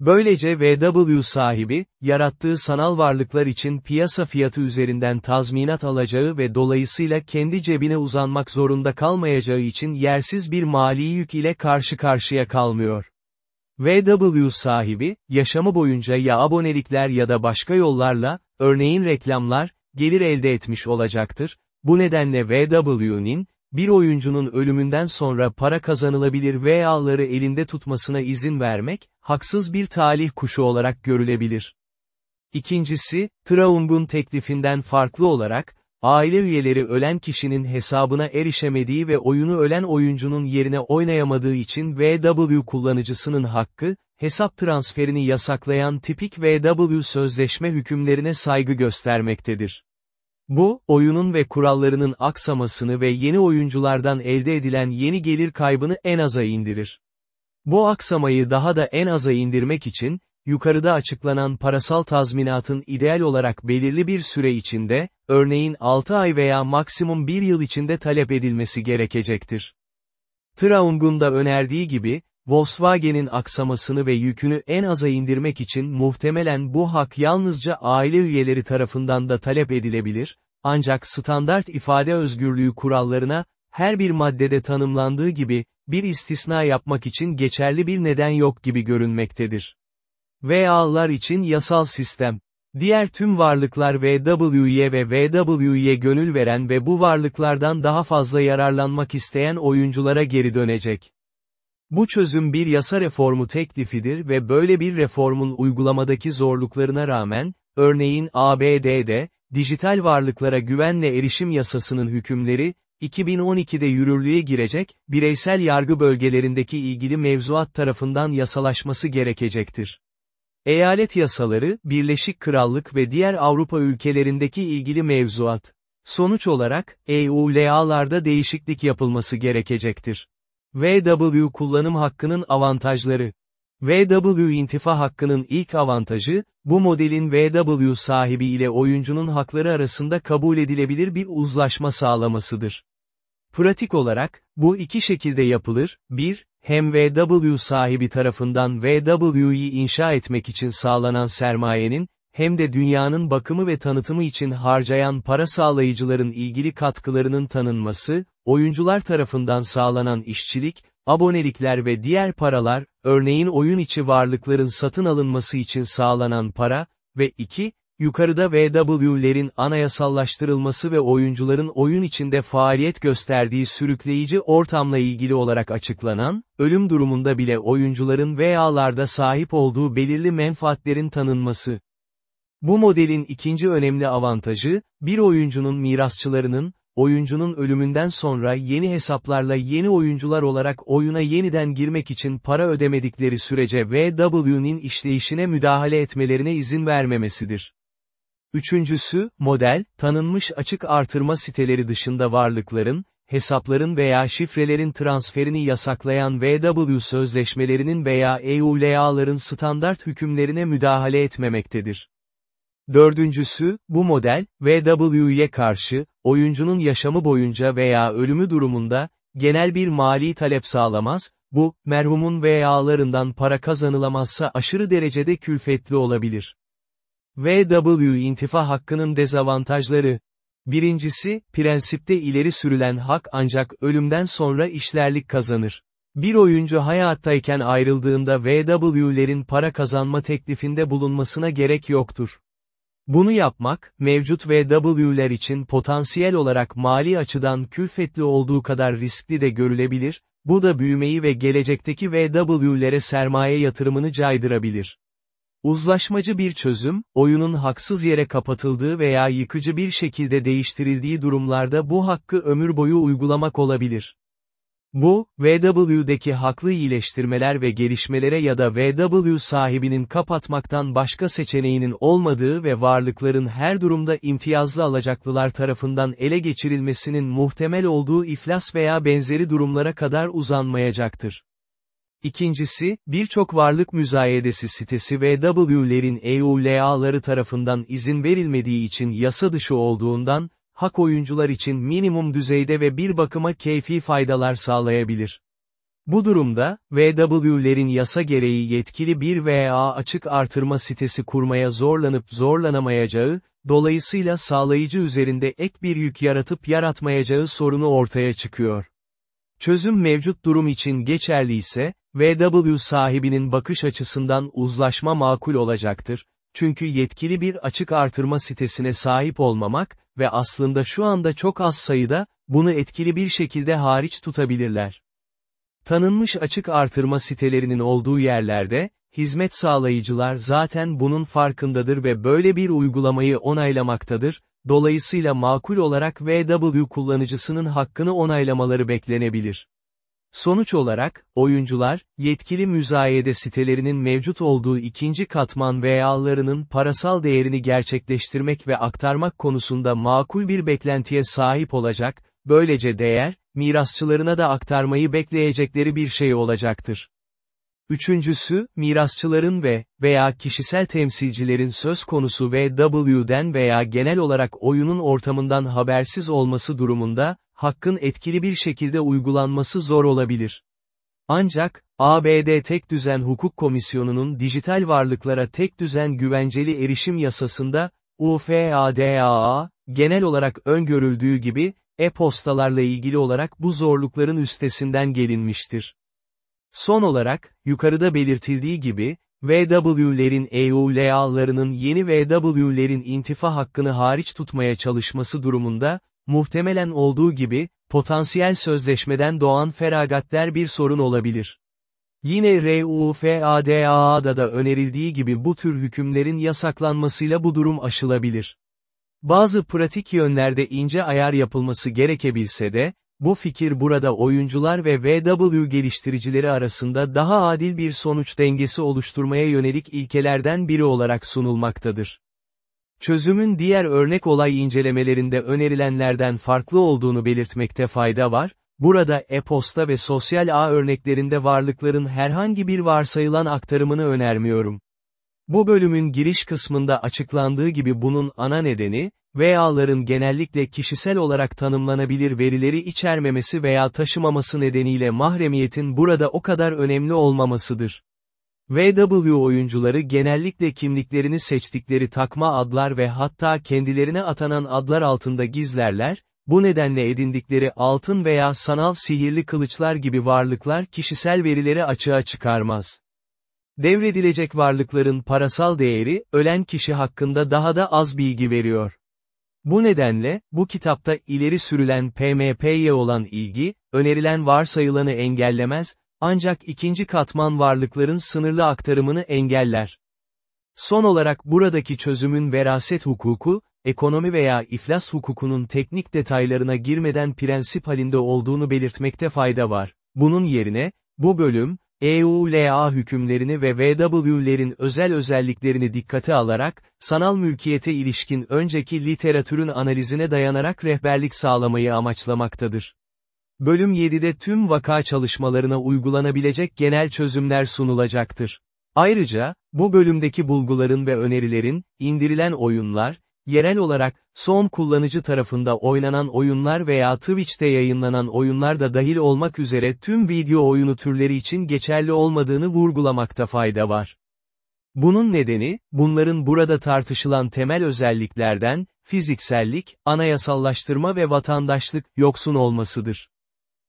Böylece VW sahibi, yarattığı sanal varlıklar için piyasa fiyatı üzerinden tazminat alacağı ve dolayısıyla kendi cebine uzanmak zorunda kalmayacağı için yersiz bir mali yük ile karşı karşıya kalmıyor. VW sahibi, yaşamı boyunca ya abonelikler ya da başka yollarla, örneğin reklamlar, gelir elde etmiş olacaktır, bu nedenle VW'nin, bir oyuncunun ölümünden sonra para kazanılabilir veya'ları elinde tutmasına izin vermek, haksız bir talih kuşu olarak görülebilir. İkincisi, Traung'un teklifinden farklı olarak, aile üyeleri ölen kişinin hesabına erişemediği ve oyunu ölen oyuncunun yerine oynayamadığı için VW kullanıcısının hakkı, hesap transferini yasaklayan tipik VW sözleşme hükümlerine saygı göstermektedir. Bu, oyunun ve kurallarının aksamasını ve yeni oyunculardan elde edilen yeni gelir kaybını en aza indirir. Bu aksamayı daha da en aza indirmek için, yukarıda açıklanan parasal tazminatın ideal olarak belirli bir süre içinde, örneğin 6 ay veya maksimum 1 yıl içinde talep edilmesi gerekecektir. Traung'un da önerdiği gibi, Volkswagen'in aksamasını ve yükünü en aza indirmek için muhtemelen bu hak yalnızca aile üyeleri tarafından da talep edilebilir, ancak standart ifade özgürlüğü kurallarına, her bir maddede tanımlandığı gibi, bir istisna yapmak için geçerli bir neden yok gibi görünmektedir. VA'lar için yasal sistem. Diğer tüm varlıklar VW'ye ve VW'ye gönül veren ve bu varlıklardan daha fazla yararlanmak isteyen oyunculara geri dönecek. Bu çözüm bir yasa reformu teklifidir ve böyle bir reformun uygulamadaki zorluklarına rağmen, örneğin ABD'de, dijital varlıklara güvenle erişim yasasının hükümleri, 2012'de yürürlüğe girecek, bireysel yargı bölgelerindeki ilgili mevzuat tarafından yasalaşması gerekecektir. Eyalet yasaları, Birleşik Krallık ve diğer Avrupa ülkelerindeki ilgili mevzuat. Sonuç olarak, EULA'larda değişiklik yapılması gerekecektir. VW kullanım hakkının avantajları. VW intifa hakkının ilk avantajı, bu modelin VW sahibi ile oyuncunun hakları arasında kabul edilebilir bir uzlaşma sağlamasıdır. Pratik olarak, bu iki şekilde yapılır, 1, hem VW sahibi tarafından VW'yi inşa etmek için sağlanan sermayenin, hem de dünyanın bakımı ve tanıtımı için harcayan para sağlayıcıların ilgili katkılarının tanınması, oyuncular tarafından sağlanan işçilik, abonelikler ve diğer paralar, örneğin oyun içi varlıkların satın alınması için sağlanan para, ve 2, yukarıda VW'lerin anayasallaştırılması ve oyuncuların oyun içinde faaliyet gösterdiği sürükleyici ortamla ilgili olarak açıklanan, ölüm durumunda bile oyuncuların VA'larda sahip olduğu belirli menfaatlerin tanınması. Bu modelin ikinci önemli avantajı, bir oyuncunun mirasçılarının, oyuncunun ölümünden sonra yeni hesaplarla yeni oyuncular olarak oyuna yeniden girmek için para ödemedikleri sürece VW'nin işleyişine müdahale etmelerine izin vermemesidir. Üçüncüsü, model, tanınmış açık artırma siteleri dışında varlıkların, hesapların veya şifrelerin transferini yasaklayan VW sözleşmelerinin veya EULA'ların standart hükümlerine müdahale etmemektedir. Dördüncüsü, bu model, VW'ye karşı, oyuncunun yaşamı boyunca veya ölümü durumunda, genel bir mali talep sağlamaz, bu, merhumun VA'larından para kazanılamazsa aşırı derecede külfetli olabilir. VW intifa hakkının dezavantajları. Birincisi, prensipte ileri sürülen hak ancak ölümden sonra işlerlik kazanır. Bir oyuncu hayattayken ayrıldığında VW'lerin para kazanma teklifinde bulunmasına gerek yoktur. Bunu yapmak, mevcut VW'ler için potansiyel olarak mali açıdan külfetli olduğu kadar riskli de görülebilir, bu da büyümeyi ve gelecekteki VW'lere sermaye yatırımını caydırabilir. Uzlaşmacı bir çözüm, oyunun haksız yere kapatıldığı veya yıkıcı bir şekilde değiştirildiği durumlarda bu hakkı ömür boyu uygulamak olabilir. Bu, VW'deki haklı iyileştirmeler ve gelişmelere ya da VW sahibinin kapatmaktan başka seçeneğinin olmadığı ve varlıkların her durumda imtiyazlı alacaklılar tarafından ele geçirilmesinin muhtemel olduğu iflas veya benzeri durumlara kadar uzanmayacaktır. İkincisi, birçok varlık müzayedesi sitesi VW'lerin EULA'ları tarafından izin verilmediği için yasa dışı olduğundan, hak oyuncular için minimum düzeyde ve bir bakıma keyfi faydalar sağlayabilir. Bu durumda, VW'lerin yasa gereği yetkili bir VA açık artırma sitesi kurmaya zorlanıp zorlanamayacağı, dolayısıyla sağlayıcı üzerinde ek bir yük yaratıp yaratmayacağı sorunu ortaya çıkıyor. Çözüm mevcut durum için geçerli ise, VW sahibinin bakış açısından uzlaşma makul olacaktır, çünkü yetkili bir açık artırma sitesine sahip olmamak ve aslında şu anda çok az sayıda, bunu etkili bir şekilde hariç tutabilirler. Tanınmış açık artırma sitelerinin olduğu yerlerde, hizmet sağlayıcılar zaten bunun farkındadır ve böyle bir uygulamayı onaylamaktadır, dolayısıyla makul olarak VW kullanıcısının hakkını onaylamaları beklenebilir. Sonuç olarak, oyuncular, yetkili müzayede sitelerinin mevcut olduğu ikinci katman VA'larının parasal değerini gerçekleştirmek ve aktarmak konusunda makul bir beklentiye sahip olacak, böylece değer, mirasçılarına da aktarmayı bekleyecekleri bir şey olacaktır. Üçüncüsü, mirasçıların ve veya kişisel temsilcilerin söz konusu VW'den veya genel olarak oyunun ortamından habersiz olması durumunda, hakkın etkili bir şekilde uygulanması zor olabilir. Ancak, ABD Tek Düzen Hukuk Komisyonu'nun dijital varlıklara tek düzen güvenceli erişim yasasında, UFADAA, genel olarak öngörüldüğü gibi, e-postalarla ilgili olarak bu zorlukların üstesinden gelinmiştir. Son olarak, yukarıda belirtildiği gibi, VW'lerin EULA'larının yeni VW'lerin intifa hakkını hariç tutmaya çalışması durumunda, muhtemelen olduğu gibi, potansiyel sözleşmeden doğan feragatler bir sorun olabilir. Yine RUFADAA'da da önerildiği gibi bu tür hükümlerin yasaklanmasıyla bu durum aşılabilir. Bazı pratik yönlerde ince ayar yapılması gerekebilse de, bu fikir burada oyuncular ve VW geliştiricileri arasında daha adil bir sonuç dengesi oluşturmaya yönelik ilkelerden biri olarak sunulmaktadır. Çözümün diğer örnek olay incelemelerinde önerilenlerden farklı olduğunu belirtmekte fayda var, burada e-posta ve sosyal ağ örneklerinde varlıkların herhangi bir varsayılan aktarımını önermiyorum. Bu bölümün giriş kısmında açıklandığı gibi bunun ana nedeni, VA'ların genellikle kişisel olarak tanımlanabilir verileri içermemesi veya taşımaması nedeniyle mahremiyetin burada o kadar önemli olmamasıdır. VW oyuncuları genellikle kimliklerini seçtikleri takma adlar ve hatta kendilerine atanan adlar altında gizlerler, bu nedenle edindikleri altın veya sanal sihirli kılıçlar gibi varlıklar kişisel verileri açığa çıkarmaz. Devredilecek varlıkların parasal değeri, ölen kişi hakkında daha da az bilgi veriyor. Bu nedenle, bu kitapta ileri sürülen PMP'ye olan ilgi, önerilen varsayılanı engellemez, ancak ikinci katman varlıkların sınırlı aktarımını engeller. Son olarak buradaki çözümün veraset hukuku, ekonomi veya iflas hukukunun teknik detaylarına girmeden prensip halinde olduğunu belirtmekte fayda var. Bunun yerine, bu bölüm, EULA hükümlerini ve VW'lerin özel özelliklerini dikkate alarak, sanal mülkiyete ilişkin önceki literatürün analizine dayanarak rehberlik sağlamayı amaçlamaktadır. Bölüm 7'de tüm vaka çalışmalarına uygulanabilecek genel çözümler sunulacaktır. Ayrıca, bu bölümdeki bulguların ve önerilerin, indirilen oyunlar, yerel olarak, son kullanıcı tarafında oynanan oyunlar veya Twitch'te yayınlanan oyunlar da dahil olmak üzere tüm video oyunu türleri için geçerli olmadığını vurgulamakta fayda var. Bunun nedeni, bunların burada tartışılan temel özelliklerden, fiziksellik, anayasallaştırma ve vatandaşlık, yoksun olmasıdır.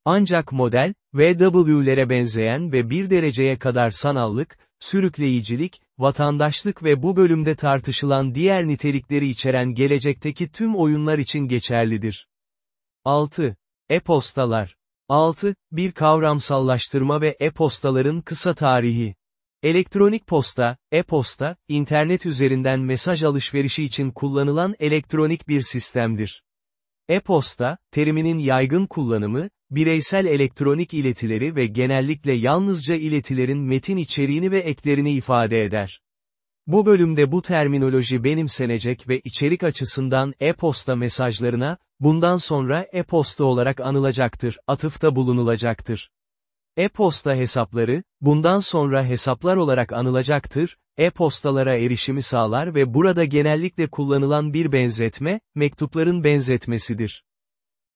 Ancak model, VW'lere benzeyen ve bir dereceye kadar sanallık, sürükleyicilik, vatandaşlık ve bu bölümde tartışılan diğer nitelikleri içeren gelecekteki tüm oyunlar için geçerlidir. 6. E-postalar. 6. Bir kavramsallaştırma ve e-postaların kısa tarihi. Elektronik posta, e-posta, internet üzerinden mesaj alışverişi için kullanılan elektronik bir sistemdir. E-posta, teriminin yaygın kullanımı, bireysel elektronik iletileri ve genellikle yalnızca iletilerin metin içeriğini ve eklerini ifade eder. Bu bölümde bu terminoloji benimsenecek ve içerik açısından e-posta mesajlarına, bundan sonra e-posta olarak anılacaktır, atıfta bulunulacaktır. E-posta hesapları, bundan sonra hesaplar olarak anılacaktır, e-postalara erişimi sağlar ve burada genellikle kullanılan bir benzetme, mektupların benzetmesidir.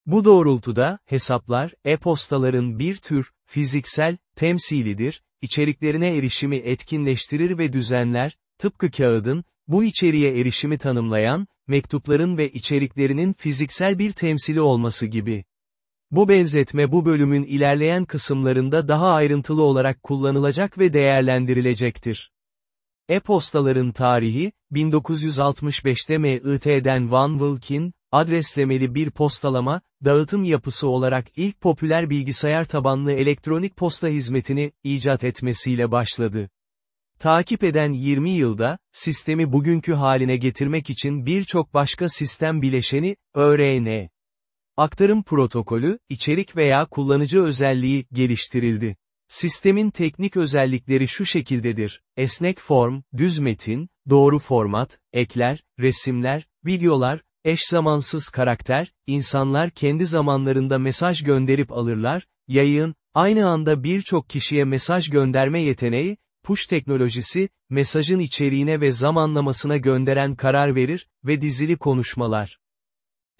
Bu doğrultuda, hesaplar, e-postaların bir tür, fiziksel, temsilidir, içeriklerine erişimi etkinleştirir ve düzenler, tıpkı kağıdın, bu içeriğe erişimi tanımlayan, mektupların ve içeriklerinin fiziksel bir temsili olması gibi. Bu benzetme bu bölümün ilerleyen kısımlarında daha ayrıntılı olarak kullanılacak ve değerlendirilecektir. E-postaların tarihi, 1965'te MIT'den Van Wilkin, adreslemeli bir postalama, dağıtım yapısı olarak ilk popüler bilgisayar tabanlı elektronik posta hizmetini icat etmesiyle başladı. Takip eden 20 yılda, sistemi bugünkü haline getirmek için birçok başka sistem bileşeni, ÖRN, aktarım protokolü, içerik veya kullanıcı özelliği, geliştirildi. Sistemin teknik özellikleri şu şekildedir. Esnek form, düz metin, doğru format, ekler, resimler, videolar, eş zamansız karakter, insanlar kendi zamanlarında mesaj gönderip alırlar, yayın, aynı anda birçok kişiye mesaj gönderme yeteneği, push teknolojisi, mesajın içeriğine ve zamanlamasına gönderen karar verir ve dizili konuşmalar.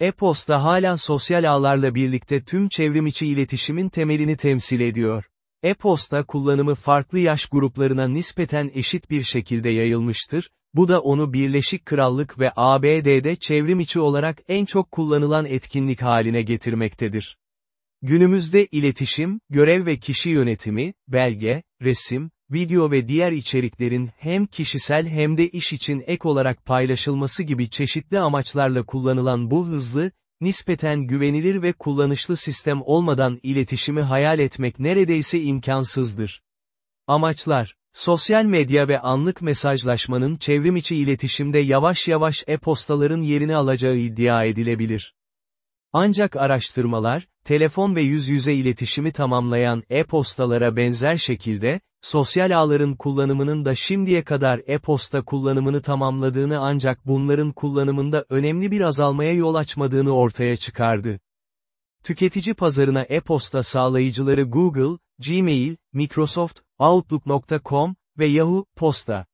E-posta hala sosyal ağlarla birlikte tüm çevrimiçi iletişimin temelini temsil ediyor. E-posta kullanımı farklı yaş gruplarına nispeten eşit bir şekilde yayılmıştır, bu da onu Birleşik Krallık ve ABD'de çevrimiçi olarak en çok kullanılan etkinlik haline getirmektedir. Günümüzde iletişim, görev ve kişi yönetimi, belge, resim, video ve diğer içeriklerin hem kişisel hem de iş için ek olarak paylaşılması gibi çeşitli amaçlarla kullanılan bu hızlı, nispeten güvenilir ve kullanışlı sistem olmadan iletişimi hayal etmek neredeyse imkansızdır. Amaçlar Sosyal medya ve anlık mesajlaşmanın çevrimiçi iletişimde yavaş yavaş e-postaların yerini alacağı iddia edilebilir. Ancak araştırmalar, telefon ve yüz yüze iletişimi tamamlayan e-postalara benzer şekilde, sosyal ağların kullanımının da şimdiye kadar e-posta kullanımını tamamladığını ancak bunların kullanımında önemli bir azalmaya yol açmadığını ortaya çıkardı. Tüketici pazarına e-posta sağlayıcıları Google, Gmail, Microsoft, Outlook.com ve Yahoo, Posta.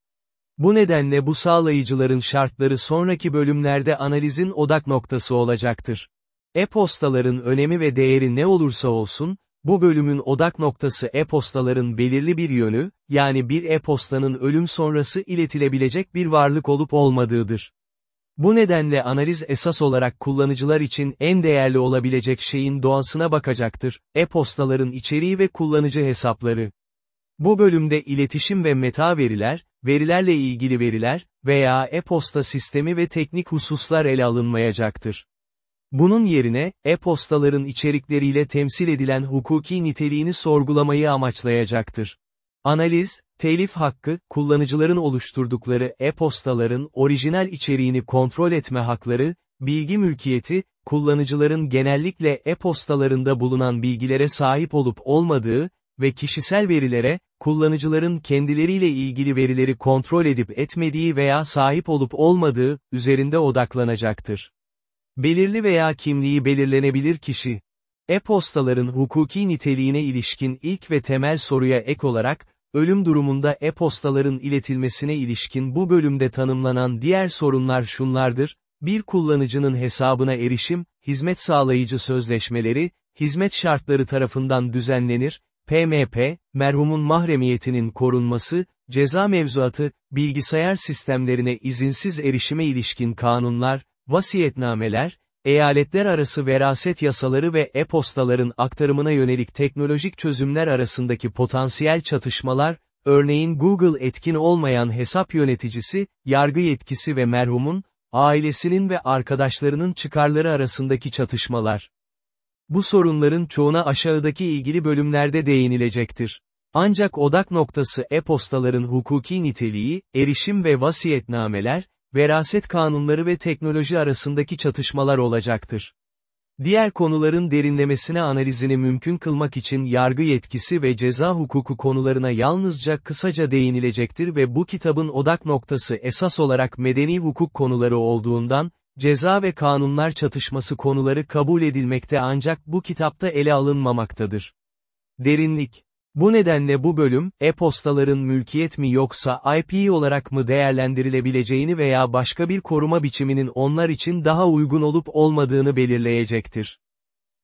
Bu nedenle bu sağlayıcıların şartları sonraki bölümlerde analizin odak noktası olacaktır. E-postaların önemi ve değeri ne olursa olsun, bu bölümün odak noktası e-postaların belirli bir yönü, yani bir e-postanın ölüm sonrası iletilebilecek bir varlık olup olmadığıdır. Bu nedenle analiz esas olarak kullanıcılar için en değerli olabilecek şeyin doğasına bakacaktır, e-postaların içeriği ve kullanıcı hesapları. Bu bölümde iletişim ve meta veriler, verilerle ilgili veriler veya e-posta sistemi ve teknik hususlar ele alınmayacaktır. Bunun yerine, e-postaların içerikleriyle temsil edilen hukuki niteliğini sorgulamayı amaçlayacaktır. Analiz, telif hakkı, kullanıcıların oluşturdukları e-postaların orijinal içeriğini kontrol etme hakları, bilgi mülkiyeti, kullanıcıların genellikle e-postalarında bulunan bilgilere sahip olup olmadığı ve kişisel verilere, kullanıcıların kendileriyle ilgili verileri kontrol edip etmediği veya sahip olup olmadığı, üzerinde odaklanacaktır. Belirli veya kimliği belirlenebilir kişi. E-postaların hukuki niteliğine ilişkin ilk ve temel soruya ek olarak, ölüm durumunda e-postaların iletilmesine ilişkin bu bölümde tanımlanan diğer sorunlar şunlardır, bir kullanıcının hesabına erişim, hizmet sağlayıcı sözleşmeleri, hizmet şartları tarafından düzenlenir, PMP, merhumun mahremiyetinin korunması, ceza mevzuatı, bilgisayar sistemlerine izinsiz erişime ilişkin kanunlar, vasiyetnameler, eyaletler arası veraset yasaları ve e-postaların aktarımına yönelik teknolojik çözümler arasındaki potansiyel çatışmalar, örneğin Google etkin olmayan hesap yöneticisi, yargı yetkisi ve merhumun, ailesinin ve arkadaşlarının çıkarları arasındaki çatışmalar. Bu sorunların çoğuna aşağıdaki ilgili bölümlerde değinilecektir. Ancak odak noktası e-postaların hukuki niteliği, erişim ve vasiyetnameler, veraset kanunları ve teknoloji arasındaki çatışmalar olacaktır. Diğer konuların derinlemesine analizini mümkün kılmak için yargı yetkisi ve ceza hukuku konularına yalnızca kısaca değinilecektir ve bu kitabın odak noktası esas olarak medeni hukuk konuları olduğundan, ceza ve kanunlar çatışması konuları kabul edilmekte ancak bu kitapta ele alınmamaktadır. Derinlik bu nedenle bu bölüm, e-postaların mülkiyet mi yoksa IP olarak mı değerlendirilebileceğini veya başka bir koruma biçiminin onlar için daha uygun olup olmadığını belirleyecektir.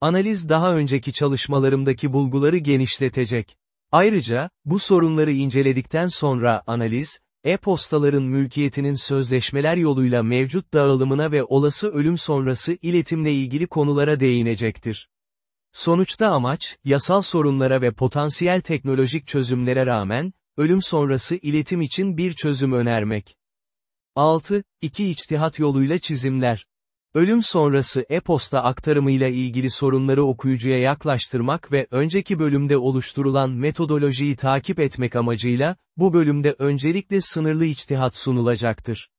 Analiz daha önceki çalışmalarımdaki bulguları genişletecek. Ayrıca, bu sorunları inceledikten sonra analiz, e-postaların mülkiyetinin sözleşmeler yoluyla mevcut dağılımına ve olası ölüm sonrası iletimle ilgili konulara değinecektir. Sonuçta amaç, yasal sorunlara ve potansiyel teknolojik çözümlere rağmen, ölüm sonrası iletim için bir çözüm önermek. 6. İki içtihat yoluyla çizimler. Ölüm sonrası e-posta aktarımıyla ilgili sorunları okuyucuya yaklaştırmak ve önceki bölümde oluşturulan metodolojiyi takip etmek amacıyla, bu bölümde öncelikle sınırlı içtihat sunulacaktır.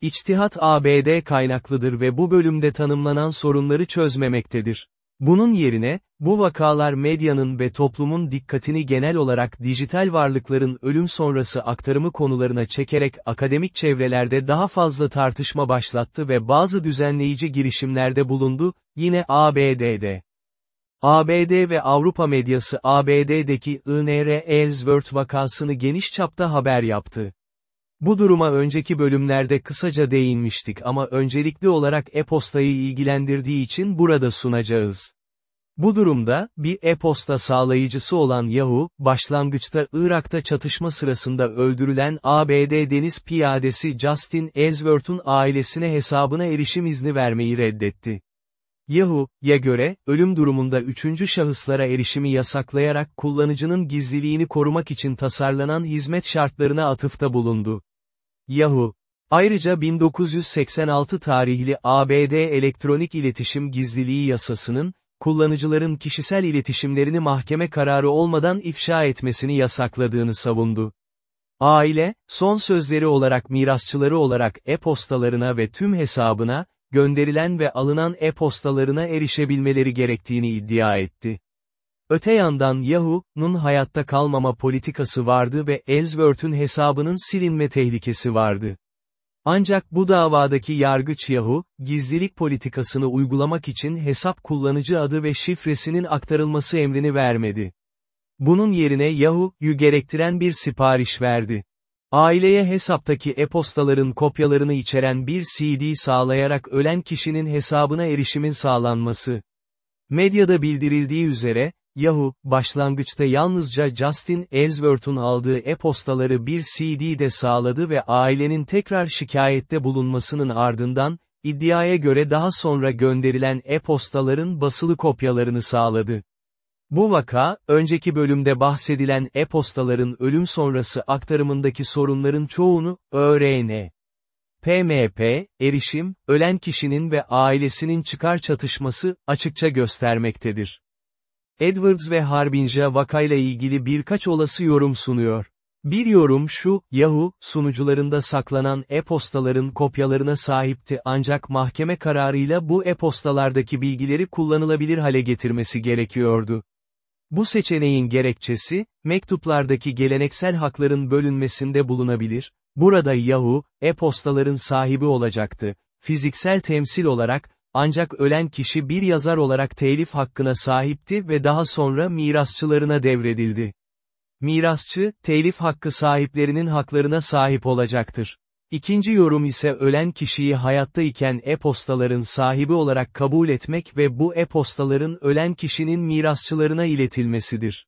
İçtihat ABD kaynaklıdır ve bu bölümde tanımlanan sorunları çözmemektedir. Bunun yerine, bu vakalar medyanın ve toplumun dikkatini genel olarak dijital varlıkların ölüm sonrası aktarımı konularına çekerek akademik çevrelerde daha fazla tartışma başlattı ve bazı düzenleyici girişimlerde bulundu, yine ABD'de. ABD ve Avrupa medyası ABD'deki INR Ellsworth vakasını geniş çapta haber yaptı. Bu duruma önceki bölümlerde kısaca değinmiştik ama öncelikli olarak e-postayı ilgilendirdiği için burada sunacağız. Bu durumda, bir e-posta sağlayıcısı olan Yahoo, başlangıçta Irak'ta çatışma sırasında öldürülen ABD deniz piyadesi Justin Ellsworth'un ailesine hesabına erişim izni vermeyi reddetti. Yahoo'ya göre, ölüm durumunda üçüncü şahıslara erişimi yasaklayarak kullanıcının gizliliğini korumak için tasarlanan hizmet şartlarına atıfta bulundu. Yahoo! Ayrıca 1986 tarihli ABD Elektronik İletişim Gizliliği Yasasının, kullanıcıların kişisel iletişimlerini mahkeme kararı olmadan ifşa etmesini yasakladığını savundu. Aile, son sözleri olarak mirasçıları olarak e-postalarına ve tüm hesabına, gönderilen ve alınan e-postalarına erişebilmeleri gerektiğini iddia etti. Öte yandan Yahoo'nun hayatta kalmama politikası vardı ve Ellsworth'un hesabının silinme tehlikesi vardı. Ancak bu davadaki yargıç Yahoo, gizlilik politikasını uygulamak için hesap kullanıcı adı ve şifresinin aktarılması emrini vermedi. Bunun yerine Yahoo'yu gerektiren bir sipariş verdi. Aileye hesaptaki e-postaların kopyalarını içeren bir CD sağlayarak ölen kişinin hesabına erişimin sağlanması. Medyada bildirildiği üzere, Yahoo, başlangıçta yalnızca Justin Ellsworth'un aldığı e-postaları bir CD'de sağladı ve ailenin tekrar şikayette bulunmasının ardından, iddiaya göre daha sonra gönderilen e-postaların basılı kopyalarını sağladı. Bu vaka, önceki bölümde bahsedilen e-postaların ölüm sonrası aktarımındaki sorunların çoğunu, ÖRN, PMP, erişim, ölen kişinin ve ailesinin çıkar çatışması, açıkça göstermektedir. Edwards ve Harbinja vakayla ilgili birkaç olası yorum sunuyor. Bir yorum şu, Yahoo, sunucularında saklanan e-postaların kopyalarına sahipti ancak mahkeme kararıyla bu e-postalardaki bilgileri kullanılabilir hale getirmesi gerekiyordu. Bu seçeneğin gerekçesi, mektuplardaki geleneksel hakların bölünmesinde bulunabilir, burada Yahoo, e-postaların sahibi olacaktı, fiziksel temsil olarak, ancak ölen kişi bir yazar olarak telif hakkına sahipti ve daha sonra mirasçılarına devredildi. Mirasçı, telif hakkı sahiplerinin haklarına sahip olacaktır. İkinci yorum ise ölen kişiyi hayatta iken e-postaların sahibi olarak kabul etmek ve bu e-postaların ölen kişinin mirasçılarına iletilmesidir.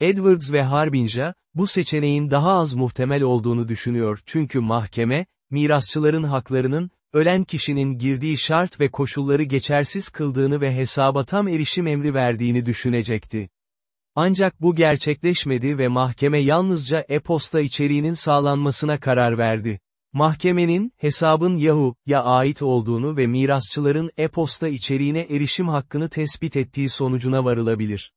Edwards ve Harbinja, bu seçeneğin daha az muhtemel olduğunu düşünüyor çünkü mahkeme, mirasçıların haklarının, ölen kişinin girdiği şart ve koşulları geçersiz kıldığını ve hesaba tam erişim emri verdiğini düşünecekti. Ancak bu gerçekleşmedi ve mahkeme yalnızca e-posta içeriğinin sağlanmasına karar verdi. Mahkemenin, hesabın Yahoo'ya ait olduğunu ve mirasçıların e-posta içeriğine erişim hakkını tespit ettiği sonucuna varılabilir.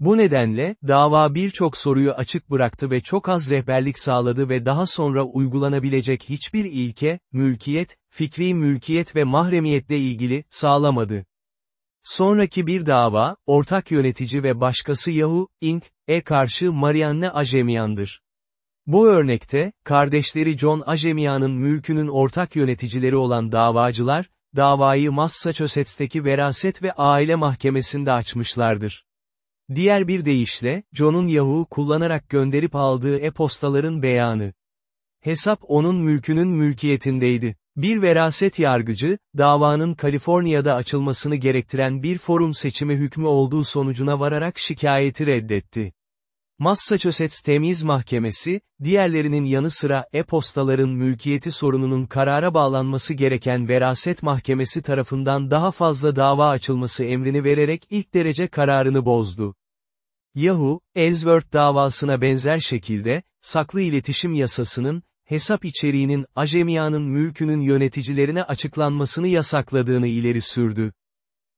Bu nedenle, dava birçok soruyu açık bıraktı ve çok az rehberlik sağladı ve daha sonra uygulanabilecek hiçbir ilke, mülkiyet, fikri mülkiyet ve mahremiyetle ilgili, sağlamadı. Sonraki bir dava, ortak yönetici ve başkası Yahoo, Inc. e karşı Marianne Ajemian'dır. Bu örnekte, kardeşleri John Ajemian'ın mülkünün ortak yöneticileri olan davacılar, davayı Massachusetts'teki Veraset ve Aile Mahkemesi'nde açmışlardır. Diğer bir deyişle, John'un Yahoo kullanarak gönderip aldığı e-postaların beyanı. Hesap onun mülkünün mülkiyetindeydi. Bir veraset yargıcı, davanın Kaliforniya'da açılmasını gerektiren bir forum seçimi hükmü olduğu sonucuna vararak şikayeti reddetti. Massachusetts Temiz Mahkemesi, diğerlerinin yanı sıra e-postaların mülkiyeti sorununun karara bağlanması gereken Veraset Mahkemesi tarafından daha fazla dava açılması emrini vererek ilk derece kararını bozdu. Yahoo, Ellsworth davasına benzer şekilde, saklı iletişim yasasının, hesap içeriğinin Ajemia'nın mülkünün yöneticilerine açıklanmasını yasakladığını ileri sürdü.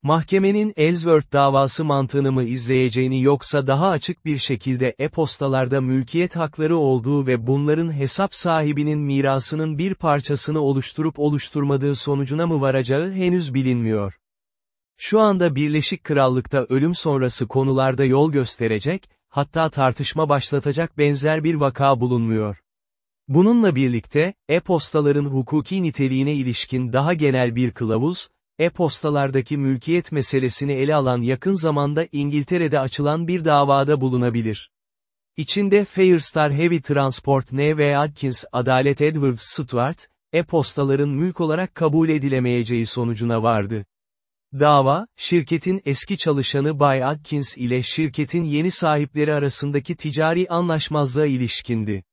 Mahkemenin Ellsworth davası mantığını mı izleyeceğini yoksa daha açık bir şekilde e-postalarda mülkiyet hakları olduğu ve bunların hesap sahibinin mirasının bir parçasını oluşturup oluşturmadığı sonucuna mı varacağı henüz bilinmiyor. Şu anda Birleşik Krallık'ta ölüm sonrası konularda yol gösterecek, hatta tartışma başlatacak benzer bir vaka bulunmuyor. Bununla birlikte, e-postaların hukuki niteliğine ilişkin daha genel bir kılavuz, e-postalardaki mülkiyet meselesini ele alan yakın zamanda İngiltere'de açılan bir davada bulunabilir. İçinde Fairstar Heavy Transport N ve Atkins Adalet Edwards Stuart, e-postaların mülk olarak kabul edilemeyeceği sonucuna vardı. Dava, şirketin eski çalışanı Bay Atkins ile şirketin yeni sahipleri arasındaki ticari anlaşmazlığa ilişkindi.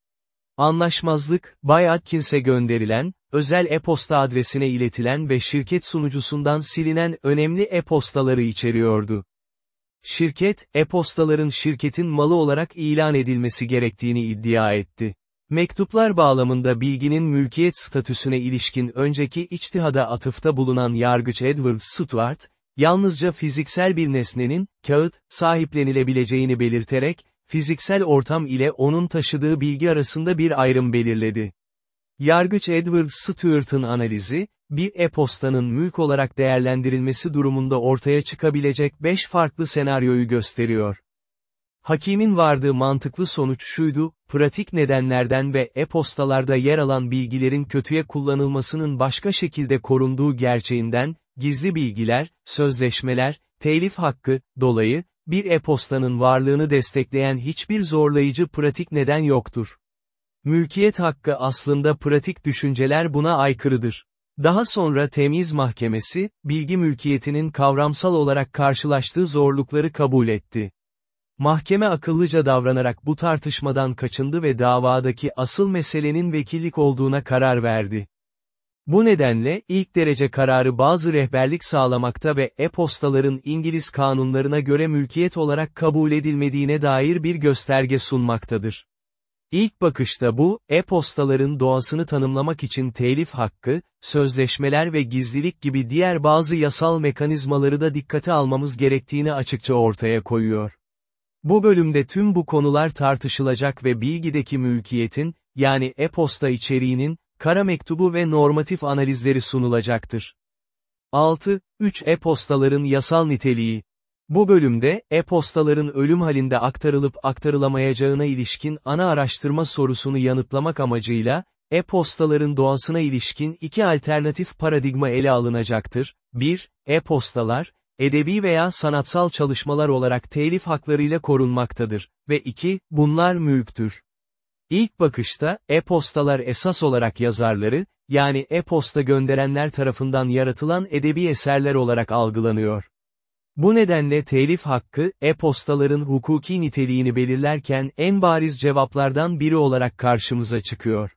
Anlaşmazlık, Bay Atkins'e gönderilen, özel e-posta adresine iletilen ve şirket sunucusundan silinen önemli e-postaları içeriyordu. Şirket, e-postaların şirketin malı olarak ilan edilmesi gerektiğini iddia etti. Mektuplar bağlamında bilginin mülkiyet statüsüne ilişkin önceki içtihada atıfta bulunan yargıç Edward Stuart, yalnızca fiziksel bir nesnenin, kağıt, sahiplenilebileceğini belirterek, fiziksel ortam ile onun taşıdığı bilgi arasında bir ayrım belirledi. Yargıç Edward Stuart'ın analizi, bir e-postanın mülk olarak değerlendirilmesi durumunda ortaya çıkabilecek beş farklı senaryoyu gösteriyor. Hakimin vardığı mantıklı sonuç şuydu, pratik nedenlerden ve e-postalarda yer alan bilgilerin kötüye kullanılmasının başka şekilde korunduğu gerçeğinden, gizli bilgiler, sözleşmeler, telif hakkı, dolayı, bir e-postanın varlığını destekleyen hiçbir zorlayıcı pratik neden yoktur. Mülkiyet hakkı aslında pratik düşünceler buna aykırıdır. Daha sonra temiz mahkemesi, bilgi mülkiyetinin kavramsal olarak karşılaştığı zorlukları kabul etti. Mahkeme akıllıca davranarak bu tartışmadan kaçındı ve davadaki asıl meselenin vekillik olduğuna karar verdi. Bu nedenle, ilk derece kararı bazı rehberlik sağlamakta ve e-postaların İngiliz kanunlarına göre mülkiyet olarak kabul edilmediğine dair bir gösterge sunmaktadır. İlk bakışta bu, e-postaların doğasını tanımlamak için telif hakkı, sözleşmeler ve gizlilik gibi diğer bazı yasal mekanizmaları da dikkate almamız gerektiğini açıkça ortaya koyuyor. Bu bölümde tüm bu konular tartışılacak ve bilgideki mülkiyetin, yani e-posta içeriğinin, kara mektubu ve normatif analizleri sunulacaktır. 6. 3 e-postaların yasal niteliği. Bu bölümde, e-postaların ölüm halinde aktarılıp aktarılamayacağına ilişkin ana araştırma sorusunu yanıtlamak amacıyla, e-postaların doğasına ilişkin iki alternatif paradigma ele alınacaktır. 1. E-postalar, edebi veya sanatsal çalışmalar olarak telif haklarıyla korunmaktadır. Ve 2. Bunlar mülktür. İlk bakışta, e-postalar esas olarak yazarları, yani e-posta gönderenler tarafından yaratılan edebi eserler olarak algılanıyor. Bu nedenle telif hakkı, e-postaların hukuki niteliğini belirlerken en bariz cevaplardan biri olarak karşımıza çıkıyor.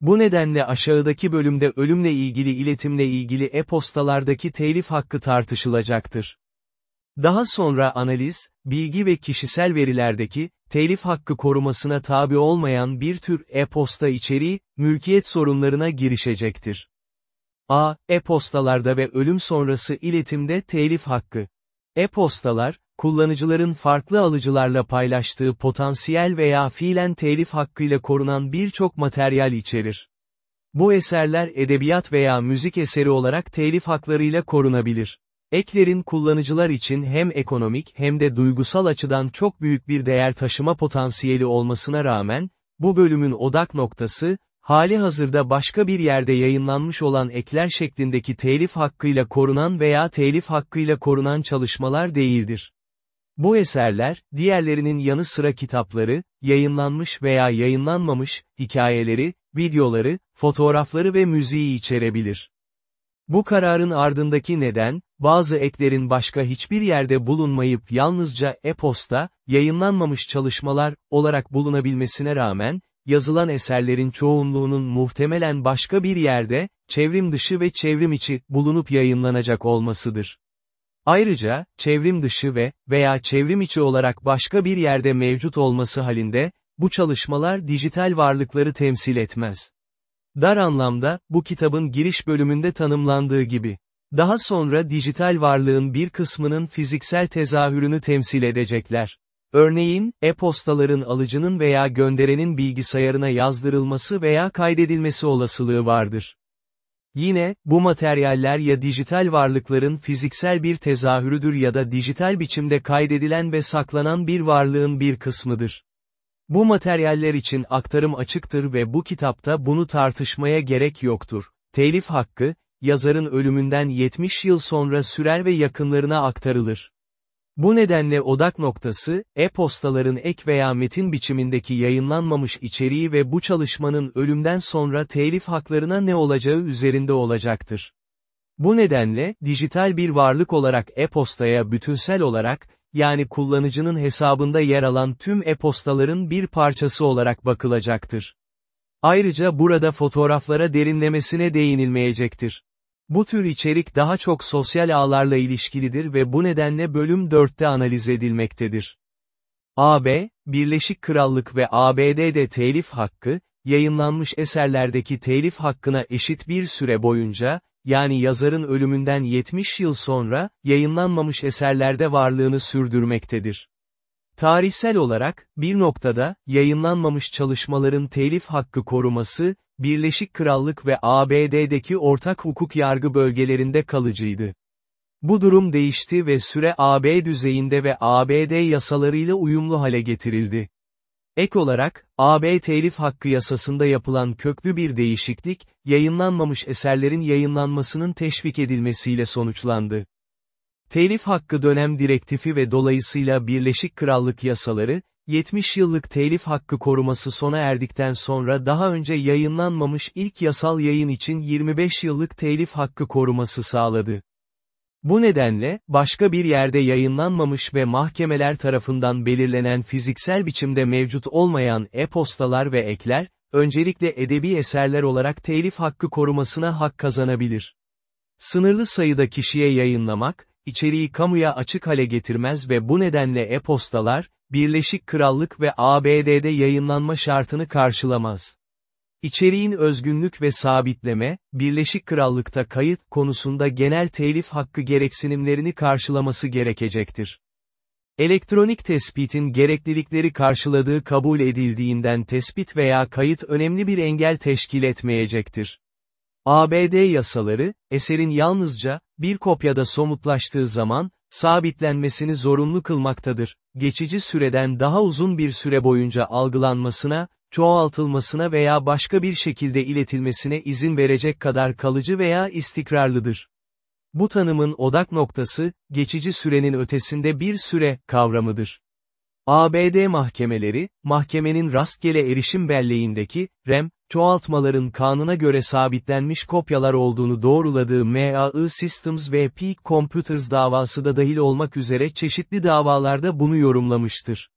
Bu nedenle aşağıdaki bölümde ölümle ilgili iletimle ilgili e-postalardaki telif hakkı tartışılacaktır. Daha sonra analiz, bilgi ve kişisel verilerdeki, telif hakkı korumasına tabi olmayan bir tür e-posta içeriği, mülkiyet sorunlarına girişecektir. A. E-postalarda ve ölüm sonrası iletimde telif hakkı. E-postalar, kullanıcıların farklı alıcılarla paylaştığı potansiyel veya fiilen telif hakkıyla korunan birçok materyal içerir. Bu eserler edebiyat veya müzik eseri olarak telif haklarıyla korunabilir. Eklerin kullanıcılar için hem ekonomik hem de duygusal açıdan çok büyük bir değer taşıma potansiyeli olmasına rağmen, bu bölümün odak noktası, hali hazırda başka bir yerde yayınlanmış olan ekler şeklindeki telif hakkıyla korunan veya telif hakkıyla korunan çalışmalar değildir. Bu eserler, diğerlerinin yanı sıra kitapları, yayınlanmış veya yayınlanmamış, hikayeleri, videoları, fotoğrafları ve müziği içerebilir. Bu kararın ardındaki neden, bazı eklerin başka hiçbir yerde bulunmayıp yalnızca e-posta, yayınlanmamış çalışmalar, olarak bulunabilmesine rağmen, yazılan eserlerin çoğunluğunun muhtemelen başka bir yerde, çevrim dışı ve çevrim içi, bulunup yayınlanacak olmasıdır. Ayrıca, çevrim dışı ve, veya çevrim içi olarak başka bir yerde mevcut olması halinde, bu çalışmalar dijital varlıkları temsil etmez. Dar anlamda, bu kitabın giriş bölümünde tanımlandığı gibi. Daha sonra dijital varlığın bir kısmının fiziksel tezahürünü temsil edecekler. Örneğin, e-postaların alıcının veya gönderenin bilgisayarına yazdırılması veya kaydedilmesi olasılığı vardır. Yine, bu materyaller ya dijital varlıkların fiziksel bir tezahürüdür ya da dijital biçimde kaydedilen ve saklanan bir varlığın bir kısmıdır. Bu materyaller için aktarım açıktır ve bu kitapta bunu tartışmaya gerek yoktur. Telif hakkı, yazarın ölümünden 70 yıl sonra sürer ve yakınlarına aktarılır. Bu nedenle odak noktası, e-postaların ek veya metin biçimindeki yayınlanmamış içeriği ve bu çalışmanın ölümden sonra telif haklarına ne olacağı üzerinde olacaktır. Bu nedenle, dijital bir varlık olarak e-postaya bütünsel olarak, yani kullanıcının hesabında yer alan tüm e-postaların bir parçası olarak bakılacaktır. Ayrıca burada fotoğraflara derinlemesine değinilmeyecektir. Bu tür içerik daha çok sosyal ağlarla ilişkilidir ve bu nedenle bölüm 4'te analiz edilmektedir. AB, Birleşik Krallık ve ABD'de telif hakkı, yayınlanmış eserlerdeki telif hakkına eşit bir süre boyunca, yani yazarın ölümünden 70 yıl sonra, yayınlanmamış eserlerde varlığını sürdürmektedir. Tarihsel olarak, bir noktada, yayınlanmamış çalışmaların telif hakkı koruması, Birleşik Krallık ve ABD'deki ortak hukuk yargı bölgelerinde kalıcıydı. Bu durum değişti ve süre AB düzeyinde ve ABD yasalarıyla uyumlu hale getirildi. Ek olarak, AB telif hakkı yasasında yapılan köklü bir değişiklik, yayınlanmamış eserlerin yayınlanmasının teşvik edilmesiyle sonuçlandı. Telif hakkı dönem direktifi ve dolayısıyla Birleşik Krallık yasaları, 70 yıllık telif hakkı koruması sona erdikten sonra daha önce yayınlanmamış ilk yasal yayın için 25 yıllık telif hakkı koruması sağladı. Bu nedenle, başka bir yerde yayınlanmamış ve mahkemeler tarafından belirlenen fiziksel biçimde mevcut olmayan e-postalar ve ekler, öncelikle edebi eserler olarak telif hakkı korumasına hak kazanabilir. Sınırlı sayıda kişiye yayınlamak, içeriği kamuya açık hale getirmez ve bu nedenle e-postalar, Birleşik Krallık ve ABD'de yayınlanma şartını karşılamaz. İçeriğin özgünlük ve sabitleme, Birleşik Krallık'ta kayıt konusunda genel telif hakkı gereksinimlerini karşılaması gerekecektir. Elektronik tespitin gereklilikleri karşıladığı kabul edildiğinden tespit veya kayıt önemli bir engel teşkil etmeyecektir. ABD yasaları, eserin yalnızca, bir kopyada somutlaştığı zaman, sabitlenmesini zorunlu kılmaktadır. Geçici süreden daha uzun bir süre boyunca algılanmasına, çoğaltılmasına veya başka bir şekilde iletilmesine izin verecek kadar kalıcı veya istikrarlıdır. Bu tanımın odak noktası, geçici sürenin ötesinde bir süre, kavramıdır. ABD mahkemeleri, mahkemenin rastgele erişim belleğindeki, REM, çoğaltmaların kanuna göre sabitlenmiş kopyalar olduğunu doğruladığı MAI Systems ve Peak Computers davası da dahil olmak üzere çeşitli davalarda bunu yorumlamıştır.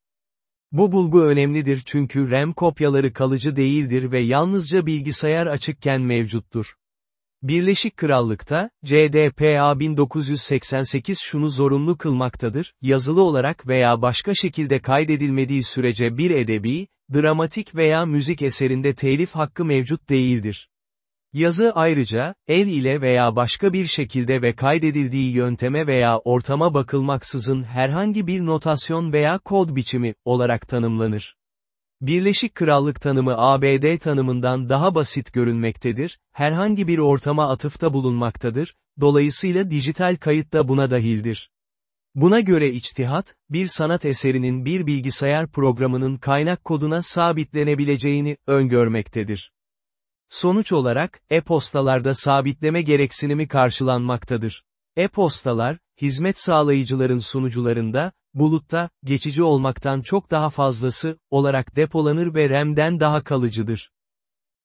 Bu bulgu önemlidir çünkü RAM kopyaları kalıcı değildir ve yalnızca bilgisayar açıkken mevcuttur. Birleşik Krallık'ta, CDPA 1988 şunu zorunlu kılmaktadır, yazılı olarak veya başka şekilde kaydedilmediği sürece bir edebi, dramatik veya müzik eserinde telif hakkı mevcut değildir. Yazı ayrıca, el ile veya başka bir şekilde ve kaydedildiği yönteme veya ortama bakılmaksızın herhangi bir notasyon veya kod biçimi, olarak tanımlanır. Birleşik Krallık tanımı ABD tanımından daha basit görünmektedir, herhangi bir ortama atıfta bulunmaktadır, dolayısıyla dijital kayıt da buna dahildir. Buna göre içtihat, bir sanat eserinin bir bilgisayar programının kaynak koduna sabitlenebileceğini öngörmektedir. Sonuç olarak, e-postalarda sabitleme gereksinimi karşılanmaktadır. E-postalar, hizmet sağlayıcıların sunucularında, bulutta, geçici olmaktan çok daha fazlası, olarak depolanır ve RAM'den daha kalıcıdır.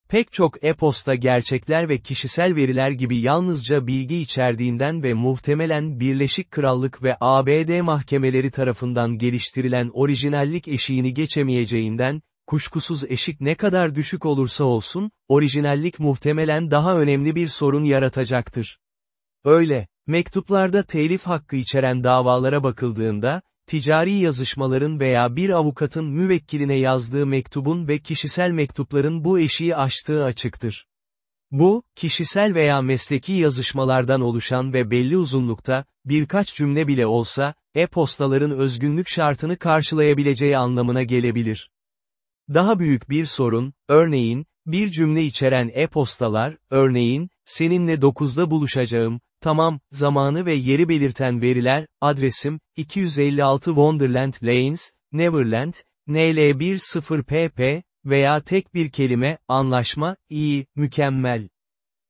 Pek çok e-posta gerçekler ve kişisel veriler gibi yalnızca bilgi içerdiğinden ve muhtemelen Birleşik Krallık ve ABD mahkemeleri tarafından geliştirilen orijinallik eşiğini geçemeyeceğinden, kuşkusuz eşik ne kadar düşük olursa olsun, orijinallik muhtemelen daha önemli bir sorun yaratacaktır. Öyle, mektuplarda telif hakkı içeren davalara bakıldığında, ticari yazışmaların veya bir avukatın müvekkiline yazdığı mektubun ve kişisel mektupların bu eşiği aştığı açıktır. Bu, kişisel veya mesleki yazışmalardan oluşan ve belli uzunlukta, birkaç cümle bile olsa, e-postaların özgünlük şartını karşılayabileceği anlamına gelebilir. Daha büyük bir sorun, örneğin, bir cümle içeren e-postalar, örneğin, seninle 9'da buluşacağım, tamam, zamanı ve yeri belirten veriler, adresim, 256 Wonderland Lanes, Neverland, NL10PP, veya tek bir kelime, anlaşma, iyi, mükemmel.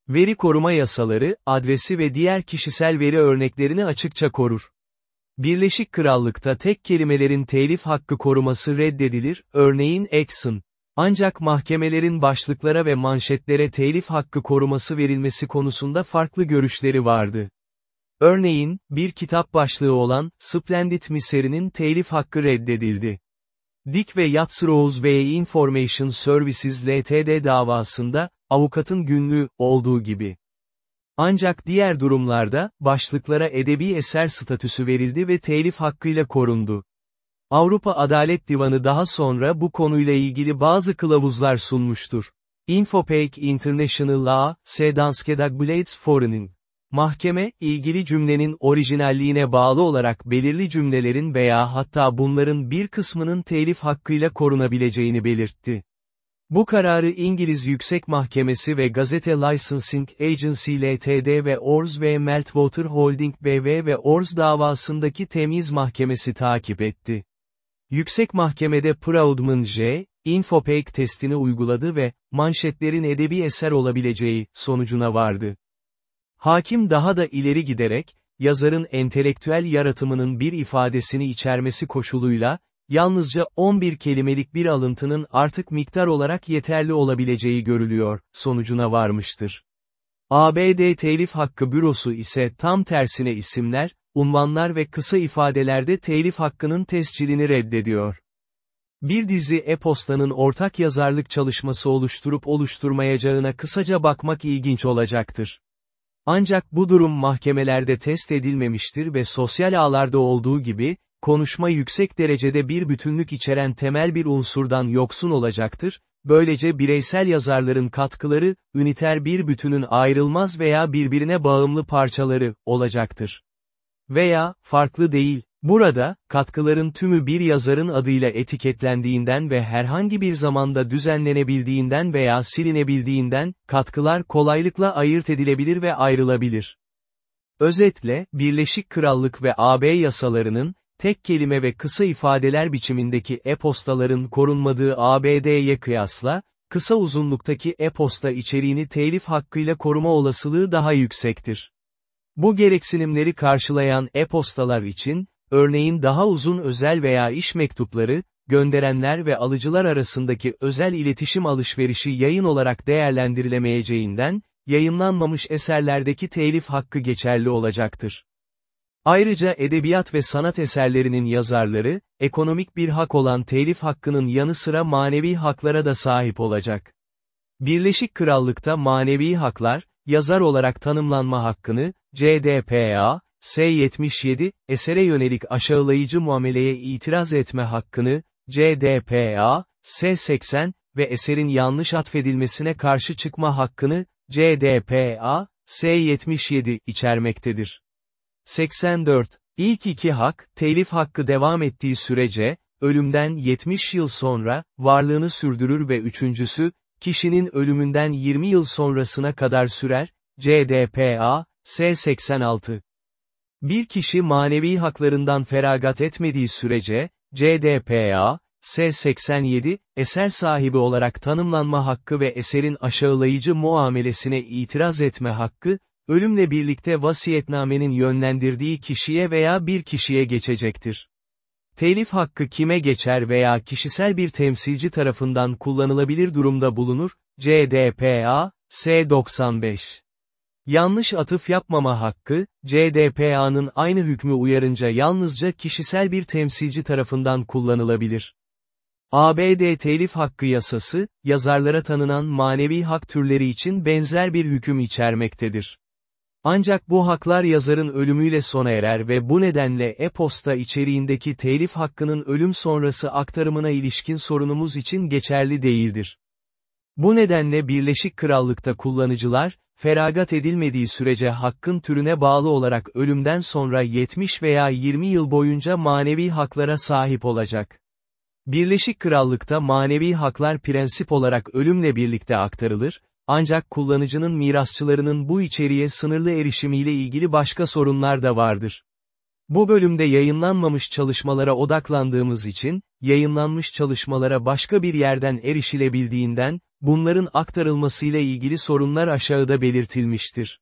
Veri koruma yasaları, adresi ve diğer kişisel veri örneklerini açıkça korur. Birleşik Krallık'ta tek kelimelerin telif hakkı koruması reddedilir, örneğin Exxon. Ancak mahkemelerin başlıklara ve manşetlere telif hakkı koruması verilmesi konusunda farklı görüşleri vardı. Örneğin, bir kitap başlığı olan, Splendid Misery'nin telif hakkı reddedildi. Dick ve Yats Rose ve Information Services Ltd davasında, avukatın günlüğü, olduğu gibi. Ancak diğer durumlarda, başlıklara edebi eser statüsü verildi ve telif hakkıyla korundu. Avrupa Adalet Divanı daha sonra bu konuyla ilgili bazı kılavuzlar sunmuştur. Infopake International Law, Se Danske Dagblades Foreign. Mahkeme, ilgili cümlenin orijinalliğine bağlı olarak belirli cümlelerin veya hatta bunların bir kısmının telif hakkıyla korunabileceğini belirtti. Bu kararı İngiliz Yüksek Mahkemesi ve Gazete Licensing Agency Ltd ve Ors ve Meltwater Holding BV ve Ors davasındaki temiz mahkemesi takip etti. Yüksek Mahkemede Proudman J., Infopake testini uyguladı ve, manşetlerin edebi eser olabileceği, sonucuna vardı. Hakim daha da ileri giderek, yazarın entelektüel yaratımının bir ifadesini içermesi koşuluyla, yalnızca 11 kelimelik bir alıntının artık miktar olarak yeterli olabileceği görülüyor, sonucuna varmıştır. ABD Telif Hakkı Bürosu ise tam tersine isimler, unvanlar ve kısa ifadelerde telif hakkının tescilini reddediyor. Bir dizi e-postanın ortak yazarlık çalışması oluşturup oluşturmayacağına kısaca bakmak ilginç olacaktır. Ancak bu durum mahkemelerde test edilmemiştir ve sosyal ağlarda olduğu gibi, konuşma yüksek derecede bir bütünlük içeren temel bir unsurdan yoksun olacaktır, böylece bireysel yazarların katkıları, üniter bir bütünün ayrılmaz veya birbirine bağımlı parçaları, olacaktır. Veya, farklı değil, burada, katkıların tümü bir yazarın adıyla etiketlendiğinden ve herhangi bir zamanda düzenlenebildiğinden veya silinebildiğinden, katkılar kolaylıkla ayırt edilebilir ve ayrılabilir. Özetle, Birleşik Krallık ve AB yasalarının, tek kelime ve kısa ifadeler biçimindeki e-postaların korunmadığı ABD'ye kıyasla, kısa uzunluktaki e-posta içeriğini telif hakkıyla koruma olasılığı daha yüksektir. Bu gereksinimleri karşılayan e-postalar için, örneğin daha uzun özel veya iş mektupları, gönderenler ve alıcılar arasındaki özel iletişim alışverişi yayın olarak değerlendirilemeyeceğinden, yayınlanmamış eserlerdeki telif hakkı geçerli olacaktır. Ayrıca edebiyat ve sanat eserlerinin yazarları, ekonomik bir hak olan telif hakkının yanı sıra manevi haklara da sahip olacak. Birleşik Krallık'ta manevi haklar, yazar olarak tanımlanma hakkını, CDPA, S77, esere yönelik aşağılayıcı muameleye itiraz etme hakkını, CDPA, S80 ve eserin yanlış atfedilmesine karşı çıkma hakkını, CDPA, S77 içermektedir. 84. İlk iki hak, telif hakkı devam ettiği sürece, ölümden 70 yıl sonra, varlığını sürdürür ve üçüncüsü, kişinin ölümünden 20 yıl sonrasına kadar sürer, CDPA, S86. Bir kişi manevi haklarından feragat etmediği sürece, CDPA, S87, eser sahibi olarak tanımlanma hakkı ve eserin aşağılayıcı muamelesine itiraz etme hakkı, ölümle birlikte vasiyetnamenin yönlendirdiği kişiye veya bir kişiye geçecektir. Telif hakkı kime geçer veya kişisel bir temsilci tarafından kullanılabilir durumda bulunur, CDPA, S95. Yanlış atıf yapmama hakkı, CDPA'nın aynı hükmü uyarınca yalnızca kişisel bir temsilci tarafından kullanılabilir. ABD telif hakkı yasası, yazarlara tanınan manevi hak türleri için benzer bir hüküm içermektedir. Ancak bu haklar yazarın ölümüyle sona erer ve bu nedenle e-posta içeriğindeki telif hakkının ölüm sonrası aktarımına ilişkin sorunumuz için geçerli değildir. Bu nedenle Birleşik Krallık'ta kullanıcılar, feragat edilmediği sürece hakkın türüne bağlı olarak ölümden sonra 70 veya 20 yıl boyunca manevi haklara sahip olacak. Birleşik Krallık'ta manevi haklar prensip olarak ölümle birlikte aktarılır, ancak kullanıcının mirasçılarının bu içeriğe sınırlı erişimiyle ilgili başka sorunlar da vardır. Bu bölümde yayınlanmamış çalışmalara odaklandığımız için, yayınlanmış çalışmalara başka bir yerden erişilebildiğinden, bunların aktarılmasıyla ilgili sorunlar aşağıda belirtilmiştir.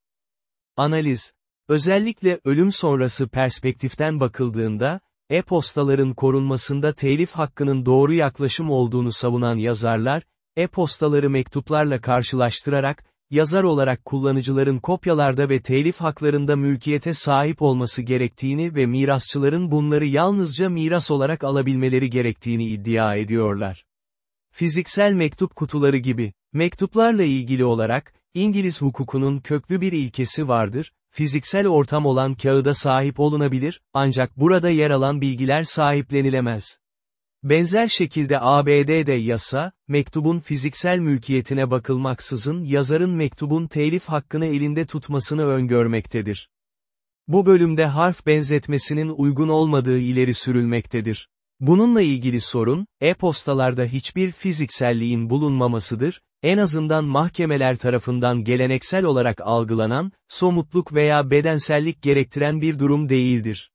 Analiz Özellikle ölüm sonrası perspektiften bakıldığında, e-postaların korunmasında telif hakkının doğru yaklaşım olduğunu savunan yazarlar, e-postaları mektuplarla karşılaştırarak, yazar olarak kullanıcıların kopyalarda ve telif haklarında mülkiyete sahip olması gerektiğini ve mirasçıların bunları yalnızca miras olarak alabilmeleri gerektiğini iddia ediyorlar. Fiziksel mektup kutuları gibi, mektuplarla ilgili olarak, İngiliz hukukunun köklü bir ilkesi vardır, fiziksel ortam olan kağıda sahip olunabilir, ancak burada yer alan bilgiler sahiplenilemez. Benzer şekilde ABD'de yasa, mektubun fiziksel mülkiyetine bakılmaksızın yazarın mektubun telif hakkını elinde tutmasını öngörmektedir. Bu bölümde harf benzetmesinin uygun olmadığı ileri sürülmektedir. Bununla ilgili sorun, e-postalarda hiçbir fizikselliğin bulunmamasıdır, en azından mahkemeler tarafından geleneksel olarak algılanan, somutluk veya bedensellik gerektiren bir durum değildir.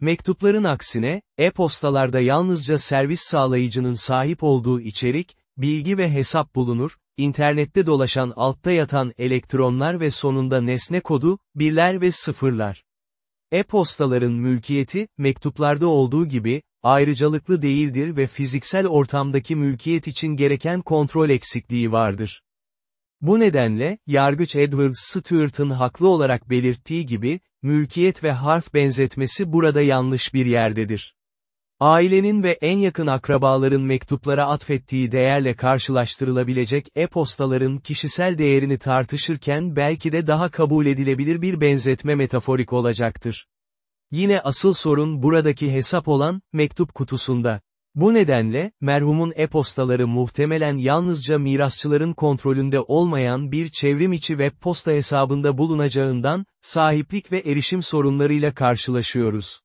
Mektupların aksine, e-postalarda yalnızca servis sağlayıcının sahip olduğu içerik, bilgi ve hesap bulunur, internette dolaşan altta yatan elektronlar ve sonunda nesne kodu, birler ve sıfırlar. E-postaların mülkiyeti, mektuplarda olduğu gibi, ayrıcalıklı değildir ve fiziksel ortamdaki mülkiyet için gereken kontrol eksikliği vardır. Bu nedenle, Yargıç Edward Stewart'ın haklı olarak belirttiği gibi, mülkiyet ve harf benzetmesi burada yanlış bir yerdedir. Ailenin ve en yakın akrabaların mektuplara atfettiği değerle karşılaştırılabilecek e-postaların kişisel değerini tartışırken belki de daha kabul edilebilir bir benzetme metaforik olacaktır. Yine asıl sorun buradaki hesap olan, mektup kutusunda. Bu nedenle, merhumun e-postaları muhtemelen yalnızca mirasçıların kontrolünde olmayan bir çevrim içi web posta hesabında bulunacağından, sahiplik ve erişim sorunlarıyla karşılaşıyoruz.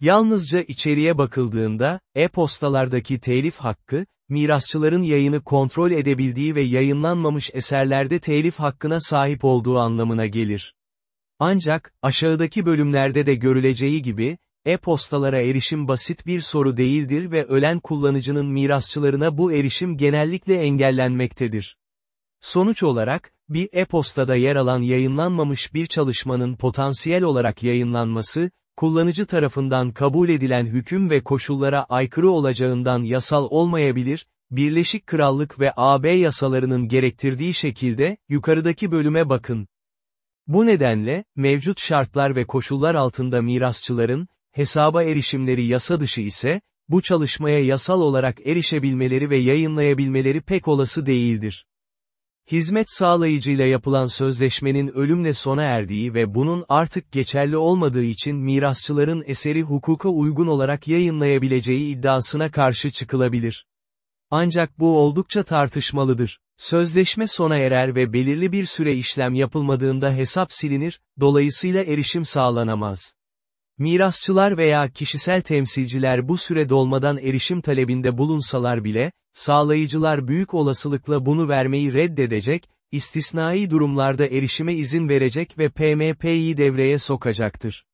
Yalnızca içeriye bakıldığında, e-postalardaki telif hakkı, mirasçıların yayını kontrol edebildiği ve yayınlanmamış eserlerde telif hakkına sahip olduğu anlamına gelir. Ancak, aşağıdaki bölümlerde de görüleceği gibi, e-postalara erişim basit bir soru değildir ve ölen kullanıcının mirasçılarına bu erişim genellikle engellenmektedir. Sonuç olarak, bir e-postada yer alan yayınlanmamış bir çalışmanın potansiyel olarak yayınlanması, kullanıcı tarafından kabul edilen hüküm ve koşullara aykırı olacağından yasal olmayabilir, Birleşik Krallık ve AB yasalarının gerektirdiği şekilde, yukarıdaki bölüme bakın. Bu nedenle, mevcut şartlar ve koşullar altında mirasçıların, hesaba erişimleri yasa dışı ise, bu çalışmaya yasal olarak erişebilmeleri ve yayınlayabilmeleri pek olası değildir. Hizmet sağlayıcıyla yapılan sözleşmenin ölümle sona erdiği ve bunun artık geçerli olmadığı için mirasçıların eseri hukuka uygun olarak yayınlayabileceği iddiasına karşı çıkılabilir. Ancak bu oldukça tartışmalıdır. Sözleşme sona erer ve belirli bir süre işlem yapılmadığında hesap silinir, dolayısıyla erişim sağlanamaz. Mirasçılar veya kişisel temsilciler bu süre dolmadan erişim talebinde bulunsalar bile, sağlayıcılar büyük olasılıkla bunu vermeyi reddedecek, istisnai durumlarda erişime izin verecek ve PMP'yi devreye sokacaktır.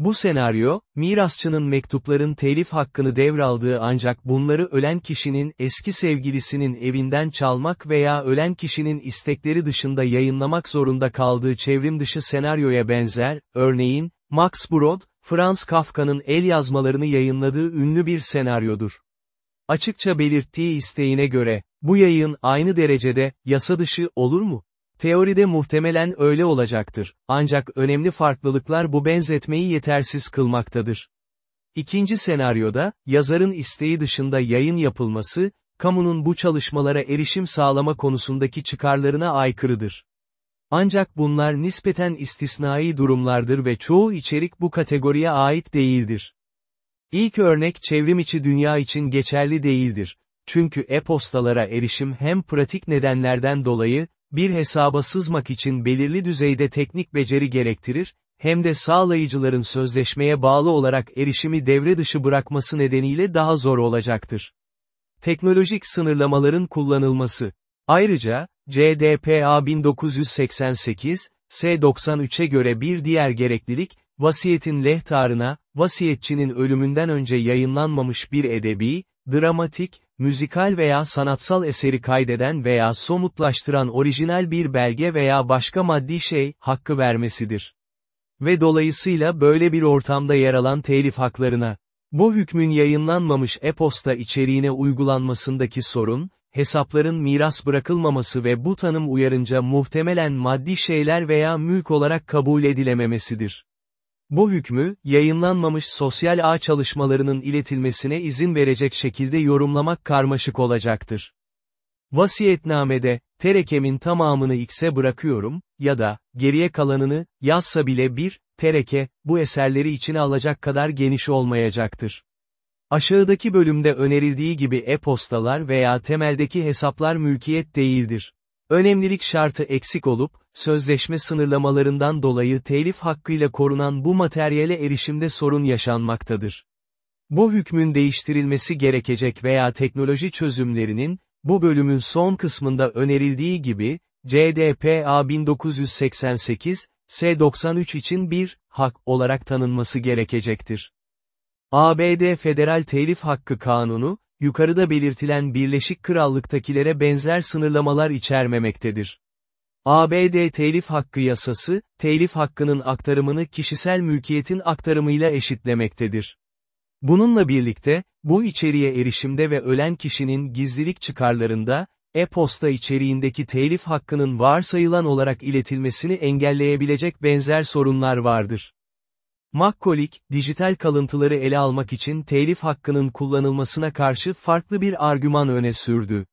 Bu senaryo, mirasçının mektupların telif hakkını devraldığı ancak bunları ölen kişinin eski sevgilisinin evinden çalmak veya ölen kişinin istekleri dışında yayınlamak zorunda kaldığı çevrim dışı senaryoya benzer, örneğin, Max Brod, Franz Kafka'nın el yazmalarını yayınladığı ünlü bir senaryodur. Açıkça belirttiği isteğine göre, bu yayın aynı derecede, yasa dışı olur mu? Teoride muhtemelen öyle olacaktır, ancak önemli farklılıklar bu benzetmeyi yetersiz kılmaktadır. İkinci senaryoda, yazarın isteği dışında yayın yapılması, kamunun bu çalışmalara erişim sağlama konusundaki çıkarlarına aykırıdır. Ancak bunlar nispeten istisnai durumlardır ve çoğu içerik bu kategoriye ait değildir. İlk örnek çevrim içi dünya için geçerli değildir. Çünkü e-postalara erişim hem pratik nedenlerden dolayı, bir hesaba sızmak için belirli düzeyde teknik beceri gerektirir, hem de sağlayıcıların sözleşmeye bağlı olarak erişimi devre dışı bırakması nedeniyle daha zor olacaktır. Teknolojik sınırlamaların kullanılması. Ayrıca, CDPA 1988, S93'e göre bir diğer gereklilik, vasiyetin lehtarına, vasiyetçinin ölümünden önce yayınlanmamış bir edebi, dramatik, müzikal veya sanatsal eseri kaydeden veya somutlaştıran orijinal bir belge veya başka maddi şey, hakkı vermesidir. Ve dolayısıyla böyle bir ortamda yer alan telif haklarına, bu hükmün yayınlanmamış e-posta içeriğine uygulanmasındaki sorun, hesapların miras bırakılmaması ve bu tanım uyarınca muhtemelen maddi şeyler veya mülk olarak kabul edilememesidir. Bu hükmü, yayınlanmamış sosyal ağ çalışmalarının iletilmesine izin verecek şekilde yorumlamak karmaşık olacaktır. Vasiyetnamede, terekemin tamamını X'e bırakıyorum, ya da, geriye kalanını, yazsa bile bir, tereke, bu eserleri içine alacak kadar geniş olmayacaktır. Aşağıdaki bölümde önerildiği gibi e-postalar veya temeldeki hesaplar mülkiyet değildir. Önemlilik şartı eksik olup, sözleşme sınırlamalarından dolayı telif hakkıyla korunan bu materyale erişimde sorun yaşanmaktadır. Bu hükmün değiştirilmesi gerekecek veya teknoloji çözümlerinin, bu bölümün son kısmında önerildiği gibi, CDPA 1988, S93 için bir, hak olarak tanınması gerekecektir. ABD Federal Telif Hakkı Kanunu, yukarıda belirtilen Birleşik Krallık'takilere benzer sınırlamalar içermemektedir. ABD Telif Hakkı Yasası, telif hakkının aktarımını kişisel mülkiyetin aktarımıyla eşitlemektedir. Bununla birlikte, bu içeriğe erişimde ve ölen kişinin gizlilik çıkarlarında, e-posta içeriğindeki telif hakkının varsayılan olarak iletilmesini engelleyebilecek benzer sorunlar vardır. Macaulay, dijital kalıntıları ele almak için telif hakkının kullanılmasına karşı farklı bir argüman öne sürdü.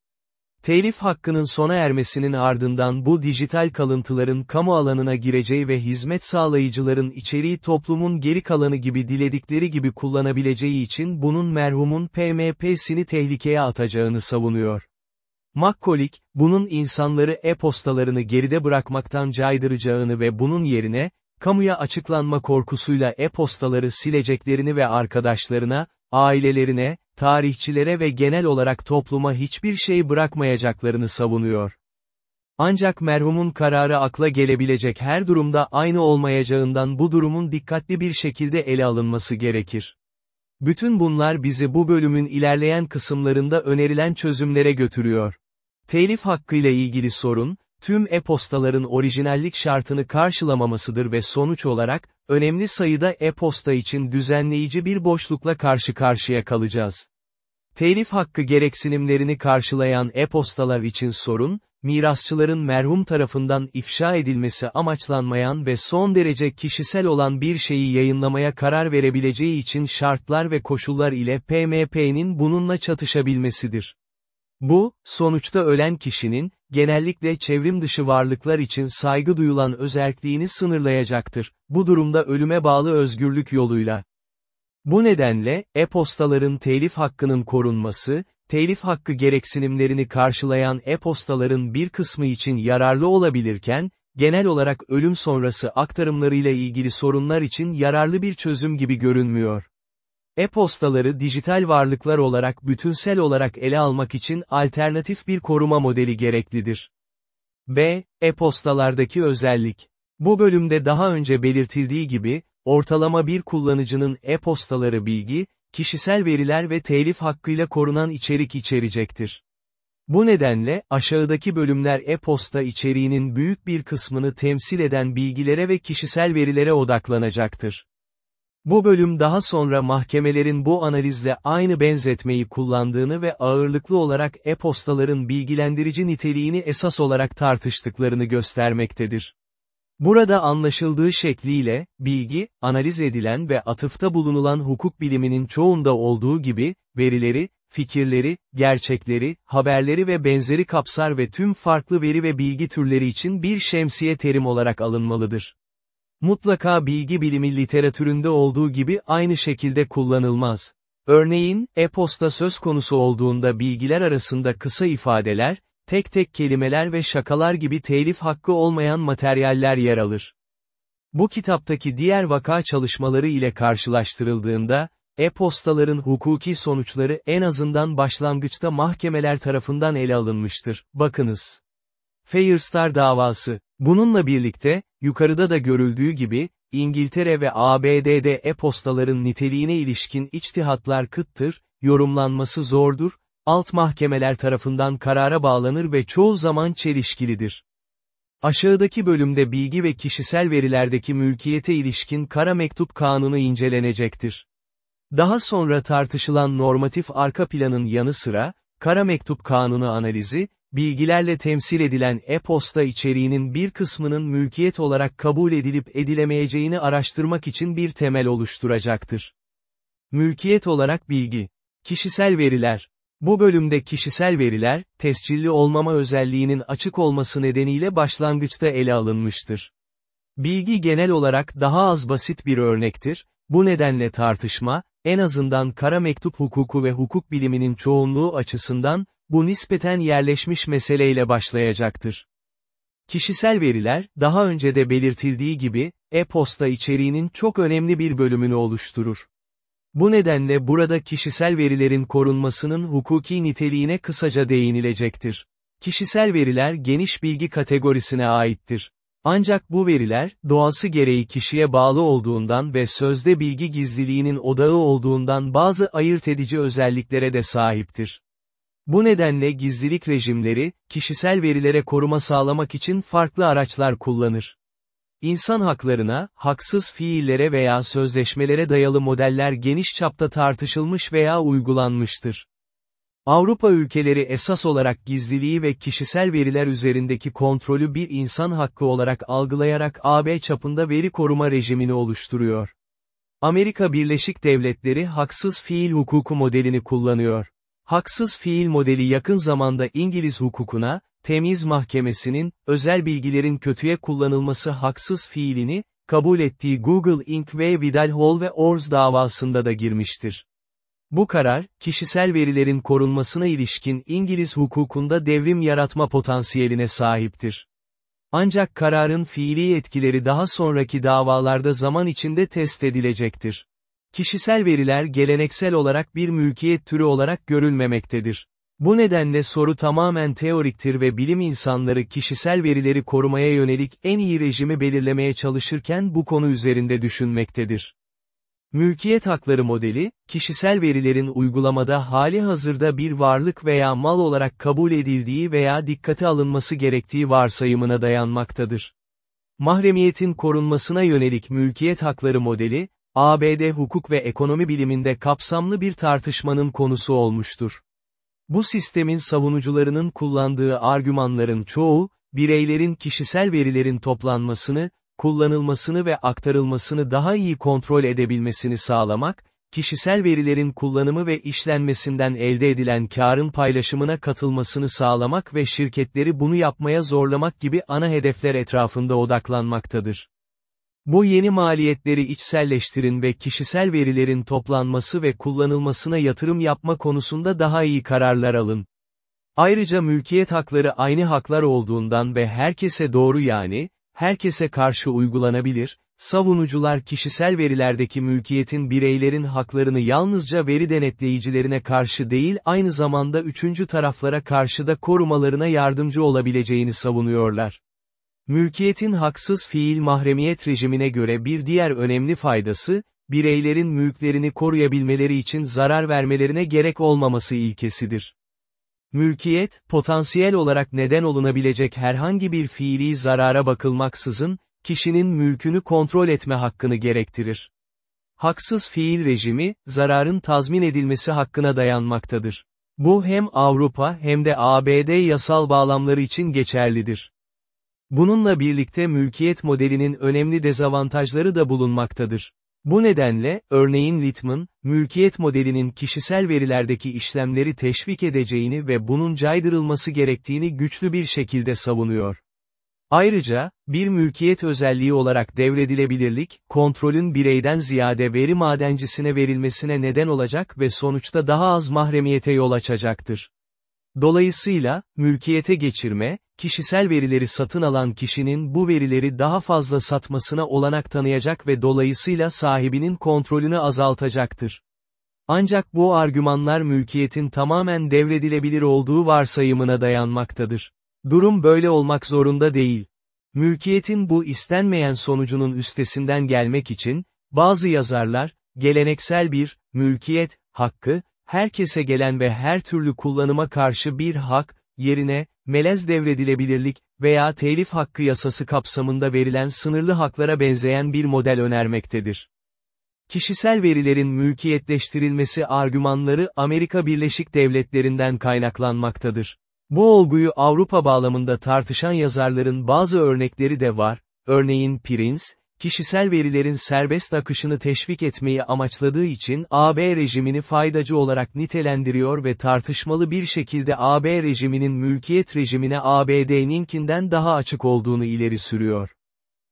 Telif hakkının sona ermesinin ardından bu dijital kalıntıların kamu alanına gireceği ve hizmet sağlayıcıların içeriği toplumun geri kalanı gibi diledikleri gibi kullanabileceği için bunun merhumun PMP'sini tehlikeye atacağını savunuyor. Macaulay, bunun insanları e-postalarını geride bırakmaktan caydıracağını ve bunun yerine, kamuya açıklanma korkusuyla e-postaları sileceklerini ve arkadaşlarına, ailelerine, tarihçilere ve genel olarak topluma hiçbir şey bırakmayacaklarını savunuyor. Ancak merhumun kararı akla gelebilecek her durumda aynı olmayacağından bu durumun dikkatli bir şekilde ele alınması gerekir. Bütün bunlar bizi bu bölümün ilerleyen kısımlarında önerilen çözümlere götürüyor. Telif hakkıyla ilgili sorun, tüm e-postaların orijinallik şartını karşılamamasıdır ve sonuç olarak, önemli sayıda e-posta için düzenleyici bir boşlukla karşı karşıya kalacağız. Telif hakkı gereksinimlerini karşılayan e-postalar için sorun, mirasçıların merhum tarafından ifşa edilmesi amaçlanmayan ve son derece kişisel olan bir şeyi yayınlamaya karar verebileceği için şartlar ve koşullar ile PMP'nin bununla çatışabilmesidir. Bu, sonuçta ölen kişinin, genellikle çevrim dışı varlıklar için saygı duyulan özerkliğini sınırlayacaktır, bu durumda ölüme bağlı özgürlük yoluyla. Bu nedenle, e-postaların telif hakkının korunması, telif hakkı gereksinimlerini karşılayan e-postaların bir kısmı için yararlı olabilirken, genel olarak ölüm sonrası aktarımlarıyla ilgili sorunlar için yararlı bir çözüm gibi görünmüyor. E-postaları dijital varlıklar olarak bütünsel olarak ele almak için alternatif bir koruma modeli gereklidir. B. E-postalardaki özellik. Bu bölümde daha önce belirtildiği gibi, ortalama bir kullanıcının e-postaları bilgi, kişisel veriler ve telif hakkıyla korunan içerik içerecektir. Bu nedenle, aşağıdaki bölümler e-posta içeriğinin büyük bir kısmını temsil eden bilgilere ve kişisel verilere odaklanacaktır. Bu bölüm daha sonra mahkemelerin bu analizle aynı benzetmeyi kullandığını ve ağırlıklı olarak e-postaların bilgilendirici niteliğini esas olarak tartıştıklarını göstermektedir. Burada anlaşıldığı şekliyle, bilgi, analiz edilen ve atıfta bulunulan hukuk biliminin çoğunda olduğu gibi, verileri, fikirleri, gerçekleri, haberleri ve benzeri kapsar ve tüm farklı veri ve bilgi türleri için bir şemsiye terim olarak alınmalıdır. Mutlaka bilgi bilimi literatüründe olduğu gibi aynı şekilde kullanılmaz. Örneğin, e-posta söz konusu olduğunda bilgiler arasında kısa ifadeler, tek tek kelimeler ve şakalar gibi telif hakkı olmayan materyaller yer alır. Bu kitaptaki diğer vaka çalışmaları ile karşılaştırıldığında, e-postaların hukuki sonuçları en azından başlangıçta mahkemeler tarafından ele alınmıştır. Bakınız. Fairstar davası. Bununla birlikte, yukarıda da görüldüğü gibi, İngiltere ve ABD'de e-postaların niteliğine ilişkin içtihatlar kıttır, yorumlanması zordur, alt mahkemeler tarafından karara bağlanır ve çoğu zaman çelişkilidir. Aşağıdaki bölümde bilgi ve kişisel verilerdeki mülkiyete ilişkin kara mektup kanunu incelenecektir. Daha sonra tartışılan normatif arka planın yanı sıra, kara mektup kanunu analizi, bilgilerle temsil edilen e-posta içeriğinin bir kısmının mülkiyet olarak kabul edilip edilemeyeceğini araştırmak için bir temel oluşturacaktır. Mülkiyet olarak bilgi. Kişisel veriler. Bu bölümde kişisel veriler, tescilli olmama özelliğinin açık olması nedeniyle başlangıçta ele alınmıştır. Bilgi genel olarak daha az basit bir örnektir, bu nedenle tartışma, en azından kara mektup hukuku ve hukuk biliminin çoğunluğu açısından, bu nispeten yerleşmiş meseleyle başlayacaktır. Kişisel veriler, daha önce de belirtildiği gibi, e-posta içeriğinin çok önemli bir bölümünü oluşturur. Bu nedenle burada kişisel verilerin korunmasının hukuki niteliğine kısaca değinilecektir. Kişisel veriler geniş bilgi kategorisine aittir. Ancak bu veriler, doğası gereği kişiye bağlı olduğundan ve sözde bilgi gizliliğinin odağı olduğundan bazı ayırt edici özelliklere de sahiptir. Bu nedenle gizlilik rejimleri, kişisel verilere koruma sağlamak için farklı araçlar kullanır. İnsan haklarına, haksız fiillere veya sözleşmelere dayalı modeller geniş çapta tartışılmış veya uygulanmıştır. Avrupa ülkeleri esas olarak gizliliği ve kişisel veriler üzerindeki kontrolü bir insan hakkı olarak algılayarak AB çapında veri koruma rejimini oluşturuyor. Amerika Birleşik Devletleri haksız fiil hukuku modelini kullanıyor. Haksız fiil modeli yakın zamanda İngiliz hukukuna, temiz mahkemesinin, özel bilgilerin kötüye kullanılması haksız fiilini, kabul ettiği Google Inc. ve Vidal Hall ve Ors davasında da girmiştir. Bu karar, kişisel verilerin korunmasına ilişkin İngiliz hukukunda devrim yaratma potansiyeline sahiptir. Ancak kararın fiili etkileri daha sonraki davalarda zaman içinde test edilecektir. Kişisel veriler geleneksel olarak bir mülkiyet türü olarak görülmemektedir. Bu nedenle soru tamamen teoriktir ve bilim insanları kişisel verileri korumaya yönelik en iyi rejimi belirlemeye çalışırken bu konu üzerinde düşünmektedir. Mülkiyet hakları modeli, kişisel verilerin uygulamada hali hazırda bir varlık veya mal olarak kabul edildiği veya dikkate alınması gerektiği varsayımına dayanmaktadır. Mahremiyetin korunmasına yönelik mülkiyet hakları modeli, ABD hukuk ve ekonomi biliminde kapsamlı bir tartışmanın konusu olmuştur. Bu sistemin savunucularının kullandığı argümanların çoğu, bireylerin kişisel verilerin toplanmasını, kullanılmasını ve aktarılmasını daha iyi kontrol edebilmesini sağlamak, kişisel verilerin kullanımı ve işlenmesinden elde edilen karın paylaşımına katılmasını sağlamak ve şirketleri bunu yapmaya zorlamak gibi ana hedefler etrafında odaklanmaktadır. Bu yeni maliyetleri içselleştirin ve kişisel verilerin toplanması ve kullanılmasına yatırım yapma konusunda daha iyi kararlar alın. Ayrıca mülkiyet hakları aynı haklar olduğundan ve herkese doğru yani, herkese karşı uygulanabilir, savunucular kişisel verilerdeki mülkiyetin bireylerin haklarını yalnızca veri denetleyicilerine karşı değil aynı zamanda üçüncü taraflara karşı da korumalarına yardımcı olabileceğini savunuyorlar. Mülkiyetin haksız fiil mahremiyet rejimine göre bir diğer önemli faydası, bireylerin mülklerini koruyabilmeleri için zarar vermelerine gerek olmaması ilkesidir. Mülkiyet, potansiyel olarak neden olunabilecek herhangi bir fiili zarara bakılmaksızın, kişinin mülkünü kontrol etme hakkını gerektirir. Haksız fiil rejimi, zararın tazmin edilmesi hakkına dayanmaktadır. Bu hem Avrupa hem de ABD yasal bağlamları için geçerlidir. Bununla birlikte mülkiyet modelinin önemli dezavantajları da bulunmaktadır. Bu nedenle, örneğin Littman, mülkiyet modelinin kişisel verilerdeki işlemleri teşvik edeceğini ve bunun caydırılması gerektiğini güçlü bir şekilde savunuyor. Ayrıca, bir mülkiyet özelliği olarak devredilebilirlik, kontrolün bireyden ziyade veri madencisine verilmesine neden olacak ve sonuçta daha az mahremiyete yol açacaktır. Dolayısıyla, mülkiyete geçirme, kişisel verileri satın alan kişinin bu verileri daha fazla satmasına olanak tanıyacak ve dolayısıyla sahibinin kontrolünü azaltacaktır. Ancak bu argümanlar mülkiyetin tamamen devredilebilir olduğu varsayımına dayanmaktadır. Durum böyle olmak zorunda değil. Mülkiyetin bu istenmeyen sonucunun üstesinden gelmek için, bazı yazarlar, geleneksel bir, mülkiyet, hakkı, herkese gelen ve her türlü kullanıma karşı bir hak, yerine, melez devredilebilirlik veya telif hakkı yasası kapsamında verilen sınırlı haklara benzeyen bir model önermektedir. Kişisel verilerin mülkiyetleştirilmesi argümanları Amerika Birleşik Devletleri'nden kaynaklanmaktadır. Bu olguyu Avrupa bağlamında tartışan yazarların bazı örnekleri de var, örneğin Prince, kişisel verilerin serbest akışını teşvik etmeyi amaçladığı için AB rejimini faydacı olarak nitelendiriyor ve tartışmalı bir şekilde AB rejiminin mülkiyet rejimine ABD'ninkinden daha açık olduğunu ileri sürüyor.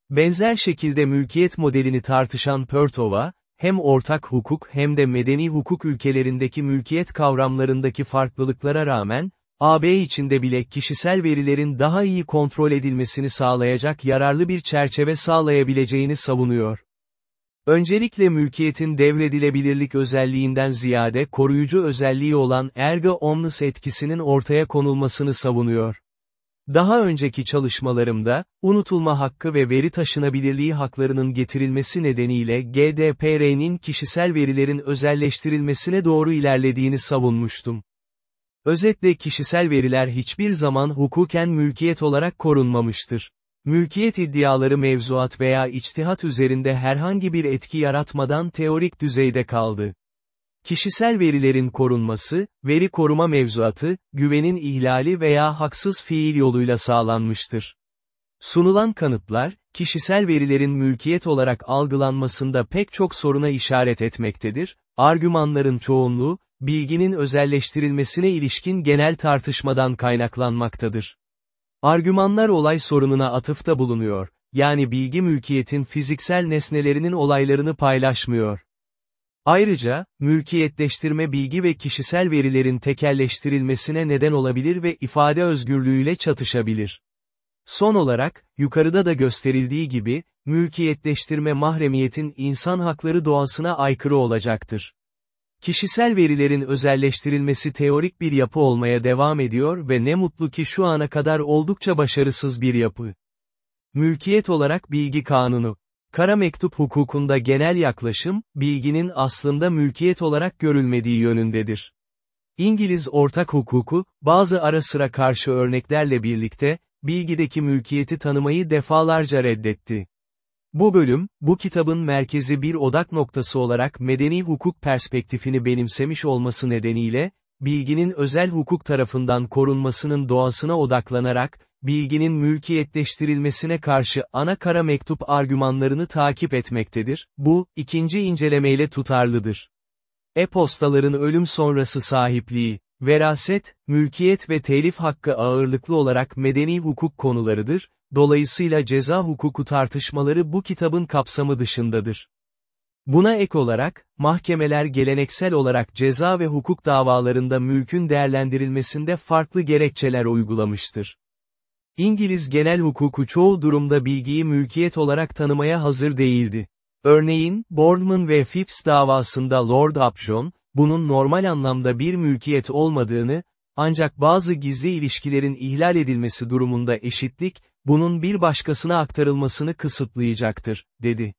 Benzer şekilde mülkiyet modelini tartışan Pertova, hem ortak hukuk hem de medeni hukuk ülkelerindeki mülkiyet kavramlarındaki farklılıklara rağmen, AB içinde bile kişisel verilerin daha iyi kontrol edilmesini sağlayacak yararlı bir çerçeve sağlayabileceğini savunuyor. Öncelikle mülkiyetin devredilebilirlik özelliğinden ziyade koruyucu özelliği olan erga omnes etkisinin ortaya konulmasını savunuyor. Daha önceki çalışmalarımda, unutulma hakkı ve veri taşınabilirliği haklarının getirilmesi nedeniyle GDPR'nin kişisel verilerin özelleştirilmesine doğru ilerlediğini savunmuştum. Özetle kişisel veriler hiçbir zaman hukuken mülkiyet olarak korunmamıştır. Mülkiyet iddiaları mevzuat veya içtihat üzerinde herhangi bir etki yaratmadan teorik düzeyde kaldı. Kişisel verilerin korunması, veri koruma mevzuatı, güvenin ihlali veya haksız fiil yoluyla sağlanmıştır. Sunulan kanıtlar, kişisel verilerin mülkiyet olarak algılanmasında pek çok soruna işaret etmektedir, argümanların çoğunluğu, bilginin özelleştirilmesine ilişkin genel tartışmadan kaynaklanmaktadır. Argümanlar olay sorununa atıfta bulunuyor, yani bilgi mülkiyetin fiziksel nesnelerinin olaylarını paylaşmıyor. Ayrıca, mülkiyetleştirme bilgi ve kişisel verilerin tekelleştirilmesine neden olabilir ve ifade özgürlüğüyle çatışabilir. Son olarak, yukarıda da gösterildiği gibi, mülkiyetleştirme mahremiyetin insan hakları doğasına aykırı olacaktır. Kişisel verilerin özelleştirilmesi teorik bir yapı olmaya devam ediyor ve ne mutlu ki şu ana kadar oldukça başarısız bir yapı. Mülkiyet olarak bilgi kanunu. Kara mektup hukukunda genel yaklaşım, bilginin aslında mülkiyet olarak görülmediği yönündedir. İngiliz ortak hukuku, bazı ara sıra karşı örneklerle birlikte, bilgideki mülkiyeti tanımayı defalarca reddetti. Bu bölüm, bu kitabın merkezi bir odak noktası olarak medeni hukuk perspektifini benimsemiş olması nedeniyle, bilginin özel hukuk tarafından korunmasının doğasına odaklanarak, bilginin mülkiyetleştirilmesine karşı ana kara mektup argümanlarını takip etmektedir, bu, ikinci incelemeyle tutarlıdır. E-postaların ölüm sonrası sahipliği, veraset, mülkiyet ve telif hakkı ağırlıklı olarak medeni hukuk konularıdır, dolayısıyla ceza hukuku tartışmaları bu kitabın kapsamı dışındadır. Buna ek olarak, mahkemeler geleneksel olarak ceza ve hukuk davalarında mülkün değerlendirilmesinde farklı gerekçeler uygulamıştır. İngiliz genel hukuku çoğu durumda bilgiyi mülkiyet olarak tanımaya hazır değildi. Örneğin, Boardman ve Phipps davasında Lord Upjohn, bunun normal anlamda bir mülkiyet olmadığını, ancak bazı gizli ilişkilerin ihlal edilmesi durumunda eşitlik, bunun bir başkasına aktarılmasını kısıtlayacaktır, dedi.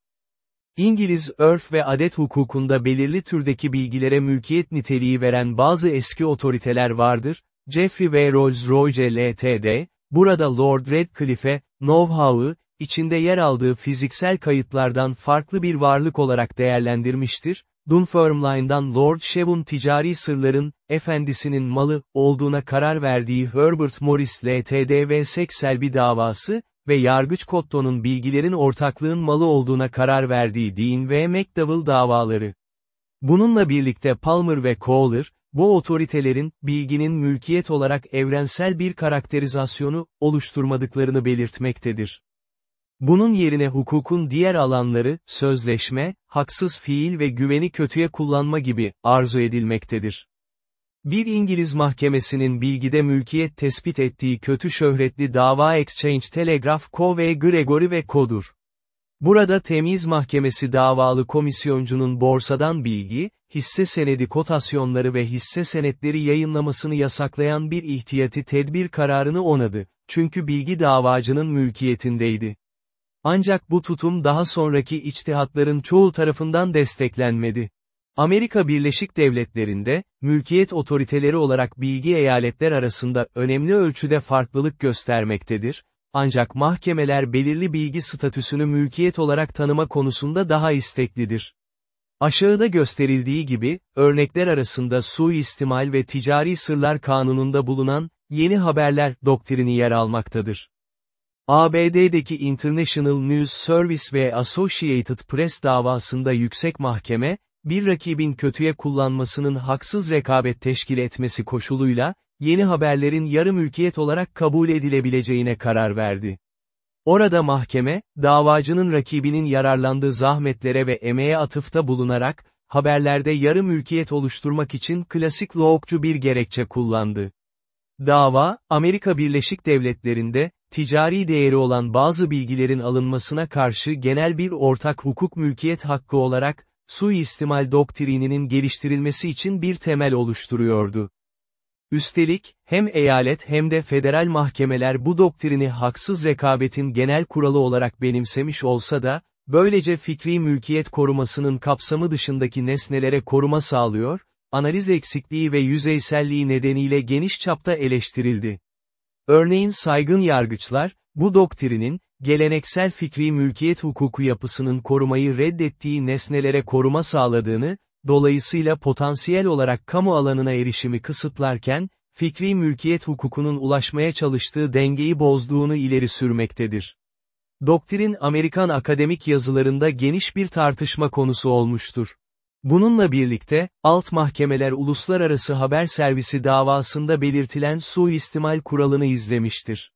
İngiliz örf ve adet hukukunda belirli türdeki bilgilere mülkiyet niteliği veren bazı eski otoriteler vardır, Jeffrey ve Rolls-Royce Ltd., burada Lord Redcliffe, know-how'ı, içinde yer aldığı fiziksel kayıtlardan farklı bir varlık olarak değerlendirmiştir, Dunfermline'dan Lord Shev'un ticari sırların, efendisinin malı, olduğuna karar verdiği Herbert Morris Ltd ve Sekselby davası, ve Yargıç Cotton'un bilgilerin ortaklığın malı olduğuna karar verdiği Dean ve McDowell davaları. Bununla birlikte Palmer ve Kohler, bu otoritelerin, bilginin mülkiyet olarak evrensel bir karakterizasyonu, oluşturmadıklarını belirtmektedir. Bunun yerine hukukun diğer alanları, sözleşme, haksız fiil ve güveni kötüye kullanma gibi, arzu edilmektedir. Bir İngiliz mahkemesinin bilgide mülkiyet tespit ettiği kötü şöhretli dava Exchange Telegraph Co. ve Gregory ve Co'dur. Burada temiz mahkemesi davalı komisyoncunun borsadan bilgi, hisse senedi kotasyonları ve hisse senetleri yayınlamasını yasaklayan bir ihtiyati tedbir kararını onadı, çünkü bilgi davacının mülkiyetindeydi. Ancak bu tutum daha sonraki içtihatların çoğu tarafından desteklenmedi. Amerika Birleşik Devletleri'nde, mülkiyet otoriteleri olarak bilgi eyaletler arasında önemli ölçüde farklılık göstermektedir, ancak mahkemeler belirli bilgi statüsünü mülkiyet olarak tanıma konusunda daha isteklidir. Aşağıda gösterildiği gibi, örnekler arasında suistimal ve ticari sırlar kanununda bulunan, yeni haberler doktrini yer almaktadır. ABD'deki International News Service ve Associated Press davasında yüksek mahkeme, bir rakibin kötüye kullanmasının haksız rekabet teşkil etmesi koşuluyla, yeni haberlerin yarı mülkiyet olarak kabul edilebileceğine karar verdi. Orada mahkeme, davacının rakibinin yararlandığı zahmetlere ve emeğe atıfta bulunarak, haberlerde yarı mülkiyet oluşturmak için klasik lawokçu bir gerekçe kullandı. Dava, Amerika Birleşik Devletleri'nde, ticari değeri olan bazı bilgilerin alınmasına karşı genel bir ortak hukuk mülkiyet hakkı olarak, suistimal doktrininin geliştirilmesi için bir temel oluşturuyordu. Üstelik, hem eyalet hem de federal mahkemeler bu doktrini haksız rekabetin genel kuralı olarak benimsemiş olsa da, böylece fikri mülkiyet korumasının kapsamı dışındaki nesnelere koruma sağlıyor, analiz eksikliği ve yüzeyselliği nedeniyle geniş çapta eleştirildi. Örneğin saygın yargıçlar, bu doktrinin, geleneksel fikri mülkiyet hukuku yapısının korumayı reddettiği nesnelere koruma sağladığını, dolayısıyla potansiyel olarak kamu alanına erişimi kısıtlarken, fikri mülkiyet hukukunun ulaşmaya çalıştığı dengeyi bozduğunu ileri sürmektedir. Doktrin Amerikan akademik yazılarında geniş bir tartışma konusu olmuştur. Bununla birlikte, alt mahkemeler uluslararası haber servisi davasında belirtilen suistimal kuralını izlemiştir.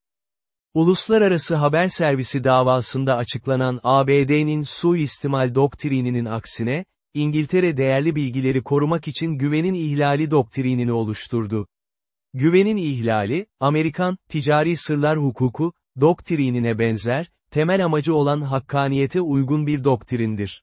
Uluslararası Haber Servisi davasında açıklanan ABD'nin suistimal doktrininin aksine, İngiltere değerli bilgileri korumak için güvenin ihlali doktrinini oluşturdu. Güvenin ihlali, Amerikan, ticari sırlar hukuku, doktrinine benzer, temel amacı olan hakkaniyete uygun bir doktrindir.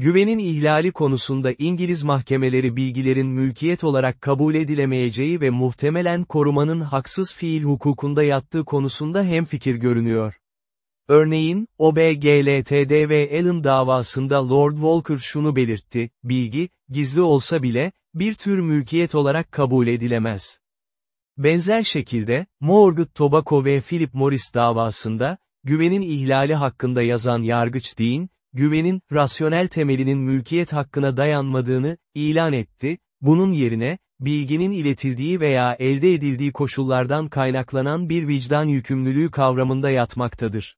Güvenin ihlali konusunda İngiliz mahkemeleri bilgilerin mülkiyet olarak kabul edilemeyeceği ve muhtemelen korumanın haksız fiil hukukunda yattığı konusunda hemfikir görünüyor. Örneğin, OBGLTD ve Allen davasında Lord Walker şunu belirtti, bilgi, gizli olsa bile, bir tür mülkiyet olarak kabul edilemez. Benzer şekilde, Morgan Tobacco ve Philip Morris davasında, güvenin ihlali hakkında yazan yargıç Dean, güvenin, rasyonel temelinin mülkiyet hakkına dayanmadığını, ilan etti, bunun yerine, bilginin iletildiği veya elde edildiği koşullardan kaynaklanan bir vicdan yükümlülüğü kavramında yatmaktadır.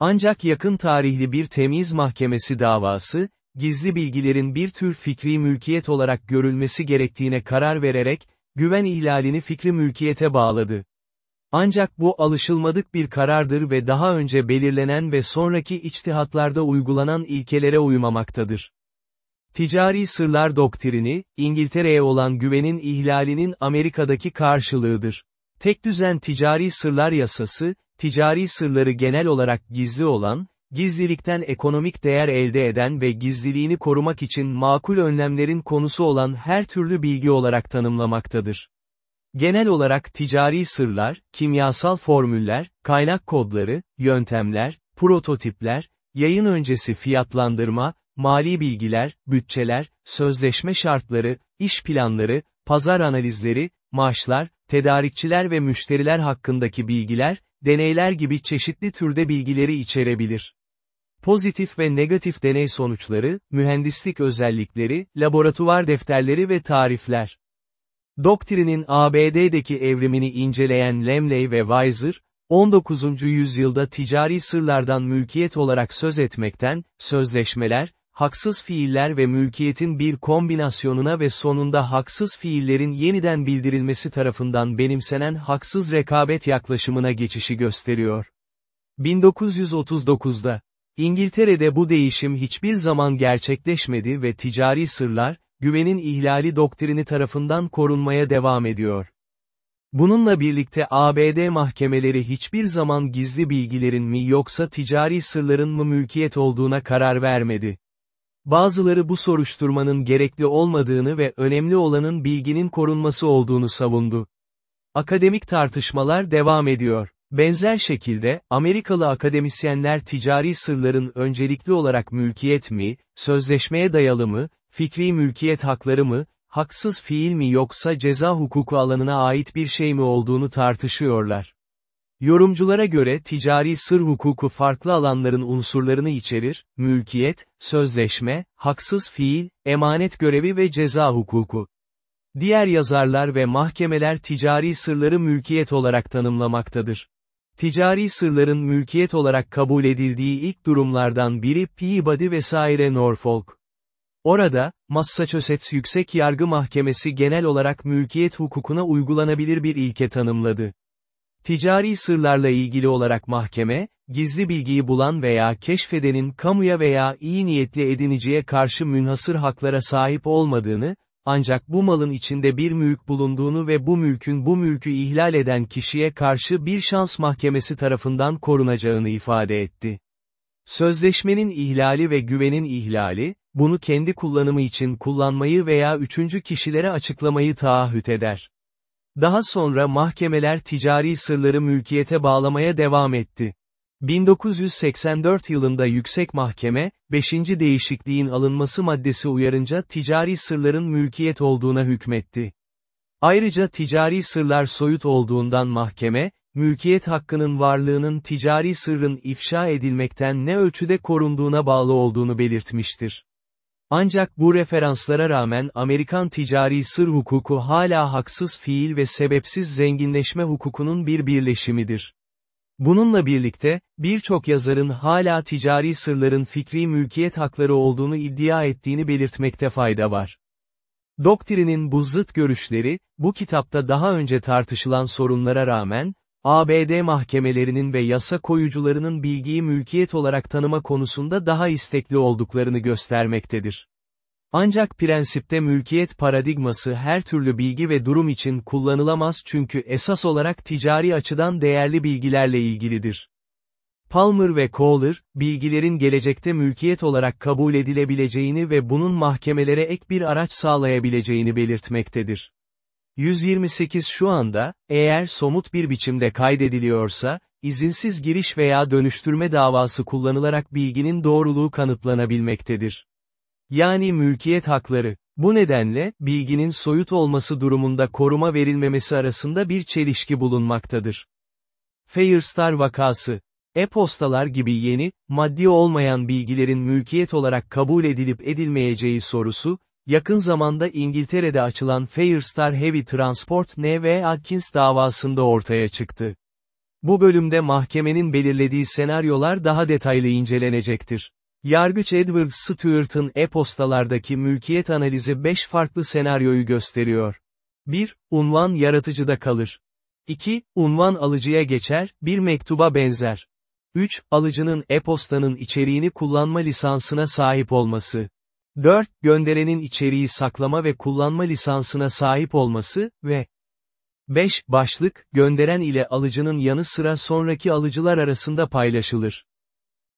Ancak yakın tarihli bir temiz mahkemesi davası, gizli bilgilerin bir tür fikri mülkiyet olarak görülmesi gerektiğine karar vererek, güven ihlalini fikri mülkiyete bağladı. Ancak bu alışılmadık bir karardır ve daha önce belirlenen ve sonraki içtihatlarda uygulanan ilkelere uymamaktadır. Ticari sırlar doktrini, İngiltere'ye olan güvenin ihlalinin Amerika'daki karşılığıdır. Tek düzen ticari sırlar yasası, ticari sırları genel olarak gizli olan, gizlilikten ekonomik değer elde eden ve gizliliğini korumak için makul önlemlerin konusu olan her türlü bilgi olarak tanımlamaktadır. Genel olarak ticari sırlar, kimyasal formüller, kaynak kodları, yöntemler, prototipler, yayın öncesi fiyatlandırma, mali bilgiler, bütçeler, sözleşme şartları, iş planları, pazar analizleri, maaşlar, tedarikçiler ve müşteriler hakkındaki bilgiler, deneyler gibi çeşitli türde bilgileri içerebilir. Pozitif ve negatif deney sonuçları, mühendislik özellikleri, laboratuvar defterleri ve tarifler. Doktrinin ABD'deki evrimini inceleyen Lemley ve Weiser, 19. yüzyılda ticari sırlardan mülkiyet olarak söz etmekten, sözleşmeler, haksız fiiller ve mülkiyetin bir kombinasyonuna ve sonunda haksız fiillerin yeniden bildirilmesi tarafından benimsenen haksız rekabet yaklaşımına geçişi gösteriyor. 1939'da, İngiltere'de bu değişim hiçbir zaman gerçekleşmedi ve ticari sırlar, güvenin ihlali doktrini tarafından korunmaya devam ediyor. Bununla birlikte ABD mahkemeleri hiçbir zaman gizli bilgilerin mi yoksa ticari sırların mı mülkiyet olduğuna karar vermedi. Bazıları bu soruşturmanın gerekli olmadığını ve önemli olanın bilginin korunması olduğunu savundu. Akademik tartışmalar devam ediyor. Benzer şekilde, Amerikalı akademisyenler ticari sırların öncelikli olarak mülkiyet mi, sözleşmeye dayalı mı, fikri mülkiyet hakları mı, haksız fiil mi yoksa ceza hukuku alanına ait bir şey mi olduğunu tartışıyorlar. Yorumculara göre ticari sır hukuku farklı alanların unsurlarını içerir, mülkiyet, sözleşme, haksız fiil, emanet görevi ve ceza hukuku. Diğer yazarlar ve mahkemeler ticari sırları mülkiyet olarak tanımlamaktadır. Ticari sırların mülkiyet olarak kabul edildiği ilk durumlardan biri Peabody vesaire Norfolk. Orada, Massachusetts Yüksek Yargı Mahkemesi genel olarak mülkiyet hukukuna uygulanabilir bir ilke tanımladı. Ticari sırlarla ilgili olarak mahkeme, gizli bilgiyi bulan veya keşfedenin kamuya veya iyi niyetli ediniciye karşı münhasır haklara sahip olmadığını, ancak bu malın içinde bir mülk bulunduğunu ve bu mülkün bu mülkü ihlal eden kişiye karşı bir şans mahkemesi tarafından korunacağını ifade etti. Sözleşmenin ihlali ve güvenin ihlali, bunu kendi kullanımı için kullanmayı veya üçüncü kişilere açıklamayı taahhüt eder. Daha sonra mahkemeler ticari sırları mülkiyete bağlamaya devam etti. 1984 yılında Yüksek Mahkeme, 5. değişikliğin alınması maddesi uyarınca ticari sırların mülkiyet olduğuna hükmetti. Ayrıca ticari sırlar soyut olduğundan mahkeme, mülkiyet hakkının varlığının ticari sırrın ifşa edilmekten ne ölçüde korunduğuna bağlı olduğunu belirtmiştir. Ancak bu referanslara rağmen Amerikan ticari sır hukuku hala haksız fiil ve sebepsiz zenginleşme hukukunun bir birleşimidir. Bununla birlikte, birçok yazarın hala ticari sırların fikri mülkiyet hakları olduğunu iddia ettiğini belirtmekte fayda var. Doktrinin bu zıt görüşleri, bu kitapta daha önce tartışılan sorunlara rağmen, ABD mahkemelerinin ve yasa koyucularının bilgiyi mülkiyet olarak tanıma konusunda daha istekli olduklarını göstermektedir. Ancak prensipte mülkiyet paradigması her türlü bilgi ve durum için kullanılamaz çünkü esas olarak ticari açıdan değerli bilgilerle ilgilidir. Palmer ve Kohler, bilgilerin gelecekte mülkiyet olarak kabul edilebileceğini ve bunun mahkemelere ek bir araç sağlayabileceğini belirtmektedir. 128 şu anda, eğer somut bir biçimde kaydediliyorsa, izinsiz giriş veya dönüştürme davası kullanılarak bilginin doğruluğu kanıtlanabilmektedir. Yani mülkiyet hakları. Bu nedenle, bilginin soyut olması durumunda koruma verilmemesi arasında bir çelişki bulunmaktadır. Fairstar vakası. E-postalar gibi yeni, maddi olmayan bilgilerin mülkiyet olarak kabul edilip edilmeyeceği sorusu, yakın zamanda İngiltere'de açılan Fairstar Heavy Transport N.V. Atkins davasında ortaya çıktı. Bu bölümde mahkemenin belirlediği senaryolar daha detaylı incelenecektir. Yargıç Edward Stewart'ın e-postalardaki mülkiyet analizi 5 farklı senaryoyu gösteriyor. 1. Unvan yaratıcıda kalır. 2. Unvan alıcıya geçer, bir mektuba benzer. 3. Alıcının e-postanın içeriğini kullanma lisansına sahip olması. 4. Gönderenin içeriği saklama ve kullanma lisansına sahip olması ve 5. Başlık, gönderen ile alıcının yanı sıra sonraki alıcılar arasında paylaşılır.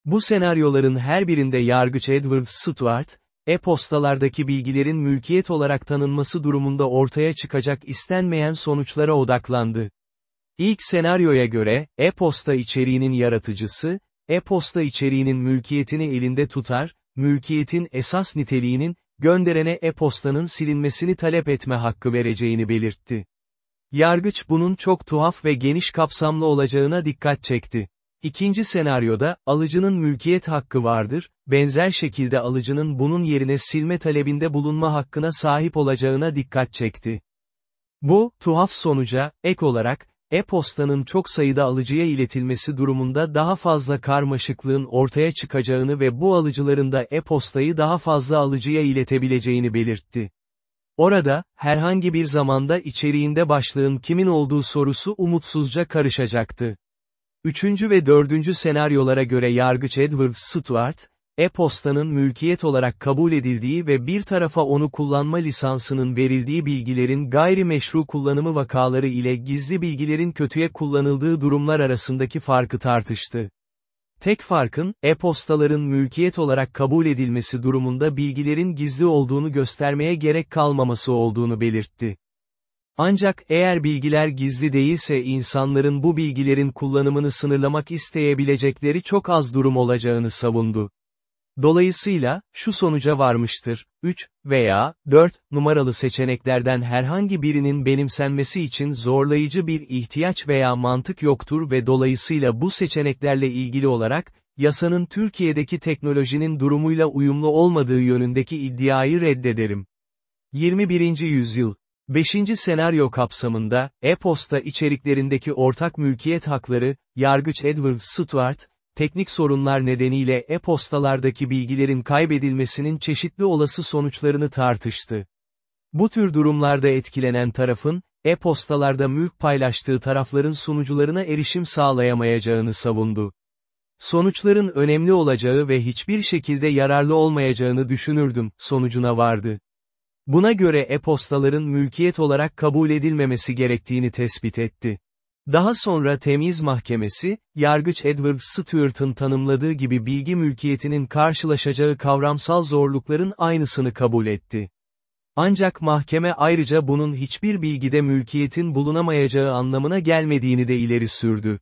Bu senaryoların her birinde yargıç Edward Stewart, e-postalardaki bilgilerin mülkiyet olarak tanınması durumunda ortaya çıkacak istenmeyen sonuçlara odaklandı. İlk senaryoya göre, e-posta içeriğinin yaratıcısı, e-posta içeriğinin mülkiyetini elinde tutar, mülkiyetin esas niteliğinin, gönderene e-postanın silinmesini talep etme hakkı vereceğini belirtti. Yargıç bunun çok tuhaf ve geniş kapsamlı olacağına dikkat çekti. İkinci senaryoda, alıcının mülkiyet hakkı vardır, benzer şekilde alıcının bunun yerine silme talebinde bulunma hakkına sahip olacağına dikkat çekti. Bu, tuhaf sonuca, ek olarak, e-postanın çok sayıda alıcıya iletilmesi durumunda daha fazla karmaşıklığın ortaya çıkacağını ve bu alıcıların da e-postayı daha fazla alıcıya iletebileceğini belirtti. Orada, herhangi bir zamanda içeriğinde başlığın kimin olduğu sorusu umutsuzca karışacaktı. Üçüncü ve dördüncü senaryolara göre yargıç Edward Stewart, e-postanın mülkiyet olarak kabul edildiği ve bir tarafa onu kullanma lisansının verildiği bilgilerin gayrimeşru kullanımı vakaları ile gizli bilgilerin kötüye kullanıldığı durumlar arasındaki farkı tartıştı. Tek farkın, e-postaların mülkiyet olarak kabul edilmesi durumunda bilgilerin gizli olduğunu göstermeye gerek kalmaması olduğunu belirtti. Ancak eğer bilgiler gizli değilse insanların bu bilgilerin kullanımını sınırlamak isteyebilecekleri çok az durum olacağını savundu. Dolayısıyla, şu sonuca varmıştır, 3 veya 4 numaralı seçeneklerden herhangi birinin benimsenmesi için zorlayıcı bir ihtiyaç veya mantık yoktur ve dolayısıyla bu seçeneklerle ilgili olarak, yasanın Türkiye'deki teknolojinin durumuyla uyumlu olmadığı yönündeki iddiayı reddederim. 21. yüzyıl 5. senaryo kapsamında, e-posta içeriklerindeki ortak mülkiyet hakları, Yargıç Edward Stewart, teknik sorunlar nedeniyle e-postalardaki bilgilerin kaybedilmesinin çeşitli olası sonuçlarını tartıştı. Bu tür durumlarda etkilenen tarafın, e-postalarda mülk paylaştığı tarafların sunucularına erişim sağlayamayacağını savundu. Sonuçların önemli olacağı ve hiçbir şekilde yararlı olmayacağını düşünürdüm, sonucuna vardı. Buna göre e-postaların mülkiyet olarak kabul edilmemesi gerektiğini tespit etti. Daha sonra Temiz Mahkemesi, Yargıç Edward Stewart'ın tanımladığı gibi bilgi mülkiyetinin karşılaşacağı kavramsal zorlukların aynısını kabul etti. Ancak mahkeme ayrıca bunun hiçbir bilgide mülkiyetin bulunamayacağı anlamına gelmediğini de ileri sürdü.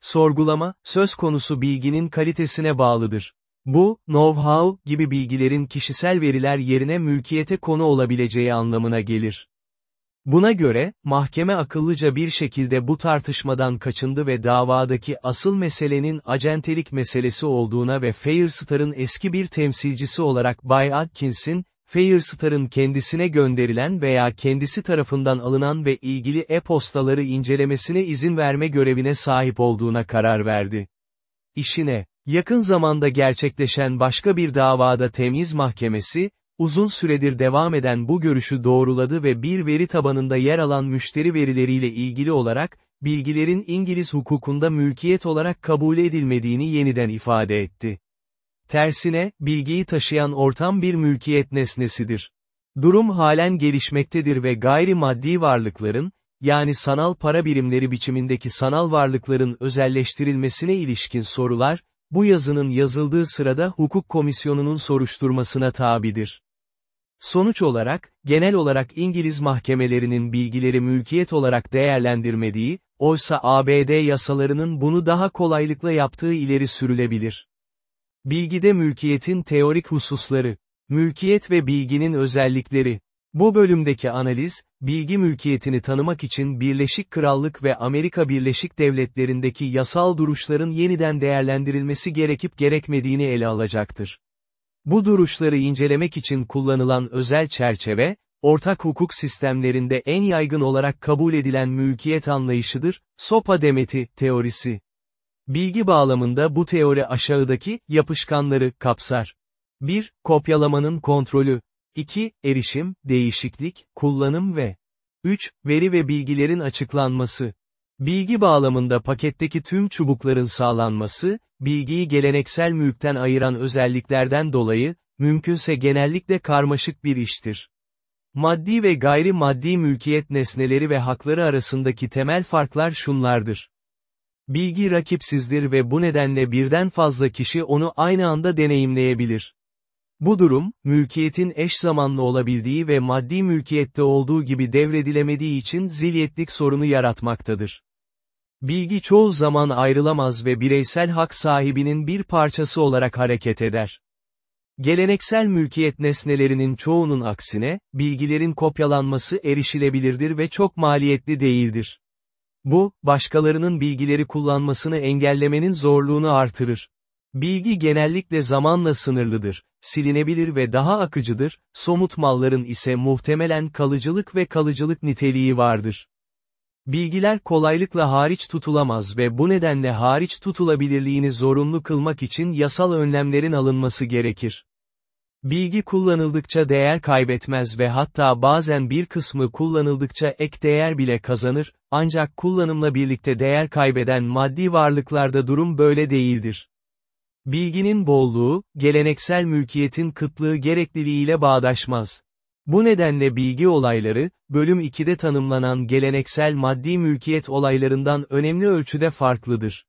Sorgulama, söz konusu bilginin kalitesine bağlıdır. Bu, know-how gibi bilgilerin kişisel veriler yerine mülkiyete konu olabileceği anlamına gelir. Buna göre, mahkeme akıllıca bir şekilde bu tartışmadan kaçındı ve davadaki asıl meselenin acentelik meselesi olduğuna ve Fairstar'ın eski bir temsilcisi olarak Bay Atkins'in, Fairstar'ın kendisine gönderilen veya kendisi tarafından alınan ve ilgili e-postaları incelemesine izin verme görevine sahip olduğuna karar verdi. İşine, yakın zamanda gerçekleşen başka bir davada temiz mahkemesi, uzun süredir devam eden bu görüşü doğruladı ve bir veri tabanında yer alan müşteri verileriyle ilgili olarak, bilgilerin İngiliz hukukunda mülkiyet olarak kabul edilmediğini yeniden ifade etti. Tersine, bilgiyi taşıyan ortam bir mülkiyet nesnesidir. Durum halen gelişmektedir ve gayri maddi varlıkların, yani sanal para birimleri biçimindeki sanal varlıkların özelleştirilmesine ilişkin sorular, bu yazının yazıldığı sırada hukuk komisyonunun soruşturmasına tabidir. Sonuç olarak, genel olarak İngiliz mahkemelerinin bilgileri mülkiyet olarak değerlendirmediği, oysa ABD yasalarının bunu daha kolaylıkla yaptığı ileri sürülebilir. Bilgide mülkiyetin teorik hususları, mülkiyet ve bilginin özellikleri. Bu bölümdeki analiz, bilgi mülkiyetini tanımak için Birleşik Krallık ve Amerika Birleşik Devletleri'ndeki yasal duruşların yeniden değerlendirilmesi gerekip gerekmediğini ele alacaktır. Bu duruşları incelemek için kullanılan özel çerçeve, ortak hukuk sistemlerinde en yaygın olarak kabul edilen mülkiyet anlayışıdır, sopa demeti teorisi. Bilgi bağlamında bu teori aşağıdaki, yapışkanları, kapsar. 1. Kopyalamanın kontrolü. 2. Erişim, değişiklik, kullanım ve 3. Veri ve bilgilerin açıklanması. Bilgi bağlamında paketteki tüm çubukların sağlanması, bilgiyi geleneksel mülkten ayıran özelliklerden dolayı, mümkünse genellikle karmaşık bir iştir. Maddi ve gayri maddi mülkiyet nesneleri ve hakları arasındaki temel farklar şunlardır. Bilgi rakipsizdir ve bu nedenle birden fazla kişi onu aynı anda deneyimleyebilir. Bu durum, mülkiyetin eş zamanlı olabildiği ve maddi mülkiyette olduğu gibi devredilemediği için zilyetlik sorunu yaratmaktadır. Bilgi çoğu zaman ayrılamaz ve bireysel hak sahibinin bir parçası olarak hareket eder. Geleneksel mülkiyet nesnelerinin çoğunun aksine, bilgilerin kopyalanması erişilebilirdir ve çok maliyetli değildir. Bu, başkalarının bilgileri kullanmasını engellemenin zorluğunu artırır. Bilgi genellikle zamanla sınırlıdır, silinebilir ve daha akıcıdır, somut malların ise muhtemelen kalıcılık ve kalıcılık niteliği vardır. Bilgiler kolaylıkla hariç tutulamaz ve bu nedenle hariç tutulabilirliğini zorunlu kılmak için yasal önlemlerin alınması gerekir. Bilgi kullanıldıkça değer kaybetmez ve hatta bazen bir kısmı kullanıldıkça ek değer bile kazanır, ancak kullanımla birlikte değer kaybeden maddi varlıklarda durum böyle değildir. Bilginin bolluğu, geleneksel mülkiyetin kıtlığı gerekliliğiyle bağdaşmaz. Bu nedenle bilgi olayları, bölüm 2'de tanımlanan geleneksel maddi mülkiyet olaylarından önemli ölçüde farklıdır.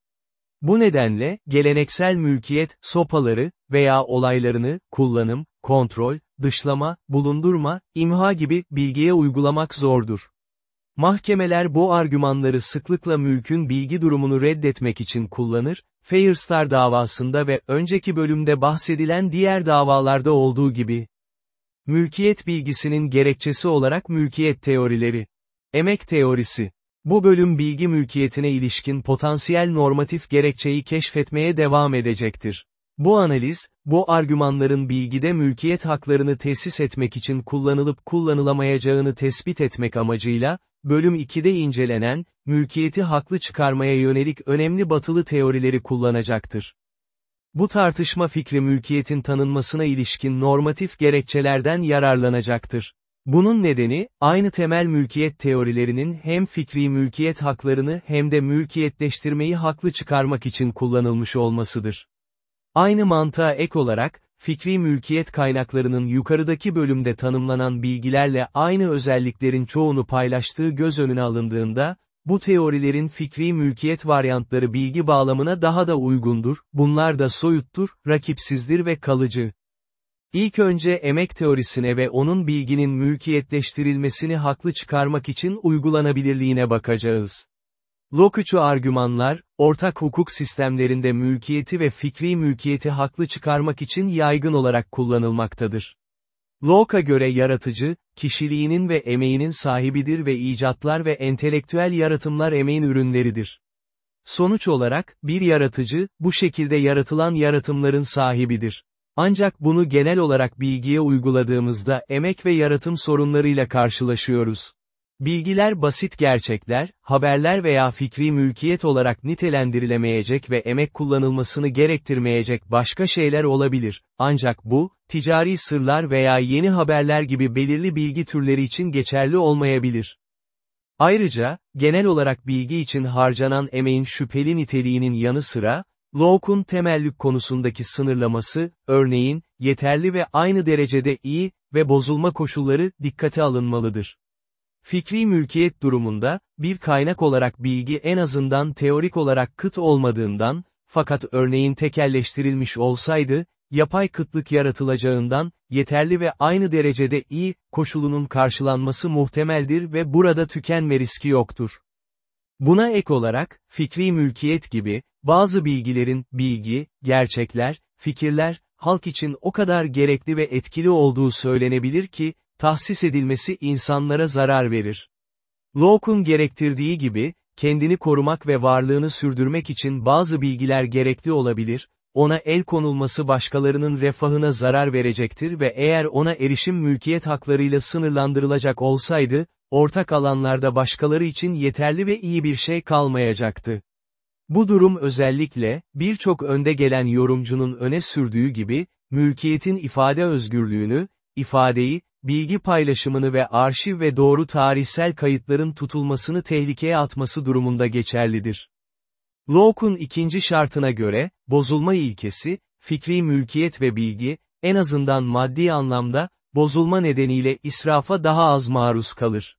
Bu nedenle, geleneksel mülkiyet, sopaları veya olaylarını, kullanım, kontrol, dışlama, bulundurma, imha gibi bilgiye uygulamak zordur. Mahkemeler bu argümanları sıklıkla mülkün bilgi durumunu reddetmek için kullanır, Fairstar davasında ve önceki bölümde bahsedilen diğer davalarda olduğu gibi. Mülkiyet bilgisinin gerekçesi olarak mülkiyet teorileri. Emek teorisi. Bu bölüm bilgi mülkiyetine ilişkin potansiyel normatif gerekçeyi keşfetmeye devam edecektir. Bu analiz, bu argümanların bilgide mülkiyet haklarını tesis etmek için kullanılıp kullanılamayacağını tespit etmek amacıyla, bölüm 2'de incelenen, mülkiyeti haklı çıkarmaya yönelik önemli batılı teorileri kullanacaktır. Bu tartışma fikri mülkiyetin tanınmasına ilişkin normatif gerekçelerden yararlanacaktır. Bunun nedeni, aynı temel mülkiyet teorilerinin hem fikri mülkiyet haklarını hem de mülkiyetleştirmeyi haklı çıkarmak için kullanılmış olmasıdır. Aynı mantığa ek olarak, fikri mülkiyet kaynaklarının yukarıdaki bölümde tanımlanan bilgilerle aynı özelliklerin çoğunu paylaştığı göz önüne alındığında, bu teorilerin fikri mülkiyet varyantları bilgi bağlamına daha da uygundur, bunlar da soyuttur, rakipsizdir ve kalıcı. İlk önce emek teorisine ve onun bilginin mülkiyetleştirilmesini haklı çıkarmak için uygulanabilirliğine bakacağız. Locke'cu argümanlar, ortak hukuk sistemlerinde mülkiyeti ve fikri mülkiyeti haklı çıkarmak için yaygın olarak kullanılmaktadır. Locke'a göre yaratıcı, kişiliğinin ve emeğinin sahibidir ve icatlar ve entelektüel yaratımlar emeğin ürünleridir. Sonuç olarak, bir yaratıcı, bu şekilde yaratılan yaratımların sahibidir. Ancak bunu genel olarak bilgiye uyguladığımızda emek ve yaratım sorunlarıyla karşılaşıyoruz. Bilgiler basit gerçekler, haberler veya fikri mülkiyet olarak nitelendirilemeyecek ve emek kullanılmasını gerektirmeyecek başka şeyler olabilir, ancak bu, ticari sırlar veya yeni haberler gibi belirli bilgi türleri için geçerli olmayabilir. Ayrıca, genel olarak bilgi için harcanan emeğin şüpheli niteliğinin yanı sıra, Locke'un temellük konusundaki sınırlaması, örneğin, yeterli ve aynı derecede iyi ve bozulma koşulları dikkate alınmalıdır. Fikri mülkiyet durumunda, bir kaynak olarak bilgi en azından teorik olarak kıt olmadığından, fakat örneğin tekelleştirilmiş olsaydı, yapay kıtlık yaratılacağından, yeterli ve aynı derecede iyi, koşulunun karşılanması muhtemeldir ve burada tükenme riski yoktur. Buna ek olarak, fikri mülkiyet gibi, bazı bilgilerin, bilgi, gerçekler, fikirler, halk için o kadar gerekli ve etkili olduğu söylenebilir ki, tahsis edilmesi insanlara zarar verir. Locke'un gerektirdiği gibi, kendini korumak ve varlığını sürdürmek için bazı bilgiler gerekli olabilir, ona el konulması başkalarının refahına zarar verecektir ve eğer ona erişim mülkiyet haklarıyla sınırlandırılacak olsaydı, ortak alanlarda başkaları için yeterli ve iyi bir şey kalmayacaktı. Bu durum özellikle, birçok önde gelen yorumcunun öne sürdüğü gibi, mülkiyetin ifade özgürlüğünü, ifadeyi, bilgi paylaşımını ve arşiv ve doğru tarihsel kayıtların tutulmasını tehlikeye atması durumunda geçerlidir. Locke'un ikinci şartına göre, bozulma ilkesi, fikri mülkiyet ve bilgi, en azından maddi anlamda, bozulma nedeniyle israfa daha az maruz kalır.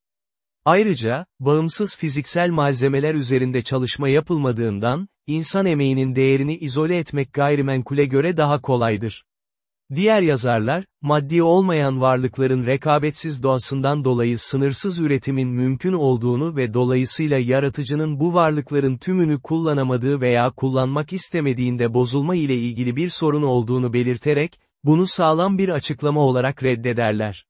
Ayrıca, bağımsız fiziksel malzemeler üzerinde çalışma yapılmadığından, insan emeğinin değerini izole etmek gayrimenkule göre daha kolaydır. Diğer yazarlar, maddi olmayan varlıkların rekabetsiz doğasından dolayı sınırsız üretimin mümkün olduğunu ve dolayısıyla yaratıcının bu varlıkların tümünü kullanamadığı veya kullanmak istemediğinde bozulma ile ilgili bir sorun olduğunu belirterek, bunu sağlam bir açıklama olarak reddederler.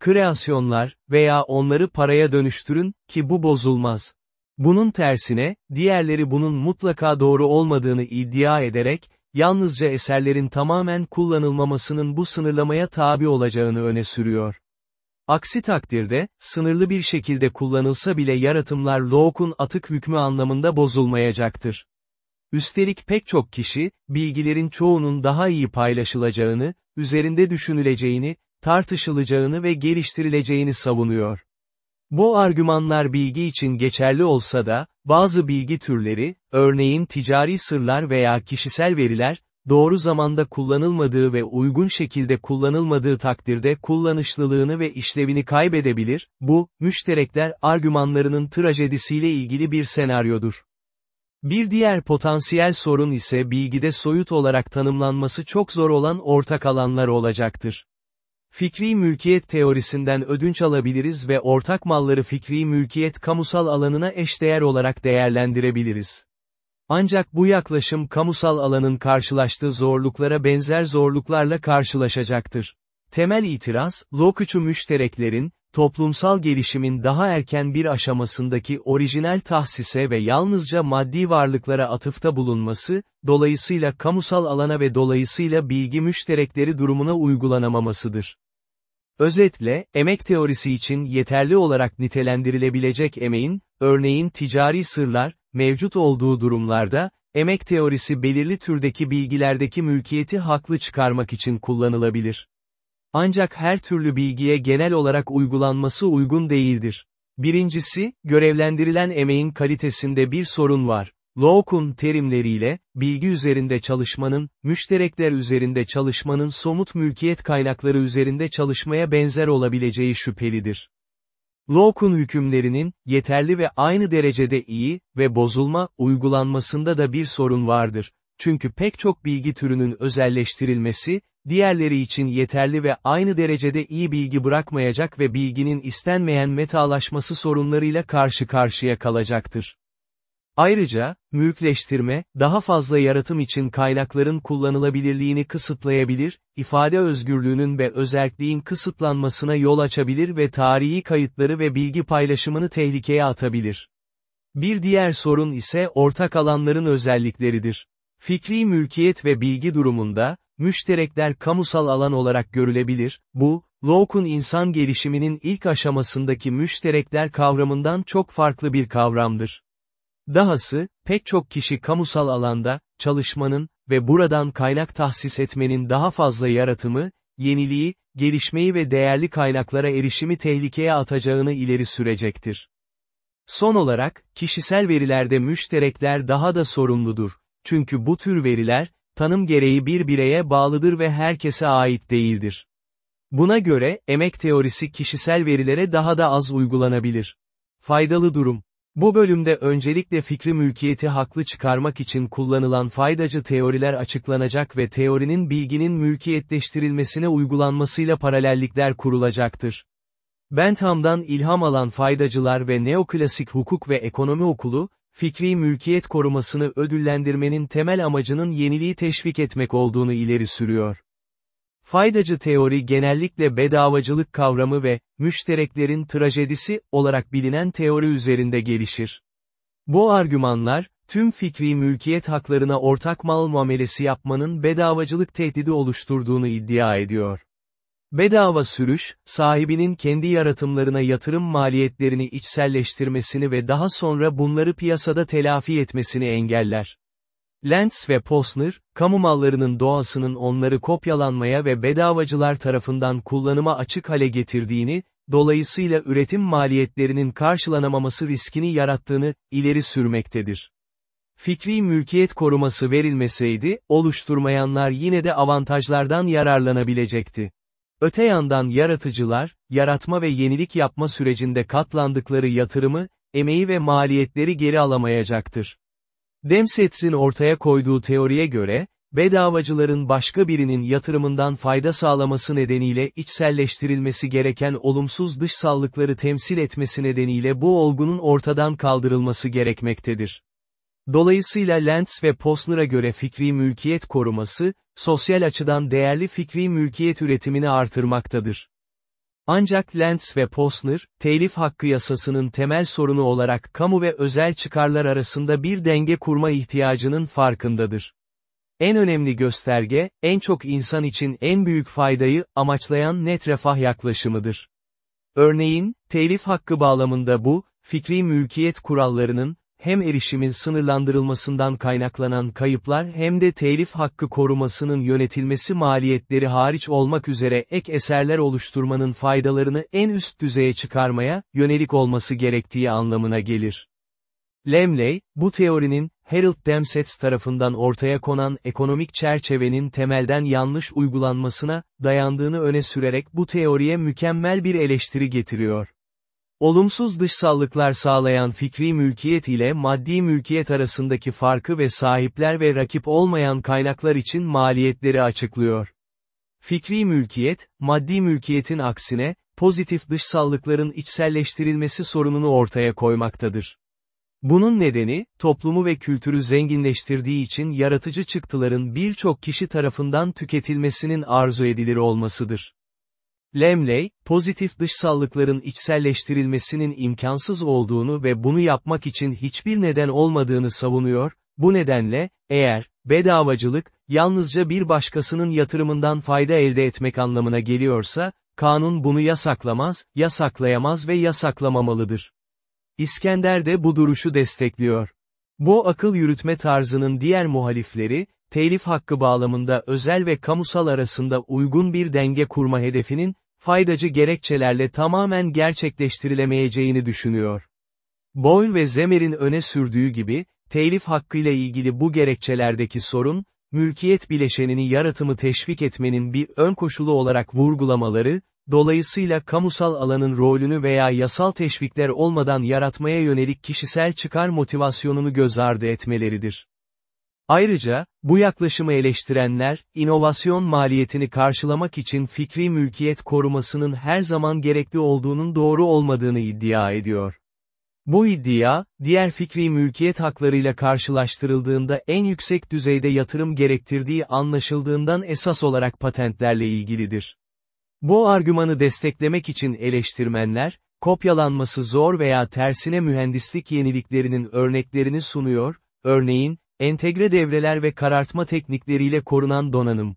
Kreasyonlar veya onları paraya dönüştürün ki bu bozulmaz. Bunun tersine, diğerleri bunun mutlaka doğru olmadığını iddia ederek, yalnızca eserlerin tamamen kullanılmamasının bu sınırlamaya tabi olacağını öne sürüyor. Aksi takdirde, sınırlı bir şekilde kullanılsa bile yaratımlar Locke'un atık hükmü anlamında bozulmayacaktır. Üstelik pek çok kişi, bilgilerin çoğunun daha iyi paylaşılacağını, üzerinde düşünüleceğini, tartışılacağını ve geliştirileceğini savunuyor. Bu argümanlar bilgi için geçerli olsa da, bazı bilgi türleri, örneğin ticari sırlar veya kişisel veriler, doğru zamanda kullanılmadığı ve uygun şekilde kullanılmadığı takdirde kullanışlılığını ve işlevini kaybedebilir, bu, müşterekler argümanlarının trajedisiyle ilgili bir senaryodur. Bir diğer potansiyel sorun ise bilgide soyut olarak tanımlanması çok zor olan ortak alanlar olacaktır. Fikri mülkiyet teorisinden ödünç alabiliriz ve ortak malları fikri mülkiyet kamusal alanına eşdeğer olarak değerlendirebiliriz. Ancak bu yaklaşım kamusal alanın karşılaştığı zorluklara benzer zorluklarla karşılaşacaktır. Temel itiraz, Locke'cu müştereklerin, toplumsal gelişimin daha erken bir aşamasındaki orijinal tahsise ve yalnızca maddi varlıklara atıfta bulunması, dolayısıyla kamusal alana ve dolayısıyla bilgi müşterekleri durumuna uygulanamamasıdır. Özetle, emek teorisi için yeterli olarak nitelendirilebilecek emeğin, örneğin ticari sırlar, mevcut olduğu durumlarda, emek teorisi belirli türdeki bilgilerdeki mülkiyeti haklı çıkarmak için kullanılabilir. Ancak her türlü bilgiye genel olarak uygulanması uygun değildir. Birincisi, görevlendirilen emeğin kalitesinde bir sorun var. Locke'un terimleriyle, bilgi üzerinde çalışmanın, müşterekler üzerinde çalışmanın somut mülkiyet kaynakları üzerinde çalışmaya benzer olabileceği şüphelidir. Locke'un hükümlerinin, yeterli ve aynı derecede iyi ve bozulma, uygulanmasında da bir sorun vardır. Çünkü pek çok bilgi türünün özelleştirilmesi, diğerleri için yeterli ve aynı derecede iyi bilgi bırakmayacak ve bilginin istenmeyen metalaşması sorunlarıyla karşı karşıya kalacaktır. Ayrıca, mülkleştirme, daha fazla yaratım için kaynakların kullanılabilirliğini kısıtlayabilir, ifade özgürlüğünün ve özerkliğin kısıtlanmasına yol açabilir ve tarihi kayıtları ve bilgi paylaşımını tehlikeye atabilir. Bir diğer sorun ise ortak alanların özellikleridir. Fikri mülkiyet ve bilgi durumunda, müşterekler kamusal alan olarak görülebilir, bu, Locke'un insan gelişiminin ilk aşamasındaki müşterekler kavramından çok farklı bir kavramdır. Dahası, pek çok kişi kamusal alanda, çalışmanın ve buradan kaynak tahsis etmenin daha fazla yaratımı, yeniliği, gelişmeyi ve değerli kaynaklara erişimi tehlikeye atacağını ileri sürecektir. Son olarak, kişisel verilerde müşterekler daha da sorumludur. Çünkü bu tür veriler, tanım gereği bir bireye bağlıdır ve herkese ait değildir. Buna göre, emek teorisi kişisel verilere daha da az uygulanabilir. Faydalı durum. Bu bölümde öncelikle fikri mülkiyeti haklı çıkarmak için kullanılan faydacı teoriler açıklanacak ve teorinin bilginin mülkiyetleştirilmesine uygulanmasıyla paralellikler kurulacaktır. Bentham'dan ilham alan faydacılar ve neoklasik hukuk ve ekonomi okulu, fikri mülkiyet korumasını ödüllendirmenin temel amacının yeniliği teşvik etmek olduğunu ileri sürüyor. Faydacı teori genellikle bedavacılık kavramı ve, müştereklerin trajedisi, olarak bilinen teori üzerinde gelişir. Bu argümanlar, tüm fikri mülkiyet haklarına ortak mal muamelesi yapmanın bedavacılık tehdidi oluşturduğunu iddia ediyor. Bedava sürüş, sahibinin kendi yaratımlarına yatırım maliyetlerini içselleştirmesini ve daha sonra bunları piyasada telafi etmesini engeller. Lentz ve Posner, kamu mallarının doğasının onları kopyalanmaya ve bedavacılar tarafından kullanıma açık hale getirdiğini, dolayısıyla üretim maliyetlerinin karşılanamaması riskini yarattığını, ileri sürmektedir. Fikri mülkiyet koruması verilmeseydi, oluşturmayanlar yine de avantajlardan yararlanabilecekti. Öte yandan yaratıcılar, yaratma ve yenilik yapma sürecinde katlandıkları yatırımı, emeği ve maliyetleri geri alamayacaktır. Demsets'in ortaya koyduğu teoriye göre, bedavacıların başka birinin yatırımından fayda sağlaması nedeniyle içselleştirilmesi gereken olumsuz dışsallıkları temsil etmesi nedeniyle bu olgunun ortadan kaldırılması gerekmektedir. Dolayısıyla Lentz ve Posner'a göre fikri mülkiyet koruması, sosyal açıdan değerli fikri mülkiyet üretimini artırmaktadır. Ancak Lentz ve Posner, telif hakkı yasasının temel sorunu olarak kamu ve özel çıkarlar arasında bir denge kurma ihtiyacının farkındadır. En önemli gösterge, en çok insan için en büyük faydayı, amaçlayan net refah yaklaşımıdır. Örneğin, telif hakkı bağlamında bu, fikri mülkiyet kurallarının, hem erişimin sınırlandırılmasından kaynaklanan kayıplar hem de telif hakkı korumasının yönetilmesi maliyetleri hariç olmak üzere ek eserler oluşturmanın faydalarını en üst düzeye çıkarmaya, yönelik olması gerektiği anlamına gelir. Lemley, bu teorinin, Harold Demsetz tarafından ortaya konan ekonomik çerçevenin temelden yanlış uygulanmasına, dayandığını öne sürerek bu teoriye mükemmel bir eleştiri getiriyor. Olumsuz dışsallıklar sağlayan fikri mülkiyet ile maddi mülkiyet arasındaki farkı ve sahipler ve rakip olmayan kaynaklar için maliyetleri açıklıyor. Fikri mülkiyet, maddi mülkiyetin aksine, pozitif dışsallıkların içselleştirilmesi sorununu ortaya koymaktadır. Bunun nedeni, toplumu ve kültürü zenginleştirdiği için yaratıcı çıktıların birçok kişi tarafından tüketilmesinin arzu edilir olmasıdır. Lemley, pozitif dışsallıkların içselleştirilmesinin imkansız olduğunu ve bunu yapmak için hiçbir neden olmadığını savunuyor, bu nedenle, eğer, bedavacılık, yalnızca bir başkasının yatırımından fayda elde etmek anlamına geliyorsa, kanun bunu yasaklamaz, yasaklayamaz ve yasaklamamalıdır. İskender de bu duruşu destekliyor. Bu akıl yürütme tarzının diğer muhalifleri, telif hakkı bağlamında özel ve kamusal arasında uygun bir denge kurma hedefinin, faydacı gerekçelerle tamamen gerçekleştirilemeyeceğini düşünüyor. Boyle ve Zemer'in öne sürdüğü gibi, telif hakkıyla ilgili bu gerekçelerdeki sorun, mülkiyet bileşenini yaratımı teşvik etmenin bir ön koşulu olarak vurgulamaları, dolayısıyla kamusal alanın rolünü veya yasal teşvikler olmadan yaratmaya yönelik kişisel çıkar motivasyonunu göz ardı etmeleridir. Ayrıca, bu yaklaşımı eleştirenler, inovasyon maliyetini karşılamak için fikri mülkiyet korumasının her zaman gerekli olduğunun doğru olmadığını iddia ediyor. Bu iddia, diğer fikri mülkiyet haklarıyla karşılaştırıldığında en yüksek düzeyde yatırım gerektirdiği anlaşıldığından esas olarak patentlerle ilgilidir. Bu argümanı desteklemek için eleştirmenler, kopyalanması zor veya tersine mühendislik yeniliklerinin örneklerini sunuyor, örneğin, entegre devreler ve karartma teknikleriyle korunan donanım.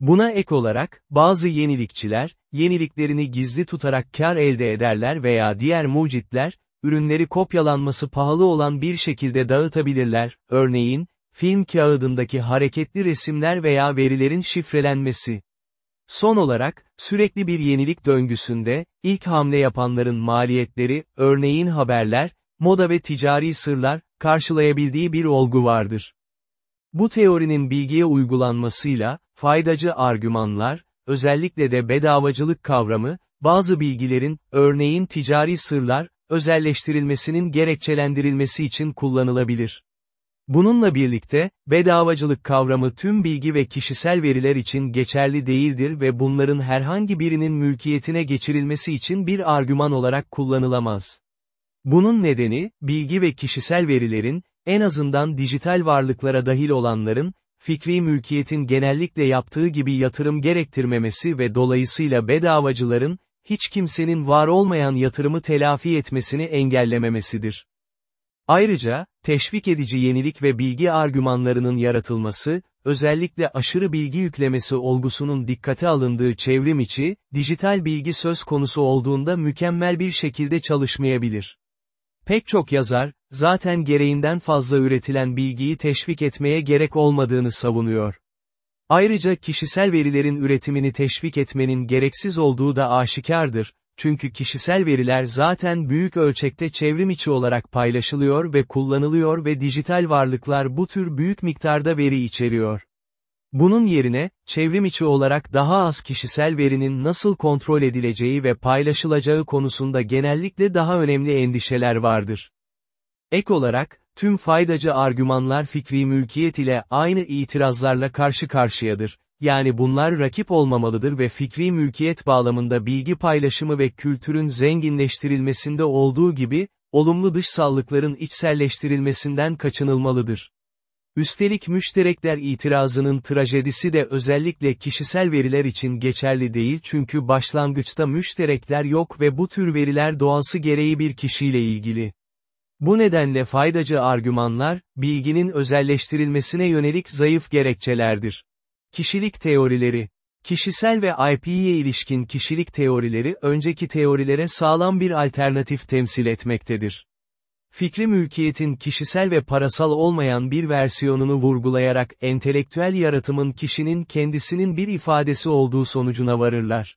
Buna ek olarak, bazı yenilikçiler, yeniliklerini gizli tutarak kar elde ederler veya diğer mucitler, ürünleri kopyalanması pahalı olan bir şekilde dağıtabilirler, örneğin, film kağıdındaki hareketli resimler veya verilerin şifrelenmesi. Son olarak, sürekli bir yenilik döngüsünde, ilk hamle yapanların maliyetleri, örneğin haberler, moda ve ticari sırlar, karşılayabildiği bir olgu vardır. Bu teorinin bilgiye uygulanmasıyla, faydacı argümanlar, özellikle de bedavacılık kavramı, bazı bilgilerin, örneğin ticari sırlar, özelleştirilmesinin gerekçelendirilmesi için kullanılabilir. Bununla birlikte, bedavacılık kavramı tüm bilgi ve kişisel veriler için geçerli değildir ve bunların herhangi birinin mülkiyetine geçirilmesi için bir argüman olarak kullanılamaz. Bunun nedeni, bilgi ve kişisel verilerin, en azından dijital varlıklara dahil olanların, fikri mülkiyetin genellikle yaptığı gibi yatırım gerektirmemesi ve dolayısıyla bedavacıların, hiç kimsenin var olmayan yatırımı telafi etmesini engellememesidir. Ayrıca, teşvik edici yenilik ve bilgi argümanlarının yaratılması, özellikle aşırı bilgi yüklemesi olgusunun dikkate alındığı çevrim içi, dijital bilgi söz konusu olduğunda mükemmel bir şekilde çalışmayabilir. Pek çok yazar, zaten gereğinden fazla üretilen bilgiyi teşvik etmeye gerek olmadığını savunuyor. Ayrıca kişisel verilerin üretimini teşvik etmenin gereksiz olduğu da aşikardır, çünkü kişisel veriler zaten büyük ölçekte çevrim içi olarak paylaşılıyor ve kullanılıyor ve dijital varlıklar bu tür büyük miktarda veri içeriyor. Bunun yerine, çevrim içi olarak daha az kişisel verinin nasıl kontrol edileceği ve paylaşılacağı konusunda genellikle daha önemli endişeler vardır. Ek olarak, tüm faydacı argümanlar fikri mülkiyet ile aynı itirazlarla karşı karşıyadır. Yani bunlar rakip olmamalıdır ve fikri mülkiyet bağlamında bilgi paylaşımı ve kültürün zenginleştirilmesinde olduğu gibi, olumlu dışsallıkların içselleştirilmesinden kaçınılmalıdır. Üstelik müşterekler itirazının trajedisi de özellikle kişisel veriler için geçerli değil çünkü başlangıçta müşterekler yok ve bu tür veriler doğası gereği bir kişiyle ilgili. Bu nedenle faydacı argümanlar, bilginin özelleştirilmesine yönelik zayıf gerekçelerdir. Kişilik teorileri Kişisel ve IP'ye ilişkin kişilik teorileri önceki teorilere sağlam bir alternatif temsil etmektedir. Fikri mülkiyetin kişisel ve parasal olmayan bir versiyonunu vurgulayarak entelektüel yaratımın kişinin kendisinin bir ifadesi olduğu sonucuna varırlar.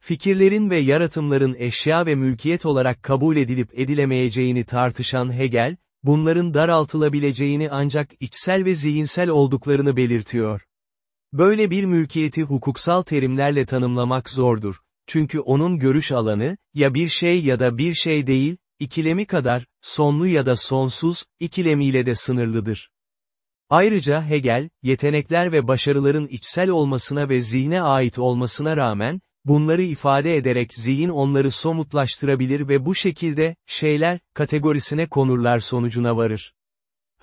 Fikirlerin ve yaratımların eşya ve mülkiyet olarak kabul edilip edilemeyeceğini tartışan Hegel, bunların daraltılabileceğini ancak içsel ve zihinsel olduklarını belirtiyor. Böyle bir mülkiyeti hukuksal terimlerle tanımlamak zordur. Çünkü onun görüş alanı, ya bir şey ya da bir şey değil, ikilemi kadar, sonlu ya da sonsuz, ikilemiyle de sınırlıdır. Ayrıca Hegel, yetenekler ve başarıların içsel olmasına ve zihne ait olmasına rağmen, bunları ifade ederek zihin onları somutlaştırabilir ve bu şekilde, şeyler, kategorisine konurlar sonucuna varır.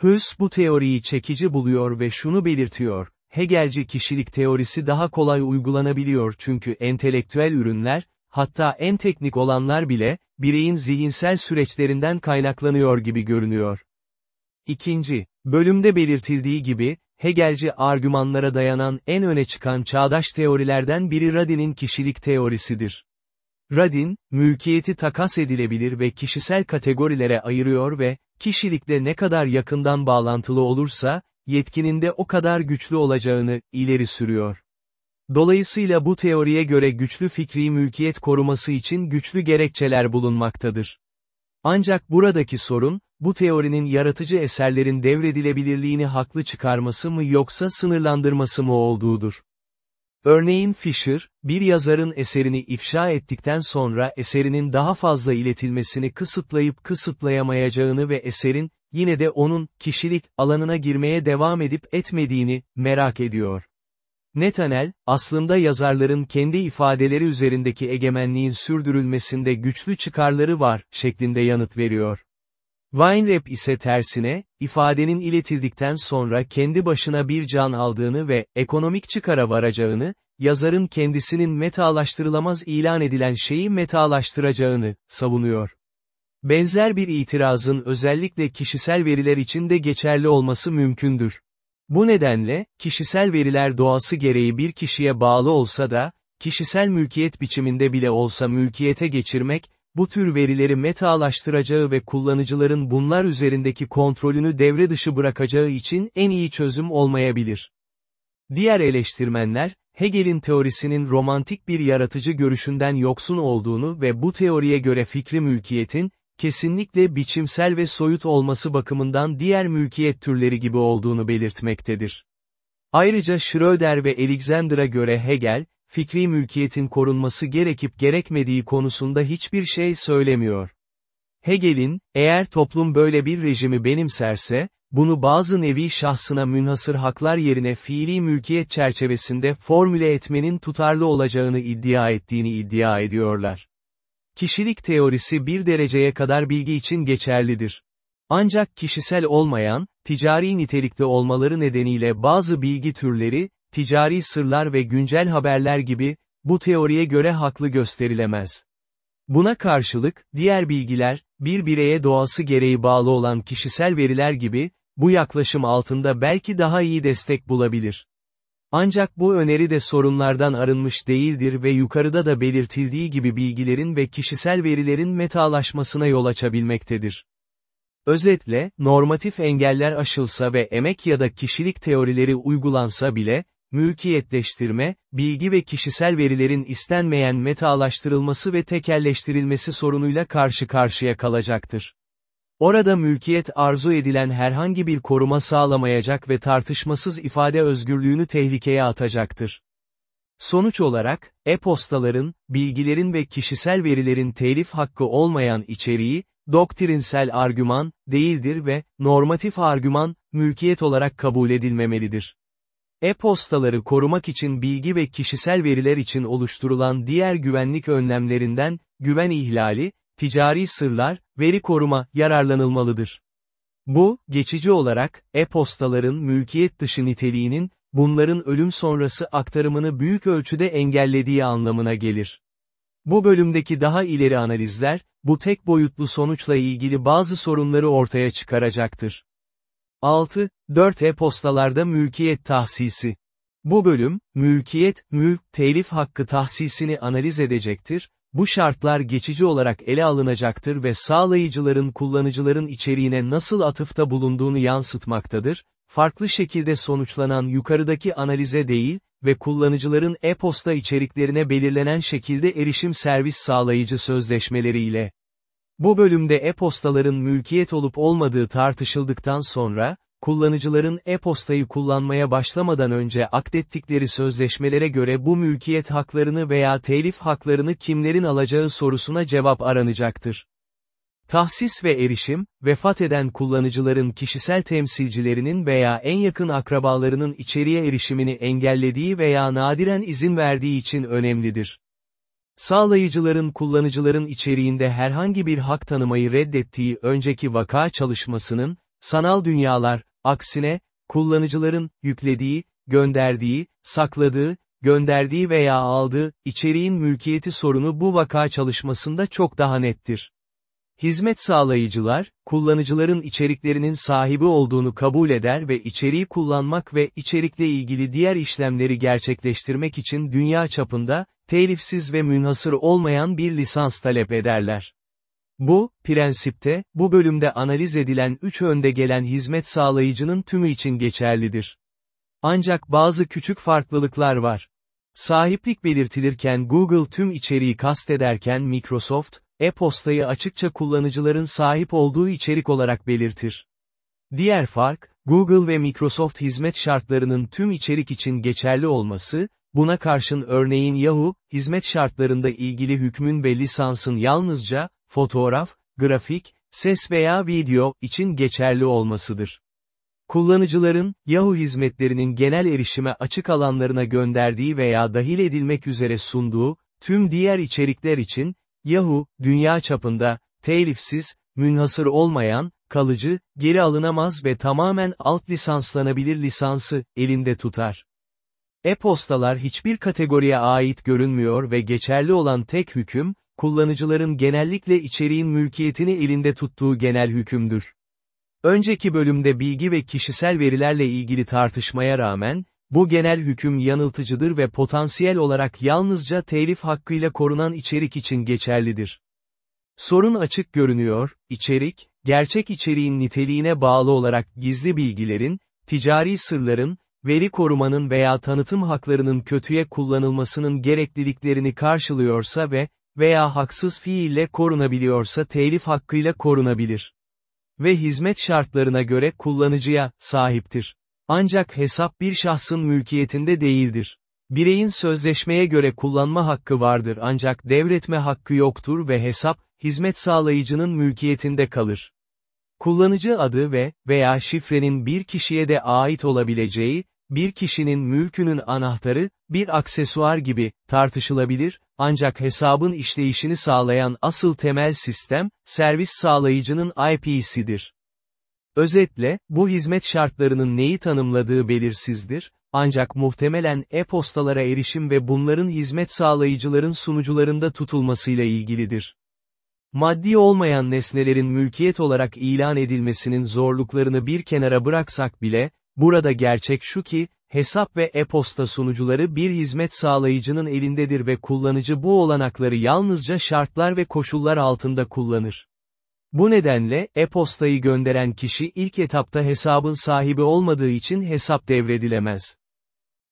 Hüs bu teoriyi çekici buluyor ve şunu belirtiyor, Hegelci kişilik teorisi daha kolay uygulanabiliyor çünkü entelektüel ürünler, hatta en teknik olanlar bile, bireyin zihinsel süreçlerinden kaynaklanıyor gibi görünüyor. İkinci, bölümde belirtildiği gibi, Hegelci argümanlara dayanan en öne çıkan çağdaş teorilerden biri Radin'in kişilik teorisidir. Radin, mülkiyeti takas edilebilir ve kişisel kategorilere ayırıyor ve, kişilikle ne kadar yakından bağlantılı olursa, yetkinin de o kadar güçlü olacağını, ileri sürüyor. Dolayısıyla bu teoriye göre güçlü fikri mülkiyet koruması için güçlü gerekçeler bulunmaktadır. Ancak buradaki sorun, bu teorinin yaratıcı eserlerin devredilebilirliğini haklı çıkarması mı yoksa sınırlandırması mı olduğudur. Örneğin Fisher, bir yazarın eserini ifşa ettikten sonra eserinin daha fazla iletilmesini kısıtlayıp kısıtlayamayacağını ve eserin, yine de onun, kişilik, alanına girmeye devam edip etmediğini, merak ediyor. Netanel, aslında yazarların kendi ifadeleri üzerindeki egemenliğin sürdürülmesinde güçlü çıkarları var, şeklinde yanıt veriyor. Weinreb ise tersine, ifadenin iletildikten sonra kendi başına bir can aldığını ve ekonomik çıkara varacağını, yazarın kendisinin metalaştırılamaz ilan edilen şeyi metalaştıracağını, savunuyor. Benzer bir itirazın özellikle kişisel veriler için de geçerli olması mümkündür. Bu nedenle, kişisel veriler doğası gereği bir kişiye bağlı olsa da, kişisel mülkiyet biçiminde bile olsa mülkiyete geçirmek, bu tür verileri metalaştıracağı ve kullanıcıların bunlar üzerindeki kontrolünü devre dışı bırakacağı için en iyi çözüm olmayabilir. Diğer eleştirmenler, Hegel'in teorisinin romantik bir yaratıcı görüşünden yoksun olduğunu ve bu teoriye göre fikri mülkiyetin, kesinlikle biçimsel ve soyut olması bakımından diğer mülkiyet türleri gibi olduğunu belirtmektedir. Ayrıca Schröder ve Alexander'a göre Hegel, fikri mülkiyetin korunması gerekip gerekmediği konusunda hiçbir şey söylemiyor. Hegel'in, eğer toplum böyle bir rejimi benimserse, bunu bazı nevi şahsına münhasır haklar yerine fiili mülkiyet çerçevesinde formüle etmenin tutarlı olacağını iddia ettiğini iddia ediyorlar. Kişilik teorisi bir dereceye kadar bilgi için geçerlidir. Ancak kişisel olmayan, ticari nitelikte olmaları nedeniyle bazı bilgi türleri, ticari sırlar ve güncel haberler gibi, bu teoriye göre haklı gösterilemez. Buna karşılık, diğer bilgiler, bir bireye doğası gereği bağlı olan kişisel veriler gibi, bu yaklaşım altında belki daha iyi destek bulabilir. Ancak bu öneri de sorunlardan arınmış değildir ve yukarıda da belirtildiği gibi bilgilerin ve kişisel verilerin metalaşmasına yol açabilmektedir. Özetle, normatif engeller aşılsa ve emek ya da kişilik teorileri uygulansa bile, mülkiyetleştirme, bilgi ve kişisel verilerin istenmeyen metalaştırılması ve tekelleştirilmesi sorunuyla karşı karşıya kalacaktır. Orada mülkiyet arzu edilen herhangi bir koruma sağlamayacak ve tartışmasız ifade özgürlüğünü tehlikeye atacaktır. Sonuç olarak, e-postaların, bilgilerin ve kişisel verilerin telif hakkı olmayan içeriği, doktrinsel argüman, değildir ve, normatif argüman, mülkiyet olarak kabul edilmemelidir. E-postaları korumak için bilgi ve kişisel veriler için oluşturulan diğer güvenlik önlemlerinden, güven ihlali, ticari sırlar, veri koruma, yararlanılmalıdır. Bu, geçici olarak, e-postaların mülkiyet dışı niteliğinin, bunların ölüm sonrası aktarımını büyük ölçüde engellediği anlamına gelir. Bu bölümdeki daha ileri analizler, bu tek boyutlu sonuçla ilgili bazı sorunları ortaya çıkaracaktır. 6. 4 e-postalarda mülkiyet tahsisi. Bu bölüm, mülkiyet, mülk, telif hakkı tahsisini analiz edecektir, bu şartlar geçici olarak ele alınacaktır ve sağlayıcıların kullanıcıların içeriğine nasıl atıfta bulunduğunu yansıtmaktadır, farklı şekilde sonuçlanan yukarıdaki analize değil ve kullanıcıların e-posta içeriklerine belirlenen şekilde erişim servis sağlayıcı sözleşmeleriyle. Bu bölümde e-postaların mülkiyet olup olmadığı tartışıldıktan sonra, kullanıcıların e-postayı kullanmaya başlamadan önce akdettikleri sözleşmelere göre bu mülkiyet haklarını veya telif haklarını kimlerin alacağı sorusuna cevap aranacaktır. Tahsis ve erişim, vefat eden kullanıcıların kişisel temsilcilerinin veya en yakın akrabalarının içeriye erişimini engellediği veya nadiren izin verdiği için önemlidir. Sağlayıcıların kullanıcıların içeriğinde herhangi bir hak tanımayı reddettiği önceki vaka çalışmasının, sanal dünyalar, aksine, kullanıcıların, yüklediği, gönderdiği, sakladığı, gönderdiği veya aldığı, içeriğin mülkiyeti sorunu bu vaka çalışmasında çok daha nettir. Hizmet sağlayıcılar, kullanıcıların içeriklerinin sahibi olduğunu kabul eder ve içeriği kullanmak ve içerikle ilgili diğer işlemleri gerçekleştirmek için dünya çapında, telifsiz ve münhasır olmayan bir lisans talep ederler. Bu, prensipte, bu bölümde analiz edilen üç önde gelen hizmet sağlayıcının tümü için geçerlidir. Ancak bazı küçük farklılıklar var. Sahiplik belirtilirken Google tüm içeriği kastederken Microsoft, e-postayı açıkça kullanıcıların sahip olduğu içerik olarak belirtir. Diğer fark, Google ve Microsoft hizmet şartlarının tüm içerik için geçerli olması, buna karşın örneğin Yahoo, hizmet şartlarında ilgili hükmün ve lisansın yalnızca, fotoğraf, grafik, ses veya video için geçerli olmasıdır. Kullanıcıların, Yahoo hizmetlerinin genel erişime açık alanlarına gönderdiği veya dahil edilmek üzere sunduğu, tüm diğer içerikler için, Yahoo, dünya çapında, telifsiz, münhasır olmayan, kalıcı, geri alınamaz ve tamamen alt lisanslanabilir lisansı, elinde tutar. E-postalar hiçbir kategoriye ait görünmüyor ve geçerli olan tek hüküm, kullanıcıların genellikle içeriğin mülkiyetini elinde tuttuğu genel hükümdür. Önceki bölümde bilgi ve kişisel verilerle ilgili tartışmaya rağmen, bu genel hüküm yanıltıcıdır ve potansiyel olarak yalnızca telif hakkıyla korunan içerik için geçerlidir. Sorun açık görünüyor, içerik, gerçek içeriğin niteliğine bağlı olarak gizli bilgilerin, ticari sırların, veri korumanın veya tanıtım haklarının kötüye kullanılmasının gerekliliklerini karşılıyorsa ve, veya haksız fiille korunabiliyorsa telif hakkıyla korunabilir. Ve hizmet şartlarına göre kullanıcıya, sahiptir. Ancak hesap bir şahsın mülkiyetinde değildir. Bireyin sözleşmeye göre kullanma hakkı vardır ancak devretme hakkı yoktur ve hesap, hizmet sağlayıcının mülkiyetinde kalır. Kullanıcı adı ve veya şifrenin bir kişiye de ait olabileceği, bir kişinin mülkünün anahtarı, bir aksesuar gibi, tartışılabilir, ancak hesabın işleyişini sağlayan asıl temel sistem, servis sağlayıcının IP'sidir. Özetle, bu hizmet şartlarının neyi tanımladığı belirsizdir, ancak muhtemelen e-postalara erişim ve bunların hizmet sağlayıcıların sunucularında tutulmasıyla ilgilidir. Maddi olmayan nesnelerin mülkiyet olarak ilan edilmesinin zorluklarını bir kenara bıraksak bile, burada gerçek şu ki, hesap ve e-posta sunucuları bir hizmet sağlayıcının elindedir ve kullanıcı bu olanakları yalnızca şartlar ve koşullar altında kullanır. Bu nedenle, e-postayı gönderen kişi ilk etapta hesabın sahibi olmadığı için hesap devredilemez.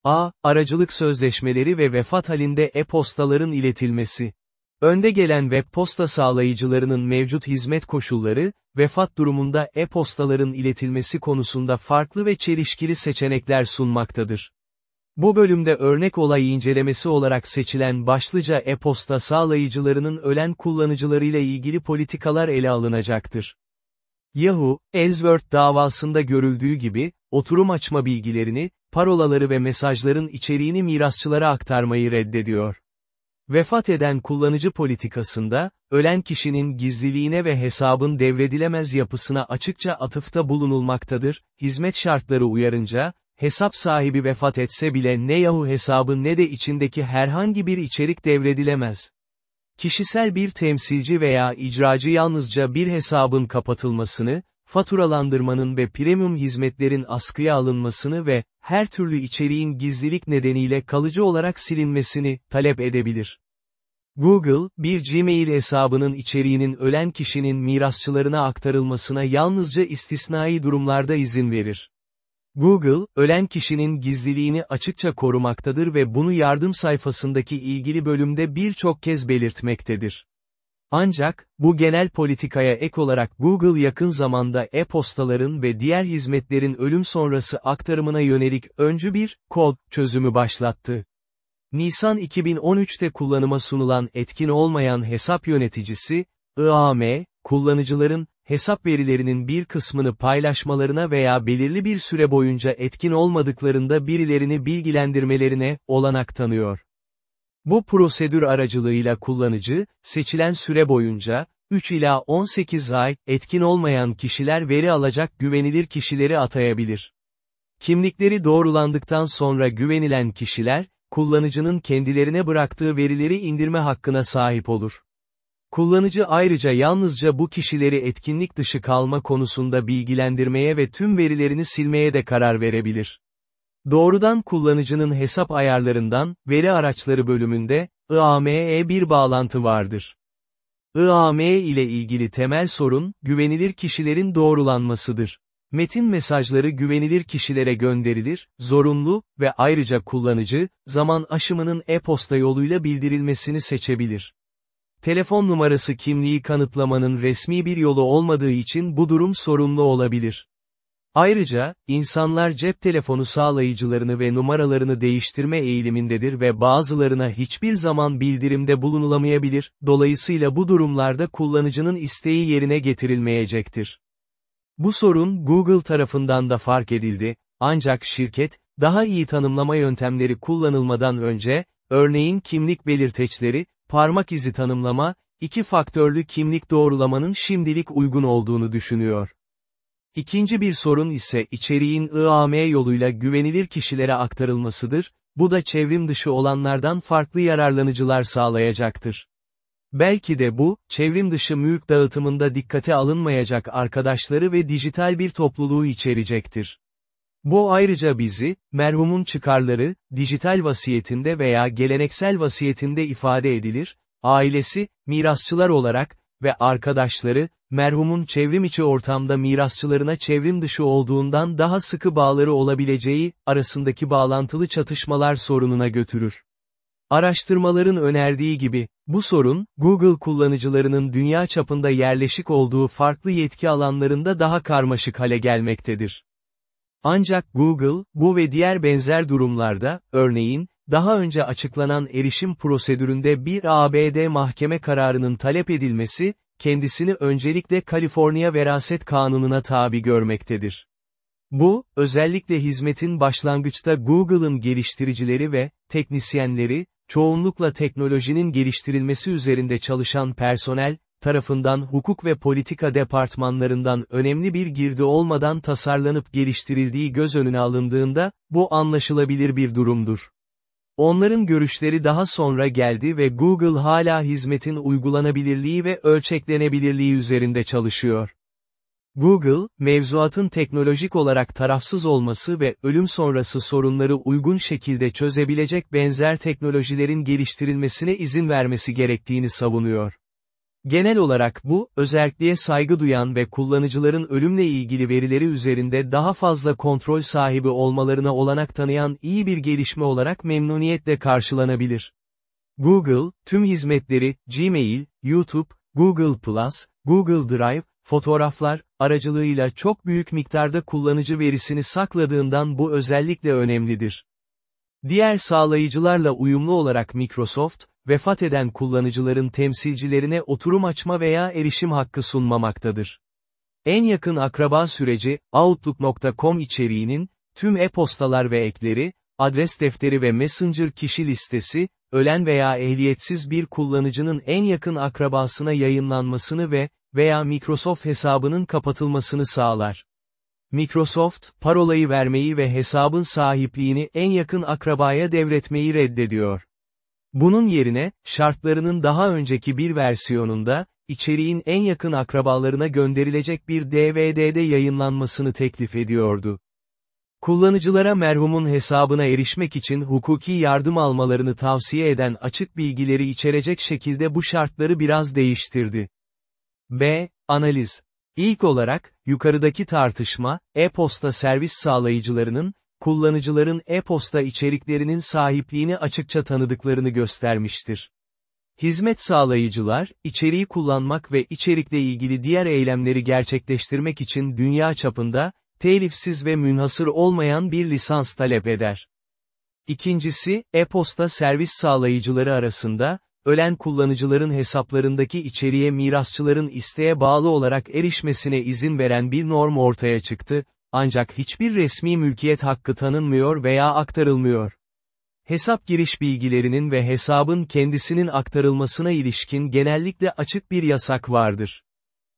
A. Aracılık sözleşmeleri ve vefat halinde e-postaların iletilmesi. Önde gelen web posta sağlayıcılarının mevcut hizmet koşulları, vefat durumunda e-postaların iletilmesi konusunda farklı ve çelişkili seçenekler sunmaktadır. Bu bölümde örnek olay incelemesi olarak seçilen başlıca e-posta sağlayıcılarının ölen kullanıcılarıyla ilgili politikalar ele alınacaktır. Yahoo, Ellsworth davasında görüldüğü gibi, oturum açma bilgilerini, parolaları ve mesajların içeriğini mirasçılara aktarmayı reddediyor. Vefat eden kullanıcı politikasında, ölen kişinin gizliliğine ve hesabın devredilemez yapısına açıkça atıfta bulunulmaktadır, hizmet şartları uyarınca, hesap sahibi vefat etse bile ne Yahoo hesabı ne de içindeki herhangi bir içerik devredilemez. Kişisel bir temsilci veya icracı yalnızca bir hesabın kapatılmasını, faturalandırmanın ve premium hizmetlerin askıya alınmasını ve, her türlü içeriğin gizlilik nedeniyle kalıcı olarak silinmesini, talep edebilir. Google, bir Gmail hesabının içeriğinin ölen kişinin mirasçılarına aktarılmasına yalnızca istisnai durumlarda izin verir. Google, ölen kişinin gizliliğini açıkça korumaktadır ve bunu yardım sayfasındaki ilgili bölümde birçok kez belirtmektedir. Ancak, bu genel politikaya ek olarak Google yakın zamanda e-postaların ve diğer hizmetlerin ölüm sonrası aktarımına yönelik öncü bir, kod, çözümü başlattı. Nisan 2013'te kullanıma sunulan etkin olmayan hesap yöneticisi, IAM, kullanıcıların, hesap verilerinin bir kısmını paylaşmalarına veya belirli bir süre boyunca etkin olmadıklarında birilerini bilgilendirmelerine, olanak tanıyor. Bu prosedür aracılığıyla kullanıcı, seçilen süre boyunca, 3 ila 18 ay, etkin olmayan kişiler veri alacak güvenilir kişileri atayabilir. Kimlikleri doğrulandıktan sonra güvenilen kişiler, kullanıcının kendilerine bıraktığı verileri indirme hakkına sahip olur. Kullanıcı ayrıca yalnızca bu kişileri etkinlik dışı kalma konusunda bilgilendirmeye ve tüm verilerini silmeye de karar verebilir. Doğrudan kullanıcının hesap ayarlarından, veri araçları bölümünde, IAM'e bir bağlantı vardır. IAM ile ilgili temel sorun, güvenilir kişilerin doğrulanmasıdır. Metin mesajları güvenilir kişilere gönderilir, zorunlu ve ayrıca kullanıcı, zaman aşımının e-posta yoluyla bildirilmesini seçebilir. Telefon numarası kimliği kanıtlamanın resmi bir yolu olmadığı için bu durum sorunlu olabilir. Ayrıca, insanlar cep telefonu sağlayıcılarını ve numaralarını değiştirme eğilimindedir ve bazılarına hiçbir zaman bildirimde bulunulamayabilir, dolayısıyla bu durumlarda kullanıcının isteği yerine getirilmeyecektir. Bu sorun Google tarafından da fark edildi, ancak şirket, daha iyi tanımlama yöntemleri kullanılmadan önce, örneğin kimlik belirteçleri, parmak izi tanımlama, iki faktörlü kimlik doğrulamanın şimdilik uygun olduğunu düşünüyor. İkinci bir sorun ise içeriğin IAM yoluyla güvenilir kişilere aktarılmasıdır, bu da çevrim dışı olanlardan farklı yararlanıcılar sağlayacaktır. Belki de bu, çevrim dışı mülk dağıtımında dikkate alınmayacak arkadaşları ve dijital bir topluluğu içerecektir. Bu ayrıca bizi, merhumun çıkarları, dijital vasiyetinde veya geleneksel vasiyetinde ifade edilir, ailesi, mirasçılar olarak ve arkadaşları, merhumun çevrim içi ortamda mirasçılarına çevrim dışı olduğundan daha sıkı bağları olabileceği, arasındaki bağlantılı çatışmalar sorununa götürür. Araştırmaların önerdiği gibi, bu sorun, Google kullanıcılarının dünya çapında yerleşik olduğu farklı yetki alanlarında daha karmaşık hale gelmektedir. Ancak Google, bu ve diğer benzer durumlarda, örneğin, daha önce açıklanan erişim prosedüründe bir ABD mahkeme kararının talep edilmesi, kendisini öncelikle Kaliforniya Veraset Kanunu'na tabi görmektedir. Bu, özellikle hizmetin başlangıçta Google'ın geliştiricileri ve teknisyenleri, çoğunlukla teknolojinin geliştirilmesi üzerinde çalışan personel, tarafından hukuk ve politika departmanlarından önemli bir girdi olmadan tasarlanıp geliştirildiği göz önüne alındığında, bu anlaşılabilir bir durumdur. Onların görüşleri daha sonra geldi ve Google hala hizmetin uygulanabilirliği ve ölçeklenebilirliği üzerinde çalışıyor. Google, mevzuatın teknolojik olarak tarafsız olması ve ölüm sonrası sorunları uygun şekilde çözebilecek benzer teknolojilerin geliştirilmesine izin vermesi gerektiğini savunuyor. Genel olarak bu, özelliğe saygı duyan ve kullanıcıların ölümle ilgili verileri üzerinde daha fazla kontrol sahibi olmalarına olanak tanıyan iyi bir gelişme olarak memnuniyetle karşılanabilir. Google, tüm hizmetleri, Gmail, YouTube, Google+, Google Drive, fotoğraflar, aracılığıyla çok büyük miktarda kullanıcı verisini sakladığından bu özellikle önemlidir. Diğer sağlayıcılarla uyumlu olarak Microsoft, vefat eden kullanıcıların temsilcilerine oturum açma veya erişim hakkı sunmamaktadır. En yakın akraba süreci, Outlook.com içeriğinin, tüm e-postalar ve ekleri, adres defteri ve Messenger kişi listesi, ölen veya ehliyetsiz bir kullanıcının en yakın akrabasına yayınlanmasını ve, veya Microsoft hesabının kapatılmasını sağlar. Microsoft, parolayı vermeyi ve hesabın sahipliğini en yakın akrabaya devretmeyi reddediyor. Bunun yerine, şartlarının daha önceki bir versiyonunda, içeriğin en yakın akrabalarına gönderilecek bir DVD'de yayınlanmasını teklif ediyordu. Kullanıcılara merhumun hesabına erişmek için hukuki yardım almalarını tavsiye eden açık bilgileri içerecek şekilde bu şartları biraz değiştirdi. B. Analiz. İlk olarak, yukarıdaki tartışma, e-posta servis sağlayıcılarının, kullanıcıların e-posta içeriklerinin sahipliğini açıkça tanıdıklarını göstermiştir. Hizmet sağlayıcılar, içeriği kullanmak ve içerikle ilgili diğer eylemleri gerçekleştirmek için dünya çapında, telifsiz ve münhasır olmayan bir lisans talep eder. İkincisi, e-posta servis sağlayıcıları arasında, ölen kullanıcıların hesaplarındaki içeriğe mirasçıların isteğe bağlı olarak erişmesine izin veren bir norm ortaya çıktı, ancak hiçbir resmi mülkiyet hakkı tanınmıyor veya aktarılmıyor. Hesap giriş bilgilerinin ve hesabın kendisinin aktarılmasına ilişkin genellikle açık bir yasak vardır.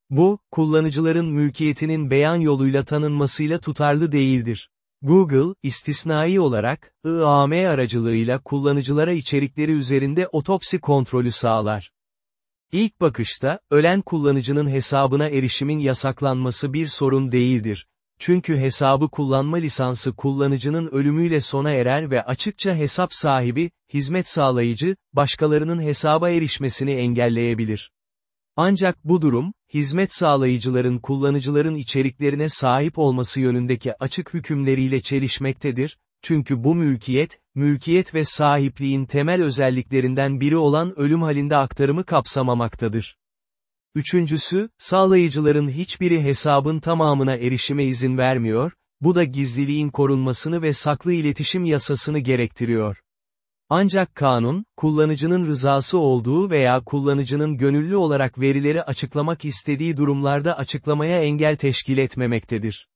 Bu, kullanıcıların mülkiyetinin beyan yoluyla tanınmasıyla tutarlı değildir. Google, istisnai olarak, IAM aracılığıyla kullanıcılara içerikleri üzerinde otopsi kontrolü sağlar. İlk bakışta, ölen kullanıcının hesabına erişimin yasaklanması bir sorun değildir. Çünkü hesabı kullanma lisansı kullanıcının ölümüyle sona erer ve açıkça hesap sahibi, hizmet sağlayıcı, başkalarının hesaba erişmesini engelleyebilir. Ancak bu durum, hizmet sağlayıcıların kullanıcıların içeriklerine sahip olması yönündeki açık hükümleriyle çelişmektedir, çünkü bu mülkiyet, mülkiyet ve sahipliğin temel özelliklerinden biri olan ölüm halinde aktarımı kapsamamaktadır. Üçüncüsü, sağlayıcıların hiçbiri hesabın tamamına erişime izin vermiyor, bu da gizliliğin korunmasını ve saklı iletişim yasasını gerektiriyor. Ancak kanun, kullanıcının rızası olduğu veya kullanıcının gönüllü olarak verileri açıklamak istediği durumlarda açıklamaya engel teşkil etmemektedir.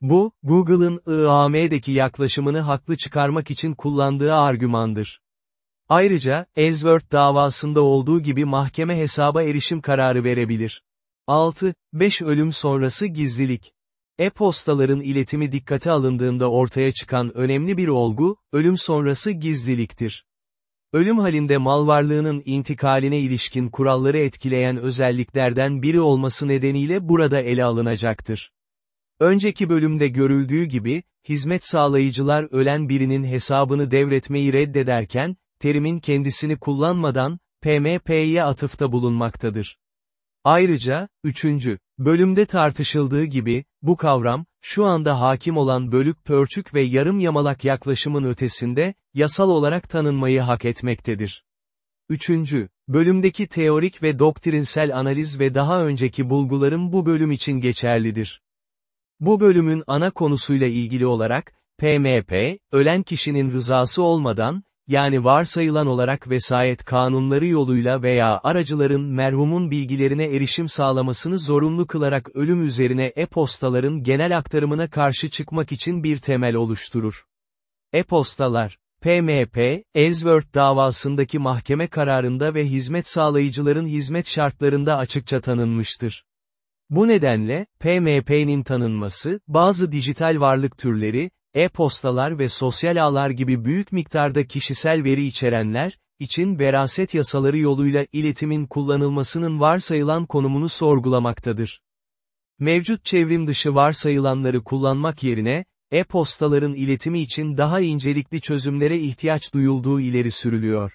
Bu, Google'ın IAM'deki yaklaşımını haklı çıkarmak için kullandığı argümandır. Ayrıca, Ellsworth davasında olduğu gibi mahkeme hesaba erişim kararı verebilir. 6. 5 ölüm sonrası gizlilik. E-postaların iletimi dikkate alındığında ortaya çıkan önemli bir olgu, ölüm sonrası gizliliktir. ölüm halinde mal varlığının intikaline ilişkin kuralları etkileyen özelliklerden biri olması nedeniyle burada ele alınacaktır. Önceki bölümde görüldüğü gibi, hizmet sağlayıcılar ölen birinin hesabını devretmeyi reddederken, terimin kendisini kullanmadan, PMP'ye atıfta bulunmaktadır. Ayrıca, üçüncü, bölümde tartışıldığı gibi, bu kavram, şu anda hakim olan bölük pörçük ve yarım yamalak yaklaşımın ötesinde, yasal olarak tanınmayı hak etmektedir. Üçüncü, bölümdeki teorik ve doktrinsel analiz ve daha önceki bulgularım bu bölüm için geçerlidir. Bu bölümün ana konusuyla ilgili olarak, PMP, ölen kişinin rızası olmadan, yani varsayılan olarak vesayet kanunları yoluyla veya aracıların merhumun bilgilerine erişim sağlamasını zorunlu kılarak ölüm üzerine e-postaların genel aktarımına karşı çıkmak için bir temel oluşturur. E-postalar, PMP, Ellsworth davasındaki mahkeme kararında ve hizmet sağlayıcıların hizmet şartlarında açıkça tanınmıştır. Bu nedenle, PMP'nin tanınması, bazı dijital varlık türleri, e-postalar ve sosyal ağlar gibi büyük miktarda kişisel veri içerenler, için veraset yasaları yoluyla iletimin kullanılmasının varsayılan konumunu sorgulamaktadır. Mevcut çevrim dışı varsayılanları kullanmak yerine, e-postaların iletimi için daha incelikli çözümlere ihtiyaç duyulduğu ileri sürülüyor.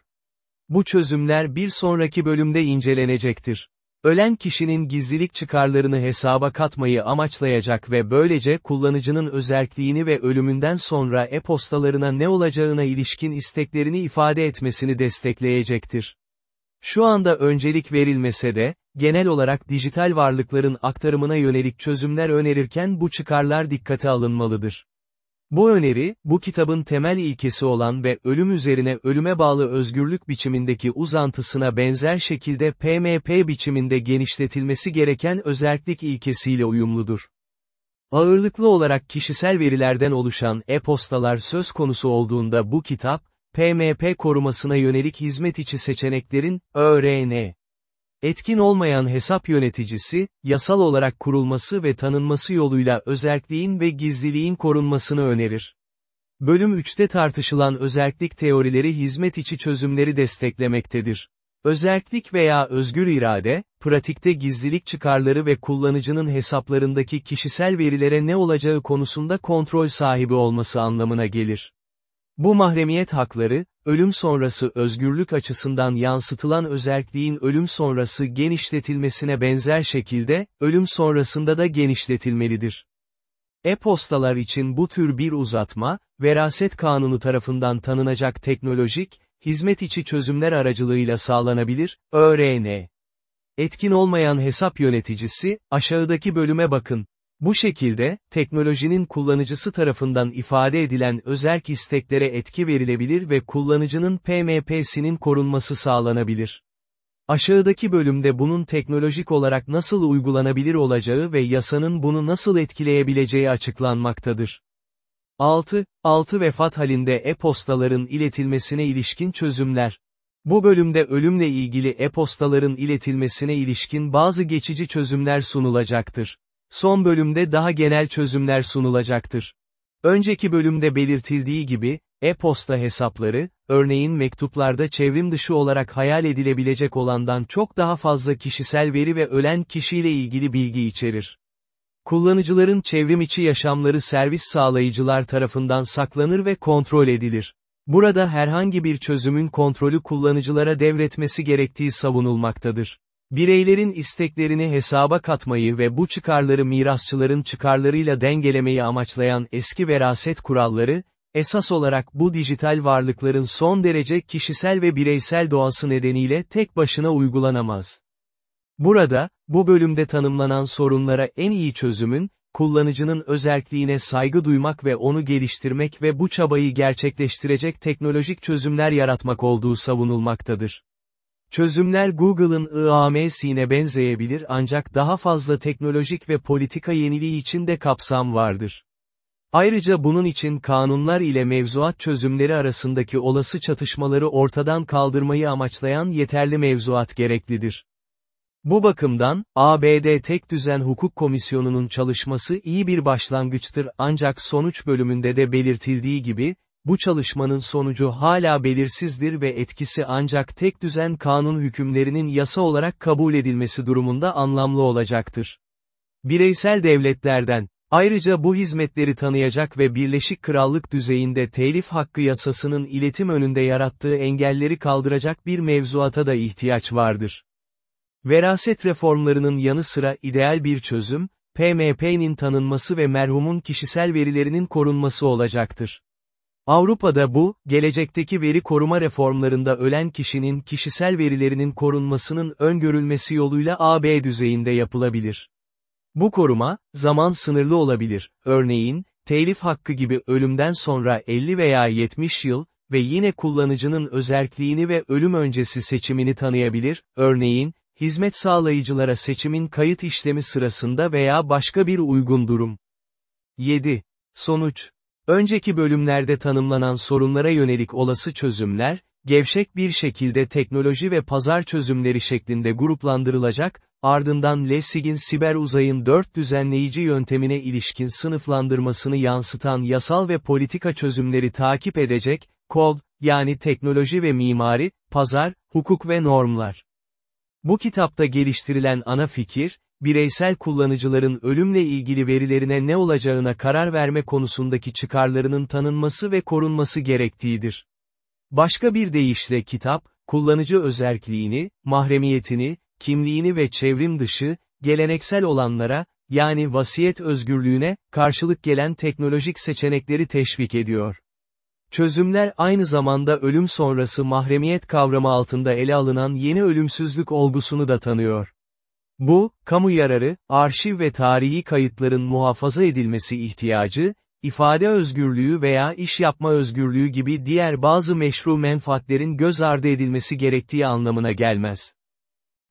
Bu çözümler bir sonraki bölümde incelenecektir. Ölen kişinin gizlilik çıkarlarını hesaba katmayı amaçlayacak ve böylece kullanıcının özerkliğini ve ölümünden sonra e-postalarına ne olacağına ilişkin isteklerini ifade etmesini destekleyecektir. Şu anda öncelik verilmese de, genel olarak dijital varlıkların aktarımına yönelik çözümler önerirken bu çıkarlar dikkate alınmalıdır. Bu öneri, bu kitabın temel ilkesi olan ve ölüm üzerine ölüme bağlı özgürlük biçimindeki uzantısına benzer şekilde PMP biçiminde genişletilmesi gereken özerklik ilkesiyle uyumludur. Ağırlıklı olarak kişisel verilerden oluşan e-postalar söz konusu olduğunda bu kitap, PMP korumasına yönelik hizmet içi seçeneklerin, ÖRN, Etkin olmayan hesap yöneticisi, yasal olarak kurulması ve tanınması yoluyla özerkliğin ve gizliliğin korunmasını önerir. Bölüm 3'te tartışılan özerklik teorileri hizmet içi çözümleri desteklemektedir. Özerklik veya özgür irade, pratikte gizlilik çıkarları ve kullanıcının hesaplarındaki kişisel verilere ne olacağı konusunda kontrol sahibi olması anlamına gelir. Bu mahremiyet hakları, ölüm sonrası özgürlük açısından yansıtılan özerkliğin ölüm sonrası genişletilmesine benzer şekilde, ölüm sonrasında da genişletilmelidir. E-postalar için bu tür bir uzatma, veraset kanunu tarafından tanınacak teknolojik, hizmet içi çözümler aracılığıyla sağlanabilir, ÖRN. Etkin olmayan hesap yöneticisi, aşağıdaki bölüme bakın. Bu şekilde, teknolojinin kullanıcısı tarafından ifade edilen özerk isteklere etki verilebilir ve kullanıcının PMP'sinin korunması sağlanabilir. Aşağıdaki bölümde bunun teknolojik olarak nasıl uygulanabilir olacağı ve yasanın bunu nasıl etkileyebileceği açıklanmaktadır. 6. 6 vefat halinde e-postaların iletilmesine ilişkin çözümler. Bu bölümde ölümle ilgili e-postaların iletilmesine ilişkin bazı geçici çözümler sunulacaktır. Son bölümde daha genel çözümler sunulacaktır. Önceki bölümde belirtildiği gibi, e-posta hesapları, örneğin mektuplarda çevrim dışı olarak hayal edilebilecek olandan çok daha fazla kişisel veri ve ölen kişiyle ilgili bilgi içerir. Kullanıcıların çevrim içi yaşamları servis sağlayıcılar tarafından saklanır ve kontrol edilir. Burada herhangi bir çözümün kontrolü kullanıcılara devretmesi gerektiği savunulmaktadır. Bireylerin isteklerini hesaba katmayı ve bu çıkarları mirasçıların çıkarlarıyla dengelemeyi amaçlayan eski veraset kuralları, esas olarak bu dijital varlıkların son derece kişisel ve bireysel doğası nedeniyle tek başına uygulanamaz. Burada, bu bölümde tanımlanan sorunlara en iyi çözümün, kullanıcının özerkliğine saygı duymak ve onu geliştirmek ve bu çabayı gerçekleştirecek teknolojik çözümler yaratmak olduğu savunulmaktadır. Çözümler Google'ın IAM'sine benzeyebilir ancak daha fazla teknolojik ve politika yeniliği için de kapsam vardır. Ayrıca bunun için kanunlar ile mevzuat çözümleri arasındaki olası çatışmaları ortadan kaldırmayı amaçlayan yeterli mevzuat gereklidir. Bu bakımdan, ABD Tek Düzen Hukuk Komisyonu'nun çalışması iyi bir başlangıçtır ancak sonuç bölümünde de belirtildiği gibi, bu çalışmanın sonucu hala belirsizdir ve etkisi ancak tek düzen kanun hükümlerinin yasa olarak kabul edilmesi durumunda anlamlı olacaktır. Bireysel devletlerden, Ayrıca bu hizmetleri tanıyacak ve Birleşik Krallık düzeyinde telif hakkı yasasının iletim önünde yarattığı engelleri kaldıracak bir mevzuata da ihtiyaç vardır. Veraset reformlarının yanı sıra ideal bir çözüm, PMP'nin tanınması ve merhumun kişisel verilerinin korunması olacaktır. Avrupa'da bu, gelecekteki veri koruma reformlarında ölen kişinin kişisel verilerinin korunmasının öngörülmesi yoluyla AB düzeyinde yapılabilir. Bu koruma, zaman sınırlı olabilir, örneğin, telif hakkı gibi ölümden sonra 50 veya 70 yıl ve yine kullanıcının özerkliğini ve ölüm öncesi seçimini tanıyabilir, örneğin, hizmet sağlayıcılara seçimin kayıt işlemi sırasında veya başka bir uygun durum. 7. Sonuç Önceki bölümlerde tanımlanan sorunlara yönelik olası çözümler, gevşek bir şekilde teknoloji ve pazar çözümleri şeklinde gruplandırılacak, ardından Lessig'in siber uzayın dört düzenleyici yöntemine ilişkin sınıflandırmasını yansıtan yasal ve politika çözümleri takip edecek, kod, yani teknoloji ve mimari, pazar, hukuk ve normlar. Bu kitapta geliştirilen ana fikir, bireysel kullanıcıların ölümle ilgili verilerine ne olacağına karar verme konusundaki çıkarlarının tanınması ve korunması gerektiğidir. Başka bir deyişle kitap, kullanıcı özerkliğini, mahremiyetini, kimliğini ve çevrim dışı, geleneksel olanlara, yani vasiyet özgürlüğüne, karşılık gelen teknolojik seçenekleri teşvik ediyor. Çözümler aynı zamanda ölüm sonrası mahremiyet kavramı altında ele alınan yeni ölümsüzlük olgusunu da tanıyor. Bu, kamu yararı, arşiv ve tarihi kayıtların muhafaza edilmesi ihtiyacı, ifade özgürlüğü veya iş yapma özgürlüğü gibi diğer bazı meşru menfaatlerin göz ardı edilmesi gerektiği anlamına gelmez.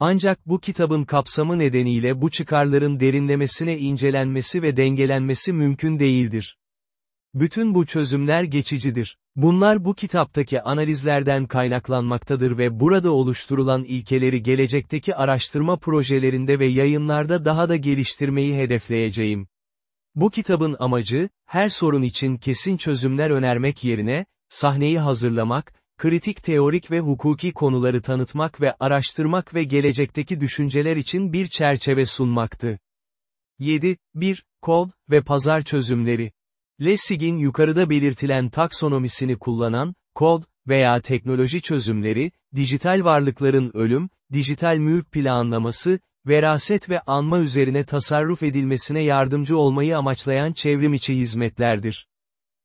Ancak bu kitabın kapsamı nedeniyle bu çıkarların derinlemesine incelenmesi ve dengelenmesi mümkün değildir. Bütün bu çözümler geçicidir. Bunlar bu kitaptaki analizlerden kaynaklanmaktadır ve burada oluşturulan ilkeleri gelecekteki araştırma projelerinde ve yayınlarda daha da geliştirmeyi hedefleyeceğim. Bu kitabın amacı, her sorun için kesin çözümler önermek yerine, sahneyi hazırlamak, kritik teorik ve hukuki konuları tanıtmak ve araştırmak ve gelecekteki düşünceler için bir çerçeve sunmaktı. 7. 1. Kod ve pazar çözümleri. Lessig'in yukarıda belirtilen taksonomisini kullanan, kod veya teknoloji çözümleri, dijital varlıkların ölüm, dijital mülk planlaması, veraset ve anma üzerine tasarruf edilmesine yardımcı olmayı amaçlayan çevrimiçi hizmetlerdir.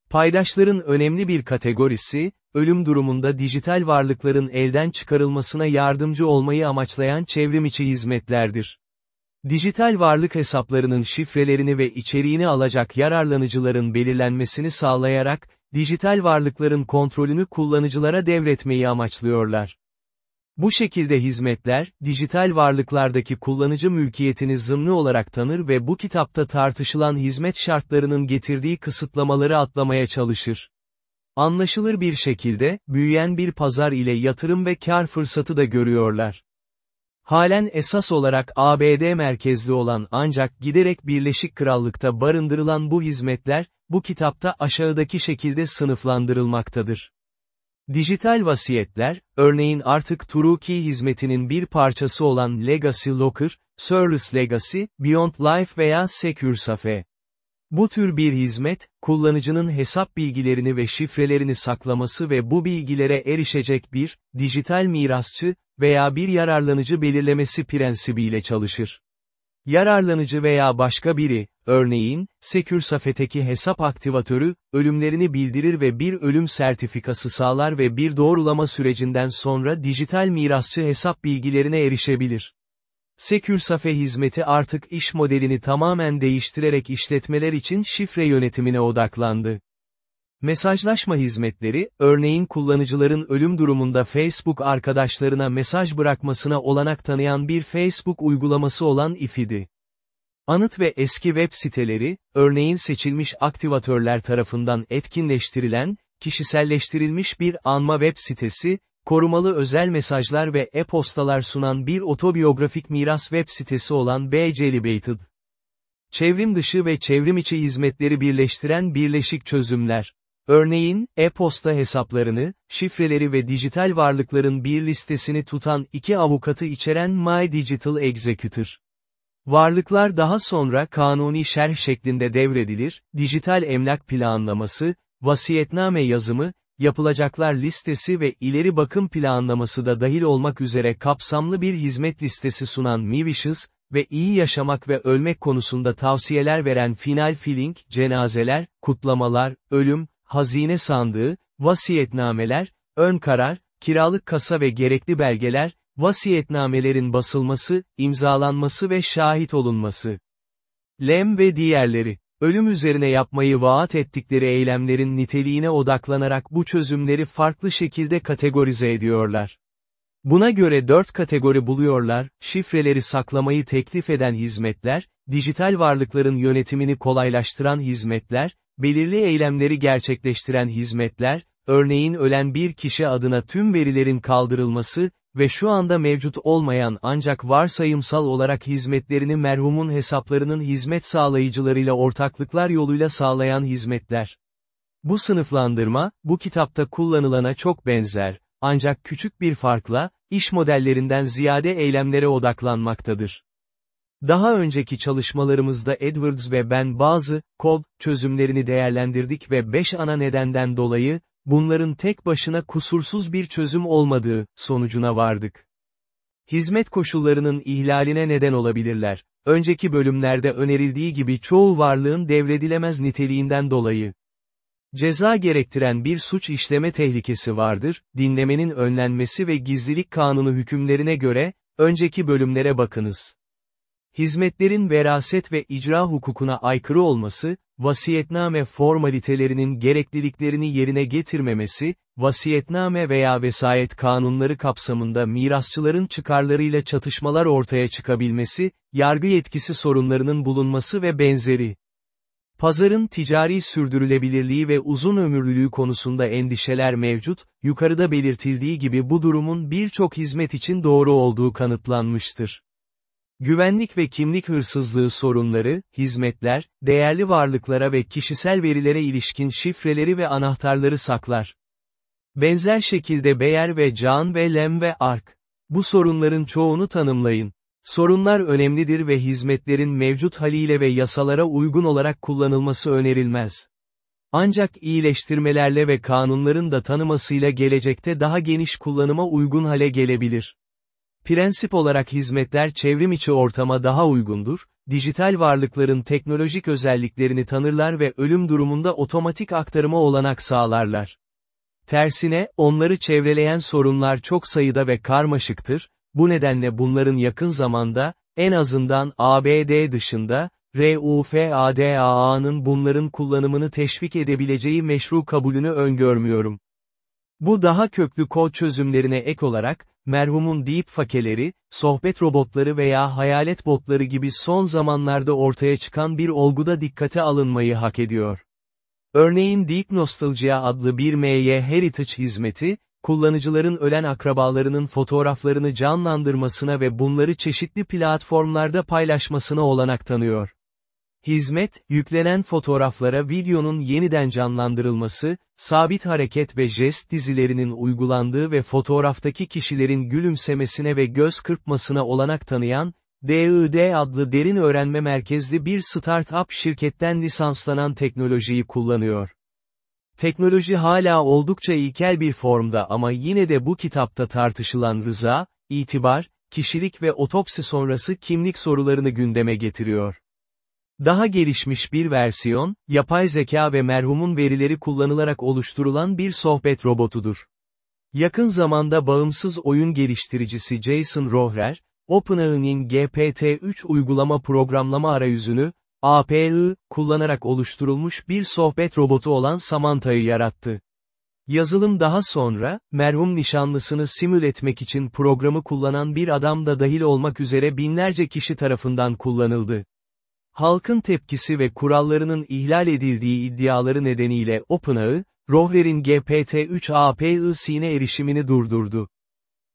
Paydaşların önemli bir kategorisi, ölüm durumunda dijital varlıkların elden çıkarılmasına yardımcı olmayı amaçlayan çevrimiçi hizmetlerdir. Dijital varlık hesaplarının şifrelerini ve içeriğini alacak yararlanıcıların belirlenmesini sağlayarak, dijital varlıkların kontrolünü kullanıcılara devretmeyi amaçlıyorlar. Bu şekilde hizmetler, dijital varlıklardaki kullanıcı mülkiyetini zımni olarak tanır ve bu kitapta tartışılan hizmet şartlarının getirdiği kısıtlamaları atlamaya çalışır. Anlaşılır bir şekilde, büyüyen bir pazar ile yatırım ve kar fırsatı da görüyorlar. Halen esas olarak ABD merkezli olan ancak giderek Birleşik Krallık'ta barındırılan bu hizmetler, bu kitapta aşağıdaki şekilde sınıflandırılmaktadır. Dijital vasiyetler, örneğin artık Turuki hizmetinin bir parçası olan Legacy Locker, Service Legacy, Beyond Life veya Secure Safe. Bu tür bir hizmet, kullanıcının hesap bilgilerini ve şifrelerini saklaması ve bu bilgilere erişecek bir, dijital mirasçı veya bir yararlanıcı belirlemesi prensibiyle çalışır. Yararlanıcı veya başka biri, örneğin, SecureSafe'teki hesap aktivatörü, ölümlerini bildirir ve bir ölüm sertifikası sağlar ve bir doğrulama sürecinden sonra dijital mirasçı hesap bilgilerine erişebilir. SecureSafe hizmeti artık iş modelini tamamen değiştirerek işletmeler için şifre yönetimine odaklandı. Mesajlaşma hizmetleri, örneğin kullanıcıların ölüm durumunda Facebook arkadaşlarına mesaj bırakmasına olanak tanıyan bir Facebook uygulaması olan IFI'di. Anıt ve eski web siteleri, örneğin seçilmiş aktivatörler tarafından etkinleştirilen, kişiselleştirilmiş bir anma web sitesi, korumalı özel mesajlar ve e-postalar sunan bir otobiyografik miras web sitesi olan B-Celibated. Çevrim dışı ve çevrim içi hizmetleri birleştiren birleşik çözümler. Örneğin, e-posta hesaplarını, şifreleri ve dijital varlıkların bir listesini tutan iki avukatı içeren My Digital Executor. Varlıklar daha sonra kanuni şerh şeklinde devredilir, dijital emlak planlaması, vasiyetname yazımı, yapılacaklar listesi ve ileri bakım planlaması da dahil olmak üzere kapsamlı bir hizmet listesi sunan Miwishes, ve iyi yaşamak ve ölmek konusunda tavsiyeler veren Final Filling, cenazeler, kutlamalar, ölüm, hazine sandığı, vasiyetnameler, ön karar, kiralık kasa ve gerekli belgeler, vasiyetnamelerin basılması, imzalanması ve şahit olunması. Lem ve diğerleri, ölüm üzerine yapmayı vaat ettikleri eylemlerin niteliğine odaklanarak bu çözümleri farklı şekilde kategorize ediyorlar. Buna göre dört kategori buluyorlar, şifreleri saklamayı teklif eden hizmetler, dijital varlıkların yönetimini kolaylaştıran hizmetler, belirli eylemleri gerçekleştiren hizmetler, örneğin ölen bir kişi adına tüm verilerin kaldırılması ve şu anda mevcut olmayan ancak varsayımsal olarak hizmetlerini merhumun hesaplarının hizmet sağlayıcılarıyla ortaklıklar yoluyla sağlayan hizmetler. Bu sınıflandırma, bu kitapta kullanılana çok benzer, ancak küçük bir farkla, iş modellerinden ziyade eylemlere odaklanmaktadır. Daha önceki çalışmalarımızda Edwards ve ben bazı, kod, çözümlerini değerlendirdik ve 5 ana nedenden dolayı, bunların tek başına kusursuz bir çözüm olmadığı, sonucuna vardık. Hizmet koşullarının ihlaline neden olabilirler. Önceki bölümlerde önerildiği gibi çoğu varlığın devredilemez niteliğinden dolayı. Ceza gerektiren bir suç işleme tehlikesi vardır, dinlemenin önlenmesi ve gizlilik kanunu hükümlerine göre, önceki bölümlere bakınız. Hizmetlerin veraset ve icra hukukuna aykırı olması, vasiyetname formalitelerinin gerekliliklerini yerine getirmemesi, vasiyetname veya vesayet kanunları kapsamında mirasçıların çıkarlarıyla çatışmalar ortaya çıkabilmesi, yargı yetkisi sorunlarının bulunması ve benzeri. Pazarın ticari sürdürülebilirliği ve uzun ömürlülüğü konusunda endişeler mevcut, yukarıda belirtildiği gibi bu durumun birçok hizmet için doğru olduğu kanıtlanmıştır. Güvenlik ve kimlik hırsızlığı sorunları, hizmetler, değerli varlıklara ve kişisel verilere ilişkin şifreleri ve anahtarları saklar. Benzer şekilde Beyer ve Can ve Lem ve Ark. Bu sorunların çoğunu tanımlayın. Sorunlar önemlidir ve hizmetlerin mevcut haliyle ve yasalara uygun olarak kullanılması önerilmez. Ancak iyileştirmelerle ve kanunların da tanımasıyla gelecekte daha geniş kullanıma uygun hale gelebilir. Prensip olarak hizmetler çevrim içi ortama daha uygundur, dijital varlıkların teknolojik özelliklerini tanırlar ve ölüm durumunda otomatik aktarıma olanak sağlarlar. Tersine, onları çevreleyen sorunlar çok sayıda ve karmaşıktır, bu nedenle bunların yakın zamanda, en azından ABD dışında, RUFADAA'nın bunların kullanımını teşvik edebileceği meşru kabulünü öngörmüyorum. Bu daha köklü kod çözümlerine ek olarak, merhumun deep fakeleri, sohbet robotları veya hayalet botları gibi son zamanlarda ortaya çıkan bir olguda dikkate alınmayı hak ediyor. Örneğin Deep Nostalgia adlı bir MY Heritage hizmeti, kullanıcıların ölen akrabalarının fotoğraflarını canlandırmasına ve bunları çeşitli platformlarda paylaşmasına olanak tanıyor. Hizmet, yüklenen fotoğraflara videonun yeniden canlandırılması, sabit hareket ve jest dizilerinin uygulandığı ve fotoğraftaki kişilerin gülümsemesine ve göz kırpmasına olanak tanıyan, DID adlı derin öğrenme merkezli bir start-up şirketten lisanslanan teknolojiyi kullanıyor. Teknoloji hala oldukça ilkel bir formda ama yine de bu kitapta tartışılan rıza, itibar, kişilik ve otopsi sonrası kimlik sorularını gündeme getiriyor. Daha gelişmiş bir versiyon, yapay zeka ve merhumun verileri kullanılarak oluşturulan bir sohbet robotudur. Yakın zamanda bağımsız oyun geliştiricisi Jason Rohrer, OpenAI'nin GPT-3 uygulama programlama arayüzünü, API, kullanarak oluşturulmuş bir sohbet robotu olan Samantha'yı yarattı. Yazılım daha sonra, merhum nişanlısını simül etmek için programı kullanan bir adam da dahil olmak üzere binlerce kişi tarafından kullanıldı. Halkın tepkisi ve kurallarının ihlal edildiği iddiaları nedeniyle OpenAI, Rohrer'in GPT-3 API'sine erişimini durdurdu.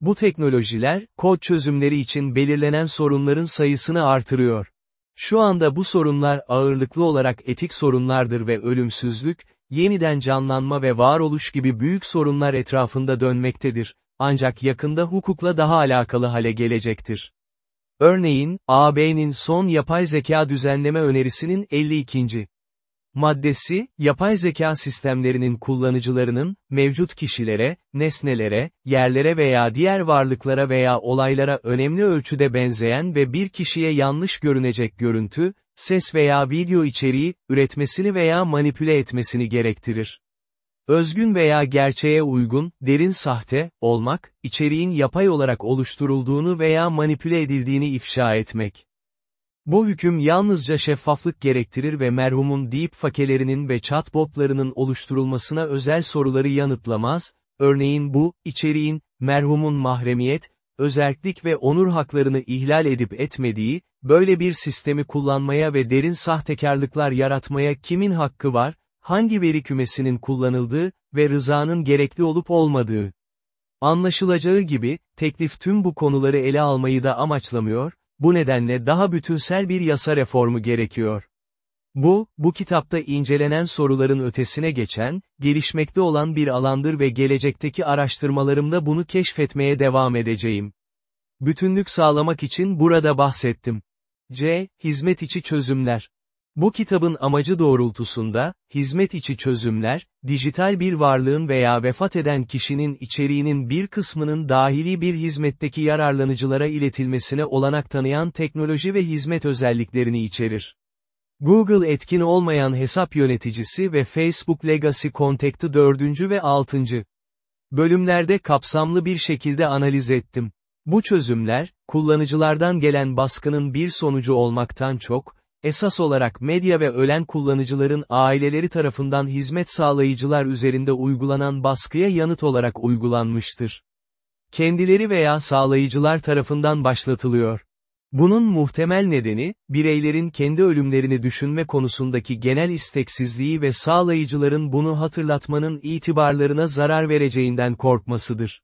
Bu teknolojiler, kod çözümleri için belirlenen sorunların sayısını artırıyor. Şu anda bu sorunlar ağırlıklı olarak etik sorunlardır ve ölümsüzlük, yeniden canlanma ve varoluş gibi büyük sorunlar etrafında dönmektedir, ancak yakında hukukla daha alakalı hale gelecektir. Örneğin, AB'nin son yapay zeka düzenleme önerisinin 52. Maddesi, yapay zeka sistemlerinin kullanıcılarının, mevcut kişilere, nesnelere, yerlere veya diğer varlıklara veya olaylara önemli ölçüde benzeyen ve bir kişiye yanlış görünecek görüntü, ses veya video içeriği, üretmesini veya manipüle etmesini gerektirir. Özgün veya gerçeğe uygun, derin sahte, olmak, içeriğin yapay olarak oluşturulduğunu veya manipüle edildiğini ifşa etmek. Bu hüküm yalnızca şeffaflık gerektirir ve merhumun deep fakelerinin ve chatbotlarının oluşturulmasına özel soruları yanıtlamaz, örneğin bu, içeriğin, merhumun mahremiyet, özerklik ve onur haklarını ihlal edip etmediği, böyle bir sistemi kullanmaya ve derin sahtekarlıklar yaratmaya kimin hakkı var, hangi veri kümesinin kullanıldığı ve rızanın gerekli olup olmadığı. Anlaşılacağı gibi, teklif tüm bu konuları ele almayı da amaçlamıyor, bu nedenle daha bütünsel bir yasa reformu gerekiyor. Bu, bu kitapta incelenen soruların ötesine geçen, gelişmekte olan bir alandır ve gelecekteki araştırmalarımda bunu keşfetmeye devam edeceğim. Bütünlük sağlamak için burada bahsettim. C. Hizmet içi çözümler. Bu kitabın amacı doğrultusunda, hizmet içi çözümler, dijital bir varlığın veya vefat eden kişinin içeriğinin bir kısmının dahili bir hizmetteki yararlanıcılara iletilmesine olanak tanıyan teknoloji ve hizmet özelliklerini içerir. Google etkin olmayan hesap yöneticisi ve Facebook Legacy Contact'ı 4. ve 6. bölümlerde kapsamlı bir şekilde analiz ettim. Bu çözümler, kullanıcılardan gelen baskının bir sonucu olmaktan çok, esas olarak medya ve ölen kullanıcıların aileleri tarafından hizmet sağlayıcılar üzerinde uygulanan baskıya yanıt olarak uygulanmıştır. Kendileri veya sağlayıcılar tarafından başlatılıyor. Bunun muhtemel nedeni, bireylerin kendi ölümlerini düşünme konusundaki genel isteksizliği ve sağlayıcıların bunu hatırlatmanın itibarlarına zarar vereceğinden korkmasıdır.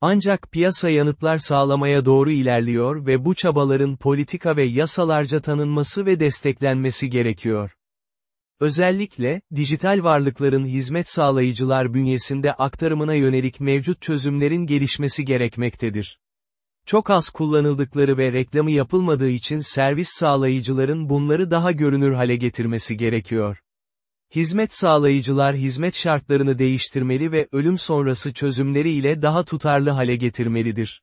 Ancak piyasa yanıtlar sağlamaya doğru ilerliyor ve bu çabaların politika ve yasalarca tanınması ve desteklenmesi gerekiyor. Özellikle, dijital varlıkların hizmet sağlayıcılar bünyesinde aktarımına yönelik mevcut çözümlerin gelişmesi gerekmektedir. Çok az kullanıldıkları ve reklamı yapılmadığı için servis sağlayıcıların bunları daha görünür hale getirmesi gerekiyor. Hizmet sağlayıcılar hizmet şartlarını değiştirmeli ve ölüm sonrası çözümleri ile daha tutarlı hale getirmelidir.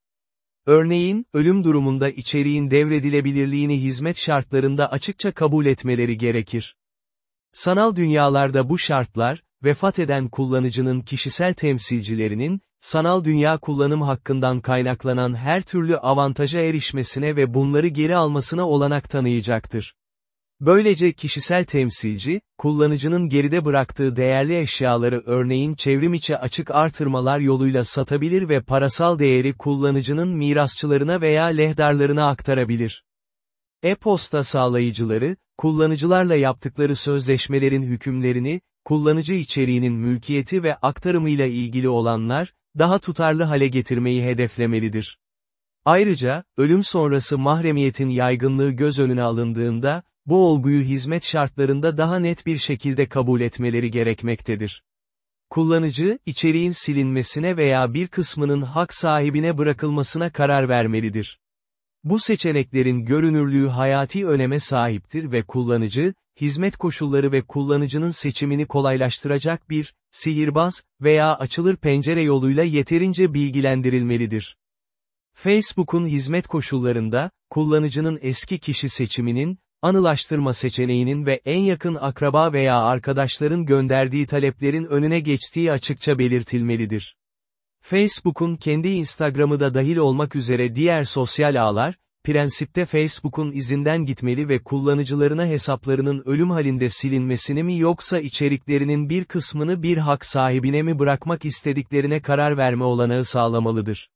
Örneğin, ölüm durumunda içeriğin devredilebilirliğini hizmet şartlarında açıkça kabul etmeleri gerekir. Sanal dünyalarda bu şartlar, vefat eden kullanıcının kişisel temsilcilerinin, sanal dünya kullanım hakkından kaynaklanan her türlü avantaja erişmesine ve bunları geri almasına olanak tanıyacaktır. Böylece kişisel temsilci, kullanıcının geride bıraktığı değerli eşyaları örneğin çevrimiçi açık artırmalar yoluyla satabilir ve parasal değeri kullanıcının mirasçılarına veya lehdarlarına aktarabilir. E-posta sağlayıcıları, kullanıcılarla yaptıkları sözleşmelerin hükümlerini, kullanıcı içeriğinin mülkiyeti ve aktarımıyla ilgili olanlar, daha tutarlı hale getirmeyi hedeflemelidir. Ayrıca, ölüm sonrası mahremiyetin yaygınlığı göz önüne alındığında, bu olguyu hizmet şartlarında daha net bir şekilde kabul etmeleri gerekmektedir. Kullanıcı, içeriğin silinmesine veya bir kısmının hak sahibine bırakılmasına karar vermelidir. Bu seçeneklerin görünürlüğü hayati öneme sahiptir ve kullanıcı, hizmet koşulları ve kullanıcının seçimini kolaylaştıracak bir, sihirbaz veya açılır pencere yoluyla yeterince bilgilendirilmelidir. Facebook'un hizmet koşullarında, kullanıcının eski kişi seçiminin, anılaştırma seçeneğinin ve en yakın akraba veya arkadaşların gönderdiği taleplerin önüne geçtiği açıkça belirtilmelidir. Facebook'un kendi Instagram'ı da dahil olmak üzere diğer sosyal ağlar, prensipte Facebook'un izinden gitmeli ve kullanıcılarına hesaplarının ölüm halinde silinmesini mi yoksa içeriklerinin bir kısmını bir hak sahibine mi bırakmak istediklerine karar verme olanağı sağlamalıdır.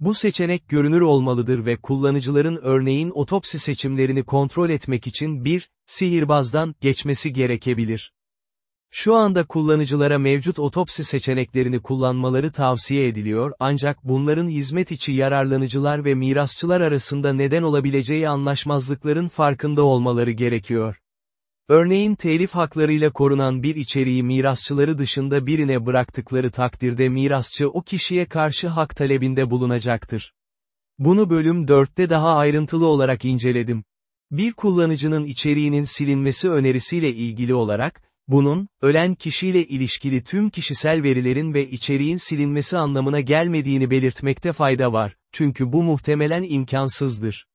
Bu seçenek görünür olmalıdır ve kullanıcıların örneğin otopsi seçimlerini kontrol etmek için bir, sihirbazdan, geçmesi gerekebilir. Şu anda kullanıcılara mevcut otopsi seçeneklerini kullanmaları tavsiye ediliyor ancak bunların hizmet içi yararlanıcılar ve mirasçılar arasında neden olabileceği anlaşmazlıkların farkında olmaları gerekiyor. Örneğin telif haklarıyla korunan bir içeriği mirasçıları dışında birine bıraktıkları takdirde mirasçı o kişiye karşı hak talebinde bulunacaktır. Bunu bölüm 4'te daha ayrıntılı olarak inceledim. Bir kullanıcının içeriğinin silinmesi önerisiyle ilgili olarak, bunun, ölen kişiyle ilişkili tüm kişisel verilerin ve içeriğin silinmesi anlamına gelmediğini belirtmekte fayda var, çünkü bu muhtemelen imkansızdır.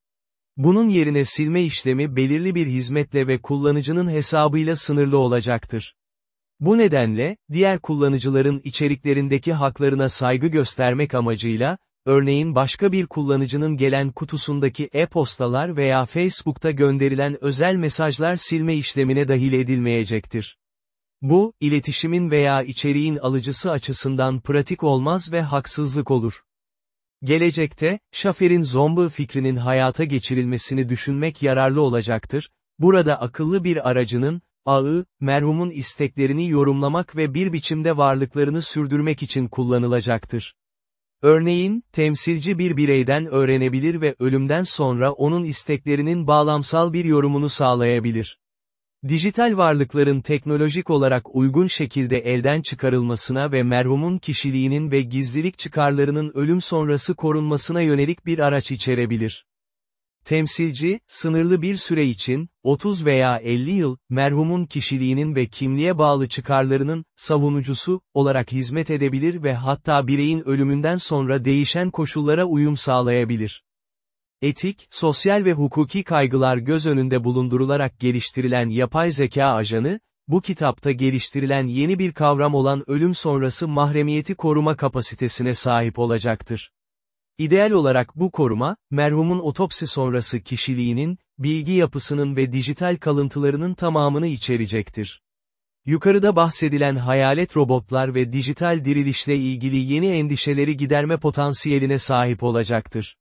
Bunun yerine silme işlemi belirli bir hizmetle ve kullanıcının hesabıyla sınırlı olacaktır. Bu nedenle, diğer kullanıcıların içeriklerindeki haklarına saygı göstermek amacıyla, örneğin başka bir kullanıcının gelen kutusundaki e-postalar veya Facebook'ta gönderilen özel mesajlar silme işlemine dahil edilmeyecektir. Bu, iletişimin veya içeriğin alıcısı açısından pratik olmaz ve haksızlık olur. Gelecekte, Schaffer'in zombi fikrinin hayata geçirilmesini düşünmek yararlı olacaktır, burada akıllı bir aracının, ağı, merhumun isteklerini yorumlamak ve bir biçimde varlıklarını sürdürmek için kullanılacaktır. Örneğin, temsilci bir bireyden öğrenebilir ve ölümden sonra onun isteklerinin bağlamsal bir yorumunu sağlayabilir. Dijital varlıkların teknolojik olarak uygun şekilde elden çıkarılmasına ve merhumun kişiliğinin ve gizlilik çıkarlarının ölüm sonrası korunmasına yönelik bir araç içerebilir. Temsilci, sınırlı bir süre için, 30 veya 50 yıl, merhumun kişiliğinin ve kimliğe bağlı çıkarlarının, savunucusu, olarak hizmet edebilir ve hatta bireyin ölümünden sonra değişen koşullara uyum sağlayabilir. Etik, sosyal ve hukuki kaygılar göz önünde bulundurularak geliştirilen yapay zeka ajanı, bu kitapta geliştirilen yeni bir kavram olan ölüm sonrası mahremiyeti koruma kapasitesine sahip olacaktır. İdeal olarak bu koruma, merhumun otopsi sonrası kişiliğinin, bilgi yapısının ve dijital kalıntılarının tamamını içerecektir. Yukarıda bahsedilen hayalet robotlar ve dijital dirilişle ilgili yeni endişeleri giderme potansiyeline sahip olacaktır.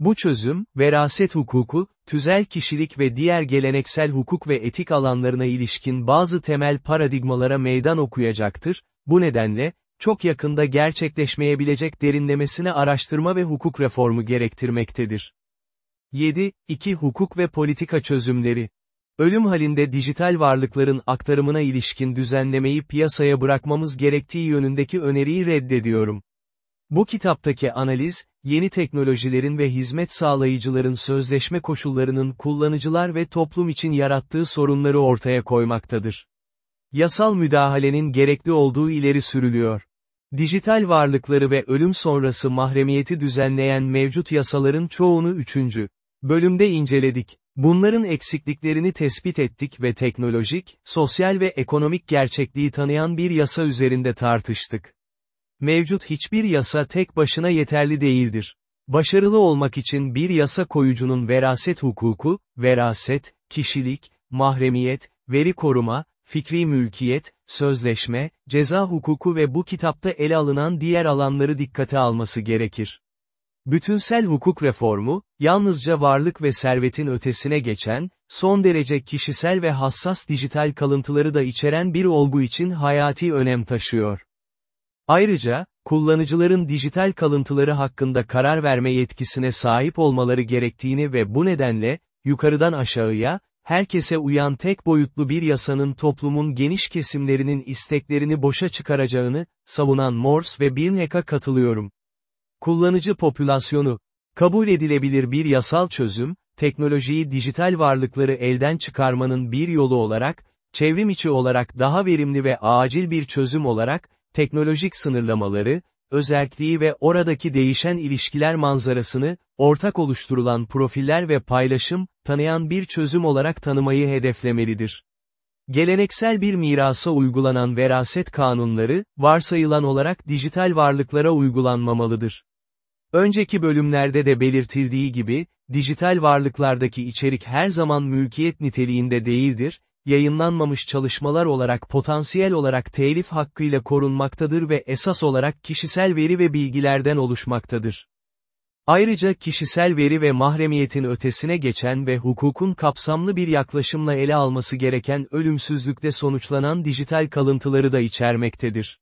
Bu çözüm, veraset hukuku, tüzel kişilik ve diğer geleneksel hukuk ve etik alanlarına ilişkin bazı temel paradigmalara meydan okuyacaktır, bu nedenle, çok yakında gerçekleşmeyebilecek derinlemesine araştırma ve hukuk reformu gerektirmektedir. 7. 2. Hukuk ve politika çözümleri. Ölüm halinde dijital varlıkların aktarımına ilişkin düzenlemeyi piyasaya bırakmamız gerektiği yönündeki öneriyi reddediyorum. Bu kitaptaki analiz, yeni teknolojilerin ve hizmet sağlayıcıların sözleşme koşullarının kullanıcılar ve toplum için yarattığı sorunları ortaya koymaktadır. Yasal müdahalenin gerekli olduğu ileri sürülüyor. Dijital varlıkları ve ölüm sonrası mahremiyeti düzenleyen mevcut yasaların çoğunu üçüncü bölümde inceledik. Bunların eksikliklerini tespit ettik ve teknolojik, sosyal ve ekonomik gerçekliği tanıyan bir yasa üzerinde tartıştık. Mevcut hiçbir yasa tek başına yeterli değildir. Başarılı olmak için bir yasa koyucunun veraset hukuku, veraset, kişilik, mahremiyet, veri koruma, fikri mülkiyet, sözleşme, ceza hukuku ve bu kitapta ele alınan diğer alanları dikkate alması gerekir. Bütünsel hukuk reformu, yalnızca varlık ve servetin ötesine geçen, son derece kişisel ve hassas dijital kalıntıları da içeren bir olgu için hayati önem taşıyor. Ayrıca, kullanıcıların dijital kalıntıları hakkında karar verme yetkisine sahip olmaları gerektiğini ve bu nedenle, yukarıdan aşağıya, herkese uyan tek boyutlu bir yasanın toplumun geniş kesimlerinin isteklerini boşa çıkaracağını, savunan Morse ve Birnek'a katılıyorum. Kullanıcı popülasyonu, kabul edilebilir bir yasal çözüm, teknolojiyi dijital varlıkları elden çıkarmanın bir yolu olarak, çevrim içi olarak daha verimli ve acil bir çözüm olarak, teknolojik sınırlamaları, özerkliği ve oradaki değişen ilişkiler manzarasını, ortak oluşturulan profiller ve paylaşım, tanıyan bir çözüm olarak tanımayı hedeflemelidir. Geleneksel bir mirasa uygulanan veraset kanunları, varsayılan olarak dijital varlıklara uygulanmamalıdır. Önceki bölümlerde de belirtildiği gibi, dijital varlıklardaki içerik her zaman mülkiyet niteliğinde değildir, yayınlanmamış çalışmalar olarak potansiyel olarak telif hakkıyla korunmaktadır ve esas olarak kişisel veri ve bilgilerden oluşmaktadır. Ayrıca kişisel veri ve mahremiyetin ötesine geçen ve hukukun kapsamlı bir yaklaşımla ele alması gereken ölümsüzlükte sonuçlanan dijital kalıntıları da içermektedir.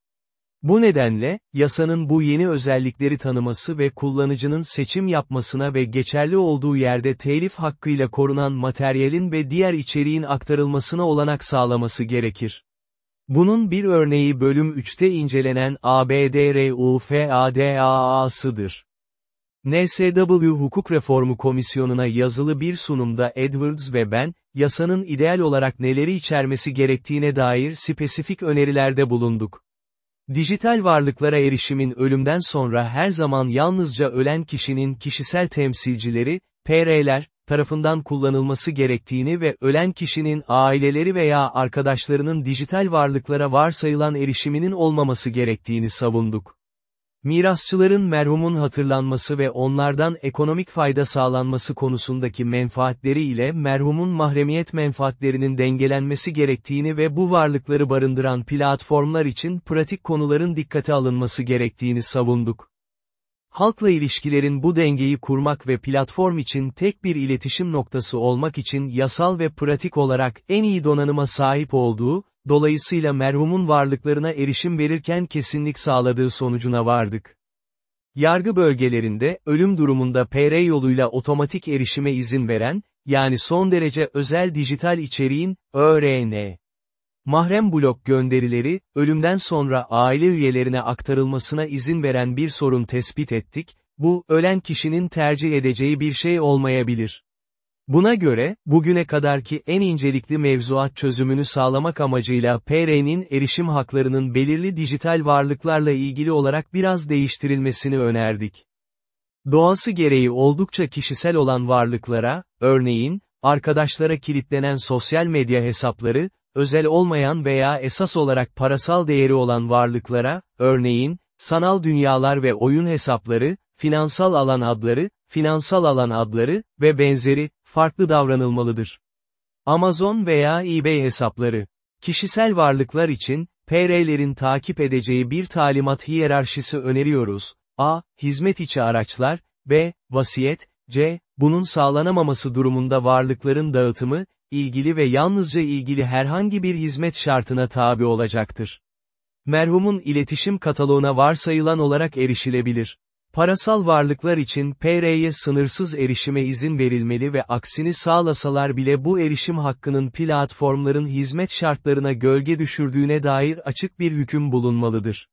Bu nedenle, yasanın bu yeni özellikleri tanıması ve kullanıcının seçim yapmasına ve geçerli olduğu yerde telif hakkıyla korunan materyalin ve diğer içeriğin aktarılmasına olanak sağlaması gerekir. Bunun bir örneği bölüm 3'te incelenen ABDRUFADAA'sıdır. NSW Hukuk Reformu Komisyonu'na yazılı bir sunumda Edwards ve ben, yasanın ideal olarak neleri içermesi gerektiğine dair spesifik önerilerde bulunduk. Dijital varlıklara erişimin ölümden sonra her zaman yalnızca ölen kişinin kişisel temsilcileri, PR'ler, tarafından kullanılması gerektiğini ve ölen kişinin aileleri veya arkadaşlarının dijital varlıklara varsayılan erişiminin olmaması gerektiğini savunduk. Mirasçıların merhumun hatırlanması ve onlardan ekonomik fayda sağlanması konusundaki menfaatleri ile merhumun mahremiyet menfaatlerinin dengelenmesi gerektiğini ve bu varlıkları barındıran platformlar için pratik konuların dikkate alınması gerektiğini savunduk. Halkla ilişkilerin bu dengeyi kurmak ve platform için tek bir iletişim noktası olmak için yasal ve pratik olarak en iyi donanıma sahip olduğu, dolayısıyla merhumun varlıklarına erişim verirken kesinlik sağladığı sonucuna vardık. Yargı bölgelerinde, ölüm durumunda PR yoluyla otomatik erişime izin veren, yani son derece özel dijital içeriğin, ÖRN, mahrem blok gönderileri, ölümden sonra aile üyelerine aktarılmasına izin veren bir sorun tespit ettik, bu, ölen kişinin tercih edeceği bir şey olmayabilir. Buna göre, bugüne kadarki en incelikli mevzuat çözümünü sağlamak amacıyla PR'nin erişim haklarının belirli dijital varlıklarla ilgili olarak biraz değiştirilmesini önerdik. Doğası gereği oldukça kişisel olan varlıklara, örneğin, arkadaşlara kilitlenen sosyal medya hesapları, özel olmayan veya esas olarak parasal değeri olan varlıklara, örneğin, sanal dünyalar ve oyun hesapları, finansal alan adları, finansal alan adları ve benzeri, farklı davranılmalıdır. Amazon veya eBay hesapları. Kişisel varlıklar için, PR'lerin takip edeceği bir talimat hiyerarşisi öneriyoruz. A. Hizmet içi araçlar, B. Vasiyet, C. Bunun sağlanamaması durumunda varlıkların dağıtımı, ilgili ve yalnızca ilgili herhangi bir hizmet şartına tabi olacaktır. Merhumun iletişim kataloğuna varsayılan olarak erişilebilir. Parasal varlıklar için PR'ye sınırsız erişime izin verilmeli ve aksini sağlasalar bile bu erişim hakkının platformların hizmet şartlarına gölge düşürdüğüne dair açık bir hüküm bulunmalıdır.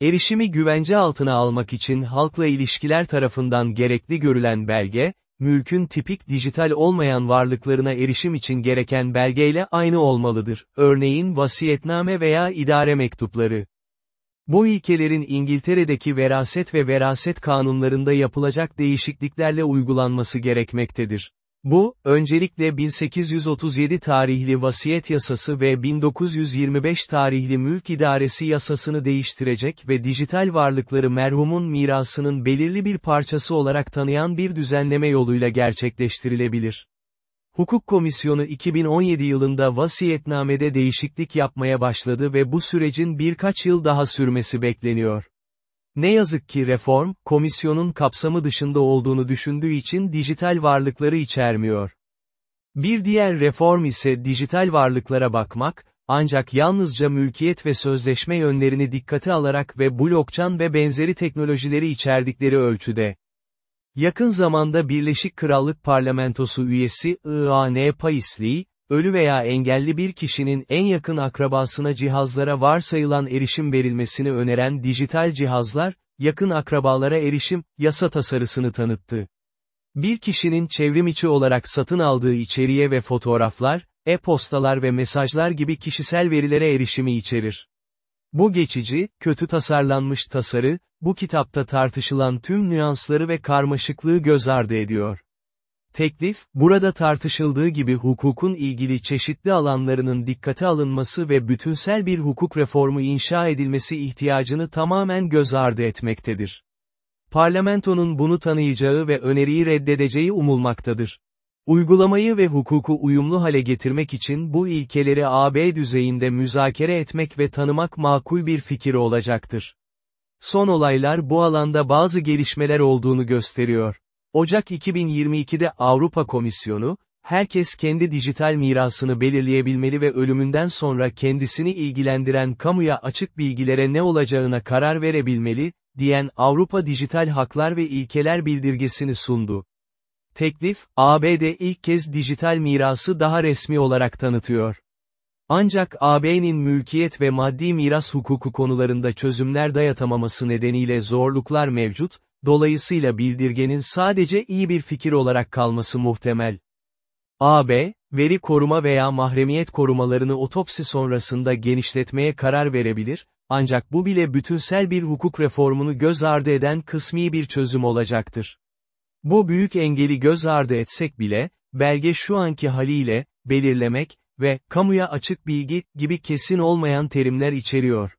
Erişimi güvence altına almak için halkla ilişkiler tarafından gerekli görülen belge, mülkün tipik dijital olmayan varlıklarına erişim için gereken belgeyle aynı olmalıdır, örneğin vasiyetname veya idare mektupları. Bu ilkelerin İngiltere'deki veraset ve veraset kanunlarında yapılacak değişikliklerle uygulanması gerekmektedir. Bu, öncelikle 1837 tarihli vasiyet yasası ve 1925 tarihli mülk idaresi yasasını değiştirecek ve dijital varlıkları merhumun mirasının belirli bir parçası olarak tanıyan bir düzenleme yoluyla gerçekleştirilebilir. Hukuk Komisyonu 2017 yılında vasiyetnamede değişiklik yapmaya başladı ve bu sürecin birkaç yıl daha sürmesi bekleniyor. Ne yazık ki reform, komisyonun kapsamı dışında olduğunu düşündüğü için dijital varlıkları içermiyor. Bir diğer reform ise dijital varlıklara bakmak, ancak yalnızca mülkiyet ve sözleşme yönlerini dikkate alarak ve blockchain ve benzeri teknolojileri içerdikleri ölçüde. Yakın zamanda Birleşik Krallık Parlamentosu üyesi I.A.N. Paisley, ölü veya engelli bir kişinin en yakın akrabasına cihazlara varsayılan erişim verilmesini öneren dijital cihazlar, yakın akrabalara erişim, yasa tasarısını tanıttı. Bir kişinin çevrimiçi olarak satın aldığı içeriğe ve fotoğraflar, e-postalar ve mesajlar gibi kişisel verilere erişimi içerir. Bu geçici, kötü tasarlanmış tasarı, bu kitapta tartışılan tüm nüansları ve karmaşıklığı göz ardı ediyor. Teklif, burada tartışıldığı gibi hukukun ilgili çeşitli alanlarının dikkate alınması ve bütünsel bir hukuk reformu inşa edilmesi ihtiyacını tamamen göz ardı etmektedir. Parlamentonun bunu tanıyacağı ve öneriyi reddedeceği umulmaktadır. Uygulamayı ve hukuku uyumlu hale getirmek için bu ilkeleri AB düzeyinde müzakere etmek ve tanımak makul bir fikir olacaktır. Son olaylar bu alanda bazı gelişmeler olduğunu gösteriyor. Ocak 2022'de Avrupa Komisyonu, herkes kendi dijital mirasını belirleyebilmeli ve ölümünden sonra kendisini ilgilendiren kamuya açık bilgilere ne olacağına karar verebilmeli, diyen Avrupa Dijital Haklar ve İlkeler Bildirgesini sundu. Teklif, ABD ilk kez dijital mirası daha resmi olarak tanıtıyor. Ancak AB'nin mülkiyet ve maddi miras hukuku konularında çözümler dayatamaması nedeniyle zorluklar mevcut, dolayısıyla bildirgenin sadece iyi bir fikir olarak kalması muhtemel. AB, veri koruma veya mahremiyet korumalarını otopsi sonrasında genişletmeye karar verebilir, ancak bu bile bütünsel bir hukuk reformunu göz ardı eden kısmi bir çözüm olacaktır. Bu büyük engeli göz ardı etsek bile, belge şu anki haliyle, belirlemek ve kamuya açık bilgi gibi kesin olmayan terimler içeriyor.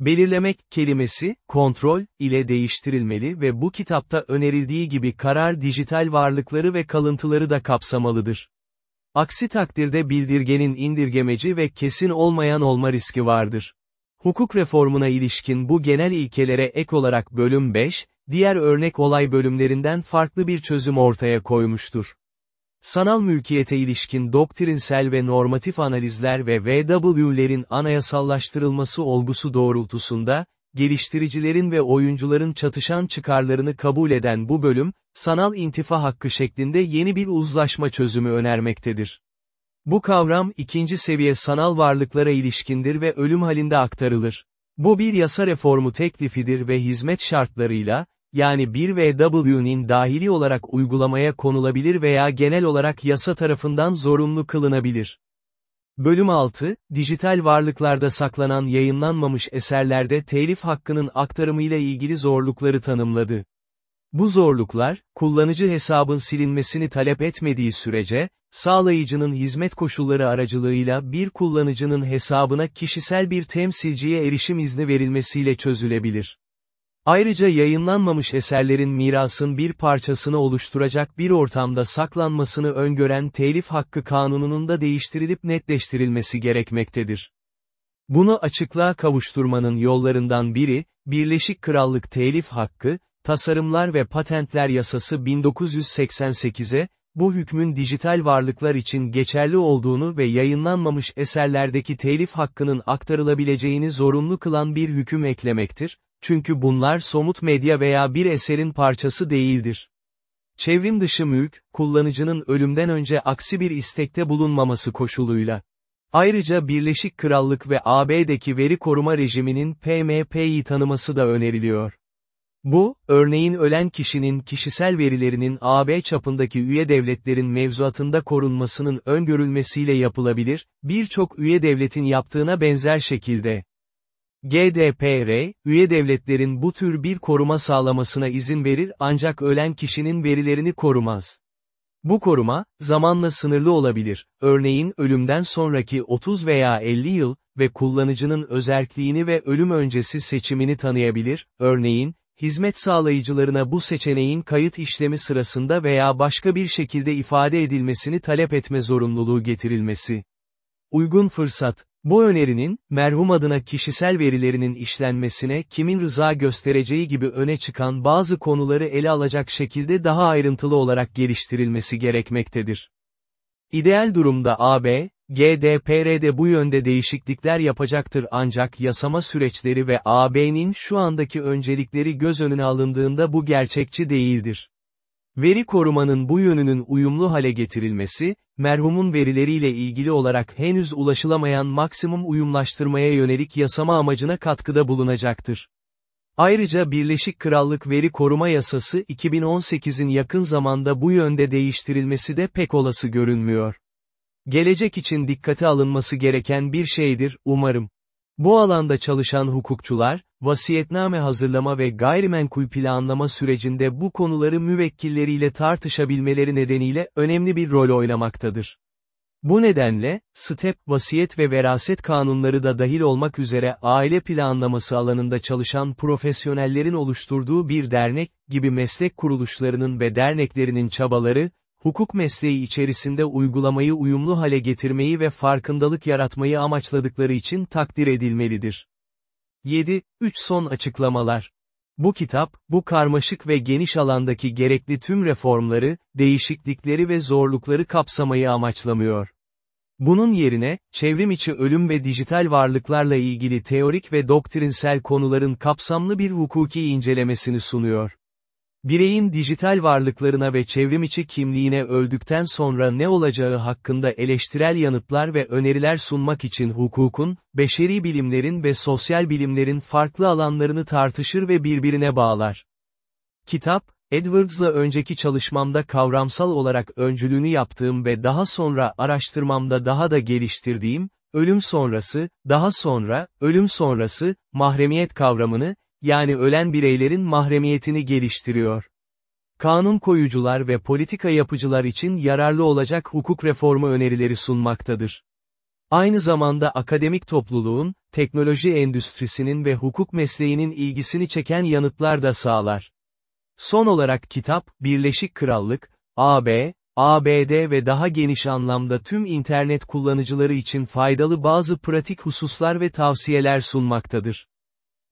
Belirlemek kelimesi, kontrol ile değiştirilmeli ve bu kitapta önerildiği gibi karar dijital varlıkları ve kalıntıları da kapsamalıdır. Aksi takdirde bildirgenin indirgemeci ve kesin olmayan olma riski vardır. Hukuk reformuna ilişkin bu genel ilkelere ek olarak bölüm 5, diğer örnek olay bölümlerinden farklı bir çözüm ortaya koymuştur. Sanal mülkiyete ilişkin doktrinsel ve normatif analizler ve VW'lerin anayasallaştırılması olgusu doğrultusunda, geliştiricilerin ve oyuncuların çatışan çıkarlarını kabul eden bu bölüm, sanal intifa hakkı şeklinde yeni bir uzlaşma çözümü önermektedir. Bu kavram ikinci seviye sanal varlıklara ilişkindir ve ölüm halinde aktarılır. Bu bir yasa reformu teklifidir ve hizmet şartlarıyla, yani bir VW'nin dahili olarak uygulamaya konulabilir veya genel olarak yasa tarafından zorunlu kılınabilir. Bölüm 6, dijital varlıklarda saklanan yayınlanmamış eserlerde telif hakkının aktarımıyla ilgili zorlukları tanımladı. Bu zorluklar, kullanıcı hesabın silinmesini talep etmediği sürece, sağlayıcının hizmet koşulları aracılığıyla bir kullanıcının hesabına kişisel bir temsilciye erişim izni verilmesiyle çözülebilir. Ayrıca yayınlanmamış eserlerin mirasın bir parçasını oluşturacak bir ortamda saklanmasını öngören telif hakkı kanununun da değiştirilip netleştirilmesi gerekmektedir. Bunu açıklığa kavuşturmanın yollarından biri, Birleşik Krallık Telif Hakkı, Tasarımlar ve Patentler Yasası 1988'e, bu hükmün dijital varlıklar için geçerli olduğunu ve yayınlanmamış eserlerdeki telif hakkının aktarılabileceğini zorunlu kılan bir hüküm eklemektir, çünkü bunlar somut medya veya bir eserin parçası değildir. Çevrim dışı mülk, kullanıcının ölümden önce aksi bir istekte bulunmaması koşuluyla. Ayrıca Birleşik Krallık ve AB'deki veri koruma rejiminin PMP'yi tanıması da öneriliyor. Bu, örneğin ölen kişinin kişisel verilerinin AB çapındaki üye devletlerin mevzuatında korunmasının öngörülmesiyle yapılabilir, birçok üye devletin yaptığına benzer şekilde. GDPR, üye devletlerin bu tür bir koruma sağlamasına izin verir ancak ölen kişinin verilerini korumaz. Bu koruma, zamanla sınırlı olabilir, örneğin ölümden sonraki 30 veya 50 yıl ve kullanıcının özerkliğini ve ölüm öncesi seçimini tanıyabilir, örneğin, hizmet sağlayıcılarına bu seçeneğin kayıt işlemi sırasında veya başka bir şekilde ifade edilmesini talep etme zorunluluğu getirilmesi. Uygun fırsat, bu önerinin, merhum adına kişisel verilerinin işlenmesine kimin rıza göstereceği gibi öne çıkan bazı konuları ele alacak şekilde daha ayrıntılı olarak geliştirilmesi gerekmektedir. İdeal durumda AB, GDPR'de bu yönde değişiklikler yapacaktır ancak yasama süreçleri ve AB'nin şu andaki öncelikleri göz önüne alındığında bu gerçekçi değildir. Veri korumanın bu yönünün uyumlu hale getirilmesi, merhumun verileriyle ilgili olarak henüz ulaşılamayan maksimum uyumlaştırmaya yönelik yasama amacına katkıda bulunacaktır. Ayrıca Birleşik Krallık Veri Koruma Yasası 2018'in yakın zamanda bu yönde değiştirilmesi de pek olası görünmüyor. Gelecek için dikkate alınması gereken bir şeydir, umarım. Bu alanda çalışan hukukçular, vasiyetname hazırlama ve gayrimenkul planlama sürecinde bu konuları müvekkilleriyle tartışabilmeleri nedeniyle önemli bir rol oynamaktadır. Bu nedenle, STEP, vasiyet ve veraset kanunları da dahil olmak üzere aile planlaması alanında çalışan profesyonellerin oluşturduğu bir dernek, gibi meslek kuruluşlarının ve derneklerinin çabaları, hukuk mesleği içerisinde uygulamayı uyumlu hale getirmeyi ve farkındalık yaratmayı amaçladıkları için takdir edilmelidir. 7. 3 son açıklamalar. Bu kitap, bu karmaşık ve geniş alandaki gerekli tüm reformları, değişiklikleri ve zorlukları kapsamayı amaçlamıyor. Bunun yerine, çevrim içi ölüm ve dijital varlıklarla ilgili teorik ve doktrinsel konuların kapsamlı bir hukuki incelemesini sunuyor. Bireyin dijital varlıklarına ve çevrimiçi kimliğine öldükten sonra ne olacağı hakkında eleştirel yanıtlar ve öneriler sunmak için hukukun, beşeri bilimlerin ve sosyal bilimlerin farklı alanlarını tartışır ve birbirine bağlar. Kitap, Edwards'la önceki çalışmamda kavramsal olarak öncülüğünü yaptığım ve daha sonra araştırmamda daha da geliştirdiğim, ölüm sonrası, daha sonra, ölüm sonrası, mahremiyet kavramını, yani ölen bireylerin mahremiyetini geliştiriyor. Kanun koyucular ve politika yapıcılar için yararlı olacak hukuk reformu önerileri sunmaktadır. Aynı zamanda akademik topluluğun, teknoloji endüstrisinin ve hukuk mesleğinin ilgisini çeken yanıtlar da sağlar. Son olarak kitap, Birleşik Krallık, AB, ABD ve daha geniş anlamda tüm internet kullanıcıları için faydalı bazı pratik hususlar ve tavsiyeler sunmaktadır.